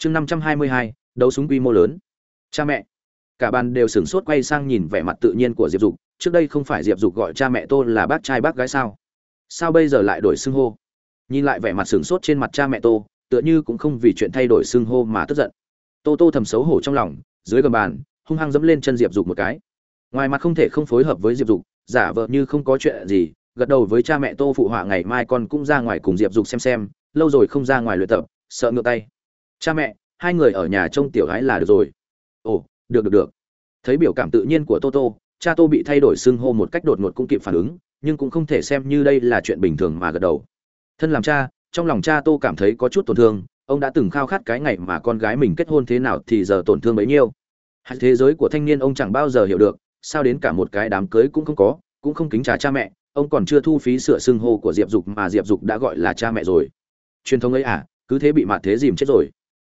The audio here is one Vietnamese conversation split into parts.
chương năm trăm hai mươi hai, đấu súng quy mô lớn. Cha mẹ. Cả bàn đều sửng sốt quay sang nhìn vẻ mặt tự nhiên của diệp dục, trước đây không phải diệp dục gọi cha mẹ tô là bác trai bác gái sao? Sao bây giờ lại đổi xưng hô? Nhìn lại vẻ mặt sửng sốt trên mặt cha mẹ tô tựa như cũng không vì chuyện thay đổi xưng hô mà tức giận. Tô tô thầm xấu hổ trong lòng, dưới gầm bàn, hung hăng dẫm lên chân diệp dục một cái. Ngoài mặt không thể không phối hợp với diệp dục, giả vờ như không có chuyện gì, gật đầu với cha mẹ tô phụ họa ngày mai con cũng ra ngoài cùng diệp dục xem xem, lâu rồi không ra ngoài luyện tập, sợ ngược tay cha mẹ, hai người ở nhà trông tiểu gái là được rồi. Ồ, được được được. Thấy biểu cảm tự nhiên của toto, cha tô bị thay đổi xưng hô một cách đột ngột cũng kịp phản ứng, nhưng cũng không thể xem như đây là chuyện bình thường mà gật đầu. Thân làm cha, trong lòng cha tô cảm thấy có chút tổn thương, ông đã từng khao khát cái ngày mà con gái mình kết hôn thế nào thì giờ tổn thương bấy nhiêu. Hay thế giới của thanh niên ông chẳng bao giờ hiểu được, sao đến cả một cái đám cưới cũng không có, cũng không kính trà cha mẹ, ông còn chưa thu phí sửa xưng hô của diệp dục mà diệp dục đã gọi là cha mẹ rồi. Truyền thống ấy à cứ thế bị mạt thế dìm chết rồi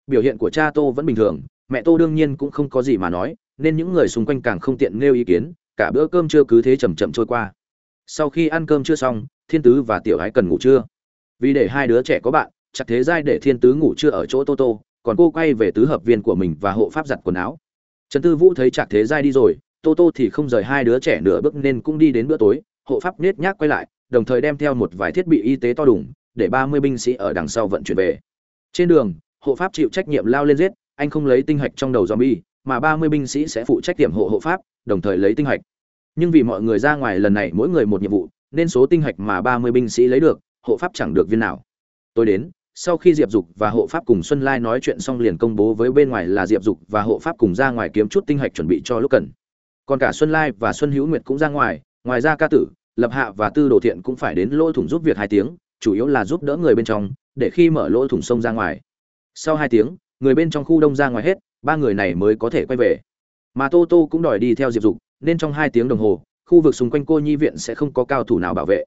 biểu hiện của cha tô vẫn bình thường, mẹ tô đương nhiên cũng không có gì mà nói, nên những người xung quanh càng không tiện nêu ý kiến, cả bữa cơm trưa cứ thế chầm chậm trôi qua. Sau khi ăn cơm chưa xong, thiên tứ và tiểu gái cần ngủ trưa. Vì để hai đứa trẻ có bạn, chặt thế giai để thiên tứ ngủ trưa ở chỗ tô tô, còn cô quay về tứ hợp viên của mình và hộ pháp giặt quần áo. Trần tư vũ thấy chặt thế giai đi rồi, tô tô thì không rời hai đứa trẻ nửa bước nên cũng đi đến bữa tối, hộ pháp nết nhác quay lại, đồng thời đem theo một vài thiết bị y tế to đủng để ba mươi binh sĩ ở đằng sau vận chuyển về. Trên đường hộ pháp chịu trách nhiệm lao lên giết, anh không lấy tinh hạch trong đầu zombie, mà ba mươi binh sĩ sẽ phụ trách tiệm hộ hộ pháp, đồng thời lấy tinh hạch. Nhưng vì mọi người ra ngoài lần này mỗi người một nhiệm vụ, nên số tinh hạch mà ba mươi binh sĩ lấy được, hộ pháp chẳng được viên nào. Tôi đến, sau khi diệp dục và hộ pháp cùng xuân lai nói chuyện xong liền công bố với bên ngoài là diệp dục và hộ pháp cùng ra ngoài kiếm chút tinh hạch chuẩn bị cho lúc cần. Còn cả xuân lai và xuân hữu nguyệt cũng ra ngoài ngoài ra ca tử, lập hạ và tư đồ thiện cũng phải đến lỗ thủng giúp việc hai tiếng, chủ yếu là giúp đỡ người bên trong, để khi mở lỗ thủng sông ra ngoài sau hai tiếng, người bên trong khu đông ra ngoài hết, ba người này mới có thể quay về. Mà tô tô cũng đòi đi theo diệp dục, nên trong hai tiếng đồng hồ, khu vực xung quanh cô nhi viện sẽ không có cao thủ nào bảo vệ.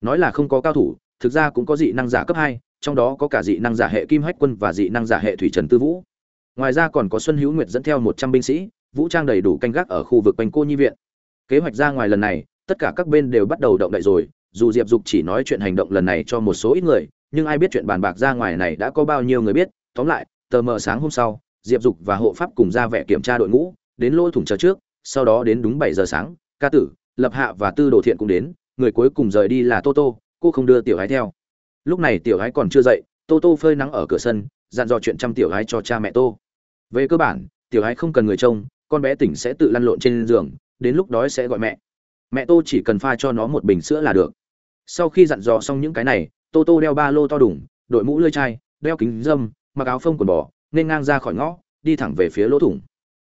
Nói là không có cao thủ, thực ra cũng có dị năng giả cấp hai, trong đó có cả dị năng giả hệ kim hách quân và dị năng giả hệ thủy trần tư vũ. Ngoài ra còn có xuân hữu nguyệt dẫn theo một trăm binh sĩ, vũ trang đầy đủ canh gác ở khu vực quanh cô nhi viện. Kế hoạch ra ngoài lần này, tất cả các bên đều bắt đầu động đậy rồi, dù diệp dục chỉ nói chuyện hành động lần này cho một số ít người, nhưng ai biết chuyện bàn bạc ra ngoài này đã có bao nhiêu người biết tóm lại, tờ mờ sáng hôm sau, diệp dục và hộ pháp cùng ra vẻ kiểm tra đội ngũ, đến lỗ thủng chờ trước, sau đó đến đúng bảy giờ sáng, ca tử, lập hạ và tư đồ thiện cũng đến, người cuối cùng rời đi là tô tô, cô không đưa tiểu gái theo. Lúc này tiểu gái còn chưa dậy, tô tô phơi nắng ở cửa sân, dặn dò chuyện chăm tiểu gái cho cha mẹ tô. Về cơ bản, tiểu gái không cần người trông, con bé tỉnh sẽ tự lăn lộn trên giường, đến lúc đói sẽ gọi mẹ. Mẹ tô chỉ cần pha cho nó một bình sữa là được. Sau khi dặn dò xong những cái này, tô tô đeo ba lô to đủng đội mũ lơi chai, đeo kính dâm mặc áo phông quần bò, nên ngang ra khỏi ngõ, đi thẳng về phía lỗ thủng.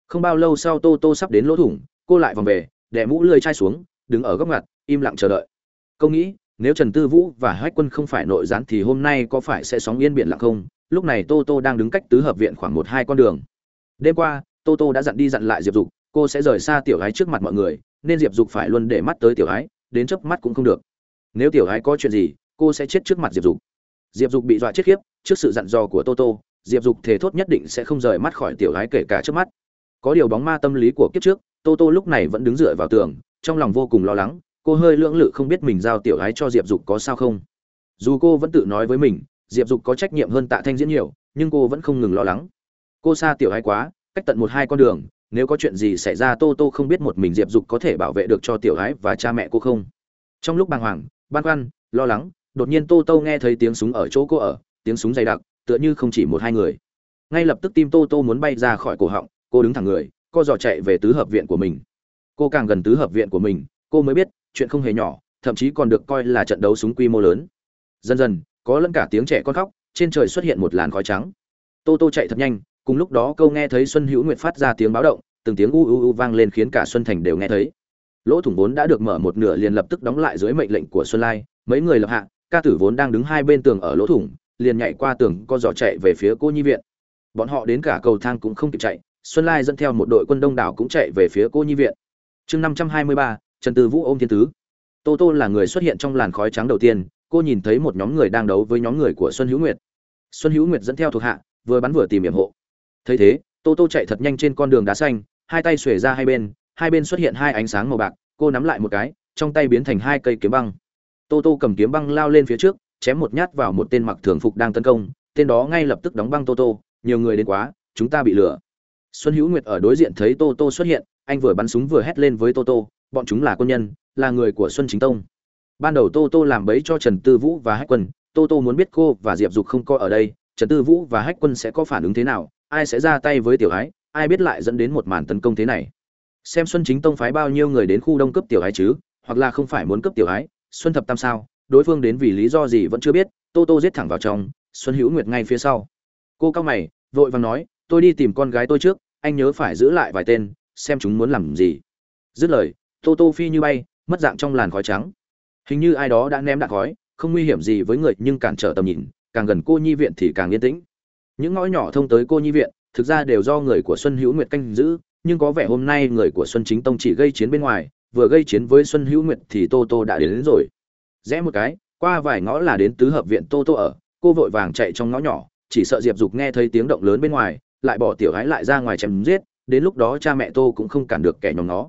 Không bao lâu sau tô tô sắp đến lỗ thủng, cô lại vòng về đẻ mũ lơi chai xuống, đứng ở góc ngặt, im lặng chờ đợi. Câu nghĩ, nếu trần tư vũ và hách quân không phải nội gián thì hôm nay có phải sẽ sóng yên biển lặng không? Lúc này tô tô đang đứng cách tứ hợp viện khoảng một hai con đường. Đêm qua, tô tô đã dặn đi dặn lại diệp dục, cô sẽ rời xa tiểu gái trước mặt mọi người, nên diệp dục phải luôn để mắt tới tiểu gái đến chớp mắt cũng không được. Nếu tiểu gái có chuyện gì, cô sẽ chết trước mặt diệp dục. Diệp dục bị dọa chết khiếp trước sự dặn dò của Toto, diệp dục thề thốt nhất định sẽ không rời mắt khỏi tiểu gái kể cả trước mắt. Có điều bóng ma tâm lý của kiếp trước Toto lúc này vẫn đứng dựa vào tường trong lòng vô cùng lo lắng cô hơi lưỡng lự không biết mình giao tiểu gái cho diệp dục có sao không. Dù cô vẫn tự nói với mình diệp dục có trách nhiệm hơn tạ thanh diễn nhiều nhưng cô vẫn không ngừng lo lắng. Cô xa tiểu gái quá cách tận một hai con đường nếu có chuyện gì xảy ra Toto không biết một mình diệp dục có thể bảo vệ được cho tiểu gái và cha mẹ cô không. Trong lúc bàng hoàng băn khoăn lo lắng đột nhiên tô tô nghe thấy tiếng súng ở chỗ cô ở tiếng súng dày đặc, tựa như không chỉ một hai người. Ngay lập tức tim tô tô muốn bay ra khỏi cổ họng, cô đứng thẳng người cô dò chạy về tứ hợp viện của mình. Cô càng gần tứ hợp viện của mình, cô mới biết, chuyện không hề nhỏ, thậm chí còn được coi là trận đấu súng quy mô lớn. Dần dần, có lẫn cả tiếng trẻ con khóc, trên trời xuất hiện một làn khói trắng. Tô tô chạy thật nhanh, cùng lúc đó câu nghe thấy xuân hữu nguyệt phát ra tiếng báo động, từng tiếng u u u vang lên khiến cả xuân thành đều nghe thấy. Lỗ thủng vốn đã được mở một nửa liền lập tức đóng lại dưới mệnh lệnh của xuân lai, mấy người lập hạ, ca tử vốn đang đứng hai bên tường ở lỗ thủng liền nhảy qua tường co giò chạy về phía cô nhi viện. Bọn họ đến cả cầu thang cũng không kịp chạy, xuân lai dẫn theo một đội quân đông đảo cũng chạy về phía cô nhi viện. Chương năm trăm hai mươi ba, trần tư vũ ôm thiên tứ. Tô tô là người xuất hiện trong làn khói trắng đầu tiên, cô nhìn thấy một nhóm người đang đấu với nhóm người của xuân hữu nguyệt. Xuân hữu nguyệt dẫn theo thuộc hạ, vừa bắn vừa tìm hiểm hộ. Thấy thế, tô tô chạy thật nhanh trên con đường đá xanh, hai tay xuề ra hai bên hai bên xuất hiện hai ánh sáng màu bạc, cô nắm lại một cái, trong tay biến thành hai cây kiếm băng. Tô tô cầm kiếm băng lao lên phía trước chém một nhát vào một tên mặc thường phục đang tấn công, tên đó ngay lập tức đóng băng tô tô, nhiều người đến quá, chúng ta bị lừa. Xuân hữu nguyệt ở đối diện thấy tô tô xuất hiện, anh vừa bắn súng vừa hét lên với tô tô, bọn chúng là quân nhân, là người của xuân chính tông. Ban đầu tô tô làm bẫy cho trần tư vũ và hách quân, tô tô muốn biết cô và diệp dục không có ở đây, trần tư vũ và hách quân sẽ có phản ứng thế nào, ai sẽ ra tay với tiểu ái ai biết lại dẫn đến một màn tấn công thế này. Xem xuân chính tông phái bao nhiêu người đến khu đông cấp tiểu ái chứ, hoặc là không phải muốn cấp tiểu ái xuân thập tam sao? Đối phương đến vì lý do gì vẫn chưa biết tô tô giết thẳng vào trong xuân hữu nguyệt ngay phía sau. Cô cao mày vội vàng nói tôi đi tìm con gái tôi trước anh nhớ phải giữ lại vài tên xem chúng muốn làm gì. Dứt lời tô tô phi như bay mất dạng trong làn khói trắng. Hình như ai đó đã ném đạn khói không nguy hiểm gì với người nhưng cản trở tầm nhìn càng gần cô nhi viện thì càng yên tĩnh. Những ngõ nhỏ thông tới cô nhi viện thực ra đều do người của xuân hữu nguyệt canh giữ nhưng có vẻ hôm nay người của xuân chính tông chỉ gây chiến bên ngoài vừa gây chiến với xuân hữu nguyệt thì tô tô đã đến, đến rồi rẽ một cái, qua vài ngõ là đến tứ hợp viện tô tô ở. Cô vội vàng chạy trong ngõ nhỏ, chỉ sợ diệp dục nghe thấy tiếng động lớn bên ngoài, lại bỏ tiểu gái lại ra ngoài chém giết, đến lúc đó cha mẹ tô cũng không cản được kẻ nhóm nó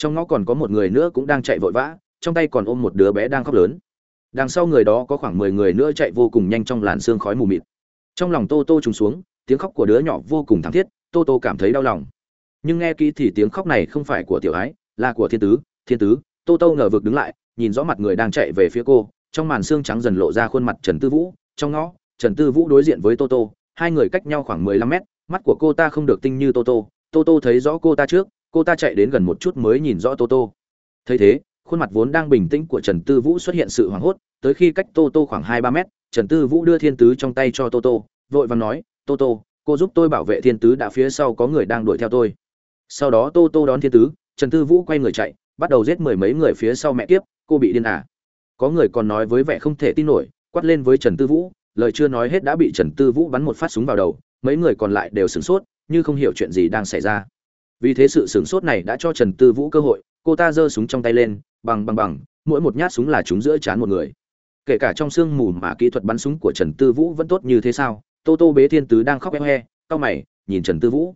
trong ngõ còn có một người nữa cũng đang chạy vội vã, trong tay còn ôm một đứa bé đang khóc lớn. Đằng sau người đó có khoảng mười người nữa chạy vô cùng nhanh trong làn sương khói mù mịt. Trong lòng tô tô trùng xuống, tiếng khóc của đứa nhỏ vô cùng thảm thiết, tô tô cảm thấy đau lòng. Nhưng nghe kỹ thì tiếng khóc này không phải của tiểu ái là của thiên tứ thiên tứ. Tô tô ngờ vực đứng lại nhìn rõ mặt người đang chạy về phía cô trong màn xương trắng dần lộ ra khuôn mặt trần tư vũ trong ngõ trần tư vũ đối diện với Toto, hai người cách nhau khoảng mười lăm mét mắt của cô ta không được tinh như Toto. Toto thấy rõ cô ta trước cô ta chạy đến gần một chút mới nhìn rõ Toto. thấy thế khuôn mặt vốn đang bình tĩnh của trần tư vũ xuất hiện sự hoảng hốt tới khi cách Toto khoảng hai ba mét trần tư vũ đưa thiên tứ trong tay cho Toto, vội vàng nói Toto, cô giúp tôi bảo vệ thiên tứ đã phía sau có người đang đuổi theo tôi sau đó tô tô đón thiên tứ trần tư vũ quay người chạy bắt đầu giết mười mấy người phía sau mẹ kiếp cô bị điên à? Có người còn nói với vẻ không thể tin nổi quát lên với trần tư vũ lời chưa nói hết đã bị trần tư vũ bắn một phát súng vào đầu mấy người còn lại đều sửng sốt như không hiểu chuyện gì đang xảy ra. Vì thế sự sửng sốt này đã cho trần tư vũ cơ hội cô ta giơ súng trong tay lên bằng bằng bằng mỗi một nhát súng là trúng giữa chán một người. Kể cả trong sương mù mà kỹ thuật bắn súng của trần tư vũ vẫn tốt như thế sao? Tô tô bế thiên tứ đang khóc e he, cau mày nhìn trần tư vũ.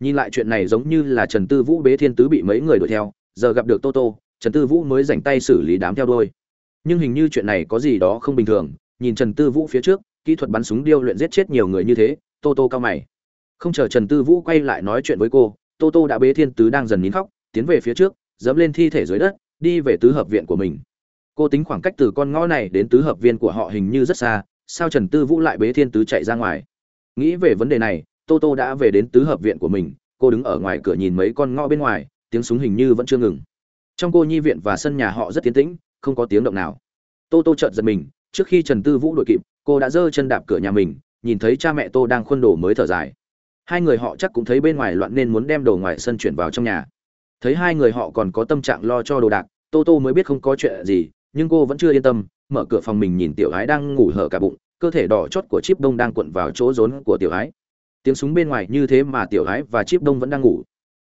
Nhìn lại chuyện này giống như là trần tư vũ bế thiên tứ bị mấy người đuổi theo giờ gặp được tô tô trần tư vũ mới dành tay xử lý đám theo đôi nhưng hình như chuyện này có gì đó không bình thường, nhìn trần tư vũ phía trước, kỹ thuật bắn súng điêu luyện giết chết nhiều người như thế, tô tô cao mày. Không chờ trần tư vũ quay lại nói chuyện với cô, tô tô đã bế thiên tứ đang dần nín khóc, tiến về phía trước, dẫm lên thi thể dưới đất, đi về tứ hợp viện của mình. Cô tính khoảng cách từ con ngõ này đến tứ hợp viên của họ hình như rất xa, sao trần tư vũ lại bế thiên tứ chạy ra ngoài? Nghĩ về vấn đề này, tô tô đã về đến tứ hợp viện của mình, cô đứng ở ngoài cửa nhìn mấy con ngõ bên ngoài, tiếng súng hình như vẫn chưa ngừng trong cô nhi viện và sân nhà họ rất tiến tĩnh, không có tiếng động nào. Tô tô chợt giật mình, trước khi trần tư vũ đuổi kịp, cô đã giơ chân đạp cửa nhà mình, nhìn thấy cha mẹ tô đang khuân đồ mới thở dài. Hai người họ chắc cũng thấy bên ngoài loạn nên muốn đem đồ ngoài sân chuyển vào trong nhà. Thấy hai người họ còn có tâm trạng lo cho đồ đạc, tô tô mới biết không có chuyện gì, nhưng cô vẫn chưa yên tâm, mở cửa phòng mình nhìn tiểu ái đang ngủ hở cả bụng, cơ thể đỏ chót của chip đông đang cuộn vào chỗ rốn của tiểu ái. Tiếng súng bên ngoài như thế mà tiểu ái và chip đông vẫn đang ngủ.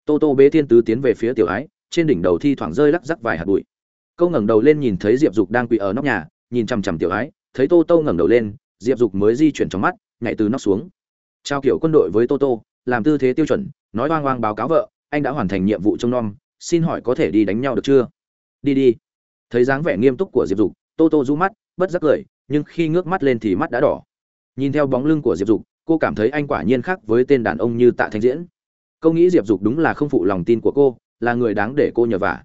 Tô tô bế thiên tứ tiến về phía tiểu ái trên đỉnh đầu thi thoảng rơi lắc rắc vài hạt bụi. Câu ngẩng đầu lên nhìn thấy diệp dục đang quỳ ở nóc nhà, nhìn chằm chằm tiểu ái, thấy tô tô ngẩng đầu lên, diệp dục mới di chuyển trong mắt, nhảy từ nóc xuống. Trao kiểu quân đội với tô tô, làm tư thế tiêu chuẩn, nói oang oang báo cáo vợ, anh đã hoàn thành nhiệm vụ trông nom, xin hỏi có thể đi đánh nhau được chưa? Đi đi. Thấy dáng vẻ nghiêm túc của diệp dục, tô tô rũ mắt, bất giác cười, nhưng khi ngước mắt lên thì mắt đã đỏ. Nhìn theo bóng lưng của diệp dục, cô cảm thấy anh quả nhiên khác với tên đàn ông như tạ thanh diễn. Câu nghĩ diệp dục đúng là không phụ lòng tin của cô là người đáng để cô nhờ vả.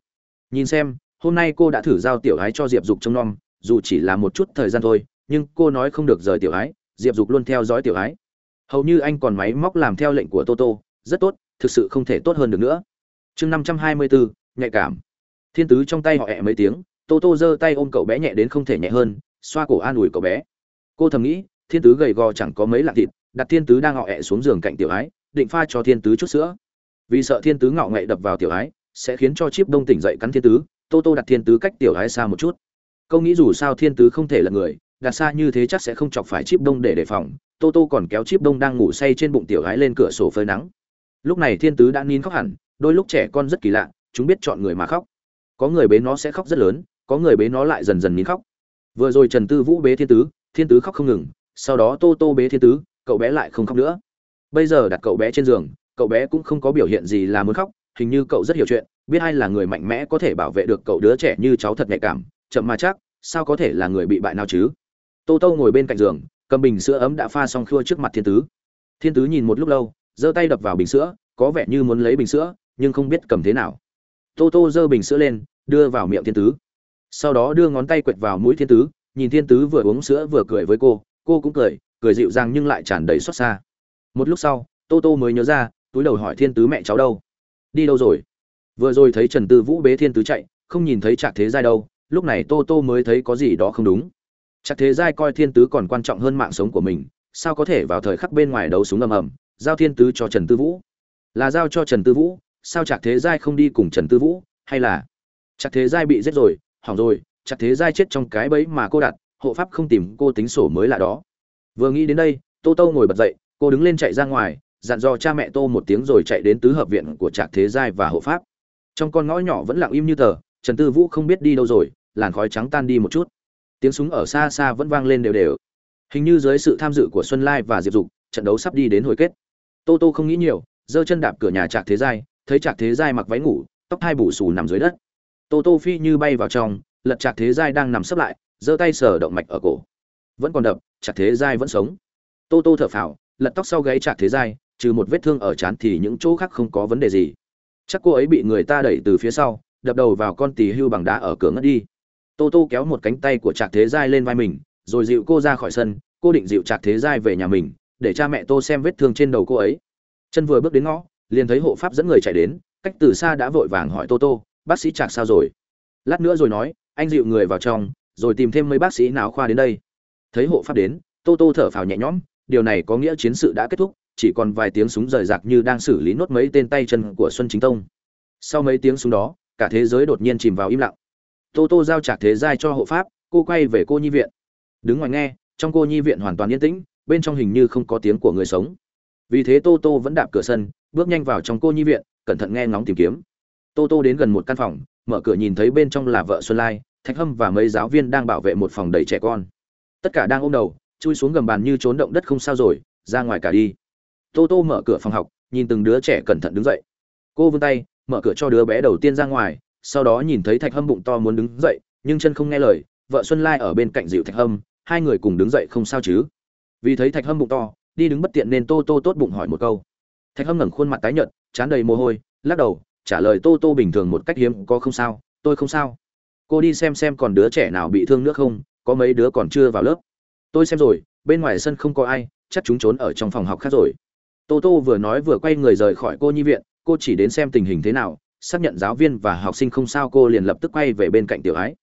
Nhìn xem, hôm nay cô đã thử giao tiểu ái cho diệp dục trông nom, dù chỉ là một chút thời gian thôi, nhưng cô nói không được rời tiểu ái, diệp dục luôn theo dõi tiểu ái. Hầu như anh còn máy móc làm theo lệnh của toto, rất tốt, thực sự không thể tốt hơn được nữa. Chương năm trăm hai mươi bốn nhạy cảm. Thiên tứ trong tay họ ẹ mấy tiếng, toto giơ tay ôm cậu bé nhẹ đến không thể nhẹ hơn, xoa cổ an ủi cậu bé. Cô thầm nghĩ, thiên tứ gầy gò chẳng có mấy lạng thịt, đặt thiên tứ đang họ ẹ xuống giường cạnh tiểu ái, định pha cho thiên tứ chút sữa vì sợ thiên tứ ngạo nghệ đập vào tiểu ái, sẽ khiến cho chip đông tỉnh dậy cắn thiên tứ, tô tô đặt thiên tứ cách tiểu ái xa một chút. Câu nghĩ dù sao thiên tứ không thể là người, đặt xa như thế chắc sẽ không chọc phải chip đông để đề phòng, tô tô còn kéo chip đông đang ngủ say trên bụng tiểu ái lên cửa sổ phơi nắng. Lúc này thiên tứ đã nín khóc hẳn, đôi lúc trẻ con rất kỳ lạ, chúng biết chọn người mà khóc. Có người bế nó sẽ khóc rất lớn, có người bế nó lại dần dần nín khóc. Vừa rồi trần tư vũ bế thiên tứ thiên tứ khóc không ngừng, sau đó tô tô bế thiên tứ, cậu bé lại không khóc nữa. Bây giờ đặt cậu bé trên giường cậu bé cũng không có biểu hiện gì là muốn khóc, hình như cậu rất hiểu chuyện, biết ai là người mạnh mẽ có thể bảo vệ được cậu đứa trẻ như cháu thật nhạy cảm, chậm mà chắc, sao có thể là người bị bại nào chứ? Tô tô ngồi bên cạnh giường, cầm bình sữa ấm đã pha xong khua trước mặt thiên tứ. Thiên tứ nhìn một lúc lâu, giơ tay đập vào bình sữa, có vẻ như muốn lấy bình sữa, nhưng không biết cầm thế nào. Tô tô giơ bình sữa lên, đưa vào miệng thiên tứ. Sau đó đưa ngón tay quẹt vào mũi thiên tứ, nhìn thiên tứ vừa uống sữa vừa cười với cô cô cũng cười cười dịu dàng nhưng lại tràn đầy xót xa. Một lúc sau, tô tô mới nhớ ra túi đầu hỏi thiên tứ mẹ cháu đâu? Đi đâu rồi? Vừa rồi thấy trần tư vũ bế thiên tứ chạy, không nhìn thấy trạc thế giai đâu, lúc này tô tô mới thấy có gì đó không đúng. Trạc thế giai coi thiên tứ còn quan trọng hơn mạng sống của mình, sao có thể vào thời khắc bên ngoài đấu súng ầm ầm, giao thiên tứ cho trần tư vũ? Là giao cho trần tư vũ, sao trạc thế giai không đi cùng trần tư vũ, hay là trạc thế giai bị giết rồi, hỏng rồi, trạc thế giai chết trong cái bẫy mà cô đặt, hộ pháp không tìm cô tính sổ mới là đó. Vừa nghĩ đến đây, tô tô ngồi bật dậy, cô đứng lên chạy ra ngoài dặn dò cha mẹ tô một tiếng rồi chạy đến tứ hợp viện của trạc thế giai và hộ pháp. Trong con ngõ nhỏ vẫn lặng im như tờ, trần tư vũ không biết đi đâu rồi, làn khói trắng tan đi một chút. Tiếng súng ở xa xa vẫn vang lên đều đều. Hình như dưới sự tham dự của xuân lai và diệp dục, trận đấu sắp đi đến hồi kết. Tô tô không nghĩ nhiều, giơ chân đạp cửa nhà trạc thế giai, thấy trạc thế giai mặc váy ngủ, tóc hai bù xù nằm dưới đất. Tô tô phi như bay vào trong, lật trạc thế giai đang nằm sấp lại, giơ tay sờ động mạch ở cổ. Vẫn còn đập, trạc thế giai vẫn sống. Tô tô thở phào, lật tóc sau gáy trạc thế giai trừ một vết thương ở trán thì những chỗ khác không có vấn đề gì. Chắc cô ấy bị người ta đẩy từ phía sau, đập đầu vào con tì hưu bằng đá ở cửa ngất đi. Tô tô kéo một cánh tay của trạc thế giai lên vai mình, rồi dịu cô ra khỏi sân, cô định dịu trạc thế giai về nhà mình, để cha mẹ tô xem vết thương trên đầu cô ấy. Chân vừa bước đến ngõ, liền thấy hộ pháp dẫn người chạy đến, cách từ xa đã vội vàng hỏi tô tô, bác sĩ trạc sao rồi? Lát nữa rồi nói, anh dịu người vào trong, rồi tìm thêm mấy bác sĩ nào khoa đến đây. Thấy hộ pháp đến, tô tô thở phào nhẹ nhõm, điều này có nghĩa chiến sự đã kết thúc chỉ còn vài tiếng súng rời rạc như đang xử lý nốt mấy tên tay chân của xuân chính tông. Sau mấy tiếng súng đó, cả thế giới đột nhiên chìm vào im lặng. Tô tô giao trả thế giai cho hộ pháp, cô quay về cô nhi viện. Đứng ngoài nghe, trong cô nhi viện hoàn toàn yên tĩnh, bên trong hình như không có tiếng của người sống. Vì thế tô tô vẫn đạp cửa sân, bước nhanh vào trong cô nhi viện, cẩn thận nghe ngóng tìm kiếm. Tô tô đến gần một căn phòng, mở cửa nhìn thấy bên trong là vợ xuân lai, thạch hâm và mấy giáo viên đang bảo vệ một phòng đầy trẻ con. Tất cả đang ôm đầu, chui xuống gầm bàn như trốn động đất không sao rồi, ra ngoài cả đi tô tô mở cửa phòng học, nhìn từng đứa trẻ cẩn thận đứng dậy. Cô vươn tay, mở cửa cho đứa bé đầu tiên ra ngoài, sau đó nhìn thấy thạch hâm bụng to muốn đứng dậy, nhưng chân không nghe lời, vợ xuân lai ở bên cạnh dịu thạch hâm, hai người cùng đứng dậy không sao chứ? Vì thấy thạch hâm bụng to, đi đứng bất tiện nên tô tô tốt bụng hỏi một câu. Thạch hâm ngẩng khuôn mặt tái nhợt, chán đầy mồ hôi, lắc đầu, trả lời tô tô bình thường một cách hiếm có không sao, tôi không sao. Cô đi xem xem còn đứa trẻ nào bị thương nữa không, có mấy đứa còn chưa vào lớp. Tôi xem rồi, bên ngoài sân không có ai, chắc chúng trốn ở trong phòng học khác rồi tô tô vừa nói vừa quay người rời khỏi cô nhi viện, cô chỉ đến xem tình hình thế nào, xác nhận giáo viên và học sinh không sao, cô liền lập tức quay về bên cạnh tiểu ái.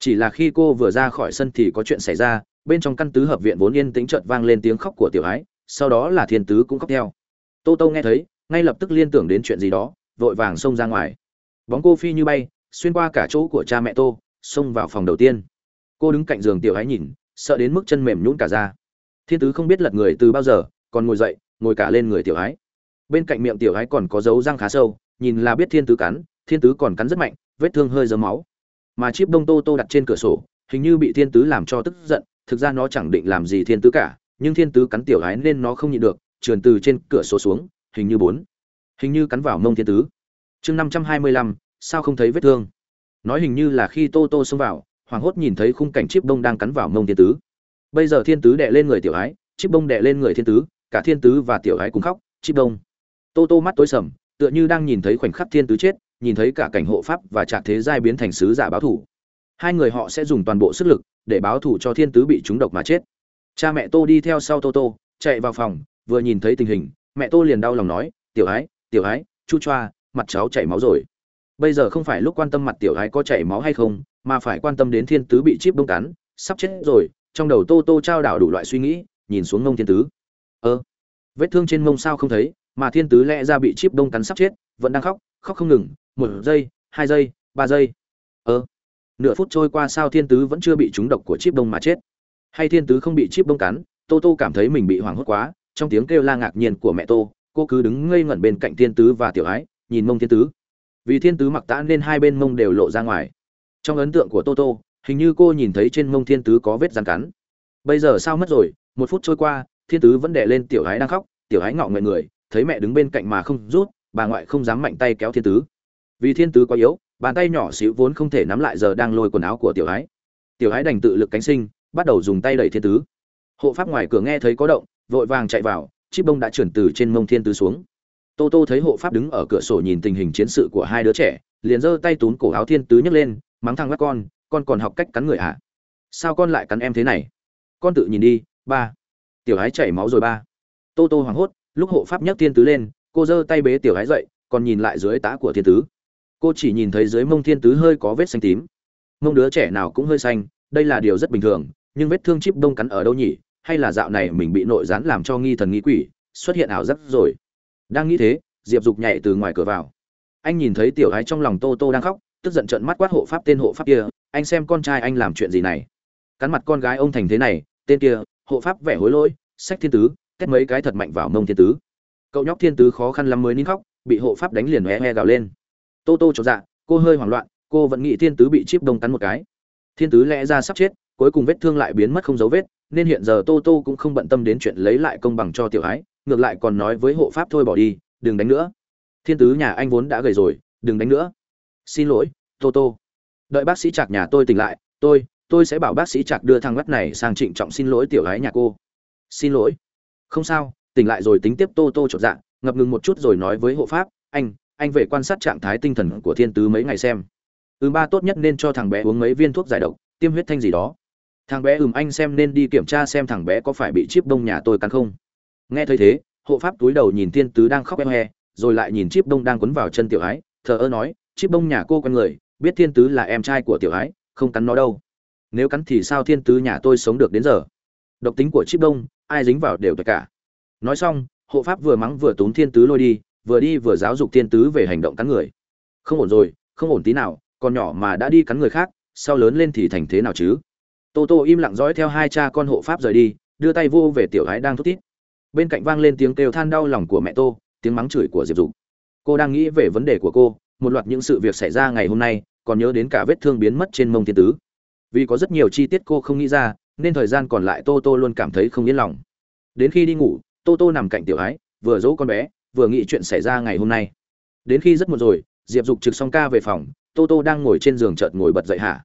Chỉ là khi cô vừa ra khỏi sân thì có chuyện xảy ra, bên trong căn tứ hợp viện vốn yên tĩnh chợt vang lên tiếng khóc của tiểu ái, sau đó là thiên tứ cũng khóc theo. Tô tô nghe thấy, ngay lập tức liên tưởng đến chuyện gì đó, vội vàng xông ra ngoài. Bóng cô phi như bay, xuyên qua cả chỗ của cha mẹ tô, xông vào phòng đầu tiên. Cô đứng cạnh giường tiểu ái nhìn, sợ đến mức chân mềm nhũn cả ra thiên tứ không biết lật người từ bao giờ, còn ngồi dậy ngồi cả lên người tiểu ái bên cạnh miệng tiểu ái còn có dấu răng khá sâu, nhìn là biết thiên tứ cắn, thiên tứ còn cắn rất mạnh, vết thương hơi dớm máu. Mà chiếc đông tô tô đặt trên cửa sổ, hình như bị thiên tứ làm cho tức giận, thực ra nó chẳng định làm gì thiên tứ cả, nhưng thiên tứ cắn tiểu ái nên nó không nhịn được, trườn từ trên cửa sổ xuống, hình như bốn. Hình như cắn vào mông thiên tứ. Chương năm trăm hai mươi lăm, sao không thấy vết thương? Nói hình như là khi tô tô xông vào hoàng hốt nhìn thấy khung cảnh chip đông đang cắn vào mông thiên tứ. Bây giờ thiên tứ đệ lên người tiểu ái chip bông đệ lên người thiên tứ cả thiên tứ và tiểu gái cùng khóc, chip đông. Tô tô mắt tối sầm, tựa như đang nhìn thấy khoảnh khắc thiên tứ chết, nhìn thấy cả cảnh hộ pháp và trạc thế giai biến thành sứ giả báo thủ. Hai người họ sẽ dùng toàn bộ sức lực để báo thủ cho thiên tứ bị trúng độc mà chết. Cha mẹ tô đi theo sau tô tô, chạy vào phòng, vừa nhìn thấy tình hình, mẹ tô liền đau lòng nói, tiểu ái tiểu ái, chu choa, mặt cháu chảy máu rồi. Bây giờ không phải lúc quan tâm mặt tiểu ái có chảy máu hay không, mà phải quan tâm đến thiên tứ bị chip đông cắn, sắp chết rồi. Trong đầu tô tô trao đảo đủ loại suy nghĩ, nhìn xuống ngông thiên tứ ơ. Vết thương trên mông sao không thấy, mà thiên tứ lẽ ra bị chip đông cắn sắp chết, vẫn đang khóc khóc không ngừng, một giây, hai giây, ba giây. Ơ. Nửa phút trôi qua sao thiên tứ vẫn chưa bị trúng độc của chip đông mà chết? Hay thiên tứ không bị chip đông cắn, tô tô cảm thấy mình bị hoảng hốt quá, trong tiếng kêu la ngạc nhiên của mẹ tô, cô cứ đứng ngây ngẩn bên cạnh thiên tứ và tiểu ái, nhìn mông thiên tứ. Vì thiên tứ mặc tã nên hai bên mông đều lộ ra ngoài. Trong ấn tượng của tô tô, hình như cô nhìn thấy trên mông thiên tứ có vết rắn cắn. Bây giờ sao mất rồi? Một phút trôi qua thiên tứ vẫn đè lên tiểu Hái đang khóc, tiểu Hái ngọ nguyện người, thấy mẹ đứng bên cạnh mà không rút, bà ngoại không dám mạnh tay kéo thiên tứ. Vì thiên tứ quá yếu, bàn tay nhỏ xíu vốn không thể nắm lại giờ đang lôi quần áo của tiểu Hái. tiểu Hái đành tự lực cánh sinh, bắt đầu dùng tay đẩy thiên tứ. Hộ pháp ngoài cửa nghe thấy có động, vội vàng chạy vào chiếc bông đã chuyển từ trên mông thiên tứ xuống. Tô tô thấy hộ pháp đứng ở cửa sổ nhìn tình hình chiến sự của hai đứa trẻ, liền giơ tay túm cổ áo thiên tứ nhấc lên, mắng thằng các con con còn học cách cắn người à? sao con lại cắn em thế này? Con tự nhìn đi, ba tiểu hái chảy máu rồi ba. Tô tô hoảng hốt, lúc hộ pháp nhấc thiên tứ lên, cô giơ tay bế tiểu hái dậy, còn nhìn lại dưới tá của thiên tứ. Cô chỉ nhìn thấy dưới mông thiên tứ hơi có vết xanh tím. Mông đứa trẻ nào cũng hơi xanh, đây là điều rất bình thường, nhưng vết thương chip đông cắn ở đâu nhỉ? Hay là dạo này mình bị nội gián làm cho nghi thần nghi quỷ, xuất hiện ảo giác rồi. Đang nghĩ thế, diệp dục nhảy từ ngoài cửa vào. Anh nhìn thấy tiểu gái trong lòng tô tô đang khóc, tức giận trợn mắt quát hộ pháp tên hộ pháp kia, anh xem con trai anh làm chuyện gì này. Cắn mặt con gái ông thành thế này, tên kia hộ pháp vẻ hối lỗi, sách thiên tứ, kết mấy cái thật mạnh vào mông thiên tứ. Cậu nhóc thiên tứ khó khăn lắm mới nín khóc, bị hộ pháp đánh liền hoe hoe gào lên. Tô tô cho dạ cô hơi hoảng loạn, cô vẫn nghĩ thiên tứ bị chip đông cắn một cái. Thiên tứ lẽ ra sắp chết, cuối cùng vết thương lại biến mất không dấu vết, nên hiện giờ tô tô cũng không bận tâm đến chuyện lấy lại công bằng cho tiểu ái ngược lại còn nói với hộ pháp thôi bỏ đi, đừng đánh nữa. Thiên tứ nhà anh vốn đã gầy rồi, đừng đánh nữa. Xin lỗi, tô tô. Đợi bác sĩ chạc nhà tôi tỉnh lại, tôi tôi sẽ bảo bác sĩ chạc đưa thằng mắt này sang trịnh trọng xin lỗi tiểu gái nhà cô. Xin lỗi. Không sao, tỉnh lại rồi tính tiếp tô tô chột dạ ngập ngừng một chút rồi nói với hộ pháp, anh anh về quan sát trạng thái tinh thần của thiên tứ mấy ngày xem. Ừm ba tốt nhất nên cho thằng bé uống mấy viên thuốc giải độc, tiêm huyết thanh gì đó. Thằng bé ừm, anh xem nên đi kiểm tra xem thằng bé có phải bị chip đông nhà tôi cắn không. Nghe thấy thế, hộ pháp túi đầu nhìn thiên tứ đang khóc em he rồi lại nhìn chip đông đang quấn vào chân tiểu ái thờ ơ nói, chip đông nhà cô quen người, biết thiên tứ là em trai của tiểu ái không cắn nó đâu nếu cắn thì sao thiên tứ nhà tôi sống được đến giờ? Độc tính của chip đông, ai dính vào đều tất cả. Nói xong, hộ pháp vừa mắng vừa tốn thiên tứ lôi đi, vừa đi vừa giáo dục thiên tứ về hành động cắn người. Không ổn rồi, không ổn tí nào, còn nhỏ mà đã đi cắn người khác, sau lớn lên thì thành thế nào chứ? Tô tô im lặng dõi theo hai cha con hộ pháp rời đi, đưa tay vô về tiểu gái đang thút tít bên cạnh vang lên tiếng kêu than đau lòng của mẹ tô, tiếng mắng chửi của diệp dục. Cô đang nghĩ về vấn đề của cô, một loạt những sự việc xảy ra ngày hôm nay, còn nhớ đến cả vết thương biến mất trên mông thiên tứ vì có rất nhiều chi tiết cô không nghĩ ra, nên thời gian còn lại tô tô luôn cảm thấy không yên lòng. Đến khi đi ngủ, tô tô nằm cạnh tiểu ái, vừa dỗ con bé, vừa nghĩ chuyện xảy ra ngày hôm nay. Đến khi rất muộn rồi, diệp dục trực xong ca về phòng, tô tô đang ngồi trên giường chợt ngồi bật dậy hả?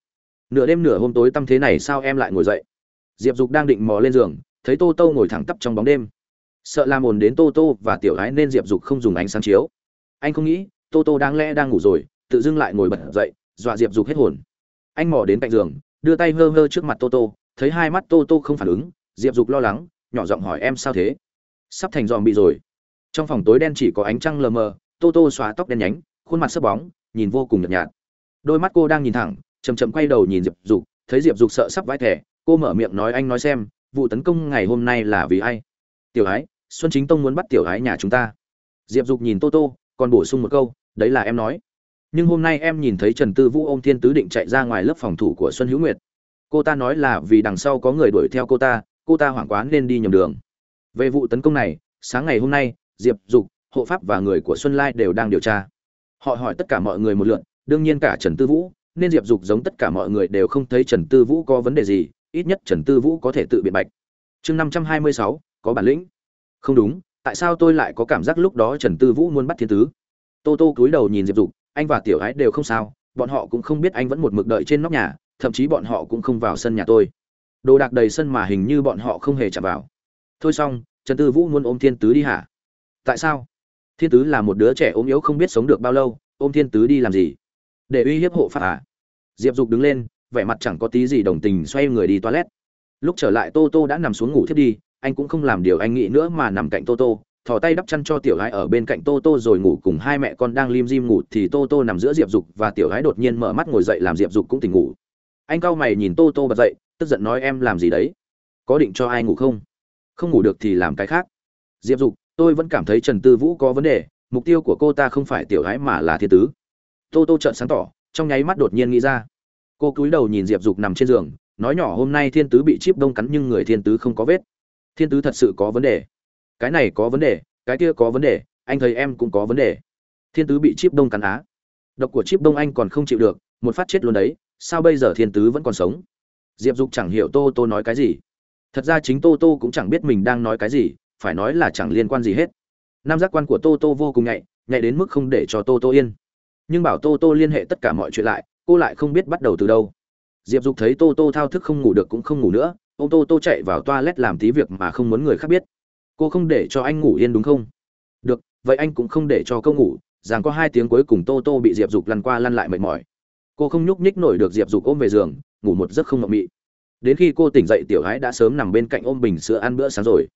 Nửa đêm nửa hôm tối tăm thế này sao em lại ngồi dậy? Diệp dục đang định mò lên giường, thấy tô tô ngồi thẳng tắp trong bóng đêm. Sợ làm ồn đến tô tô và tiểu ái nên diệp dục không dùng ánh sáng chiếu. Anh không nghĩ, tô tô đáng lẽ đang ngủ rồi, tự dưng lại ngồi bật dậy, dọa diệp dục hết hồn. Anh mò đến cạnh giường đưa tay hơ hơ trước mặt tô tô, thấy hai mắt tô tô không phản ứng, diệp dục lo lắng, nhỏ giọng hỏi, em sao thế? Sắp thành dòm bị rồi. Trong phòng tối đen chỉ có ánh trăng lờ mờ, tô tô xóa tóc đen nhánh, khuôn mặt sấp bóng, nhìn vô cùng nhợt nhạt. Đôi mắt cô đang nhìn thẳng chầm chậm quay đầu nhìn diệp dục, thấy diệp dục sợ sắp vãi thẻ, cô mở miệng nói, anh nói xem, vụ tấn công ngày hôm nay là vì ai? Tiểu ái, xuân chính tông muốn bắt tiểu ái nhà chúng ta. Diệp dục nhìn tô tô, còn bổ sung một câu, đấy là em nói nhưng hôm nay em nhìn thấy trần tư vũ ôm thiên tứ định chạy ra ngoài lớp phòng thủ của xuân hữu nguyệt. Cô ta nói là vì đằng sau có người đuổi theo cô ta cô ta hoảng quá nên đi nhầm đường. Về vụ tấn công này, sáng ngày hôm nay, diệp, dục, hộ pháp và người của xuân lai đều đang điều tra. Họ hỏi tất cả mọi người một lượn đương nhiên cả trần tư vũ, nên diệp, dục giống tất cả mọi người đều không thấy trần tư vũ có vấn đề gì, ít nhất trần tư vũ có thể tự biện bạch. Chương năm trăm hai mươi sáu, có bản lĩnh. Không đúng, tại sao tôi lại có cảm giác lúc đó trần tư vũ muốn bắt thiên tứ? Tô tô cúi đầu nhìn diệp, dục anh và tiểu ái đều không sao, bọn họ cũng không biết anh vẫn một mực đợi trên nóc nhà, thậm chí bọn họ cũng không vào sân nhà tôi. Đồ đạc đầy sân mà hình như bọn họ không hề chạm vào. Thôi xong, trần tư vũ muốn ôm thiên tứ đi hả? Tại sao? Thiên tứ là một đứa trẻ ốm yếu không biết sống được bao lâu, ôm thiên tứ đi làm gì? Để uy hiếp hộ pháp à? Diệp dục đứng lên, vẻ mặt chẳng có tí gì đồng tình xoay người đi toilet. Lúc trở lại tô tô đã nằm xuống ngủ thiết đi, anh cũng không làm điều anh nghĩ nữa mà nằm cạnh tô tô thò tay đắp chăn cho tiểu gái ở bên cạnh tô tô rồi ngủ cùng hai mẹ con đang lim dim ngủ thì tô tô nằm giữa diệp dục và tiểu gái đột nhiên mở mắt ngồi dậy làm diệp dục cũng tỉnh ngủ. Anh cau mày nhìn tô tô bật dậy, tức giận nói em làm gì đấy? Có định cho ai ngủ không? Không ngủ được thì làm cái khác. Diệp dục, tôi vẫn cảm thấy trần tư vũ có vấn đề, mục tiêu của cô ta không phải tiểu gái mà là thiên tứ. Tô tô trợn sáng tỏ, trong nháy mắt đột nhiên nghĩ ra. Cô cúi đầu nhìn diệp dục nằm trên giường, nói nhỏ hôm nay thiên tứ bị chip đông cắn nhưng người thiên tứ không có vết. Thiên tứ thật sự có vấn đề cái này có vấn đề, cái kia có vấn đề, anh thấy em cũng có vấn đề. Thiên tứ bị chip đông cắn á. Độc của chip đông anh còn không chịu được, một phát chết luôn đấy, sao bây giờ thiên tứ vẫn còn sống? Diệp dục chẳng hiểu tô tô nói cái gì. Thật ra chính tô tô cũng chẳng biết mình đang nói cái gì, phải nói là chẳng liên quan gì hết. Nam giác quan của tô tô vô cùng nhạy nhạy đến mức không để cho tô tô yên. Nhưng bảo tô tô liên hệ tất cả mọi chuyện lại, cô lại không biết bắt đầu từ đâu. Diệp dục thấy tô tô thao thức không ngủ được cũng không ngủ nữa, ô tô tô chạy vào toilet làm tí việc mà không muốn người khác biết cô không để cho anh ngủ yên đúng không? Được, vậy anh cũng không để cho câu ngủ, rằng có hai tiếng cuối cùng tô tô bị diệp dục lăn qua lăn lại mệt mỏi. Cô không nhúc nhích nổi được diệp dục ôm về giường, ngủ một giấc không ngậm mị. Đến khi cô tỉnh dậy, tiểu gái đã sớm nằm bên cạnh ôm bình sữa ăn bữa sáng rồi.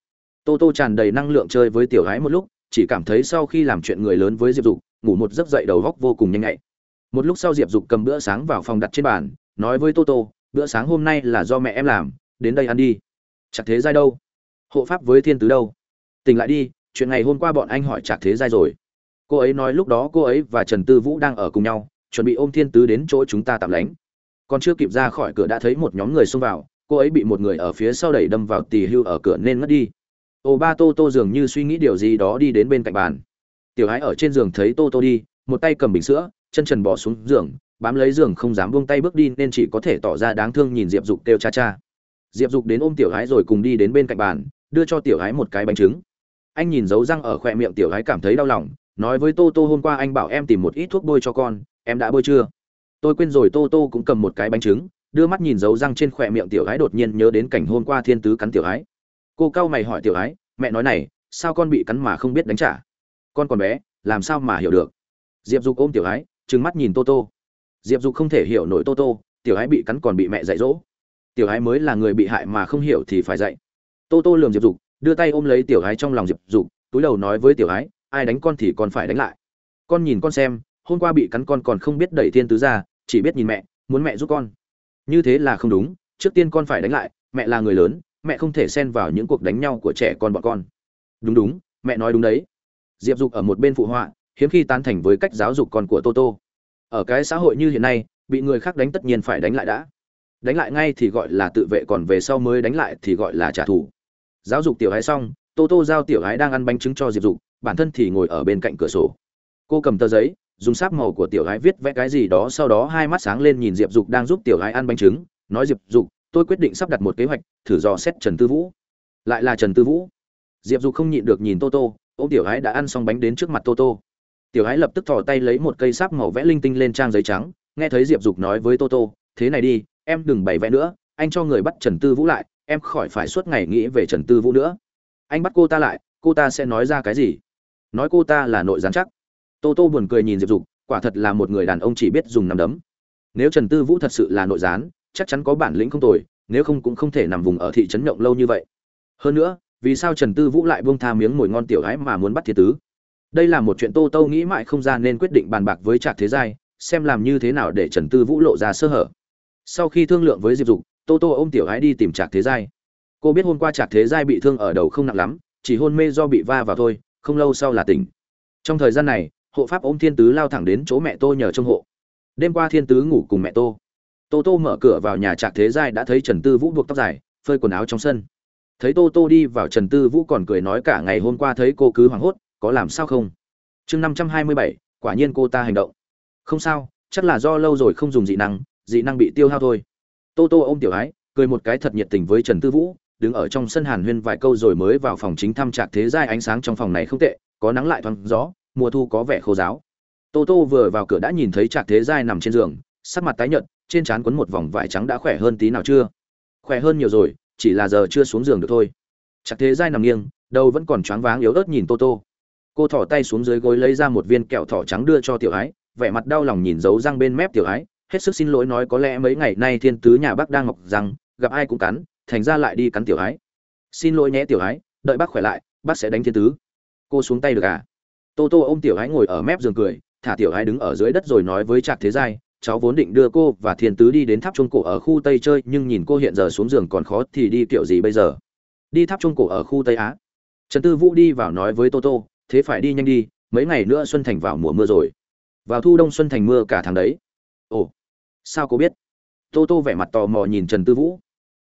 Tô tô tràn đầy năng lượng chơi với tiểu gái một lúc, chỉ cảm thấy sau khi làm chuyện người lớn với diệp dục, ngủ một giấc dậy đầu góc vô cùng nhanh nhạy. Một lúc sau diệp dục cầm bữa sáng vào phòng đặt trên bàn, nói với tô tô, bữa sáng hôm nay là do mẹ em làm, đến đây ăn đi. Chặt thế dai đâu? Hộ pháp với thiên tứ đâu? Tỉnh lại đi, chuyện ngày hôm qua bọn anh hỏi trạc thế giai rồi. Cô ấy nói lúc đó cô ấy và trần tư vũ đang ở cùng nhau, chuẩn bị ôm thiên tứ đến chỗ chúng ta tạm lánh. Còn chưa kịp ra khỏi cửa đã thấy một nhóm người xông vào, cô ấy bị một người ở phía sau đẩy đâm vào tì hưu ở cửa nên ngất đi. Ô ba tô tô dường như suy nghĩ điều gì đó đi đến bên cạnh bàn. Tiểu ái ở trên giường thấy tô tô đi, một tay cầm bình sữa, chân trần bỏ xuống giường, bám lấy giường không dám buông tay bước đi nên chỉ có thể tỏ ra đáng thương nhìn diệp dục kêu cha cha. Diệp dục đến ôm tiểu ái rồi cùng đi đến bên cạnh bàn đưa cho tiểu gái một cái bánh trứng. Anh nhìn dấu răng ở khoe miệng tiểu gái cảm thấy đau lòng, nói với tô tô hôm qua anh bảo em tìm một ít thuốc bôi cho con, em đã bôi chưa? Tôi quên rồi, tô tô cũng cầm một cái bánh trứng, đưa mắt nhìn dấu răng trên khoe miệng tiểu gái đột nhiên nhớ đến cảnh hôm qua thiên tứ cắn tiểu gái cô cau mày hỏi tiểu gái mẹ nói này, sao con bị cắn mà không biết đánh trả? Con còn bé, làm sao mà hiểu được? Diệp dục ôm tiểu gái trừng mắt nhìn tô tô. Diệp dục không thể hiểu nổi tô tô, tiểu gái bị cắn còn bị mẹ dạy dỗ. Tiểu gái mới là người bị hại mà không hiểu thì phải dạy tô tô lường diệp dục, đưa tay ôm lấy tiểu ái trong lòng diệp dục, túi đầu nói với tiểu ái ai đánh con thì con phải đánh lại. Con nhìn con xem, hôm qua bị cắn con còn không biết đẩy thiên tứ ra, chỉ biết nhìn mẹ, muốn mẹ giúp con. Như thế là không đúng, trước tiên con phải đánh lại, mẹ là người lớn, mẹ không thể xen vào những cuộc đánh nhau của trẻ con bọn con. Đúng đúng, mẹ nói đúng đấy. Diệp dục ở một bên phụ họa, hiếm khi tán thành với cách giáo dục con của toto ở cái xã hội như hiện nay, bị người khác đánh tất nhiên phải đánh lại đã. Đánh lại ngay thì gọi là tự vệ còn về sau mới đánh lại thì gọi là trả thù giáo dục tiểu gái xong, tô tô giao tiểu gái đang ăn bánh trứng cho diệp dục, bản thân thì ngồi ở bên cạnh cửa sổ. Cô cầm tờ giấy, dùng sáp màu của tiểu gái viết vẽ cái gì đó, sau đó hai mắt sáng lên nhìn diệp dục đang giúp tiểu gái ăn bánh trứng, nói diệp dục, tôi quyết định sắp đặt một kế hoạch, thử dò xét trần tư vũ. Lại là trần tư vũ. Diệp dục không nhịn được nhìn tô tô ô tiểu gái đã ăn xong bánh đến trước mặt tô tô. Tiểu gái lập tức thò tay lấy một cây sáp màu vẽ linh tinh lên trang giấy trắng, nghe thấy diệp dục nói với tô tô, thế này đi, em đừng bày vẽ nữa, anh cho người bắt trần tư vũ lại em khỏi phải suốt ngày nghĩ về trần tư vũ nữa. Anh bắt cô ta lại, cô ta sẽ nói ra cái gì? Nói cô ta là nội gián chắc. Tô tô buồn cười nhìn diệp dục, quả thật là một người đàn ông chỉ biết dùng nằm đấm. Nếu trần tư vũ thật sự là nội gián, chắc chắn có bản lĩnh không tồi, nếu không cũng không thể nằm vùng ở thị trấn nhộng lâu như vậy. Hơn nữa, vì sao trần tư vũ lại bông tha miếng mồi ngon tiểu gái mà muốn bắt thiên tứ? Đây là một chuyện tô tô nghĩ mãi không ra nên quyết định bàn bạc với trạc thế giai, xem làm như thế nào để trần tư vũ lộ ra sơ hở. Sau khi thương lượng với diệp dục tô tô ôm tiểu Ái đi tìm trạc thế giai. Cô biết hôm qua trạc thế giai bị thương ở đầu không nặng lắm, chỉ hôn mê do bị va vào thôi, không lâu sau là tỉnh. Trong thời gian này, hộ pháp ôm thiên tứ lao thẳng đến chỗ mẹ tô nhờ trông hộ. Đêm qua thiên tứ ngủ cùng mẹ tô. Tô tô mở cửa vào nhà trạc thế giai đã thấy trần tư vũ buộc tóc dài, phơi quần áo trong sân. Thấy tô tô đi vào trần tư vũ còn cười nói cả ngày hôm qua thấy cô cứ hoảng hốt, có làm sao không? Chương năm trăm hai mươi bảy, quả nhiên cô ta hành động. Không sao, chắc là do lâu rồi không dùng dị năng dị năng bị tiêu hao thôi tô tô ôm tiểu ái, cười một cái thật nhiệt tình với trần tư vũ, đứng ở trong sân hàn huyên vài câu rồi mới vào phòng chính thăm trạc thế giai ánh sáng trong phòng này không tệ, có nắng lại thoáng gió, mùa thu có vẻ khô giáo. Tô tô vừa vào cửa đã nhìn thấy trạc thế giai nằm trên giường, sắc mặt tái nhợt, trên trán quấn một vòng vải trắng đã khỏe hơn tí nào chưa? Khỏe hơn nhiều rồi, chỉ là giờ chưa xuống giường được thôi. Trạc thế giai nằm nghiêng, đầu vẫn còn choáng váng yếu ớt nhìn tô tô. Cô thỏ tay xuống dưới gối lấy ra một viên kẹo thỏ trắng đưa cho tiểu ái, vẻ mặt đau lòng nhìn dấu răng bên mép tiểu ái hết sức xin lỗi nói có lẽ mấy ngày nay thiên tứ nhà bác đang ngọc rằng, gặp ai cũng cắn, thành ra lại đi cắn tiểu ái xin lỗi nhé tiểu ái đợi bác khỏe lại, bác sẽ đánh thiên tứ. Cô xuống tay được à? Tô tô ôm tiểu ái ngồi ở mép giường cười, thả tiểu ái đứng ở dưới đất rồi nói với trạc thế giai, cháu vốn định đưa cô và thiên tứ đi đến tháp trung cổ ở khu tây chơi, nhưng nhìn cô hiện giờ xuống giường còn khó thì đi kiểu gì bây giờ? Đi tháp trung cổ ở khu tây á. Trần tư vũ đi vào nói với tô tô, thế phải đi nhanh đi, mấy ngày nữa xuân thành vào mùa mưa rồi. Vào thu đông xuân thành mưa cả tháng đấy. Ồ sao cô biết? Tô tô vẻ mặt tò mò nhìn trần tư vũ.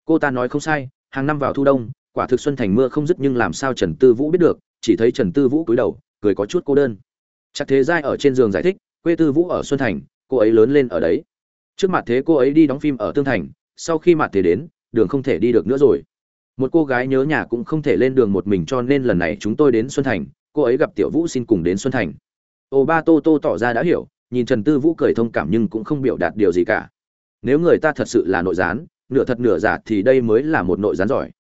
Cô ta nói không sai, hàng năm vào thu đông, quả thực xuân thành mưa không dứt nhưng làm sao trần tư vũ biết được, chỉ thấy trần tư vũ cúi đầu, cười có chút cô đơn. Chắc thế giai ở trên giường giải thích, quê tư vũ ở xuân thành, cô ấy lớn lên ở đấy. Trước mặt thế cô ấy đi đóng phim ở tương thành, sau khi mặt thế đến, đường không thể đi được nữa rồi. Một cô gái nhớ nhà cũng không thể lên đường một mình cho nên lần này chúng tôi đến xuân thành, cô ấy gặp tiểu vũ xin cùng đến xuân thành. Ô ba tô tô tỏ ra đã hiểu nhìn trần tư vũ cười thông cảm nhưng cũng không biểu đạt điều gì cả. Nếu người ta thật sự là nội gián, nửa thật nửa giả thì đây mới là một nội gián giỏi.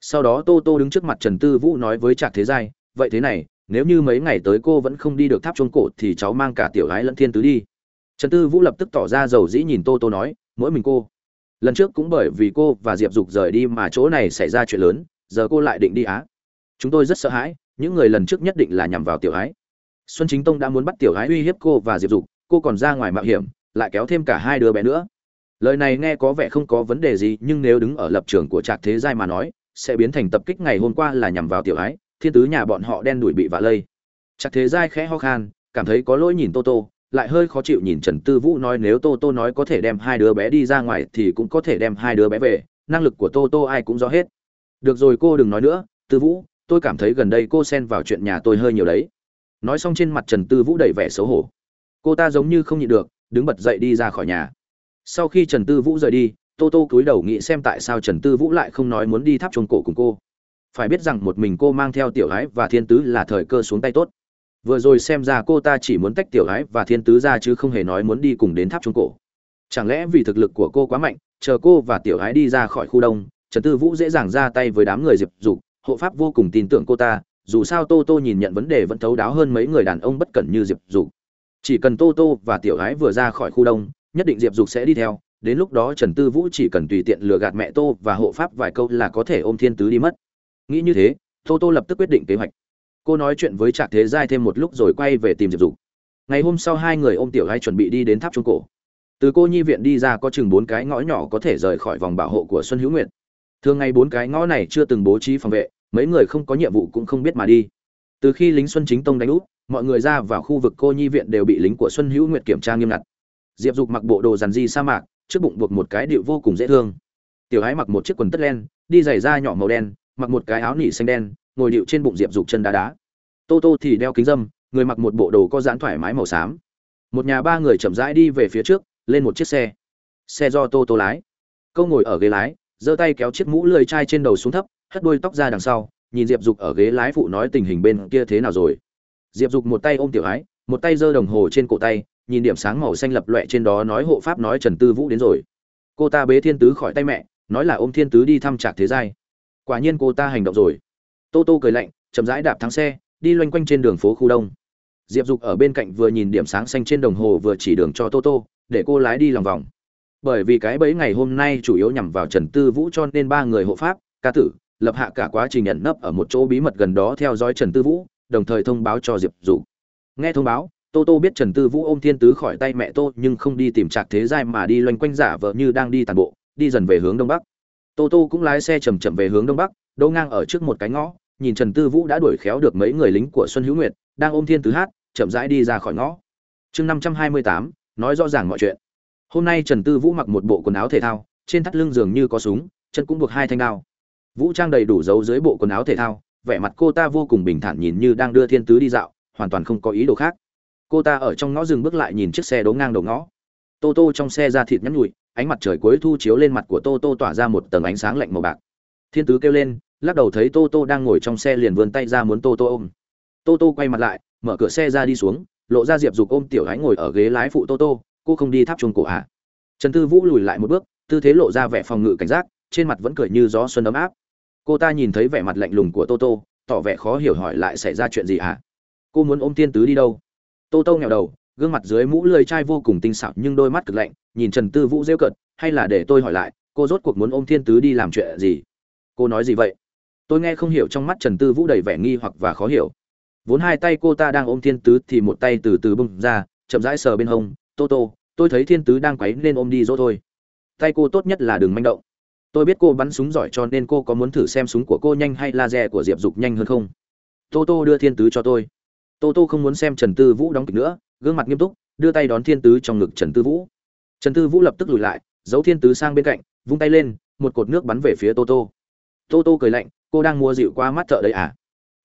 Sau đó tô tô đứng trước mặt trần tư vũ nói với trạc thế giai, vậy thế này, nếu như mấy ngày tới cô vẫn không đi được tháp chuông cổ thì cháu mang cả tiểu gái lẫn thiên tứ đi. Trần tư vũ lập tức tỏ ra giàu dĩ nhìn tô tô nói, mỗi mình cô. Lần trước cũng bởi vì cô và diệp dục rời đi mà chỗ này xảy ra chuyện lớn, giờ cô lại định đi á. Chúng tôi rất sợ hãi, những người lần trước nhất định là nhằm vào tiểu ái xuân chính tông đã muốn bắt tiểu ái uy hiếp cô và diệp dục cô còn ra ngoài mạo hiểm, lại kéo thêm cả hai đứa bé nữa. Lời này nghe có vẻ không có vấn đề gì, nhưng nếu đứng ở lập trường của trạc thế giai mà nói, sẽ biến thành tập kích ngày hôm qua là nhằm vào tiểu ái, thiên tứ nhà bọn họ đen đuổi bị vạ lây. Trạc thế giai khẽ ho khan, cảm thấy có lỗi nhìn tô tô, lại hơi khó chịu nhìn trần tư vũ nói nếu tô tô nói có thể đem hai đứa bé đi ra ngoài thì cũng có thể đem hai đứa bé về, năng lực của tô tô ai cũng rõ hết. Được rồi cô đừng nói nữa, tư vũ, tôi cảm thấy gần đây cô xen vào chuyện nhà tôi hơi nhiều đấy. Nói xong trên mặt trần tư vũ đầy vẻ xấu hổ cô ta giống như không nhịn được, đứng bật dậy đi ra khỏi nhà. Sau khi trần tư vũ rời đi, tô tô cúi đầu nghĩ xem tại sao trần tư vũ lại không nói muốn đi tháp chuông cổ cùng cô. Phải biết rằng một mình cô mang theo tiểu gái và thiên tứ là thời cơ xuống tay tốt. Vừa rồi xem ra cô ta chỉ muốn tách tiểu gái và thiên tứ ra chứ không hề nói muốn đi cùng đến tháp chuông cổ. Chẳng lẽ vì thực lực của cô quá mạnh, chờ cô và tiểu gái đi ra khỏi khu đông, trần tư vũ dễ dàng ra tay với đám người diệp dục hộ pháp vô cùng tin tưởng cô ta, dù sao tô tô nhìn nhận vấn đề vẫn thấu đáo hơn mấy người đàn ông bất cẩn như diệp dục chỉ cần tô tô và tiểu gái vừa ra khỏi khu đông, nhất định diệp dục sẽ đi theo. Đến lúc đó trần tư vũ chỉ cần tùy tiện lừa gạt mẹ tô và hộ pháp vài câu là có thể ôm thiên tứ đi mất. Nghĩ như thế, tô tô lập tức quyết định kế hoạch. Cô nói chuyện với trạc thế giai thêm một lúc rồi quay về tìm diệp dục. Ngày hôm sau hai người ôm tiểu gái chuẩn bị đi đến tháp trung cổ. Từ cô nhi viện đi ra có chừng bốn cái ngõ nhỏ có thể rời khỏi vòng bảo hộ của xuân hữu nguyệt. Thường ngày bốn cái ngõ này chưa từng bố trí phòng vệ, mấy người không có nhiệm vụ cũng không biết mà đi. Từ khi lính xuân chính tông đánh úp mọi người ra vào khu vực cô nhi viện đều bị lính của xuân hữu nguyệt kiểm tra nghiêm ngặt. Diệp dục mặc bộ đồ dàn di sa mạc, trước bụng buộc một cái điệu vô cùng dễ thương. Tiểu ái mặc một chiếc quần tất len, đi giày da nhỏ màu đen, mặc một cái áo nỉ xanh đen, ngồi điệu trên bụng diệp dục chân đá đá. Tô tô thì đeo kính dâm, người mặc một bộ đồ có giãn thoải mái màu xám. Một nhà ba người chậm rãi đi về phía trước, lên một chiếc xe. Xe do tô tô lái. Câu ngồi ở ghế lái, giơ tay kéo chiếc mũ lười chai trên đầu xuống thấp, hất đuôi tóc ra đằng sau, nhìn diệp dục ở ghế lái phụ nói tình hình bên kia thế nào rồi diệp dục một tay ôm tiểu ái, một tay giơ đồng hồ trên cổ tay, nhìn điểm sáng màu xanh lập loẹ trên đó nói hộ pháp nói trần tư vũ đến rồi. Cô ta bế thiên tứ khỏi tay mẹ, nói là ôm thiên tứ đi thăm trạc thế giai. Quả nhiên cô ta hành động rồi. Tô tô cười lạnh, chậm rãi đạp thắng xe, đi loanh quanh trên đường phố khu đông. Diệp dục ở bên cạnh vừa nhìn điểm sáng xanh trên đồng hồ vừa chỉ đường cho tô tô, để cô lái đi lòng vòng. Bởi vì cái bẫy ngày hôm nay chủ yếu nhằm vào trần tư vũ cho nên ba người hộ pháp, ca tử, lập hạ cả quá trình nhận nấp ở một chỗ bí mật gần đó theo dõi trần tư vũ đồng thời thông báo cho diệp dục nghe thông báo, tô tô biết trần tư vũ ôm thiên tứ khỏi tay mẹ tô, nhưng không đi tìm trạc thế giai mà đi loanh quanh giả vợ như đang đi tàn bộ, đi dần về hướng đông bắc. Tô tô cũng lái xe chầm chậm về hướng đông bắc, đỗ ngang ở trước một cái ngõ, nhìn trần tư vũ đã đuổi khéo được mấy người lính của xuân hữu nguyệt, đang ôm thiên tứ hát, chậm rãi đi ra khỏi ngõ. Chương năm trăm hai mươi tám, nói rõ ràng mọi chuyện. Hôm nay trần tư vũ mặc một bộ quần áo thể thao, trên thắt lưng dường như có súng, chân cũng buộc hai thanh đao. Vũ trang đầy đủ dấu dưới bộ quần áo thể thao vẻ mặt cô ta vô cùng bình thản nhìn như đang đưa thiên tứ đi dạo, hoàn toàn không có ý đồ khác. Cô ta ở trong ngõ dừng bước lại nhìn chiếc xe đỗ ngang đầu ngõ. Tô tô trong xe ra thịt nhắn nhụi ánh mặt trời cuối thu chiếu lên mặt của tô tô tỏa ra một tầng ánh sáng lạnh màu bạc. Thiên tứ kêu lên, lắc đầu thấy tô tô đang ngồi trong xe liền vươn tay ra muốn tô tô ôm. Tô tô quay mặt lại, mở cửa xe ra đi xuống, lộ ra diệp dục ôm tiểu ánh ngồi ở ghế lái phụ tô tô, cô không đi tháp chuông cổ ạ? À. trần tư vũ lùi lại một bước, tư thế lộ ra vẻ phòng ngự cảnh giác, trên mặt vẫn cười như gió xuân ấm áp cô ta nhìn thấy vẻ mặt lạnh lùng của tô tô, tỏ vẻ khó hiểu hỏi lại xảy ra chuyện gì ạ? À? cô muốn ôm thiên tứ đi đâu? Tô tô nghèo đầu, gương mặt dưới mũ lười chai vô cùng tinh xảo nhưng đôi mắt cực lạnh, nhìn trần tư vũ rêu cợt, hay là để tôi hỏi lại, cô rốt cuộc muốn ôm thiên tứ đi làm chuyện gì? Cô nói gì vậy? Tôi nghe không hiểu trong mắt trần tư vũ đầy vẻ nghi hoặc và khó hiểu. Vốn hai tay cô ta đang ôm thiên tứ thì một tay từ từ bung ra, chậm rãi sờ bên hông, tô tô, tôi thấy thiên tứ đang quấy nên ôm đi dỗ thôi. Tay cô tốt nhất là đừng manh động tôi biết cô bắn súng giỏi cho nên cô có muốn thử xem súng của cô nhanh hay laser của diệp dục nhanh hơn không? Tô tô đưa thiên tứ cho tôi. Tô tô không muốn xem trần tư vũ đóng kịch nữa, gương mặt nghiêm túc, đưa tay đón thiên tứ trong ngực trần tư vũ. Trần tư vũ lập tức lùi lại, giấu thiên tứ sang bên cạnh, vung tay lên, một cột nước bắn về phía tô tô. Tô tô cười lạnh, cô đang mua dịu qua mắt thợ đấy à?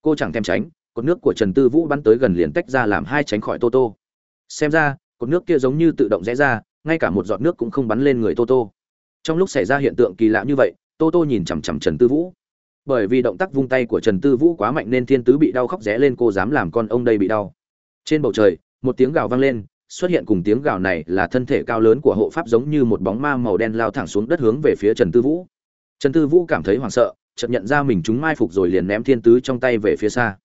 Cô chẳng thèm tránh, cột nước của trần tư vũ bắn tới gần liền tách ra làm hai tránh khỏi tô tô. Xem ra, cột nước kia giống như tự động rẽ ra, ngay cả một giọt nước cũng không bắn lên người tô tô trong lúc xảy ra hiện tượng kỳ lạ như vậy, tô tô nhìn chằm chằm trần tư vũ. Bởi vì động tác vung tay của trần tư vũ quá mạnh nên thiên tứ bị đau khóc rẽ lên, cô dám làm con ông đây bị đau. Trên bầu trời, một tiếng gào vang lên, xuất hiện cùng tiếng gào này là thân thể cao lớn của hộ pháp giống như một bóng ma màu đen lao thẳng xuống đất hướng về phía trần tư vũ. Trần tư vũ cảm thấy hoảng sợ, chợt nhận ra mình chúng mai phục rồi liền ném thiên tứ trong tay về phía xa.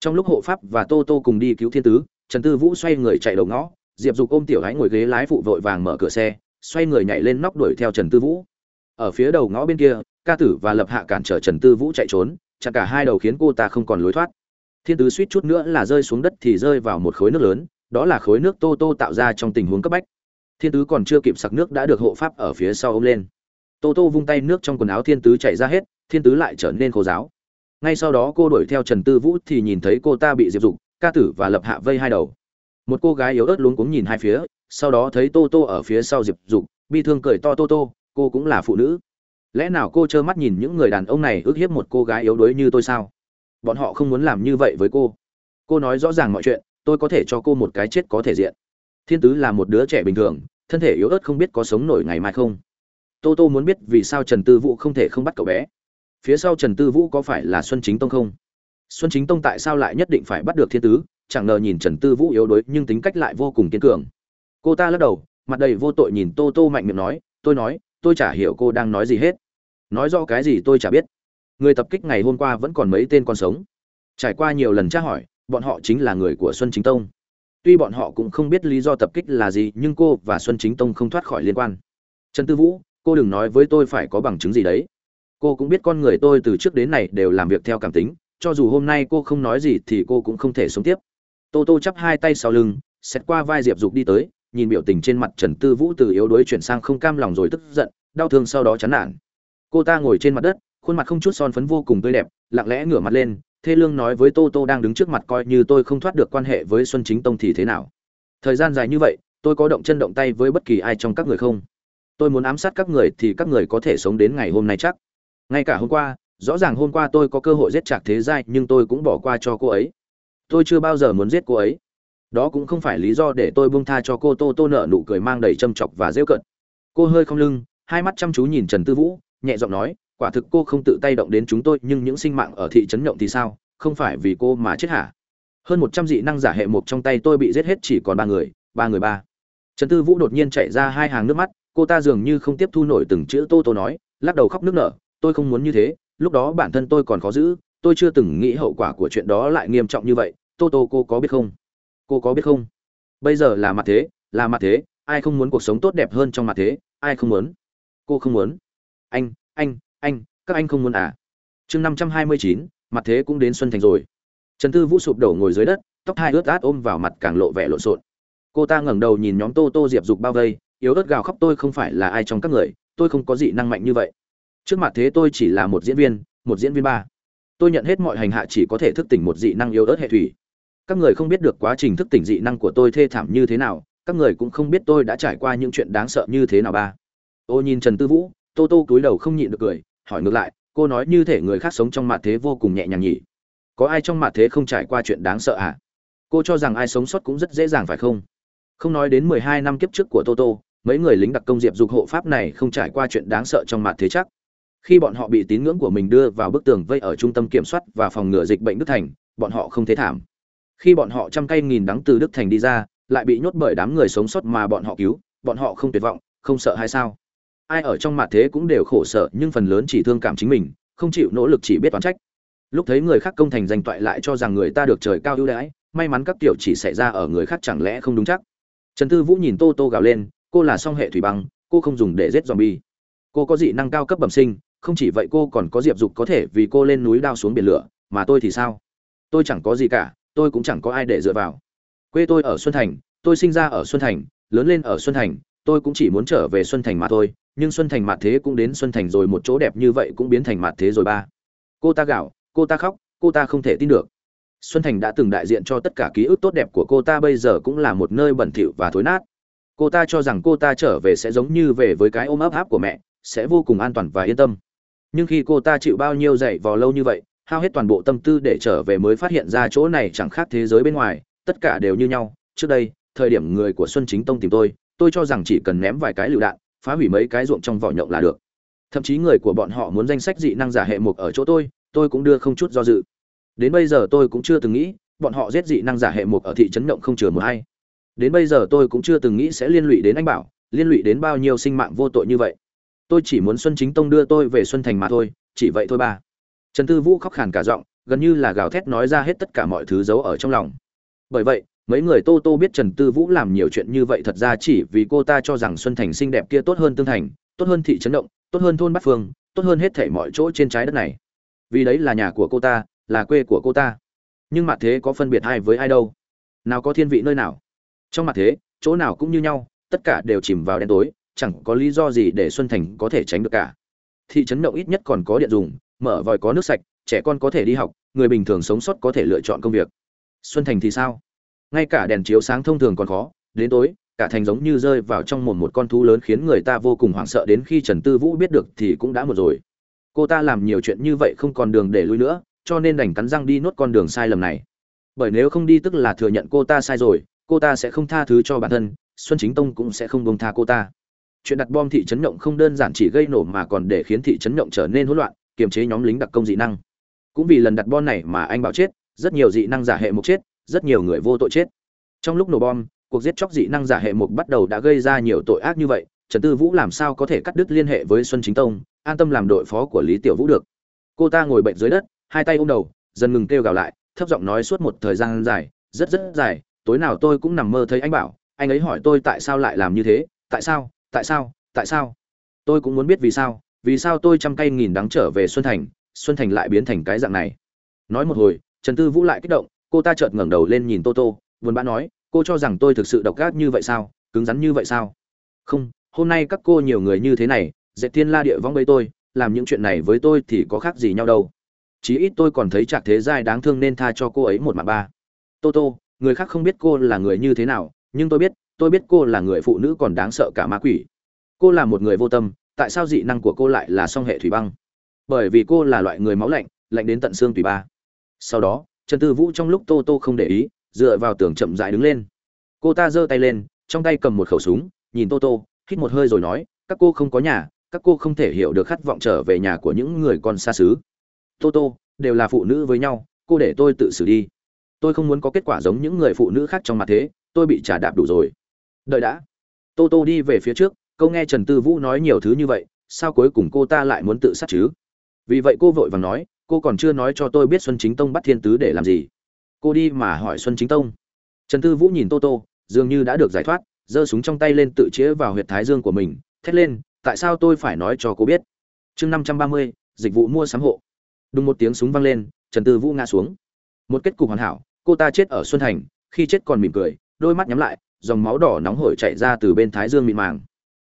Trong lúc hộ pháp và tô tô cùng đi cứu thiên tứ, trần tư vũ xoay người chạy đầu ngõ, diệp dục ôm tiểu gái ngồi ghế lái phụ vội vàng mở cửa xe xoay người nhảy lên nóc đuổi theo trần tư vũ. Ở phía đầu ngõ bên kia, ca tử và lập hạ cản trở trần tư vũ chạy trốn, chặn cả hai đầu khiến cô ta không còn lối thoát. Thiên tứ suýt chút nữa là rơi xuống đất thì rơi vào một khối nước lớn, đó là khối nước tô tô tạo ra trong tình huống cấp bách. Thiên tứ còn chưa kịp sặc nước đã được hộ pháp ở phía sau ôm lên. Tô tô vung tay nước trong quần áo thiên tứ chảy ra hết, thiên tứ lại trở nên khô giáo ngay sau đó cô đuổi theo trần tư vũ thì nhìn thấy cô ta bị diệp dục, ca tử và lập hạ vây hai đầu một cô gái yếu ớt luống cuống nhìn hai phía, sau đó thấy tô tô ở phía sau diệp dục, bi thương cười to tô tô, cô cũng là phụ nữ. Lẽ nào cô trơ mắt nhìn những người đàn ông này ước hiếp một cô gái yếu đuối như tôi sao? Bọn họ không muốn làm như vậy với cô. Cô nói rõ ràng mọi chuyện, tôi có thể cho cô một cái chết có thể diện. Thiên tứ là một đứa trẻ bình thường, thân thể yếu ớt không biết có sống nổi ngày mai không? Tô tô muốn biết vì sao trần tư vũ không thể không bắt cậu bé. Phía sau trần tư vũ có phải là xuân chính tông không? Xuân chính tông tại sao lại nhất định phải bắt được thiên tứ? Chẳng ngờ nhìn trần tư vũ yếu đuối nhưng tính cách lại vô cùng kiên cường. Cô ta lắc đầu, mặt đầy vô tội nhìn tô tô mạnh miệng nói, tôi nói, tôi chả hiểu cô đang nói gì hết. Nói rõ cái gì tôi chả biết. Người tập kích ngày hôm qua vẫn còn mấy tên còn sống. Trải qua nhiều lần tra hỏi, bọn họ chính là người của xuân chính tông. Tuy bọn họ cũng không biết lý do tập kích là gì, nhưng cô và xuân chính tông không thoát khỏi liên quan. Trần tư vũ, cô đừng nói với tôi phải có bằng chứng gì đấy. Cô cũng biết con người tôi từ trước đến nay đều làm việc theo cảm tính, cho dù hôm nay cô không nói gì thì cô cũng không thể sống tiếp tô tô chắp hai tay sau lưng xét qua vai diệp dục đi tới, nhìn biểu tình trên mặt trần tư vũ từ yếu đuối chuyển sang không cam lòng rồi tức giận, đau thương sau đó chán nản. Cô ta ngồi trên mặt đất, khuôn mặt không chút son phấn vô cùng tươi đẹp, lặng lẽ ngửa mặt lên, thê lương nói với tô tô đang đứng trước mặt coi như tôi không thoát được quan hệ với xuân chính tông thì thế nào. Thời gian dài như vậy, tôi có động chân động tay với bất kỳ ai trong các người không? Tôi muốn ám sát các người thì các người có thể sống đến ngày hôm nay chắc. Ngay cả hôm qua, rõ ràng hôm qua tôi có cơ hội giết chạc thế giai nhưng tôi cũng bỏ qua cho cô ấy tôi chưa bao giờ muốn giết cô ấy. Đó cũng không phải lý do để tôi buông tha cho cô, tô tô nợ nụ cười mang đầy châm chọc và rêu cận cô hơi không lưng, hai mắt chăm chú nhìn trần tư vũ, nhẹ giọng nói, quả thực cô không tự tay động đến chúng tôi, nhưng những sinh mạng ở thị trấn nhộng thì sao? Không phải vì cô mà chết hả? Hơn một trăm dị năng giả hệ mộc trong tay tôi bị giết hết chỉ còn ba người ba người ba. Trần tư vũ đột nhiên chạy ra hai hàng nước mắt, cô ta dường như không tiếp thu nổi từng chữ tô tô nói, lắc đầu khóc nước nở, tôi không muốn như thế, lúc đó bản thân tôi còn khó giữ tôi chưa từng nghĩ hậu quả của chuyện đó lại nghiêm trọng như vậy. Tô tô cô có biết không? Cô có biết không? Bây giờ là mặt thế, là mặt thế. Ai không muốn cuộc sống tốt đẹp hơn trong mặt thế? Ai không muốn? Cô không muốn. Anh anh anh, các anh không muốn à? Chương năm trăm hai mươi chín, mặt thế cũng đến xuân thành rồi. Trần tư vũ sụp đổ ngồi dưới đất, tóc hai ướt át ôm vào mặt càng lộ vẻ lộn xộn. Cô ta ngẩng đầu nhìn nhóm tô tô diệp dục bao vây, yếu ớt gào khóc tôi không phải là ai trong các người, tôi không có dị năng mạnh như vậy. Trước mặt thế tôi chỉ là một diễn viên, một diễn viên ba tôi nhận hết mọi hành hạ chỉ có thể thức tỉnh một dị năng yếu ớt hệ thủy. Các người không biết được quá trình thức tỉnh dị năng của tôi thê thảm như thế nào, các người cũng không biết tôi đã trải qua những chuyện đáng sợ như thế nào ba. Ô nhìn trần tư vũ, tô tô cúi đầu không nhịn được cười, hỏi ngược lại, cô nói như thể người khác sống trong mạ thế vô cùng nhẹ nhàng nhỉ? Có ai trong mạ thế không trải qua chuyện đáng sợ à? Cô cho rằng ai sống sót cũng rất dễ dàng phải không? Không nói đến mười hai năm kiếp trước của toto mấy người lính đặc công diệp dục hộ pháp này không trải qua chuyện đáng sợ trong mạ thế chắc khi bọn họ bị tín ngưỡng của mình đưa vào bức tường vây ở trung tâm kiểm soát và phòng ngừa dịch bệnh đức thành, bọn họ không thế thảm. Khi bọn họ trăm cây nghìn đắng từ đức thành đi ra, lại bị nhốt bởi đám người sống sót mà bọn họ cứu, bọn họ không tuyệt vọng, không sợ hay sao? Ai ở trong mặt thế cũng đều khổ sở nhưng phần lớn chỉ thương cảm chính mình, không chịu nỗ lực chỉ biết toán trách. Lúc thấy người khác công thành danh toại lại cho rằng người ta được trời cao ưu đãi, may mắn các tiểu chỉ xảy ra ở người khác chẳng lẽ không đúng chắc? Trần tư vũ nhìn tô tô gào lên, cô là song hệ thủy băng, cô không dùng để giết zombie. Cô có dị năng cao cấp bẩm sinh không chỉ vậy cô còn có diệp dục có thể vì cô lên núi đao xuống biển lửa, mà tôi thì sao? Tôi chẳng có gì cả, tôi cũng chẳng có ai để dựa vào. Quê tôi ở xuân thành, tôi sinh ra ở xuân thành, lớn lên ở xuân thành, tôi cũng chỉ muốn trở về xuân thành mà thôi, nhưng xuân thành mạt thế cũng đến xuân thành rồi, một chỗ đẹp như vậy cũng biến thành mạt thế rồi ba. Cô ta gạo cô ta khóc, cô ta không thể tin được. Xuân thành đã từng đại diện cho tất cả ký ức tốt đẹp của cô ta, bây giờ cũng là một nơi bẩn thỉu và thối nát. Cô ta cho rằng cô ta trở về sẽ giống như về với cái ôm ấp áp của mẹ, sẽ vô cùng an toàn và yên tâm nhưng khi cô ta chịu bao nhiêu dạy vò lâu như vậy, hao hết toàn bộ tâm tư để trở về mới phát hiện ra chỗ này chẳng khác thế giới bên ngoài, tất cả đều như nhau. Trước đây, thời điểm người của xuân chính tông tìm tôi tôi cho rằng chỉ cần ném vài cái lựu đạn, phá hủy mấy cái ruộng trong vỏ nhộng là được. Thậm chí người của bọn họ muốn danh sách dị năng giả hệ mục ở chỗ tôi tôi cũng đưa không chút do dự. Đến bây giờ tôi cũng chưa từng nghĩ, bọn họ giết dị năng giả hệ mục ở thị trấn động không chừa một hay. Đến bây giờ tôi cũng chưa từng nghĩ sẽ liên lụy đến anh bảo, liên lụy đến bao nhiêu sinh mạng vô tội như vậy tôi chỉ muốn xuân chính tông đưa tôi về xuân thành mà thôi, chỉ vậy thôi ba. Trần tư vũ khóc khàn cả giọng, gần như là gào thét nói ra hết tất cả mọi thứ giấu ở trong lòng. Bởi vậy, mấy người tô tô biết trần tư vũ làm nhiều chuyện như vậy thật ra chỉ vì cô ta cho rằng xuân thành xinh đẹp kia tốt hơn tương thành, tốt hơn thị trấn động, tốt hơn thôn bát phương, tốt hơn hết thảy mọi chỗ trên trái đất này. Vì đấy là nhà của cô ta, là quê của cô ta. Nhưng mặt thế có phân biệt ai với ai đâu? Nào có thiên vị nơi nào? Trong mặt thế, chỗ nào cũng như nhau, tất cả đều chìm vào đen tối chẳng có lý do gì để xuân thành có thể tránh được cả. Thị trấn động ít nhất còn có điện dùng, mở vòi có nước sạch, trẻ con có thể đi học, người bình thường sống sót có thể lựa chọn công việc. Xuân thành thì sao? Ngay cả đèn chiếu sáng thông thường còn khó, đến tối, cả thành giống như rơi vào trong mồm một con thú lớn khiến người ta vô cùng hoảng sợ đến khi trần tư vũ biết được thì cũng đã một rồi. Cô ta làm nhiều chuyện như vậy không còn đường để lui nữa, cho nên đành cắn răng đi nốt con đường sai lầm này. Bởi nếu không đi tức là thừa nhận cô ta sai rồi, cô ta sẽ không tha thứ cho bản thân, xuân chính tông cũng sẽ không bông tha cô ta chuyện đặt bom thị trấn nhộng không đơn giản chỉ gây nổ mà còn để khiến thị trấn nhộng trở nên hỗn loạn, kiềm chế nhóm lính đặc công dị năng. Cũng vì lần đặt bom này mà anh bảo chết, rất nhiều dị năng giả hệ mục chết, rất nhiều người vô tội chết. Trong lúc nổ bom, cuộc giết chóc dị năng giả hệ mục bắt đầu đã gây ra nhiều tội ác như vậy, trần tư vũ làm sao có thể cắt đứt liên hệ với xuân chính tông, an tâm làm đội phó của lý tiểu vũ được. Cô ta ngồi bệnh dưới đất, hai tay ôm đầu, dần ngừng kêu gào lại, thấp giọng nói suốt một thời gian dài, rất rất dài, tối nào tôi cũng nằm mơ thấy anh bảo, anh ấy hỏi tôi tại sao lại làm như thế, tại sao? Tại sao tại sao? Tôi cũng muốn biết vì sao vì sao tôi trăm cây nghìn đắng trở về xuân thành xuân thành lại biến thành cái dạng này? Nói một hồi, trần tư vũ lại kích động, cô ta chợt ngẩng đầu lên nhìn tô tô, buồn bã nói, cô cho rằng tôi thực sự độc ác như vậy sao, cứng rắn như vậy sao? Không, hôm nay các cô nhiều người như thế này dạy thiên la địa vong với tôi, làm những chuyện này với tôi thì có khác gì nhau đâu. Chí ít tôi còn thấy trạc thế giai đáng thương nên tha cho cô ấy một mạng ba. Tô tô, người khác không biết cô là người như thế nào, nhưng tôi biết tôi biết cô là người phụ nữ còn đáng sợ cả ma quỷ. Cô là một người vô tâm, tại sao dị năng của cô lại là song hệ thủy băng? Bởi vì cô là loại người máu lạnh lạnh đến tận xương tùy ba. Sau đó, trần tư vũ trong lúc tô tô không để ý, dựa vào tường chậm dại đứng lên. Cô ta giơ tay lên, trong tay cầm một khẩu súng, nhìn tô tô, hít một hơi rồi nói, các cô không có nhà, các cô không thể hiểu được khát vọng trở về nhà của những người con xa xứ. Tô tô, đều là phụ nữ với nhau, cô để tôi tự xử đi. Tôi không muốn có kết quả giống những người phụ nữ khác trong mặt thế, tôi bị trả đạp đủ rồi đợi đã. Tô tô đi về phía trước, câu nghe trần tư vũ nói nhiều thứ như vậy, sao cuối cùng cô ta lại muốn tự sát chứ? Vì vậy cô vội vàng nói, cô còn chưa nói cho tôi biết xuân chính tông bắt thiên tứ để làm gì. Cô đi mà hỏi xuân chính tông. Trần tư vũ nhìn tô tô, dường như đã được giải thoát, giơ súng trong tay lên tự chĩa vào huyệt thái dương của mình, thét lên, tại sao tôi phải nói cho cô biết? Chương năm trăm ba mươi, dịch vụ mua sắm hộ. Đúng một tiếng súng vang lên, trần tư vũ ngã xuống. Một kết cục hoàn hảo, cô ta chết ở xuân thành, khi chết còn mỉm cười, đôi mắt nhắm lại dòng máu đỏ nóng hổi chạy ra từ bên thái dương mịn màng.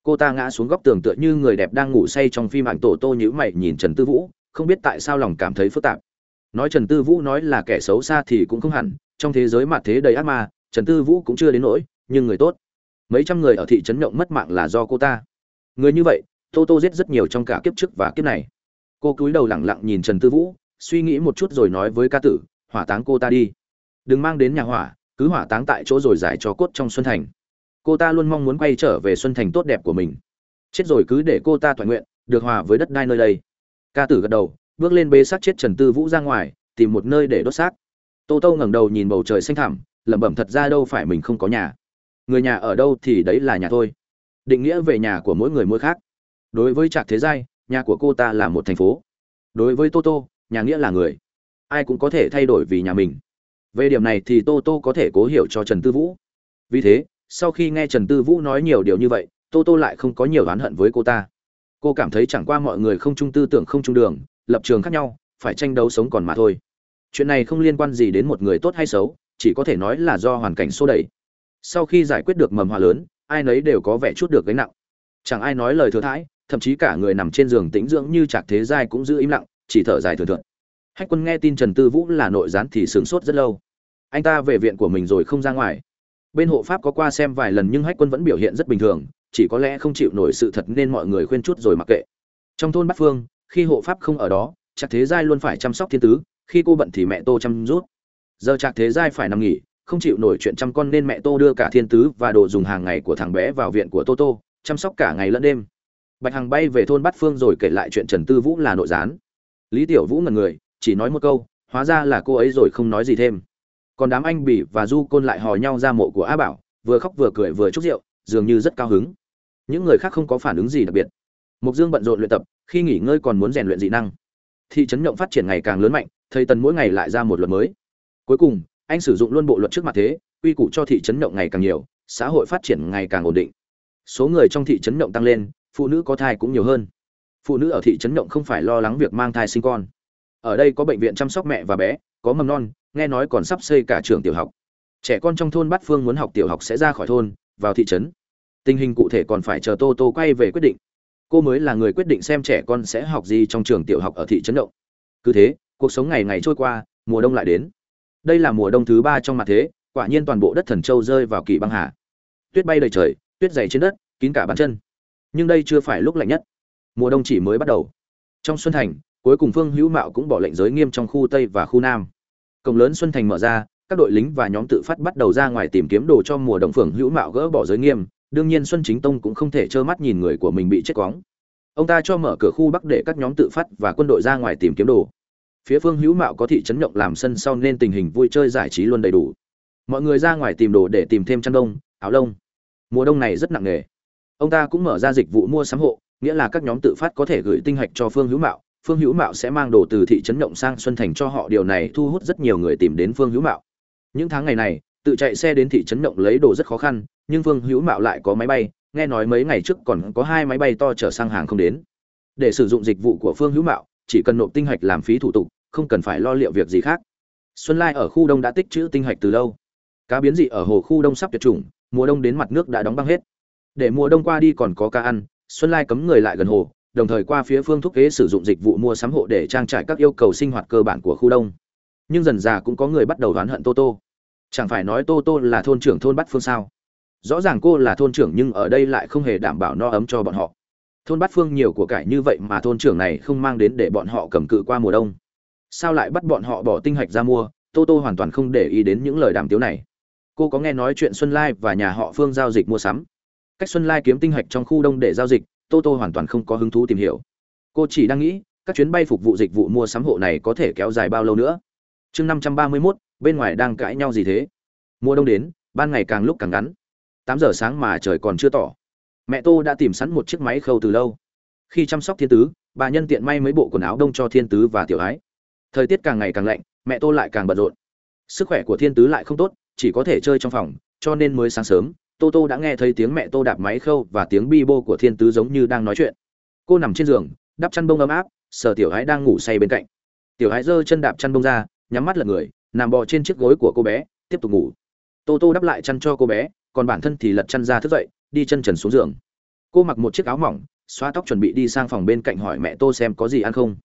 Cô ta ngã xuống góc tường tựa như người đẹp đang ngủ say trong phim ảnh tổ tô nhữ mày nhìn trần tư vũ, không biết tại sao lòng cảm thấy phức tạp. Nói trần tư vũ nói là kẻ xấu xa thì cũng không hẳn, trong thế giới mặt thế đầy ác ma, trần tư vũ cũng chưa đến nỗi, nhưng người tốt. Mấy trăm người ở thị trấn nhộng mất mạng là do cô ta. Người như vậy, tô tô giết rất nhiều trong cả kiếp trước và kiếp này. Cô cúi đầu lẳng lặng nhìn trần tư vũ, suy nghĩ một chút rồi nói với ca tử, hỏa táng cô ta đi. Đừng mang đến nhà hỏa cứ hỏa táng tại chỗ rồi giải cho cốt trong xuân thành. Cô ta luôn mong muốn quay trở về xuân thành tốt đẹp của mình. Chết rồi cứ để cô ta toàn nguyện, được hòa với đất đai nơi đây. Ca tử gật đầu, bước lên bê xác chết trần tư vũ ra ngoài, tìm một nơi để đốt xác. Tô tô ngẩng đầu nhìn bầu trời xanh thẳm, lẩm bẩm thật ra đâu phải mình không có nhà. Người nhà ở đâu thì đấy là nhà thôi. Định nghĩa về nhà của mỗi người mỗi khác. Đối với trạc thế giai, nhà của cô ta là một thành phố. Đối với tô tô, nhà nghĩa là người. Ai cũng có thể thay đổi vì nhà mình về điểm này thì tô tô có thể cố hiểu cho trần tư vũ. Vì thế, sau khi nghe trần tư vũ nói nhiều điều như vậy, tô tô lại không có nhiều oán hận với cô ta. Cô cảm thấy chẳng qua mọi người không chung tư tưởng, không chung đường, lập trường khác nhau, phải tranh đấu sống còn mà thôi. Chuyện này không liên quan gì đến một người tốt hay xấu, chỉ có thể nói là do hoàn cảnh xô đẩy. Sau khi giải quyết được mầm hòa lớn, ai nấy đều có vẻ chút được gánh nặng. Chẳng ai nói lời thừa thãi, thậm chí cả người nằm trên giường tĩnh dưỡng như trạc thế giai cũng giữ im lặng, chỉ thở dài thừa thượt hách quân nghe tin trần tư vũ là nội gián thì sướng sốt rất lâu. Anh ta về viện của mình rồi không ra ngoài. Bên hộ pháp có qua xem vài lần nhưng hách quân vẫn biểu hiện rất bình thường, chỉ có lẽ không chịu nổi sự thật nên mọi người khuyên chút rồi mặc kệ. Trong thôn bát phương, khi hộ pháp không ở đó, trạc thế giai luôn phải chăm sóc thiên tứ, khi cô bận thì mẹ tô chăm rút. Giờ trạc thế giai phải nằm nghỉ, không chịu nổi chuyện chăm con nên mẹ tô đưa cả thiên tứ và đồ dùng hàng ngày của thằng bé vào viện của tô tô, chăm sóc cả ngày lẫn đêm. Bạch hằng bay về thôn bát phương rồi kể lại chuyện trần tư vũ là nội gián. Lý tiểu vũ ngần người chỉ nói một câu, hóa ra là cô ấy rồi không nói gì thêm. Còn đám anh bỉ và du côn lại hò nhau ra mộ của a bảo, vừa khóc vừa cười vừa chúc rượu, dường như rất cao hứng. Những người khác không có phản ứng gì đặc biệt. Mục dương bận rộn luyện tập, khi nghỉ ngơi còn muốn rèn luyện dị năng. Thị trấn nhộng phát triển ngày càng lớn mạnh, thầy tần mỗi ngày lại ra một luật mới. Cuối cùng, anh sử dụng luôn bộ luật trước mặt thế, quy củ cho thị trấn nhộng ngày càng nhiều, xã hội phát triển ngày càng ổn định. Số người trong thị trấn nhộng tăng lên, phụ nữ có thai cũng nhiều hơn. Phụ nữ ở thị trấn nhộng không phải lo lắng việc mang thai sinh con ở đây có bệnh viện chăm sóc mẹ và bé, có mầm non, nghe nói còn sắp xây cả trường tiểu học. Trẻ con trong thôn bát phương muốn học tiểu học sẽ ra khỏi thôn, vào thị trấn. Tình hình cụ thể còn phải chờ tô tô quay về quyết định. Cô mới là người quyết định xem trẻ con sẽ học gì trong trường tiểu học ở thị trấn động. Cứ thế, cuộc sống ngày ngày trôi qua, mùa đông lại đến. Đây là mùa đông thứ ba trong mặt thế, quả nhiên toàn bộ đất thần châu rơi vào kỳ băng hà. Tuyết bay đầy trời, tuyết dày trên đất, kín cả bàn chân. Nhưng đây chưa phải lúc lạnh nhất. Mùa đông chỉ mới bắt đầu. Trong xuân thành cuối cùng phương hữu mạo cũng bỏ lệnh giới nghiêm trong khu tây và khu nam. Cổng lớn xuân thành mở ra, các đội lính và nhóm tự phát bắt đầu ra ngoài tìm kiếm đồ cho mùa đông phường hữu mạo gỡ bỏ giới nghiêm. Đương nhiên xuân chính tông cũng không thể trơ mắt nhìn người của mình bị chết quóng. Ông ta cho mở cửa khu bắc để các nhóm tự phát và quân đội ra ngoài tìm kiếm đồ. Phía phương hữu mạo có thị trấn nhộng làm sân sau nên tình hình vui chơi giải trí luôn đầy đủ. Mọi người ra ngoài tìm đồ để tìm thêm chăn đông, áo đông mùa đông này rất nặng nề. Ông ta cũng mở ra dịch vụ mua sắm hộ, nghĩa là các nhóm tự phát có thể gửi tinh hạch cho phương hữu mạo phương hữu mạo sẽ mang đồ từ thị trấn động sang xuân thành cho họ, điều này thu hút rất nhiều người tìm đến phương hữu mạo. Những tháng ngày này, tự chạy xe đến thị trấn động lấy đồ rất khó khăn, nhưng phương hữu mạo lại có máy bay, nghe nói mấy ngày trước còn có hai máy bay to chở sang hàng không đến. Để sử dụng dịch vụ của phương hữu mạo, chỉ cần nộp tinh hạch làm phí thủ tục, không cần phải lo liệu việc gì khác. Xuân lai ở khu đông đã tích trữ tinh hạch từ lâu. Cá biến dị ở hồ khu đông sắp tuyệt chủng, mùa đông đến mặt nước đã đóng băng hết. Để mùa đông qua đi còn có cá ăn, xuân lai cấm người lại gần hồ đồng thời qua phía phương thúc kế sử dụng dịch vụ mua sắm hộ để trang trải các yêu cầu sinh hoạt cơ bản của khu đông. Nhưng dần già cũng có người bắt đầu đoán hận tô tô. Chẳng phải nói tô tô là thôn trưởng thôn bắt phương sao? Rõ ràng cô là thôn trưởng nhưng ở đây lại không hề đảm bảo no ấm cho bọn họ. Thôn bát phương nhiều của cải như vậy mà thôn trưởng này không mang đến để bọn họ cầm cự qua mùa đông. Sao lại bắt bọn họ bỏ tinh hạch ra mua? Tô tô hoàn toàn không để ý đến những lời đàm tiếu này. Cô có nghe nói chuyện xuân lai và nhà họ phương giao dịch mua sắm? Cách xuân lai kiếm tinh hạch trong khu đông để giao dịch tô tô hoàn toàn không có hứng thú tìm hiểu. Cô chỉ đang nghĩ, các chuyến bay phục vụ dịch vụ mua sắm hộ này có thể kéo dài bao lâu nữa? Chương năm trăm ba mươi mốt, bên ngoài đang cãi nhau gì thế? Mùa đông đến, ban ngày càng lúc càng ngắn. Tám giờ sáng mà trời còn chưa tỏ. Mẹ tô đã tìm sẵn một chiếc máy khâu từ lâu. Khi chăm sóc thiên tứ, bà nhân tiện may mấy bộ quần áo đông cho thiên tứ và tiểu ái. Thời tiết càng ngày càng lạnh, mẹ tô lại càng bận rộn. Sức khỏe của thiên tứ lại không tốt, chỉ có thể chơi trong phòng, cho nên mới sáng sớm tô tô đã nghe thấy tiếng mẹ tô đạp máy khâu và tiếng bi bô của thiên tứ giống như đang nói chuyện. Cô nằm trên giường, đắp chăn bông ấm áp, sở tiểu hãi đang ngủ say bên cạnh. Tiểu hãi giơ chân đạp chăn bông ra, nhắm mắt lật người, nằm bò trên chiếc gối của cô bé, tiếp tục ngủ. Tô tô đắp lại chăn cho cô bé, còn bản thân thì lật chăn ra thức dậy, đi chân trần xuống giường. Cô mặc một chiếc áo mỏng, xóa tóc chuẩn bị đi sang phòng bên cạnh hỏi mẹ tô xem có gì ăn không.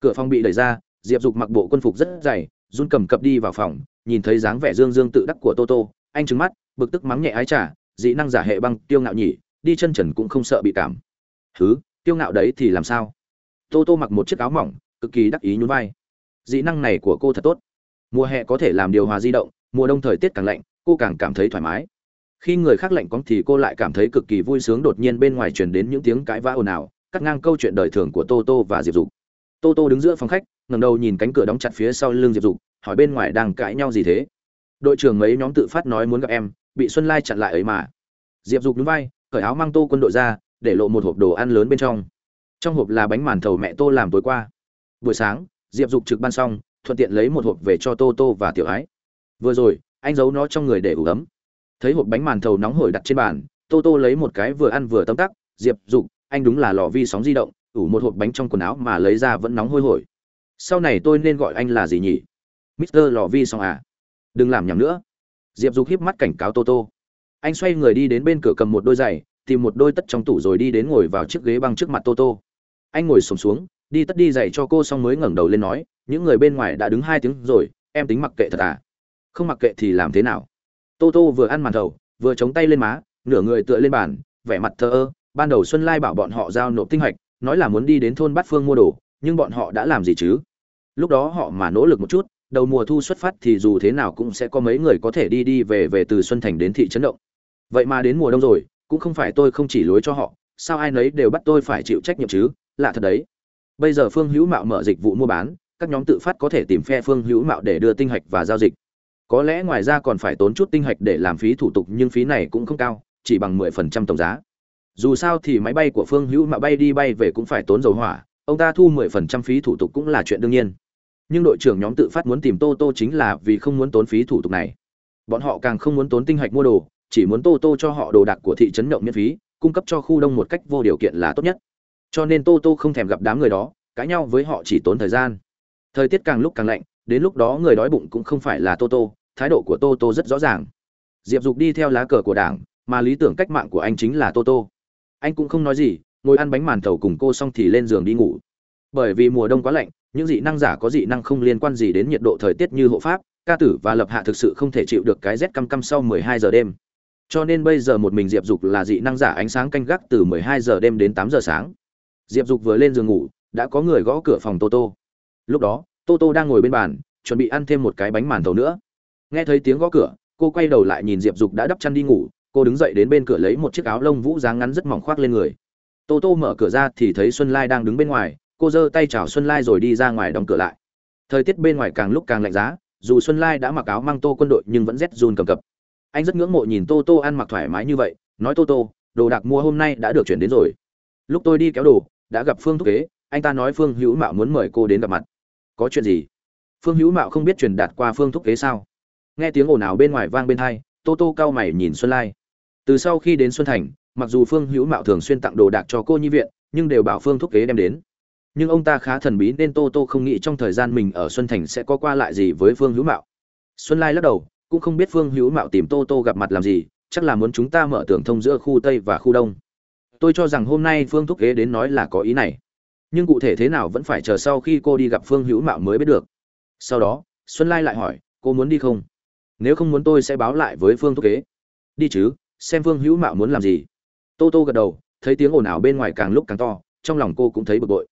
Cửa phòng bị đẩy ra, diệp dục mặc bộ quân phục rất dày, run cầm cập đi vào phòng, nhìn thấy dáng vẻ dương dương tự đắc của tô tô anh trừng mắt, bực tức mắng nhẹ ái trả dị năng giả hệ băng, tiêu ngạo nhỉ, đi chân trần cũng không sợ bị cảm. Thứ tiêu ngạo đấy thì làm sao? Tô tô mặc một chiếc áo mỏng, cực kỳ đắc ý nhún vai. Dị năng này của cô thật tốt. Mùa hè có thể làm điều hòa di động, mùa đông thời tiết càng lạnh, cô càng cảm thấy thoải mái. Khi người khác lạnh cóng thì cô lại cảm thấy cực kỳ vui sướng đột nhiên bên ngoài truyền đến những tiếng cãi vã ồn ào, cắt ngang câu chuyện đời thường của tô tô và diệp dục. Tô tô đứng giữa phòng khách, ngẩng đầu nhìn cánh cửa đóng chặt phía sau lưng diệp dục, hỏi bên ngoài đang cãi nhau gì thế? Đội trưởng mấy nhóm tự phát nói muốn gặp em, bị xuân lai chặn lại ấy mà. Diệp dục núi vai, cởi áo mang tô quân đội ra, để lộ một hộp đồ ăn lớn bên trong. Trong hộp là bánh màn thầu mẹ tô làm tối qua. Buổi sáng, diệp dục trực ban xong, thuận tiện lấy một hộp về cho tô tô và tiểu ái. Vừa rồi, anh giấu nó trong người để ủ ấm. Thấy hộp bánh màn thầu nóng hổi đặt trên bàn, tô tô lấy một cái vừa ăn vừa tấm tắc, diệp dục, anh đúng là lò vi sóng di động, ủ một hộp bánh trong quần áo mà lấy ra vẫn nóng hôi hổi. Sau này tôi nên gọi anh là gì nhỉ? Mister lò vi sóng à? Đừng làm nhầm nữa. Diệp dục hiếp mắt cảnh cáo tô tô. Anh xoay người đi đến bên cửa cầm một đôi giày tìm một đôi tất trong tủ rồi đi đến ngồi vào chiếc ghế băng trước mặt tô tô. Anh ngồi sùng xuống, xuống đi tất đi giày cho cô xong mới ngẩng đầu lên nói những người bên ngoài đã đứng hai tiếng rồi em tính mặc kệ thật à? Không mặc kệ thì làm thế nào? Tô tô vừa ăn màn thầu vừa chống tay lên má nửa người tựa lên bàn vẻ mặt thờ ơ. Ban đầu xuân lai bảo bọn họ giao nộp tinh hạch nói là muốn đi đến thôn bát phương mua đồ nhưng bọn họ đã làm gì chứ? Lúc đó họ mà nỗ lực một chút đầu mùa thu xuất phát thì dù thế nào cũng sẽ có mấy người có thể đi đi về về từ xuân thành đến thị trấn động. Vậy mà đến mùa đông rồi, cũng không phải tôi không chỉ lối cho họ, sao ai nấy đều bắt tôi phải chịu trách nhiệm chứ? Lạ thật đấy. Bây giờ phương hữu mạo mở dịch vụ mua bán, các nhóm tự phát có thể tìm phe phương hữu mạo để đưa tinh hạch và giao dịch. Có lẽ ngoài ra còn phải tốn chút tinh hạch để làm phí thủ tục, nhưng phí này cũng không cao, chỉ bằng mười phần trăm tổng giá. Dù sao thì máy bay của phương hữu mạo bay đi bay về cũng phải tốn dầu hỏa, ông ta thu mười phần trăm phí thủ tục cũng là chuyện đương nhiên nhưng đội trưởng nhóm tự phát muốn tìm tô tô chính là vì không muốn tốn phí thủ tục này. Bọn họ càng không muốn tốn tinh hạch mua đồ, chỉ muốn tô tô cho họ đồ đạc của thị trấn động miễn phí, cung cấp cho khu đông một cách vô điều kiện là tốt nhất. Cho nên tô tô không thèm gặp đám người đó, cãi nhau với họ chỉ tốn thời gian. Thời tiết càng lúc càng lạnh, đến lúc đó người đói bụng cũng không phải là tô tô, thái độ của tô tô rất rõ ràng. Diệp dục đi theo lá cờ của đảng, mà lý tưởng cách mạng của anh chính là tô tô. Anh cũng không nói gì, ngồi ăn bánh màn thầu cùng cô xong thì lên giường đi ngủ. Bởi vì mùa đông quá lạnh những dị năng giả có dị năng không liên quan gì đến nhiệt độ thời tiết như hộ pháp, ca tử và lập hạ thực sự không thể chịu được cái rét căm căm sau 12 giờ đêm. Cho nên bây giờ một mình diệp dục là dị năng giả ánh sáng canh gác từ 12 giờ đêm đến 8 giờ sáng. Diệp dục vừa lên giường ngủ, đã có người gõ cửa phòng tô tô. Lúc đó, tô tô đang ngồi bên bàn, chuẩn bị ăn thêm một cái bánh màn thầu nữa. Nghe thấy tiếng gõ cửa, cô quay đầu lại nhìn diệp dục đã đắp chăn đi ngủ, cô đứng dậy đến bên cửa lấy một chiếc áo lông vũ dáng ngắn rất mỏng khoác lên người. Tô tô mở cửa ra thì thấy xuân lai đang đứng bên ngoài cô giơ tay chào xuân lai rồi đi ra ngoài đóng cửa lại. Thời tiết bên ngoài càng lúc càng lạnh giá, dù xuân lai đã mặc áo mang tô quân đội nhưng vẫn rét run cầm cập. Anh rất ngưỡng mộ nhìn tô tô ăn mặc thoải mái như vậy, nói tô tô, đồ đạc mua hôm nay đã được chuyển đến rồi. Lúc tôi đi kéo đồ, đã gặp phương thúc kế, anh ta nói phương hữu mạo muốn mời cô đến gặp mặt. Có chuyện gì? Phương hữu mạo không biết truyền đạt qua phương thúc kế sao? Nghe tiếng ồn ào bên ngoài vang bên hai, tô tô cao mày nhìn xuân lai. Từ sau khi đến xuân thành, mặc dù phương hữu mạo thường xuyên tặng đồ đạc cho cô nhi viện, nhưng đều bảo phương thúc kế đem đến nhưng ông ta khá thần bí nên tô tô không nghĩ trong thời gian mình ở xuân thành sẽ có qua lại gì với phương hữu mạo. Xuân lai lắc đầu, cũng không biết phương hữu mạo tìm tô tô gặp mặt làm gì, chắc là muốn chúng ta mở tưởng thông giữa khu tây và khu đông. Tôi cho rằng hôm nay phương thúc kế đến nói là có ý này. Nhưng cụ thể thế nào vẫn phải chờ sau khi cô đi gặp phương hữu mạo mới biết được. Sau đó, xuân lai lại hỏi, cô muốn đi không? Nếu không muốn tôi sẽ báo lại với phương thúc kế đi chứ, xem phương hữu mạo muốn làm gì. Tô tô gật đầu, thấy tiếng ồn ào bên ngoài càng lúc càng to, trong lòng cô cũng thấy bực bội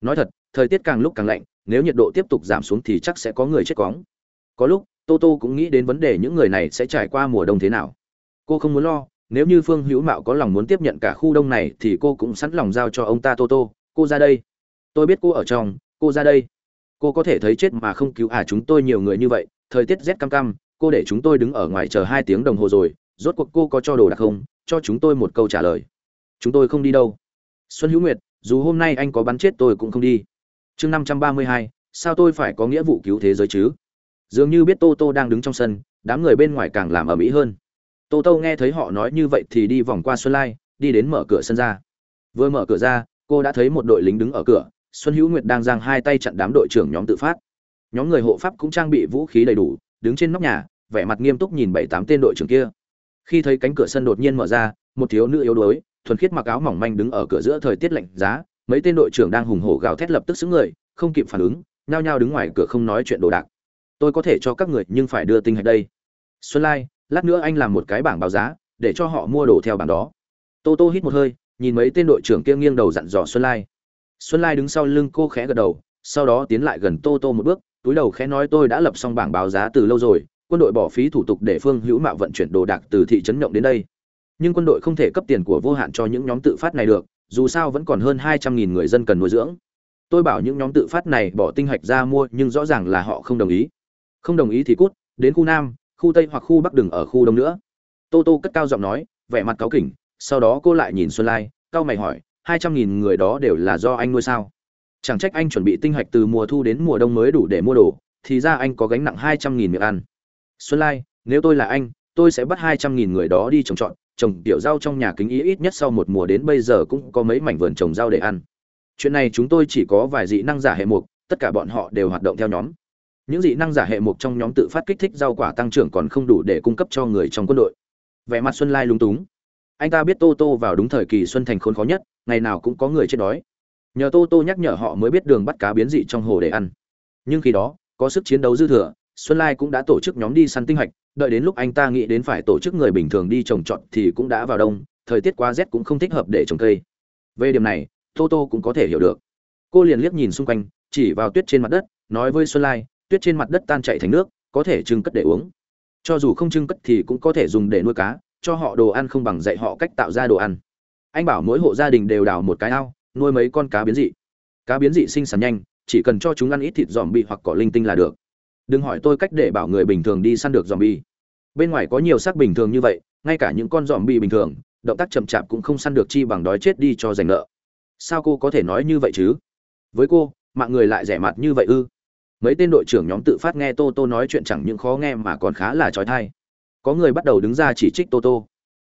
nói thật, thời tiết càng lúc càng lạnh, nếu nhiệt độ tiếp tục giảm xuống thì chắc sẽ có người chết cóng. Có lúc, tô tô cũng nghĩ đến vấn đề những người này sẽ trải qua mùa đông thế nào. Cô không muốn lo, nếu như phương hữu mạo có lòng muốn tiếp nhận cả khu đông này thì cô cũng sẵn lòng giao cho ông ta tô tô. Cô ra đây. Tôi biết cô ở trong, cô ra đây. Cô có thể thấy chết mà không cứu à chúng tôi nhiều người như vậy, thời tiết rét cam cam, cô để chúng tôi đứng ở ngoài chờ hai tiếng đồng hồ rồi, rốt cuộc cô có cho đồ đạc không? Cho chúng tôi một câu trả lời. Chúng tôi không đi đâu. Xuân hữu nguyệt dù hôm nay anh có bắn chết tôi cũng không đi. Chương năm trăm ba mươi hai, sao tôi phải có nghĩa vụ cứu thế giới chứ? Dường như biết tô tô đang đứng trong sân, đám người bên ngoài càng làm ở mỹ hơn. Tô tô nghe thấy họ nói như vậy thì đi vòng qua xuân lai, đi đến mở cửa sân ra. Vừa mở cửa ra, cô đã thấy một đội lính đứng ở cửa, xuân hữu nguyệt đang giang hai tay chặn đám đội trưởng nhóm tự phát. Nhóm người hộ pháp cũng trang bị vũ khí đầy đủ, đứng trên nóc nhà, vẻ mặt nghiêm túc nhìn bảy tám tên đội trưởng kia. Khi thấy cánh cửa sân đột nhiên mở ra, một thiếu nữ yếu đuối thuần khiết mặc áo mỏng manh đứng ở cửa giữa thời tiết lạnh giá, mấy tên đội trưởng đang hùng hổ gào thét lập tức xứng người, không kịp phản ứng, nhao nhao đứng ngoài cửa không nói chuyện đồ đạc. Tôi có thể cho các người nhưng phải đưa tinh hạch đây. Xuân lai, lát nữa anh làm một cái bảng báo giá, để cho họ mua đồ theo bảng đó. Tô tô hít một hơi, nhìn mấy tên đội trưởng kia nghiêng đầu dặn dò xuân lai. Xuân lai đứng sau lưng cô khẽ gật đầu, sau đó tiến lại gần tô tô một bước, túi đầu khẽ nói tôi đã lập xong bảng báo giá từ lâu rồi, quân đội bỏ phí thủ tục để phương hữu mạo vận chuyển đồ đạc từ thị trấn nhộng đến đây nhưng quân đội không thể cấp tiền của vô hạn cho những nhóm tự phát này được, dù sao vẫn còn hơn hai trăm nghìn người dân cần nuôi dưỡng. Tôi bảo những nhóm tự phát này bỏ tinh hạch ra mua, nhưng rõ ràng là họ không đồng ý. Không đồng ý thì cút, đến khu nam, khu tây hoặc khu bắc đừng ở khu đông nữa. Tô tô cất cao giọng nói, vẻ mặt cáu kỉnh, sau đó cô lại nhìn xuân lai cao mày hỏi, hai trăm nghìn người đó đều là do anh nuôi sao? Chẳng trách anh chuẩn bị tinh hạch từ mùa thu đến mùa đông mới đủ để mua đồ, thì ra anh có gánh nặng hai trăm nghìn miệng ăn. Xuân lai, nếu tôi là anh, tôi sẽ bắt hai trăm nghìn người đó đi trồng trọt trồng tiểu rau trong nhà kính ý ít nhất sau một mùa đến bây giờ cũng có mấy mảnh vườn trồng rau để ăn. Chuyện này chúng tôi chỉ có vài dị năng giả hệ mục, tất cả bọn họ đều hoạt động theo nhóm. Những dị năng giả hệ mục trong nhóm tự phát kích thích rau quả tăng trưởng còn không đủ để cung cấp cho người trong quân đội. Vẻ mặt xuân lai lúng túng. Anh ta biết tô tô vào đúng thời kỳ xuân thành khốn khó nhất, ngày nào cũng có người chết đói. Nhờ tô tô nhắc nhở họ mới biết đường bắt cá biến dị trong hồ để ăn. Nhưng khi đó, có sức chiến đấu dư thừa, xuân lai cũng đã tổ chức nhóm đi săn tinh hạch đợi đến lúc anh ta nghĩ đến phải tổ chức người bình thường đi trồng trọt thì cũng đã vào đông, thời tiết quá rét cũng không thích hợp để trồng cây. Về điểm này, tô tô cũng có thể hiểu được. Cô liền liếc nhìn xung quanh, chỉ vào tuyết trên mặt đất, nói với xuân lai, tuyết trên mặt đất tan chảy thành nước, có thể trưng cất để uống. Cho dù không trưng cất thì cũng có thể dùng để nuôi cá, cho họ đồ ăn không bằng dạy họ cách tạo ra đồ ăn. Anh bảo mỗi hộ gia đình đều đào một cái ao, nuôi mấy con cá biến dị. Cá biến dị sinh sản nhanh, chỉ cần cho chúng ăn ít thịt dòm bị hoặc cỏ linh tinh là được đừng hỏi tôi cách để bảo người bình thường đi săn được dòm bi bên ngoài có nhiều xác bình thường như vậy, ngay cả những con dòm bi bình thường, động tác chậm chạp cũng không săn được chi bằng đói chết đi cho giành nợ. Sao cô có thể nói như vậy chứ? Với cô, mạng người lại rẻ mặt như vậy ư? Mấy tên đội trưởng nhóm tự phát nghe tô tô nói chuyện chẳng những khó nghe mà còn khá là trói thai. Có người bắt đầu đứng ra chỉ trích tô tô.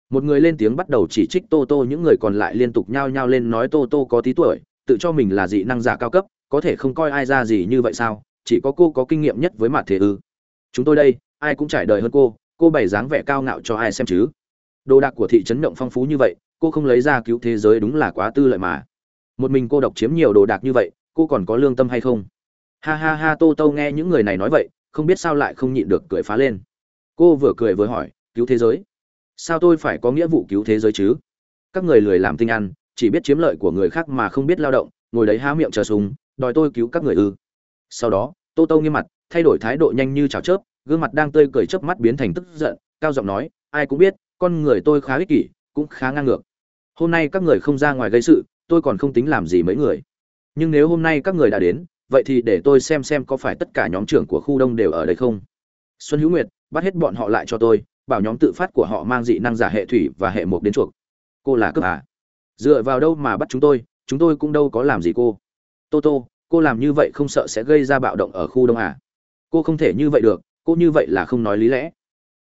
Một người lên tiếng bắt đầu chỉ trích tô tô, những người còn lại liên tục nhao nhao lên nói tô tô có tí tuổi, tự cho mình là dị năng giả cao cấp, có thể không coi ai ra gì như vậy sao? Chỉ có cô có kinh nghiệm nhất với mặt thế ư. Chúng tôi đây, ai cũng trải đời hơn cô cô bày dáng vẻ cao ngạo cho ai xem chứ. Đồ đạc của thị trấn động phong phú như vậy, cô không lấy ra cứu thế giới đúng là quá tư lợi mà. Một mình cô độc chiếm nhiều đồ đạc như vậy, cô còn có lương tâm hay không? Ha ha ha, tô tô nghe những người này nói vậy, không biết sao lại không nhịn được cười phá lên. Cô vừa cười vừa hỏi, cứu thế giới? Sao tôi phải có nghĩa vụ cứu thế giới chứ? Các người lười làm tinh ăn, chỉ biết chiếm lợi của người khác mà không biết lao động, ngồi đấy há miệng chờ súng, đòi tôi cứu các người ư. Sau đó tô tô nghiêm mặt, thay đổi thái độ nhanh như chảo chớp, gương mặt đang tươi cười chớp mắt biến thành tức giận, cao giọng nói, ai cũng biết, con người tôi khá ích kỷ, cũng khá ngang ngược. Hôm nay các người không ra ngoài gây sự, tôi còn không tính làm gì mấy người. Nhưng nếu hôm nay các người đã đến, vậy thì để tôi xem xem có phải tất cả nhóm trưởng của khu đông đều ở đây không? Xuân hữu nguyệt, bắt hết bọn họ lại cho tôi, bảo nhóm tự phát của họ mang dị năng giả hệ thủy và hệ mộc đến chuộc. Cô là cướp à? Dựa vào đâu mà bắt chúng tôi? Chúng tôi cũng đâu có làm gì cô. Tô tô cô làm như vậy không sợ sẽ gây ra bạo động ở khu đông à? Cô không thể như vậy được, cô như vậy là không nói lý lẽ.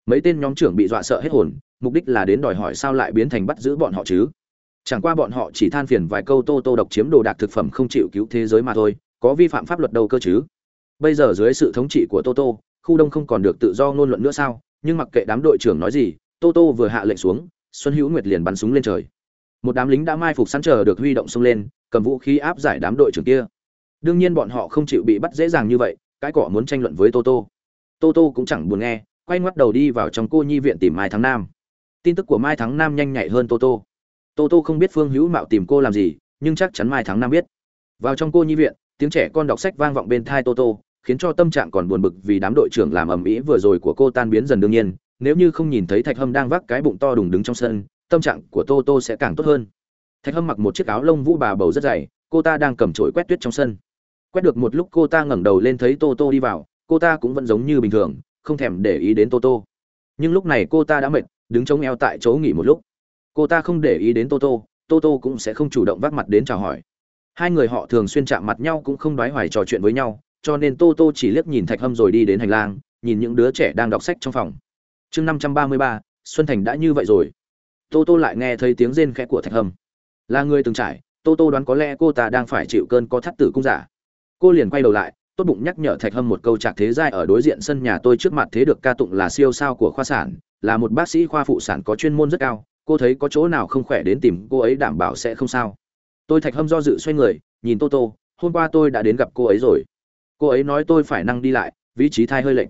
Mấy tên nhóm trưởng bị dọa sợ hết hồn, mục đích là đến đòi hỏi sao lại biến thành bắt giữ bọn họ chứ? Chẳng qua bọn họ chỉ than phiền vài câu tô tô độc chiếm đồ đạc thực phẩm không chịu cứu thế giới mà thôi, có vi phạm pháp luật đâu cơ chứ? Bây giờ dưới sự thống trị của tô tô, khu đông không còn được tự do ngôn luận nữa sao? Nhưng mặc kệ đám đội trưởng nói gì, tô tô vừa hạ lệnh xuống, xuân hữu nguyệt liền bắn súng lên trời. Một đám lính đã mai phục sẵn chờ được huy động xông lên, cầm vũ khí áp giải đám đội trưởng kia đương nhiên bọn họ không chịu bị bắt dễ dàng như vậy cái cỏ muốn tranh luận với Toto, Toto cũng chẳng buồn nghe quay ngoắt đầu đi vào trong cô nhi viện tìm mai thắng nam. Tin tức của mai thắng nam nhanh nhạy hơn Toto. Toto không biết phương hữu mạo tìm cô làm gì nhưng chắc chắn mai thắng nam biết. Vào trong cô nhi viện tiếng trẻ con đọc sách vang vọng bên thai Toto, khiến cho tâm trạng còn buồn bực vì đám đội trưởng làm ầm ĩ vừa rồi của cô tan biến dần đương nhiên. Nếu như không nhìn thấy thạch hâm đang vác cái bụng to đùng đứng trong sân tâm trạng của tô tô sẽ càng tốt hơn. Thạch hâm mặc một chiếc áo lông vũ bà bầu rất dày cô ta đang cầm chổi quét tuyết trong sân quét được một lúc cô ta ngẩng đầu lên thấy tô tô đi vào, cô ta cũng vẫn giống như bình thường, không thèm để ý đến tô tô. Nhưng lúc này cô ta đã mệt, đứng chống eo tại chỗ nghỉ một lúc. Cô ta không để ý đến tô tô tô tô cũng sẽ không chủ động vác mặt đến chào hỏi. Hai người họ thường xuyên chạm mặt nhau cũng không đoái hoài trò chuyện với nhau, cho nên tô tô chỉ liếc nhìn thạch hâm rồi đi đến hành lang, nhìn những đứa trẻ đang đọc sách trong phòng. Chương năm trăm ba mươi ba, xuân thành đã như vậy rồi. Tô tô lại nghe thấy tiếng rên khẽ của thạch hâm. Là người từng trải, tô tô đoán có lẽ cô ta đang phải chịu cơn có thắt tử cung giả cô liền quay đầu lại, tốt bụng nhắc nhở thạch hâm một câu trạc thế giai ở đối diện sân nhà tôi trước mặt thế được ca tụng là siêu sao của khoa sản, là một bác sĩ khoa phụ sản có chuyên môn rất cao, cô thấy có chỗ nào không khỏe đến tìm cô ấy đảm bảo sẽ không sao. Tôi thạch hâm do dự xoay người, nhìn tô tô, hôm qua tôi đã đến gặp cô ấy rồi. Cô ấy nói tôi phải năng đi lại, vị trí thai hơi lệnh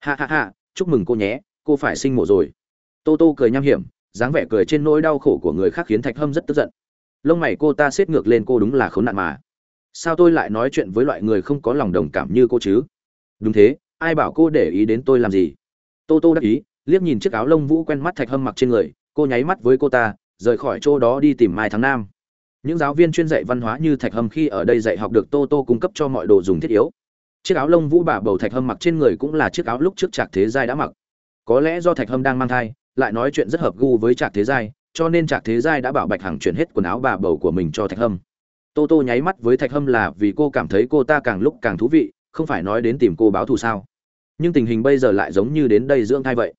ha ha ha, chúc mừng cô nhé, cô phải sinh mổ rồi. Tô tô cười nham hiểm, dáng vẻ cười trên nỗi đau khổ của người khác khiến thạch hâm rất tức giận. Lông mày cô ta xếp ngược lên cô đúng là khốn nạn mà sao tôi lại nói chuyện với loại người không có lòng đồng cảm như cô chứ? Đúng thế, ai bảo cô để ý đến tôi làm gì? Tô tô đắc ý, liếc nhìn chiếc áo lông vũ quen mắt thạch hâm mặc trên người, cô nháy mắt với cô ta, rời khỏi chỗ đó đi tìm mai tháng nam. Những giáo viên chuyên dạy văn hóa như thạch hâm khi ở đây dạy học được tô tô cung cấp cho mọi đồ dùng thiết yếu. Chiếc áo lông vũ bà bầu thạch hâm mặc trên người cũng là chiếc áo lúc trước trạc thế giai đã mặc. Có lẽ do thạch hâm đang mang thai, lại nói chuyện rất hợp gu với trạc thế giai, cho nên trạc thế giai đã bảo bạch hằng chuyển hết quần áo bà bầu của mình cho thạch hâm tô tô nháy mắt với thạch hâm là vì cô cảm thấy cô ta càng lúc càng thú vị, không phải nói đến tìm cô báo thù sao. Nhưng tình hình bây giờ lại giống như đến đây dưỡng thai vậy.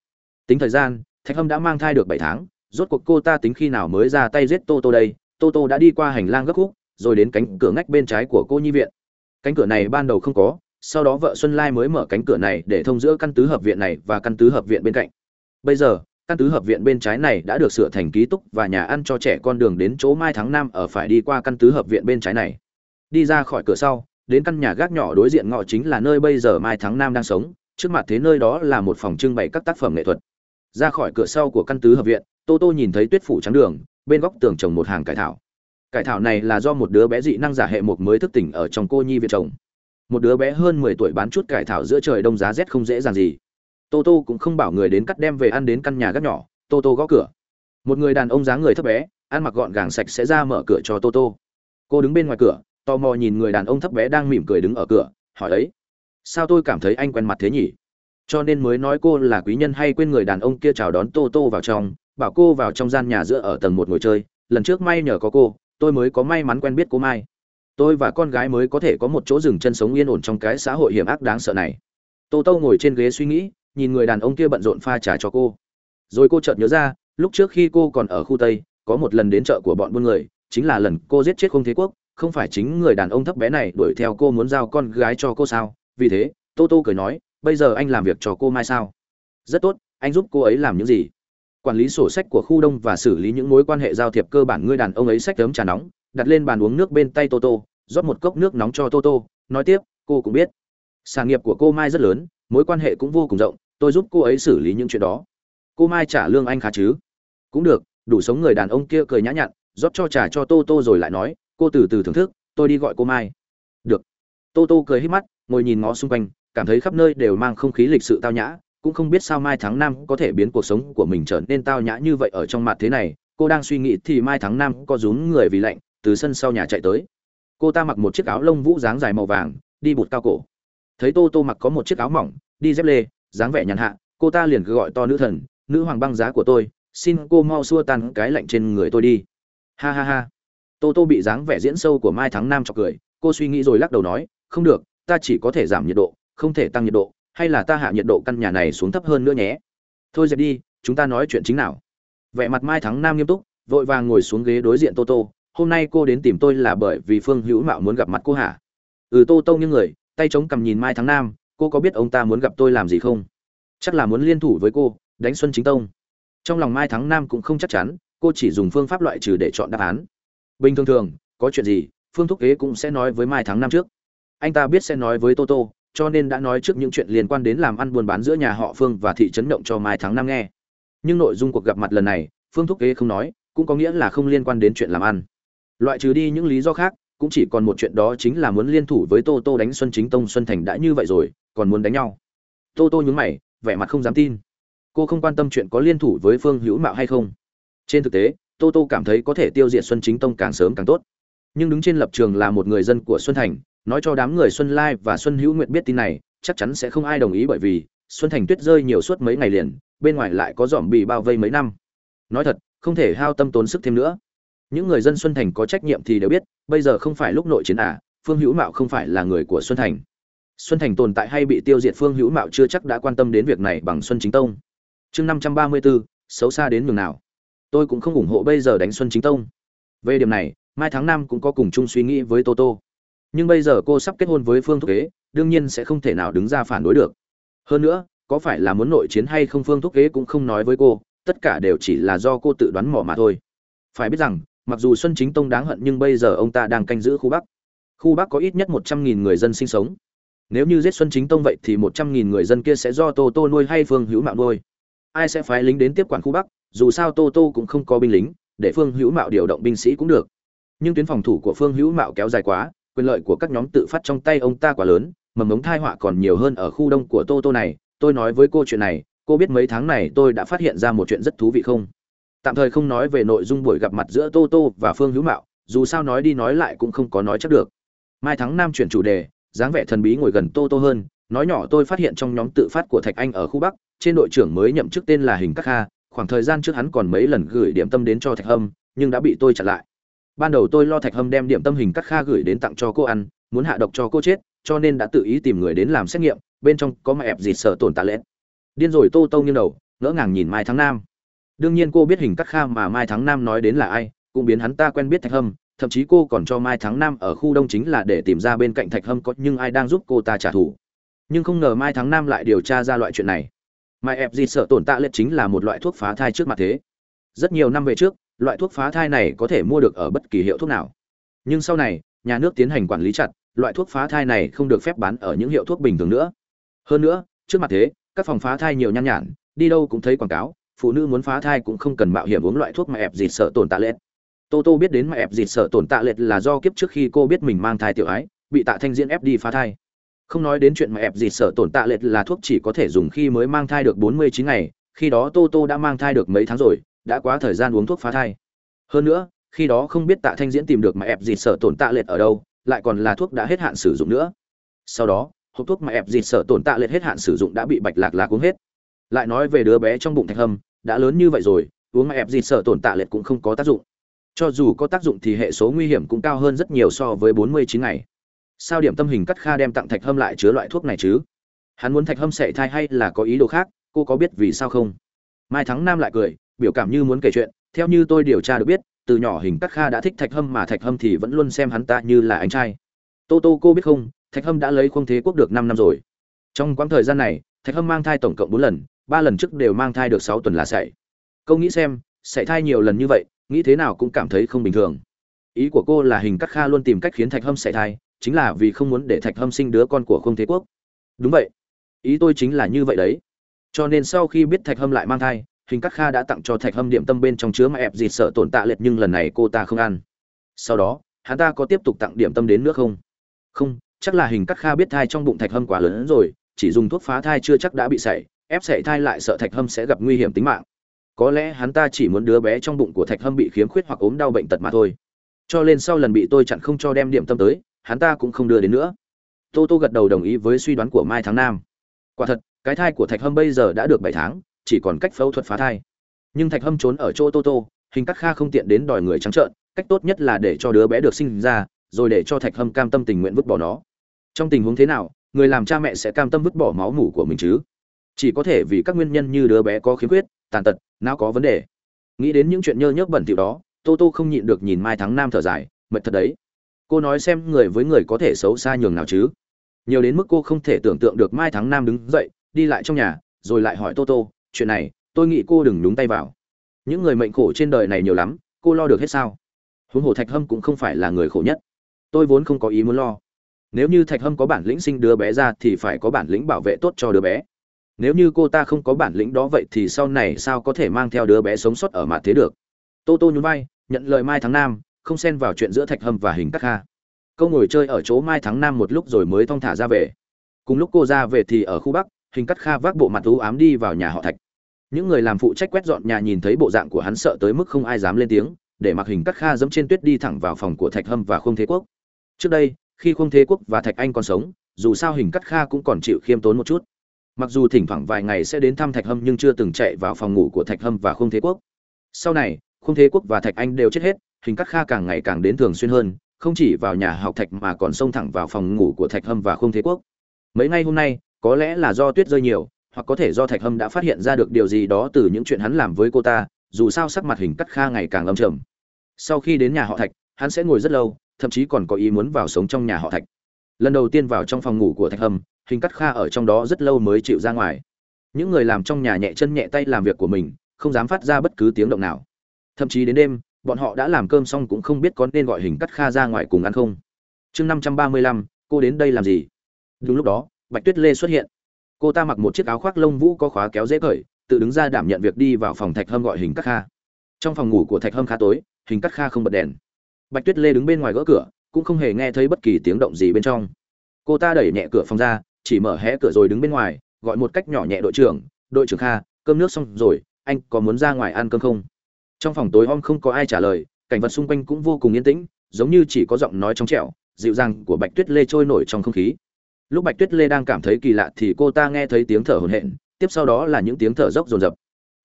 Tính thời gian, thạch hâm đã mang thai được bảy tháng, rốt cuộc cô ta tính khi nào mới ra tay giết tô tô đây? Tô tô đã đi qua hành lang gấp khúc, rồi đến cánh cửa ngách bên trái của cô nhi viện. Cánh cửa này ban đầu không có, sau đó vợ xuân lai mới mở cánh cửa này để thông giữa căn tứ hợp viện này và căn tứ hợp viện bên cạnh. Bây giờ căn tứ hợp viện bên trái này đã được sửa thành ký túc và nhà ăn cho trẻ con đường đến chỗ mai tháng năm ở phải đi qua căn tứ hợp viện bên trái này. Đi ra khỏi cửa sau, đến căn nhà gác nhỏ đối diện ngọ chính là nơi bây giờ mai tháng năm đang sống, trước mặt thế nơi đó là một phòng trưng bày các tác phẩm nghệ thuật. Ra khỏi cửa sau của căn tứ hợp viện, tô tô nhìn thấy tuyết phủ trắng đường, bên góc tường trồng một hàng cải thảo. Cải thảo này là do một đứa bé dị năng giả hệ một mới thức tỉnh ở trong cô nhi viện trồng. Một đứa bé hơn mười tuổi bán chút cải thảo giữa trời đông giá rét không dễ dàng gì tô tô cũng không bảo người đến cắt đem về ăn đến căn nhà gác nhỏ, tô tô gõ cửa. Một người đàn ông dáng người thấp bé, ăn mặc gọn gàng sạch sẽ ra mở cửa cho tô tô. Cô đứng bên ngoài cửa, tò mò nhìn người đàn ông thấp bé đang mỉm cười đứng ở cửa, hỏi ấy, sao tôi cảm thấy anh quen mặt thế nhỉ? Cho nên mới nói cô là quý nhân hay quên người đàn ông kia chào đón tô tô vào trong, bảo cô vào trong gian nhà giữa ở tầng một ngồi chơi. Lần trước may nhờ có cô, tôi mới có may mắn quen biết cô mai. Tôi và con gái mới có thể có một chỗ dừng chân sống yên ổn trong cái xã hội hiểm ác đáng sợ này. Tô tô ngồi trên ghế suy nghĩ nhìn người đàn ông kia bận rộn pha trà cho cô. Rồi cô chợt nhớ ra, lúc trước khi cô còn ở khu tây, có một lần đến chợ của bọn buôn người, chính là lần cô giết chết không thế quốc, không phải chính người đàn ông thấp bé này đuổi theo cô muốn giao con gái cho cô sao? Vì thế, tô tô cười nói, bây giờ anh làm việc cho cô mai sao? Rất tốt, anh giúp cô ấy làm những gì? Quản lý sổ sách của khu đông và xử lý những mối quan hệ giao thiệp cơ bản Người đàn ông ấy sách tấm trà nóng, đặt lên bàn uống nước bên tay tô tô, rót một cốc nước nóng cho tô tô, nói tiếp, cô cũng biết. Sản nghiệp của cô mai rất lớn, mối quan hệ cũng vô cùng rộng tôi giúp cô ấy xử lý những chuyện đó. Cô mai trả lương anh khá chứ? Cũng được, đủ sống người đàn ông kia cười nhã nhặn, rót cho trả cho tô tô rồi lại nói, cô từ từ thưởng thức, tôi đi gọi cô mai. Được. Tô tô cười hít mắt, ngồi nhìn ngó xung quanh, cảm thấy khắp nơi đều mang không khí lịch sự tao nhã, cũng không biết sao mai tháng năm có thể biến cuộc sống của mình trở nên tao nhã như vậy ở trong mặt thế này. Cô đang suy nghĩ thì mai tháng năm có rún người vì lạnh, từ sân sau nhà chạy tới. Cô ta mặc một chiếc áo lông vũ dáng dài màu vàng, đi bụt cao cổ. Thấy tô tô mặc có một chiếc áo mỏng, đi dép lê dáng vẻ nhàn hạ, cô ta liền cứ gọi to nữ thần, nữ hoàng băng giá của tôi, xin cô mau xua tan cái lạnh trên người tôi đi. Ha ha ha. Tô tô bị dáng vẻ diễn sâu của mai tháng năm chọc cười, cô suy nghĩ rồi lắc đầu nói, không được, ta chỉ có thể giảm nhiệt độ, không thể tăng nhiệt độ, hay là ta hạ nhiệt độ căn nhà này xuống thấp hơn nữa nhé. Thôi dẹp đi, chúng ta nói chuyện chính nào. Vẻ mặt mai thắng nam nghiêm túc, vội vàng ngồi xuống ghế đối diện tô tô, hôm nay cô đến tìm tôi là bởi vì phương hữu mạo muốn gặp mặt cô hả? Ừ tô tô như người, tay chống cầm nhìn mai thắng nam cô có biết ông ta muốn gặp tôi làm gì không? Chắc là muốn liên thủ với cô, đánh xuân chính tông. Trong lòng mai thắng nam cũng không chắc chắn, cô chỉ dùng phương pháp loại trừ để chọn đáp án. Bình thường thường, có chuyện gì, phương thúc kế cũng sẽ nói với mai thắng Nam trước. Anh ta biết sẽ nói với toto cho nên đã nói trước những chuyện liên quan đến làm ăn buôn bán giữa nhà họ phương và thị trấn động cho mai thắng Nam nghe. Nhưng nội dung cuộc gặp mặt lần này, phương thúc kế không nói, cũng có nghĩa là không liên quan đến chuyện làm ăn. Loại trừ đi những lý do khác, cũng chỉ còn một chuyện đó chính là muốn liên thủ với tô tô đánh xuân chính tông xuân thành đã như vậy rồi còn muốn đánh nhau. Tô tô nhún mày, vẻ mặt không dám tin. Cô không quan tâm chuyện có liên thủ với phương hữu mạo hay không. Trên thực tế, tô tô cảm thấy có thể tiêu diệt xuân chính tông càng sớm càng tốt. Nhưng đứng trên lập trường là một người dân của xuân thành, nói cho đám người xuân lai và xuân hữu nguyện biết tin này, chắc chắn sẽ không ai đồng ý bởi vì xuân thành tuyết rơi nhiều suốt mấy ngày liền, bên ngoài lại có dòm bị bao vây mấy năm. Nói thật, không thể hao tâm tốn sức thêm nữa. Những người dân xuân thành có trách nhiệm thì đều biết, bây giờ không phải lúc nội chiến à phương hữu mạo không phải là người của xuân thành xuân thành tồn tại hay bị tiêu diệt phương hữu mạo chưa chắc đã quan tâm đến việc này bằng xuân chính tông. Chương năm trăm ba mươi bốn xấu xa đến nhường nào? Tôi cũng không ủng hộ bây giờ đánh xuân chính tông. Về điểm này, mai tháng năm cũng có cùng chung suy nghĩ với toto nhưng bây giờ cô sắp kết hôn với phương thúc kế đương nhiên sẽ không thể nào đứng ra phản đối được. Hơn nữa, có phải là muốn nội chiến hay không phương thúc kế cũng không nói với cô, tất cả đều chỉ là do cô tự đoán mò mà thôi. Phải biết rằng, mặc dù xuân chính tông đáng hận nhưng bây giờ ông ta đang canh giữ khu bắc. Khu bắc có ít nhất một trăm nghìn người dân sinh sống nếu như giết xuân chính tông vậy thì một trăm nghìn người dân kia sẽ do tô tô nuôi hay phương hữu mạo nuôi? Ai sẽ phái lính đến tiếp quản khu bắc? Dù sao tô tô cũng không có binh lính, để phương hữu mạo điều động binh sĩ cũng được. Nhưng tuyến phòng thủ của phương hữu mạo kéo dài quá, quyền lợi của các nhóm tự phát trong tay ông ta quá lớn, mầm ống thai họa còn nhiều hơn ở khu đông của tô tô này. Tôi nói với cô chuyện này, cô biết mấy tháng này tôi đã phát hiện ra một chuyện rất thú vị không? Tạm thời không nói về nội dung buổi gặp mặt giữa tô tô và phương hữu mạo, dù sao nói đi nói lại cũng không có nói chắc được. Mai thắng nam chuyển chủ đề dáng vẻ thần bí ngồi gần tô tô hơn, nói nhỏ tôi phát hiện trong nhóm tự phát của thạch anh ở khu bắc, trên đội trưởng mới nhậm chức tên là hình các kha, khoảng thời gian trước hắn còn mấy lần gửi điểm tâm đến cho thạch hâm, nhưng đã bị tôi chặn lại. Ban đầu tôi lo thạch hâm đem điểm tâm hình các kha gửi đến tặng cho cô ăn, muốn hạ độc cho cô chết, cho nên đã tự ý tìm người đến làm xét nghiệm, bên trong có mà ép gì sợ tổn tạ lết điên rồi tô tô nghiêng đầu, ngỡ ngàng nhìn mai tháng nam. Đương nhiên cô biết hình các kha mà mai tháng nam nói đến là ai, cũng biến hắn ta quen biết thạch hâm thậm chí cô còn cho mai tháng năm ở khu đông chính là để tìm ra bên cạnh thạch hâm có nhưng ai đang giúp cô ta trả thù. Nhưng không ngờ mai tháng năm lại điều tra ra loại chuyện này. Mai ép gì sợ tổn tạ lệ chính là một loại thuốc phá thai trước mặt thế. Rất nhiều năm về trước, loại thuốc phá thai này có thể mua được ở bất kỳ hiệu thuốc nào. Nhưng sau này, nhà nước tiến hành quản lý chặt, loại thuốc phá thai này không được phép bán ở những hiệu thuốc bình thường nữa. Hơn nữa, trước mặt thế, các phòng phá thai nhiều nhan nhản, đi đâu cũng thấy quảng cáo, phụ nữ muốn phá thai cũng không cần mạo hiểm uống loại thuốc mà ép gì sợ tổn tạ lệ tô tô biết đến mà ép dịt sợ tổn tạ lệch là do kiếp trước khi cô biết mình mang thai tiểu ái, bị tạ thanh diễn ép đi phá thai. Không nói đến chuyện mà ép dịt sợ tổn tạ lệch là thuốc chỉ có thể dùng khi mới mang thai được bốn mươi chín ngày, khi đó tô tô đã mang thai được mấy tháng rồi, đã quá thời gian uống thuốc phá thai. Hơn nữa, khi đó không biết tạ thanh diễn tìm được mà ép dịt sợ tổn tạ lệch ở đâu, lại còn là thuốc đã hết hạn sử dụng nữa. Sau đó, hộp thuốc mà ép dịt sợ tổn tạ lệch hết hạn sử dụng đã bị bạch lạc lạc uống hết. Lại nói về đứa bé trong bụng thạch hâm, đã lớn như vậy rồi, uống mà ép dịt sợ tổn tạ lệch cũng không có tác dụng cho dù có tác dụng thì hệ số nguy hiểm cũng cao hơn rất nhiều so với bốn mươi chín ngày. Sao điểm tâm hình cắt kha đem tặng thạch hâm lại chứa loại thuốc này chứ? Hắn muốn thạch hâm sệ thai hay là có ý đồ khác, cô có biết vì sao không? Mai thắng nam lại cười, biểu cảm như muốn kể chuyện, theo như tôi điều tra được biết, từ nhỏ hình cắt kha đã thích thạch hâm mà thạch hâm thì vẫn luôn xem hắn ta như là anh trai. Tô tô cô biết không, thạch hâm đã lấy không thế quốc được năm năm rồi. Trong quãng thời gian này, thạch hâm mang thai tổng cộng bốn lần, ba lần trước đều mang thai được sáu tuần là sảy. Câu nghĩ xem, sảy thai nhiều lần như vậy nghĩ thế nào cũng cảm thấy không bình thường. Ý của cô là hình cắt kha luôn tìm cách khiến thạch hâm sảy thai, chính là vì không muốn để thạch hâm sinh đứa con của không thế quốc. Đúng vậy. Ý tôi chính là như vậy đấy. Cho nên sau khi biết thạch hâm lại mang thai, hình cắt kha đã tặng cho thạch hâm điểm tâm bên trong chứa mà ép dịt sợ tổn tạ liệt nhưng lần này cô ta không ăn. Sau đó, hắn ta có tiếp tục tặng điểm tâm đến nữa không? Không, chắc là hình cắt kha biết thai trong bụng thạch hâm quá lớn hơn rồi, chỉ dùng thuốc phá thai chưa chắc đã bị sảy, ép sảy thai lại sợ thạch hâm sẽ gặp nguy hiểm tính mạng có lẽ hắn ta chỉ muốn đứa bé trong bụng của thạch hâm bị khiếm khuyết hoặc ốm đau bệnh tật mà thôi. Cho nên sau lần bị tôi chặn không cho đem điểm tâm tới, hắn ta cũng không đưa đến nữa. Tô tô gật đầu đồng ý với suy đoán của mai tháng nam. Quả thật, cái thai của thạch hâm bây giờ đã được bảy tháng, chỉ còn cách phẫu thuật phá thai. Nhưng thạch hâm trốn ở chỗ tô tô, hình các kha không tiện đến đòi người trắng trợn, cách tốt nhất là để cho đứa bé được sinh ra, rồi để cho thạch hâm cam tâm tình nguyện vứt bỏ nó. Trong tình huống thế nào, người làm cha mẹ sẽ cam tâm vứt bỏ máu mủ của mình chứ? Chỉ có thể vì các nguyên nhân như đứa bé có khiếm khuyết tàn tật, não có vấn đề. Nghĩ đến những chuyện nhơ nhớp bẩn thỉu đó, tô tô không nhịn được nhìn mai thắng nam thở dài, mệt thật đấy. Cô nói xem người với người có thể xấu xa nhường nào chứ? Nhiều đến mức cô không thể tưởng tượng được mai thắng nam đứng dậy, đi lại trong nhà, rồi lại hỏi tô tô, chuyện này, tôi nghĩ cô đừng đúng tay vào. Những người mệnh khổ trên đời này nhiều lắm, cô lo được hết sao? Huống hồ thạch hâm cũng không phải là người khổ nhất. Tôi vốn không có ý muốn lo. Nếu như thạch hâm có bản lĩnh sinh đứa bé ra thì phải có bản lĩnh bảo vệ tốt cho đứa bé nếu như cô ta không có bản lĩnh đó vậy thì sau này sao có thể mang theo đứa bé sống sót ở mặt thế được? Tô tô nhún vai, nhận lời mai tháng nam, không xen vào chuyện giữa thạch hâm và hình các kha. Câu ngồi chơi ở chỗ mai tháng nam một lúc rồi mới thong thả ra về. Cùng lúc cô ra về thì ở khu bắc, hình cắt kha vác bộ mặt thú ám đi vào nhà họ thạch. Những người làm phụ trách quét dọn nhà nhìn thấy bộ dạng của hắn sợ tới mức không ai dám lên tiếng, để mặc hình cắt kha dẫm trên tuyết đi thẳng vào phòng của thạch hâm và không thế quốc. Trước đây, khi không thế quốc và thạch anh còn sống, dù sao hình cắt kha cũng còn chịu khiêm tốn một chút mặc dù thỉnh thoảng vài ngày sẽ đến thăm thạch hâm nhưng chưa từng chạy vào phòng ngủ của thạch hâm và không thế quốc. Sau này không thế quốc và thạch anh đều chết hết, hình cắt kha càng ngày càng đến thường xuyên hơn, không chỉ vào nhà học thạch mà còn xông thẳng vào phòng ngủ của thạch hâm và không thế quốc. Mấy ngày hôm nay, có lẽ là do tuyết rơi nhiều, hoặc có thể do thạch hâm đã phát hiện ra được điều gì đó từ những chuyện hắn làm với cô ta, dù sao sắc mặt hình cắt kha ngày càng âm trầm. Sau khi đến nhà họ thạch, hắn sẽ ngồi rất lâu, thậm chí còn có ý muốn vào sống trong nhà họ thạch lần đầu tiên vào trong phòng ngủ của thạch hâm hình cắt kha ở trong đó rất lâu mới chịu ra ngoài. Những người làm trong nhà nhẹ chân nhẹ tay làm việc của mình, không dám phát ra bất cứ tiếng động nào. Thậm chí đến đêm, bọn họ đã làm cơm xong cũng không biết có nên gọi hình cắt kha ra ngoài cùng ăn không. Chương năm trăm ba mươi lăm, cô đến đây làm gì? Đúng lúc đó, bạch tuyết lê xuất hiện. Cô ta mặc một chiếc áo khoác lông vũ có khóa kéo dễ cởi, tự đứng ra đảm nhận việc đi vào phòng thạch hâm gọi hình cắt kha. Trong phòng ngủ của thạch hâm khá tối, hình cắt kha không bật đèn. Bạch tuyết lê đứng bên ngoài gõ cửa cũng không hề nghe thấy bất kỳ tiếng động gì bên trong. Cô ta đẩy nhẹ cửa phòng ra, chỉ mở hé cửa rồi đứng bên ngoài, gọi một cách nhỏ nhẹ đội trưởng đội trưởng kha, cơm nước xong rồi, anh có muốn ra ngoài ăn cơm không? Trong phòng tối om không có ai trả lời, cảnh vật xung quanh cũng vô cùng yên tĩnh, giống như chỉ có giọng nói trong trẻo, dịu dàng của bạch tuyết lê trôi nổi trong không khí. Lúc bạch tuyết lê đang cảm thấy kỳ lạ thì cô ta nghe thấy tiếng thở hổn hển, tiếp sau đó là những tiếng thở dốc dồn dập.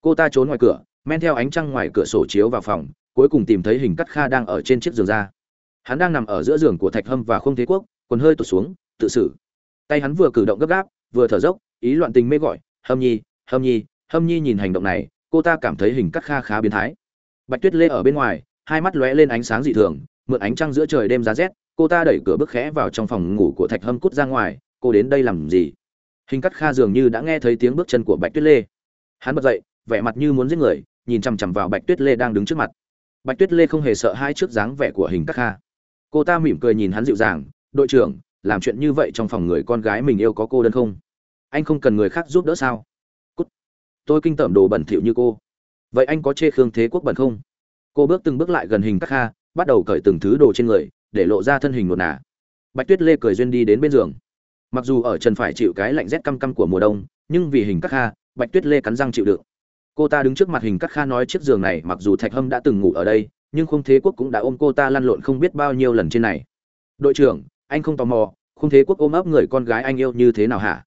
Cô ta trốn ngoài cửa, men theo ánh trăng ngoài cửa sổ chiếu vào phòng, cuối cùng tìm thấy hình cắt kha đang ở trên chiếc giường ra hắn đang nằm ở giữa giường của thạch hâm và không thế quốc còn hơi tụt xuống, tự xử. Tay hắn vừa cử động gấp gáp, vừa thở dốc, ý loạn tình mê gọi, hâm nhi hâm nhi hâm nhi nhìn hành động này, cô ta cảm thấy hình cắt kha khá biến thái. Bạch tuyết lê ở bên ngoài, hai mắt lóe lên ánh sáng dị thường, mượn ánh trăng giữa trời đêm giá rét, cô ta đẩy cửa bước khẽ vào trong phòng ngủ của thạch hâm cút ra ngoài, cô đến đây làm gì? Hình cắt kha dường như đã nghe thấy tiếng bước chân của bạch tuyết lê. Hắn bật dậy, vẻ mặt như muốn giết người, nhìn chằm chằm vào bạch tuyết lê đang đứng trước mặt. Bạch tuyết lê không hề sợ hai trước dáng vẻ của hình cắt kha cô ta mỉm cười nhìn hắn dịu dàng, đội trưởng, làm chuyện như vậy trong phòng người con gái mình yêu có cô đơn không? Anh không cần người khác giúp đỡ sao? Cút. Tôi kinh tởm đồ bẩn thỉu như cô. Vậy anh có chê khương thế quốc bẩn không? Cô bước từng bước lại gần hình các kha, bắt đầu cởi từng thứ đồ trên người, để lộ ra thân hình một nà. Bạch tuyết lê cười duyên đi đến bên giường. Mặc dù ở trần phải chịu cái lạnh rét căm căm của mùa đông, nhưng vì hình các kha, bạch tuyết lê cắn răng chịu đựng. Cô ta đứng trước mặt hình các kha nói chiếc giường này mặc dù thạch hâm đã từng ngủ ở đây nhưng không thế quốc cũng đã ôm cô ta lăn lộn không biết bao nhiêu lần trên này. Đội trưởng, anh không tò mò không thế quốc ôm ấp người con gái anh yêu như thế nào hả?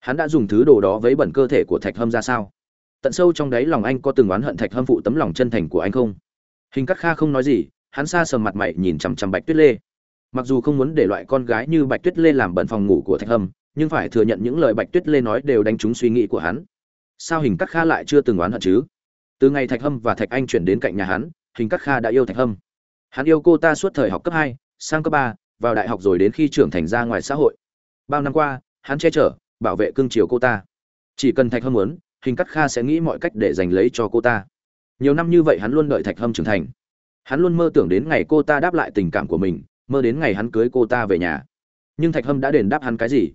Hắn đã dùng thứ đồ đó với bẩn cơ thể của thạch hâm ra sao? Tận sâu trong đáy lòng anh có từng oán hận thạch hâm phụ tấm lòng chân thành của anh không? Hình cắt kha không nói gì, hắn xa sầm mặt mày nhìn chằm chằm bạch tuyết lê. Mặc dù không muốn để loại con gái như bạch tuyết lê làm bẩn phòng ngủ của thạch hâm, nhưng phải thừa nhận những lời bạch tuyết lê nói đều đánh trúng suy nghĩ của hắn. Sao hình cắt kha lại chưa từng oán hận chứ? Từ ngày thạch hâm và thạch anh chuyển đến cạnh nhà hắn hình cắt kha đã yêu thạch hâm. Hắn yêu cô ta suốt thời học cấp hai, sang cấp ba, vào đại học rồi đến khi trưởng thành ra ngoài xã hội. Bao năm qua, hắn che chở, bảo vệ cương triều cô ta. Chỉ cần thạch hâm muốn, hình cắt kha sẽ nghĩ mọi cách để giành lấy cho cô ta. Nhiều năm như vậy hắn luôn đợi thạch hâm trưởng thành. Hắn luôn mơ tưởng đến ngày cô ta đáp lại tình cảm của mình, mơ đến ngày hắn cưới cô ta về nhà. Nhưng thạch hâm đã đền đáp hắn cái gì?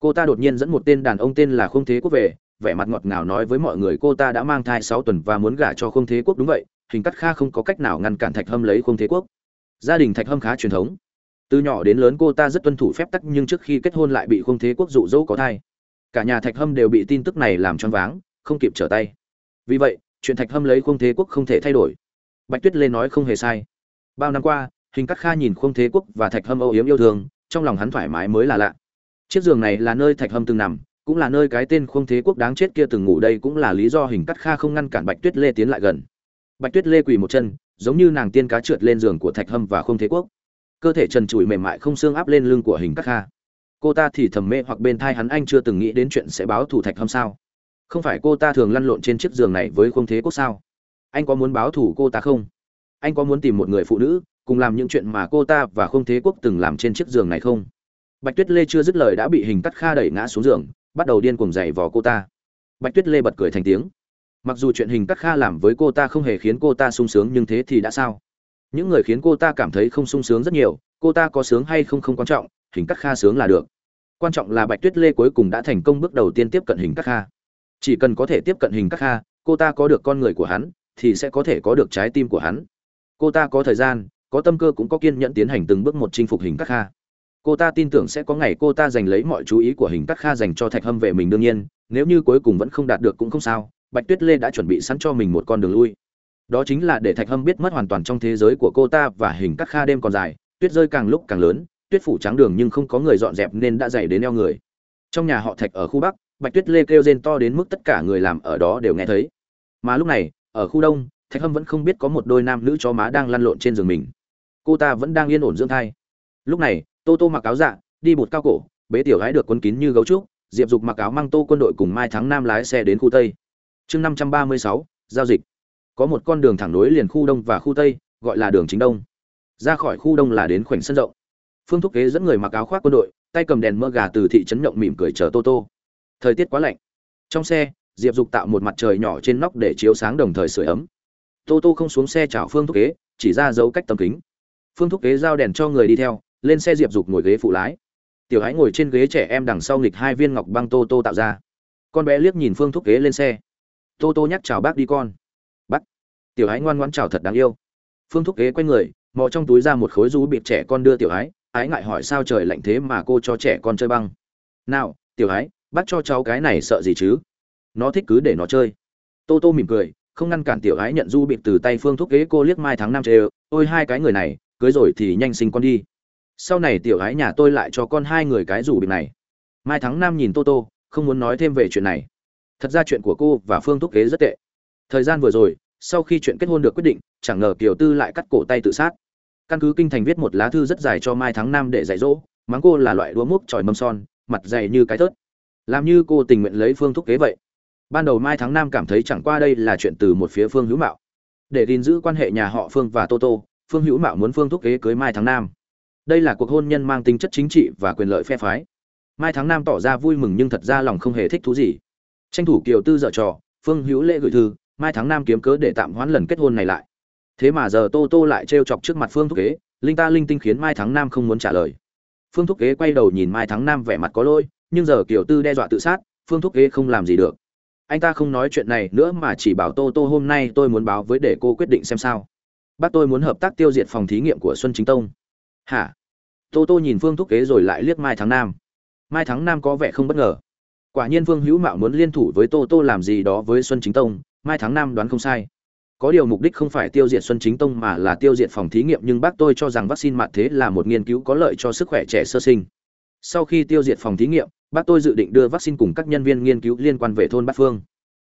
Cô ta đột nhiên dẫn một tên đàn ông tên là không thế quốc về, vẻ mặt ngọt ngào nói với mọi người cô ta đã mang thai sáu tuần và muốn gả cho không thế quốc đúng vậy hình cắt kha không có cách nào ngăn cản thạch hâm lấy khung thế quốc. Gia đình thạch hâm khá truyền thống. Từ nhỏ đến lớn cô ta rất tuân thủ phép tắc nhưng trước khi kết hôn lại bị khung thế quốc dụ dỗ có thai. Cả nhà thạch hâm đều bị tin tức này làm choáng váng, không kịp trở tay. Vì vậy, chuyện thạch hâm lấy khung thế quốc không thể thay đổi. Bạch tuyết lê nói không hề sai. Bao năm qua, hình cắt kha nhìn khung thế quốc và thạch hâm âu yếm yêu thương, trong lòng hắn thoải mái mới là lạ. Chiếc giường này là nơi thạch hâm từng nằm, cũng là nơi cái tên khung thế quốc đáng chết kia từng ngủ đây cũng là lý do hình cắt kha không ngăn cản bạch tuyết lê tiến lại gần bạch tuyết lê quỳ một chân, giống như nàng tiên cá trượt lên giường của thạch hâm và không thế quốc. Cơ thể trần trụi mềm mại không xương áp lên lưng của hình các kha. Cô ta thì thầm mê hoặc bên thai hắn, anh chưa từng nghĩ đến chuyện sẽ báo thù thạch hâm sao? Không phải cô ta thường lăn lộn trên chiếc giường này với không thế quốc sao? Anh có muốn báo thù cô ta không? Anh có muốn tìm một người phụ nữ, cùng làm những chuyện mà cô ta và không thế quốc từng làm trên chiếc giường này không? Bạch tuyết lê chưa dứt lời đã bị hình cắt kha đẩy ngã xuống giường, bắt đầu điên cuồng dày vò cô ta. Bạch tuyết lê bật cười thành tiếng mặc dù chuyện hình cắt kha làm với cô ta không hề khiến cô ta sung sướng nhưng thế thì đã sao? Những người khiến cô ta cảm thấy không sung sướng rất nhiều, cô ta có sướng hay không không quan trọng, hình cắt kha sướng là được. Quan trọng là bạch tuyết lê cuối cùng đã thành công bước đầu tiên tiếp cận hình cắt kha. Chỉ cần có thể tiếp cận hình cắt kha, cô ta có được con người của hắn, thì sẽ có thể có được trái tim của hắn. Cô ta có thời gian, có tâm cơ cũng có kiên nhẫn tiến hành từng bước một chinh phục hình cắt kha. Cô ta tin tưởng sẽ có ngày cô ta giành lấy mọi chú ý của hình cắt kha dành cho thạch hâm về mình đương nhiên, nếu như cuối cùng vẫn không đạt được cũng không sao bạch tuyết lê đã chuẩn bị sẵn cho mình một con đường lui. Đó chính là để thạch hâm biết mất hoàn toàn trong thế giới của cô ta và hình cắt kha đêm còn dài, tuyết rơi càng lúc càng lớn, tuyết phủ trắng đường nhưng không có người dọn dẹp nên đã dày đến eo người. Trong nhà họ thạch ở khu bắc, bạch tuyết lê kêu rên to đến mức tất cả người làm ở đó đều nghe thấy. Mà lúc này, ở khu đông, thạch hâm vẫn không biết có một đôi nam nữ chó má đang lăn lộn trên giường mình. Cô ta vẫn đang yên ổn dưỡng thai. Lúc này, tô tô mặc áo dạ đi bột cao cổ, bế tiểu gái được quấn kín như gấu trúc, diệp dục mặc áo mang tô quân đội cùng mai thắng nam lái xe đến khu tây chương năm trăm ba mươi sáu, giao dịch. Có một con đường thẳng nối liền khu đông và khu tây, gọi là đường chính đông. Ra khỏi khu đông là đến khoảnh sân rộng. Phương thúc kế dẫn người mặc áo khoác quân đội, tay cầm đèn mơ gà từ thị trấn nhộng mỉm cười chờ tô tô. Thời tiết quá lạnh. Trong xe, diệp dục tạo một mặt trời nhỏ trên nóc để chiếu sáng đồng thời sưởi ấm. Tô tô không xuống xe chào phương thúc kế, chỉ ra dấu cách tầm kính. Phương thúc kế giao đèn cho người đi theo, lên xe diệp dục ngồi ghế phụ lái. Tiểu Hải ngồi trên ghế trẻ em đằng sau nghịch hai viên ngọc băng tô tô tạo ra. Con bé liếc nhìn phương thúc kế lên xe tô tô nhắc chào bác đi con. Bác. Tiểu hái ngoan ngoãn chào thật đáng yêu. Phương thúc kế quay người, mò trong túi ra một khối rú bịp trẻ con đưa tiểu hái ái ngại hỏi sao trời lạnh thế mà cô cho trẻ con chơi băng. Nào, tiểu hái bác cho cháu cái này sợ gì chứ? Nó thích cứ để nó chơi. Tô tô mỉm cười, không ngăn cản tiểu ái nhận du bịp từ tay phương thúc kế cô liếc mai tháng năm chê ôi, hai cái người này, cưới rồi thì nhanh sinh con đi. Sau này tiểu ái nhà tôi lại cho con hai người cái rủ bịp này. Mai tháng năm nhìn tô tô, không muốn nói thêm về chuyện này thật ra chuyện của cô và phương thúc kế rất tệ. Thời gian vừa rồi, sau khi chuyện kết hôn được quyết định, chẳng ngờ kiều tư lại cắt cổ tay tự sát. Căn cứ kinh thành viết một lá thư rất dài cho mai tháng năm để dạy dỗ, mắng cô là loại đũa múc tròi mâm son, mặt dày như cái thớt. Làm như cô tình nguyện lấy phương thúc kế vậy. Ban đầu mai tháng năm cảm thấy chẳng qua đây là chuyện từ một phía phương hữu mạo. Để gìn giữ quan hệ nhà họ phương và tô tô, phương hữu mạo muốn phương thúc kế cưới mai tháng năm đây là cuộc hôn nhân mang tính chất chính trị và quyền lợi phe phái. Mai tháng năm tỏ ra vui mừng nhưng thật ra lòng không hề thích thú gì tranh thủ kiều tư dở trò, phương hữu lễ gửi thư, mai tháng Nam kiếm cớ để tạm hoãn lần kết hôn này lại. Thế mà giờ tô tô lại trêu chọc trước mặt phương thúc kế, linh ta linh tinh khiến mai tháng Nam không muốn trả lời. Phương thúc kế quay đầu nhìn mai tháng Nam vẻ mặt có lỗi, nhưng giờ kiều tư đe dọa tự sát, phương thúc kế không làm gì được. Anh ta không nói chuyện này nữa mà chỉ bảo tô tô hôm nay tôi muốn báo với để cô quyết định xem sao. Bác tôi muốn hợp tác tiêu diệt phòng thí nghiệm của xuân chính tông. Hả? Tô tô nhìn phương thúc kế rồi lại liếc mai tháng nam. Mai tháng nam có vẻ không bất ngờ quả nhiên Vương hữu mạo muốn liên thủ với tô tô làm gì đó với xuân chính tông, mai tháng năm đoán không sai. Có điều mục đích không phải tiêu diệt xuân chính tông mà là tiêu diệt phòng thí nghiệm, nhưng bác tôi cho rằng vaccine mạng thế là một nghiên cứu có lợi cho sức khỏe trẻ sơ sinh. Sau khi tiêu diệt phòng thí nghiệm, bác tôi dự định đưa vaccine cùng các nhân viên nghiên cứu liên quan về thôn bát phương.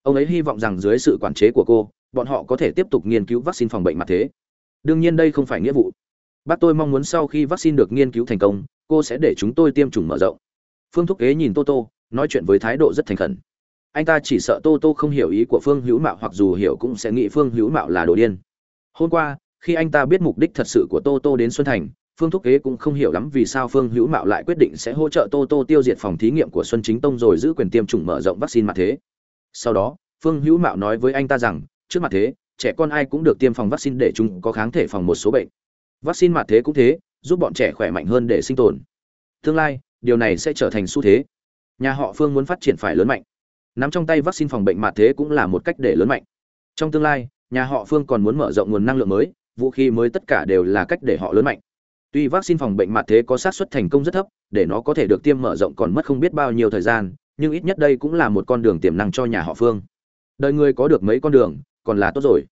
Ông ấy hy vọng rằng dưới sự quản chế của cô, bọn họ có thể tiếp tục nghiên cứu vaccine phòng bệnh mặt thế. Đương nhiên đây không phải nghĩa vụ. Bác tôi mong muốn sau khi vaccine được nghiên cứu thành công, cô sẽ để chúng tôi tiêm chủng mở rộng. Phương thúc kế nhìn tô tô nói chuyện với thái độ rất thành khẩn. Anh ta chỉ sợ tô tô không hiểu ý của phương hữu mạo hoặc dù hiểu cũng sẽ nghĩ phương hữu mạo là đồ điên. Hôm qua, khi anh ta biết mục đích thật sự của tô tô đến xuân thành, phương thúc kế cũng không hiểu lắm vì sao phương hữu mạo lại quyết định sẽ hỗ trợ tô tô tiêu diệt phòng thí nghiệm của xuân chính tông rồi giữ quyền tiêm chủng mở rộng vaccine mặt thế. Sau đó, phương hữu mạo nói với anh ta rằng, trước mặt thế, trẻ con ai cũng được tiêm phòng vaccine để chúng có kháng thể phòng một số bệnh. Vaccine mặt thế cũng thế, giúp bọn trẻ khỏe mạnh hơn để sinh tồn. Tương lai, điều này sẽ trở thành xu thế nhà họ phương muốn phát triển phải lớn mạnh. Nắm trong tay vaccine phòng bệnh mạ thế cũng là một cách để lớn mạnh. Trong tương lai, nhà họ phương còn muốn mở rộng nguồn năng lượng mới, vũ khí mới tất cả đều là cách để họ lớn mạnh. Tuy vaccine phòng bệnh mạ thế có xác suất thành công rất thấp, để nó có thể được tiêm mở rộng còn mất không biết bao nhiêu thời gian, nhưng ít nhất đây cũng là một con đường tiềm năng cho nhà họ phương. Đời người có được mấy con đường, còn là tốt rồi.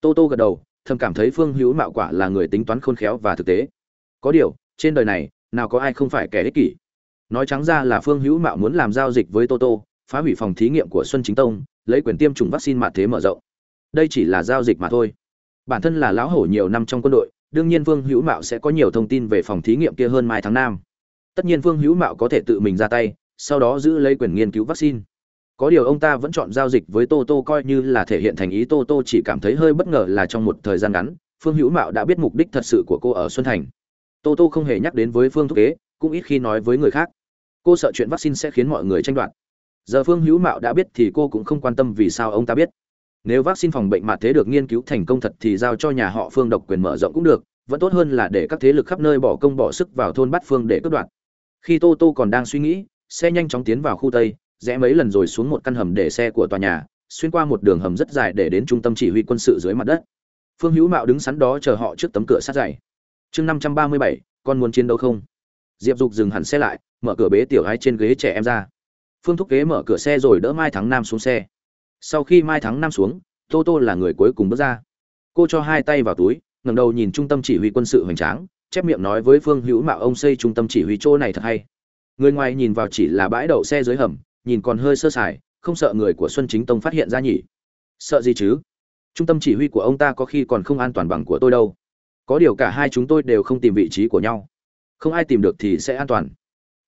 Tô tô gật đầu, thầm cảm thấy phương hữu mạo quả là người tính toán khôn khéo và thực tế. Có điều, trên đời này, nào có ai không phải kẻ ích kỷ? Nói trắng ra là phương hữu mạo muốn làm giao dịch với tô tô, phá hủy phòng thí nghiệm của xuân chính tông, lấy quyền tiêm chủng vaccine mà thế mở rộng. Đây chỉ là giao dịch mà thôi. Bản thân là lão hổ nhiều năm trong quân đội, đương nhiên vương hữu mạo sẽ có nhiều thông tin về phòng thí nghiệm kia hơn mai tháng năm tất nhiên vương hữu mạo có thể tự mình ra tay, sau đó giữ lấy quyền nghiên cứu vaccine. Có điều ông ta vẫn chọn giao dịch với tô tô coi như là thể hiện thành ý tô tô chỉ cảm thấy hơi bất ngờ là trong một thời gian ngắn, phương hữu mạo đã biết mục đích thật sự của cô ở xuân thành. Tô tô không hề nhắc đến với phương thúc kế, cũng ít khi nói với người khác cô sợ chuyện vaccine sẽ khiến mọi người tranh đoạt. Giờ phương hữu mạo đã biết thì cô cũng không quan tâm vì sao ông ta biết. Nếu vaccine phòng bệnh mà thế được nghiên cứu thành công thật thì giao cho nhà họ phương độc quyền mở rộng cũng được, vẫn tốt hơn là để các thế lực khắp nơi bỏ công bỏ sức vào thôn bát phương để cướp đoạt. Khi tô tô còn đang suy nghĩ, xe nhanh chóng tiến vào khu tây, rẽ mấy lần rồi xuống một căn hầm để xe của tòa nhà, xuyên qua một đường hầm rất dài để đến trung tâm chỉ huy quân sự dưới mặt đất. Phương hữu mạo đứng sắn đó chờ họ trước tấm cửa sát dày. Chương năm trăm ba mươi bảy, con muốn chiến đấu không? Diệp dục dừng hẳn xe lại, mở cửa bế tiểu gái trên ghế trẻ em ra. Phương thúc ghế mở cửa xe rồi đỡ mai thắng nam xuống xe. Sau khi mai thắng nam xuống, tô tô là người cuối cùng bước ra. Cô cho hai tay vào túi, ngẩng đầu nhìn trung tâm chỉ huy quân sự hoành tráng, chép miệng nói với phương hữu mạo, ông xây trung tâm chỉ huy chỗ này thật hay. Người ngoài nhìn vào chỉ là bãi đậu xe dưới hầm, nhìn còn hơi sơ sài, không sợ người của xuân chính tông phát hiện ra nhỉ. Sợ gì chứ? Trung tâm chỉ huy của ông ta có khi còn không an toàn bằng của tôi đâu. Có điều cả hai chúng tôi đều không tìm vị trí của nhau không ai tìm được thì sẽ an toàn.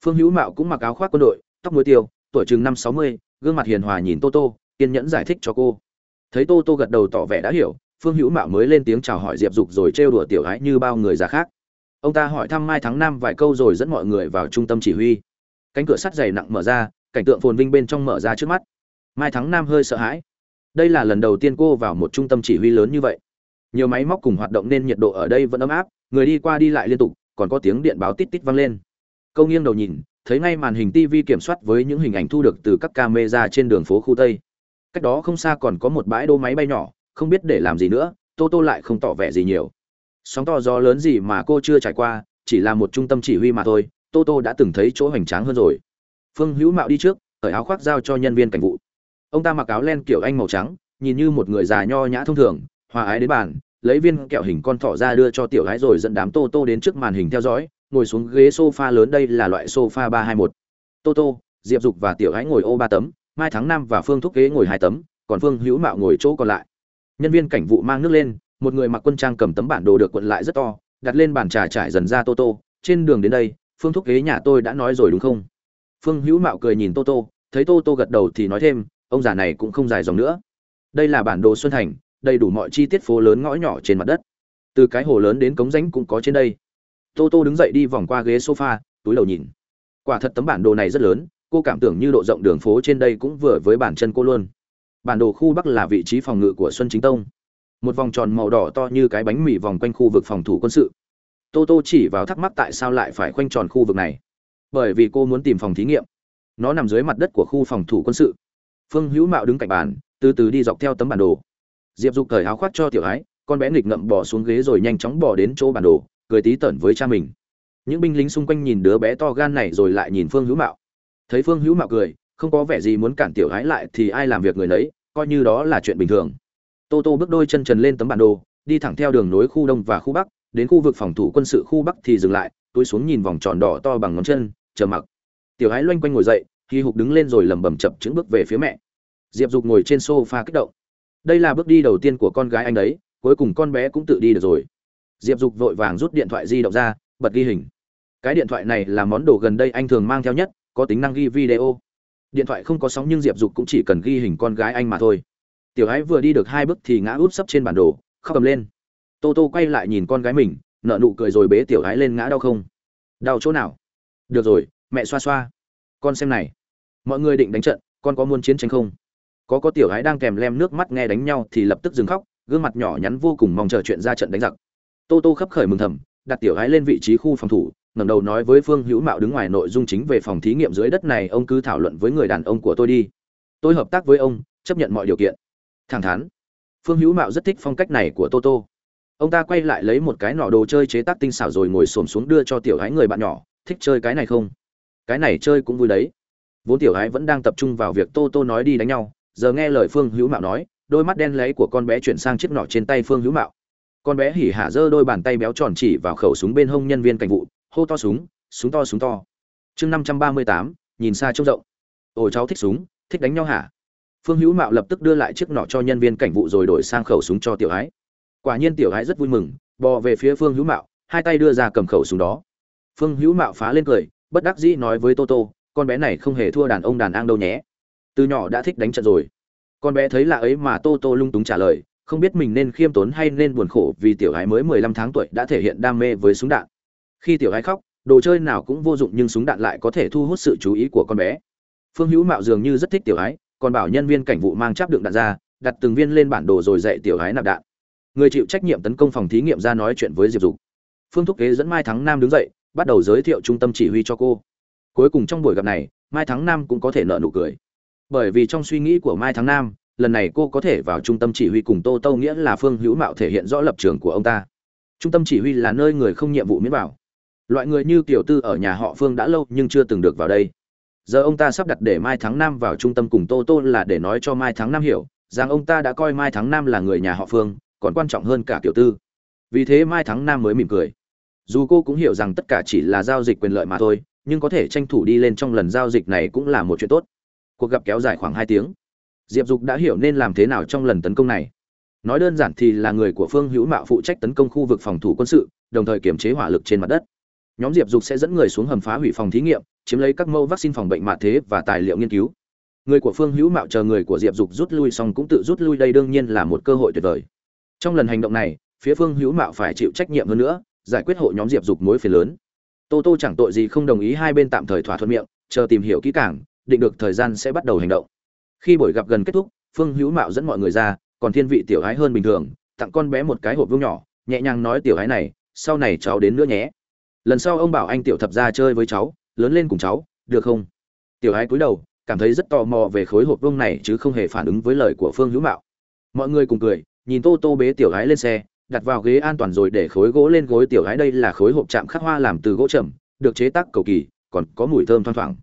Phương hữu mạo cũng mặc áo khoác quân đội, tóc muối tiêu, tuổi chừng năm sáu mươi, gương mặt hiền hòa nhìn tô tô, kiên nhẫn giải thích cho cô. Thấy tô tô gật đầu tỏ vẻ đã hiểu, phương hữu mạo mới lên tiếng chào hỏi diệp dục rồi trêu đùa tiểu ái như bao người già khác. Ông ta hỏi thăm mai tháng năm vài câu rồi dẫn mọi người vào trung tâm chỉ huy. Cánh cửa sắt dày nặng mở ra, cảnh tượng phồn vinh bên trong mở ra trước mắt. Mai tháng năm hơi sợ hãi. Đây là lần đầu tiên cô vào một trung tâm chỉ huy lớn như vậy. Nhiều máy móc cùng hoạt động nên nhiệt độ ở đây vẫn ấm áp, người đi qua đi lại liên tục còn có tiếng điện báo tít tít vang lên. Câu nghiêng đầu nhìn, thấy ngay màn hình tv kiểm soát với những hình ảnh thu được từ các camera trên đường phố khu tây. Cách đó không xa còn có một bãi đô máy bay nhỏ, không biết để làm gì nữa, tô tô lại không tỏ vẻ gì nhiều. Sóng to gió lớn gì mà cô chưa trải qua, chỉ là một trung tâm chỉ huy mà thôi, tô tô đã từng thấy chỗ hoành tráng hơn rồi. Phương hữu mạo đi trước, cởi áo khoác giao cho nhân viên cảnh vụ. Ông ta mặc áo len kiểu anh màu trắng, nhìn như một người già nho nhã thông thường, hòa ái đến bàn lấy viên kẹo hình con thỏ ra đưa cho tiểu gái rồi dẫn đám tô tô đến trước màn hình theo dõi, ngồi xuống ghế sofa lớn đây là loại sofa ba hai một. Tô tô, diệp dục và tiểu gái ngồi ô ba tấm, mai tháng năm và phương thúc ghế ngồi hai tấm, còn phương hữu mạo ngồi chỗ còn lại. Nhân viên cảnh vụ mang nước lên, một người mặc quân trang cầm tấm bản đồ được quận lại rất to, đặt lên bàn trà trải dần ra tô tô, trên đường đến đây, phương thúc ghế nhà tôi đã nói rồi đúng không? Phương hữu mạo cười nhìn tô tô, thấy tô tô gật đầu thì nói thêm, ông già này cũng không dài dòng nữa. Đây là bản đồ xuân thành đầy đủ mọi chi tiết phố lớn ngõ nhỏ trên mặt đất. Từ cái hồ lớn đến cống rãnh cũng có trên đây. Tô tô đứng dậy đi vòng qua ghế sofa, túi đầu nhìn. Quả thật tấm bản đồ này rất lớn, cô cảm tưởng như độ rộng đường phố trên đây cũng vừa với bản chân cô luôn. Bản đồ khu bắc là vị trí phòng ngự của xuân chính tông. Một vòng tròn màu đỏ to như cái bánh mì vòng quanh khu vực phòng thủ quân sự. Tô tô chỉ vào thắc mắc tại sao lại phải khoanh tròn khu vực này. Bởi vì cô muốn tìm phòng thí nghiệm. Nó nằm dưới mặt đất của khu phòng thủ quân sự. Phương hữu mạo đứng cạnh bàn, từ từ đi dọc theo tấm bản đồ diệp dục cởi áo khoác cho tiểu ái, con bé nghịch ngậm bỏ xuống ghế rồi nhanh chóng bỏ đến chỗ bản đồ, cười tí tởn với cha mình. Những binh lính xung quanh nhìn đứa bé to gan này rồi lại nhìn phương hữu mạo. Thấy phương hữu mạo cười, không có vẻ gì muốn cản tiểu ái lại thì ai làm việc người nấy, coi như đó là chuyện bình thường. Tô tô bước đôi chân trần lên tấm bản đồ, đi thẳng theo đường nối khu đông và khu bắc, đến khu vực phòng thủ quân sự khu bắc thì dừng lại, túi xuống nhìn vòng tròn đỏ to bằng ngón chân, chờ mặc. Tiểu ái loanh quanh ngồi dậy khi hục đứng lên rồi lẩm bẩm chập chững bước về phía mẹ. Diệp dục ngồi trên sofa kích động đây là bước đi đầu tiên của con gái anh đấy, cuối cùng con bé cũng tự đi được rồi. Diệp dục vội vàng rút điện thoại di động ra, bật ghi hình. Cái điện thoại này là món đồ gần đây anh thường mang theo nhất, có tính năng ghi video. Điện thoại không có sóng nhưng diệp dục cũng chỉ cần ghi hình con gái anh mà thôi. Tiểu ái vừa đi được hai bước thì ngã úp sấp trên bản đồ, khóc cầm lên. Tô tô quay lại nhìn con gái mình nợ nụ cười rồi bế tiểu ái lên ngã đau không? Đau chỗ nào? Được rồi, mẹ xoa xoa. Con xem này. Mọi người định đánh trận, con có muốn chiến tranh không? Có có tiểu gái đang kèm lem nước mắt nghe đánh nhau thì lập tức dừng khóc, gương mặt nhỏ nhắn vô cùng mong chờ chuyện ra trận đánh giặc. Tô tô khấp khởi mừng thầm, đặt tiểu gái lên vị trí khu phòng thủ, ngẩng đầu nói với phương hữu mạo đứng ngoài nội dung chính về phòng thí nghiệm dưới đất này, ông cứ thảo luận với người đàn ông của tôi đi. Tôi hợp tác với ông, chấp nhận mọi điều kiện. Thẳng thắn. Phương hữu mạo rất thích phong cách này của Tô Tô. ông ta quay lại lấy một cái nọ đồ chơi chế tác tinh xảo rồi ngồi xổm xuống đưa cho tiểu gái người bạn nhỏ, thích chơi cái này không? Cái này chơi cũng vui đấy. Vốn tiểu gái vẫn đang tập trung vào việc tô tô nói đi đánh nhau giờ nghe lời phương hữu mạo nói, đôi mắt đen lấy của con bé chuyển sang chiếc nỏ trên tay phương hữu mạo. Con bé hỉ hả giơ đôi bàn tay béo tròn chỉ vào khẩu súng bên hông nhân viên cảnh vụ, hô to súng súng to súng to. Chương năm trăm ba mươi tám, nhìn xa trông rộng. Ồ cháu thích súng, thích đánh nhau hả? Phương hữu mạo lập tức đưa lại chiếc nọ cho nhân viên cảnh vụ rồi đổi sang khẩu súng cho tiểu ái. Quả nhiên tiểu ái rất vui mừng, bò về phía phương hữu mạo, hai tay đưa ra cầm khẩu súng đó. Phương hữu mạo phá lên cười, bất đắc dĩ nói với toto con bé này không hề thua đàn ông đàn an đâu nhé từ nhỏ đã thích đánh trận rồi. Con bé thấy lạ ấy mà tô tô lung túng trả lời không biết mình nên khiêm tốn hay nên buồn khổ vì tiểu gái mới mười lăm tháng tuổi đã thể hiện đam mê với súng đạn. Khi tiểu gái khóc đồ chơi nào cũng vô dụng nhưng súng đạn lại có thể thu hút sự chú ý của con bé. Phương hữu mạo dường như rất thích tiểu gái, còn bảo nhân viên cảnh vụ mang cháp đựng đạn ra đặt từng viên lên bản đồ rồi dạy tiểu gái nạp đạn. Người chịu trách nhiệm tấn công phòng thí nghiệm ra nói chuyện với diệp dục. Phương thúc kế dẫn mai thắng nam đứng dậy bắt đầu giới thiệu trung tâm chỉ huy cho cô. Cuối cùng trong buổi gặp này mai thắng nam cũng có thể nợ nụ cười bởi vì trong suy nghĩ của mai thắng nam lần này cô có thể vào trung tâm chỉ huy cùng tô tô nghĩa là phương hữu mạo thể hiện rõ lập trường của ông ta. Trung tâm chỉ huy là nơi người không nhiệm vụ miễn bảo, loại người như tiểu tư ở nhà họ phương đã lâu nhưng chưa từng được vào đây. Giờ ông ta sắp đặt để mai thắng nam vào trung tâm cùng tô tô là để nói cho mai thắng nam hiểu rằng ông ta đã coi mai thắng nam là người nhà họ phương còn quan trọng hơn cả tiểu tư. Vì thế mai thắng nam mới mỉm cười. Dù cô cũng hiểu rằng tất cả chỉ là giao dịch quyền lợi mà thôi nhưng có thể tranh thủ đi lên trong lần giao dịch này cũng là một chuyện tốt cuộc gặp kéo dài khoảng hai tiếng. Diệp dục đã hiểu nên làm thế nào trong lần tấn công này. Nói đơn giản thì là người của phương hữu mạo phụ trách tấn công khu vực phòng thủ quân sự, đồng thời kiểm chế hỏa lực trên mặt đất. Nhóm diệp dục sẽ dẫn người xuống hầm phá hủy phòng thí nghiệm, chiếm lấy các mẫu vaccine phòng bệnh mạ thế và tài liệu nghiên cứu. Người của phương hữu mạo chờ người của diệp dục rút lui xong cũng tự rút lui, đây đương nhiên là một cơ hội tuyệt vời. Trong lần hành động này, phía phương hữu mạo phải chịu trách nhiệm hơn nữa, giải quyết hộ nhóm diệp dục mối phiền lớn. Tô tô chẳng tội gì không đồng ý hai bên tạm thời thỏa thuận miệng, chờ tìm hiểu kỹ càng định được thời gian sẽ bắt đầu hành động. Khi buổi gặp gần kết thúc, phương hữu mạo dẫn mọi người ra, còn thiên vị tiểu ái hơn bình thường, tặng con bé một cái hộp vương nhỏ, nhẹ nhàng nói tiểu ái này, sau này cháu đến nữa nhé. Lần sau ông bảo anh tiểu thập ra chơi với cháu, lớn lên cùng cháu, được không? Tiểu ái cúi đầu, cảm thấy rất tò mò về khối hộp vương này chứ không hề phản ứng với lời của phương hữu mạo. Mọi người cùng cười, nhìn tô tô bế tiểu ái lên xe, đặt vào ghế an toàn rồi để khối gỗ lên gối tiểu ái đây là khối hộp chạm khắc hoa làm từ gỗ trầm được chế tác cầu kỳ, còn có mùi thơm thoang thoảng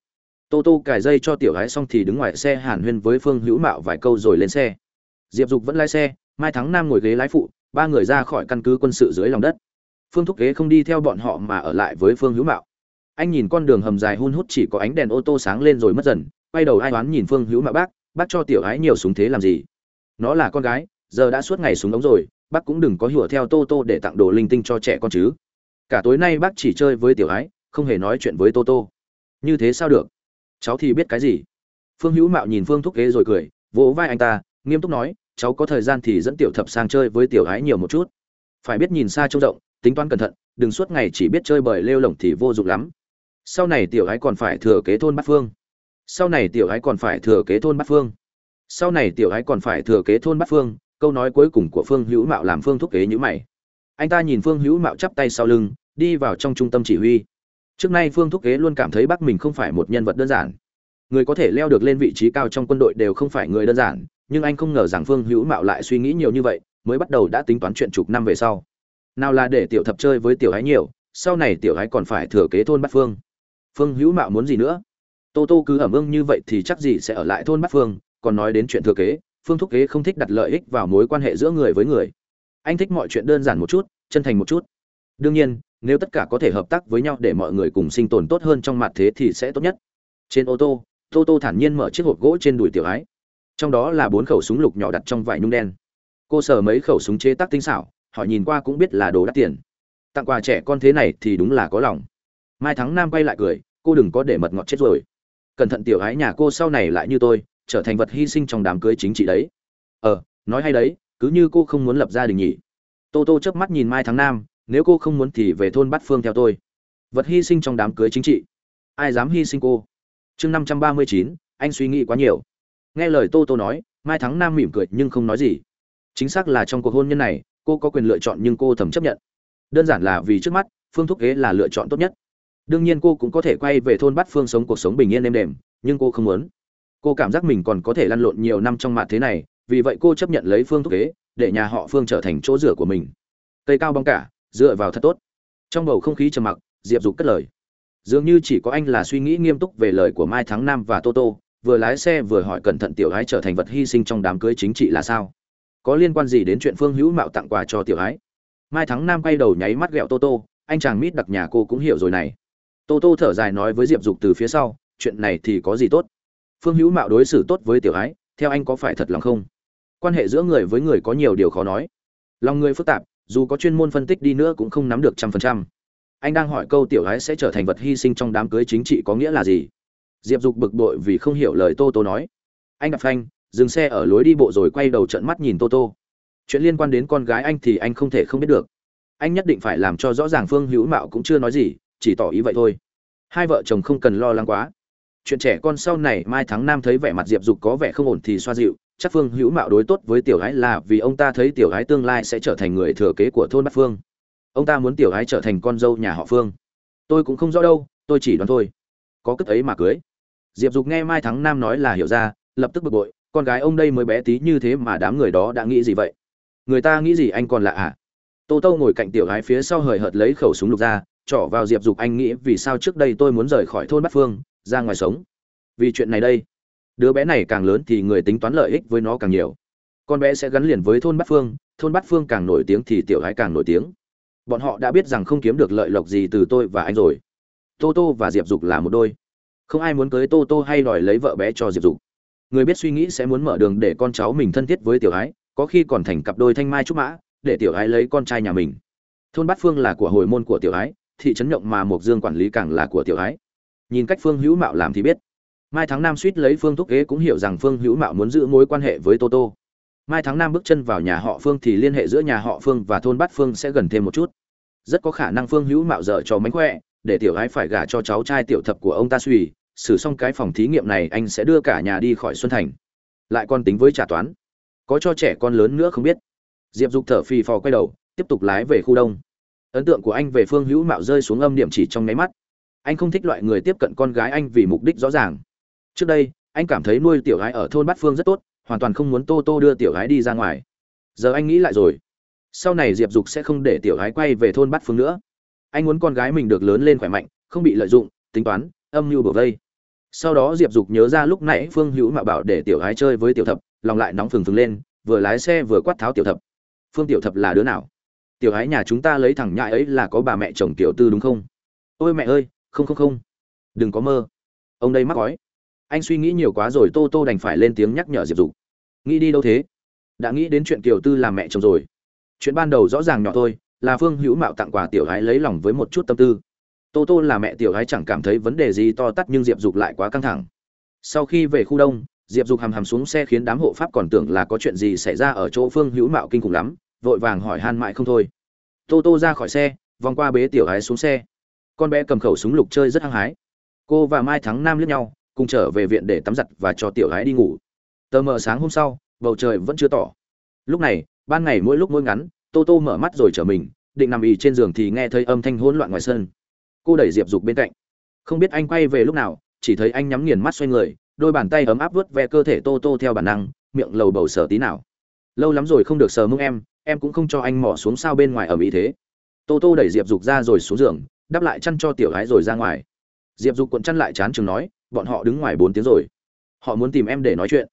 tô tô cài dây cho tiểu ái xong thì đứng ngoài xe hàn huyên với phương hữu mạo vài câu rồi lên xe. Diệp dục vẫn lái xe, mai thắng nam ngồi ghế lái phụ, ba người ra khỏi căn cứ quân sự dưới lòng đất. Phương thúc ghế không đi theo bọn họ mà ở lại với phương hữu mạo. Anh nhìn con đường hầm dài hun hút chỉ có ánh đèn ô tô sáng lên rồi mất dần, quay đầu ai oán nhìn phương hữu mạo bác bác cho tiểu ái nhiều súng thế làm gì? Nó là con gái, giờ đã suốt ngày súng ống rồi, bác cũng đừng có hùa theo tô tô để tặng đồ linh tinh cho trẻ con chứ. Cả tối nay bác chỉ chơi với tiểu ái không hề nói chuyện với tô tô. Như thế sao được? Cháu thì biết cái gì? Phương hữu mạo nhìn phương thúc ghế rồi cười, vỗ vai anh ta, nghiêm túc nói, cháu có thời gian thì dẫn tiểu thập sang chơi với tiểu ái nhiều một chút. Phải biết nhìn xa trông rộng, tính toán cẩn thận, đừng suốt ngày chỉ biết chơi bời lêu lỏng thì vô dụng lắm. Sau này tiểu ái còn phải thừa kế thôn bát phương. Sau này tiểu ái còn phải thừa kế thôn bát phương. Sau này tiểu ái còn phải thừa kế thôn bát phương, câu nói cuối cùng của phương hữu mạo làm phương thúc kế nhữ mày. Anh ta nhìn phương hữu mạo chắp tay sau lưng, đi vào trong trung tâm chỉ huy trước nay phương thúc kế luôn cảm thấy bác mình không phải một nhân vật đơn giản. Người có thể leo được lên vị trí cao trong quân đội đều không phải người đơn giản, nhưng anh không ngờ rằng phương hữu mạo lại suy nghĩ nhiều như vậy, mới bắt đầu đã tính toán chuyện chục năm về sau. Nào là để tiểu thập chơi với tiểu hái nhiều, sau này tiểu hái còn phải thừa kế thôn bát phương. Phương hữu mạo muốn gì nữa? Tô tô cứ ẩm ương như vậy thì chắc gì sẽ ở lại thôn bát phương, còn nói đến chuyện thừa kế, phương thúc kế không thích đặt lợi ích vào mối quan hệ giữa người với người. Anh thích mọi chuyện đơn giản một chút, chân thành một chút. Đương nhiên nếu tất cả có thể hợp tác với nhau để mọi người cùng sinh tồn tốt hơn trong mặt thế thì sẽ tốt nhất. Trên ô tô tô tô thản nhiên mở chiếc hộp gỗ trên đùi tiểu ái. Trong đó là bốn khẩu súng lục nhỏ đặt trong vải nhung đen. Cô sờ mấy khẩu súng chế tác tinh xảo, họ nhìn qua cũng biết là đồ đắt tiền. Tặng quà trẻ con thế này thì đúng là có lòng. Mai thắng nam quay lại cười, cô đừng có để mật ngọt chết rồi. Cẩn thận tiểu ái nhà cô sau này lại như tôi, trở thành vật hy sinh trong đám cưới chính trị đấy. Ờ nói hay đấy, cứ như cô không muốn lập gia đình nhỉ. Tô tô chớp mắt nhìn mai thắng nam nếu cô không muốn thì về thôn bát phương theo tôi. Vật hy sinh trong đám cưới chính trị. Ai dám hy sinh cô? Chương năm trăm ba mươi chín, anh suy nghĩ quá nhiều. Nghe lời tô tô nói, mai thắng nam mỉm cười nhưng không nói gì. Chính xác là trong cuộc hôn nhân này, cô có quyền lựa chọn nhưng cô thầm chấp nhận. Đơn giản là vì trước mắt, phương thúc ghế là lựa chọn tốt nhất. Đương nhiên cô cũng có thể quay về thôn bát phương sống cuộc sống bình yên êm đềm, nhưng cô không muốn. Cô cảm giác mình còn có thể lăn lộn nhiều năm trong mạng thế này, vì vậy cô chấp nhận lấy phương thúc ghế để nhà họ phương trở thành chỗ rửa của mình. Cây cao bóng cả dựa vào thật tốt. Trong bầu không khí trầm mặc, diệp dục cất lời. Dường như chỉ có anh là suy nghĩ nghiêm túc về lời của mai thắng nam và tô tô, vừa lái xe vừa hỏi cẩn thận tiểu ái trở thành vật hy sinh trong đám cưới chính trị là sao? Có liên quan gì đến chuyện phương hữu mạo tặng quà cho tiểu ái? Mai thắng nam quay đầu nháy mắt ghẹo tô tô, anh chàng mít đặc nhà cô cũng hiểu rồi này. Tô tô thở dài nói với diệp dục từ phía sau, chuyện này thì có gì tốt? Phương hữu mạo đối xử tốt với tiểu ái, theo anh có phải thật lòng không? Quan hệ giữa người với người có nhiều điều khó nói. Lòng người phức tạp dù có chuyên môn phân tích đi nữa cũng không nắm được trăm phần trăm. Anh đang hỏi câu tiểu gái sẽ trở thành vật hy sinh trong đám cưới chính trị có nghĩa là gì? Diệp dục bực bội vì không hiểu lời tô tô nói. Anh đạp phanh, dừng xe ở lối đi bộ rồi quay đầu trận mắt nhìn tô tô. Chuyện liên quan đến con gái anh thì anh không thể không biết được. Anh nhất định phải làm cho rõ ràng phương hữu mạo cũng chưa nói gì, chỉ tỏ ý vậy thôi. Hai vợ chồng không cần lo lắng quá. Chuyện trẻ con sau này mai tháng năm thấy vẻ mặt diệp dục có vẻ không ổn thì xoa dịu chắc phương hữu mạo đối tốt với tiểu gái là vì ông ta thấy tiểu gái tương lai sẽ trở thành người thừa kế của thôn bát phương. Ông ta muốn tiểu gái trở thành con dâu nhà họ phương. Tôi cũng không rõ đâu, tôi chỉ đoán thôi. Có cất ấy mà cưới. Diệp dục nghe mai thắng nam nói là hiểu ra, lập tức bực bội, con gái ông đây mới bé tí như thế mà đám người đó đã nghĩ gì vậy? Người ta nghĩ gì anh còn lạ à? Tô tô ngồi cạnh tiểu gái phía sau hời hợt lấy khẩu súng lục ra, trỏ vào diệp dục anh nghĩ vì sao trước đây tôi muốn rời khỏi thôn bát phương, ra ngoài sống. Vì chuyện này đây đứa bé này càng lớn thì người tính toán lợi ích với nó càng nhiều. Con bé sẽ gắn liền với thôn bát phương, thôn bát phương càng nổi tiếng thì tiểu gái càng nổi tiếng. Bọn họ đã biết rằng không kiếm được lợi lộc gì từ tôi và anh rồi. Tô tô và diệp dục là một đôi. Không ai muốn cưới tô tô hay đòi lấy vợ bé cho diệp dục. Người biết suy nghĩ sẽ muốn mở đường để con cháu mình thân thiết với tiểu ái có khi còn thành cặp đôi thanh mai trúc mã, để tiểu ái lấy con trai nhà mình. Thôn bát phương là của hồi môn của tiểu ái thị trấn nhộng mà mộc dương quản lý càng là của tiểu ái nhìn cách phương hữu mạo làm thì biết mai tháng năm suýt lấy phương thúc ghế cũng hiểu rằng phương hữu mạo muốn giữ mối quan hệ với toto mai tháng năm bước chân vào nhà họ phương thì liên hệ giữa nhà họ phương và thôn bát phương sẽ gần thêm một chút. Rất có khả năng phương hữu mạo dở cho mánh khỏe, để tiểu gái phải gả cho cháu trai tiểu thập của ông ta suy, xử xong cái phòng thí nghiệm này anh sẽ đưa cả nhà đi khỏi xuân thành. Lại còn tính với trả toán. Có cho trẻ con lớn nữa không biết. Diệp dục thở phì phò quay đầu, tiếp tục lái về khu đông. Ấn tượng của anh về phương hữu mạo rơi xuống âm điểm chỉ trong nháy mắt. Anh không thích loại người tiếp cận con gái anh vì mục đích rõ ràng trước đây, anh cảm thấy nuôi tiểu gái ở thôn bát phương rất tốt, hoàn toàn không muốn tô tô đưa tiểu gái đi ra ngoài. Giờ anh nghĩ lại rồi. Sau này diệp dục sẽ không để tiểu gái quay về thôn bát phương nữa. Anh muốn con gái mình được lớn lên khỏe mạnh, không bị lợi dụng, tính toán, âm mưu bổ vây. Sau đó diệp dục nhớ ra lúc nãy phương hữu mạo bảo để tiểu gái chơi với tiểu thập, lòng lại nóng phừng phừng lên, vừa lái xe vừa quát tháo tiểu thập. Phương tiểu thập là đứa nào? Tiểu gái nhà chúng ta lấy thằng nhãi ấy là có bà mẹ chồng tiểu tư đúng không? Ôi mẹ ơi, không không không. Đừng có mơ. Ông đây mắc gói anh suy nghĩ nhiều quá rồi, tô tô đành phải lên tiếng nhắc nhở diệp dục. Nghĩ đi đâu thế? Đã nghĩ đến chuyện tiểu tư làm mẹ chồng rồi. Chuyện ban đầu rõ ràng nhỏ thôi, là phương hữu mạo tặng quà tiểu gái lấy lòng với một chút tâm tư. Tô tô là mẹ tiểu gái chẳng cảm thấy vấn đề gì to tát nhưng diệp dục lại quá căng thẳng. Sau khi về khu đông, diệp dục hầm hầm xuống xe khiến đám hộ pháp còn tưởng là có chuyện gì xảy ra ở chỗ phương hữu mạo kinh khủng lắm, vội vàng hỏi han mãi không thôi. Tô tô ra khỏi xe, vòng qua bế tiểu gái xuống xe. Con bé cầm khẩu súng lục chơi rất hăng hái. Cô và mai thắng nam liếc nhau cùng trở về viện để tắm giặt và cho tiểu gái đi ngủ. Tờ mờ sáng hôm sau, bầu trời vẫn chưa tỏ. Lúc này, ban ngày mỗi lúc mỗi ngắn, tô tô mở mắt rồi trở mình, định nằm ì trên giường thì nghe thấy âm thanh hỗn loạn ngoài sân. Cô đẩy diệp dục bên cạnh. Không biết anh quay về lúc nào, chỉ thấy anh nhắm nghiền mắt xoay người, đôi bàn tay ấm áp vớt ve cơ thể tô tô theo bản năng, miệng lầu bầu sờ tí nào. Lâu lắm rồi không được sờ mông em em cũng không cho anh mỏ xuống sao bên ngoài ở mỹ thế. Tô tô đẩy diệp dục ra rồi xuống giường, đắp lại chăn cho tiểu gái rồi ra ngoài. Diệp dục cuộn chăn lại chán chừng nói bọn họ đứng ngoài bốn tiếng rồi. Họ muốn tìm em để nói chuyện.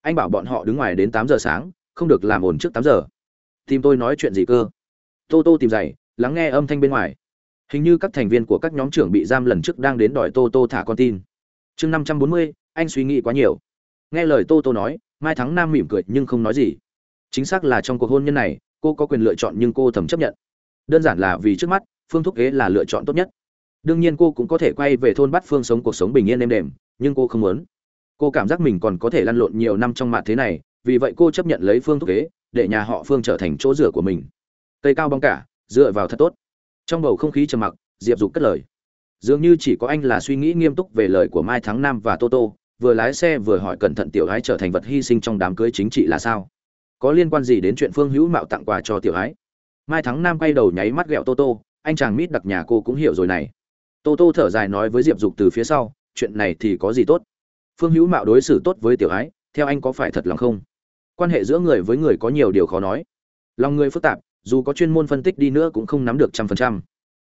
Anh bảo bọn họ đứng ngoài đến tám giờ sáng, không được làm ồn trước tám giờ. Tìm tôi nói chuyện gì cơ? Tô tô tìm giày, lắng nghe âm thanh bên ngoài. Hình như các thành viên của các nhóm trưởng bị giam lần trước đang đến đòi tô tô thả con tin. Chương năm trăm bốn mươi, anh suy nghĩ quá nhiều. Nghe lời tô tô nói, mai thắng nam mỉm cười nhưng không nói gì. Chính xác là trong cuộc hôn nhân này, cô có quyền lựa chọn nhưng cô thầm chấp nhận. Đơn giản là vì trước mắt, phương thúc ghế là lựa chọn tốt nhất đương nhiên cô cũng có thể quay về thôn bát phương sống cuộc sống bình yên êm đềm, nhưng cô không muốn. Cô cảm giác mình còn có thể lăn lộn nhiều năm trong mạng thế này, vì vậy cô chấp nhận lấy phương thúc kế để nhà họ phương trở thành chỗ rửa của mình. Cây cao bong cả, dựa vào thật tốt. Trong bầu không khí trầm mặc, diệp dục cất lời. Dường như chỉ có anh là suy nghĩ nghiêm túc về lời của mai thắng nam và toto vừa lái xe vừa hỏi cẩn thận tiểu gái trở thành vật hy sinh trong đám cưới chính trị là sao? Có liên quan gì đến chuyện phương hữu mạo tặng quà cho tiểu gái mai thắng nam quay đầu nháy mắt ghẹo toto anh chàng mít đặc nhà cô cũng hiểu rồi này. Tô Tô thở dài nói với diệp dục từ phía sau, chuyện này thì có gì tốt? Phương hữu mạo đối xử tốt với tiểu ái, theo anh có phải thật lòng không? Quan hệ giữa người với người có nhiều điều khó nói. Lòng người phức tạp, dù có chuyên môn phân tích đi nữa cũng không nắm được trăm phần trăm.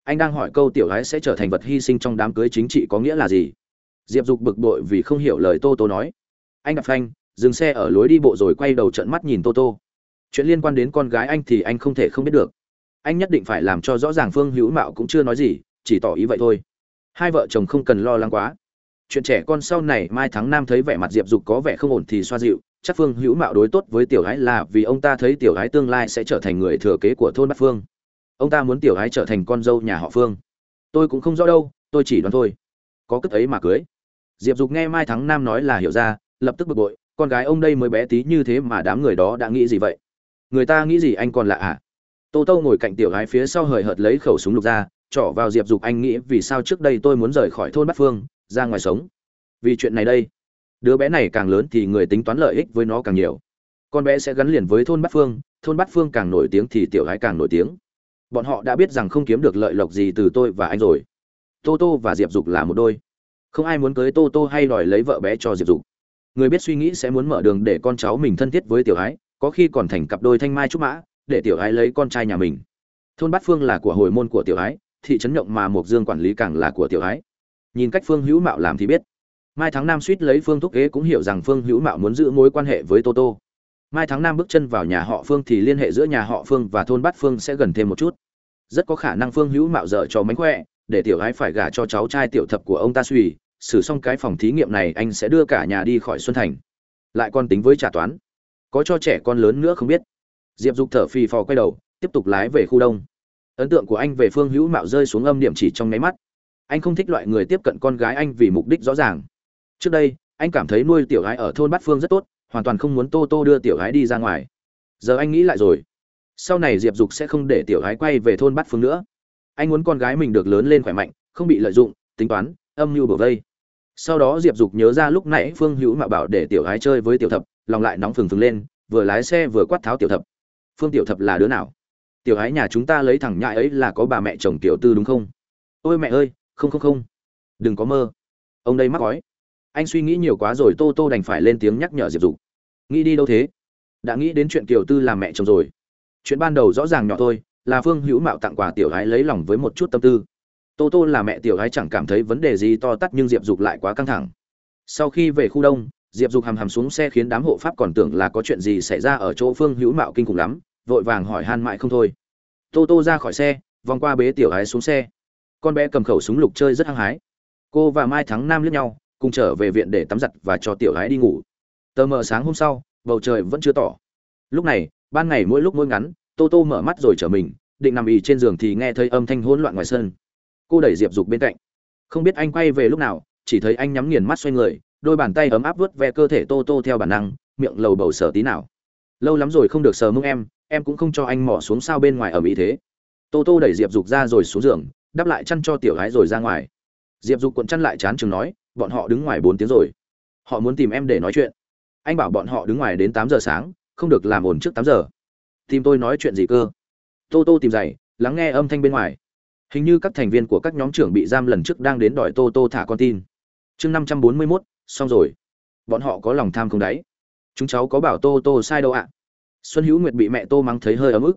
Anh đang hỏi câu tiểu ái sẽ trở thành vật hy sinh trong đám cưới chính trị có nghĩa là gì? Diệp dục bực bội vì không hiểu lời tô tô nói. Anh gặp phanh, dừng xe ở lối đi bộ rồi quay đầu trận mắt nhìn tô tô. Chuyện liên quan đến con gái anh thì anh không thể không biết được. Anh nhất định phải làm cho rõ ràng phương hữu mạo cũng chưa nói gì chỉ tỏ ý vậy thôi. Hai vợ chồng không cần lo lắng quá. Chuyện trẻ con sau này mai tháng năm thấy vẻ mặt diệp dục có vẻ không ổn thì xoa dịu, chắc phương hữu mạo đối tốt với tiểu gái là vì ông ta thấy tiểu gái tương lai sẽ trở thành người thừa kế của thôn bát phương. Ông ta muốn tiểu gái trở thành con dâu nhà họ phương. Tôi cũng không rõ đâu, tôi chỉ đoán thôi. Có cất ấy mà cưới. Diệp dục nghe mai thắng nam nói là hiểu ra, lập tức bực bội, con gái ông đây mới bé tí như thế mà đám người đó đã nghĩ gì vậy? Người ta nghĩ gì anh còn lạ à tô tô ngồi cạnh tiểu gái phía sau hời hợt lấy khẩu súng lục ra trỏ vào diệp dục anh nghĩ vì sao trước đây tôi muốn rời khỏi thôn bát phương, ra ngoài sống. Vì chuyện này đây, đứa bé này càng lớn thì người tính toán lợi ích với nó càng nhiều. Con bé sẽ gắn liền với thôn bát phương, thôn bát phương càng nổi tiếng thì tiểu gái càng nổi tiếng. Bọn họ đã biết rằng không kiếm được lợi lộc gì từ tôi và anh rồi. Tô tô và diệp dục là một đôi. Không ai muốn cưới tô tô hay đòi lấy vợ bé cho diệp dục. Người biết suy nghĩ sẽ muốn mở đường để con cháu mình thân thiết với tiểu ái có khi còn thành cặp đôi thanh mai trúc mã, để tiểu ái lấy con trai nhà mình. Thôn bát phương là của hồi môn của tiểu ái thị trấn nhộng mà mộc dương quản lý càng là của tiểu ái. Nhìn cách phương hữu mạo làm thì biết. Mai thắng nam suýt lấy phương thúc kế cũng hiểu rằng phương hữu mạo muốn giữ mối quan hệ với tô tô. Mai thắng nam bước chân vào nhà họ phương thì liên hệ giữa nhà họ phương và thôn bát phương sẽ gần thêm một chút. Rất có khả năng phương hữu mạo dở cho mánh khỏe, để tiểu ái phải gả cho cháu trai tiểu thập của ông ta suy, xử xong cái phòng thí nghiệm này anh sẽ đưa cả nhà đi khỏi xuân thành. Lại còn tính với trả toán. Có cho trẻ con lớn nữa không biết. Diệp dục thở phì phò quay đầu, tiếp tục lái về khu đông ấn tượng của anh về phương hữu mạo rơi xuống âm điểm chỉ trong nháy mắt. Anh không thích loại người tiếp cận con gái anh vì mục đích rõ ràng. Trước đây, anh cảm thấy nuôi tiểu gái ở thôn bát phương rất tốt, hoàn toàn không muốn tô tô đưa tiểu gái đi ra ngoài. Giờ anh nghĩ lại rồi. Sau này diệp dục sẽ không để tiểu gái quay về thôn bát phương nữa. Anh muốn con gái mình được lớn lên khỏe mạnh, không bị lợi dụng, tính toán, âm mưu bổ vây. Sau đó diệp dục nhớ ra lúc nãy phương hữu mạo bảo để tiểu gái chơi với tiểu thập, lòng lại nóng phừng phừng lên, vừa lái xe vừa quát tháo tiểu thập. Phương tiểu thập là đứa nào? Tiểu gái nhà chúng ta lấy thằng nhại ấy là có bà mẹ chồng tiểu tư đúng không? Ôi mẹ ơi, không không không. Đừng có mơ. Ông đây mắc gói anh suy nghĩ nhiều quá rồi, tô tô đành phải lên tiếng nhắc nhở diệp dục. Nghĩ đi đâu thế? Đã nghĩ đến chuyện Tiểu tư làm mẹ chồng rồi. Chuyện ban đầu rõ ràng nhỏ thôi, là phương hữu mạo tặng quà tiểu gái lấy lòng với một chút tâm tư. Tô tô là mẹ tiểu gái chẳng cảm thấy vấn đề gì to tát nhưng diệp dục lại quá căng thẳng. Sau khi về khu đông, diệp dục hầm hầm xuống xe khiến đám hộ pháp còn tưởng là có chuyện gì xảy ra ở chỗ phương hữu mạo kinh khủng lắm vội vàng hỏi han mãi không thôi. Tô tô ra khỏi xe, vòng qua bế tiểu Ái xuống xe. Con bé cầm khẩu súng lục chơi rất hăng hái. Cô và mai thắng nam liếc nhau, cùng trở về viện để tắm giặt và cho tiểu Ái đi ngủ. Tờ mờ sáng hôm sau, bầu trời vẫn chưa tỏ. Lúc này, ban ngày mỗi lúc mỗi ngắn, tô tô mở mắt rồi trở mình, định nằm ì trên giường thì nghe thấy âm thanh hỗn loạn ngoài sân. Cô đẩy diệp dục bên cạnh. Không biết anh quay về lúc nào, chỉ thấy anh nhắm nghiền mắt xoay người, đôi bàn tay ấm áp vớt ve cơ thể tô tô theo bản năng, miệng lầu bầu sở tí nào. Lâu lắm rồi không được sờ mông em em cũng không cho anh mỏ xuống sao bên ngoài ở mỹ thế. Tô tô đẩy diệp dục ra rồi xuống giường, đắp lại chăn cho tiểu gái rồi ra ngoài. Diệp dục cuộn chăn lại chán chừng nói, bọn họ đứng ngoài bốn tiếng rồi. Họ muốn tìm em để nói chuyện. Anh bảo bọn họ đứng ngoài đến tám giờ sáng, không được làm ồn trước tám giờ. Tìm tôi nói chuyện gì cơ? Tô tô tìm giày, lắng nghe âm thanh bên ngoài. Hình như các thành viên của các nhóm trưởng bị giam lần trước đang đến đòi tô tô thả con tin. Chương năm trăm bốn mươi mốt, xong rồi. Bọn họ có lòng tham không đáy. Chúng cháu có bảo tô tô sai đâu ạ? Xuân hữu nguyệt bị mẹ tô mắng thấy hơi ấm ức.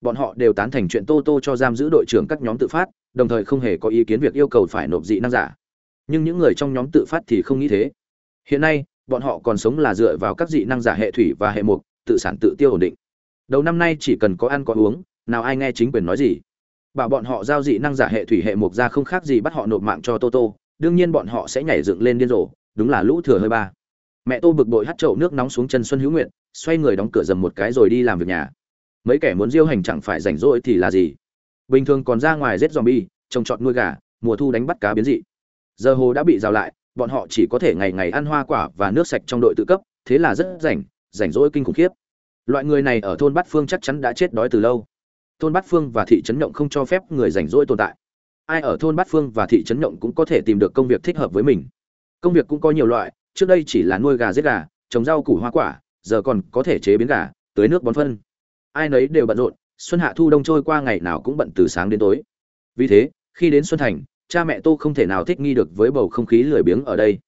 Bọn họ đều tán thành chuyện tô tô cho giam giữ đội trưởng các nhóm tự phát, đồng thời không hề có ý kiến việc yêu cầu phải nộp dị năng giả. Nhưng những người trong nhóm tự phát thì không nghĩ thế. Hiện nay, bọn họ còn sống là dựa vào các dị năng giả hệ thủy và hệ mục, tự sản tự tiêu ổn định. Đầu năm nay chỉ cần có ăn có uống, nào ai nghe chính quyền nói gì. Bảo bọn họ giao dị năng giả hệ thủy hệ mục ra không khác gì bắt họ nộp mạng cho tô tô. đương nhiên bọn họ sẽ nhảy dựng lên điên rồ, đúng là lũ thừa hơi ba. Mẹ tô bực bội hắt chậu nước nóng xuống chân xuân hữu nguyện xoay người đóng cửa dầm một cái rồi đi làm việc nhà. Mấy kẻ muốn diêu hành chẳng phải rảnh rỗi thì là gì? Bình thường còn ra ngoài giết zombie trồng trọt nuôi gà, mùa thu đánh bắt cá biến dị. Giờ hồ đã bị rào lại, bọn họ chỉ có thể ngày ngày ăn hoa quả và nước sạch trong đội tự cấp, thế là rất rảnh rảnh rỗi kinh khủng khiếp. Loại người này ở thôn bát phương chắc chắn đã chết đói từ lâu. Thôn bát phương và thị trấn nhộng không cho phép người rảnh rỗi tồn tại. Ai ở thôn bát phương và thị trấn nhộng cũng có thể tìm được công việc thích hợp với mình. Công việc cũng có nhiều loại, trước đây chỉ là nuôi gà giết gà, trồng rau củ hoa quả giờ còn có thể chế biến gà, tưới nước bón phân. Ai nấy đều bận rộn, xuân hạ thu đông trôi qua ngày nào cũng bận từ sáng đến tối. Vì thế, khi đến xuân thành, cha mẹ tô không thể nào thích nghi được với bầu không khí lười biếng ở đây.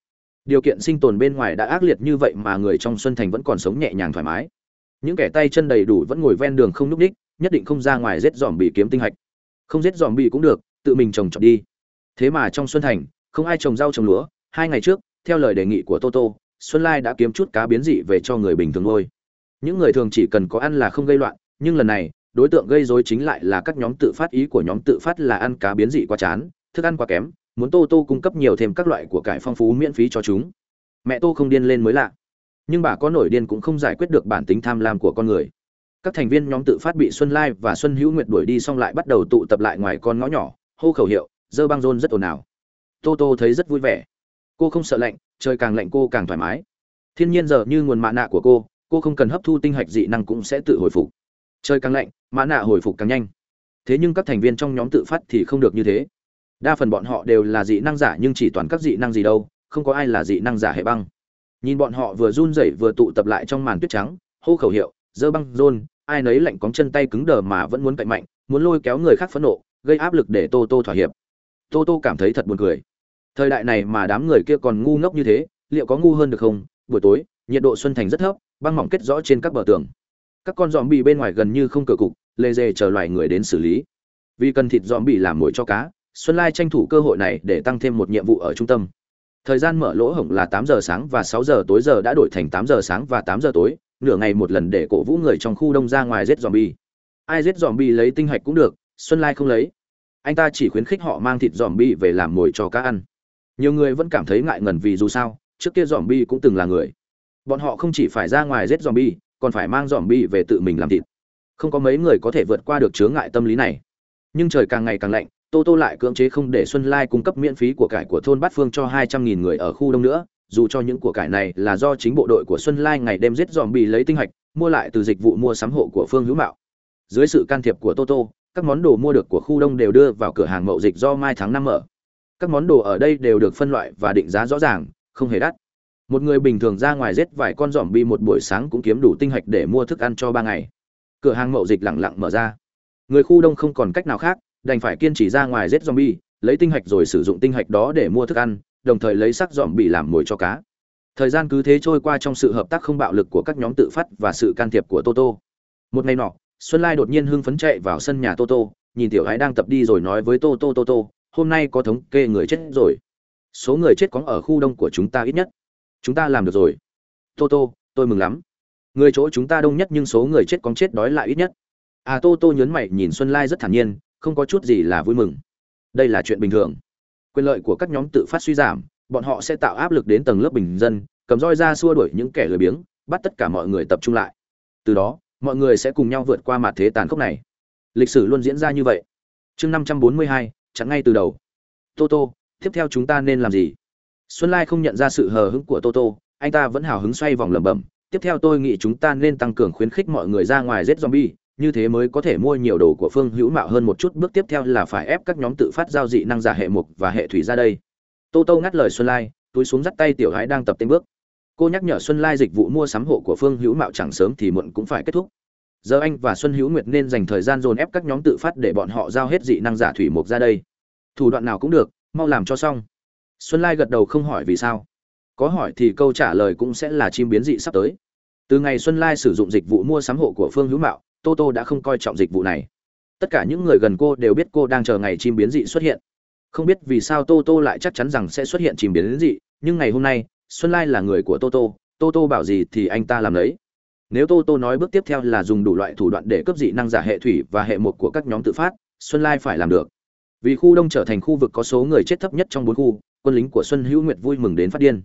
Điều kiện sinh tồn bên ngoài đã ác liệt như vậy mà người trong xuân thành vẫn còn sống nhẹ nhàng thoải mái. Những kẻ tay chân đầy đủ vẫn ngồi ven đường không núp h nhất định không ra ngoài rết dòm bị kiếm tinh hạch. Không rết dòm bị cũng được, tự mình trồng trọt đi. Thế mà trong xuân thành, không ai trồng rau trồng lúa. Hai ngày trước, theo lời đề nghị của toto xuân lai đã kiếm chút cá biến dị về cho người bình thường thôi. Những người thường chỉ cần có ăn là không gây loạn, nhưng lần này, đối tượng gây rối chính lại là các nhóm tự phát ý của nhóm tự phát là ăn cá biến dị quá chán, thức ăn quá kém, muốn tô tô cung cấp nhiều thêm các loại của cải phong phú miễn phí cho chúng. Mẹ tô không điên lên mới lạ. Nhưng bà có nổi điên cũng không giải quyết được bản tính tham lam của con người. Các thành viên nhóm tự phát bị xuân lai và xuân hữu nguyệt đuổi đi xong lại bắt đầu tụ tập lại ngoài con ngõ nhỏ, hô khẩu hiệu, dơ băng rôn rất ồn ào. Tô tô thấy rất vui vẻ. Cô không sợ lạnh trời càng lạnh cô càng thoải mái. Thiên nhiên giờ như nguồn mạ nạ của cô cô không cần hấp thu tinh hạch dị năng cũng sẽ tự hồi phục. Trời càng lạnh mã nạ hồi phục càng nhanh. Thế nhưng các thành viên trong nhóm tự phát thì không được như thế. Đa phần bọn họ đều là dị năng giả nhưng chỉ toàn các dị năng gì đâu, không có ai là dị năng giả hệ băng. Nhìn bọn họ vừa run rẩy vừa tụ tập lại trong màn tuyết trắng, hô khẩu hiệu, dơ băng rôn ai nấy lạnh cóng chân tay cứng đờ mà vẫn muốn cậy mạnh, muốn lôi kéo người khác phẫn nộ, gây áp lực để tô tô thỏa hiệp. Tô tô cảm thấy thật buồn cười thời đại này mà đám người kia còn ngu ngốc như thế, liệu có ngu hơn được không? Buổi tối, nhiệt độ xuân thành rất thấp, băng mỏng kết rõ trên các bờ tường. Các con dòm bị bên ngoài gần như không cửa cục, lê dê chờ loài người đến xử lý. Vì cần thịt dòm bị làm mồi cho cá, xuân lai tranh thủ cơ hội này để tăng thêm một nhiệm vụ ở trung tâm. Thời gian mở lỗ hổng là tám giờ sáng và sáu giờ tối, giờ đã đổi thành tám giờ sáng và tám giờ tối, nửa ngày một lần để cổ vũ người trong khu đông ra ngoài giết dòm bi ai giết dòm bi lấy tinh hạch cũng được, xuân lai không lấy. Anh ta chỉ khuyến khích họ mang thịt dòm bi về làm mồi cho cá ăn nhiều người vẫn cảm thấy ngại ngần vì dù sao, trước kia dòm bi cũng từng là người. Bọn họ không chỉ phải ra ngoài giết dòm bi còn phải mang dòm bi về tự mình làm thịt. Không có mấy người có thể vượt qua được chướng ngại tâm lý này. Nhưng trời càng ngày càng lạnh, tô tô lại cưỡng chế không để xuân lai cung cấp miễn phí của cải của thôn bát phương cho hai trăm nghìn người ở khu đông nữa, dù cho những của cải này là do chính bộ đội của xuân lai ngày đêm giết dòm bi lấy tinh hạch, mua lại từ dịch vụ mua sắm hộ của phương hữu mạo. Dưới sự can thiệp của toto các món đồ mua được của khu đông đều đưa vào cửa hàng mậu dịch do mai tháng năm mở các món đồ ở đây đều được phân loại và định giá rõ ràng không hề đắt một người bình thường ra ngoài giết vài con giòm bi một buổi sáng cũng kiếm đủ tinh hạch để mua thức ăn cho ba ngày cửa hàng mậu dịch lẳng lặng mở ra người khu đông không còn cách nào khác đành phải kiên trì ra ngoài giết zombie, lấy tinh hạch rồi sử dụng tinh hạch đó để mua thức ăn, đồng thời lấy sắc dòm bị làm mồi cho cá. Thời gian cứ thế trôi qua trong sự hợp tác không bạo lực của các nhóm tự phát và sự can thiệp của Toto. Một ngày nọ, Xuân Lai đột nhiên hưng phấn chạy vào sân nhà Toto, nhìn tiểu gái đang tập đi rồi nói với Toto Toto, hôm nay có thống kê người chết rồi. Số người chết có ở khu đông của chúng ta ít nhất. Chúng ta làm được rồi. Toto, tôi mừng lắm. Người chỗ chúng ta đông nhất nhưng số người chết có chết đói lại ít nhất. À Toto nhớn mày nhìn Xuân Lai rất thản nhiên, không có chút gì là vui mừng đây là chuyện bình thường quyền lợi của các nhóm tự phát suy giảm bọn họ sẽ tạo áp lực đến tầng lớp bình dân cầm roi ra xua đuổi những kẻ lười biếng bắt tất cả mọi người tập trung lại từ đó mọi người sẽ cùng nhau vượt qua mặt thế tàn khốc này lịch sử luôn diễn ra như vậy chương năm trăm bốn mươi hai chẳng ngay từ đầu. Toto, tiếp theo chúng ta nên làm gì? Xuân lai không nhận ra sự hờ hững của toto, anh ta vẫn hào hứng xoay vòng lẩm bẩm. Tiếp theo tôi nghĩ chúng ta nên tăng cường khuyến khích mọi người ra ngoài giết zombie, như thế mới có thể mua nhiều đồ của phương hữu mạo hơn một chút. Bước tiếp theo là phải ép các nhóm tự phát giao dị năng giả hệ mục và hệ thủy ra đây. Tô tô ngắt lời xuân lai, túi xuống dắt tay tiểu gái đang tập tên bước. Cô nhắc nhở xuân lai dịch vụ mua sắm hộ của phương hữu mạo chẳng sớm thì muộn cũng phải kết thúc giờ anh và xuân hữu nguyệt nên dành thời gian dồn ép các nhóm tự phát để bọn họ giao hết dị năng giả thủy mục ra đây. Thủ đoạn nào cũng được, mau làm cho xong. Xuân lai gật đầu không hỏi vì sao. Có hỏi thì câu trả lời cũng sẽ là chim biến dị sắp tới. Từ ngày xuân lai sử dụng dịch vụ mua sắm hộ của phương hữu mạo tô tô đã không coi trọng dịch vụ này. Tất cả những người gần cô đều biết cô đang chờ ngày chim biến dị xuất hiện. Không biết vì sao tô tô lại chắc chắn rằng sẽ xuất hiện chim biến dị, nhưng ngày hôm nay, xuân lai là người của tô tô tô tô bảo gì thì anh ta làm đấy nếu tô tô nói bước tiếp theo là dùng đủ loại thủ đoạn để cấp dị năng giả hệ thủy và hệ một của các nhóm tự phát, xuân lai phải làm được. Vì khu đông trở thành khu vực có số người chết thấp nhất trong bốn khu, quân lính của xuân hữu nguyệt vui mừng đến phát điên.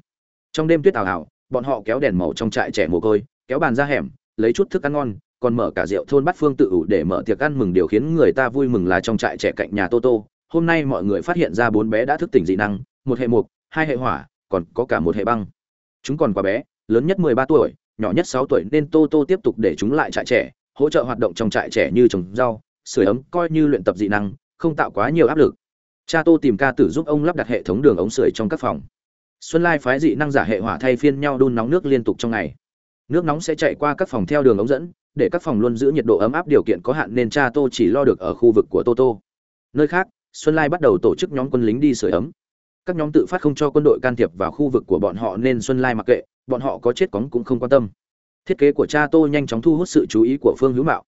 Trong đêm tuyết ảo ảo, bọn họ kéo đèn màu trong trại trẻ mồ côi, kéo bàn ra hẻm, lấy chút thức ăn ngon, còn mở cả rượu thôn bát phương tự ủ để mở tiệc ăn mừng điều khiến người ta vui mừng là trong trại trẻ cạnh nhà tô tô. Hôm nay mọi người phát hiện ra bốn bé đã thức tỉnh dị năng, một hệ mục, hai hệ hỏa, còn có cả một hệ băng. Chúng còn quá bé, lớn nhất mười ba tuổi nhỏ nhất sáu tuổi nên tô tô tiếp tục để chúng lại trại trẻ, hỗ trợ hoạt động trong trại trẻ như trồng rau sửa ấm, coi như luyện tập dị năng, không tạo quá nhiều áp lực. Cha tô tìm ca tử giúp ông lắp đặt hệ thống đường ống sưởi trong các phòng. Xuân lai phái dị năng giả hệ hỏa thay phiên nhau đun nóng nước liên tục trong ngày. Nước nóng sẽ chạy qua các phòng theo đường ống dẫn, để các phòng luôn giữ nhiệt độ ấm áp điều kiện có hạn nên cha tô chỉ lo được ở khu vực của tô tô. Nơi khác, xuân lai bắt đầu tổ chức nhóm quân lính đi sửa ấm các nhóm tự phát không cho quân đội can thiệp vào khu vực của bọn họ nên xuân lai mặc kệ, bọn họ có chết cóng cũng không quan tâm. Thiết kế của cha tô nhanh chóng thu hút sự chú ý của phương hữu mạo.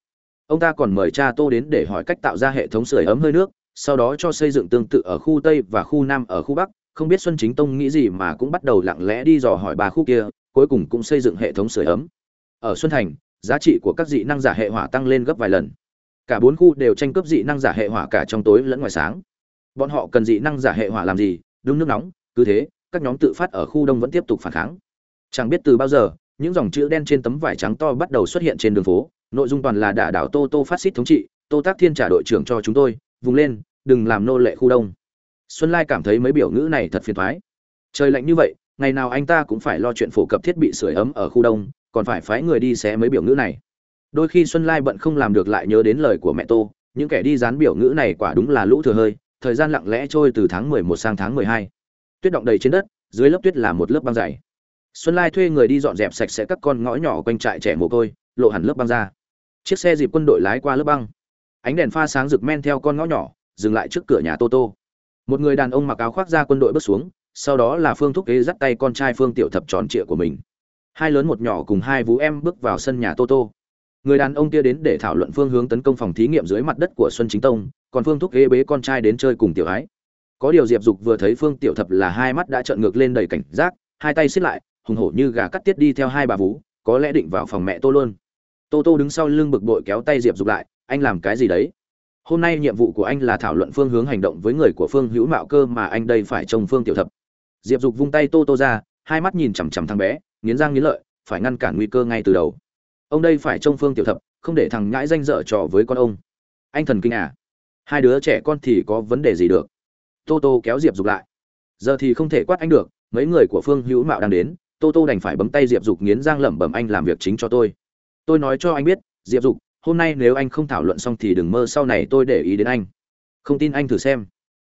Ông ta còn mời cha tô đến để hỏi cách tạo ra hệ thống sưởi ấm hơi nước, sau đó cho xây dựng tương tự ở khu tây và khu nam ở khu bắc. Không biết xuân chính tông nghĩ gì mà cũng bắt đầu lặng lẽ đi dò hỏi bà khu kia, cuối cùng cũng xây dựng hệ thống sưởi ấm. Ở xuân thành, giá trị của các dị năng giả hệ hỏa tăng lên gấp vài lần. Cả bốn khu đều tranh cướp dị năng giả hệ hỏa cả trong tối lẫn ngoài sáng. Bọn họ cần dị năng giả hệ hỏa làm gì? Đúng nước nóng, cứ thế, các nhóm tự phát ở khu đông vẫn tiếp tục phản kháng. Chẳng biết từ bao giờ, những dòng chữ đen trên tấm vải trắng to bắt đầu xuất hiện trên đường phố. Nội dung toàn là đả đảo tô tô phát xít thống trị, tô tác thiên trả đội trưởng cho chúng tôi, vùng lên, đừng làm nô lệ khu đông. Xuân lai cảm thấy mấy biểu ngữ này thật phiền thoái. Trời lạnh như vậy, ngày nào anh ta cũng phải lo chuyện phổ cập thiết bị sưởi ấm ở khu đông, còn phải phái người đi xé mấy biểu ngữ này. Đôi khi xuân lai bận không làm được lại nhớ đến lời của mẹ tô, những kẻ đi dán biểu ngữ này quả đúng là lũ thừa hơi thời gian lặng lẽ trôi từ tháng mười một sang tháng mười hai. Tuyết động đầy trên đất, dưới lớp tuyết là một lớp băng dày. Xuân lai thuê người đi dọn dẹp sạch sẽ các con ngõ nhỏ quanh trại trẻ mồ côi, lộ hẳn lớp băng ra. Chiếc xe dịp quân đội lái qua lớp băng. Ánh đèn pha sáng rực men theo con ngõ nhỏ, dừng lại trước cửa nhà tô tô. Một người đàn ông mặc áo khoác da quân đội bước xuống, sau đó là phương thúc kế dắt tay con trai phương tiểu thập tròn trịa của mình. Hai lớn một nhỏ cùng hai vú em bước vào sân nhà tô tô người đàn ông kia đến để thảo luận phương hướng tấn công phòng thí nghiệm dưới mặt đất của xuân chính tông, còn phương thúc kế bế con trai đến chơi cùng tiểu ái. Có điều diệp dục vừa thấy phương tiểu thập là hai mắt đã trợn ngược lên đầy cảnh giác, hai tay xiết lại, hùng hổ như gà cắt tiết đi theo hai bà vú, có lẽ định vào phòng mẹ tô luôn. Tô tô đứng sau lưng bực bội kéo tay diệp dục lại, anh làm cái gì đấy? Hôm nay nhiệm vụ của anh là thảo luận phương hướng hành động với người của phương hữu mạo cơ mà anh đây phải trông phương tiểu thập. Diệp dục vung tay tô tô ra, hai mắt nhìn chằm chằm thằng bé, nghiến răng nghiến lợi, phải ngăn cản nguy cơ ngay từ đầu ông đây phải trông phương tiểu thập, không để thằng ngãi danh dở trò với con ông. Anh thần kinh à? Hai đứa trẻ con thì có vấn đề gì được? Tô tô kéo diệp dục lại. Giờ thì không thể quát anh được, mấy người của phương hữu mạo đang đến, tô tô đành phải bấm tay diệp dục nghiến răng lẩm bẩm anh làm việc chính cho tôi. Tôi nói cho anh biết, diệp dục, hôm nay nếu anh không thảo luận xong thì đừng mơ sau này tôi để ý đến anh. Không tin anh thử xem.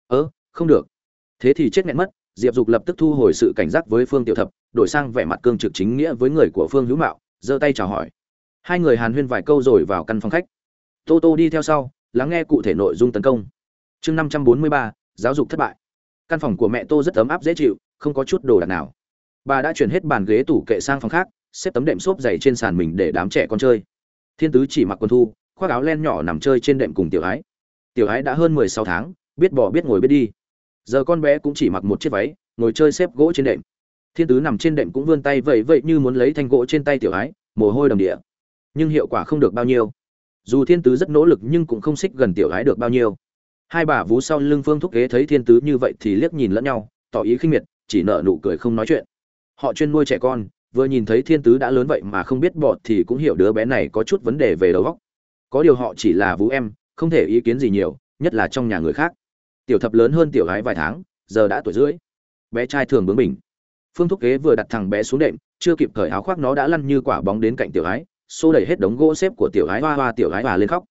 Ớ không được. Thế thì chết nghẹn mất, diệp dục lập tức thu hồi sự cảnh giác với phương tiểu thập, đổi sang vẻ mặt cương trực chính nghĩa với người của phương hữu mạo, giơ tay chào hỏi hai người hàn huyên vài câu rồi vào căn phòng khách. Tô tô đi theo sau, lắng nghe cụ thể nội dung tấn công. Chương năm trăm bốn mươi ba, giáo dục thất bại. Căn phòng của mẹ tô rất ấm áp, dễ chịu, không có chút đồ đạc nào. Bà đã chuyển hết bàn ghế tủ kệ sang phòng khác, xếp tấm đệm xốp dày trên sàn mình để đám trẻ con chơi. Thiên tứ chỉ mặc quần thu, khoác áo len nhỏ nằm chơi trên đệm cùng tiểu ái. Tiểu ái đã hơn mười sáu tháng, biết bỏ biết ngồi biết đi. Giờ con bé cũng chỉ mặc một chiếc váy, ngồi chơi xếp gỗ trên đệm. Thiên tứ nằm trên đệm cũng vươn tay vậy vậy như muốn lấy thanh gỗ trên tay tiểu ái, mồ hôi đầm địa nhưng hiệu quả không được bao nhiêu. Dù thiên tứ rất nỗ lực nhưng cũng không xích gần tiểu gái được bao nhiêu. Hai bà vú sau lưng phương thúc kế thấy thiên tứ như vậy thì liếc nhìn lẫn nhau, tỏ ý khinh miệt, chỉ nở nụ cười không nói chuyện. Họ chuyên nuôi trẻ con, vừa nhìn thấy thiên tứ đã lớn vậy mà không biết bọt thì cũng hiểu đứa bé này có chút vấn đề về đầu óc. Có điều họ chỉ là vú em, không thể ý kiến gì nhiều, nhất là trong nhà người khác. Tiểu thập lớn hơn tiểu gái vài tháng, giờ đã tuổi rưỡi. Bé trai thường bướng bỉnh. Phương thúc kế vừa đặt thằng bé xuống đệm, chưa kịp cởi áo khoác nó đã lăn như quả bóng đến cạnh tiểu gái xô đẩy hết đống gỗ xếp của tiểu gái hoa hoa tiểu gái bà lên khóc.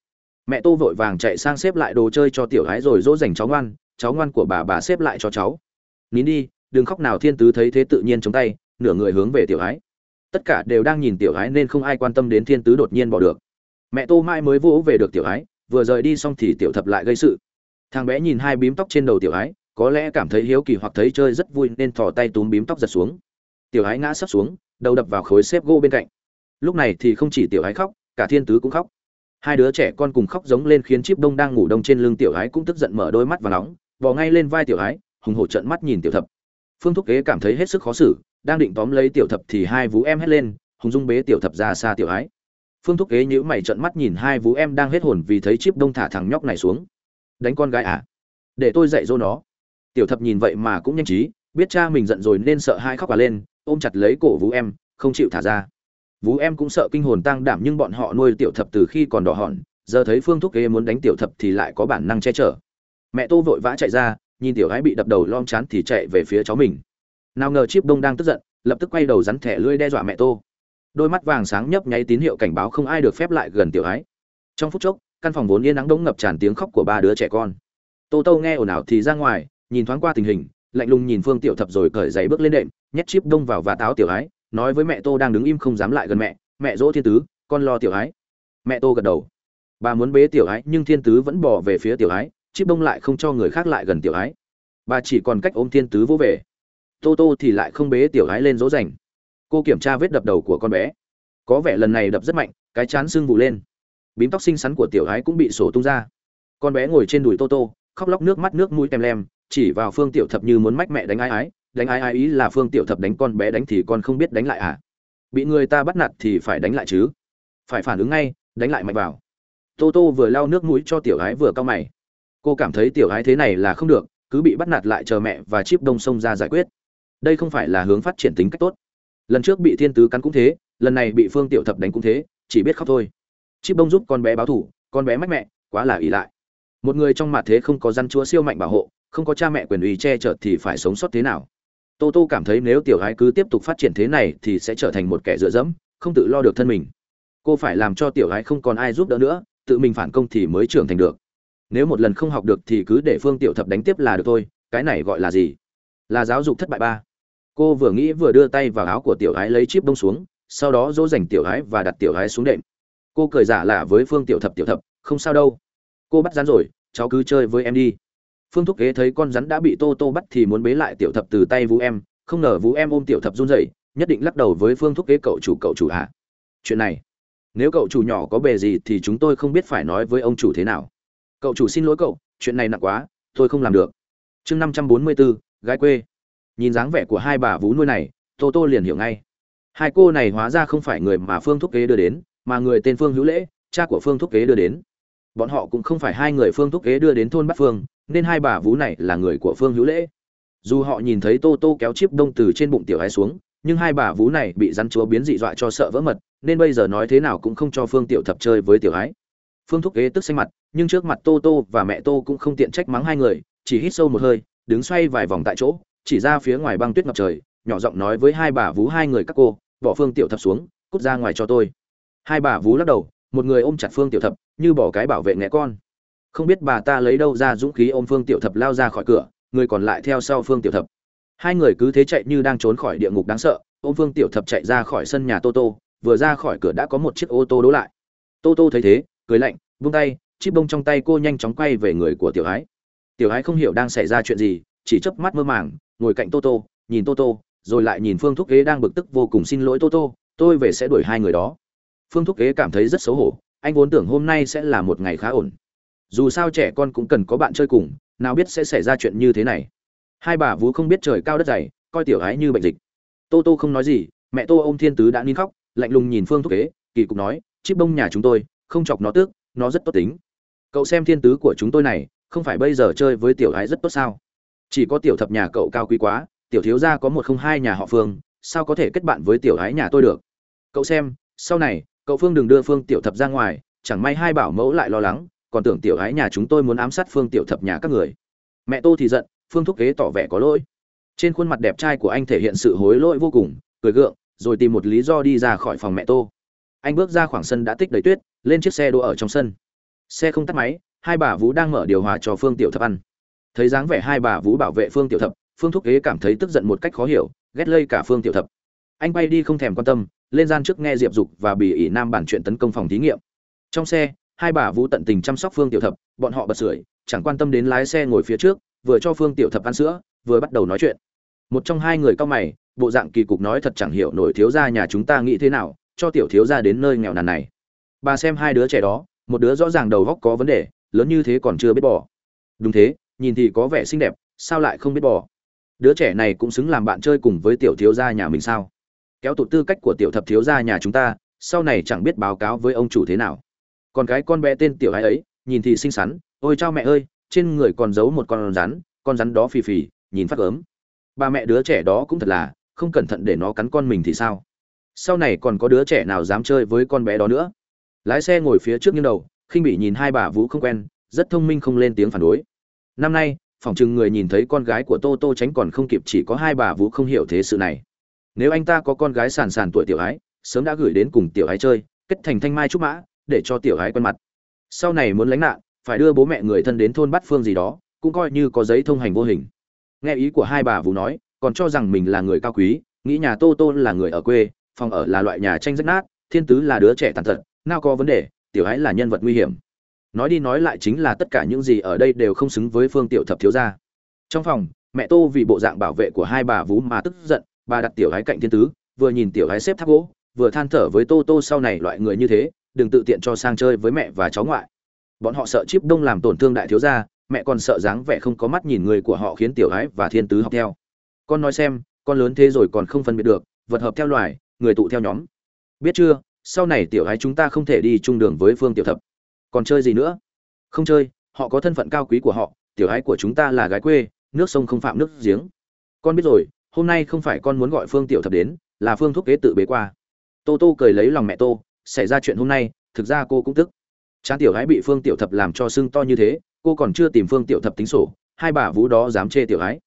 Mẹ tô vội vàng chạy sang xếp lại đồ chơi cho tiểu gái rồi dỗ dành cháu ngoan cháu ngoan của bà bà xếp lại cho cháu. Nín đi đừng khóc nào thiên tứ thấy thế tự nhiên chống tay nửa người hướng về tiểu gái. tất cả đều đang nhìn tiểu gái nên không ai quan tâm đến thiên tứ đột nhiên bỏ được. Mẹ tô mãi mới vỗ về được tiểu gái, vừa rời đi xong thì tiểu thập lại gây sự. Thằng bé nhìn hai bím tóc trên đầu tiểu gái, có lẽ cảm thấy hiếu kỳ hoặc thấy chơi rất vui nên thò tay túm bím tóc giật xuống. Tiểu gái ngã sấp xuống đầu đập vào khối xếp gỗ bên cạnh lúc này thì không chỉ tiểu ái khóc, cả thiên tứ cũng khóc. Hai đứa trẻ con cùng khóc giống lên khiến chip đông đang ngủ đông trên lưng tiểu ái cũng tức giận mở đôi mắt và nóng, vò ngay lên vai tiểu ái, hùng hổ trận mắt nhìn tiểu thập. Phương thúc kế cảm thấy hết sức khó xử, đang định tóm lấy tiểu thập thì hai vú em hét lên, hùng dung bế tiểu thập ra xa tiểu ái. Phương thúc kế nhữ mày trận mắt nhìn hai vú em đang hết hồn vì thấy chip đông thả thằng nhóc này xuống. Đánh con gái à? Để tôi dạy dỗ nó. Tiểu thập nhìn vậy mà cũng nhanh trí, biết cha mình giận rồi nên sợ hai khóc cả lên, ôm chặt lấy cổ vũ em, không chịu thả ra vũ em cũng sợ kinh hồn tăng đảm nhưng bọn họ nuôi tiểu thập từ khi còn đỏ hòn, giờ thấy phương thúc kế muốn đánh tiểu thập thì lại có bản năng che chở. Mẹ tô vội vã chạy ra, nhìn tiểu gái bị đập đầu lom chán thì chạy về phía cháu mình. Nào ngờ chip đông đang tức giận, lập tức quay đầu rắn thẻ lưỡi đe dọa mẹ tô. Đôi mắt vàng sáng nhấp nháy tín hiệu cảnh báo không ai được phép lại gần tiểu gái trong phút chốc, căn phòng vốn yên nắng đống ngập tràn tiếng khóc của ba đứa trẻ con. Tô tô nghe ồn ào thì ra ngoài, nhìn thoáng qua tình hình, lạnh lùng nhìn phương tiểu thập rồi cởi giày bước lên đệm, nhét chip đông vào và táo tiểu ái nói với mẹ tô đang đứng im không dám lại gần mẹ mẹ dỗ thiên tứ, con lo tiểu ái. Mẹ tô gật đầu. Bà muốn bế tiểu ái, nhưng thiên tứ vẫn bỏ về phía tiểu ái chiếc bông lại không cho người khác lại gần tiểu ái. Bà chỉ còn cách ôm thiên tứ vô về. Tô tô thì lại không bế tiểu ái lên dỗ dành. Cô kiểm tra vết đập đầu của con bé. Có vẻ lần này đập rất mạnh, cái chán sưng vụ lên. Bím tóc xinh xắn của tiểu ái cũng bị sổ tung ra. Con bé ngồi trên đùi tô tô, khóc lóc nước mắt nước mũi tem lem chỉ vào phương tiểu thập như muốn mách mẹ đánh ai ái, đánh ai ái ý là phương tiểu thập đánh con bé đánh thì con không biết đánh lại à? Bị người ta bắt nạt thì phải đánh lại chứ? Phải phản ứng ngay, đánh lại mạnh vào. Tô tô vừa lau nước mũi cho tiểu ái vừa cau mày. Cô cảm thấy tiểu ái thế này là không được, cứ bị bắt nạt lại chờ mẹ và chip đông sông ra giải quyết. Đây không phải là hướng phát triển tính cách tốt. Lần trước bị thiên tứ cắn cũng thế, lần này bị phương tiểu thập đánh cũng thế, chỉ biết khóc thôi. Chip đông giúp con bé báo thủ con bé mách mẹ, quá là ỷ lại. Một người trong mặt thế không có răn chúa siêu mạnh bảo hộ không có cha mẹ quyền uy che chở thì phải sống sót thế nào? Tô tô cảm thấy nếu tiểu gái cứ tiếp tục phát triển thế này thì sẽ trở thành một kẻ dựa dẫm, không tự lo được thân mình. Cô phải làm cho tiểu gái không còn ai giúp đỡ nữa, tự mình phản công thì mới trưởng thành được. Nếu một lần không học được thì cứ để phương tiểu thập đánh tiếp là được thôi, cái này gọi là gì? Là giáo dục thất bại ba. Cô vừa nghĩ vừa đưa tay vào áo của tiểu gái lấy chip bông xuống, sau đó dỗ dành tiểu gái và đặt tiểu gái xuống đệm. Cô cười giả lạ với phương tiểu thập tiểu thập, không sao đâu. Cô bắt rắn rồi, cháu cứ chơi với em đi phương thúc kế thấy con rắn đã bị tô tô bắt thì muốn bế lại tiểu thập từ tay vũ em, không ngờ vũ em ôm tiểu thập run rẩy, nhất định lắc đầu với phương thúc kế cậu chủ cậu chủ hạ chuyện này, nếu cậu chủ nhỏ có bề gì thì chúng tôi không biết phải nói với ông chủ thế nào. Cậu chủ xin lỗi cậu, chuyện này nặng quá, tôi không làm được. Chương năm trăm bốn mươi bốn gái quê. Nhìn dáng vẻ của hai bà vú nuôi này, tô tô liền hiểu ngay. Hai cô này hóa ra không phải người mà phương thúc kế đưa đến, mà người tên phương hữu lễ, cha của phương thúc kế đưa đến. Bọn họ cũng không phải hai người phương thúc kế đưa đến thôn bắc phương nên hai bà vú này là người của phương hữu lễ. Dù họ nhìn thấy tô tô kéo chiếc đông từ trên bụng tiểu ái xuống, nhưng hai bà vú này bị rắn chúa biến dị dọa cho sợ vỡ mật, nên bây giờ nói thế nào cũng không cho phương tiểu thập chơi với tiểu ái phương thúc kế tức xanh mặt, nhưng trước mặt tô tô và mẹ tô cũng không tiện trách mắng hai người, chỉ hít sâu một hơi, đứng xoay vài vòng tại chỗ, chỉ ra phía ngoài băng tuyết ngập trời, nhỏ giọng nói với hai bà vú hai người các cô, bỏ phương tiểu thập xuống, cút ra ngoài cho tôi. Hai bà vú lắc đầu, một người ôm chặt phương tiểu thập, như bỏ cái bảo vệ nghe con không biết bà ta lấy đâu ra dũng khí ôm phương tiểu thập lao ra khỏi cửa, người còn lại theo sau phương tiểu thập. Hai người cứ thế chạy như đang trốn khỏi địa ngục đáng sợ, ôm phương tiểu thập chạy ra khỏi sân nhà tô tô, vừa ra khỏi cửa đã có một chiếc ô tô đỗ lại. Tô tô thấy thế, cười lạnh, vung tay chiếc bông trong tay cô nhanh chóng quay về người của tiểu ái tiểu ái không hiểu đang xảy ra chuyện gì, chỉ chớp mắt mơ màng, ngồi cạnh tô tô, nhìn tô tô, rồi lại nhìn phương thúc ghế đang bực tức vô cùng xin lỗi tô tô, tôi về sẽ đuổi hai người đó. Phương thúc ghế cảm thấy rất xấu hổ, anh vốn tưởng hôm nay sẽ là một ngày khá ổn dù sao trẻ con cũng cần có bạn chơi cùng, nào biết sẽ xảy ra chuyện như thế này. Hai bà vú không biết trời cao đất dày, coi tiểu ái như bệnh dịch. Tô tô không nói gì, mẹ tô ô m thiên tứ đã nín khóc, lạnh lùng nhìn phương thúc kế, kỳ cục nói chiếc bông nhà chúng tôi, không chọc nó tước, nó rất tốt tính. Cậu xem thiên tứ của chúng tôi này, không phải bây giờ chơi với tiểu ái rất tốt sao? Chỉ có tiểu thập nhà cậu cao quý quá, tiểu thiếu gia có một không hai nhà họ phương, sao có thể kết bạn với tiểu ái nhà tôi được? Cậu xem, sau này, cậu phương đừng đưa phương tiểu thập ra ngoài, chẳng may hai bảo mẫu lại lo lắng còn tưởng tiểu ái nhà chúng tôi muốn ám sát phương tiểu thập nhà các người. Mẹ tô thì giận, phương thúc kế tỏ vẻ có lỗi. Trên khuôn mặt đẹp trai của anh thể hiện sự hối lỗi vô cùng, cười gượng, rồi tìm một lý do đi ra khỏi phòng mẹ tô. Anh bước ra khoảng sân đã tích đầy tuyết, lên chiếc xe đỗ ở trong sân. Xe không tắt máy, hai bà vũ đang mở điều hòa cho phương tiểu thập ăn. Thấy dáng vẻ hai bà vũ bảo vệ phương tiểu thập, phương thúc kế cảm thấy tức giận một cách khó hiểu, ghét lây cả phương tiểu thập. Anh bay đi không thèm quan tâm, lên gian trước nghe diệp dục và bỉ ỉ nam bản chuyện tấn công phòng thí nghiệm. Trong xe hai bà vũ tận tình chăm sóc phương tiểu thập, bọn họ bật sưởi, chẳng quan tâm đến lái xe ngồi phía trước, vừa cho phương tiểu thập ăn sữa, vừa bắt đầu nói chuyện. Một trong hai người cao mày, bộ dạng kỳ cục nói thật chẳng hiểu nổi thiếu gia nhà chúng ta nghĩ thế nào, cho tiểu thiếu gia đến nơi nghèo nàn này. Bà xem hai đứa trẻ đó, một đứa rõ ràng đầu góc có vấn đề, lớn như thế còn chưa biết bỏ đúng thế, nhìn thì có vẻ xinh đẹp, sao lại không biết bỏ đứa trẻ này cũng xứng làm bạn chơi cùng với tiểu thiếu gia nhà mình sao? Kéo tụt tư cách của tiểu thập thiếu gia nhà chúng ta, sau này chẳng biết báo cáo với ông chủ thế nào còn cái con bé tên tiểu ái ấy, nhìn thì xinh xắn, ôi chao mẹ ơi, trên người còn giấu một con rắn con rắn đó phì phì, nhìn phát ớm. Ba mẹ đứa trẻ đó cũng thật là, không cẩn thận để nó cắn con mình thì sao? Sau này còn có đứa trẻ nào dám chơi với con bé đó nữa? Lái xe ngồi phía trước như đầu, khinh bị nhìn hai bà vũ không quen, rất thông minh không lên tiếng phản đối. Năm nay phòng chừng người nhìn thấy con gái của tô tô tránh còn không kịp chỉ có hai bà vũ không hiểu thế sự này. Nếu anh ta có con gái sàn sàn tuổi tiểu ái sớm đã gửi đến cùng tiểu ái chơi, kết thành thanh mai trúc mã để cho tiểu ái quen mặt. Sau này muốn lánh nạn, phải đưa bố mẹ người thân đến thôn Bát phương gì đó, cũng coi như có giấy thông hành vô hình. Nghe ý của hai bà vũ nói, còn cho rằng mình là người cao quý, nghĩ nhà tô tô là người ở quê, phòng ở là loại nhà tranh rách nát, thiên tứ là đứa trẻ tàn tật, nào có vấn đề, tiểu ái là nhân vật nguy hiểm. Nói đi nói lại chính là tất cả những gì ở đây đều không xứng với phương tiểu thập thiếu gia. Trong phòng, mẹ tô vì bộ dạng bảo vệ của hai bà vú mà tức giận, bà đặt tiểu ái cạnh thiên tứ, vừa nhìn tiểu ái xếp tháp gỗ, vừa than thở với tô tô sau này loại người như thế đừng tự tiện cho sang chơi với mẹ và cháu ngoại. Bọn họ sợ chip đông làm tổn thương đại thiếu gia, mẹ còn sợ dáng vẻ không có mắt nhìn người của họ khiến tiểu ái và thiên tứ học theo. Con nói xem, con lớn thế rồi còn không phân biệt được, vật hợp theo loài, người tụ theo nhóm. Biết chưa, sau này tiểu ái chúng ta không thể đi chung đường với phương tiểu thập. Còn chơi gì nữa? Không chơi, họ có thân phận cao quý của họ, tiểu ái của chúng ta là gái quê, nước sông không phạm nước giếng. Con biết rồi, hôm nay không phải con muốn gọi phương tiểu thập đến, là phương thúc kế tự bế qua. Tô tô cười lấy lòng mẹ tô xảy ra chuyện hôm nay thực ra cô cũng tức. Chán tiểu gái bị phương tiểu thập làm cho sưng to như thế cô còn chưa tìm phương tiểu thập tính sổ hai bà vũ đó dám chê tiểu gái,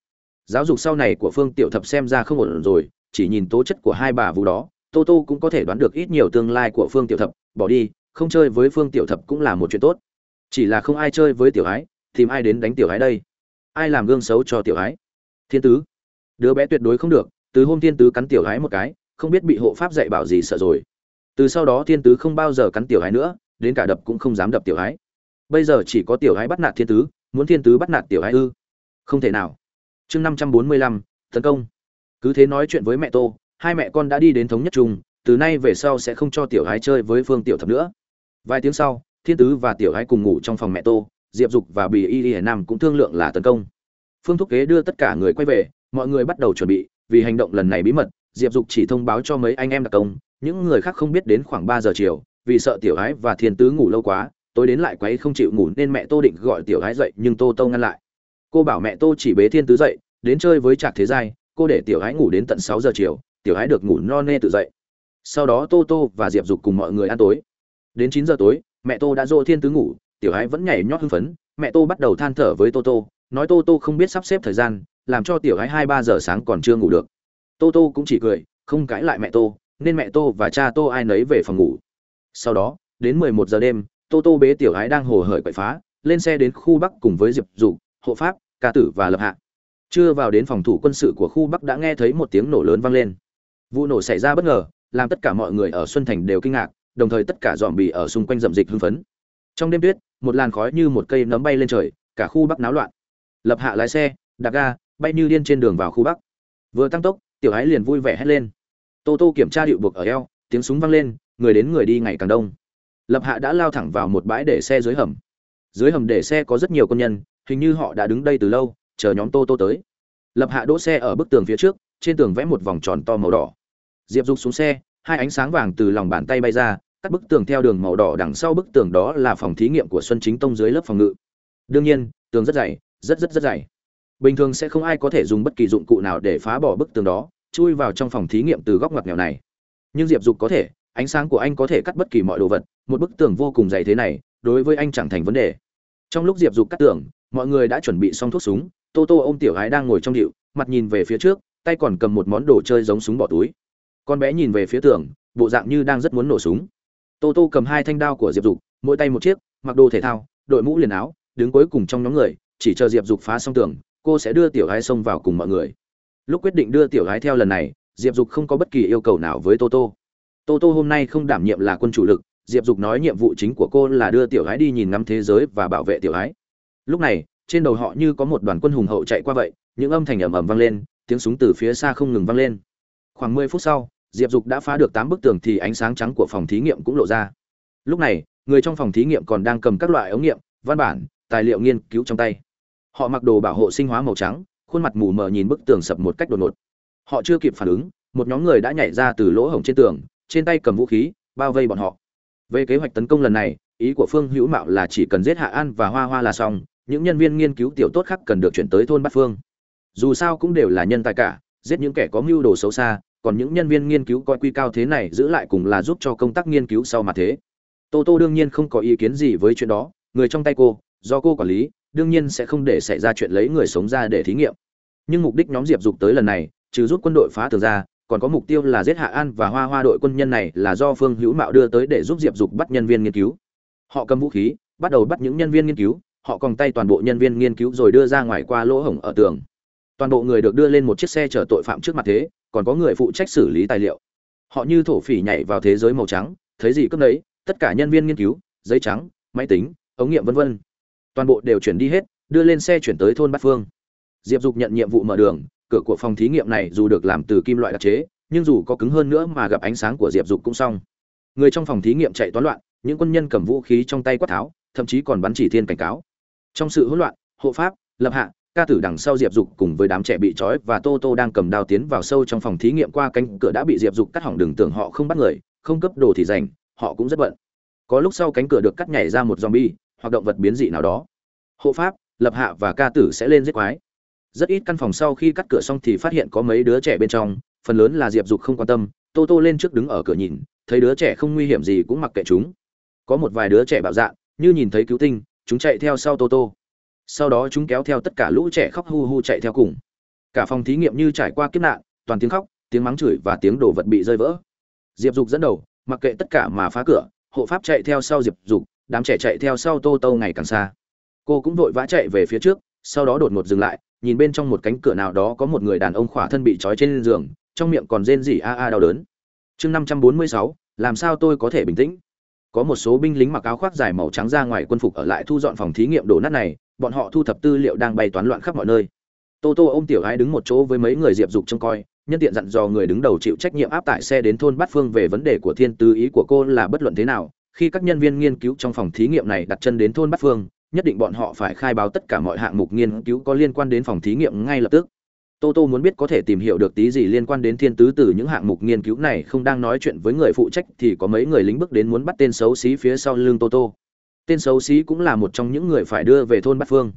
giáo dục sau này của phương tiểu thập xem ra không ổn rồi chỉ nhìn tố chất của hai bà vũ đó tô tô cũng có thể đoán được ít nhiều tương lai của phương tiểu thập bỏ đi không chơi với phương tiểu thập cũng là một chuyện tốt. Chỉ là không ai chơi với tiểu gái, tìm ai đến đánh tiểu gái đây? Ai làm gương xấu cho tiểu gái. thiên tứ. Đứa bé tuyệt đối không được từ hôm thiên tứ cắn tiểu gái một cái không biết bị hộ pháp dạy bảo gì sợ rồi từ sau đó thiên tứ không bao giờ cắn tiểu hái nữa, đến cả đập cũng không dám đập tiểu hái. Bây giờ chỉ có tiểu hái bắt nạt thiên tứ, muốn thiên tứ bắt nạt tiểu hái ư? Không thể nào. Chương năm trăm bốn mươi lăm, tấn công. Cứ thế nói chuyện với mẹ tô, hai mẹ con đã đi đến thống nhất chung, từ nay về sau sẽ không cho tiểu hái chơi với phương tiểu thập nữa. Vài tiếng sau, thiên tứ và tiểu hái cùng ngủ trong phòng mẹ tô, diệp dục và bì y y nam cũng thương lượng là tấn công. Phương thúc kế đưa tất cả người quay về, mọi người bắt đầu chuẩn bị, vì hành động lần này bí mật, diệp dục chỉ thông báo cho mấy anh em đặc công những người khác không biết đến khoảng ba giờ chiều, vì sợ tiểu ái và thiên tứ ngủ lâu quá, tối đến lại quấy không chịu ngủ nên mẹ tô định gọi tiểu ái dậy nhưng tô tô ngăn lại. Cô bảo mẹ tô chỉ bế thiên tứ dậy, đến chơi với trạc thế giai, cô để tiểu ái ngủ đến tận sáu giờ chiều, tiểu ái được ngủ no nê tự dậy. Sau đó tô tô và diệp dục cùng mọi người ăn tối. Đến chín giờ tối, mẹ tô đã dỗ thiên tứ ngủ, tiểu ái vẫn nhảy nhót hưng phấn, mẹ tô bắt đầu than thở với tô tô, nói tô tô không biết sắp xếp thời gian, làm cho tiểu ái hai ba giờ sáng còn chưa ngủ được. Tô tô cũng chỉ cười, không cãi lại mẹ tô nên mẹ tô và cha tô ai nấy về phòng ngủ. Sau đó, đến mười một giờ đêm, tô tô bế tiểu ái đang hồ hởi quậy phá, lên xe đến khu bắc cùng với diệp dục, hộ pháp, ca tử và lập hạ. Chưa vào đến phòng thủ quân sự của khu bắc đã nghe thấy một tiếng nổ lớn vang lên. Vụ nổ xảy ra bất ngờ, làm tất cả mọi người ở xuân thành đều kinh ngạc, đồng thời tất cả dòm bì ở xung quanh rậm dịch hưng phấn. Trong đêm tuyết, một làn khói như một cây nấm bay lên trời, cả khu bắc náo loạn. Lập hạ lái xe, đạp ga, bay như điên trên đường vào khu bắc. Vừa tăng tốc, tiểu ái liền vui vẻ hét lên tô tô kiểm tra điệu buộc ở eo, tiếng súng vang lên, người đến người đi ngày càng đông. Lập hạ đã lao thẳng vào một bãi để xe dưới hầm. Dưới hầm để xe có rất nhiều công nhân, hình như họ đã đứng đây từ lâu, chờ nhóm tô tô tới. Lập hạ đỗ xe ở bức tường phía trước, trên tường vẽ một vòng tròn to màu đỏ. Diệp dục xuống xe, hai ánh sáng vàng từ lòng bàn tay bay ra, cắt bức tường theo đường màu đỏ đằng sau bức tường đó là phòng thí nghiệm của xuân chính tông dưới lớp phòng ngự. Đương nhiên, tường rất dày, rất rất rất dày. Bình thường sẽ không ai có thể dùng bất kỳ dụng cụ nào để phá bỏ bức tường đó chui vào trong phòng thí nghiệm từ góc ngoặt nghèo này. Nhưng diệp dục có thể, ánh sáng của anh có thể cắt bất kỳ mọi đồ vật, một bức tường vô cùng dày thế này, đối với anh chẳng thành vấn đề. Trong lúc diệp dục cắt tường, mọi người đã chuẩn bị xong thuốc súng, tô tô ô m tiểu gái đang ngồi trong điệu, mặt nhìn về phía trước, tay còn cầm một món đồ chơi giống súng bỏ túi. Con bé nhìn về phía tường, bộ dạng như đang rất muốn nổ súng. Tô tô cầm hai thanh đao của diệp dục, mỗi tay một chiếc, mặc đồ thể thao, đội mũ liền áo, đứng cuối cùng trong nhóm người, chỉ chờ diệp dục phá xong tường, cô sẽ đưa tiểu gái xông vào cùng mọi người lúc quyết định đưa tiểu gái theo lần này, diệp dục không có bất kỳ yêu cầu nào với tô tô. Tô tô hôm nay không đảm nhiệm là quân chủ lực, diệp dục nói nhiệm vụ chính của cô là đưa tiểu gái đi nhìn ngắm thế giới và bảo vệ tiểu gái. Lúc này, trên đầu họ như có một đoàn quân hùng hậu chạy qua vậy, những âm thanh ầm ầm vang lên, tiếng súng từ phía xa không ngừng vang lên. Khoảng mười phút sau, diệp dục đã phá được tám bức tường thì ánh sáng trắng của phòng thí nghiệm cũng lộ ra. Lúc này, người trong phòng thí nghiệm còn đang cầm các loại ống nghiệm, văn bản, tài liệu nghiên cứu trong tay. Họ mặc đồ bảo hộ sinh hóa màu trắng khuôn mặt mù mờ nhìn bức tường sập một cách đột ngột. Họ chưa kịp phản ứng, một nhóm người đã nhảy ra từ lỗ hổng trên tường, trên tay cầm vũ khí, bao vây bọn họ. Về kế hoạch tấn công lần này, ý của phương hữu mạo là chỉ cần giết hạ an và hoa hoa là xong, những nhân viên nghiên cứu tiểu tốt khác cần được chuyển tới thôn bát phương. Dù sao cũng đều là nhân tài cả, giết những kẻ có mưu đồ xấu xa, còn những nhân viên nghiên cứu coi quy cao thế này giữ lại cùng là giúp cho công tác nghiên cứu sau mà thế. Tô tô đương nhiên không có ý kiến gì với chuyện đó, người trong tay cô, do cô quản lý đương nhiên sẽ không để xảy ra chuyện lấy người sống ra để thí nghiệm. Nhưng mục đích nhóm diệp dục tới lần này, trừ giúp quân đội phá tường ra, còn có mục tiêu là giết hạ an và hoa hoa đội quân nhân này là do phương hữu mạo đưa tới để giúp diệp dục bắt nhân viên nghiên cứu. Họ cầm vũ khí, bắt đầu bắt những nhân viên nghiên cứu, họ còng tay toàn bộ nhân viên nghiên cứu rồi đưa ra ngoài qua lỗ hổng ở tường. Toàn bộ người được đưa lên một chiếc xe chở tội phạm trước mặt thế, còn có người phụ trách xử lý tài liệu. Họ như thổ phỉ nhảy vào thế giới màu trắng, thấy gì cướp đấy tất cả nhân viên nghiên cứu, giấy trắng, máy tính, ống nghiệm vân vân toàn bộ đều chuyển đi hết, đưa lên xe chuyển tới thôn bát phương. Diệp dục nhận nhiệm vụ mở đường, cửa của phòng thí nghiệm này dù được làm từ kim loại đặc chế, nhưng dù có cứng hơn nữa mà gặp ánh sáng của diệp dục cũng xong. Người trong phòng thí nghiệm chạy toán loạn, những quân nhân cầm vũ khí trong tay quát tháo, thậm chí còn bắn chỉ thiên cảnh cáo. Trong sự hỗn loạn, hộ pháp, lập hạ, ca tử đằng sau diệp dục cùng với đám trẻ bị trói và tô tô đang cầm đao tiến vào sâu trong phòng thí nghiệm qua cánh cửa đã bị diệp dục cắt hỏng đừng tưởng họ không bắt người, không cấp đồ thì dành họ cũng rất bận. Có lúc sau cánh cửa được cắt nhảy ra một zombie hoặc động vật biến dị nào đó. Hộ pháp, lập hạ và ca tử sẽ lên giết quái. Rất ít căn phòng sau khi cắt cửa xong thì phát hiện có mấy đứa trẻ bên trong, phần lớn là diệp dục không quan tâm, tô tô lên trước đứng ở cửa nhìn, thấy đứa trẻ không nguy hiểm gì cũng mặc kệ chúng. Có một vài đứa trẻ bạo dạn như nhìn thấy cứu tinh, chúng chạy theo sau tô tô. Sau đó chúng kéo theo tất cả lũ trẻ khóc hu hu chạy theo cùng. Cả phòng thí nghiệm như trải qua kiếp nạn, toàn tiếng khóc, tiếng mắng chửi và tiếng đồ vật bị rơi vỡ. Diệp dục dẫn đầu, mặc kệ tất cả mà phá cửa, hộ pháp chạy theo sau diệp dục đám trẻ chạy theo sau tô tô ngày càng xa. Cô cũng vội vã chạy về phía trước, sau đó đột ngột dừng lại, nhìn bên trong một cánh cửa nào đó có một người đàn ông khỏa thân bị trói trên giường, trong miệng còn rên rỉ a a đau đớn. Chương năm trăm bốn mươi sáu, làm sao tôi có thể bình tĩnh? Có một số binh lính mặc áo khoác dài màu trắng ra ngoài quân phục ở lại thu dọn phòng thí nghiệm đổ nát này, bọn họ thu thập tư liệu đang bay toán loạn khắp mọi nơi. Tô tô ô m tiểu gái đứng một chỗ với mấy người diệp dục trông coi, nhân tiện dặn dò người đứng đầu chịu trách nhiệm áp tải xe đến thôn bát phương về vấn đề của thiên tư ý của cô là bất luận thế nào khi các nhân viên nghiên cứu trong phòng thí nghiệm này đặt chân đến thôn bát phương, nhất định bọn họ phải khai báo tất cả mọi hạng mục nghiên cứu có liên quan đến phòng thí nghiệm ngay lập tức. Tô tô muốn biết có thể tìm hiểu được tí gì liên quan đến thiên tứ từ những hạng mục nghiên cứu này, không đang nói chuyện với người phụ trách thì có mấy người lính bước đến muốn bắt tên xấu xí phía sau lưng tô tô. Tên xấu xí cũng là một trong những người phải đưa về thôn bát phương.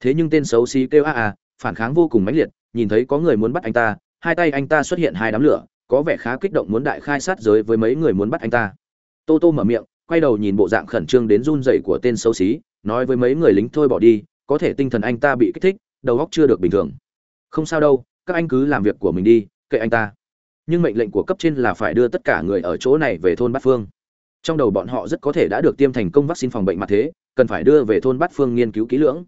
Thế nhưng tên xấu xí kêu a a, phản kháng vô cùng mãnh liệt, nhìn thấy có người muốn bắt anh ta, hai tay anh ta xuất hiện hai đám lửa, có vẻ khá kích động muốn đại khai sát giới với mấy người muốn bắt anh ta tô tô mở miệng, quay đầu nhìn bộ dạng khẩn trương đến run rẩy của tên xấu xí, nói với mấy người lính, thôi bỏ đi, có thể tinh thần anh ta bị kích thích, đầu óc chưa được bình thường. Không sao đâu, các anh cứ làm việc của mình đi, kệ anh ta. Nhưng mệnh lệnh của cấp trên là phải đưa tất cả người ở chỗ này về thôn bát phương. Trong đầu bọn họ rất có thể đã được tiêm thành công vaccine phòng bệnh mặt thế, cần phải đưa về thôn bát phương nghiên cứu kỹ lưỡng.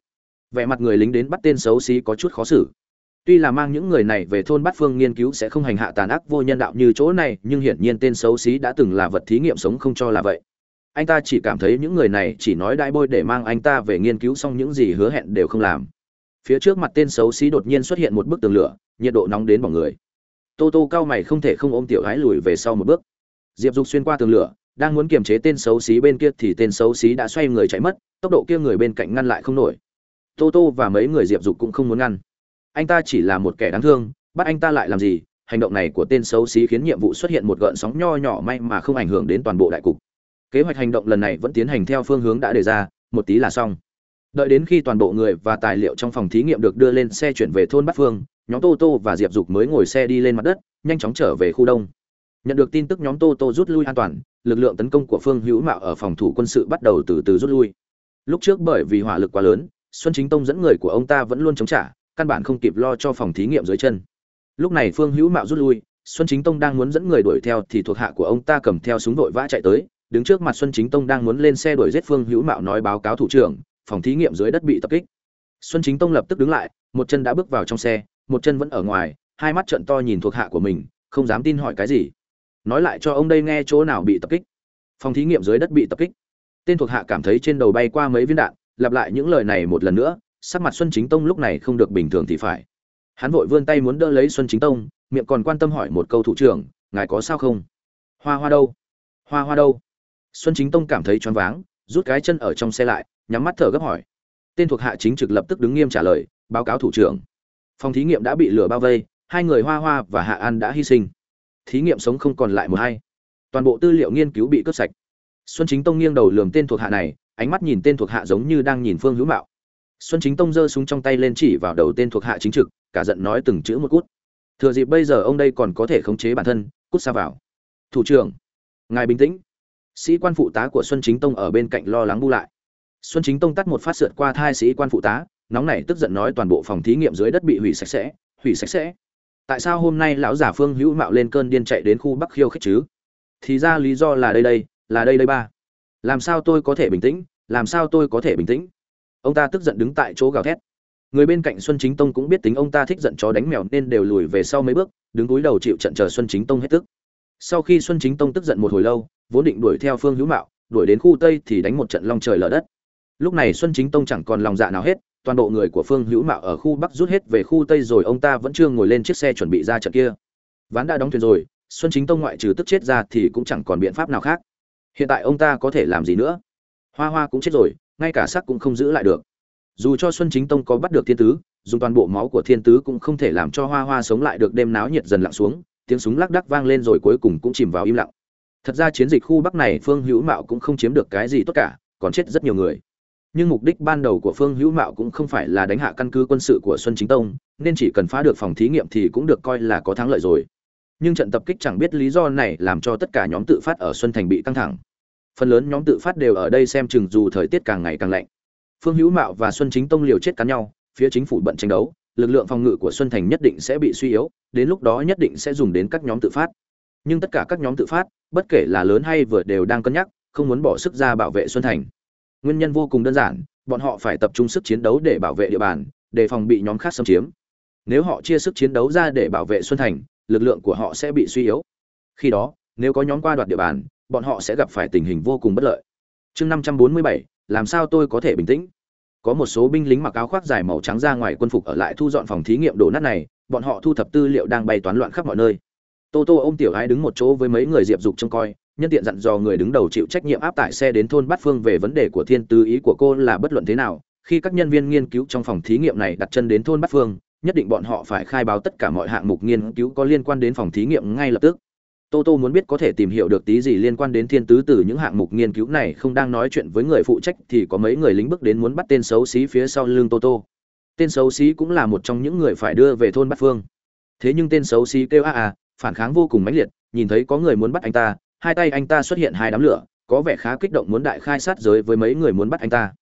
Vẻ mặt người lính đến bắt tên xấu xí có chút khó xử tuy là mang những người này về thôn bát phương nghiên cứu sẽ không hành hạ tàn ác vô nhân đạo như chỗ này, nhưng hiển nhiên tên xấu xí đã từng là vật thí nghiệm sống không cho là vậy. Anh ta chỉ cảm thấy những người này chỉ nói đại bôi để mang anh ta về nghiên cứu xong những gì hứa hẹn đều không làm. Phía trước mặt tên xấu xí đột nhiên xuất hiện một bức tường lửa, nhiệt độ nóng đến bỏng người. Tô tô cao mày không thể không ôm tiểu gái lùi về sau một bước. Diệp dục xuyên qua tường lửa, đang muốn kiềm chế tên xấu xí bên kia thì tên xấu xí đã xoay người chạy mất, tốc độ kia người bên cạnh ngăn lại không nổi. Tô tô và mấy người diệp dục cũng không muốn ngăn anh ta chỉ là một kẻ đáng thương, bắt anh ta lại làm gì? Hành động này của tên xấu xí khiến nhiệm vụ xuất hiện một gợn sóng nho nhỏ may mà không ảnh hưởng đến toàn bộ đại cục. Kế hoạch hành động lần này vẫn tiến hành theo phương hướng đã đề ra, một tí là xong. Đợi đến khi toàn bộ người và tài liệu trong phòng thí nghiệm được đưa lên xe chuyển về thôn bát phương, nhóm tô tô và diệp dục mới ngồi xe đi lên mặt đất, nhanh chóng trở về khu đông. Nhận được tin tức nhóm tô tô rút lui an toàn, lực lượng tấn công của phương hữu mạo ở phòng thủ quân sự bắt đầu từ từ rút lui. Lúc trước bởi vì hỏa lực quá lớn, xuân chính tông dẫn người của ông ta vẫn luôn chống trả căn bản không kịp lo cho phòng thí nghiệm dưới chân. Lúc này phương hữu mạo rút lui, xuân chính tông đang muốn dẫn người đuổi theo thì thuộc hạ của ông ta cầm theo súng vội vã chạy tới, đứng trước mặt xuân chính tông đang muốn lên xe đuổi giết phương hữu mạo nói báo cáo thủ trưởng, phòng thí nghiệm dưới đất bị tập kích. Xuân chính tông lập tức đứng lại, một chân đã bước vào trong xe, một chân vẫn ở ngoài, hai mắt trợn to nhìn thuộc hạ của mình, không dám tin hỏi cái gì. Nói lại cho ông đây nghe chỗ nào bị tập kích. Phòng thí nghiệm dưới đất bị tập kích. Tên thuộc hạ cảm thấy trên đầu bay qua mấy viên đạn, lặp lại những lời này một lần nữa sắc mặt xuân chính tông lúc này không được bình thường thì phải. Hắn vội vươn tay muốn đỡ lấy xuân chính tông, miệng còn quan tâm hỏi một câu thủ trưởng, ngài có sao không? Hoa hoa đâu? Hoa hoa đâu? Xuân chính tông cảm thấy choáng váng, rút cái chân ở trong xe lại, nhắm mắt thở gấp hỏi. Tên thuộc hạ chính trực lập tức đứng nghiêm trả lời, báo cáo thủ trưởng. Phòng thí nghiệm đã bị lửa bao vây, hai người hoa hoa và hạ an đã hy sinh. Thí nghiệm sống không còn lại một hay toàn bộ tư liệu nghiên cứu bị cướp sạch. Xuân chính tông nghiêng đầu lườm tên thuộc hạ này, ánh mắt nhìn tên thuộc hạ giống như đang nhìn phương hữu mạo xuân chính tông giơ súng trong tay lên chỉ vào đầu tên thuộc hạ chính trực, cả giận nói từng chữ một cút. Thừa dịp bây giờ ông đây còn có thể khống chế bản thân, cút xa vào. Thủ trưởng, ngài bình tĩnh. Sĩ quan phụ tá của xuân chính tông ở bên cạnh lo lắng bu lại. Xuân chính tông tắt một phát sượt qua thai sĩ quan phụ tá, nóng này tức giận nói toàn bộ phòng thí nghiệm dưới đất bị hủy sạch sẽ, hủy sạch sẽ. Tại sao hôm nay lão giả phương hữu mạo lên cơn điên chạy đến khu bắc khiêu khích chứ? Thì ra lý do là đây đây, là đây đây ba. Làm sao tôi có thể bình tĩnh, làm sao tôi có thể bình tĩnh? Ông ta tức giận đứng tại chỗ gào thét. Người bên cạnh xuân chính tông cũng biết tính ông ta thích giận chó đánh mèo nên đều lùi về sau mấy bước, đứng cúi đầu chịu trận chờ xuân chính tông hết tức. Sau khi xuân chính tông tức giận một hồi lâu, vốn định đuổi theo phương hữu mạo, đuổi đến khu tây thì đánh một trận long trời lở đất. Lúc này xuân chính tông chẳng còn lòng dạ nào hết, toàn bộ người của phương hữu mạo ở khu bắc rút hết về khu tây rồi ông ta vẫn chưa ngồi lên chiếc xe chuẩn bị ra trận kia. Ván đã đóng thuyền rồi, xuân chính tông ngoại trừ tức chết ra thì cũng chẳng còn biện pháp nào khác. Hiện tại ông ta có thể làm gì nữa? Hoa hoa cũng chết rồi ngay cả sắc cũng không giữ lại được. Dù cho xuân chính tông có bắt được thiên tứ, dùng toàn bộ máu của thiên tứ cũng không thể làm cho hoa hoa sống lại được đêm náo nhiệt dần lặng xuống, tiếng súng lắc đắc vang lên rồi cuối cùng cũng chìm vào im lặng. Thật ra chiến dịch khu bắc này phương hữu mạo cũng không chiếm được cái gì tốt cả, còn chết rất nhiều người. Nhưng mục đích ban đầu của phương hữu mạo cũng không phải là đánh hạ căn cứ quân sự của xuân chính tông, nên chỉ cần phá được phòng thí nghiệm thì cũng được coi là có thắng lợi rồi. Nhưng trận tập kích chẳng biết lý do này làm cho tất cả nhóm tự phát ở xuân thành bị căng thẳng phần lớn nhóm tự phát đều ở đây xem chừng dù thời tiết càng ngày càng lạnh. Phương hữu mạo và xuân chính tông liều chết cắn nhau, phía chính phủ bận tranh đấu, lực lượng phòng ngự của xuân thành nhất định sẽ bị suy yếu, đến lúc đó nhất định sẽ dùng đến các nhóm tự phát. Nhưng tất cả các nhóm tự phát, bất kể là lớn hay vừa đều đang cân nhắc, không muốn bỏ sức ra bảo vệ xuân thành. Nguyên nhân vô cùng đơn giản, bọn họ phải tập trung sức chiến đấu để bảo vệ địa bàn để phòng bị nhóm khác xâm chiếm. Nếu họ chia sức chiến đấu ra để bảo vệ xuân thành, lực lượng của họ sẽ bị suy yếu. Khi đó, nếu có nhóm qua đoạt địa bàn bọn họ sẽ gặp phải tình hình vô cùng bất lợi. Chương năm trăm bốn mươi bảy, làm sao tôi có thể bình tĩnh? Có một số binh lính mặc áo khoác dài màu trắng ra ngoài quân phục ở lại thu dọn phòng thí nghiệm đổ nát này, bọn họ thu thập tư liệu đang bay toán loạn khắp mọi nơi. Tô tô Ôm tiểu ái đứng một chỗ với mấy người diệp dục trông coi, nhân tiện dặn dò người đứng đầu chịu trách nhiệm áp tải xe đến thôn bát phương về vấn đề của thiên tư ý của cô là bất luận thế nào, khi các nhân viên nghiên cứu trong phòng thí nghiệm này đặt chân đến thôn bát phương, nhất định bọn họ phải khai báo tất cả mọi hạng mục nghiên cứu có liên quan đến phòng thí nghiệm ngay lập tức tô tô muốn biết có thể tìm hiểu được tí gì liên quan đến thiên tứ từ những hạng mục nghiên cứu này, không đang nói chuyện với người phụ trách thì có mấy người lính bước đến muốn bắt tên xấu xí phía sau lưng tô tô. Tên xấu xí cũng là một trong những người phải đưa về thôn bát phương. Thế nhưng tên xấu xí kêu, a a, phản kháng vô cùng mãnh liệt, nhìn thấy có người muốn bắt anh ta, hai tay anh ta xuất hiện hai đám lửa, có vẻ khá kích động muốn đại khai sát giới với mấy người muốn bắt anh ta.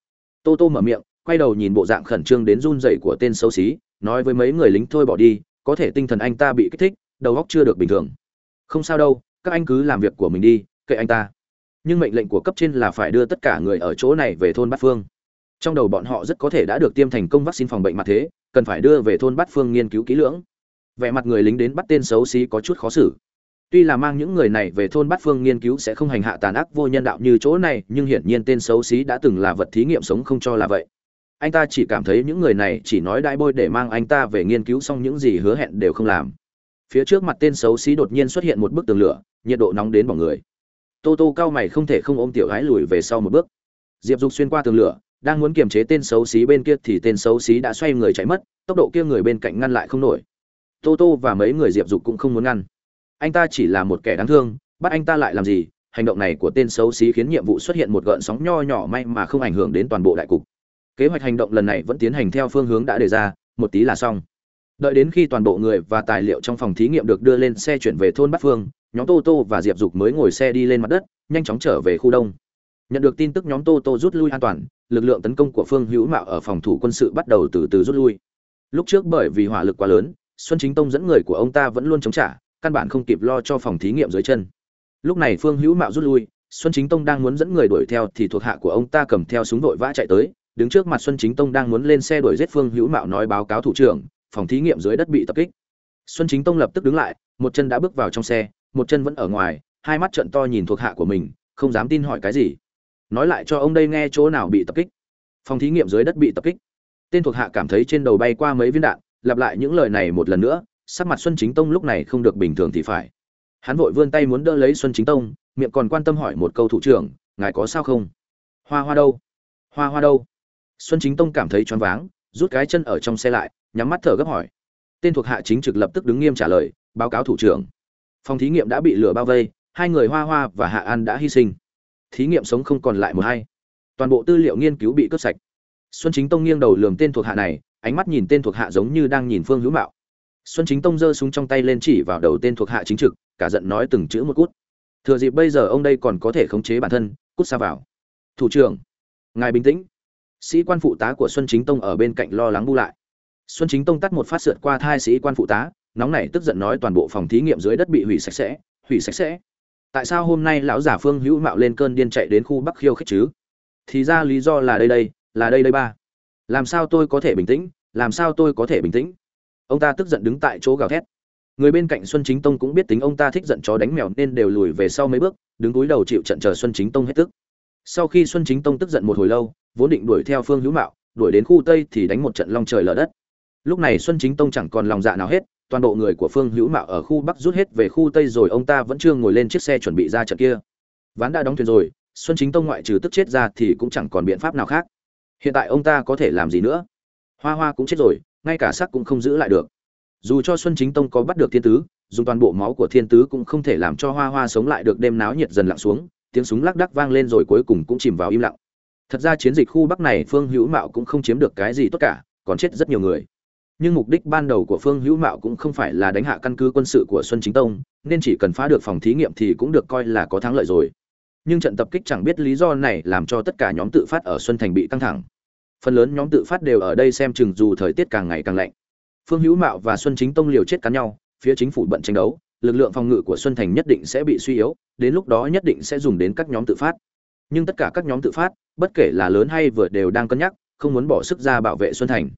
Tô tô mở miệng, quay đầu nhìn bộ dạng khẩn trương đến run rẩy của tên xấu xí, nói với mấy người lính, thôi bỏ đi, có thể tinh thần anh ta bị kích thích, đầu óc chưa được bình thường không sao đâu, các anh cứ làm việc của mình đi, kệ anh ta. Nhưng mệnh lệnh của cấp trên là phải đưa tất cả người ở chỗ này về thôn bát phương. Trong đầu bọn họ rất có thể đã được tiêm thành công vaccine phòng bệnh mặt thế, cần phải đưa về thôn bát phương nghiên cứu kỹ lưỡng. Vẻ mặt người lính đến bắt tên xấu xí có chút khó xử. Tuy là mang những người này về thôn bát phương nghiên cứu sẽ không hành hạ tàn ác vô nhân đạo như chỗ này, nhưng hiển nhiên tên xấu xí đã từng là vật thí nghiệm sống không cho là vậy. Anh ta chỉ cảm thấy những người này chỉ nói đại bôi để mang anh ta về nghiên cứu xong những gì hứa hẹn đều không làm phía trước mặt tên xấu xí đột nhiên xuất hiện một bức tường lửa, nhiệt độ nóng đến bỏng người. Tô tô cao mày không thể không ôm tiểu gái lùi về sau một bước. Diệp dục xuyên qua tường lửa, đang muốn kiềm chế tên xấu xí bên kia thì tên xấu xí đã xoay người chạy mất, tốc độ kia người bên cạnh ngăn lại không nổi. Tô tô và mấy người diệp dục cũng không muốn ngăn. Anh ta chỉ là một kẻ đáng thương, bắt anh ta lại làm gì? Hành động này của tên xấu xí khiến nhiệm vụ xuất hiện một gợn sóng nho nhỏ may mà không ảnh hưởng đến toàn bộ đại cục. Kế hoạch hành động lần này vẫn tiến hành theo phương hướng đã đề ra, một tí là xong đợi đến khi toàn bộ người và tài liệu trong phòng thí nghiệm được đưa lên xe chuyển về thôn bát phương, nhóm tô tô và diệp dục mới ngồi xe đi lên mặt đất, nhanh chóng trở về khu đông. Nhận được tin tức nhóm tô tô rút lui an toàn, lực lượng tấn công của phương hữu mạo ở phòng thủ quân sự bắt đầu từ từ rút lui. Lúc trước bởi vì hỏa lực quá lớn, xuân chính tông dẫn người của ông ta vẫn luôn chống trả, căn bản không kịp lo cho phòng thí nghiệm dưới chân. Lúc này phương hữu mạo rút lui, xuân chính tông đang muốn dẫn người đuổi theo thì thuộc hạ của ông ta cầm theo súng vội vã chạy tới, đứng trước mặt xuân chính tông đang muốn lên xe đuổi giết phương hữu mạo nói báo cáo thủ trưởng phòng thí nghiệm dưới đất bị tập kích. Xuân chính tông lập tức đứng lại, một chân đã bước vào trong xe, một chân vẫn ở ngoài, hai mắt trợn to nhìn thuộc hạ của mình, không dám tin hỏi cái gì. Nói lại cho ông đây nghe chỗ nào bị tập kích. Phòng thí nghiệm dưới đất bị tập kích. Tên thuộc hạ cảm thấy trên đầu bay qua mấy viên đạn, lặp lại những lời này một lần nữa, sắc mặt xuân chính tông lúc này không được bình thường thì phải. Hắn vội vươn tay muốn đỡ lấy xuân chính tông, miệng còn quan tâm hỏi một câu thủ trưởng, ngài có sao không? Hoa hoa đâu? Hoa hoa đâu? Xuân chính tông cảm thấy choáng váng rút cái chân ở trong xe lại, nhắm mắt thở gấp hỏi. Tên thuộc hạ chính trực lập tức đứng nghiêm trả lời, báo cáo thủ trưởng. Phòng thí nghiệm đã bị lửa bao vây, hai người hoa hoa và hạ an đã hy sinh. Thí nghiệm sống không còn lại một hay toàn bộ tư liệu nghiên cứu bị cướp sạch. Xuân chính tông nghiêng đầu lườm tên thuộc hạ này, ánh mắt nhìn tên thuộc hạ giống như đang nhìn phương hữu mạo. Xuân chính tông giơ súng trong tay lên chỉ vào đầu tên thuộc hạ chính trực, cả giận nói từng chữ một cút. Thừa dịp bây giờ ông đây còn có thể khống chế bản thân, cút xa vào. Thủ trưởng, ngài bình tĩnh sĩ quan phụ tá của xuân chính tông ở bên cạnh lo lắng bu lại. Xuân chính tông tắt một phát sượt qua thai sĩ quan phụ tá, nóng nảy tức giận nói toàn bộ phòng thí nghiệm dưới đất bị hủy sạch sẽ, hủy sạch sẽ. Tại sao hôm nay lão giả phương hữu mạo lên cơn điên chạy đến khu bắc khiêu khích chứ? Thì ra lý do là đây đây, là đây đây ba. Làm sao tôi có thể bình tĩnh, làm sao tôi có thể bình tĩnh? Ông ta tức giận đứng tại chỗ gào thét. Người bên cạnh xuân chính tông cũng biết tính ông ta thích giận chó đánh mèo nên đều lùi về sau mấy bước, đứng cúi đầu chịu trận chờ xuân chính tông hết tức. Sau khi xuân chính tông tức giận một hồi lâu vốn định đuổi theo phương hữu mạo, đuổi đến khu tây thì đánh một trận long trời lở đất. Lúc này xuân chính tông chẳng còn lòng dạ nào hết, toàn bộ người của phương hữu mạo ở khu bắc rút hết về khu tây rồi, ông ta vẫn chưa ngồi lên chiếc xe chuẩn bị ra trận kia. Ván đã đóng thuyền rồi, xuân chính tông ngoại trừ tức chết ra thì cũng chẳng còn biện pháp nào khác. Hiện tại ông ta có thể làm gì nữa? Hoa hoa cũng chết rồi, ngay cả sắc cũng không giữ lại được. Dù cho xuân chính tông có bắt được thiên tứ, dùng toàn bộ máu của thiên tứ cũng không thể làm cho hoa hoa sống lại được đêm náo nhiệt dần lặng xuống, tiếng súng lắc đắc vang lên rồi cuối cùng cũng chìm vào im lặng thật ra chiến dịch khu bắc này phương hữu mạo cũng không chiếm được cái gì tốt cả, còn chết rất nhiều người. Nhưng mục đích ban đầu của phương hữu mạo cũng không phải là đánh hạ căn cứ quân sự của xuân chính tông, nên chỉ cần phá được phòng thí nghiệm thì cũng được coi là có thắng lợi rồi. Nhưng trận tập kích chẳng biết lý do này làm cho tất cả nhóm tự phát ở xuân thành bị căng thẳng. Phần lớn nhóm tự phát đều ở đây xem chừng dù thời tiết càng ngày càng lạnh. Phương hữu mạo và xuân chính tông liều chết cắn nhau, phía chính phủ bận tranh đấu, lực lượng phòng ngự của xuân thành nhất định sẽ bị suy yếu, đến lúc đó nhất định sẽ dùng đến các nhóm tự phát nhưng tất cả các nhóm tự phát, bất kể là lớn hay vừa đều đang cân nhắc, không muốn bỏ sức ra bảo vệ xuân thành.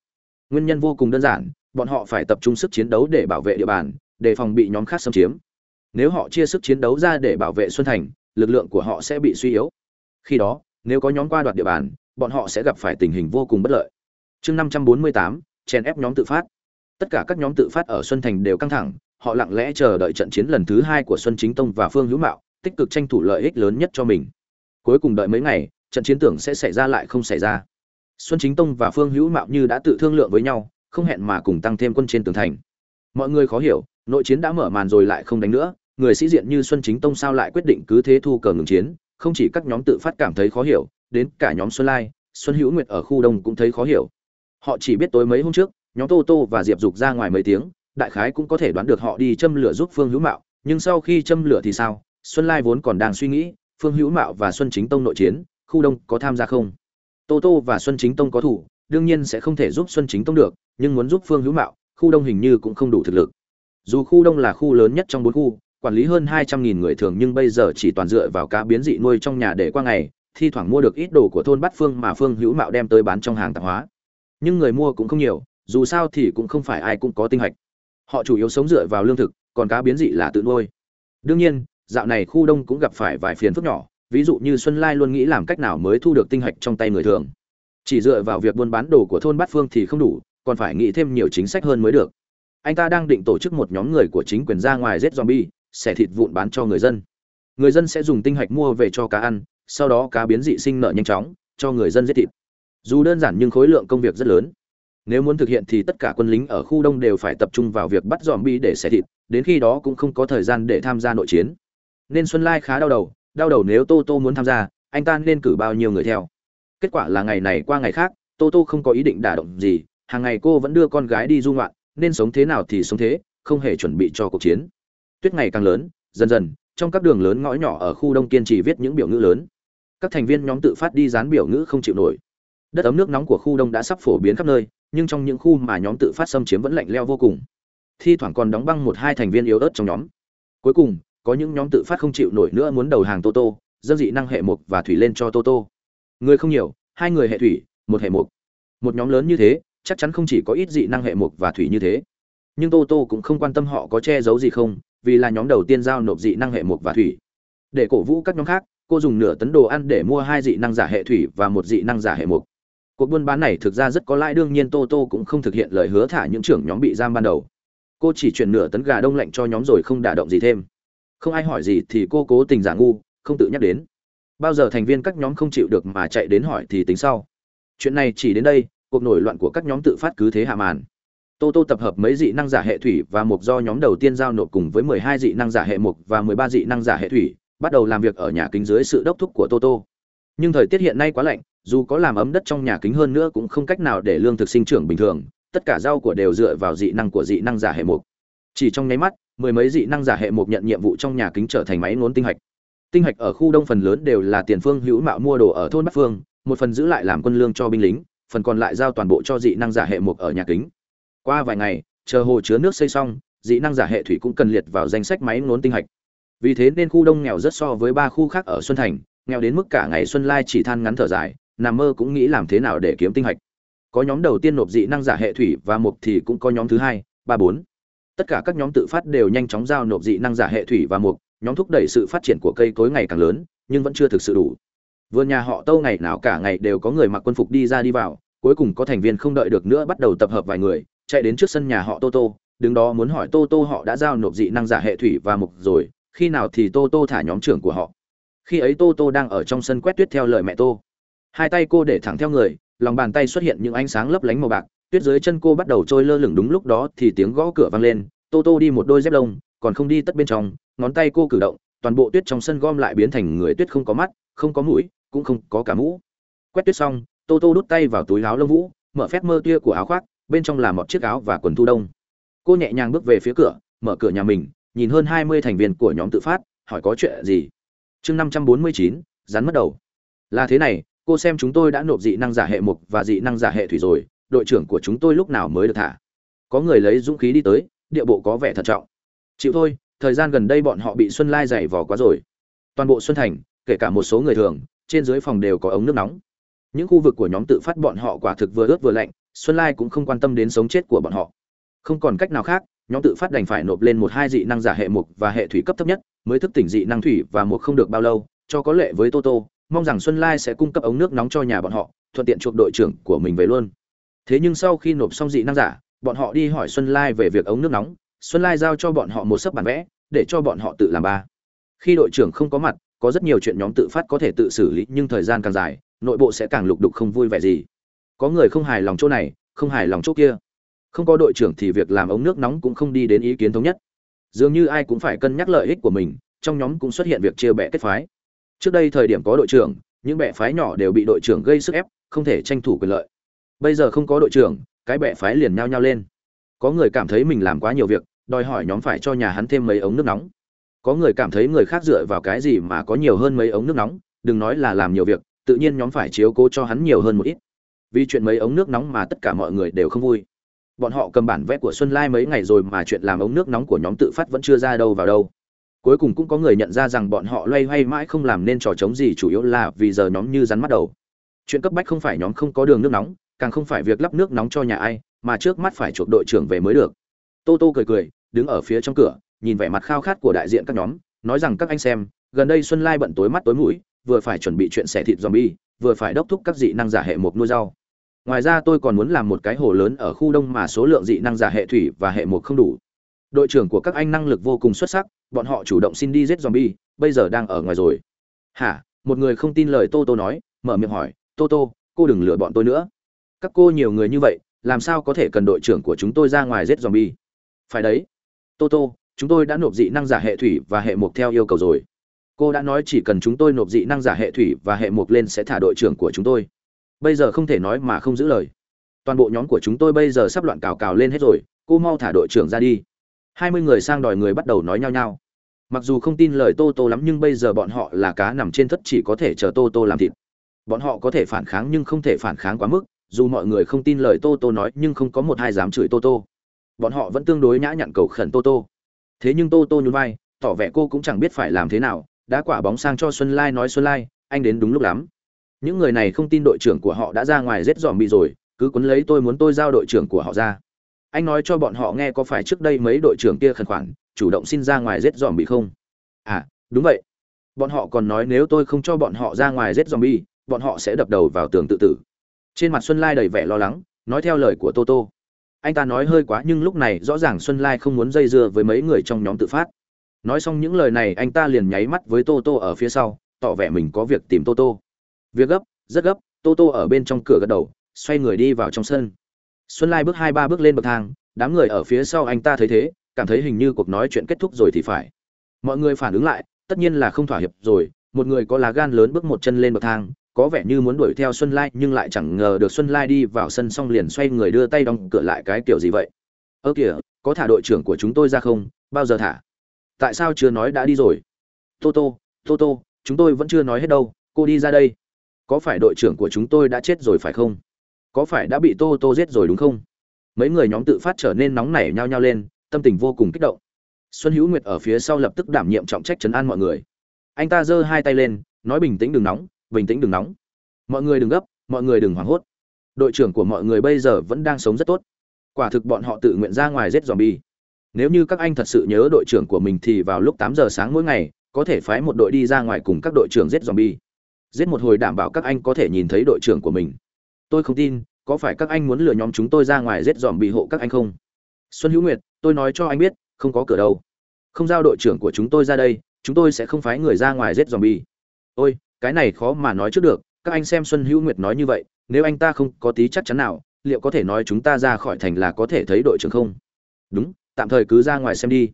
Nguyên nhân vô cùng đơn giản, bọn họ phải tập trung sức chiến đấu để bảo vệ địa bàn để phòng bị nhóm khác xâm chiếm. Nếu họ chia sức chiến đấu ra để bảo vệ xuân thành, lực lượng của họ sẽ bị suy yếu. Khi đó, nếu có nhóm qua đoạt địa bàn, bọn họ sẽ gặp phải tình hình vô cùng bất lợi. Chương năm trăm bốn mươi tám, chèn ép nhóm tự phát. Tất cả các nhóm tự phát ở xuân thành đều căng thẳng, họ lặng lẽ chờ đợi trận chiến lần thứ hai của xuân chính tông và phương hữu mạo, tích cực tranh thủ lợi ích lớn nhất cho mình cuối cùng đợi mấy ngày, trận chiến tưởng sẽ xảy ra lại không xảy ra. Xuân chính tông và phương hữu mạo như đã tự thương lượng với nhau, không hẹn mà cùng tăng thêm quân trên tường thành. Mọi người khó hiểu, nội chiến đã mở màn rồi lại không đánh nữa, người sĩ diện như xuân chính tông sao lại quyết định cứ thế thu cờ ngừng chiến, không chỉ các nhóm tự phát cảm thấy khó hiểu, đến cả nhóm xuân lai, xuân hữu nguyệt ở khu đông cũng thấy khó hiểu. Họ chỉ biết tối mấy hôm trước, nhóm tô tô và diệp dục ra ngoài mấy tiếng, đại khái cũng có thể đoán được họ đi châm lửa giúp phương hữu mạo, nhưng sau khi châm lửa thì sao? Xuân lai vốn còn đang suy nghĩ phương hữu mạo và xuân chính tông nội chiến, khu đông có tham gia không? Tô tô và xuân chính tông có thủ, đương nhiên sẽ không thể giúp xuân chính tông được, nhưng muốn giúp phương hữu mạo, khu đông hình như cũng không đủ thực lực. Dù khu đông là khu lớn nhất trong bốn khu, quản lý hơn hai trăm nghìn người thường nhưng bây giờ chỉ toàn dựa vào cá biến dị nuôi trong nhà để qua ngày, thi thoảng mua được ít đồ của thôn bát phương mà phương hữu mạo đem tới bán trong hàng tạp hóa. Nhưng người mua cũng không nhiều, dù sao thì cũng không phải ai cũng có tinh hạch họ chủ yếu sống dựa vào lương thực, còn cá biến dị là tự nuôi. Đương nhiên dạo này khu đông cũng gặp phải vài phiền phức nhỏ, ví dụ như xuân lai luôn nghĩ làm cách nào mới thu được tinh hạch trong tay người thường. Chỉ dựa vào việc buôn bán đồ của thôn bát phương thì không đủ, còn phải nghĩ thêm nhiều chính sách hơn mới được. Anh ta đang định tổ chức một nhóm người của chính quyền ra ngoài giết zombie, xẻ thịt vụn bán cho người dân. Người dân sẽ dùng tinh hạch mua về cho cá ăn, sau đó cá biến dị sinh nợ nhanh chóng, cho người dân giết thịt. Dù đơn giản nhưng khối lượng công việc rất lớn. Nếu muốn thực hiện thì tất cả quân lính ở khu đông đều phải tập trung vào việc bắt dòm bi để xẻ thịt, đến khi đó cũng không có thời gian để tham gia nội chiến nên xuân lai khá đau đầu đau đầu nếu tô tô muốn tham gia, anh ta nên cử bao nhiêu người theo. Kết quả là ngày này qua ngày khác, tô tô không có ý định đả động gì, hàng ngày cô vẫn đưa con gái đi du ngoạn, nên sống thế nào thì sống thế, không hề chuẩn bị cho cuộc chiến. Tuyết ngày càng lớn, dần dần, trong các đường lớn ngõ nhỏ ở khu đông kiên trì viết những biểu ngữ lớn. Các thành viên nhóm tự phát đi dán biểu ngữ không chịu nổi. Đất ấm nước nóng của khu đông đã sắp phổ biến khắp nơi, nhưng trong những khu mà nhóm tự phát xâm chiếm vẫn lạnh leo vô cùng. Thi thoảng còn đóng băng một hai thành viên yếu ớt trong nhóm. Cuối cùng có những nhóm tự phát không chịu nổi nữa muốn đầu hàng Toto, dâng dị năng hệ mục và thủy lên cho Toto. Người không nhiều, hai người hệ thủy, một hệ mục. Một nhóm lớn như thế, chắc chắn không chỉ có ít dị năng hệ mục và thủy như thế. Nhưng Toto cũng không quan tâm họ có che giấu gì không, vì là nhóm đầu tiên giao nộp dị năng hệ mục và thủy. Để cổ vũ các nhóm khác, cô dùng nửa tấn đồ ăn để mua hai dị năng giả hệ thủy và một dị năng giả hệ mục. Cuộc buôn bán này thực ra rất có lãi đương nhiên Toto cũng không thực hiện lời hứa thả những trưởng nhóm bị giam ban đầu. Cô chỉ chuyển nửa tấn gà đông lạnh cho nhóm rồi không đả động gì thêm không ai hỏi gì thì cô cố tình giả ngu, không tự nhắc đến. Bao giờ thành viên các nhóm không chịu được mà chạy đến hỏi thì tính sau. Chuyện này chỉ đến đây, cuộc nổi loạn của các nhóm tự phát cứ thế hạ màn. Tô tô tập hợp mấy dị năng giả hệ thủy và mục do nhóm đầu tiên giao nộp cùng với mười hai dị năng giả hệ mục và mười ba dị năng giả hệ thủy, bắt đầu làm việc ở nhà kính dưới sự đốc thúc của tô tô. Nhưng thời tiết hiện nay quá lạnh, dù có làm ấm đất trong nhà kính hơn nữa cũng không cách nào để lương thực sinh trưởng bình thường, tất cả rau của đều dựa vào dị năng của dị năng giả hệ mục chỉ trong nháy mắt mười mấy dị năng giả hệ mục nhận nhiệm vụ trong nhà kính trở thành máy ngốn tinh hạch. Tinh hạch ở khu đông phần lớn đều là tiền phương hữu mạo mua đồ ở thôn bắc phương, một phần giữ lại làm quân lương cho binh lính, phần còn lại giao toàn bộ cho dị năng giả hệ mục ở nhà kính. Qua vài ngày, chờ hồ chứa nước xây xong, dị năng giả hệ thủy cũng cần liệt vào danh sách máy ngốn tinh hạch. Vì thế nên khu đông nghèo rất so với ba khu khác ở xuân thành, nghèo đến mức cả ngày xuân lai chỉ than ngắn thở dài, nằm mơ cũng nghĩ làm thế nào để kiếm tinh hạch. Có nhóm đầu tiên nộp dị năng giả hệ thủy và mục thì cũng có nhóm thứ hai, ba bốn tất cả các nhóm tự phát đều nhanh chóng giao nộp dị năng giả hệ thủy và mục, nhóm thúc đẩy sự phát triển của cây cối ngày càng lớn, nhưng vẫn chưa thực sự đủ. Vườn nhà họ tâu ngày nào cả ngày đều có người mặc quân phục đi ra đi vào, cuối cùng có thành viên không đợi được nữa bắt đầu tập hợp vài người, chạy đến trước sân nhà họ tô tô, đứng đó muốn hỏi tô tô họ đã giao nộp dị năng giả hệ thủy và mục rồi, khi nào thì tô tô thả nhóm trưởng của họ. Khi ấy tô tô đang ở trong sân quét tuyết theo lời mẹ tô. Hai tay cô để thẳng theo người, lòng bàn tay xuất hiện những ánh sáng lấp lánh màu bạc tuyết dưới chân cô bắt đầu trôi lơ lửng đúng lúc đó thì tiếng gõ cửa vang lên, tô tô đi một đôi dép lông, còn không đi tất bên trong, ngón tay cô cử động, toàn bộ tuyết trong sân gom lại biến thành người tuyết không có mắt, không có mũi, cũng không có cả mũ. Quét tuyết xong, tô tô đút tay vào túi áo lông vũ, mở phép mơ tia của áo khoác, bên trong là một chiếc áo và quần thu đông. Cô nhẹ nhàng bước về phía cửa, mở cửa nhà mình, nhìn hơn hai mươi thành viên của nhóm tự phát, hỏi có chuyện gì? Chương năm trăm bốn mươi chín, rắn mất đầu. Là thế này, cô xem chúng tôi đã nộp dị năng giả hệ mục và dị năng giả hệ thủy rồi đội trưởng của chúng tôi lúc nào mới được thả? Có người lấy dũng khí đi tới, địa bộ có vẻ thận trọng. Chịu thôi, thời gian gần đây bọn họ bị xuân lai dày vò quá rồi. Toàn bộ xuân thành, kể cả một số người thường, trên dưới phòng đều có ống nước nóng. Những khu vực của nhóm tự phát bọn họ quả thực vừa ướt vừa lạnh, xuân lai cũng không quan tâm đến sống chết của bọn họ. Không còn cách nào khác, nhóm tự phát đành phải nộp lên một hai dị năng giả hệ mục và hệ thủy cấp thấp nhất, mới thức tỉnh dị năng thủy và một không được bao lâu, cho có lệ với toto mong rằng xuân lai sẽ cung cấp ống nước nóng cho nhà bọn họ, thuận tiện chuộc đội trưởng của mình về luôn thế nhưng sau khi nộp xong dị năng giả, bọn họ đi hỏi xuân lai về việc ống nước nóng. Xuân lai giao cho bọn họ một sấp bản vẽ, để cho bọn họ tự làm ba. Khi đội trưởng không có mặt, có rất nhiều chuyện nhóm tự phát có thể tự xử lý, nhưng thời gian càng dài, nội bộ sẽ càng lục đục không vui vẻ gì. Có người không hài lòng chỗ này, không hài lòng chỗ kia. Không có đội trưởng thì việc làm ống nước nóng cũng không đi đến ý kiến thống nhất. Dường như ai cũng phải cân nhắc lợi ích của mình, trong nhóm cũng xuất hiện việc chia bè kết phái. Trước đây thời điểm có đội trưởng, những bè phái nhỏ đều bị đội trưởng gây sức ép, không thể tranh thủ quyền lợi bây giờ không có đội trưởng, cái bẻ phái liền nhao nhao lên. Có người cảm thấy mình làm quá nhiều việc, đòi hỏi nhóm phải cho nhà hắn thêm mấy ống nước nóng. Có người cảm thấy người khác dựa vào cái gì mà có nhiều hơn mấy ống nước nóng, đừng nói là làm nhiều việc, tự nhiên nhóm phải chiếu cố cho hắn nhiều hơn một ít. Vì chuyện mấy ống nước nóng mà tất cả mọi người đều không vui. Bọn họ cầm bản vẽ của xuân lai mấy ngày rồi mà chuyện làm ống nước nóng của nhóm tự phát vẫn chưa ra đâu vào đâu. Cuối cùng cũng có người nhận ra rằng bọn họ loay hoay mãi không làm nên trò chống gì chủ yếu là vì giờ nhóm như rắn mắt đầu. Chuyện cấp bách không phải nhóm không có đường nước nóng càng không phải việc lắp nước nóng cho nhà ai, mà trước mắt phải chuộc đội trưởng về mới được. Tô tô cười cười, đứng ở phía trong cửa, nhìn vẻ mặt khao khát của đại diện các nhóm, nói rằng các anh xem, gần đây xuân lai bận tối mắt tối mũi, vừa phải chuẩn bị chuyện xẻ thịt zombie, vừa phải đốc thúc các dị năng giả hệ mục nuôi rau. Ngoài ra tôi còn muốn làm một cái hồ lớn ở khu đông mà số lượng dị năng giả hệ thủy và hệ mục không đủ. Đội trưởng của các anh năng lực vô cùng xuất sắc, bọn họ chủ động xin đi giết zombie, bây giờ đang ở ngoài rồi. Hả? Một người không tin lời tô tô nói, mở miệng hỏi, tô tô, cô đừng lừa bọn tôi nữa các cô nhiều người như vậy, làm sao có thể cần đội trưởng của chúng tôi ra ngoài giết zombie? Phải đấy. Tô tô, chúng tôi đã nộp dị năng giả hệ thủy và hệ mục theo yêu cầu rồi. Cô đã nói chỉ cần chúng tôi nộp dị năng giả hệ thủy và hệ mục lên sẽ thả đội trưởng của chúng tôi. Bây giờ không thể nói mà không giữ lời. Toàn bộ nhóm của chúng tôi bây giờ sắp loạn cào cào lên hết rồi, cô mau thả đội trưởng ra đi. Hai mươi người sang đòi người bắt đầu nói nhau nhau mặc dù không tin lời tô tô lắm nhưng bây giờ bọn họ là cá nằm trên thất chỉ có thể chờ tô tô làm thịt. Bọn họ có thể phản kháng nhưng không thể phản kháng quá mức dù mọi người không tin lời tô tô nói nhưng không có một hai dám chửi tô tô. Bọn họ vẫn tương đối nhã nhặn cầu khẩn tô tô. Thế nhưng tô tô nhún vai tỏ vẻ cô cũng chẳng biết phải làm thế nào đã quả bóng sang cho xuân lai nói xuân lai anh đến đúng lúc lắm. Những người này không tin đội trưởng của họ đã ra ngoài rết dòm bị rồi cứ quấn lấy tôi muốn tôi giao đội trưởng của họ ra. Anh nói cho bọn họ nghe có phải trước đây mấy đội trưởng kia khẩn khoản chủ động xin ra ngoài rết dòm bị không? À đúng vậy. Bọn họ còn nói nếu tôi không cho bọn họ ra ngoài rết dòm bị, bọn họ sẽ đập đầu vào tường tự tử trên mặt xuân lai đầy vẻ lo lắng, nói theo lời của Tô Tô. anh ta nói hơi quá nhưng lúc này rõ ràng xuân lai không muốn dây dưa với mấy người trong nhóm tự phát nói xong những lời này anh ta liền nháy mắt với Tô Tô ở phía sau, tỏ vẻ mình có việc tìm Tô Tô. việc gấp, rất gấp, Tô Tô ở bên trong cửa gật đầu, xoay người đi vào trong sân xuân lai bước hai ba bước lên bậc thang, đám người ở phía sau anh ta thấy thế, cảm thấy hình như cuộc nói chuyện kết thúc rồi thì phải mọi người phản ứng lại, tất nhiên là không thỏa hiệp rồi, một người có lá gan lớn bước một chân lên bậc thang có vẻ như muốn đuổi theo xuân lai, nhưng lại chẳng ngờ được xuân lai đi vào sân xong liền xoay người đưa tay đóng cửa lại cái kiểu gì vậy? Ơ kìa, có thả đội trưởng của chúng tôi ra không? Bao giờ thả? Tại sao chưa nói đã đi rồi? Tô tô tô tô, chúng tôi vẫn chưa nói hết đâu, cô đi ra đây. Có phải đội trưởng của chúng tôi đã chết rồi phải không? Có phải đã bị tô tô giết rồi đúng không? Mấy người nhóm tự phát trở nên nóng nảy nhao nhao lên, tâm tình vô cùng kích động. Xuân hữu nguyệt ở phía sau lập tức đảm nhiệm trọng trách chấn an mọi người. Anh ta giơ hai tay lên, nói bình tĩnh đừng nóng bình tĩnh đừng nóng. Mọi người đừng gấp, mọi người đừng hoảng hốt. Đội trưởng của mọi người bây giờ vẫn đang sống rất tốt. Quả thực bọn họ tự nguyện ra ngoài giết dòm bi nếu như các anh thật sự nhớ đội trưởng của mình thì vào lúc tám giờ sáng mỗi ngày, có thể phái một đội đi ra ngoài cùng các đội trưởng giết dòm bi giết một hồi đảm bảo các anh có thể nhìn thấy đội trưởng của mình. Tôi không tin, có phải các anh muốn lừa nhóm chúng tôi ra ngoài giết dòm bị hộ các anh không? Xuân hữu nguyệt, tôi nói cho anh biết, không có cửa đâu. Không giao đội trưởng của chúng tôi ra đây, chúng tôi sẽ không phái người ra ngoài giết dòm bi ôi cái này khó mà nói trước được, các anh xem xuân hữu nguyệt nói như vậy, nếu anh ta không có tí chắc chắn nào, liệu có thể nói chúng ta ra khỏi thành là có thể thấy đội trưởng không? Đúng, tạm thời cứ ra ngoài xem đi.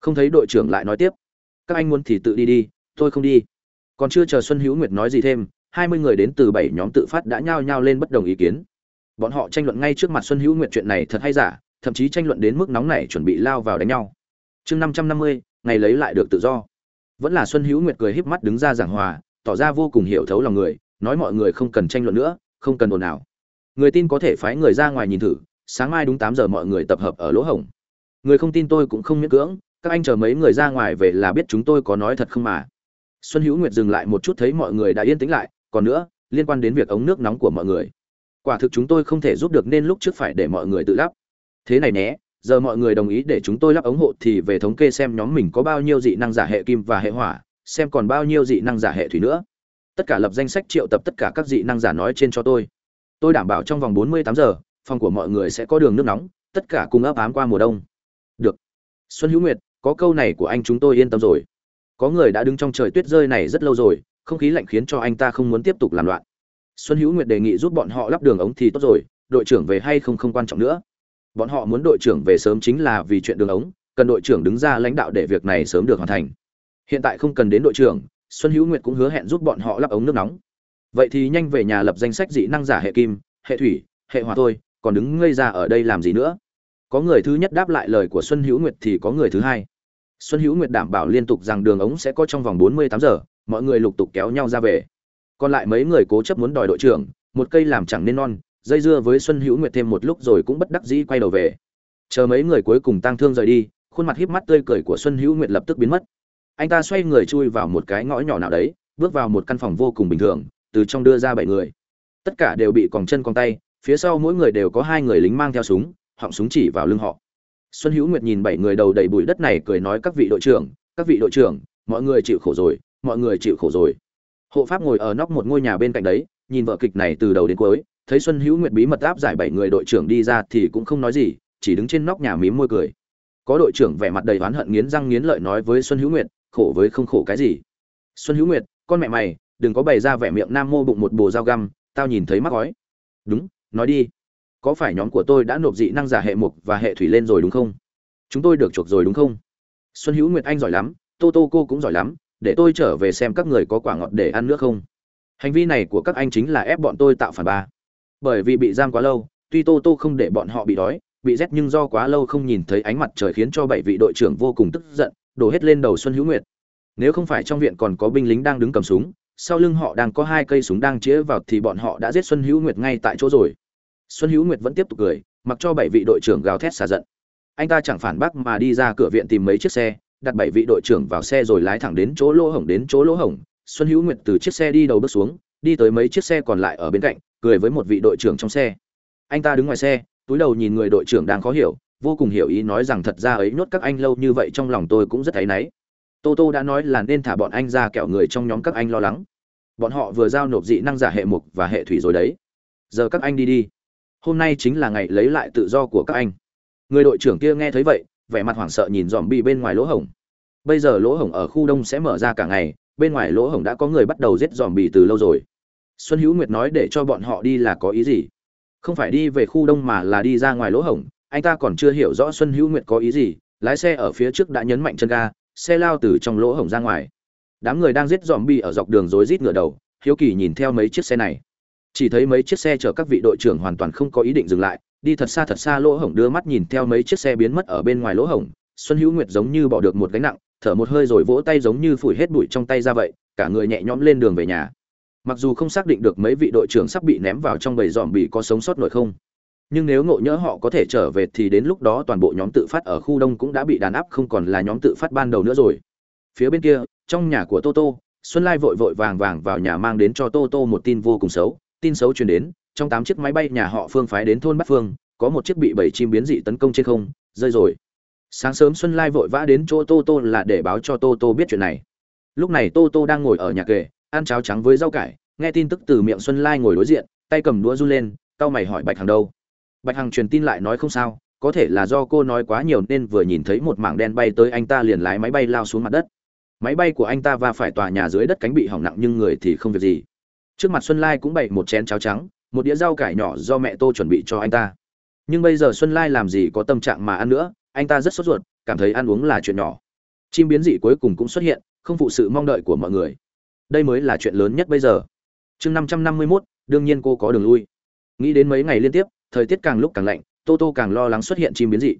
Không thấy đội trưởng lại nói tiếp. Các anh muốn thì tự đi đi, tôi không đi. Còn chưa chờ xuân hữu nguyệt nói gì thêm, hai mươi người đến từ bảy nhóm tự phát đã nhao nhao lên bất đồng ý kiến. Bọn họ tranh luận ngay trước mặt xuân hữu nguyệt chuyện này thật hay giả, thậm chí tranh luận đến mức nóng này chuẩn bị lao vào đánh nhau. Chương năm trăm năm mươi, ngày lấy lại được tự do. Vẫn là xuân hữu nguyệt cười híp mắt đứng ra giảng hòa tỏ ra vô cùng hiểu thấu lòng người, nói mọi người không cần tranh luận nữa, không cần ồn ào. Người tin có thể phái người ra ngoài nhìn thử, sáng mai đúng tám giờ mọi người tập hợp ở lỗ hổng. Người không tin tôi cũng không miễn cưỡng, các anh chờ mấy người ra ngoài về là biết chúng tôi có nói thật không mà. Xuân hữu nguyệt dừng lại một chút thấy mọi người đã yên tĩnh lại, còn nữa, liên quan đến việc ống nước nóng của mọi người. Quả thực chúng tôi không thể giúp được nên lúc trước phải để mọi người tự lắp. Thế này nhé, giờ mọi người đồng ý để chúng tôi lắp ống hộ thì về thống kê xem nhóm mình có bao nhiêu dị năng giả hệ kim và hệ hỏa xem còn bao nhiêu dị năng giả hệ thủy nữa. Tất cả lập danh sách triệu tập tất cả các dị năng giả nói trên cho tôi. Tôi đảm bảo trong vòng 48 giờ, phòng của mọi người sẽ có đường nước nóng, tất cả cùng ấp ám qua mùa đông. Được. Xuân hữu nguyệt, có câu này của anh chúng tôi yên tâm rồi. Có người đã đứng trong trời tuyết rơi này rất lâu rồi, không khí lạnh khiến cho anh ta không muốn tiếp tục làm loạn. Xuân hữu nguyệt đề nghị giúp bọn họ lắp đường ống thì tốt rồi, đội trưởng về hay không không quan trọng nữa. Bọn họ muốn đội trưởng về sớm chính là vì chuyện đường ống, cần đội trưởng đứng ra lãnh đạo để việc này sớm được hoàn thành hiện tại không cần đến đội trưởng, xuân hữu nguyệt cũng hứa hẹn giúp bọn họ lắp ống nước nóng. Vậy thì nhanh về nhà lập danh sách dị năng giả hệ kim, hệ thủy, hệ hỏa thôi, còn đứng ngây ra ở đây làm gì nữa? Có người thứ nhất đáp lại lời của xuân hữu nguyệt thì có người thứ hai. Xuân hữu nguyệt đảm bảo liên tục rằng đường ống sẽ có trong vòng 48 giờ, mọi người lục tục kéo nhau ra về. Còn lại mấy người cố chấp muốn đòi đội trưởng, một cây làm chẳng nên non, dây dưa với xuân hữu nguyệt thêm một lúc rồi cũng bất đắc dĩ quay đầu về. Chờ mấy người cuối cùng tăng thương rời đi, khuôn mặt híp mắt tươi cười của xuân hữu nguyệt lập tức biến mất anh ta xoay người chui vào một cái ngõ nhỏ nào đấy, bước vào một căn phòng vô cùng bình thường, từ trong đưa ra bảy người. Tất cả đều bị còng chân còng tay, phía sau mỗi người đều có hai người lính mang theo súng, họng súng chỉ vào lưng họ. Xuân hữu nguyệt nhìn bảy người đầu đầy bụi đất này cười nói các vị đội trưởng, các vị đội trưởng, mọi người chịu khổ rồi, mọi người chịu khổ rồi. Hộ pháp ngồi ở nóc một ngôi nhà bên cạnh đấy, nhìn vợ kịch này từ đầu đến cuối, thấy xuân hữu nguyệt bí mật áp giải bảy người đội trưởng đi ra thì cũng không nói gì, chỉ đứng trên nóc nhà mím môi cười. Có đội trưởng vẻ mặt đầy oán hận nghiến răng nghiến lợi nói với xuân hữu nguyệt khổ với không khổ cái gì. Xuân hữu nguyệt, con mẹ mày, đừng có bày ra vẻ miệng nam mô bụng một bồ dao găm, tao nhìn thấy mắc gói đúng, nói đi. Có phải nhóm của tôi đã nộp dị năng giả hệ mục và hệ thủy lên rồi đúng không? Chúng tôi được chuộc rồi đúng không? Xuân hữu nguyệt anh giỏi lắm, tô tô cô cũng giỏi lắm, để tôi trở về xem các người có quả ngọt để ăn nữa không? Hành vi này của các anh chính là ép bọn tôi tạo phản ba. Bởi vì bị giam quá lâu, tuy tô tô không để bọn họ bị đói, bị rét nhưng do quá lâu không nhìn thấy ánh mặt trời khiến cho bảy vị đội trưởng vô cùng tức giận đổ hết lên đầu xuân hữu nguyệt. Nếu không phải trong viện còn có binh lính đang đứng cầm súng, sau lưng họ đang có hai cây súng đang chĩa vào thì bọn họ đã giết xuân hữu nguyệt ngay tại chỗ rồi. Xuân hữu nguyệt vẫn tiếp tục cười, mặc cho bảy vị đội trưởng gào thét xả giận. Anh ta chẳng phản bác mà đi ra cửa viện tìm mấy chiếc xe, đặt bảy vị đội trưởng vào xe rồi lái thẳng đến chỗ lỗ hổng đến chỗ lỗ hổng. Xuân hữu nguyệt từ chiếc xe đi đầu bước xuống, đi tới mấy chiếc xe còn lại ở bên cạnh, cười với một vị đội trưởng trong xe. Anh ta đứng ngoài xe, túi đầu nhìn người đội trưởng đang khó hiểu vô cùng hiểu ý nói rằng thật ra ấy nhốt các anh lâu như vậy trong lòng tôi cũng rất thấy náy. Tô tô đã nói là nên thả bọn anh ra kẹo người trong nhóm các anh lo lắng. Bọn họ vừa giao nộp dị năng giả hệ mục và hệ thủy rồi đấy. Giờ các anh đi đi. Hôm nay chính là ngày lấy lại tự do của các anh. Người đội trưởng kia nghe thấy vậy, vẻ mặt hoảng sợ nhìn dòm bị bên ngoài lỗ hổng. Bây giờ lỗ hổng ở khu đông sẽ mở ra cả ngày, bên ngoài lỗ hổng đã có người bắt đầu giết dòm bị từ lâu rồi. Xuân hữu nguyệt nói để cho bọn họ đi là có ý gì? Không phải đi về khu đông mà là đi ra ngoài lỗ hổng anh ta còn chưa hiểu rõ xuân hữu nguyệt có ý gì, lái xe ở phía trước đã nhấn mạnh chân ga, xe lao từ trong lỗ hổng ra ngoài. Đám người đang giết dòm bi ở dọc đường rối rít ngựa đầu, hiếu kỳ nhìn theo mấy chiếc xe này. Chỉ thấy mấy chiếc xe chở các vị đội trưởng hoàn toàn không có ý định dừng lại, đi thật xa thật xa lỗ hổng đưa mắt nhìn theo mấy chiếc xe biến mất ở bên ngoài lỗ hổng. Xuân hữu nguyệt giống như bỏ được một gánh nặng, thở một hơi rồi vỗ tay giống như phủi hết bụi trong tay ra vậy, cả người nhẹ nhõm lên đường về nhà. Mặc dù không xác định được mấy vị đội trưởng sắp bị ném vào trong bầy dòm bị có sống sót nổi không nhưng nếu ngộ nhỡ họ có thể trở về thì đến lúc đó toàn bộ nhóm tự phát ở khu đông cũng đã bị đàn áp, không còn là nhóm tự phát ban đầu nữa rồi. Phía bên kia, trong nhà của toto xuân lai vội vội vàng vàng vào nhà mang đến cho toto một tin vô cùng xấu. Tin xấu truyền đến, trong tám chiếc máy bay nhà họ phương phái đến thôn bắc phương, có một chiếc bị bảy chim biến dị tấn công trên không, rơi rồi. Sáng sớm xuân lai vội vã đến chỗ tô tô là để báo cho tô tô biết chuyện này. Lúc này tô tô đang ngồi ở nhà kề, ăn cháo trắng với rau cải, nghe tin tức từ miệng xuân lai ngồi đối diện, tay cầm đũa run lên, cau mày hỏi bạch hàng đâu bạch hằng truyền tin lại nói không sao, có thể là do cô nói quá nhiều nên vừa nhìn thấy một mảng đen bay tới anh ta liền lái máy bay lao xuống mặt đất. Máy bay của anh ta va phải tòa nhà dưới đất cánh bị hỏng nặng nhưng người thì không việc gì. Trước mặt xuân lai cũng bày một chén cháo trắng, một đĩa rau cải nhỏ do mẹ tô chuẩn bị cho anh ta. Nhưng bây giờ xuân lai làm gì có tâm trạng mà ăn nữa, anh ta rất sốt ruột, cảm thấy ăn uống là chuyện nhỏ. Chim biến dị cuối cùng cũng xuất hiện, không phụ sự mong đợi của mọi người. Đây mới là chuyện lớn nhất bây giờ. Chương năm trăm năm mươi mốt, đương nhiên cô có đường lui. Nghĩ đến mấy ngày liên tiếp thời tiết càng lúc càng lạnh, tô tô càng lo lắng xuất hiện chim biến dị.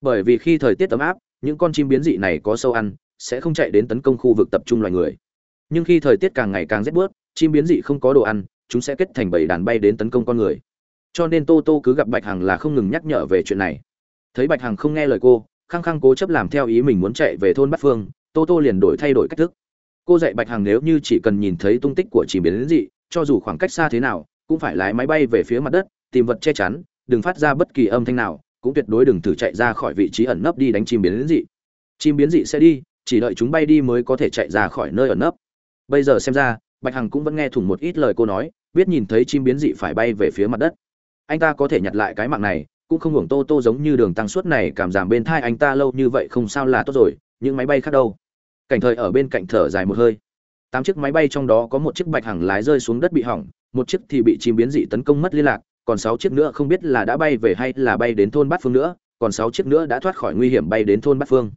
Bởi vì khi thời tiết ấm áp, những con chim biến dị này có sâu ăn, sẽ không chạy đến tấn công khu vực tập trung loài người. Nhưng khi thời tiết càng ngày càng rét bớt, chim biến dị không có đồ ăn, chúng sẽ kết thành bầy đàn bay đến tấn công con người. Cho nên tô tô cứ gặp bạch hằng là không ngừng nhắc nhở về chuyện này. Thấy bạch hằng không nghe lời cô khăng khăng cố chấp làm theo ý mình muốn chạy về thôn bát phương, tô tô liền đổi thay đổi cách thức. Cô dạy bạch hằng nếu như chỉ cần nhìn thấy tung tích của chim biến dị, cho dù khoảng cách xa thế nào, cũng phải lái máy bay về phía mặt đất tìm vật che chắn, đừng phát ra bất kỳ âm thanh nào, cũng tuyệt đối đừng thử chạy ra khỏi vị trí ẩn nấp đi đánh chim biến dị. Chim biến dị sẽ đi, chỉ đợi chúng bay đi mới có thể chạy ra khỏi nơi ẩn nấp. Bây giờ xem ra, bạch hằng cũng vẫn nghe thủng một ít lời cô nói, biết nhìn thấy chim biến dị phải bay về phía mặt đất. Anh ta có thể nhặt lại cái mạng này, cũng không hưởng tô tô giống như đường tăng suốt này, cảm giảm bên thai anh ta lâu như vậy không sao là tốt rồi, những máy bay khác đâu? Cảnh thời ở bên cạnh thở dài một hơi. Tám chiếc máy bay trong đó có một chiếc bạch hằng lái rơi xuống đất bị hỏng, một chiếc thì bị chim biến dị tấn công mất liên lạc còn sáu chiếc nữa không biết là đã bay về hay là bay đến thôn bát phương nữa, còn sáu chiếc nữa đã thoát khỏi nguy hiểm bay đến thôn bát phương.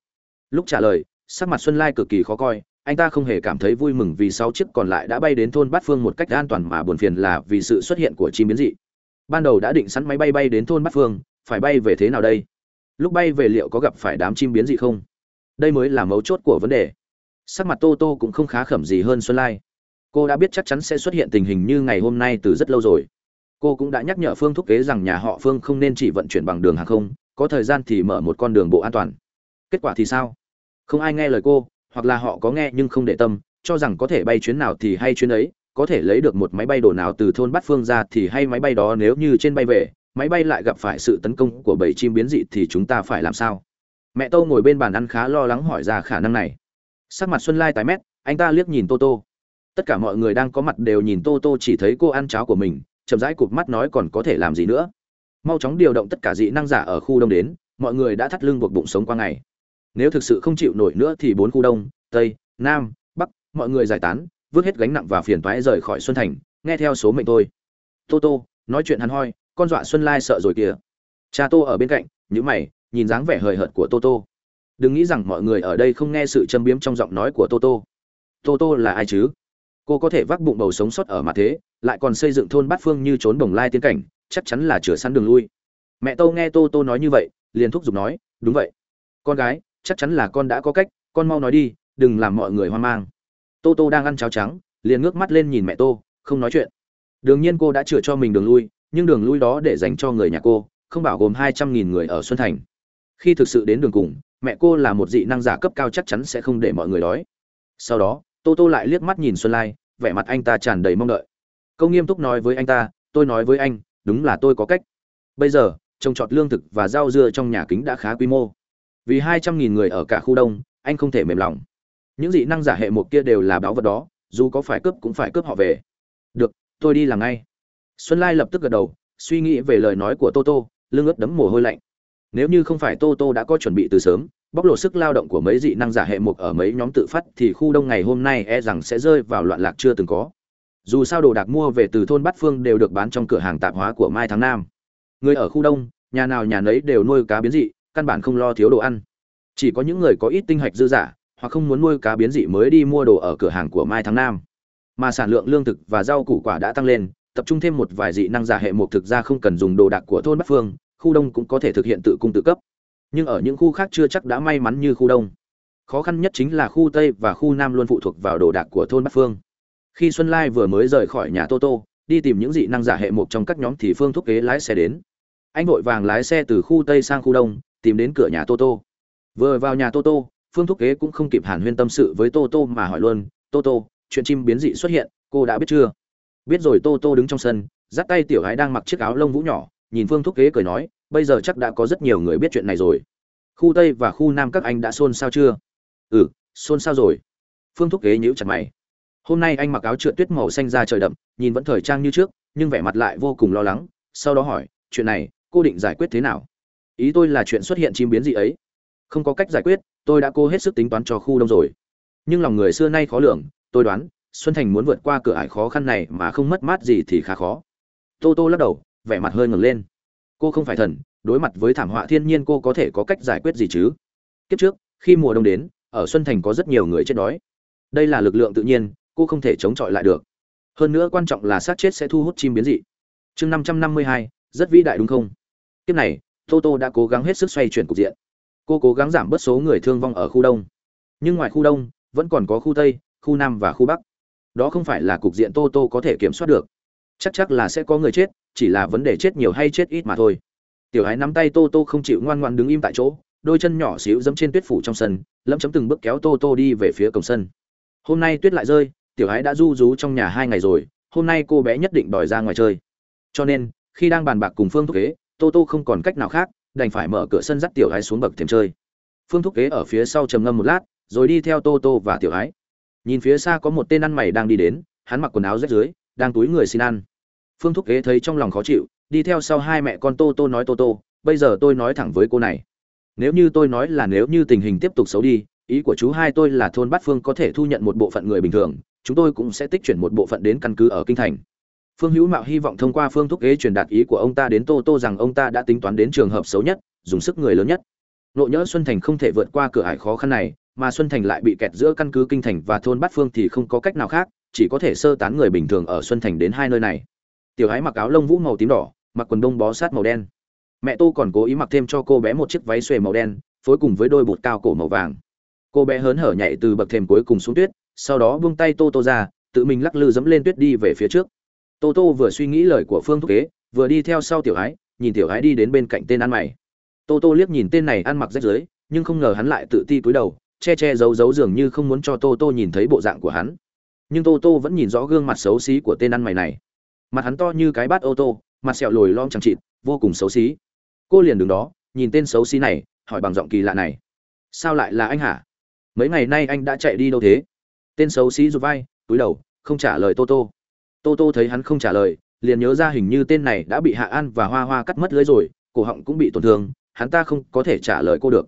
Lúc trả lời, sắc mặt xuân lai cực kỳ khó coi, anh ta không hề cảm thấy vui mừng vì sáu chiếc còn lại đã bay đến thôn bát phương một cách an toàn mà buồn phiền là vì sự xuất hiện của chim biến dị. Ban đầu đã định sẵn máy bay bay đến thôn bát phương, phải bay về thế nào đây? Lúc bay về liệu có gặp phải đám chim biến dị không? Đây mới là mấu chốt của vấn đề. Sắc mặt tô tô cũng không khá khẩm gì hơn xuân lai. Cô đã biết chắc chắn sẽ xuất hiện tình hình như ngày hôm nay từ rất lâu rồi cô cũng đã nhắc nhở phương thúc kế rằng nhà họ phương không nên chỉ vận chuyển bằng đường hàng không, có thời gian thì mở một con đường bộ an toàn. Kết quả thì sao? Không ai nghe lời cô, hoặc là họ có nghe nhưng không để tâm, cho rằng có thể bay chuyến nào thì hay chuyến ấy, có thể lấy được một máy bay đổ nào từ thôn bát phương ra thì hay máy bay đó nếu như trên bay về, máy bay lại gặp phải sự tấn công của bầy chim biến dị thì chúng ta phải làm sao? Mẹ tô ngồi bên bàn ăn khá lo lắng hỏi ra khả năng này. Sắc mặt xuân lai tái mét, anh ta liếc nhìn tô tô. Tất cả mọi người đang có mặt đều nhìn tô tô chỉ thấy cô ăn cháo của mình chậm rãi cụp mắt nói còn có thể làm gì nữa. Mau chóng điều động tất cả dị năng giả ở khu đông đến, mọi người đã thắt lưng buộc bụng sống qua ngày. Nếu thực sự không chịu nổi nữa thì bốn khu đông, tây, nam, bắc, mọi người giải tán, vứt hết gánh nặng và phiền toái rời khỏi xuân thành, nghe theo số mệnh tôi tô tô, nói chuyện hắn hoi, con dọa xuân lai sợ rồi kìa. Cha tô ở bên cạnh nhữ mày, nhìn dáng vẻ hời hợt của tô tô. Đừng nghĩ rằng mọi người ở đây không nghe sự châm biếm trong giọng nói của tô tô. Tô tô là ai chứ? Cô có thể vác bụng bầu sống sót ở mặt thế lại còn xây dựng thôn bát phương như trốn bồng lai tiến cảnh, chắc chắn là chửa săn đường lui. Mẹ tô nghe tô tô nói như vậy, liền thúc giục nói, đúng vậy. Con gái, chắc chắn là con đã có cách, con mau nói đi, đừng làm mọi người hoang mang. Tô tô đang ăn cháo trắng, liền ngước mắt lên nhìn mẹ tô, không nói chuyện. Đương nhiên cô đã chừa cho mình đường lui, nhưng đường lui đó để dành cho người nhà cô, không bảo gồm hai trăm nghìn người ở xuân thành. Khi thực sự đến đường cùng, mẹ cô là một dị năng giả cấp cao chắc chắn sẽ không để mọi người đói. Sau đó, tô tô lại liếc mắt nhìn xuân lai, vẻ mặt anh ta tràn đầy mong đợi câu nghiêm túc nói với anh ta, tôi nói với anh, đúng là tôi có cách. Bây giờ, trồng trọt lương thực và rau dưa trong nhà kính đã khá quy mô. Vì hai trăm nghìn người ở cả khu đông, anh không thể mềm lòng. Những dị năng giả hệ một kia đều là báo vật đó, dù có phải cướp cũng phải cướp họ về. Được, tôi đi làm ngay. Xuân lai lập tức gật đầu, suy nghĩ về lời nói của toto lương ướt đấm mồ hôi lạnh. Nếu như không phải toto đã có chuẩn bị từ sớm, bóc lột sức lao động của mấy dị năng giả hệ mục ở mấy nhóm tự phát thì khu đông ngày hôm nay e rằng sẽ rơi vào loạn lạc chưa từng có dù sao đồ đạc mua về từ thôn bát phương đều được bán trong cửa hàng tạp hóa của mai tháng nam. Người ở khu đông, nhà nào nhà nấy đều nuôi cá biến dị, căn bản không lo thiếu đồ ăn. Chỉ có những người có ít tinh hạch dư giả, hoặc không muốn nuôi cá biến dị mới đi mua đồ ở cửa hàng của mai tháng nam. Mà sản lượng lương thực và rau củ quả đã tăng lên, tập trung thêm một vài dị năng giả hệ một thực ra không cần dùng đồ đạc của thôn bắc phương, khu đông cũng có thể thực hiện tự cung tự cấp. Nhưng ở những khu khác chưa chắc đã may mắn như khu đông. Khó khăn nhất chính là khu tây và khu nam luôn phụ thuộc vào đồ đạc của thôn bắc phương khi xuân lai vừa mới rời khỏi nhà tô tô, đi tìm những dị năng giả hệ một trong các nhóm thì phương thúc kế lái xe đến. Anh vội vàng lái xe từ khu tây sang khu đông, tìm đến cửa nhà tô tô. Vừa vào nhà tô tô, phương thúc kế cũng không kịp hàn huyên tâm sự với tô tô mà hỏi luôn, tô tô, chuyện chim biến dị xuất hiện, cô đã biết chưa? Biết rồi. Tô tô đứng trong sân, dắt tay tiểu gái đang mặc chiếc áo lông vũ nhỏ, nhìn phương thúc kế cười nói, bây giờ chắc đã có rất nhiều người biết chuyện này rồi. Khu tây và khu nam các anh đã xôn xao chưa? Ừ xôn xao rồi. Phương thúc kế nhíu chặt mày hôm nay anh mặc áo trượt tuyết màu xanh ra trời đậm, nhìn vẫn thời trang như trước, nhưng vẻ mặt lại vô cùng lo lắng, sau đó hỏi, chuyện này, cô định giải quyết thế nào? Ý tôi là chuyện xuất hiện chim biến gì ấy. Không có cách giải quyết, tôi đã cố hết sức tính toán cho khu đông rồi. Nhưng lòng người xưa nay khó lường, tôi đoán, xuân thành muốn vượt qua cửa ải khó khăn này mà không mất mát gì thì khá khó. Tô tô lắc đầu, vẻ mặt hơi ngừng lên. Cô không phải thần, đối mặt với thảm họa thiên nhiên cô có thể có cách giải quyết gì chứ? Kiếp trước, khi mùa đông đến, ở xuân thành có rất nhiều người chết đói. Đây là lực lượng tự nhiên cô không thể chống chọi lại được. Hơn nữa quan trọng là sát chết sẽ thu hút chim biến dị. Chương năm trăm năm mươi hai, rất vĩ đại đúng không? Tiếp này tô tô đã cố gắng hết sức xoay chuyển cục diện. Cô cố gắng giảm bớt số người thương vong ở khu đông. Nhưng ngoài khu đông, vẫn còn có khu tây, khu nam và khu bắc. Đó không phải là cục diện tô tô có thể kiểm soát được. Chắc chắc là sẽ có người chết, chỉ là vấn đề chết nhiều hay chết ít mà thôi. Tiểu hái nắm tay tô tô không chịu ngoan ngoan đứng im tại chỗ, đôi chân nhỏ xíu dẫm trên tuyết phủ trong sân lẫm chấm từng bước kéo tô tô đi về phía cổng sân. Hôm nay tuyết lại rơi tiểu hái đã du rú trong nhà hai ngày rồi, hôm nay cô bé nhất định đòi ra ngoài chơi. Cho nên, khi đang bàn bạc cùng phương thúc kế, tô tô không còn cách nào khác, đành phải mở cửa sân dắt tiểu hái xuống bậc thềm chơi. Phương thúc kế ở phía sau trầm ngâm một lát, rồi đi theo tô tô và tiểu hái. Nhìn phía xa có một tên ăn mày đang đi đến, hắn mặc quần áo rách dưới đang túi người xin ăn. Phương thúc kế thấy trong lòng khó chịu, đi theo sau hai mẹ con tô tô nói tô tô, bây giờ tôi nói thẳng với cô này. Nếu như tôi nói là nếu như tình hình tiếp tục xấu đi ý của chú hai tôi là thôn bát phương có thể thu nhận một bộ phận người bình thường, chúng tôi cũng sẽ tích chuyển một bộ phận đến căn cứ ở kinh thành. Phương hữu mạo hy vọng thông qua phương thúc ghế truyền đạt ý của ông ta đến tô tô rằng ông ta đã tính toán đến trường hợp xấu nhất, dùng sức người lớn nhất. Nộ nhỡ xuân thành không thể vượt qua cửa ải khó khăn này, mà xuân thành lại bị kẹt giữa căn cứ kinh thành và thôn bát phương thì không có cách nào khác, chỉ có thể sơ tán người bình thường ở xuân thành đến hai nơi này. Tiểu hái mặc áo lông vũ màu tím đỏ, mặc quần đông bó sát màu đen. Mẹ tô còn cố ý mặc thêm cho cô bé một chiếc váy xuề màu đen, phối cùng với đôi bột cao cổ màu vàng cô bé hớn hở nhảy từ bậc thềm cuối cùng xuống tuyết, sau đó buông tay tô tô ra, tự mình lắc lư dẫm lên tuyết đi về phía trước. Tô tô vừa suy nghĩ lời của phương thúc kế, vừa đi theo sau tiểu ái nhìn tiểu ái đi đến bên cạnh tên ăn mày. Tô tô liếc nhìn tên này ăn mặc rách rưới, nhưng không ngờ hắn lại tự ti cúi đầu, che che giấu giấu dường như không muốn cho tô tô nhìn thấy bộ dạng của hắn. Nhưng tô tô vẫn nhìn rõ gương mặt xấu xí của tên ăn mày này. Mặt hắn to như cái bát ô tô, mặt sẹo lồi lom chẳng chịt, vô cùng xấu xí. Cô liền đứng đó, nhìn tên xấu xí này, hỏi bằng giọng kỳ lạ này. Sao lại là anh hả? Mấy ngày nay anh đã chạy đi đâu thế? Tên xấu xí rụt vai, túi đầu, không trả lời tô tô. Tô tô thấy hắn không trả lời, liền nhớ ra hình như tên này đã bị hạ an và hoa hoa cắt mất lưới rồi, cổ họng cũng bị tổn thương, hắn ta không có thể trả lời cô được.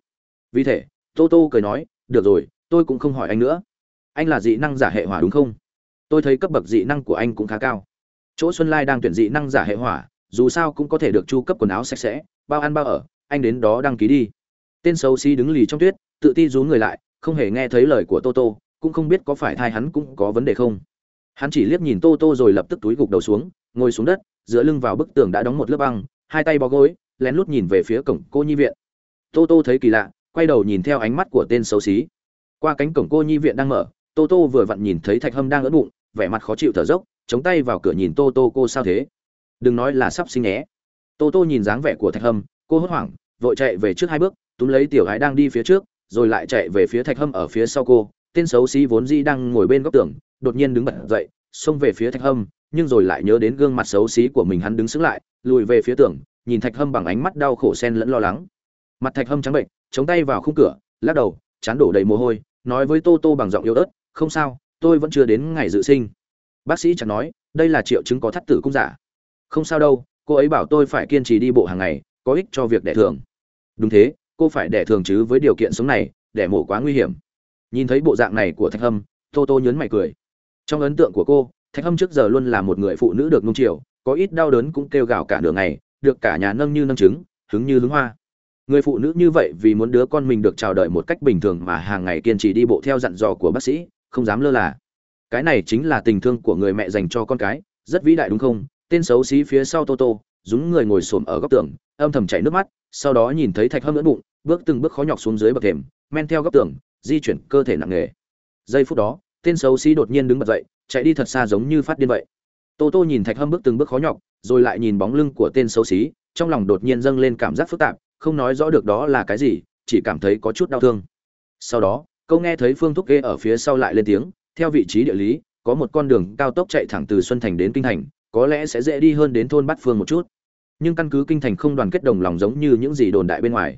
Vì thế, tô tô cười nói, được rồi, tôi cũng không hỏi anh nữa. Anh là dị năng giả hệ hỏa đúng không? Tôi thấy cấp bậc dị năng của anh cũng khá cao. Chỗ xuân lai đang tuyển dị năng giả hệ hỏa, dù sao cũng có thể được chu cấp quần áo sạch sẽ, bao ăn bao ở, anh đến đó đăng ký đi. Tên xấu xí đứng lì trong tuyết, tự ti rú người lại không hề nghe thấy lời của tô tô, cũng không biết có phải thai hắn cũng có vấn đề không. Hắn chỉ liếc nhìn tô tô rồi lập tức túi gục đầu xuống, ngồi xuống đất, dựa lưng vào bức tường đã đóng một lớp băng, hai tay bó gối, lén lút nhìn về phía cổng cô nhi viện. Tô tô thấy kỳ lạ, quay đầu nhìn theo ánh mắt của tên xấu xí. Qua cánh cổng cô nhi viện đang mở, tô tô vừa vặn nhìn thấy thạch hâm đang ớn bụng, vẻ mặt khó chịu thở dốc, chống tay vào cửa nhìn tô tô, cô sao thế? Đừng nói là sắp sinh nhé. Tô tô nhìn dáng vẻ của thạch hâm, cô hốt hoảng, vội chạy về trước hai bước, túm lấy tiểu gái đang đi phía trước rồi lại chạy về phía thạch hâm ở phía sau cô. Tên xấu xí vốn di đang ngồi bên góc tường, đột nhiên đứng bật dậy, xông về phía thạch hâm, nhưng rồi lại nhớ đến gương mặt xấu xí của mình hắn đứng sững lại, lùi về phía tường, nhìn thạch hâm bằng ánh mắt đau khổ sen lẫn lo lắng. Mặt thạch hâm trắng bệnh, chống tay vào khung cửa, lắc đầu, chán đổ đầy mồ hôi, nói với tô tô bằng giọng yếu ớt, không sao, tôi vẫn chưa đến ngày dự sinh. Bác sĩ chẳng nói, đây là triệu chứng có thắt tử cung giả. Không sao đâu, cô ấy bảo tôi phải kiên trì đi bộ hàng ngày, có ích cho việc đẻ thường đúng thế cô phải đẻ thường chứ với điều kiện sống này, đẻ mổ quá nguy hiểm. Nhìn thấy bộ dạng này của thạch hâm, tô tô nhớn mày cười. Trong ấn tượng của cô, thạch hâm trước giờ luôn là một người phụ nữ được nung chiều, có ít đau đớn cũng kêu gào cả nửa ngày, được cả nhà nâng như nâng trứng, hứng như hứng hoa. Người phụ nữ như vậy vì muốn đứa con mình được chào đợi một cách bình thường mà hàng ngày kiên trì đi bộ theo dặn dò của bác sĩ, không dám lơ là. Cái này chính là tình thương của người mẹ dành cho con cái, rất vĩ đại đúng không? Tên xấu xí phía sau tô tô dúng người ngồi xổm ở góc tường, âm thầm chảy nước mắt sau đó nhìn thấy thạch hâm lẫn bụng, bước từng bước khó nhọc xuống dưới bậc thềm, men theo góc tường, di chuyển cơ thể nặng nề. Giây phút đó, tên xấu xí đột nhiên đứng bật dậy, chạy đi thật xa giống như phát điên vậy. Tô tô nhìn thạch hâm bước từng bước khó nhọc, rồi lại nhìn bóng lưng của tên xấu xí, trong lòng đột nhiên dâng lên cảm giác phức tạp, không nói rõ được đó là cái gì, chỉ cảm thấy có chút đau thương. Sau đó, câu nghe thấy phương thúc kê ở phía sau lại lên tiếng, theo vị trí địa lý, có một con đường cao tốc chạy thẳng từ xuân thành đến kinh thành, có lẽ sẽ dễ đi hơn đến thôn bát phương một chút nhưng căn cứ kinh thành không đoàn kết đồng lòng giống như những gì đồn đại bên ngoài.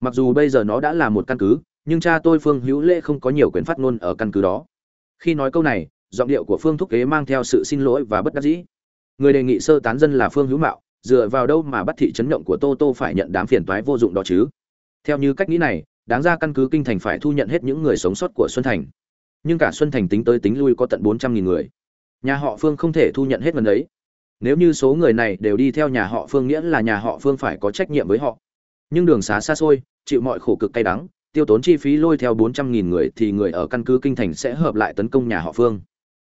Mặc dù bây giờ nó đã là một căn cứ, nhưng cha tôi phương hữu lễ không có nhiều quyền phát ngôn ở căn cứ đó. Khi nói câu này, giọng điệu của phương thúc kế mang theo sự xin lỗi và bất đắc dĩ. Người đề nghị sơ tán dân là phương hữu mạo, dựa vào đâu mà bắt thị trấn động của tô tô phải nhận đám phiền toái vô dụng đó chứ? Theo như cách nghĩ này, đáng ra căn cứ kinh thành phải thu nhận hết những người sống sót của xuân thành. Nhưng cả xuân thành tính tới tính lui có tận bốn trăm nghìn người. Nhà họ phương không thể thu nhận hết gần ấy nếu như số người này đều đi theo nhà họ phương nghĩa là nhà họ phương phải có trách nhiệm với họ. Nhưng đường xá xa xôi, chịu mọi khổ cực cay đắng, tiêu tốn chi phí lôi theo bốn trăm nghìn người thì người ở căn cứ kinh thành sẽ hợp lại tấn công nhà họ phương.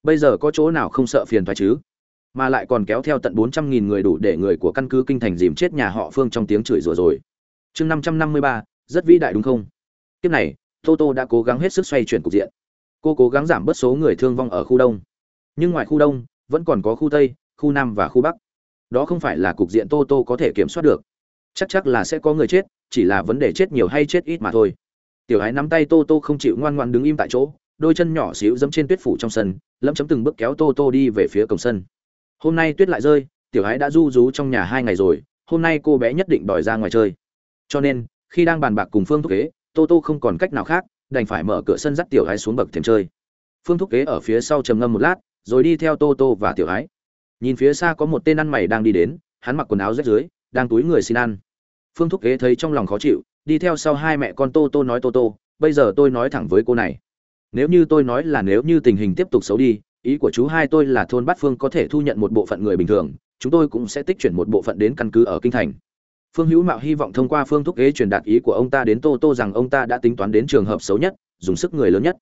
Bây giờ có chỗ nào không sợ phiền thoái chứ? Mà lại còn kéo theo tận bốn trăm nghìn người đủ để người của căn cứ kinh thành dìm chết nhà họ phương trong tiếng chửi rủa rồi. Chương năm trăm năm mươi ba, rất vĩ đại đúng không? Kiếp này tô tô đã cố gắng hết sức xoay chuyển cục diện. Cô cố gắng giảm bớt số người thương vong ở khu đông. Nhưng ngoài khu đông, vẫn còn có khu tây khu nam và khu bắc. Đó không phải là cục diện tô tô có thể kiểm soát được. Chắc chắc là sẽ có người chết, chỉ là vấn đề chết nhiều hay chết ít mà thôi. Tiểu hái nắm tay tô tô không chịu ngoan ngoan đứng im tại chỗ, đôi chân nhỏ xíu dẫm trên tuyết phủ trong sân lẫm chấm từng bước kéo tô tô đi về phía cổng sân. Hôm nay tuyết lại rơi, tiểu hái đã du rú trong nhà hai ngày rồi, hôm nay cô bé nhất định đòi ra ngoài chơi. Cho nên, khi đang bàn bạc cùng phương thúc kế, tô tô không còn cách nào khác, đành phải mở cửa sân dắt tiểu hái xuống bậc thềm chơi. Phương thúc kế ở phía sau trầm ngâm một lát, rồi đi theo tô tô và tiểu hái nhìn phía xa có một tên ăn mày đang đi đến, hắn mặc quần áo rách dưới đang túi người xin ăn. Phương thúc kế thấy trong lòng khó chịu, đi theo sau hai mẹ con tô tô nói tô tô, bây giờ tôi nói thẳng với cô này. Nếu như tôi nói là nếu như tình hình tiếp tục xấu đi, ý của chú hai tôi là thôn bát phương có thể thu nhận một bộ phận người bình thường, chúng tôi cũng sẽ tích chuyển một bộ phận đến căn cứ ở kinh thành. Phương hữu mạo hy vọng thông qua phương thúc kế truyền đạt ý của ông ta đến tô tô rằng ông ta đã tính toán đến trường hợp xấu nhất, dùng sức người lớn nhất.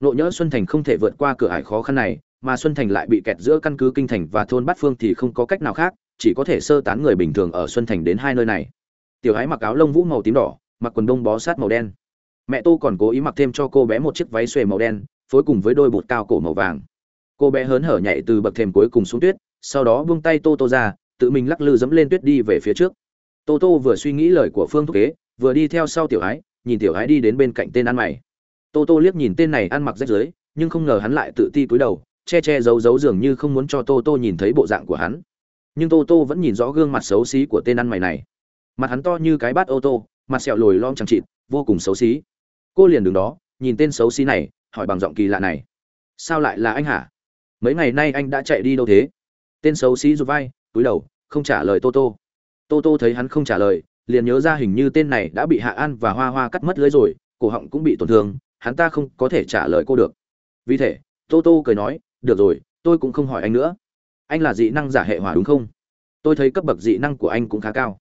Nộ nhỡ xuân thành không thể vượt qua cửa ải khó khăn này mà xuân thành lại bị kẹt giữa căn cứ kinh thành và thôn bát phương thì không có cách nào khác, chỉ có thể sơ tán người bình thường ở xuân thành đến hai nơi này. Tiểu hái mặc áo lông vũ màu tím đỏ, mặc quần đông bó sát màu đen. Mẹ tô còn cố ý mặc thêm cho cô bé một chiếc váy xuề màu đen, phối cùng với đôi bột cao cổ màu vàng. Cô bé hớn hở nhảy từ bậc thềm cuối cùng xuống tuyết, sau đó buông tay tô tô ra, tự mình lắc lư dẫm lên tuyết đi về phía trước. Tô tô vừa suy nghĩ lời của phương thúc kế, vừa đi theo sau tiểu hái, nhìn tiểu hái đi đến bên cạnh tên ăn mày. Tô tô liếc nhìn tên này ăn mặc rách rưới, nhưng không ngờ hắn lại tự ti cúi đầu che che giấu giấu dường như không muốn cho tô tô nhìn thấy bộ dạng của hắn. Nhưng tô tô vẫn nhìn rõ gương mặt xấu xí của tên ăn mày này. Mặt hắn to như cái bát ô tô, mặt sẹo lồi lom chẳng chịt, vô cùng xấu xí. Cô liền đứng đó, nhìn tên xấu xí này, hỏi bằng giọng kỳ lạ này. Sao lại là anh hả? Mấy ngày nay anh đã chạy đi đâu thế? Tên xấu xí rụt vai, túi đầu, không trả lời tô tô. Tô tô thấy hắn không trả lời, liền nhớ ra hình như tên này đã bị hạ an và hoa hoa cắt mất lưới rồi, cổ họng cũng bị tổn thương, hắn ta không có thể trả lời cô được. Vì thế, tô tô cười nói được rồi, tôi cũng không hỏi anh nữa. Anh là dị năng giả hệ hỏa đúng không? Tôi thấy cấp bậc dị năng của anh cũng khá cao.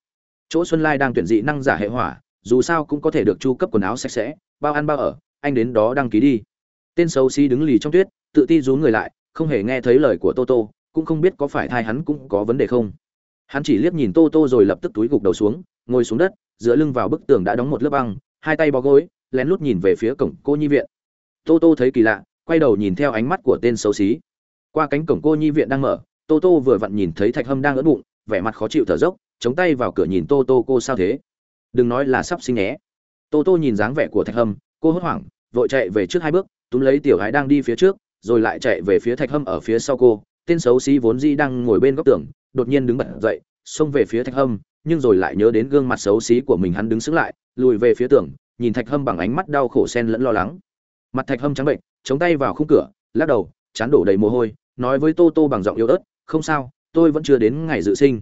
Chỗ xuân lai đang tuyển dị năng giả hệ hỏa, dù sao cũng có thể được chu cấp quần áo sạch sẽ, bao ăn bao ở, anh đến đó đăng ký đi. Tên xấu xí đứng lì trong tuyết, tự ti rú người lại, không hề nghe thấy lời của toto cũng không biết có phải thai hắn cũng có vấn đề không. Hắn chỉ liếc nhìn tô tô rồi lập tức túi gục đầu xuống, ngồi xuống đất, dựa lưng vào bức tường đã đóng một lớp băng, hai tay bó gối, lén lút nhìn về phía cổng cô nhi viện. Tô tô thấy kỳ lạ quay đầu nhìn theo ánh mắt của tên xấu xí. Qua cánh cổng cô nhi viện đang mở, tô tô vừa vặn nhìn thấy thạch hâm đang ớt bụng, vẻ mặt khó chịu thở dốc, chống tay vào cửa nhìn tô tô, cô sao thế? Đừng nói là sắp sinh nhé. Tô tô nhìn dáng vẻ của thạch hâm, cô hốt hoảng, vội chạy về trước hai bước, túm lấy tiểu gái đang đi phía trước, rồi lại chạy về phía thạch hâm ở phía sau cô. Tên xấu xí vốn dĩ đang ngồi bên góc tường, đột nhiên đứng bật dậy, xông về phía thạch hâm, nhưng rồi lại nhớ đến gương mặt xấu xí của mình hắn đứng sững lại, lùi về phía tường, nhìn thạch hâm bằng ánh mắt đau khổ sen lẫn lo lắng. Mặt thạch hâm trắng bệnh chống tay vào khung cửa, lắc đầu, chán đổ đầy mồ hôi, nói với tô tô bằng giọng yếu ớt, không sao, tôi vẫn chưa đến ngày dự sinh.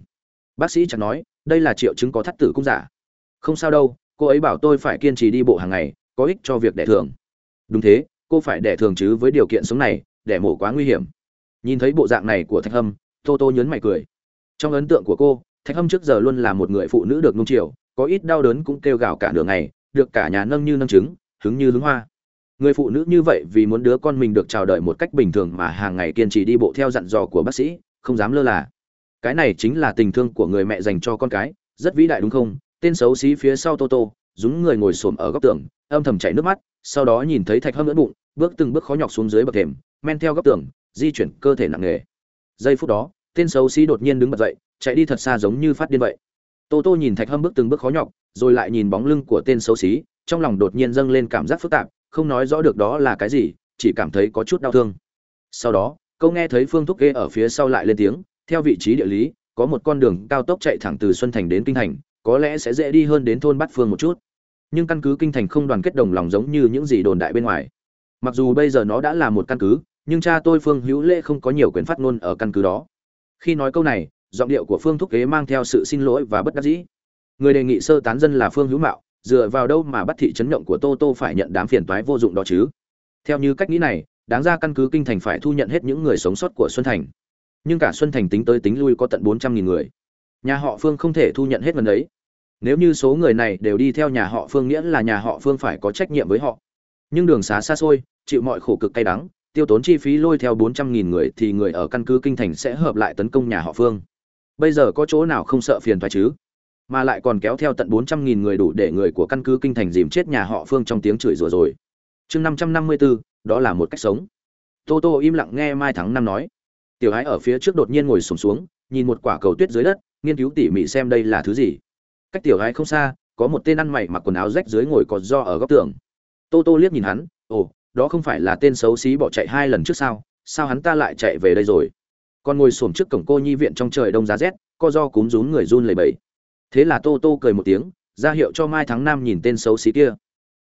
Bác sĩ chẳng nói, đây là triệu chứng có thắt tử cung giả. Không sao đâu, cô ấy bảo tôi phải kiên trì đi bộ hàng ngày, có ích cho việc đẻ thường. Đúng thế, cô phải đẻ thường chứ, với điều kiện sống này, đẻ mổ quá nguy hiểm. Nhìn thấy bộ dạng này của thạch hâm, tô tô nhớn mày cười. Trong ấn tượng của cô, thạch hâm trước giờ luôn là một người phụ nữ được nung chiều, có ít đau đớn cũng kêu gào cả đường ngày, được cả nhà nâng như nâng trứng, hứng như hứng hoa người phụ nữ như vậy vì muốn đứa con mình được chào đời một cách bình thường mà hàng ngày kiên trì đi bộ theo dặn dò của bác sĩ, không dám lơ là. Cái này chính là tình thương của người mẹ dành cho con cái, rất vĩ đại đúng không? Tên xấu xí phía sau tô tô, dúng người ngồi xổm ở góc tường, âm thầm chảy nước mắt, sau đó nhìn thấy thạch hâm ngỡ bụng, bước từng bước khó nhọc xuống dưới bậc thềm, men theo góc tường, di chuyển cơ thể nặng nề. Giây phút đó, tên xấu xí đột nhiên đứng bật dậy, chạy đi thật xa giống như phát điên vậy. Tô tô nhìn thạch hâm bước từng bước khó nhọc, rồi lại nhìn bóng lưng của tên xấu xí, trong lòng đột nhiên dâng lên cảm giác phức tạp không nói rõ được đó là cái gì, chỉ cảm thấy có chút đau thương. Sau đó câu nghe thấy phương thúc ghê ở phía sau lại lên tiếng, theo vị trí địa lý, có một con đường cao tốc chạy thẳng từ xuân thành đến kinh thành, có lẽ sẽ dễ đi hơn đến thôn bát phương một chút. Nhưng căn cứ kinh thành không đoàn kết đồng lòng giống như những gì đồn đại bên ngoài. Mặc dù bây giờ nó đã là một căn cứ, nhưng cha tôi phương hữu lễ không có nhiều quyền phát ngôn ở căn cứ đó. Khi nói câu này, giọng điệu của phương thúc kế mang theo sự xin lỗi và bất đắc dĩ. Người đề nghị sơ tán dân là phương hữu mạo dựa vào đâu mà bắt thị trấn nhộng của tô tô phải nhận đám phiền toái vô dụng đó chứ? Theo như cách nghĩ này, đáng ra căn cứ kinh thành phải thu nhận hết những người sống sót của xuân thành. Nhưng cả xuân thành tính tới tính lui có tận bốn trăm nghìn người. Nhà họ phương không thể thu nhận hết gần đấy nếu như số người này đều đi theo nhà họ phương nghĩa là nhà họ phương phải có trách nhiệm với họ. Nhưng đường xá xa xôi, chịu mọi khổ cực cay đắng, tiêu tốn chi phí lôi theo bốn trăm nghìn người thì người ở căn cứ kinh thành sẽ hợp lại tấn công nhà họ phương. Bây giờ có chỗ nào không sợ phiền thoái chứ? Mà lại còn kéo theo tận bốn trăm nghìn người đủ để người của căn cứ kinh thành dìm chết nhà họ phương trong tiếng chửi rủa rồi. Chương năm trăm năm mươi bốn đó là một cách sống. Tô tô im lặng nghe mai thắng năm nói. Tiểu Hải ở phía trước đột nhiên ngồi sùng xuống, xuống nhìn một quả cầu tuyết dưới đất nghiên cứu tỉ mỉ xem đây là thứ gì. Cách tiểu Hải không xa có một tên ăn mày mặc quần áo rách dưới ngồi cọt do ở góc tường. Tô tô liếc nhìn hắn ồ đó không phải là tên xấu xí bỏ chạy hai lần trước sao? Sao hắn ta lại chạy về đây rồi? Còn ngồi xổm trước cổng cô nhi viện trong trời đông giá rét co do cúm rún người run lẩy bẩy thế là tô tô cười một tiếng, ra hiệu cho mai thắng nam nhìn tên xấu xí kia.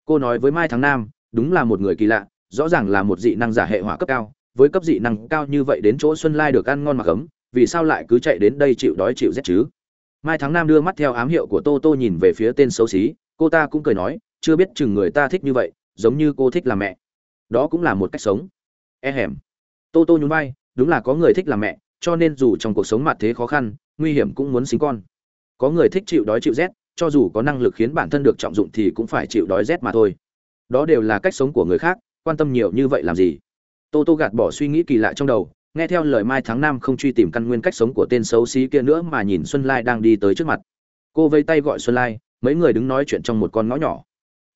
Cô nói với mai thắng nam, đúng là một người kỳ lạ, rõ ràng là một dị năng giả hệ hỏa cấp cao, với cấp dị năng cao như vậy đến chỗ xuân lai được ăn ngon mặc ấm, vì sao lại cứ chạy đến đây chịu đói chịu rét chứ? Mai thắng nam đưa mắt theo ám hiệu của tô tô nhìn về phía tên xấu xí, cô ta cũng cười nói, chưa biết chừng người ta thích như vậy, giống như cô thích làm mẹ. Đó cũng là một cách sống. E hèm. Tô tô nhún vai, đúng là có người thích làm mẹ, cho nên dù trong cuộc sống mặt thế khó khăn, nguy hiểm cũng muốn sinh con có người thích chịu đói chịu rét, cho dù có năng lực khiến bản thân được trọng dụng thì cũng phải chịu đói rét mà thôi. Đó đều là cách sống của người khác, quan tâm nhiều như vậy làm gì? Tô tô gạt bỏ suy nghĩ kỳ lạ trong đầu, nghe theo lời mai tháng năm không truy tìm căn nguyên cách sống của tên xấu xí kia nữa mà nhìn xuân lai đang đi tới trước mặt. Cô vây tay gọi xuân lai, mấy người đứng nói chuyện trong một con ngõ nhỏ.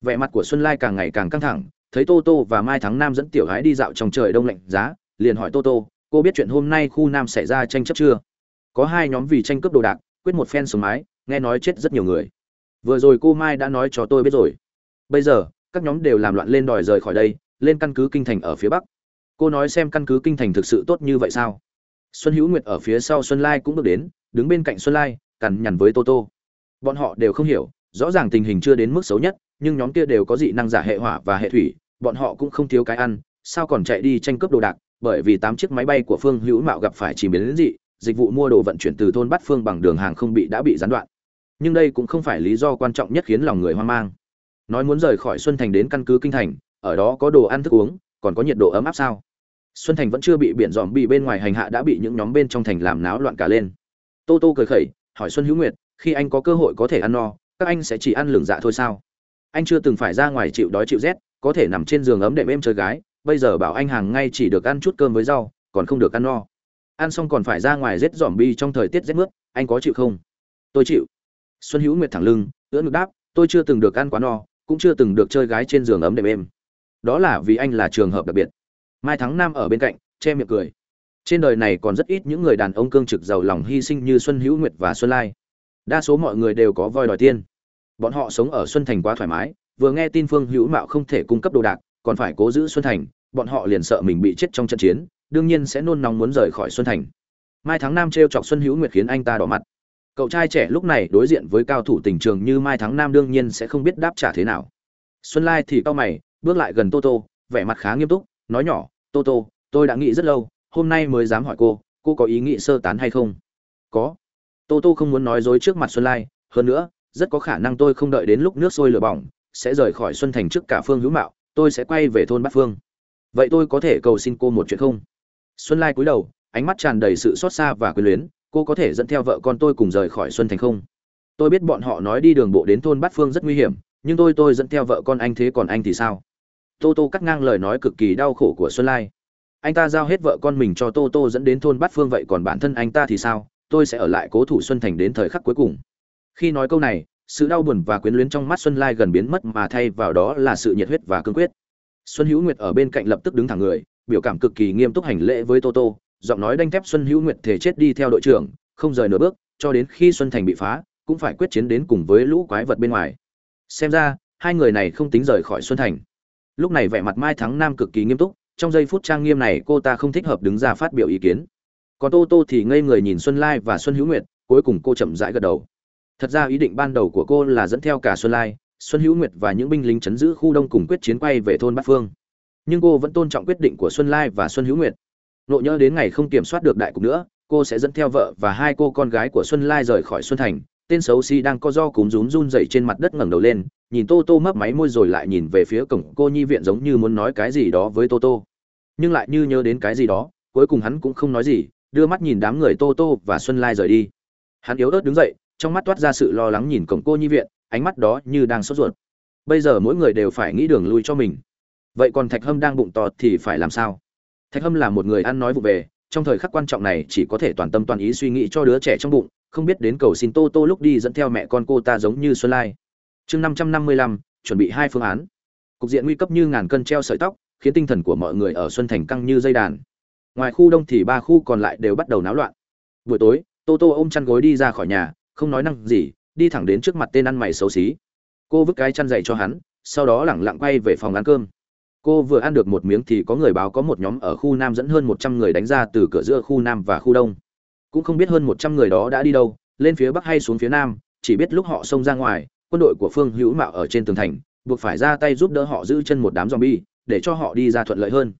Vẻ mặt của xuân lai càng ngày càng căng thẳng, thấy tô tô và mai tháng năm dẫn tiểu gái đi dạo trong trời đông lạnh giá, liền hỏi tô tô, cô biết chuyện hôm nay khu nam xảy ra tranh chấp chưa? Có hai nhóm vì tranh cướp đồ đạc quyết một phen xuống mái, nghe nói chết rất nhiều người. Vừa rồi cô mai đã nói cho tôi biết rồi. Bây giờ, các nhóm đều làm loạn lên đòi rời khỏi đây, lên căn cứ kinh thành ở phía bắc. Cô nói xem căn cứ kinh thành thực sự tốt như vậy sao? Xuân hữu nguyệt ở phía sau xuân lai cũng được đến, đứng bên cạnh xuân lai, cằn nhằn với tô tô. Bọn họ đều không hiểu, rõ ràng tình hình chưa đến mức xấu nhất, nhưng nhóm kia đều có dị năng giả hệ hỏa và hệ thủy, bọn họ cũng không thiếu cái ăn, sao còn chạy đi tranh cướp đồ đạc, bởi vì tám chiếc máy bay của phương hữu mạo gặp phải chỉ biến dị dịch vụ mua đồ vận chuyển từ thôn bát phương bằng đường hàng không bị đã bị gián đoạn. Nhưng đây cũng không phải lý do quan trọng nhất khiến lòng người hoang mang. Nói muốn rời khỏi xuân thành đến căn cứ kinh thành, ở đó có đồ ăn thức uống, còn có nhiệt độ ấm áp sao? Xuân thành vẫn chưa bị biển dòm bị bên ngoài hành hạ đã bị những nhóm bên trong thành làm náo loạn cả lên. Tô tô cười khẩy, hỏi xuân hữu nguyệt, khi anh có cơ hội có thể ăn no, các anh sẽ chỉ ăn lường dạ thôi sao? Anh chưa từng phải ra ngoài chịu đói chịu rét, có thể nằm trên giường ấm đệm êm chơi gái, bây giờ bảo anh hàng ngay chỉ được ăn chút cơm với rau, còn không được ăn no ăn xong còn phải ra ngoài rết dòm bi trong thời tiết rét mướt, anh có chịu không? Tôi chịu. Xuân hữu nguyệt thẳng lưng, ưỡn ngực đáp, tôi chưa từng được ăn quá no, cũng chưa từng được chơi gái trên giường ấm đệm êm. Đó là vì anh là trường hợp đặc biệt. Mai thắng nam ở bên cạnh, che miệng cười. Trên đời này còn rất ít những người đàn ông cương trực giàu lòng hy sinh như xuân hữu nguyệt và xuân lai. Đa số mọi người đều có voi đòi tiên. Bọn họ sống ở xuân thành quá thoải mái, vừa nghe tin phương hữu mạo không thể cung cấp đồ đạc, còn phải cố giữ xuân thành, bọn họ liền sợ mình bị chết trong trận chiến đương nhiên sẽ nôn nóng muốn rời khỏi xuân thành. Mai tháng Nam t r e o chọc xuân hữu nguyệt khiến anh ta đỏ mặt. Cậu trai trẻ lúc này đối diện với cao thủ tình trường như mai tháng Nam đương nhiên sẽ không biết đáp trả thế nào. Xuân lai thì cao mày, bước lại gần tô tô, vẻ mặt khá nghiêm túc, nói nhỏ, tô tô, tôi đã nghĩ rất lâu, hôm nay mới dám hỏi cô cô có ý nghĩ sơ tán hay không? Có. Tô tô không muốn nói dối trước mặt xuân lai, hơn nữa, rất có khả năng tôi không đợi đến lúc nước sôi lửa bỏng, sẽ rời khỏi xuân thành trước cả phương hữu mạo, tôi sẽ quay về thôn bát phương. Vậy tôi có thể cầu xin cô một chuyện không? Xuân lai cúi đầu, ánh mắt tràn đầy sự xót xa và quyến luyến, cô có thể dẫn theo vợ con tôi cùng rời khỏi xuân thành không? Tôi biết bọn họ nói đi đường bộ đến thôn bát phương rất nguy hiểm, nhưng tôi tôi dẫn theo vợ con anh thế còn anh thì sao? Tô tô cắt ngang lời nói cực kỳ đau khổ của xuân lai. Anh ta giao hết vợ con mình cho tô tô dẫn đến thôn bát phương vậy còn bản thân anh ta thì sao? Tôi sẽ ở lại cố thủ xuân thành đến thời khắc cuối cùng. Khi nói câu này, sự đau buồn và quyến luyến trong mắt xuân lai gần biến mất mà thay vào đó là sự nhiệt huyết và cương quyết. Xuân hữu nguyệt ở bên cạnh lập tức đứng thẳng người biểu cảm cực kỳ nghiêm túc hành lễ với Toto, giọng nói đanh thép xuân hữu nguyệt thể chết đi theo đội trưởng không rời nửa bước cho đến khi xuân thành bị phá cũng phải quyết chiến đến cùng với lũ quái vật bên ngoài. Xem ra hai người này không tính rời khỏi xuân thành. Lúc này vẻ mặt mai thắng nam cực kỳ nghiêm túc trong giây phút trang nghiêm này cô ta không thích hợp đứng ra phát biểu ý kiến. Còn tô tô thì ngây người nhìn xuân lai và xuân hữu nguyệt cuối cùng cô chậm rãi gật đầu. Thật ra ý định ban đầu của cô là dẫn theo cả xuân lai xuân hữu nguyệt và những binh lính chấn giữ khu đông cùng quyết chiến quay về thôn bát phương nhưng cô vẫn tôn trọng quyết định của xuân lai và xuân hữu nguyệt. Nộ nhớ đến ngày không kiểm soát được đại cục nữa, cô sẽ dẫn theo vợ và hai cô con gái của xuân lai rời khỏi xuân thành. Tên xấu xí đang co do cúm rún run dậy trên mặt đất ngẩng đầu lên, nhìn tô tô mấp máy môi rồi lại nhìn về phía cổng cô nhi viện giống như muốn nói cái gì đó với tô tô. Nhưng lại như nhớ đến cái gì đó, cuối cùng hắn cũng không nói gì, đưa mắt nhìn đám người tô tô và xuân lai rời đi. Hắn yếu ớt đứng dậy, trong mắt toát ra sự lo lắng nhìn cổng cô nhi viện, ánh mắt đó như đang sốt ruột. Bây giờ mỗi người đều phải nghĩ đường lui cho mình vậy còn thạch hâm đang bụng to thì phải làm sao? Thạch hâm là một người ăn nói vụ về, trong thời khắc quan trọng này chỉ có thể toàn tâm toàn ý suy nghĩ cho đứa trẻ trong bụng, không biết đến cầu xin tô tô lúc đi dẫn theo mẹ con cô ta giống như xuân lai. Chương năm trăm năm mươi lăm, chuẩn bị hai phương án. Cục diện nguy cấp như ngàn cân treo sợi tóc, khiến tinh thần của mọi người ở xuân thành căng như dây đàn. Ngoài khu đông thì ba khu còn lại đều bắt đầu náo loạn. Buổi tối, tô tô ôm chăn gối đi ra khỏi nhà, không nói năng gì, đi thẳng đến trước mặt tên ăn mày xấu xí. Cô vứt cái chăn dậy cho hắn, sau đó lẳng lặng quay về phòng ăn cơm cô vừa ăn được một miếng thì có người báo có một nhóm ở khu nam dẫn hơn một trăm người đánh ra từ cửa giữa khu nam và khu đông. Cũng không biết hơn một trăm người đó đã đi đâu, lên phía bắc hay xuống phía nam, chỉ biết lúc họ xông ra ngoài, quân đội của phương hữu mạo ở trên tường thành, buộc phải ra tay giúp đỡ họ giữ chân một đám zombie, để cho họ đi ra thuận lợi hơn.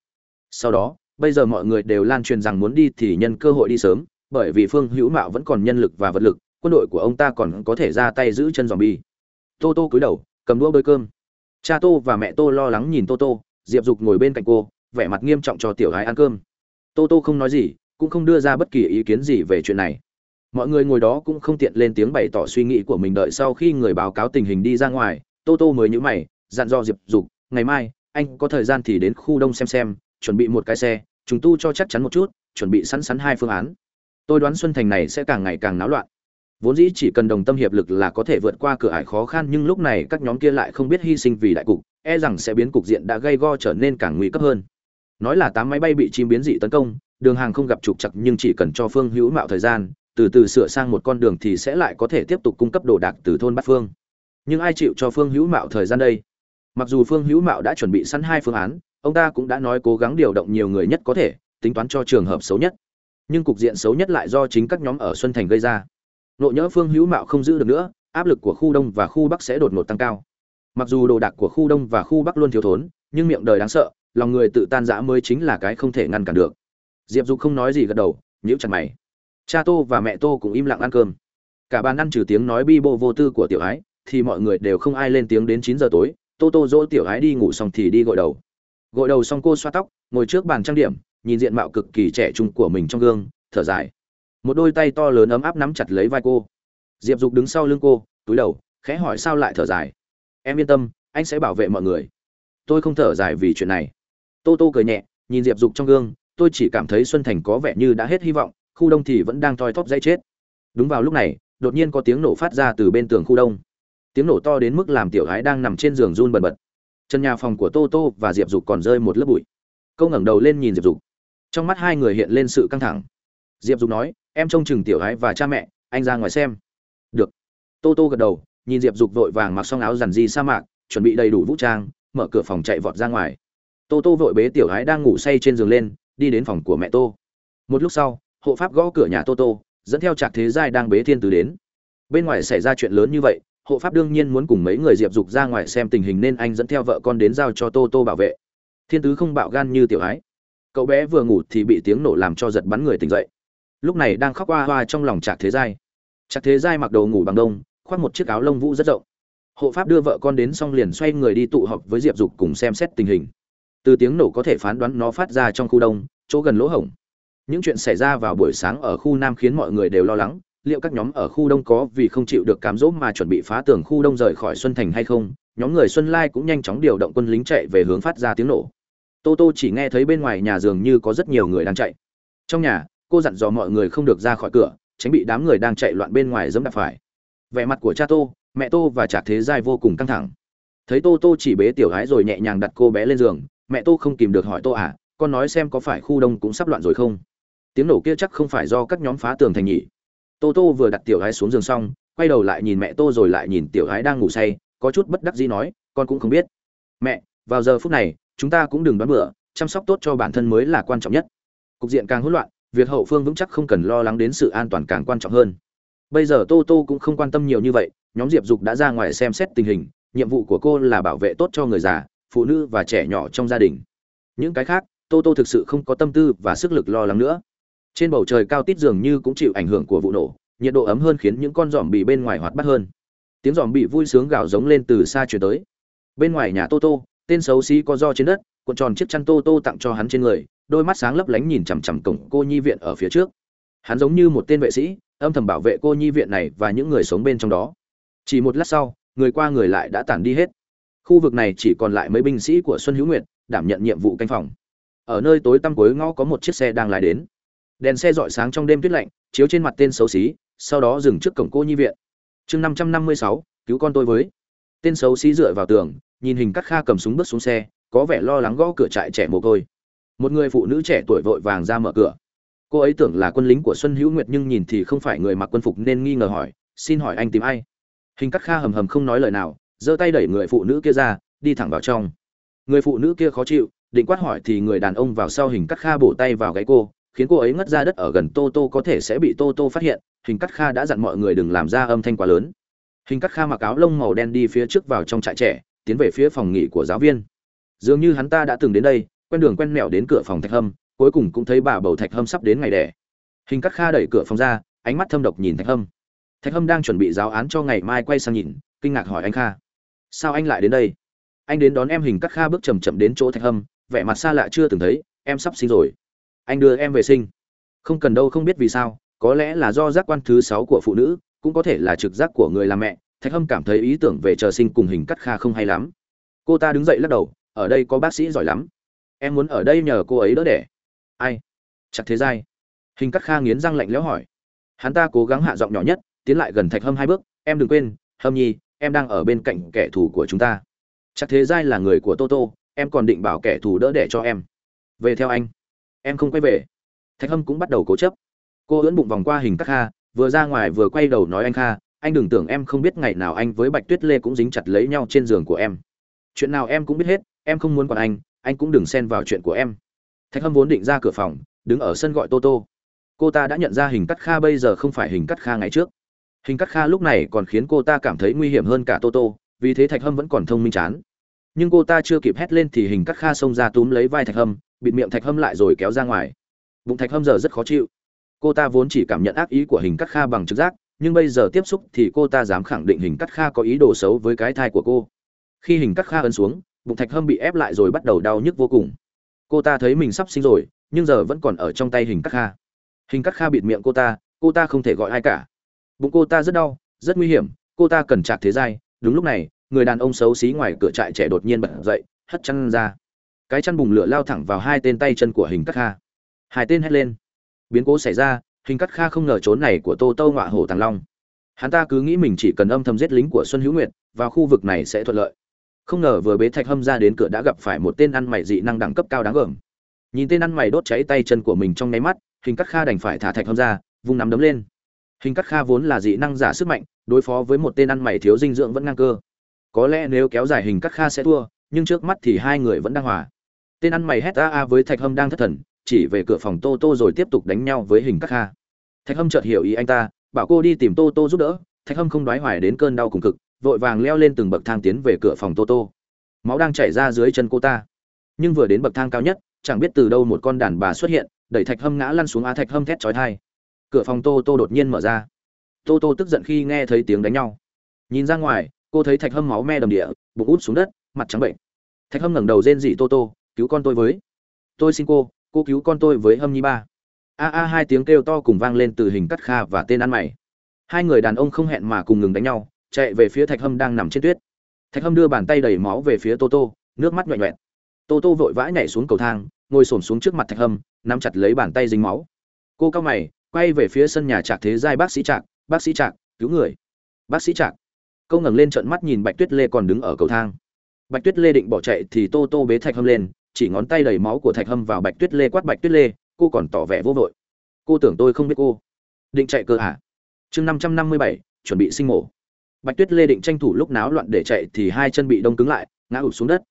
Sau đó, bây giờ mọi người đều lan truyền rằng muốn đi thì nhân cơ hội đi sớm, bởi vì phương hữu mạo vẫn còn nhân lực và vật lực, quân đội của ông ta còn có thể ra tay giữ chân zombie. Tô tô cúi đầu, cầm đũa bơi cơm. Cha tô và mẹ tô lo lắng nhìn tô tô diệp dục ngồi bên cạnh cô, vẻ mặt nghiêm trọng cho tiểu gái ăn cơm. Tô tô không nói gì, cũng không đưa ra bất kỳ ý kiến gì về chuyện này. Mọi người ngồi đó cũng không tiện lên tiếng bày tỏ suy nghĩ của mình đợi sau khi người báo cáo tình hình đi ra ngoài, tô tô mới nhữ mày, dặn dò diệp dục, ngày mai, anh có thời gian thì đến khu đông xem xem, chuẩn bị một cái xe, chúng tu cho chắc chắn một chút, chuẩn bị sẵn sẵn hai phương án. Tôi đoán xuân thành này sẽ càng ngày càng náo loạn. Vốn dĩ chỉ cần đồng tâm hiệp lực là có thể vượt qua cửa ải khó khăn, nhưng lúc này các nhóm kia lại không biết hy sinh vì đại cục e rằng sẽ biến cục diện đã gây go trở nên càng nguy cấp hơn. Nói là tám máy bay bị chim biến dị tấn công, đường hàng không gặp trục chặt nhưng chỉ cần cho phương hữu mạo thời gian, từ từ sửa sang một con đường thì sẽ lại có thể tiếp tục cung cấp đồ đạc từ thôn bát phương. Nhưng ai chịu cho phương hữu mạo thời gian đây? Mặc dù phương hữu mạo đã chuẩn bị sẵn hai phương án, ông ta cũng đã nói cố gắng điều động nhiều người nhất có thể, tính toán cho trường hợp xấu nhất. Nhưng cục diện xấu nhất lại do chính các nhóm ở xuân thành gây ra. Nộ nhỡ phương hữu mạo không giữ được nữa, áp lực của khu đông và khu bắc sẽ đột ngột tăng cao mặc dù đồ đạc của khu đông và khu bắc luôn thiếu thốn, nhưng miệng đời đáng sợ, lòng người tự tan rã mới chính là cái không thể ngăn cản được. Diệp dục không nói gì gật đầu, nhíu chặt mày. Cha tô và mẹ tô cũng im lặng ăn cơm. Cả bàn ăn trừ tiếng nói bi bô vô tư của tiểu ái, thì mọi người đều không ai lên tiếng đến chín giờ tối, tô tô dỗ tiểu ái đi ngủ xong thì đi gội đầu. Gội đầu xong cô xoa tóc, ngồi trước bàn trang điểm, nhìn diện mạo cực kỳ trẻ trung của mình trong gương, thở dài. Một đôi tay to lớn ấm áp nắm chặt lấy vai cô. Diệp dục đứng sau lưng cô, túi đầu, khẽ hỏi sao lại thở dài em yên tâm, anh sẽ bảo vệ mọi người. Tôi không thở dài vì chuyện này. Tô tô cười nhẹ, nhìn diệp dục trong gương, tôi chỉ cảm thấy xuân thành có vẻ như đã hết hy vọng, khu đông thì vẫn đang thoi thóp dây chết. Đúng vào lúc này, đột nhiên có tiếng nổ phát ra từ bên tường khu đông. Tiếng nổ to đến mức làm tiểu gái đang nằm trên giường run bần bật. Chân nhà phòng của tô tô và diệp dục còn rơi một lớp bụi. Câu ngẩng đầu lên nhìn diệp dục. Trong mắt hai người hiện lên sự căng thẳng. Diệp dục nói, em trông chừng tiểu gái và cha mẹ, anh ra ngoài xem. Được. Tô tô gật đầu nhìn diệp dục vội vàng mặc xong áo dằn di sa mạc, chuẩn bị đầy đủ vũ trang, mở cửa phòng chạy vọt ra ngoài. Tô tô vội bế tiểu gái đang ngủ say trên giường lên, đi đến phòng của mẹ tô. Một lúc sau, hộ pháp gõ cửa nhà tô tô, dẫn theo trạc thế giai đang bế thiên Tử đến. Bên ngoài xảy ra chuyện lớn như vậy, hộ pháp đương nhiên muốn cùng mấy người diệp dục ra ngoài xem tình hình nên anh dẫn theo vợ con đến giao cho tô tô bảo vệ. Thiên tứ không bạo gan như tiểu ái cậu bé vừa ngủ thì bị tiếng nổ làm cho giật bắn người tỉnh dậy. Lúc này đang khóc hoa hoa trong lòng trạc thế giai. Trạc thế giai mặc đồ ngủ bằng đông khoác một chiếc áo lông vũ rất rộng. Hộ pháp đưa vợ con đến xong liền xoay người đi tụ họp với diệp dục cùng xem xét tình hình. Từ tiếng nổ có thể phán đoán nó phát ra trong khu đông, chỗ gần lỗ hổng. Những chuyện xảy ra vào buổi sáng ở khu nam khiến mọi người đều lo lắng, liệu các nhóm ở khu đông có vì không chịu được cám dỗ mà chuẩn bị phá tường khu đông rời khỏi xuân thành hay không? Nhóm người xuân lai cũng nhanh chóng điều động quân lính chạy về hướng phát ra tiếng nổ. Tô tô chỉ nghe thấy bên ngoài nhà dường như có rất nhiều người đang chạy. Trong nhà, cô dặn dò mọi người không được ra khỏi cửa, tránh bị đám người đang chạy loạn bên ngoài dẫm đạp phải vẻ mặt của cha tô, mẹ tô và trạc thế giai vô cùng căng thẳng. Thấy tô tô chỉ bế tiểu gái rồi nhẹ nhàng đặt cô bé lên giường. Mẹ tô không kìm được hỏi tô à con nói xem có phải khu đông cũng sắp loạn rồi không? Tiếng nổ kia chắc không phải do các nhóm phá tường thành nhỉ? Tô tô vừa đặt tiểu gái xuống giường xong, quay đầu lại nhìn mẹ tô rồi lại nhìn tiểu gái đang ngủ say, có chút bất đắc dĩ nói, con cũng không biết. Mẹ, vào giờ phút này, chúng ta cũng đừng đoán bựa chăm sóc tốt cho bản thân mới là quan trọng nhất. Cục diện càng hỗn loạn, việc hậu phương vững chắc không cần lo lắng đến sự an toàn càng quan trọng hơn bây giờ tô tô cũng không quan tâm nhiều như vậy, nhóm diệp dục đã ra ngoài xem xét tình hình, nhiệm vụ của cô là bảo vệ tốt cho người già, phụ nữ và trẻ nhỏ trong gia đình. Những cái khác, tô tô thực sự không có tâm tư và sức lực lo lắng nữa. Trên bầu trời cao tít dường như cũng chịu ảnh hưởng của vụ nổ, nhiệt độ ấm hơn khiến những con giòm bị bên ngoài hoạt bát hơn. Tiếng giòm bị vui sướng gào giống lên từ xa chuyển tới. Bên ngoài nhà tô tô, tên xấu xí có do trên đất, cuộn tròn chiếc chăn tô tô tặng cho hắn trên người, đôi mắt sáng lấp lánh nhìn chằm chằm cổng cô nhi viện ở phía trước. Hắn giống như một tên vệ sĩ âm thầm bảo vệ cô nhi viện này và những người sống bên trong đó. Chỉ một lát sau, người qua người lại đã tản đi hết. Khu vực này chỉ còn lại mấy binh sĩ của xuân hữu nguyệt, đảm nhận nhiệm vụ canh phòng. Ở nơi tối tăm cuối ngõ có một chiếc xe đang lái đến. Đèn xe rọi sáng trong đêm tuyết lạnh, chiếu trên mặt tên xấu xí, sau đó dừng trước cổng cô nhi viện. Chương năm trăm năm mươi sáu, cứu con tôi với. Tên xấu xí dựa vào tường, nhìn hình cắt kha cầm súng bước xuống xe, có vẻ lo lắng gõ cửa trại trẻ mồ côi. Một người phụ nữ trẻ tuổi vội vàng ra mở cửa cô ấy tưởng là quân lính của xuân hữu nguyệt nhưng nhìn thì không phải người mặc quân phục nên nghi ngờ hỏi, xin hỏi anh tìm ai? Hình cắt kha hầm hầm không nói lời nào, giơ tay đẩy người phụ nữ kia ra, đi thẳng vào trong. Người phụ nữ kia khó chịu, định quát hỏi thì người đàn ông vào sau hình cắt kha bổ tay vào gáy cô, khiến cô ấy ngất ra đất ở gần tô tô có thể sẽ bị tô tô phát hiện, hình cắt kha đã dặn mọi người đừng làm ra âm thanh quá lớn. Hình cắt kha mặc áo lông màu đen đi phía trước vào trong trại trẻ, tiến về phía phòng nghỉ của giáo viên. Dường như hắn ta đã từng đến đây, quen đường quen mẹo đến cửa phòng thạch hâm cuối cùng cũng thấy bà bầu thạch hâm sắp đến ngày đẻ. Hình cắt kha đẩy cửa phòng ra, ánh mắt thâm độc nhìn thạch hâm. Thạch hâm đang chuẩn bị giáo án cho ngày mai quay sang nhìn, kinh ngạc hỏi anh kha. Sao anh lại đến đây? Anh đến đón em. Hình cắt kha bước chầm chậm đến chỗ thạch hâm, vẻ mặt xa lạ chưa từng thấy, em sắp sinh rồi. Anh đưa em về sinh. Không cần đâu, không biết vì sao, có lẽ là do giác quan thứ sáu của phụ nữ, cũng có thể là trực giác của người làm mẹ. Thạch hâm cảm thấy ý tưởng về chờ sinh cùng hình cắt kha không hay lắm. Cô ta đứng dậy lắc đầu, ở đây có bác sĩ giỏi lắm. Em muốn ở đây nhờ cô ấy đỡ đẻ ai? Chặt thế giai hình cắt kha nghiến răng lạnh lẽo hỏi. Hắn ta cố gắng hạ giọng nhỏ nhất, tiến lại gần thạch hâm hai bước. Em đừng quên, hâm nhi, em đang ở bên cạnh kẻ thù của chúng ta. Chắc thế giai là người của toto em còn định bảo kẻ thù đỡ đẻ cho em. Về theo anh. Em không quay về. Thạch hâm cũng bắt đầu cố chấp. Cô ưỡn bụng vòng qua hình các kha, vừa ra ngoài vừa quay đầu nói anh kha, anh đừng tưởng em không biết ngày nào anh với bạch tuyết lê cũng dính chặt lấy nhau trên giường của em. Chuyện nào em cũng biết hết, em không muốn còn anh anh cũng đừng xen vào chuyện của em thạch hâm vốn định ra cửa phòng, đứng ở sân gọi tô tô. Cô ta đã nhận ra hình cắt kha bây giờ không phải hình cắt kha ngày trước. Hình cắt kha lúc này còn khiến cô ta cảm thấy nguy hiểm hơn cả tô tô, vì thế thạch hâm vẫn còn thông minh chán. Nhưng cô ta chưa kịp hét lên thì hình cắt kha xông ra túm lấy vai thạch hâm, bịt miệng thạch hâm lại rồi kéo ra ngoài. Bụng thạch hâm giờ rất khó chịu. Cô ta vốn chỉ cảm nhận ác ý của hình cắt kha bằng trực giác, nhưng bây giờ tiếp xúc thì cô ta dám khẳng định hình cắt kha có ý đồ xấu với cái thai của cô. Khi hình cắt kha ấn xuống, bụng thạch hâm bị ép lại rồi bắt đầu đau nhức vô cùng cô ta thấy mình sắp sinh rồi, nhưng giờ vẫn còn ở trong tay hình cắt kha. Hình cắt kha bịt miệng cô ta cô ta không thể gọi ai cả. Bụng cô ta rất đau, rất nguy hiểm, cô ta cần chạc thế giai. Đúng lúc này, người đàn ông xấu xí ngoài cửa trại trẻ đột nhiên bật dậy, hất chăn ra. Cái chăn bùng lửa lao thẳng vào hai tên tay chân của hình cắt kha. Hai tên hét lên. Biến cố xảy ra, hình cắt kha không ngờ trốn này của tô tô ngọa hổ tàng long. Hắn ta cứ nghĩ mình chỉ cần âm thầm giết lính của xuân hữu nguyệt, vào khu vực này sẽ thuận lợi không ngờ vừa bế thạch hâm ra đến cửa đã gặp phải một tên ăn mày dị năng đẳng cấp cao đáng gờm. Nhìn tên ăn mày đốt cháy tay chân của mình trong nháy mắt, hình cắt kha đành phải thả thạch hâm ra, vung nắm đấm lên. Hình cắt kha vốn là dị năng giả sức mạnh, đối phó với một tên ăn mày thiếu dinh dưỡng vẫn ngang cơ. Có lẽ nếu kéo dài hình cắt kha sẽ thua, nhưng trước mắt thì hai người vẫn đang hòa. Tên ăn mày hét a a với thạch hâm đang thất thần, chỉ về cửa phòng tô tô rồi tiếp tục đánh nhau với hình cắt kha. Thạch hâm chợt hiểu ý anh ta, bảo cô đi tìm tô tô giúp đỡ. Thạch hâm không đoái hoài đến cơn đau cùng cực vội vàng leo lên từng bậc thang tiến về cửa phòng tô tô. Máu đang chảy ra dưới chân cô ta. Nhưng vừa đến bậc thang cao nhất, chẳng biết từ đâu một con đàn bà xuất hiện, đẩy thạch hâm ngã lăn xuống á thạch hâm thét chói thai cửa phòng tô tô đột nhiên mở ra. Tô tô tức giận khi nghe thấy tiếng đánh nhau. Nhìn ra ngoài, cô thấy thạch hâm máu me đầm địa, bụng út xuống đất, mặt trắng bệnh. Thạch hâm ngẩng đầu rên rỉ tô tô, cứu con tôi với. Tôi xin cô cô cứu con tôi với hâm nhi ba. A a hai tiếng kêu to cùng vang lên từ hình cắt kha và tên ăn mày. Hai người đàn ông không hẹn mà cùng ngừng đánh nhau chạy về phía thạch hâm đang nằm trên tuyết. Thạch hâm đưa bàn tay đầy máu về phía tô tô, nước mắt nhoẹn nhoẹn. Tô tô vội vã nhảy xuống cầu thang, ngồi xổm xuống trước mặt thạch hâm, nắm chặt lấy bàn tay dính máu. Cô cao mày, quay về phía sân nhà trạc thế giai bác sĩ trạc, bác sĩ trạc, cứu người. Bác sĩ trạc. Câu ngẩng lên trợn mắt nhìn bạch tuyết lê còn đứng ở cầu thang. Bạch tuyết lê định bỏ chạy thì tô tô bế thạch hâm lên, chỉ ngón tay đầy máu của thạch hâm vào bạch tuyết lê quát bạch tuyết lê, cô còn tỏ vẻ vô vội. Cô tưởng tôi không biết cô. Định chạy cơ hả chương năm trăm năm mươi bảy, chuẩn bị sinh mổ bạch tuyết lê định tranh thủ lúc náo loạn để chạy thì hai chân bị đông cứng lại, ngã ụp xuống đất.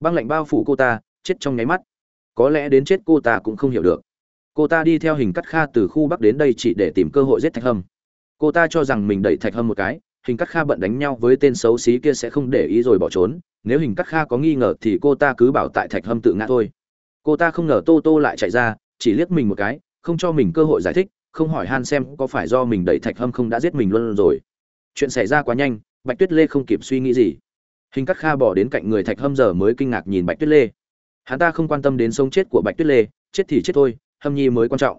Băng lạnh bao phủ cô ta, chết trong nháy mắt. Có lẽ đến chết cô ta cũng không hiểu được. Cô ta đi theo hình cắt kha từ khu bắc đến đây chỉ để tìm cơ hội giết thạch hâm. Cô ta cho rằng mình đẩy thạch hâm một cái, hình cắt kha bận đánh nhau với tên xấu xí kia sẽ không để ý rồi bỏ trốn. Nếu hình cắt kha có nghi ngờ thì cô ta cứ bảo tại thạch hâm tự ngã thôi. Cô ta không ngờ tô tô lại chạy ra, chỉ liếc mình một cái, không cho mình cơ hội giải thích, không hỏi han xem có phải do mình đẩy thạch hâm không đã giết mình luôn rồi chuyện xảy ra quá nhanh, bạch tuyết lê không kịp suy nghĩ gì. Hình cắt kha bỏ đến cạnh người thạch hâm giờ mới kinh ngạc nhìn bạch tuyết lê. Hắn ta không quan tâm đến sống chết của bạch tuyết lê, chết thì chết thôi, hâm nhi mới quan trọng.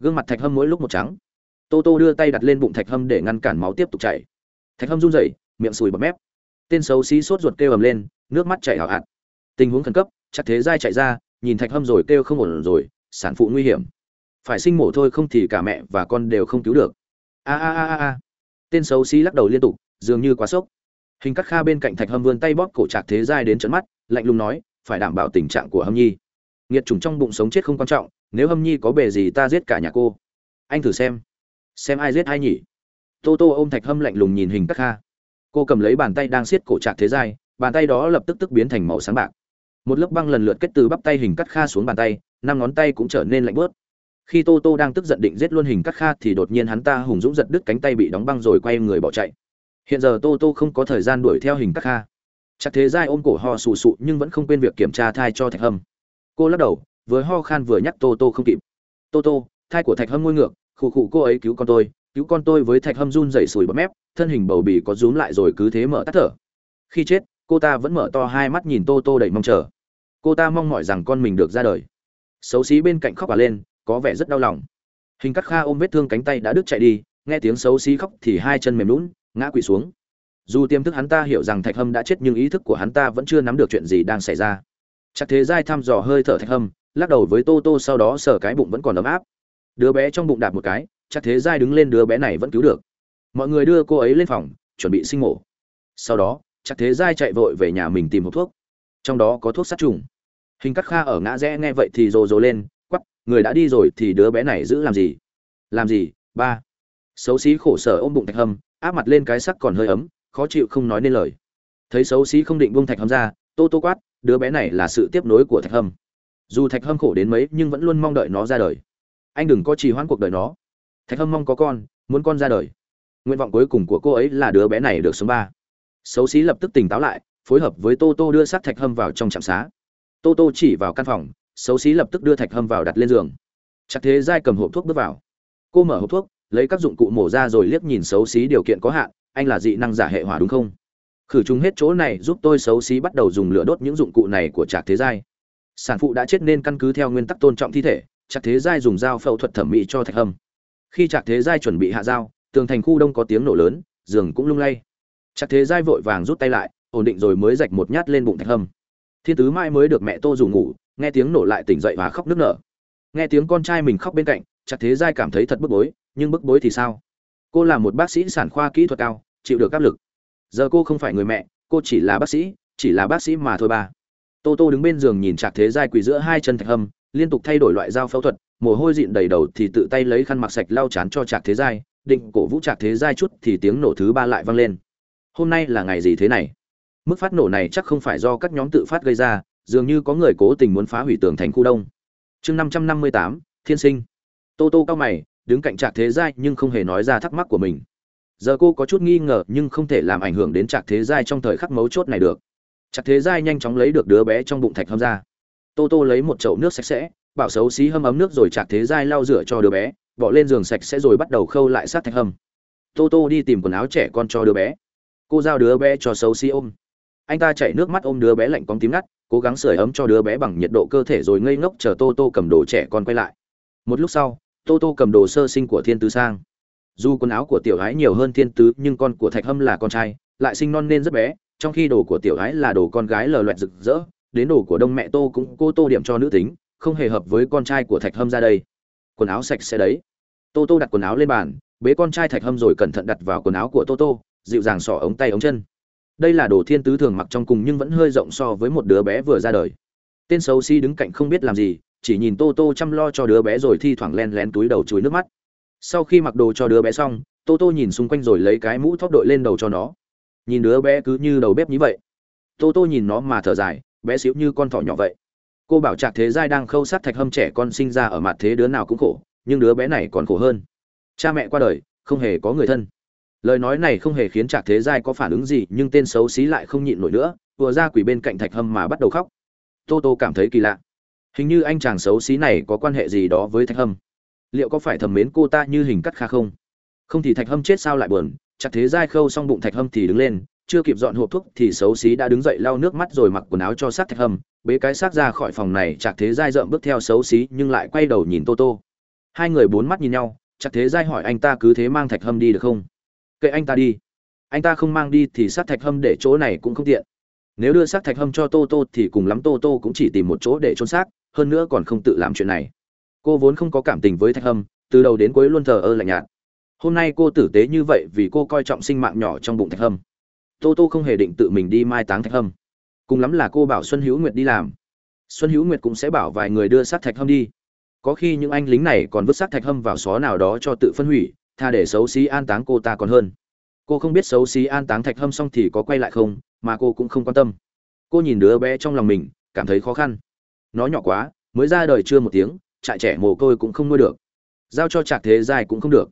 Gương mặt thạch hâm mỗi lúc một trắng. Tô tô đưa tay đặt lên bụng thạch hâm để ngăn cản máu tiếp tục chảy. Thạch hâm run rẩy, miệng sùi bọt mép. Tên xấu xí sốt ruột kêu ầm lên, nước mắt chảy hào hạt tình huống khẩn cấp, chắc thế giai chạy ra, nhìn thạch hâm rồi kêu không ổn rồi, sản phụ nguy hiểm. Phải sinh mổ thôi không thì cả mẹ và con đều không cứu được. A a a a tên xấu xí lắc đầu liên tục, dường như quá sốc. Hình cắt kha bên cạnh thạch hâm vươn tay bóp cổ trạc thế giai đến trận mắt, lạnh lùng nói, phải đảm bảo tình trạng của hâm nhi. Nghiệt trùng trong bụng sống chết không quan trọng, nếu hâm nhi có bề gì ta giết cả nhà cô. Anh thử xem. Xem ai giết ai nhỉ? Tô tô ôm thạch hâm lạnh lùng nhìn hình cắt kha. Cô cầm lấy bàn tay đang siết cổ trạc thế giai, bàn tay đó lập tức tức biến thành màu sáng bạc. Một lớp băng lần lượt kết từ bắp tay hình cắt kha xuống bàn tay, năm ngón tay cũng trở nên lạnh bớt khi tô tô đang tức giận định giết luôn hình cắt kha thì đột nhiên hắn ta hùng dũng giật đứt cánh tay bị đóng băng rồi quay người bỏ chạy. Hiện giờ tô tô không có thời gian đuổi theo hình cắt kha. Chắc thế giai ôm cổ ho sù sụ nhưng vẫn không quên việc kiểm tra thai cho thạch hâm. Cô lắc đầu, vừa ho khan vừa nhắc tô tô không kịp. Tô tô, thai của thạch hâm ngôi ngược, khụ khụ cô ấy cứu con tôi, cứu con tôi với thạch hâm run rẩy sùi bọt mép, thân hình bầu bì có rúm lại rồi cứ thế mở tắt thở. Khi chết, cô ta vẫn mở to hai mắt nhìn tô tô đầy mong chờ. Cô ta mong mỏi rằng con mình được ra đời. Xấu xí bên cạnh khóc cả lên có vẻ rất đau lòng. Hình cắt kha ôm vết thương cánh tay đã đứt chạy đi, nghe tiếng xấu xí khóc thì hai chân mềm lún ngã quỵ xuống. Dù tiềm thức hắn ta hiểu rằng thạch hâm đã chết nhưng ý thức của hắn ta vẫn chưa nắm được chuyện gì đang xảy ra. Chắc thế giai thăm dò hơi thở thạch hâm, lắc đầu với tô tô sau đó sờ cái bụng vẫn còn ấm áp. Đứa bé trong bụng đạp một cái, chắc thế giai đứng lên đứa bé này vẫn cứu được. Mọi người đưa cô ấy lên phòng, chuẩn bị sinh mổ. Sau đó, chắc thế giai chạy vội về nhà mình tìm hộp thuốc. Trong đó có thuốc sát trùng. Hình cắt kha ở ngã rẽ nghe vậy thì rồ rồ lên người đã đi rồi thì đứa bé này giữ làm gì? Làm gì? Ba. Xấu xí khổ sở ôm bụng thạch hâm, áp mặt lên cái sắc còn hơi ấm, khó chịu không nói nên lời. Thấy xấu xí không định buông thạch hâm ra, tô tô quát, đứa bé này là sự tiếp nối của thạch hâm. Dù thạch hâm khổ đến mấy nhưng vẫn luôn mong đợi nó ra đời. Anh đừng có trì hoãn cuộc đời nó. Thạch hâm mong có con, muốn con ra đời. Nguyện vọng cuối cùng của cô ấy là đứa bé này được sống ba. Xấu xí lập tức tỉnh táo lại, phối hợp với tô tô đưa xác thạch hâm vào trong trạm xá. Tô tô chỉ vào căn phòng xấu xí lập tức đưa thạch hâm vào đặt lên giường. Chắc thế giai cầm hộp thuốc bước vào. Cô mở hộp thuốc, lấy các dụng cụ mổ ra rồi liếc nhìn xấu xí điều kiện có hạn, anh là dị năng giả hệ hỏa đúng không? Khử trùng hết chỗ này giúp tôi xấu xí bắt đầu dùng lửa đốt những dụng cụ này của trạc thế giai. Sản phụ đã chết nên căn cứ theo nguyên tắc tôn trọng thi thể trạc thế giai dùng dao phẫu thuật thẩm mỹ cho thạch hâm. Khi trạc thế giai chuẩn bị hạ dao, tường thành khu đông có tiếng nổ lớn, giường cũng lung lay. Trạc thế giai vội vàng rút tay lại, ổn định rồi mới rạch một nhát lên bụng thạch hâm. Thiên tứ mai mới được mẹ tô dùng ngủ nghe tiếng nổ lại tỉnh dậy và khóc nức nở. Nghe tiếng con trai mình khóc bên cạnh chắc thế giai cảm thấy thật bức bối, nhưng bức bối thì sao? Cô là một bác sĩ sản khoa kỹ thuật cao, chịu được áp lực. Giờ cô không phải người mẹ, cô chỉ là bác sĩ, chỉ là bác sĩ mà thôi ba tô tô đứng bên giường nhìn trạc thế giai quỳ giữa hai chân thạch hâm, liên tục thay đổi loại dao phẫu thuật, mồ hôi dịn đầy đầu thì tự tay lấy khăn mặc sạch lau chán cho trạc thế giai, định cổ vũ trạc thế giai chút thì tiếng nổ thứ ba lại vang lên. Hôm nay là ngày gì thế này? Mức phát nổ này chắc không phải do các nhóm tự phát gây ra dường như có người cố tình muốn phá hủy tường thành khu đông. Chương năm trăm năm mươi tám, thiên sinh. Tô tô cao mày, đứng cạnh trạc thế giai nhưng không hề nói ra thắc mắc của mình. Giờ cô có chút nghi ngờ nhưng không thể làm ảnh hưởng đến trạc thế giai trong thời khắc mấu chốt này được. Trạc thế giai nhanh chóng lấy được đứa bé trong bụng thạch hâm ra. Tô tô lấy một chậu nước sạch sẽ, bảo xấu xí hâm ấm nước rồi trạc thế giai lau rửa cho đứa bé, bỏ lên giường sạch sẽ rồi bắt đầu khâu lại sát thạch hâm. Tô tô đi tìm quần áo trẻ con cho đứa bé. Cô giao đứa bé cho xấu xí ôm. Anh ta chạy nước mắt ôm đứa bé lạnh cóng tím ngắt cố gắng sưởi ấm cho đứa bé bằng nhiệt độ cơ thể rồi ngây ngốc chờ tô tô cầm đồ trẻ con quay lại. Một lúc sau, tô tô cầm đồ sơ sinh của thiên tứ sang. Dù quần áo của tiểu gái nhiều hơn thiên tứ, nhưng con của thạch hâm là con trai, lại sinh non nên rất bé, trong khi đồ của tiểu gái là đồ con gái lờ loẹt rực rỡ, đến đồ của đông mẹ tô cũng cô tô điểm cho nữ tính, không hề hợp với con trai của thạch hâm ra đây. Quần áo sạch sẽ đấy. Tô tô đặt quần áo lên bàn, bế con trai thạch hâm rồi cẩn thận đặt vào quần áo của tô tô, dịu dàng xỏ ống tay ống chân đây là đồ thiên tứ thường mặc trong cùng nhưng vẫn hơi rộng so với một đứa bé vừa ra đời. Tên xấu xí đứng cạnh không biết làm gì, chỉ nhìn tô tô chăm lo cho đứa bé rồi thi thoảng len lén túi đầu chuối nước mắt. Sau khi mặc đồ cho đứa bé xong, tô tô nhìn xung quanh rồi lấy cái mũ thóc đội lên đầu cho nó. Nhìn đứa bé cứ như đầu bếp như vậy. Tô tô nhìn nó mà thở dài, bé xíu như con thỏ nhỏ vậy. Cô bảo trạc thế giai đang khâu sát thạch hâm trẻ con sinh ra ở mặt thế đứa nào cũng khổ, nhưng đứa bé này còn khổ hơn. Cha mẹ qua đời, không hề có người thân lời nói này không hề khiến trạc thế giai có phản ứng gì, nhưng tên xấu xí lại không nhịn nổi nữa, vừa ra quỷ bên cạnh thạch hâm mà bắt đầu khóc. Tô tô cảm thấy kỳ lạ. Hình như anh chàng xấu xí này có quan hệ gì đó với thạch hâm? Liệu có phải thầm mến cô ta như hình cắt kha không? Không thì thạch hâm chết sao lại buồn? Chặt thế giai khâu xong bụng thạch hâm thì đứng lên, chưa kịp dọn hộp thuốc thì xấu xí đã đứng dậy lau nước mắt rồi mặc quần áo cho xác thạch hâm. Bế cái xác ra khỏi phòng này chặt thế giai rợm bước theo xấu xí nhưng lại quay đầu nhìn tô tô. Hai người bốn mắt nhìn nhau chặt thế giai hỏi anh ta cứ thế mang thạch hâm đi được không? Kệ anh ta đi. Anh ta không mang đi thì sát thạch hâm để chỗ này cũng không tiện. Nếu đưa xác thạch hâm cho tô tô thì cùng lắm tô tô cũng chỉ tìm một chỗ để trôn xác, hơn nữa còn không tự làm chuyện này. Cô vốn không có cảm tình với thạch hâm, từ đầu đến cuối luôn thờ ơ lạnh nhạt. Hôm nay cô tử tế như vậy vì cô coi trọng sinh mạng nhỏ trong bụng thạch hâm. Tô tô không hề định tự mình đi mai táng thạch hâm. Cùng lắm là cô bảo xuân hữu nguyệt đi làm. Xuân hữu nguyệt cũng sẽ bảo vài người đưa xác thạch hâm đi. Có khi những anh lính này còn vứt xác thạch hâm vào xó nào đó cho tự phân hủy tha để xấu xí an táng cô ta còn hơn. Cô không biết xấu xí an táng thạch hâm xong thì có quay lại không, mà cô cũng không quan tâm. Cô nhìn đứa bé trong lòng mình, cảm thấy khó khăn. Nó nhỏ quá, mới ra đời chưa một tiếng, trại trẻ mồ côi cũng không nuôi được. Giao cho trạc thế giai cũng không được.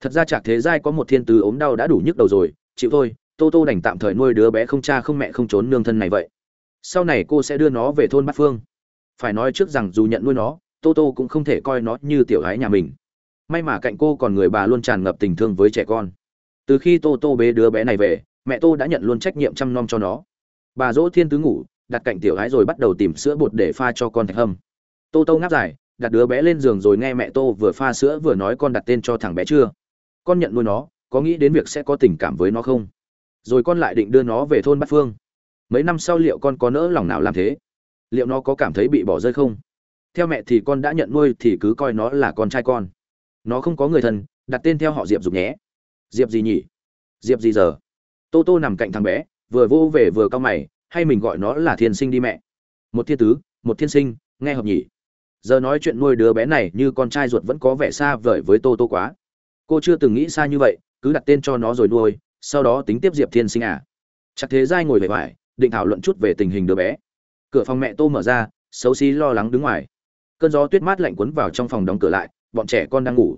Thật ra trạc thế giai có một thiên tứ ốm đau đã đủ nhức đầu rồi, chịu thôi, tô tô đành tạm thời nuôi đứa bé không cha không mẹ không trốn nương thân này vậy. Sau này cô sẽ đưa nó về thôn bát phương. Phải nói trước rằng dù nhận nuôi nó, tô tô cũng không thể coi nó như tiểu gái nhà mình may mà cạnh cô còn người bà luôn tràn ngập tình thương với trẻ con. Từ khi tô tô bế đứa bé này về, mẹ tô đã nhận luôn trách nhiệm chăm nom cho nó. Bà dỗ thiên tứ ngủ, đặt cạnh tiểu gái rồi bắt đầu tìm sữa bột để pha cho con thạch hâm. Tô tô ngáp dài, đặt đứa bé lên giường rồi nghe mẹ tô vừa pha sữa vừa nói con đặt tên cho thằng bé chưa. Con nhận nuôi nó, có nghĩ đến việc sẽ có tình cảm với nó không? Rồi con lại định đưa nó về thôn bát phương. Mấy năm sau liệu con có nỡ lòng nào làm thế? Liệu nó có cảm thấy bị bỏ rơi không? Theo mẹ thì con đã nhận nuôi thì cứ coi nó là con trai con nó không có người thân, đặt tên theo họ diệp dục nhé. Diệp gì nhỉ? Diệp gì giờ? Tô tô nằm cạnh thằng bé, vừa vô về vừa cao mày, hay mình gọi nó là thiên sinh đi mẹ. Một thiên tứ, một thiên sinh, nghe hợp nhỉ? Giờ nói chuyện nuôi đứa bé này như con trai ruột vẫn có vẻ xa vời với tô tô quá. Cô chưa từng nghĩ xa như vậy, cứ đặt tên cho nó rồi nuôi, sau đó tính tiếp diệp thiên sinh à. Chắc thế giai ngồi về vải định thảo luận chút về tình hình đứa bé. Cửa phòng mẹ tô mở ra, xấu xí lo lắng đứng ngoài. Cơn gió tuyết mát lạnh quấn vào trong phòng đóng cửa lại bọn trẻ con đang ngủ.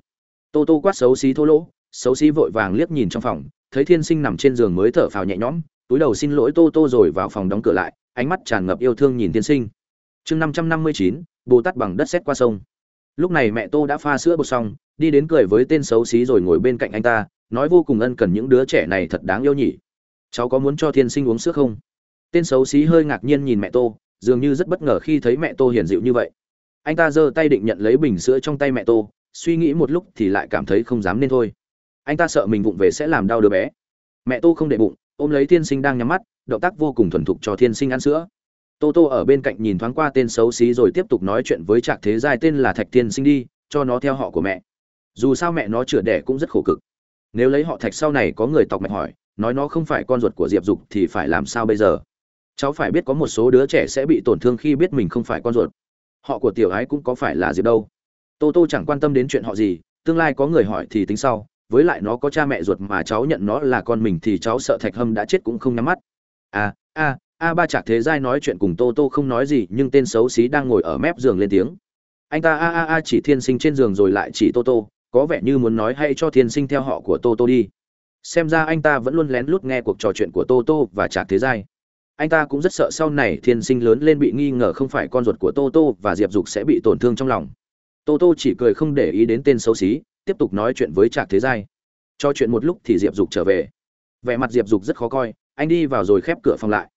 Tô tô quát xấu xí thô lỗ, xấu xí vội vàng liếc nhìn trong phòng, thấy thiên sinh nằm trên giường mới thở phào nhẹ nhõm, túi đầu xin lỗi tô tô rồi vào phòng đóng cửa lại, ánh mắt tràn ngập yêu thương nhìn thiên sinh. Chương năm trăm năm mươi chín, bồ tát bằng đất xét qua sông. Lúc này mẹ tô đã pha sữa bột xong, đi đến cười với tên xấu xí rồi ngồi bên cạnh anh ta, nói vô cùng ân cần những đứa trẻ này thật đáng yêu nhỉ. Cháu có muốn cho thiên sinh uống sữa không? Tên xấu xí hơi ngạc nhiên nhìn mẹ tô, dường như rất bất ngờ khi thấy mẹ tô hiền dịu như vậy anh ta giơ tay định nhận lấy bình sữa trong tay mẹ tô, suy nghĩ một lúc thì lại cảm thấy không dám nên thôi. Anh ta sợ mình vụng về sẽ làm đau đứa bé. Mẹ tô không để bụng, ôm lấy thiên sinh đang nhắm mắt, động tác vô cùng thuần thục cho thiên sinh ăn sữa. Tô tô ở bên cạnh nhìn thoáng qua tên xấu xí rồi tiếp tục nói chuyện với trạc thế giai tên là thạch thiên sinh đi, cho nó theo họ của mẹ. Dù sao mẹ nó chửa đẻ cũng rất khổ cực. Nếu lấy họ thạch sau này có người tộc mẹ hỏi, nói nó không phải con ruột của diệp dục thì phải làm sao bây giờ? Cháu phải biết có một số đứa trẻ sẽ bị tổn thương khi biết mình không phải con ruột họ của tiểu ái cũng có phải là diệp đâu. Tô tô chẳng quan tâm đến chuyện họ gì, tương lai có người hỏi thì tính sau, với lại nó có cha mẹ ruột mà cháu nhận nó là con mình thì cháu sợ thạch hâm đã chết cũng không nhắm mắt. À a a ba chạc thế giai nói chuyện cùng tô tô không nói gì, nhưng tên xấu xí đang ngồi ở mép giường lên tiếng. Anh ta, a a a, chỉ thiên sinh trên giường rồi lại chỉ tô tô, có vẻ như muốn nói hay cho thiên sinh theo họ của tô tô đi. Xem ra anh ta vẫn luôn lén lút nghe cuộc trò chuyện của tô tô và chạc thế giai anh ta cũng rất sợ sau này thiên sinh lớn lên bị nghi ngờ không phải con ruột của tô tô và diệp dục sẽ bị tổn thương trong lòng. Tô tô chỉ cười không để ý đến tên xấu xí, tiếp tục nói chuyện với trạc thế giai. Cho chuyện một lúc thì diệp dục trở về. Vẻ mặt diệp dục rất khó coi, anh đi vào rồi khép cửa phòng lại.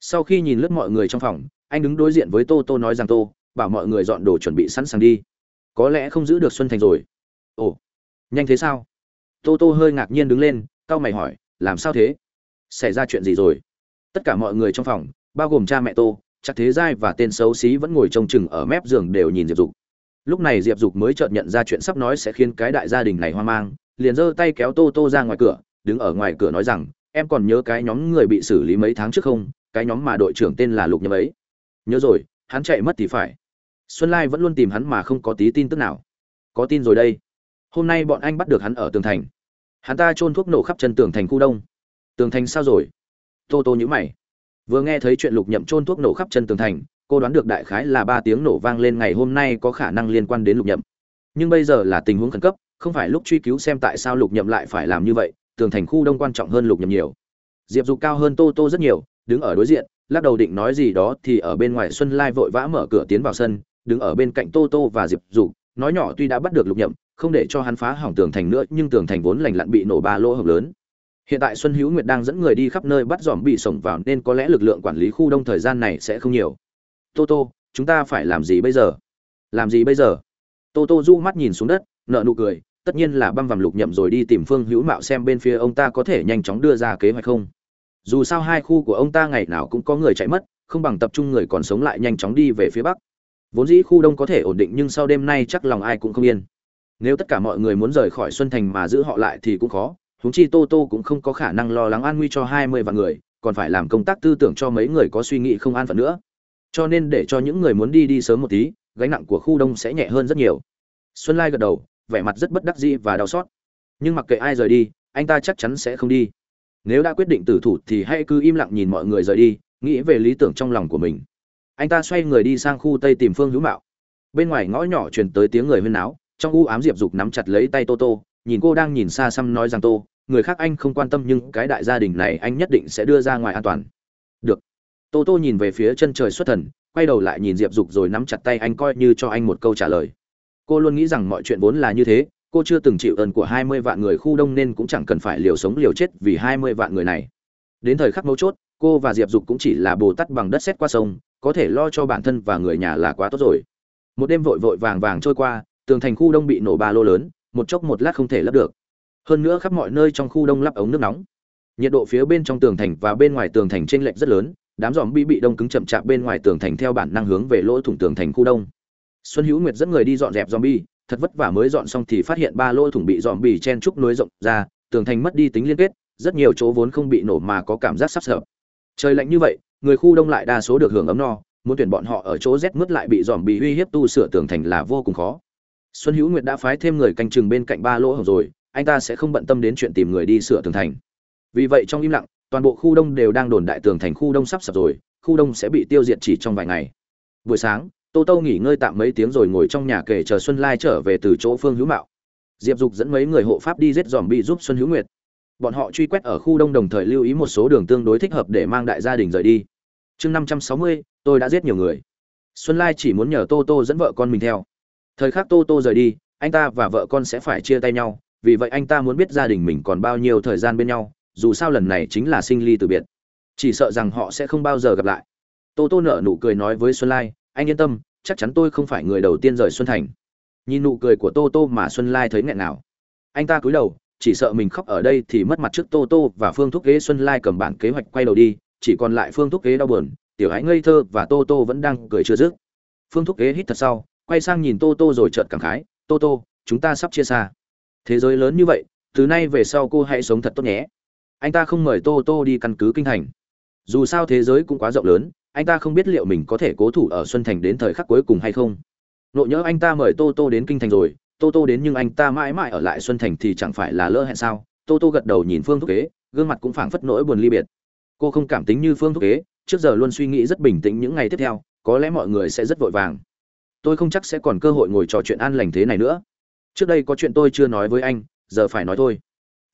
Sau khi nhìn lướt mọi người trong phòng, anh đứng đối diện với tô tô nói rằng, tô, bảo mọi người dọn đồ chuẩn bị sẵn sàng đi. Có lẽ không giữ được xuân thành rồi. Ồ, nhanh thế sao? Tô tô hơi ngạc nhiên đứng lên c a o mày hỏi, làm sao thế? Xảy ra chuyện gì rồi? Tất cả mọi người trong phòng, bao gồm cha mẹ tô chắc thế giai và tên xấu xí vẫn ngồi trông chừng ở mép giường đều nhìn diệp dục. Lúc này diệp dục mới chợt nhận ra chuyện sắp nói sẽ khiến cái đại gia đình này hoang mang, liền giơ tay kéo tô tô ra ngoài cửa, đứng ở ngoài cửa nói rằng, em còn nhớ cái nhóm người bị xử lý mấy tháng trước không? Cái nhóm mà đội trưởng tên là lục nhâm ấy. Nhớ rồi, hắn chạy mất thì phải. Xuân lai vẫn luôn tìm hắn mà không có tí tin tức nào. Có tin rồi đây. Hôm nay bọn anh bắt được hắn ở tường thành. Hắn ta trôn thuốc nổ khắp chân tường thành khu đông. Tường thành sao rồi? Tô tô nhữ mày. Vừa nghe thấy chuyện lục nhậm trôn thuốc nổ khắp chân tường thành, cô đoán được đại khái là ba tiếng nổ vang lên ngày hôm nay có khả năng liên quan đến lục nhậm. Nhưng bây giờ là tình huống khẩn cấp, không phải lúc truy cứu xem tại sao lục nhậm lại phải làm như vậy, tường thành khu đông quan trọng hơn lục nhậm nhiều. Diệp dục cao hơn tô tô rất nhiều, đứng ở đối diện, lắc đầu định nói gì đó thì ở bên ngoài xuân lai vội vã mở cửa tiến vào sân, đứng ở bên cạnh tô tô và diệp dục, nói nhỏ tuy đã bắt được lục nhậm, không để cho hắn phá hỏng tường thành nữa, nhưng tường thành vốn lành lặn bị nổ ba lỗ hổng lớn hiện tại xuân hữu nguyệt đang dẫn người đi khắp nơi bắt dòm bị sổng vào nên có lẽ lực lượng quản lý khu đông thời gian này sẽ không nhiều. Tô tô, chúng ta phải làm gì bây giờ? Làm gì bây giờ? Tô tô du mắt nhìn xuống đất nợ nụ cười, tất nhiên là băm vằm lục nhậm rồi đi tìm phương hữu mạo xem bên phía ông ta có thể nhanh chóng đưa ra kế hoạch không. Dù sao hai khu của ông ta ngày nào cũng có người chạy mất, không bằng tập trung người còn sống lại nhanh chóng đi về phía bắc. Vốn dĩ khu đông có thể ổn định nhưng sau đêm nay chắc lòng ai cũng không yên. Nếu tất cả mọi người muốn rời khỏi xuân thành mà giữ họ lại thì cũng khó huống chi tô tô cũng không có khả năng lo lắng an nguy cho hai mươi vạn người, còn phải làm công tác tư tưởng cho mấy người có suy nghĩ không an phận nữa. Cho nên để cho những người muốn đi đi sớm một tí, gánh nặng của khu đông sẽ nhẹ hơn rất nhiều. Xuân lai gật đầu, vẻ mặt rất bất đắc dĩ và đau xót. Nhưng mặc kệ ai rời đi, anh ta chắc chắn sẽ không đi. Nếu đã quyết định tử thủ thì hãy cứ im lặng nhìn mọi người rời đi, nghĩ về lý tưởng trong lòng của mình. Anh ta xoay người đi sang khu tây tìm phương hữu mạo. Bên ngoài ngõ nhỏ truyền tới tiếng người huyên náo, trong u ám diệp dục nắm chặt lấy tay tô tô nhìn cô đang nhìn xa xăm nói rằng, tô, người khác anh không quan tâm, nhưng cái đại gia đình này anh nhất định sẽ đưa ra ngoài an toàn. Được. Tô tô nhìn về phía chân trời xuất thần, quay đầu lại nhìn diệp dục rồi nắm chặt tay anh coi như cho anh một câu trả lời. Cô luôn nghĩ rằng mọi chuyện vốn là như thế, cô chưa từng chịu ơn của hai mươi vạn người khu đông nên cũng chẳng cần phải liều sống liều chết vì hai mươi vạn người này. Đến thời khắc mấu chốt, cô và diệp dục cũng chỉ là bồ tắt bằng đất xét qua sông, có thể lo cho bản thân và người nhà là quá tốt rồi. Một đêm vội vội vàng vàng trôi qua, tường thành khu đông bị nổ ba lô lớn một chốc một lát không thể lấp được. Hơn nữa khắp mọi nơi trong khu đông lắp ống nước nóng. Nhiệt độ phía bên trong tường thành và bên ngoài tường thành chênh lệch rất lớn, đám giòm bi bị đông cứng chậm chạp bên ngoài tường thành theo bản năng hướng về lỗ thủng tường thành khu đông. Xuân hữu nguyệt dẫn người đi dọn dẹp zombie, thật vất vả mới dọn xong thì phát hiện ba lỗ thủng bị dọn bi chen trúc nối rộng ra, tường thành mất đi tính liên kết, rất nhiều chỗ vốn không bị nổ mà có cảm giác sắp sập. Trời lạnh như vậy, người khu đông lại đa số được hưởng ấm no, muốn tuyển bọn họ ở chỗ rét mướt lại bị dòm bi uy hiếp tu sửa tường thành là vô cùng khó xuân hữu nguyệt đã phái thêm người canh chừng bên cạnh ba lỗ hổng rồi, anh ta sẽ không bận tâm đến chuyện tìm người đi sửa tường thành. Vì vậy trong im lặng, toàn bộ khu đông đều đang đồn đại tường thành khu đông sắp sập rồi, khu đông sẽ bị tiêu diệt chỉ trong vài ngày. Buổi sáng, tô tô nghỉ ngơi tạm mấy tiếng rồi ngồi trong nhà kể chờ xuân lai trở về từ chỗ phương hữu mạo. Diệp dục dẫn mấy người hộ pháp đi giết dòm bị giúp xuân hữu nguyệt. Bọn họ truy quét ở khu đông đồng thời lưu ý một số đường tương đối thích hợp để mang đại gia đình rời đi. Chương năm trăm sáu mươi, tôi đã giết nhiều người. Xuân lai chỉ muốn nhờ tô tô dẫn vợ con mình theo thời khắc tô tô rời đi, anh ta và vợ con sẽ phải chia tay nhau, vì vậy anh ta muốn biết gia đình mình còn bao nhiêu thời gian bên nhau, dù sao lần này chính là sinh ly từ biệt. Chỉ sợ rằng họ sẽ không bao giờ gặp lại. Tô tô nở nụ cười nói với xuân lai, anh yên tâm, chắc chắn tôi không phải người đầu tiên rời xuân thành. Nhìn nụ cười của tô tô mà xuân lai thấy nghẹn nào anh ta cúi đầu, chỉ sợ mình khóc ở đây thì mất mặt trước tô tô và phương thúc kế xuân lai cầm bản kế hoạch quay đầu đi, chỉ còn lại phương thúc kế đau buồn, tiểu hãy ngây thơ và tô tô vẫn đang cười chưa dứt. Phương thúc kế hít thật sau quay sang nhìn tô tô rồi chợt cảm khái, tô tô, chúng ta sắp chia xa. Thế giới lớn như vậy, từ nay về sau cô hãy sống thật tốt nhé. Anh ta không mời tô tô đi căn cứ kinh thành. Dù sao thế giới cũng quá rộng lớn, anh ta không biết liệu mình có thể cố thủ ở xuân thành đến thời khắc cuối cùng hay không. Nộ nhớ anh ta mời tô tô đến kinh thành rồi, tô tô đến nhưng anh ta mãi mãi ở lại xuân thành thì chẳng phải là lỡ hẹn sao? Tô tô gật đầu nhìn phương thúc kế, gương mặt cũng phảng phất nỗi buồn ly biệt. Cô không cảm tính như phương thúc kế, trước giờ luôn suy nghĩ rất bình tĩnh những ngày tiếp theo, có lẽ mọi người sẽ rất vội vàng tôi không chắc sẽ còn cơ hội ngồi trò chuyện an lành thế này nữa. Trước đây có chuyện tôi chưa nói với anh, giờ phải nói thôi.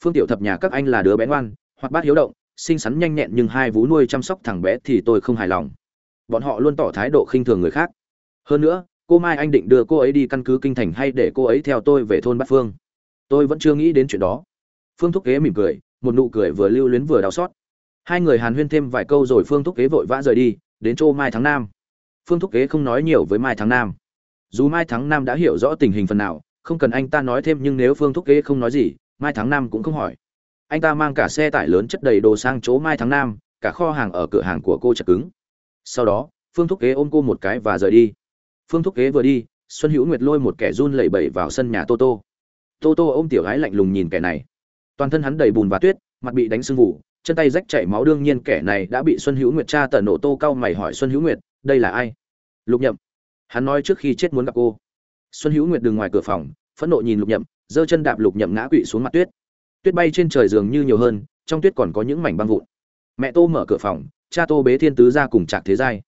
Phương tiểu thập nhà các anh là đứa bé ngoan hoặc bát hiếu động, xinh xắn nhanh nhẹn nhưng hai vú nuôi chăm sóc thằng bé thì tôi không hài lòng. Bọn họ luôn tỏ thái độ khinh thường người khác. Hơn nữa, cô mai anh định đưa cô ấy đi căn cứ kinh thành hay để cô ấy theo tôi về thôn bát phương. Tôi vẫn chưa nghĩ đến chuyện đó. Phương thúc kế mỉm cười, một nụ cười vừa lưu luyến vừa đau xót. Hai người hàn huyên thêm vài câu rồi phương thúc kế vội vã rời đi, đến chỗ mai tháng nam phương thúc kế không nói nhiều với mai Thắng nam. Dù mai Thắng nam đã hiểu rõ tình hình phần nào không cần anh ta nói thêm nhưng nếu phương thúc kế không nói gì mai Thắng Nam cũng không hỏi. Anh ta mang cả xe tải lớn chất đầy đồ sang chỗ mai Thắng Nam, cả kho hàng ở cửa hàng của cô chật cứng. Sau đó phương thúc kế ôm cô một cái và rời đi. Phương thúc kế vừa đi xuân hữu nguyệt lôi một kẻ run lẩy bẩy vào sân nhà tô tô. Tô tô ôm tiểu gái lạnh lùng nhìn kẻ này. Toàn thân hắn đầy bùn và tuyết mặt bị đánh sưng vụ chân tay rách chảy máu đương nhiên kẻ này đã bị xuân hữu nguyệt tra tờ nổ tô cao mày hỏi xuân hữu nguyệt đây là ai? Lục nhậm. Hắn nói trước khi chết muốn gặp cô. Xuân hữu nguyệt đứng ngoài cửa phòng, phẫn nộ nhìn lục nhậm, giơ chân đạp lục nhậm ngã quỵ xuống mặt tuyết. Tuyết bay trên trời dường như nhiều hơn, trong tuyết còn có những mảnh băng vụn. Mẹ tô mở cửa phòng, cha tô bế thiên tứ ra cùng trạc thế giai.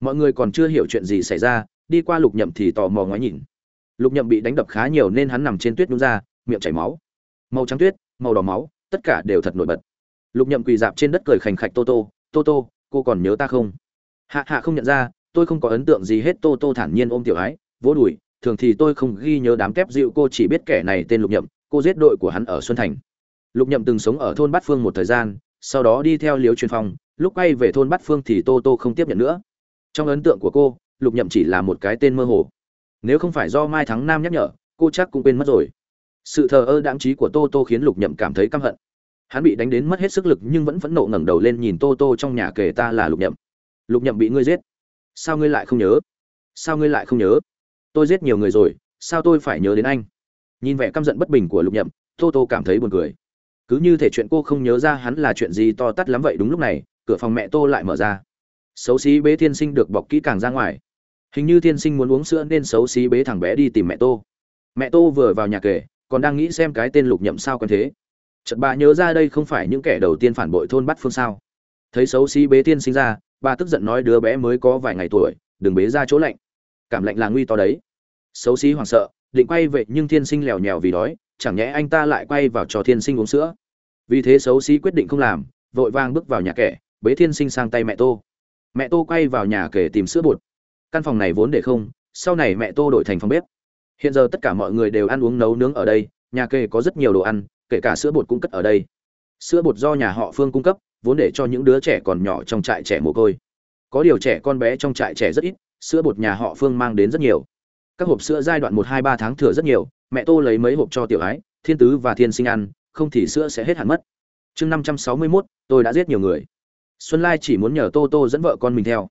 Mọi người còn chưa hiểu chuyện gì xảy ra, đi qua lục nhậm thì tò mò ngoái nhìn. Lục nhậm bị đánh đập khá nhiều nên hắn nằm trên tuyết đúng ra, miệng chảy máu. Màu trắng tuyết, màu đỏ máu, tất cả đều thật nổi bật. Lục nhậm quỳ dạp trên đất cười khành khạch tô tô tô tô, cô còn nhớ ta không? Hạ hạ không nhận ra, tôi không có ấn tượng gì hết, tô tô thản nhiên ôm tiểu ái vỗ đùi, thường thì tôi không ghi nhớ đám kép dịu cô chỉ biết kẻ này tên lục nhậm, cô giết đội của hắn ở xuân thành. Lục nhậm từng sống ở thôn bát phương một thời gian, sau đó đi theo liếu truyền phong, lúc quay về thôn bát phương thì tô tô không tiếp nhận nữa. Trong ấn tượng của cô, lục nhậm chỉ là một cái tên mơ hồ. Nếu không phải do mai thắng nam nhắc nhở, cô chắc cũng quên mất rồi. Sự thờ ơ đáng trí của tô tô khiến lục nhậm cảm thấy căm hận. Hắn bị đánh đến mất hết sức lực nhưng vẫn phẫn nộ ngẩng đầu lên nhìn tô tô trong nhà kể ta là lục nhậm lục nhậm bị ngươi giết. Sao ngươi lại không nhớ? Sao ngươi lại không nhớ? Tôi giết nhiều người rồi, sao tôi phải nhớ đến anh? Nhìn vẻ căm giận bất bình của lục nhậm, tô tô cảm thấy buồn cười. Cứ như thể chuyện cô không nhớ ra hắn là chuyện gì to tát lắm vậy đúng lúc này, cửa phòng mẹ tô lại mở ra. Xấu xí bế thiên sinh được bọc kỹ càng ra ngoài. Hình như thiên sinh muốn uống sữa nên xấu xí bế thằng bé đi tìm mẹ tô. Mẹ tô vừa vào nhà kể, còn đang nghĩ xem cái tên lục nhậm sao còn thế. Chật bà nhớ ra đây không phải những kẻ đầu tiên phản bội thôn bắt phương sao. Thấy xấu xí bế thiên sinh ra bà tức giận nói đứa bé mới có vài ngày tuổi, đừng bế ra chỗ lạnh. Cảm lạnh là nguy to đấy. Xấu xí hoảng sợ, định quay về nhưng thiên sinh lèo nhèo vì đói, chẳng nhẽ anh ta lại quay vào cho thiên sinh uống sữa. Vì thế xấu xí quyết định không làm, vội vang bước vào nhà kẻ, bế thiên sinh sang tay mẹ tô. Mẹ tô quay vào nhà kể tìm sữa bột. Căn phòng này vốn để không, sau này mẹ tô đổi thành phòng bếp. Hiện giờ tất cả mọi người đều ăn uống nấu nướng ở đây, nhà kề có rất nhiều đồ ăn, kể cả sữa bột cũng cất ở đây. Sữa bột do nhà họ phương cung cấp vốn để cho những đứa trẻ còn nhỏ trong trại trẻ mồ côi. Có điều trẻ con bé trong trại trẻ rất ít, sữa bột nhà họ phương mang đến rất nhiều. Các hộp sữa giai đoạn một, hai, ba tháng thừa rất nhiều, mẹ tô lấy mấy hộp cho tiểu ái, thiên tứ và thiên sinh ăn, không thì sữa sẽ hết hạn mất. Chương năm trăm sáu mươi mốt, tôi đã giết nhiều người. Xuân lai chỉ muốn nhờ tô tô dẫn vợ con mình theo.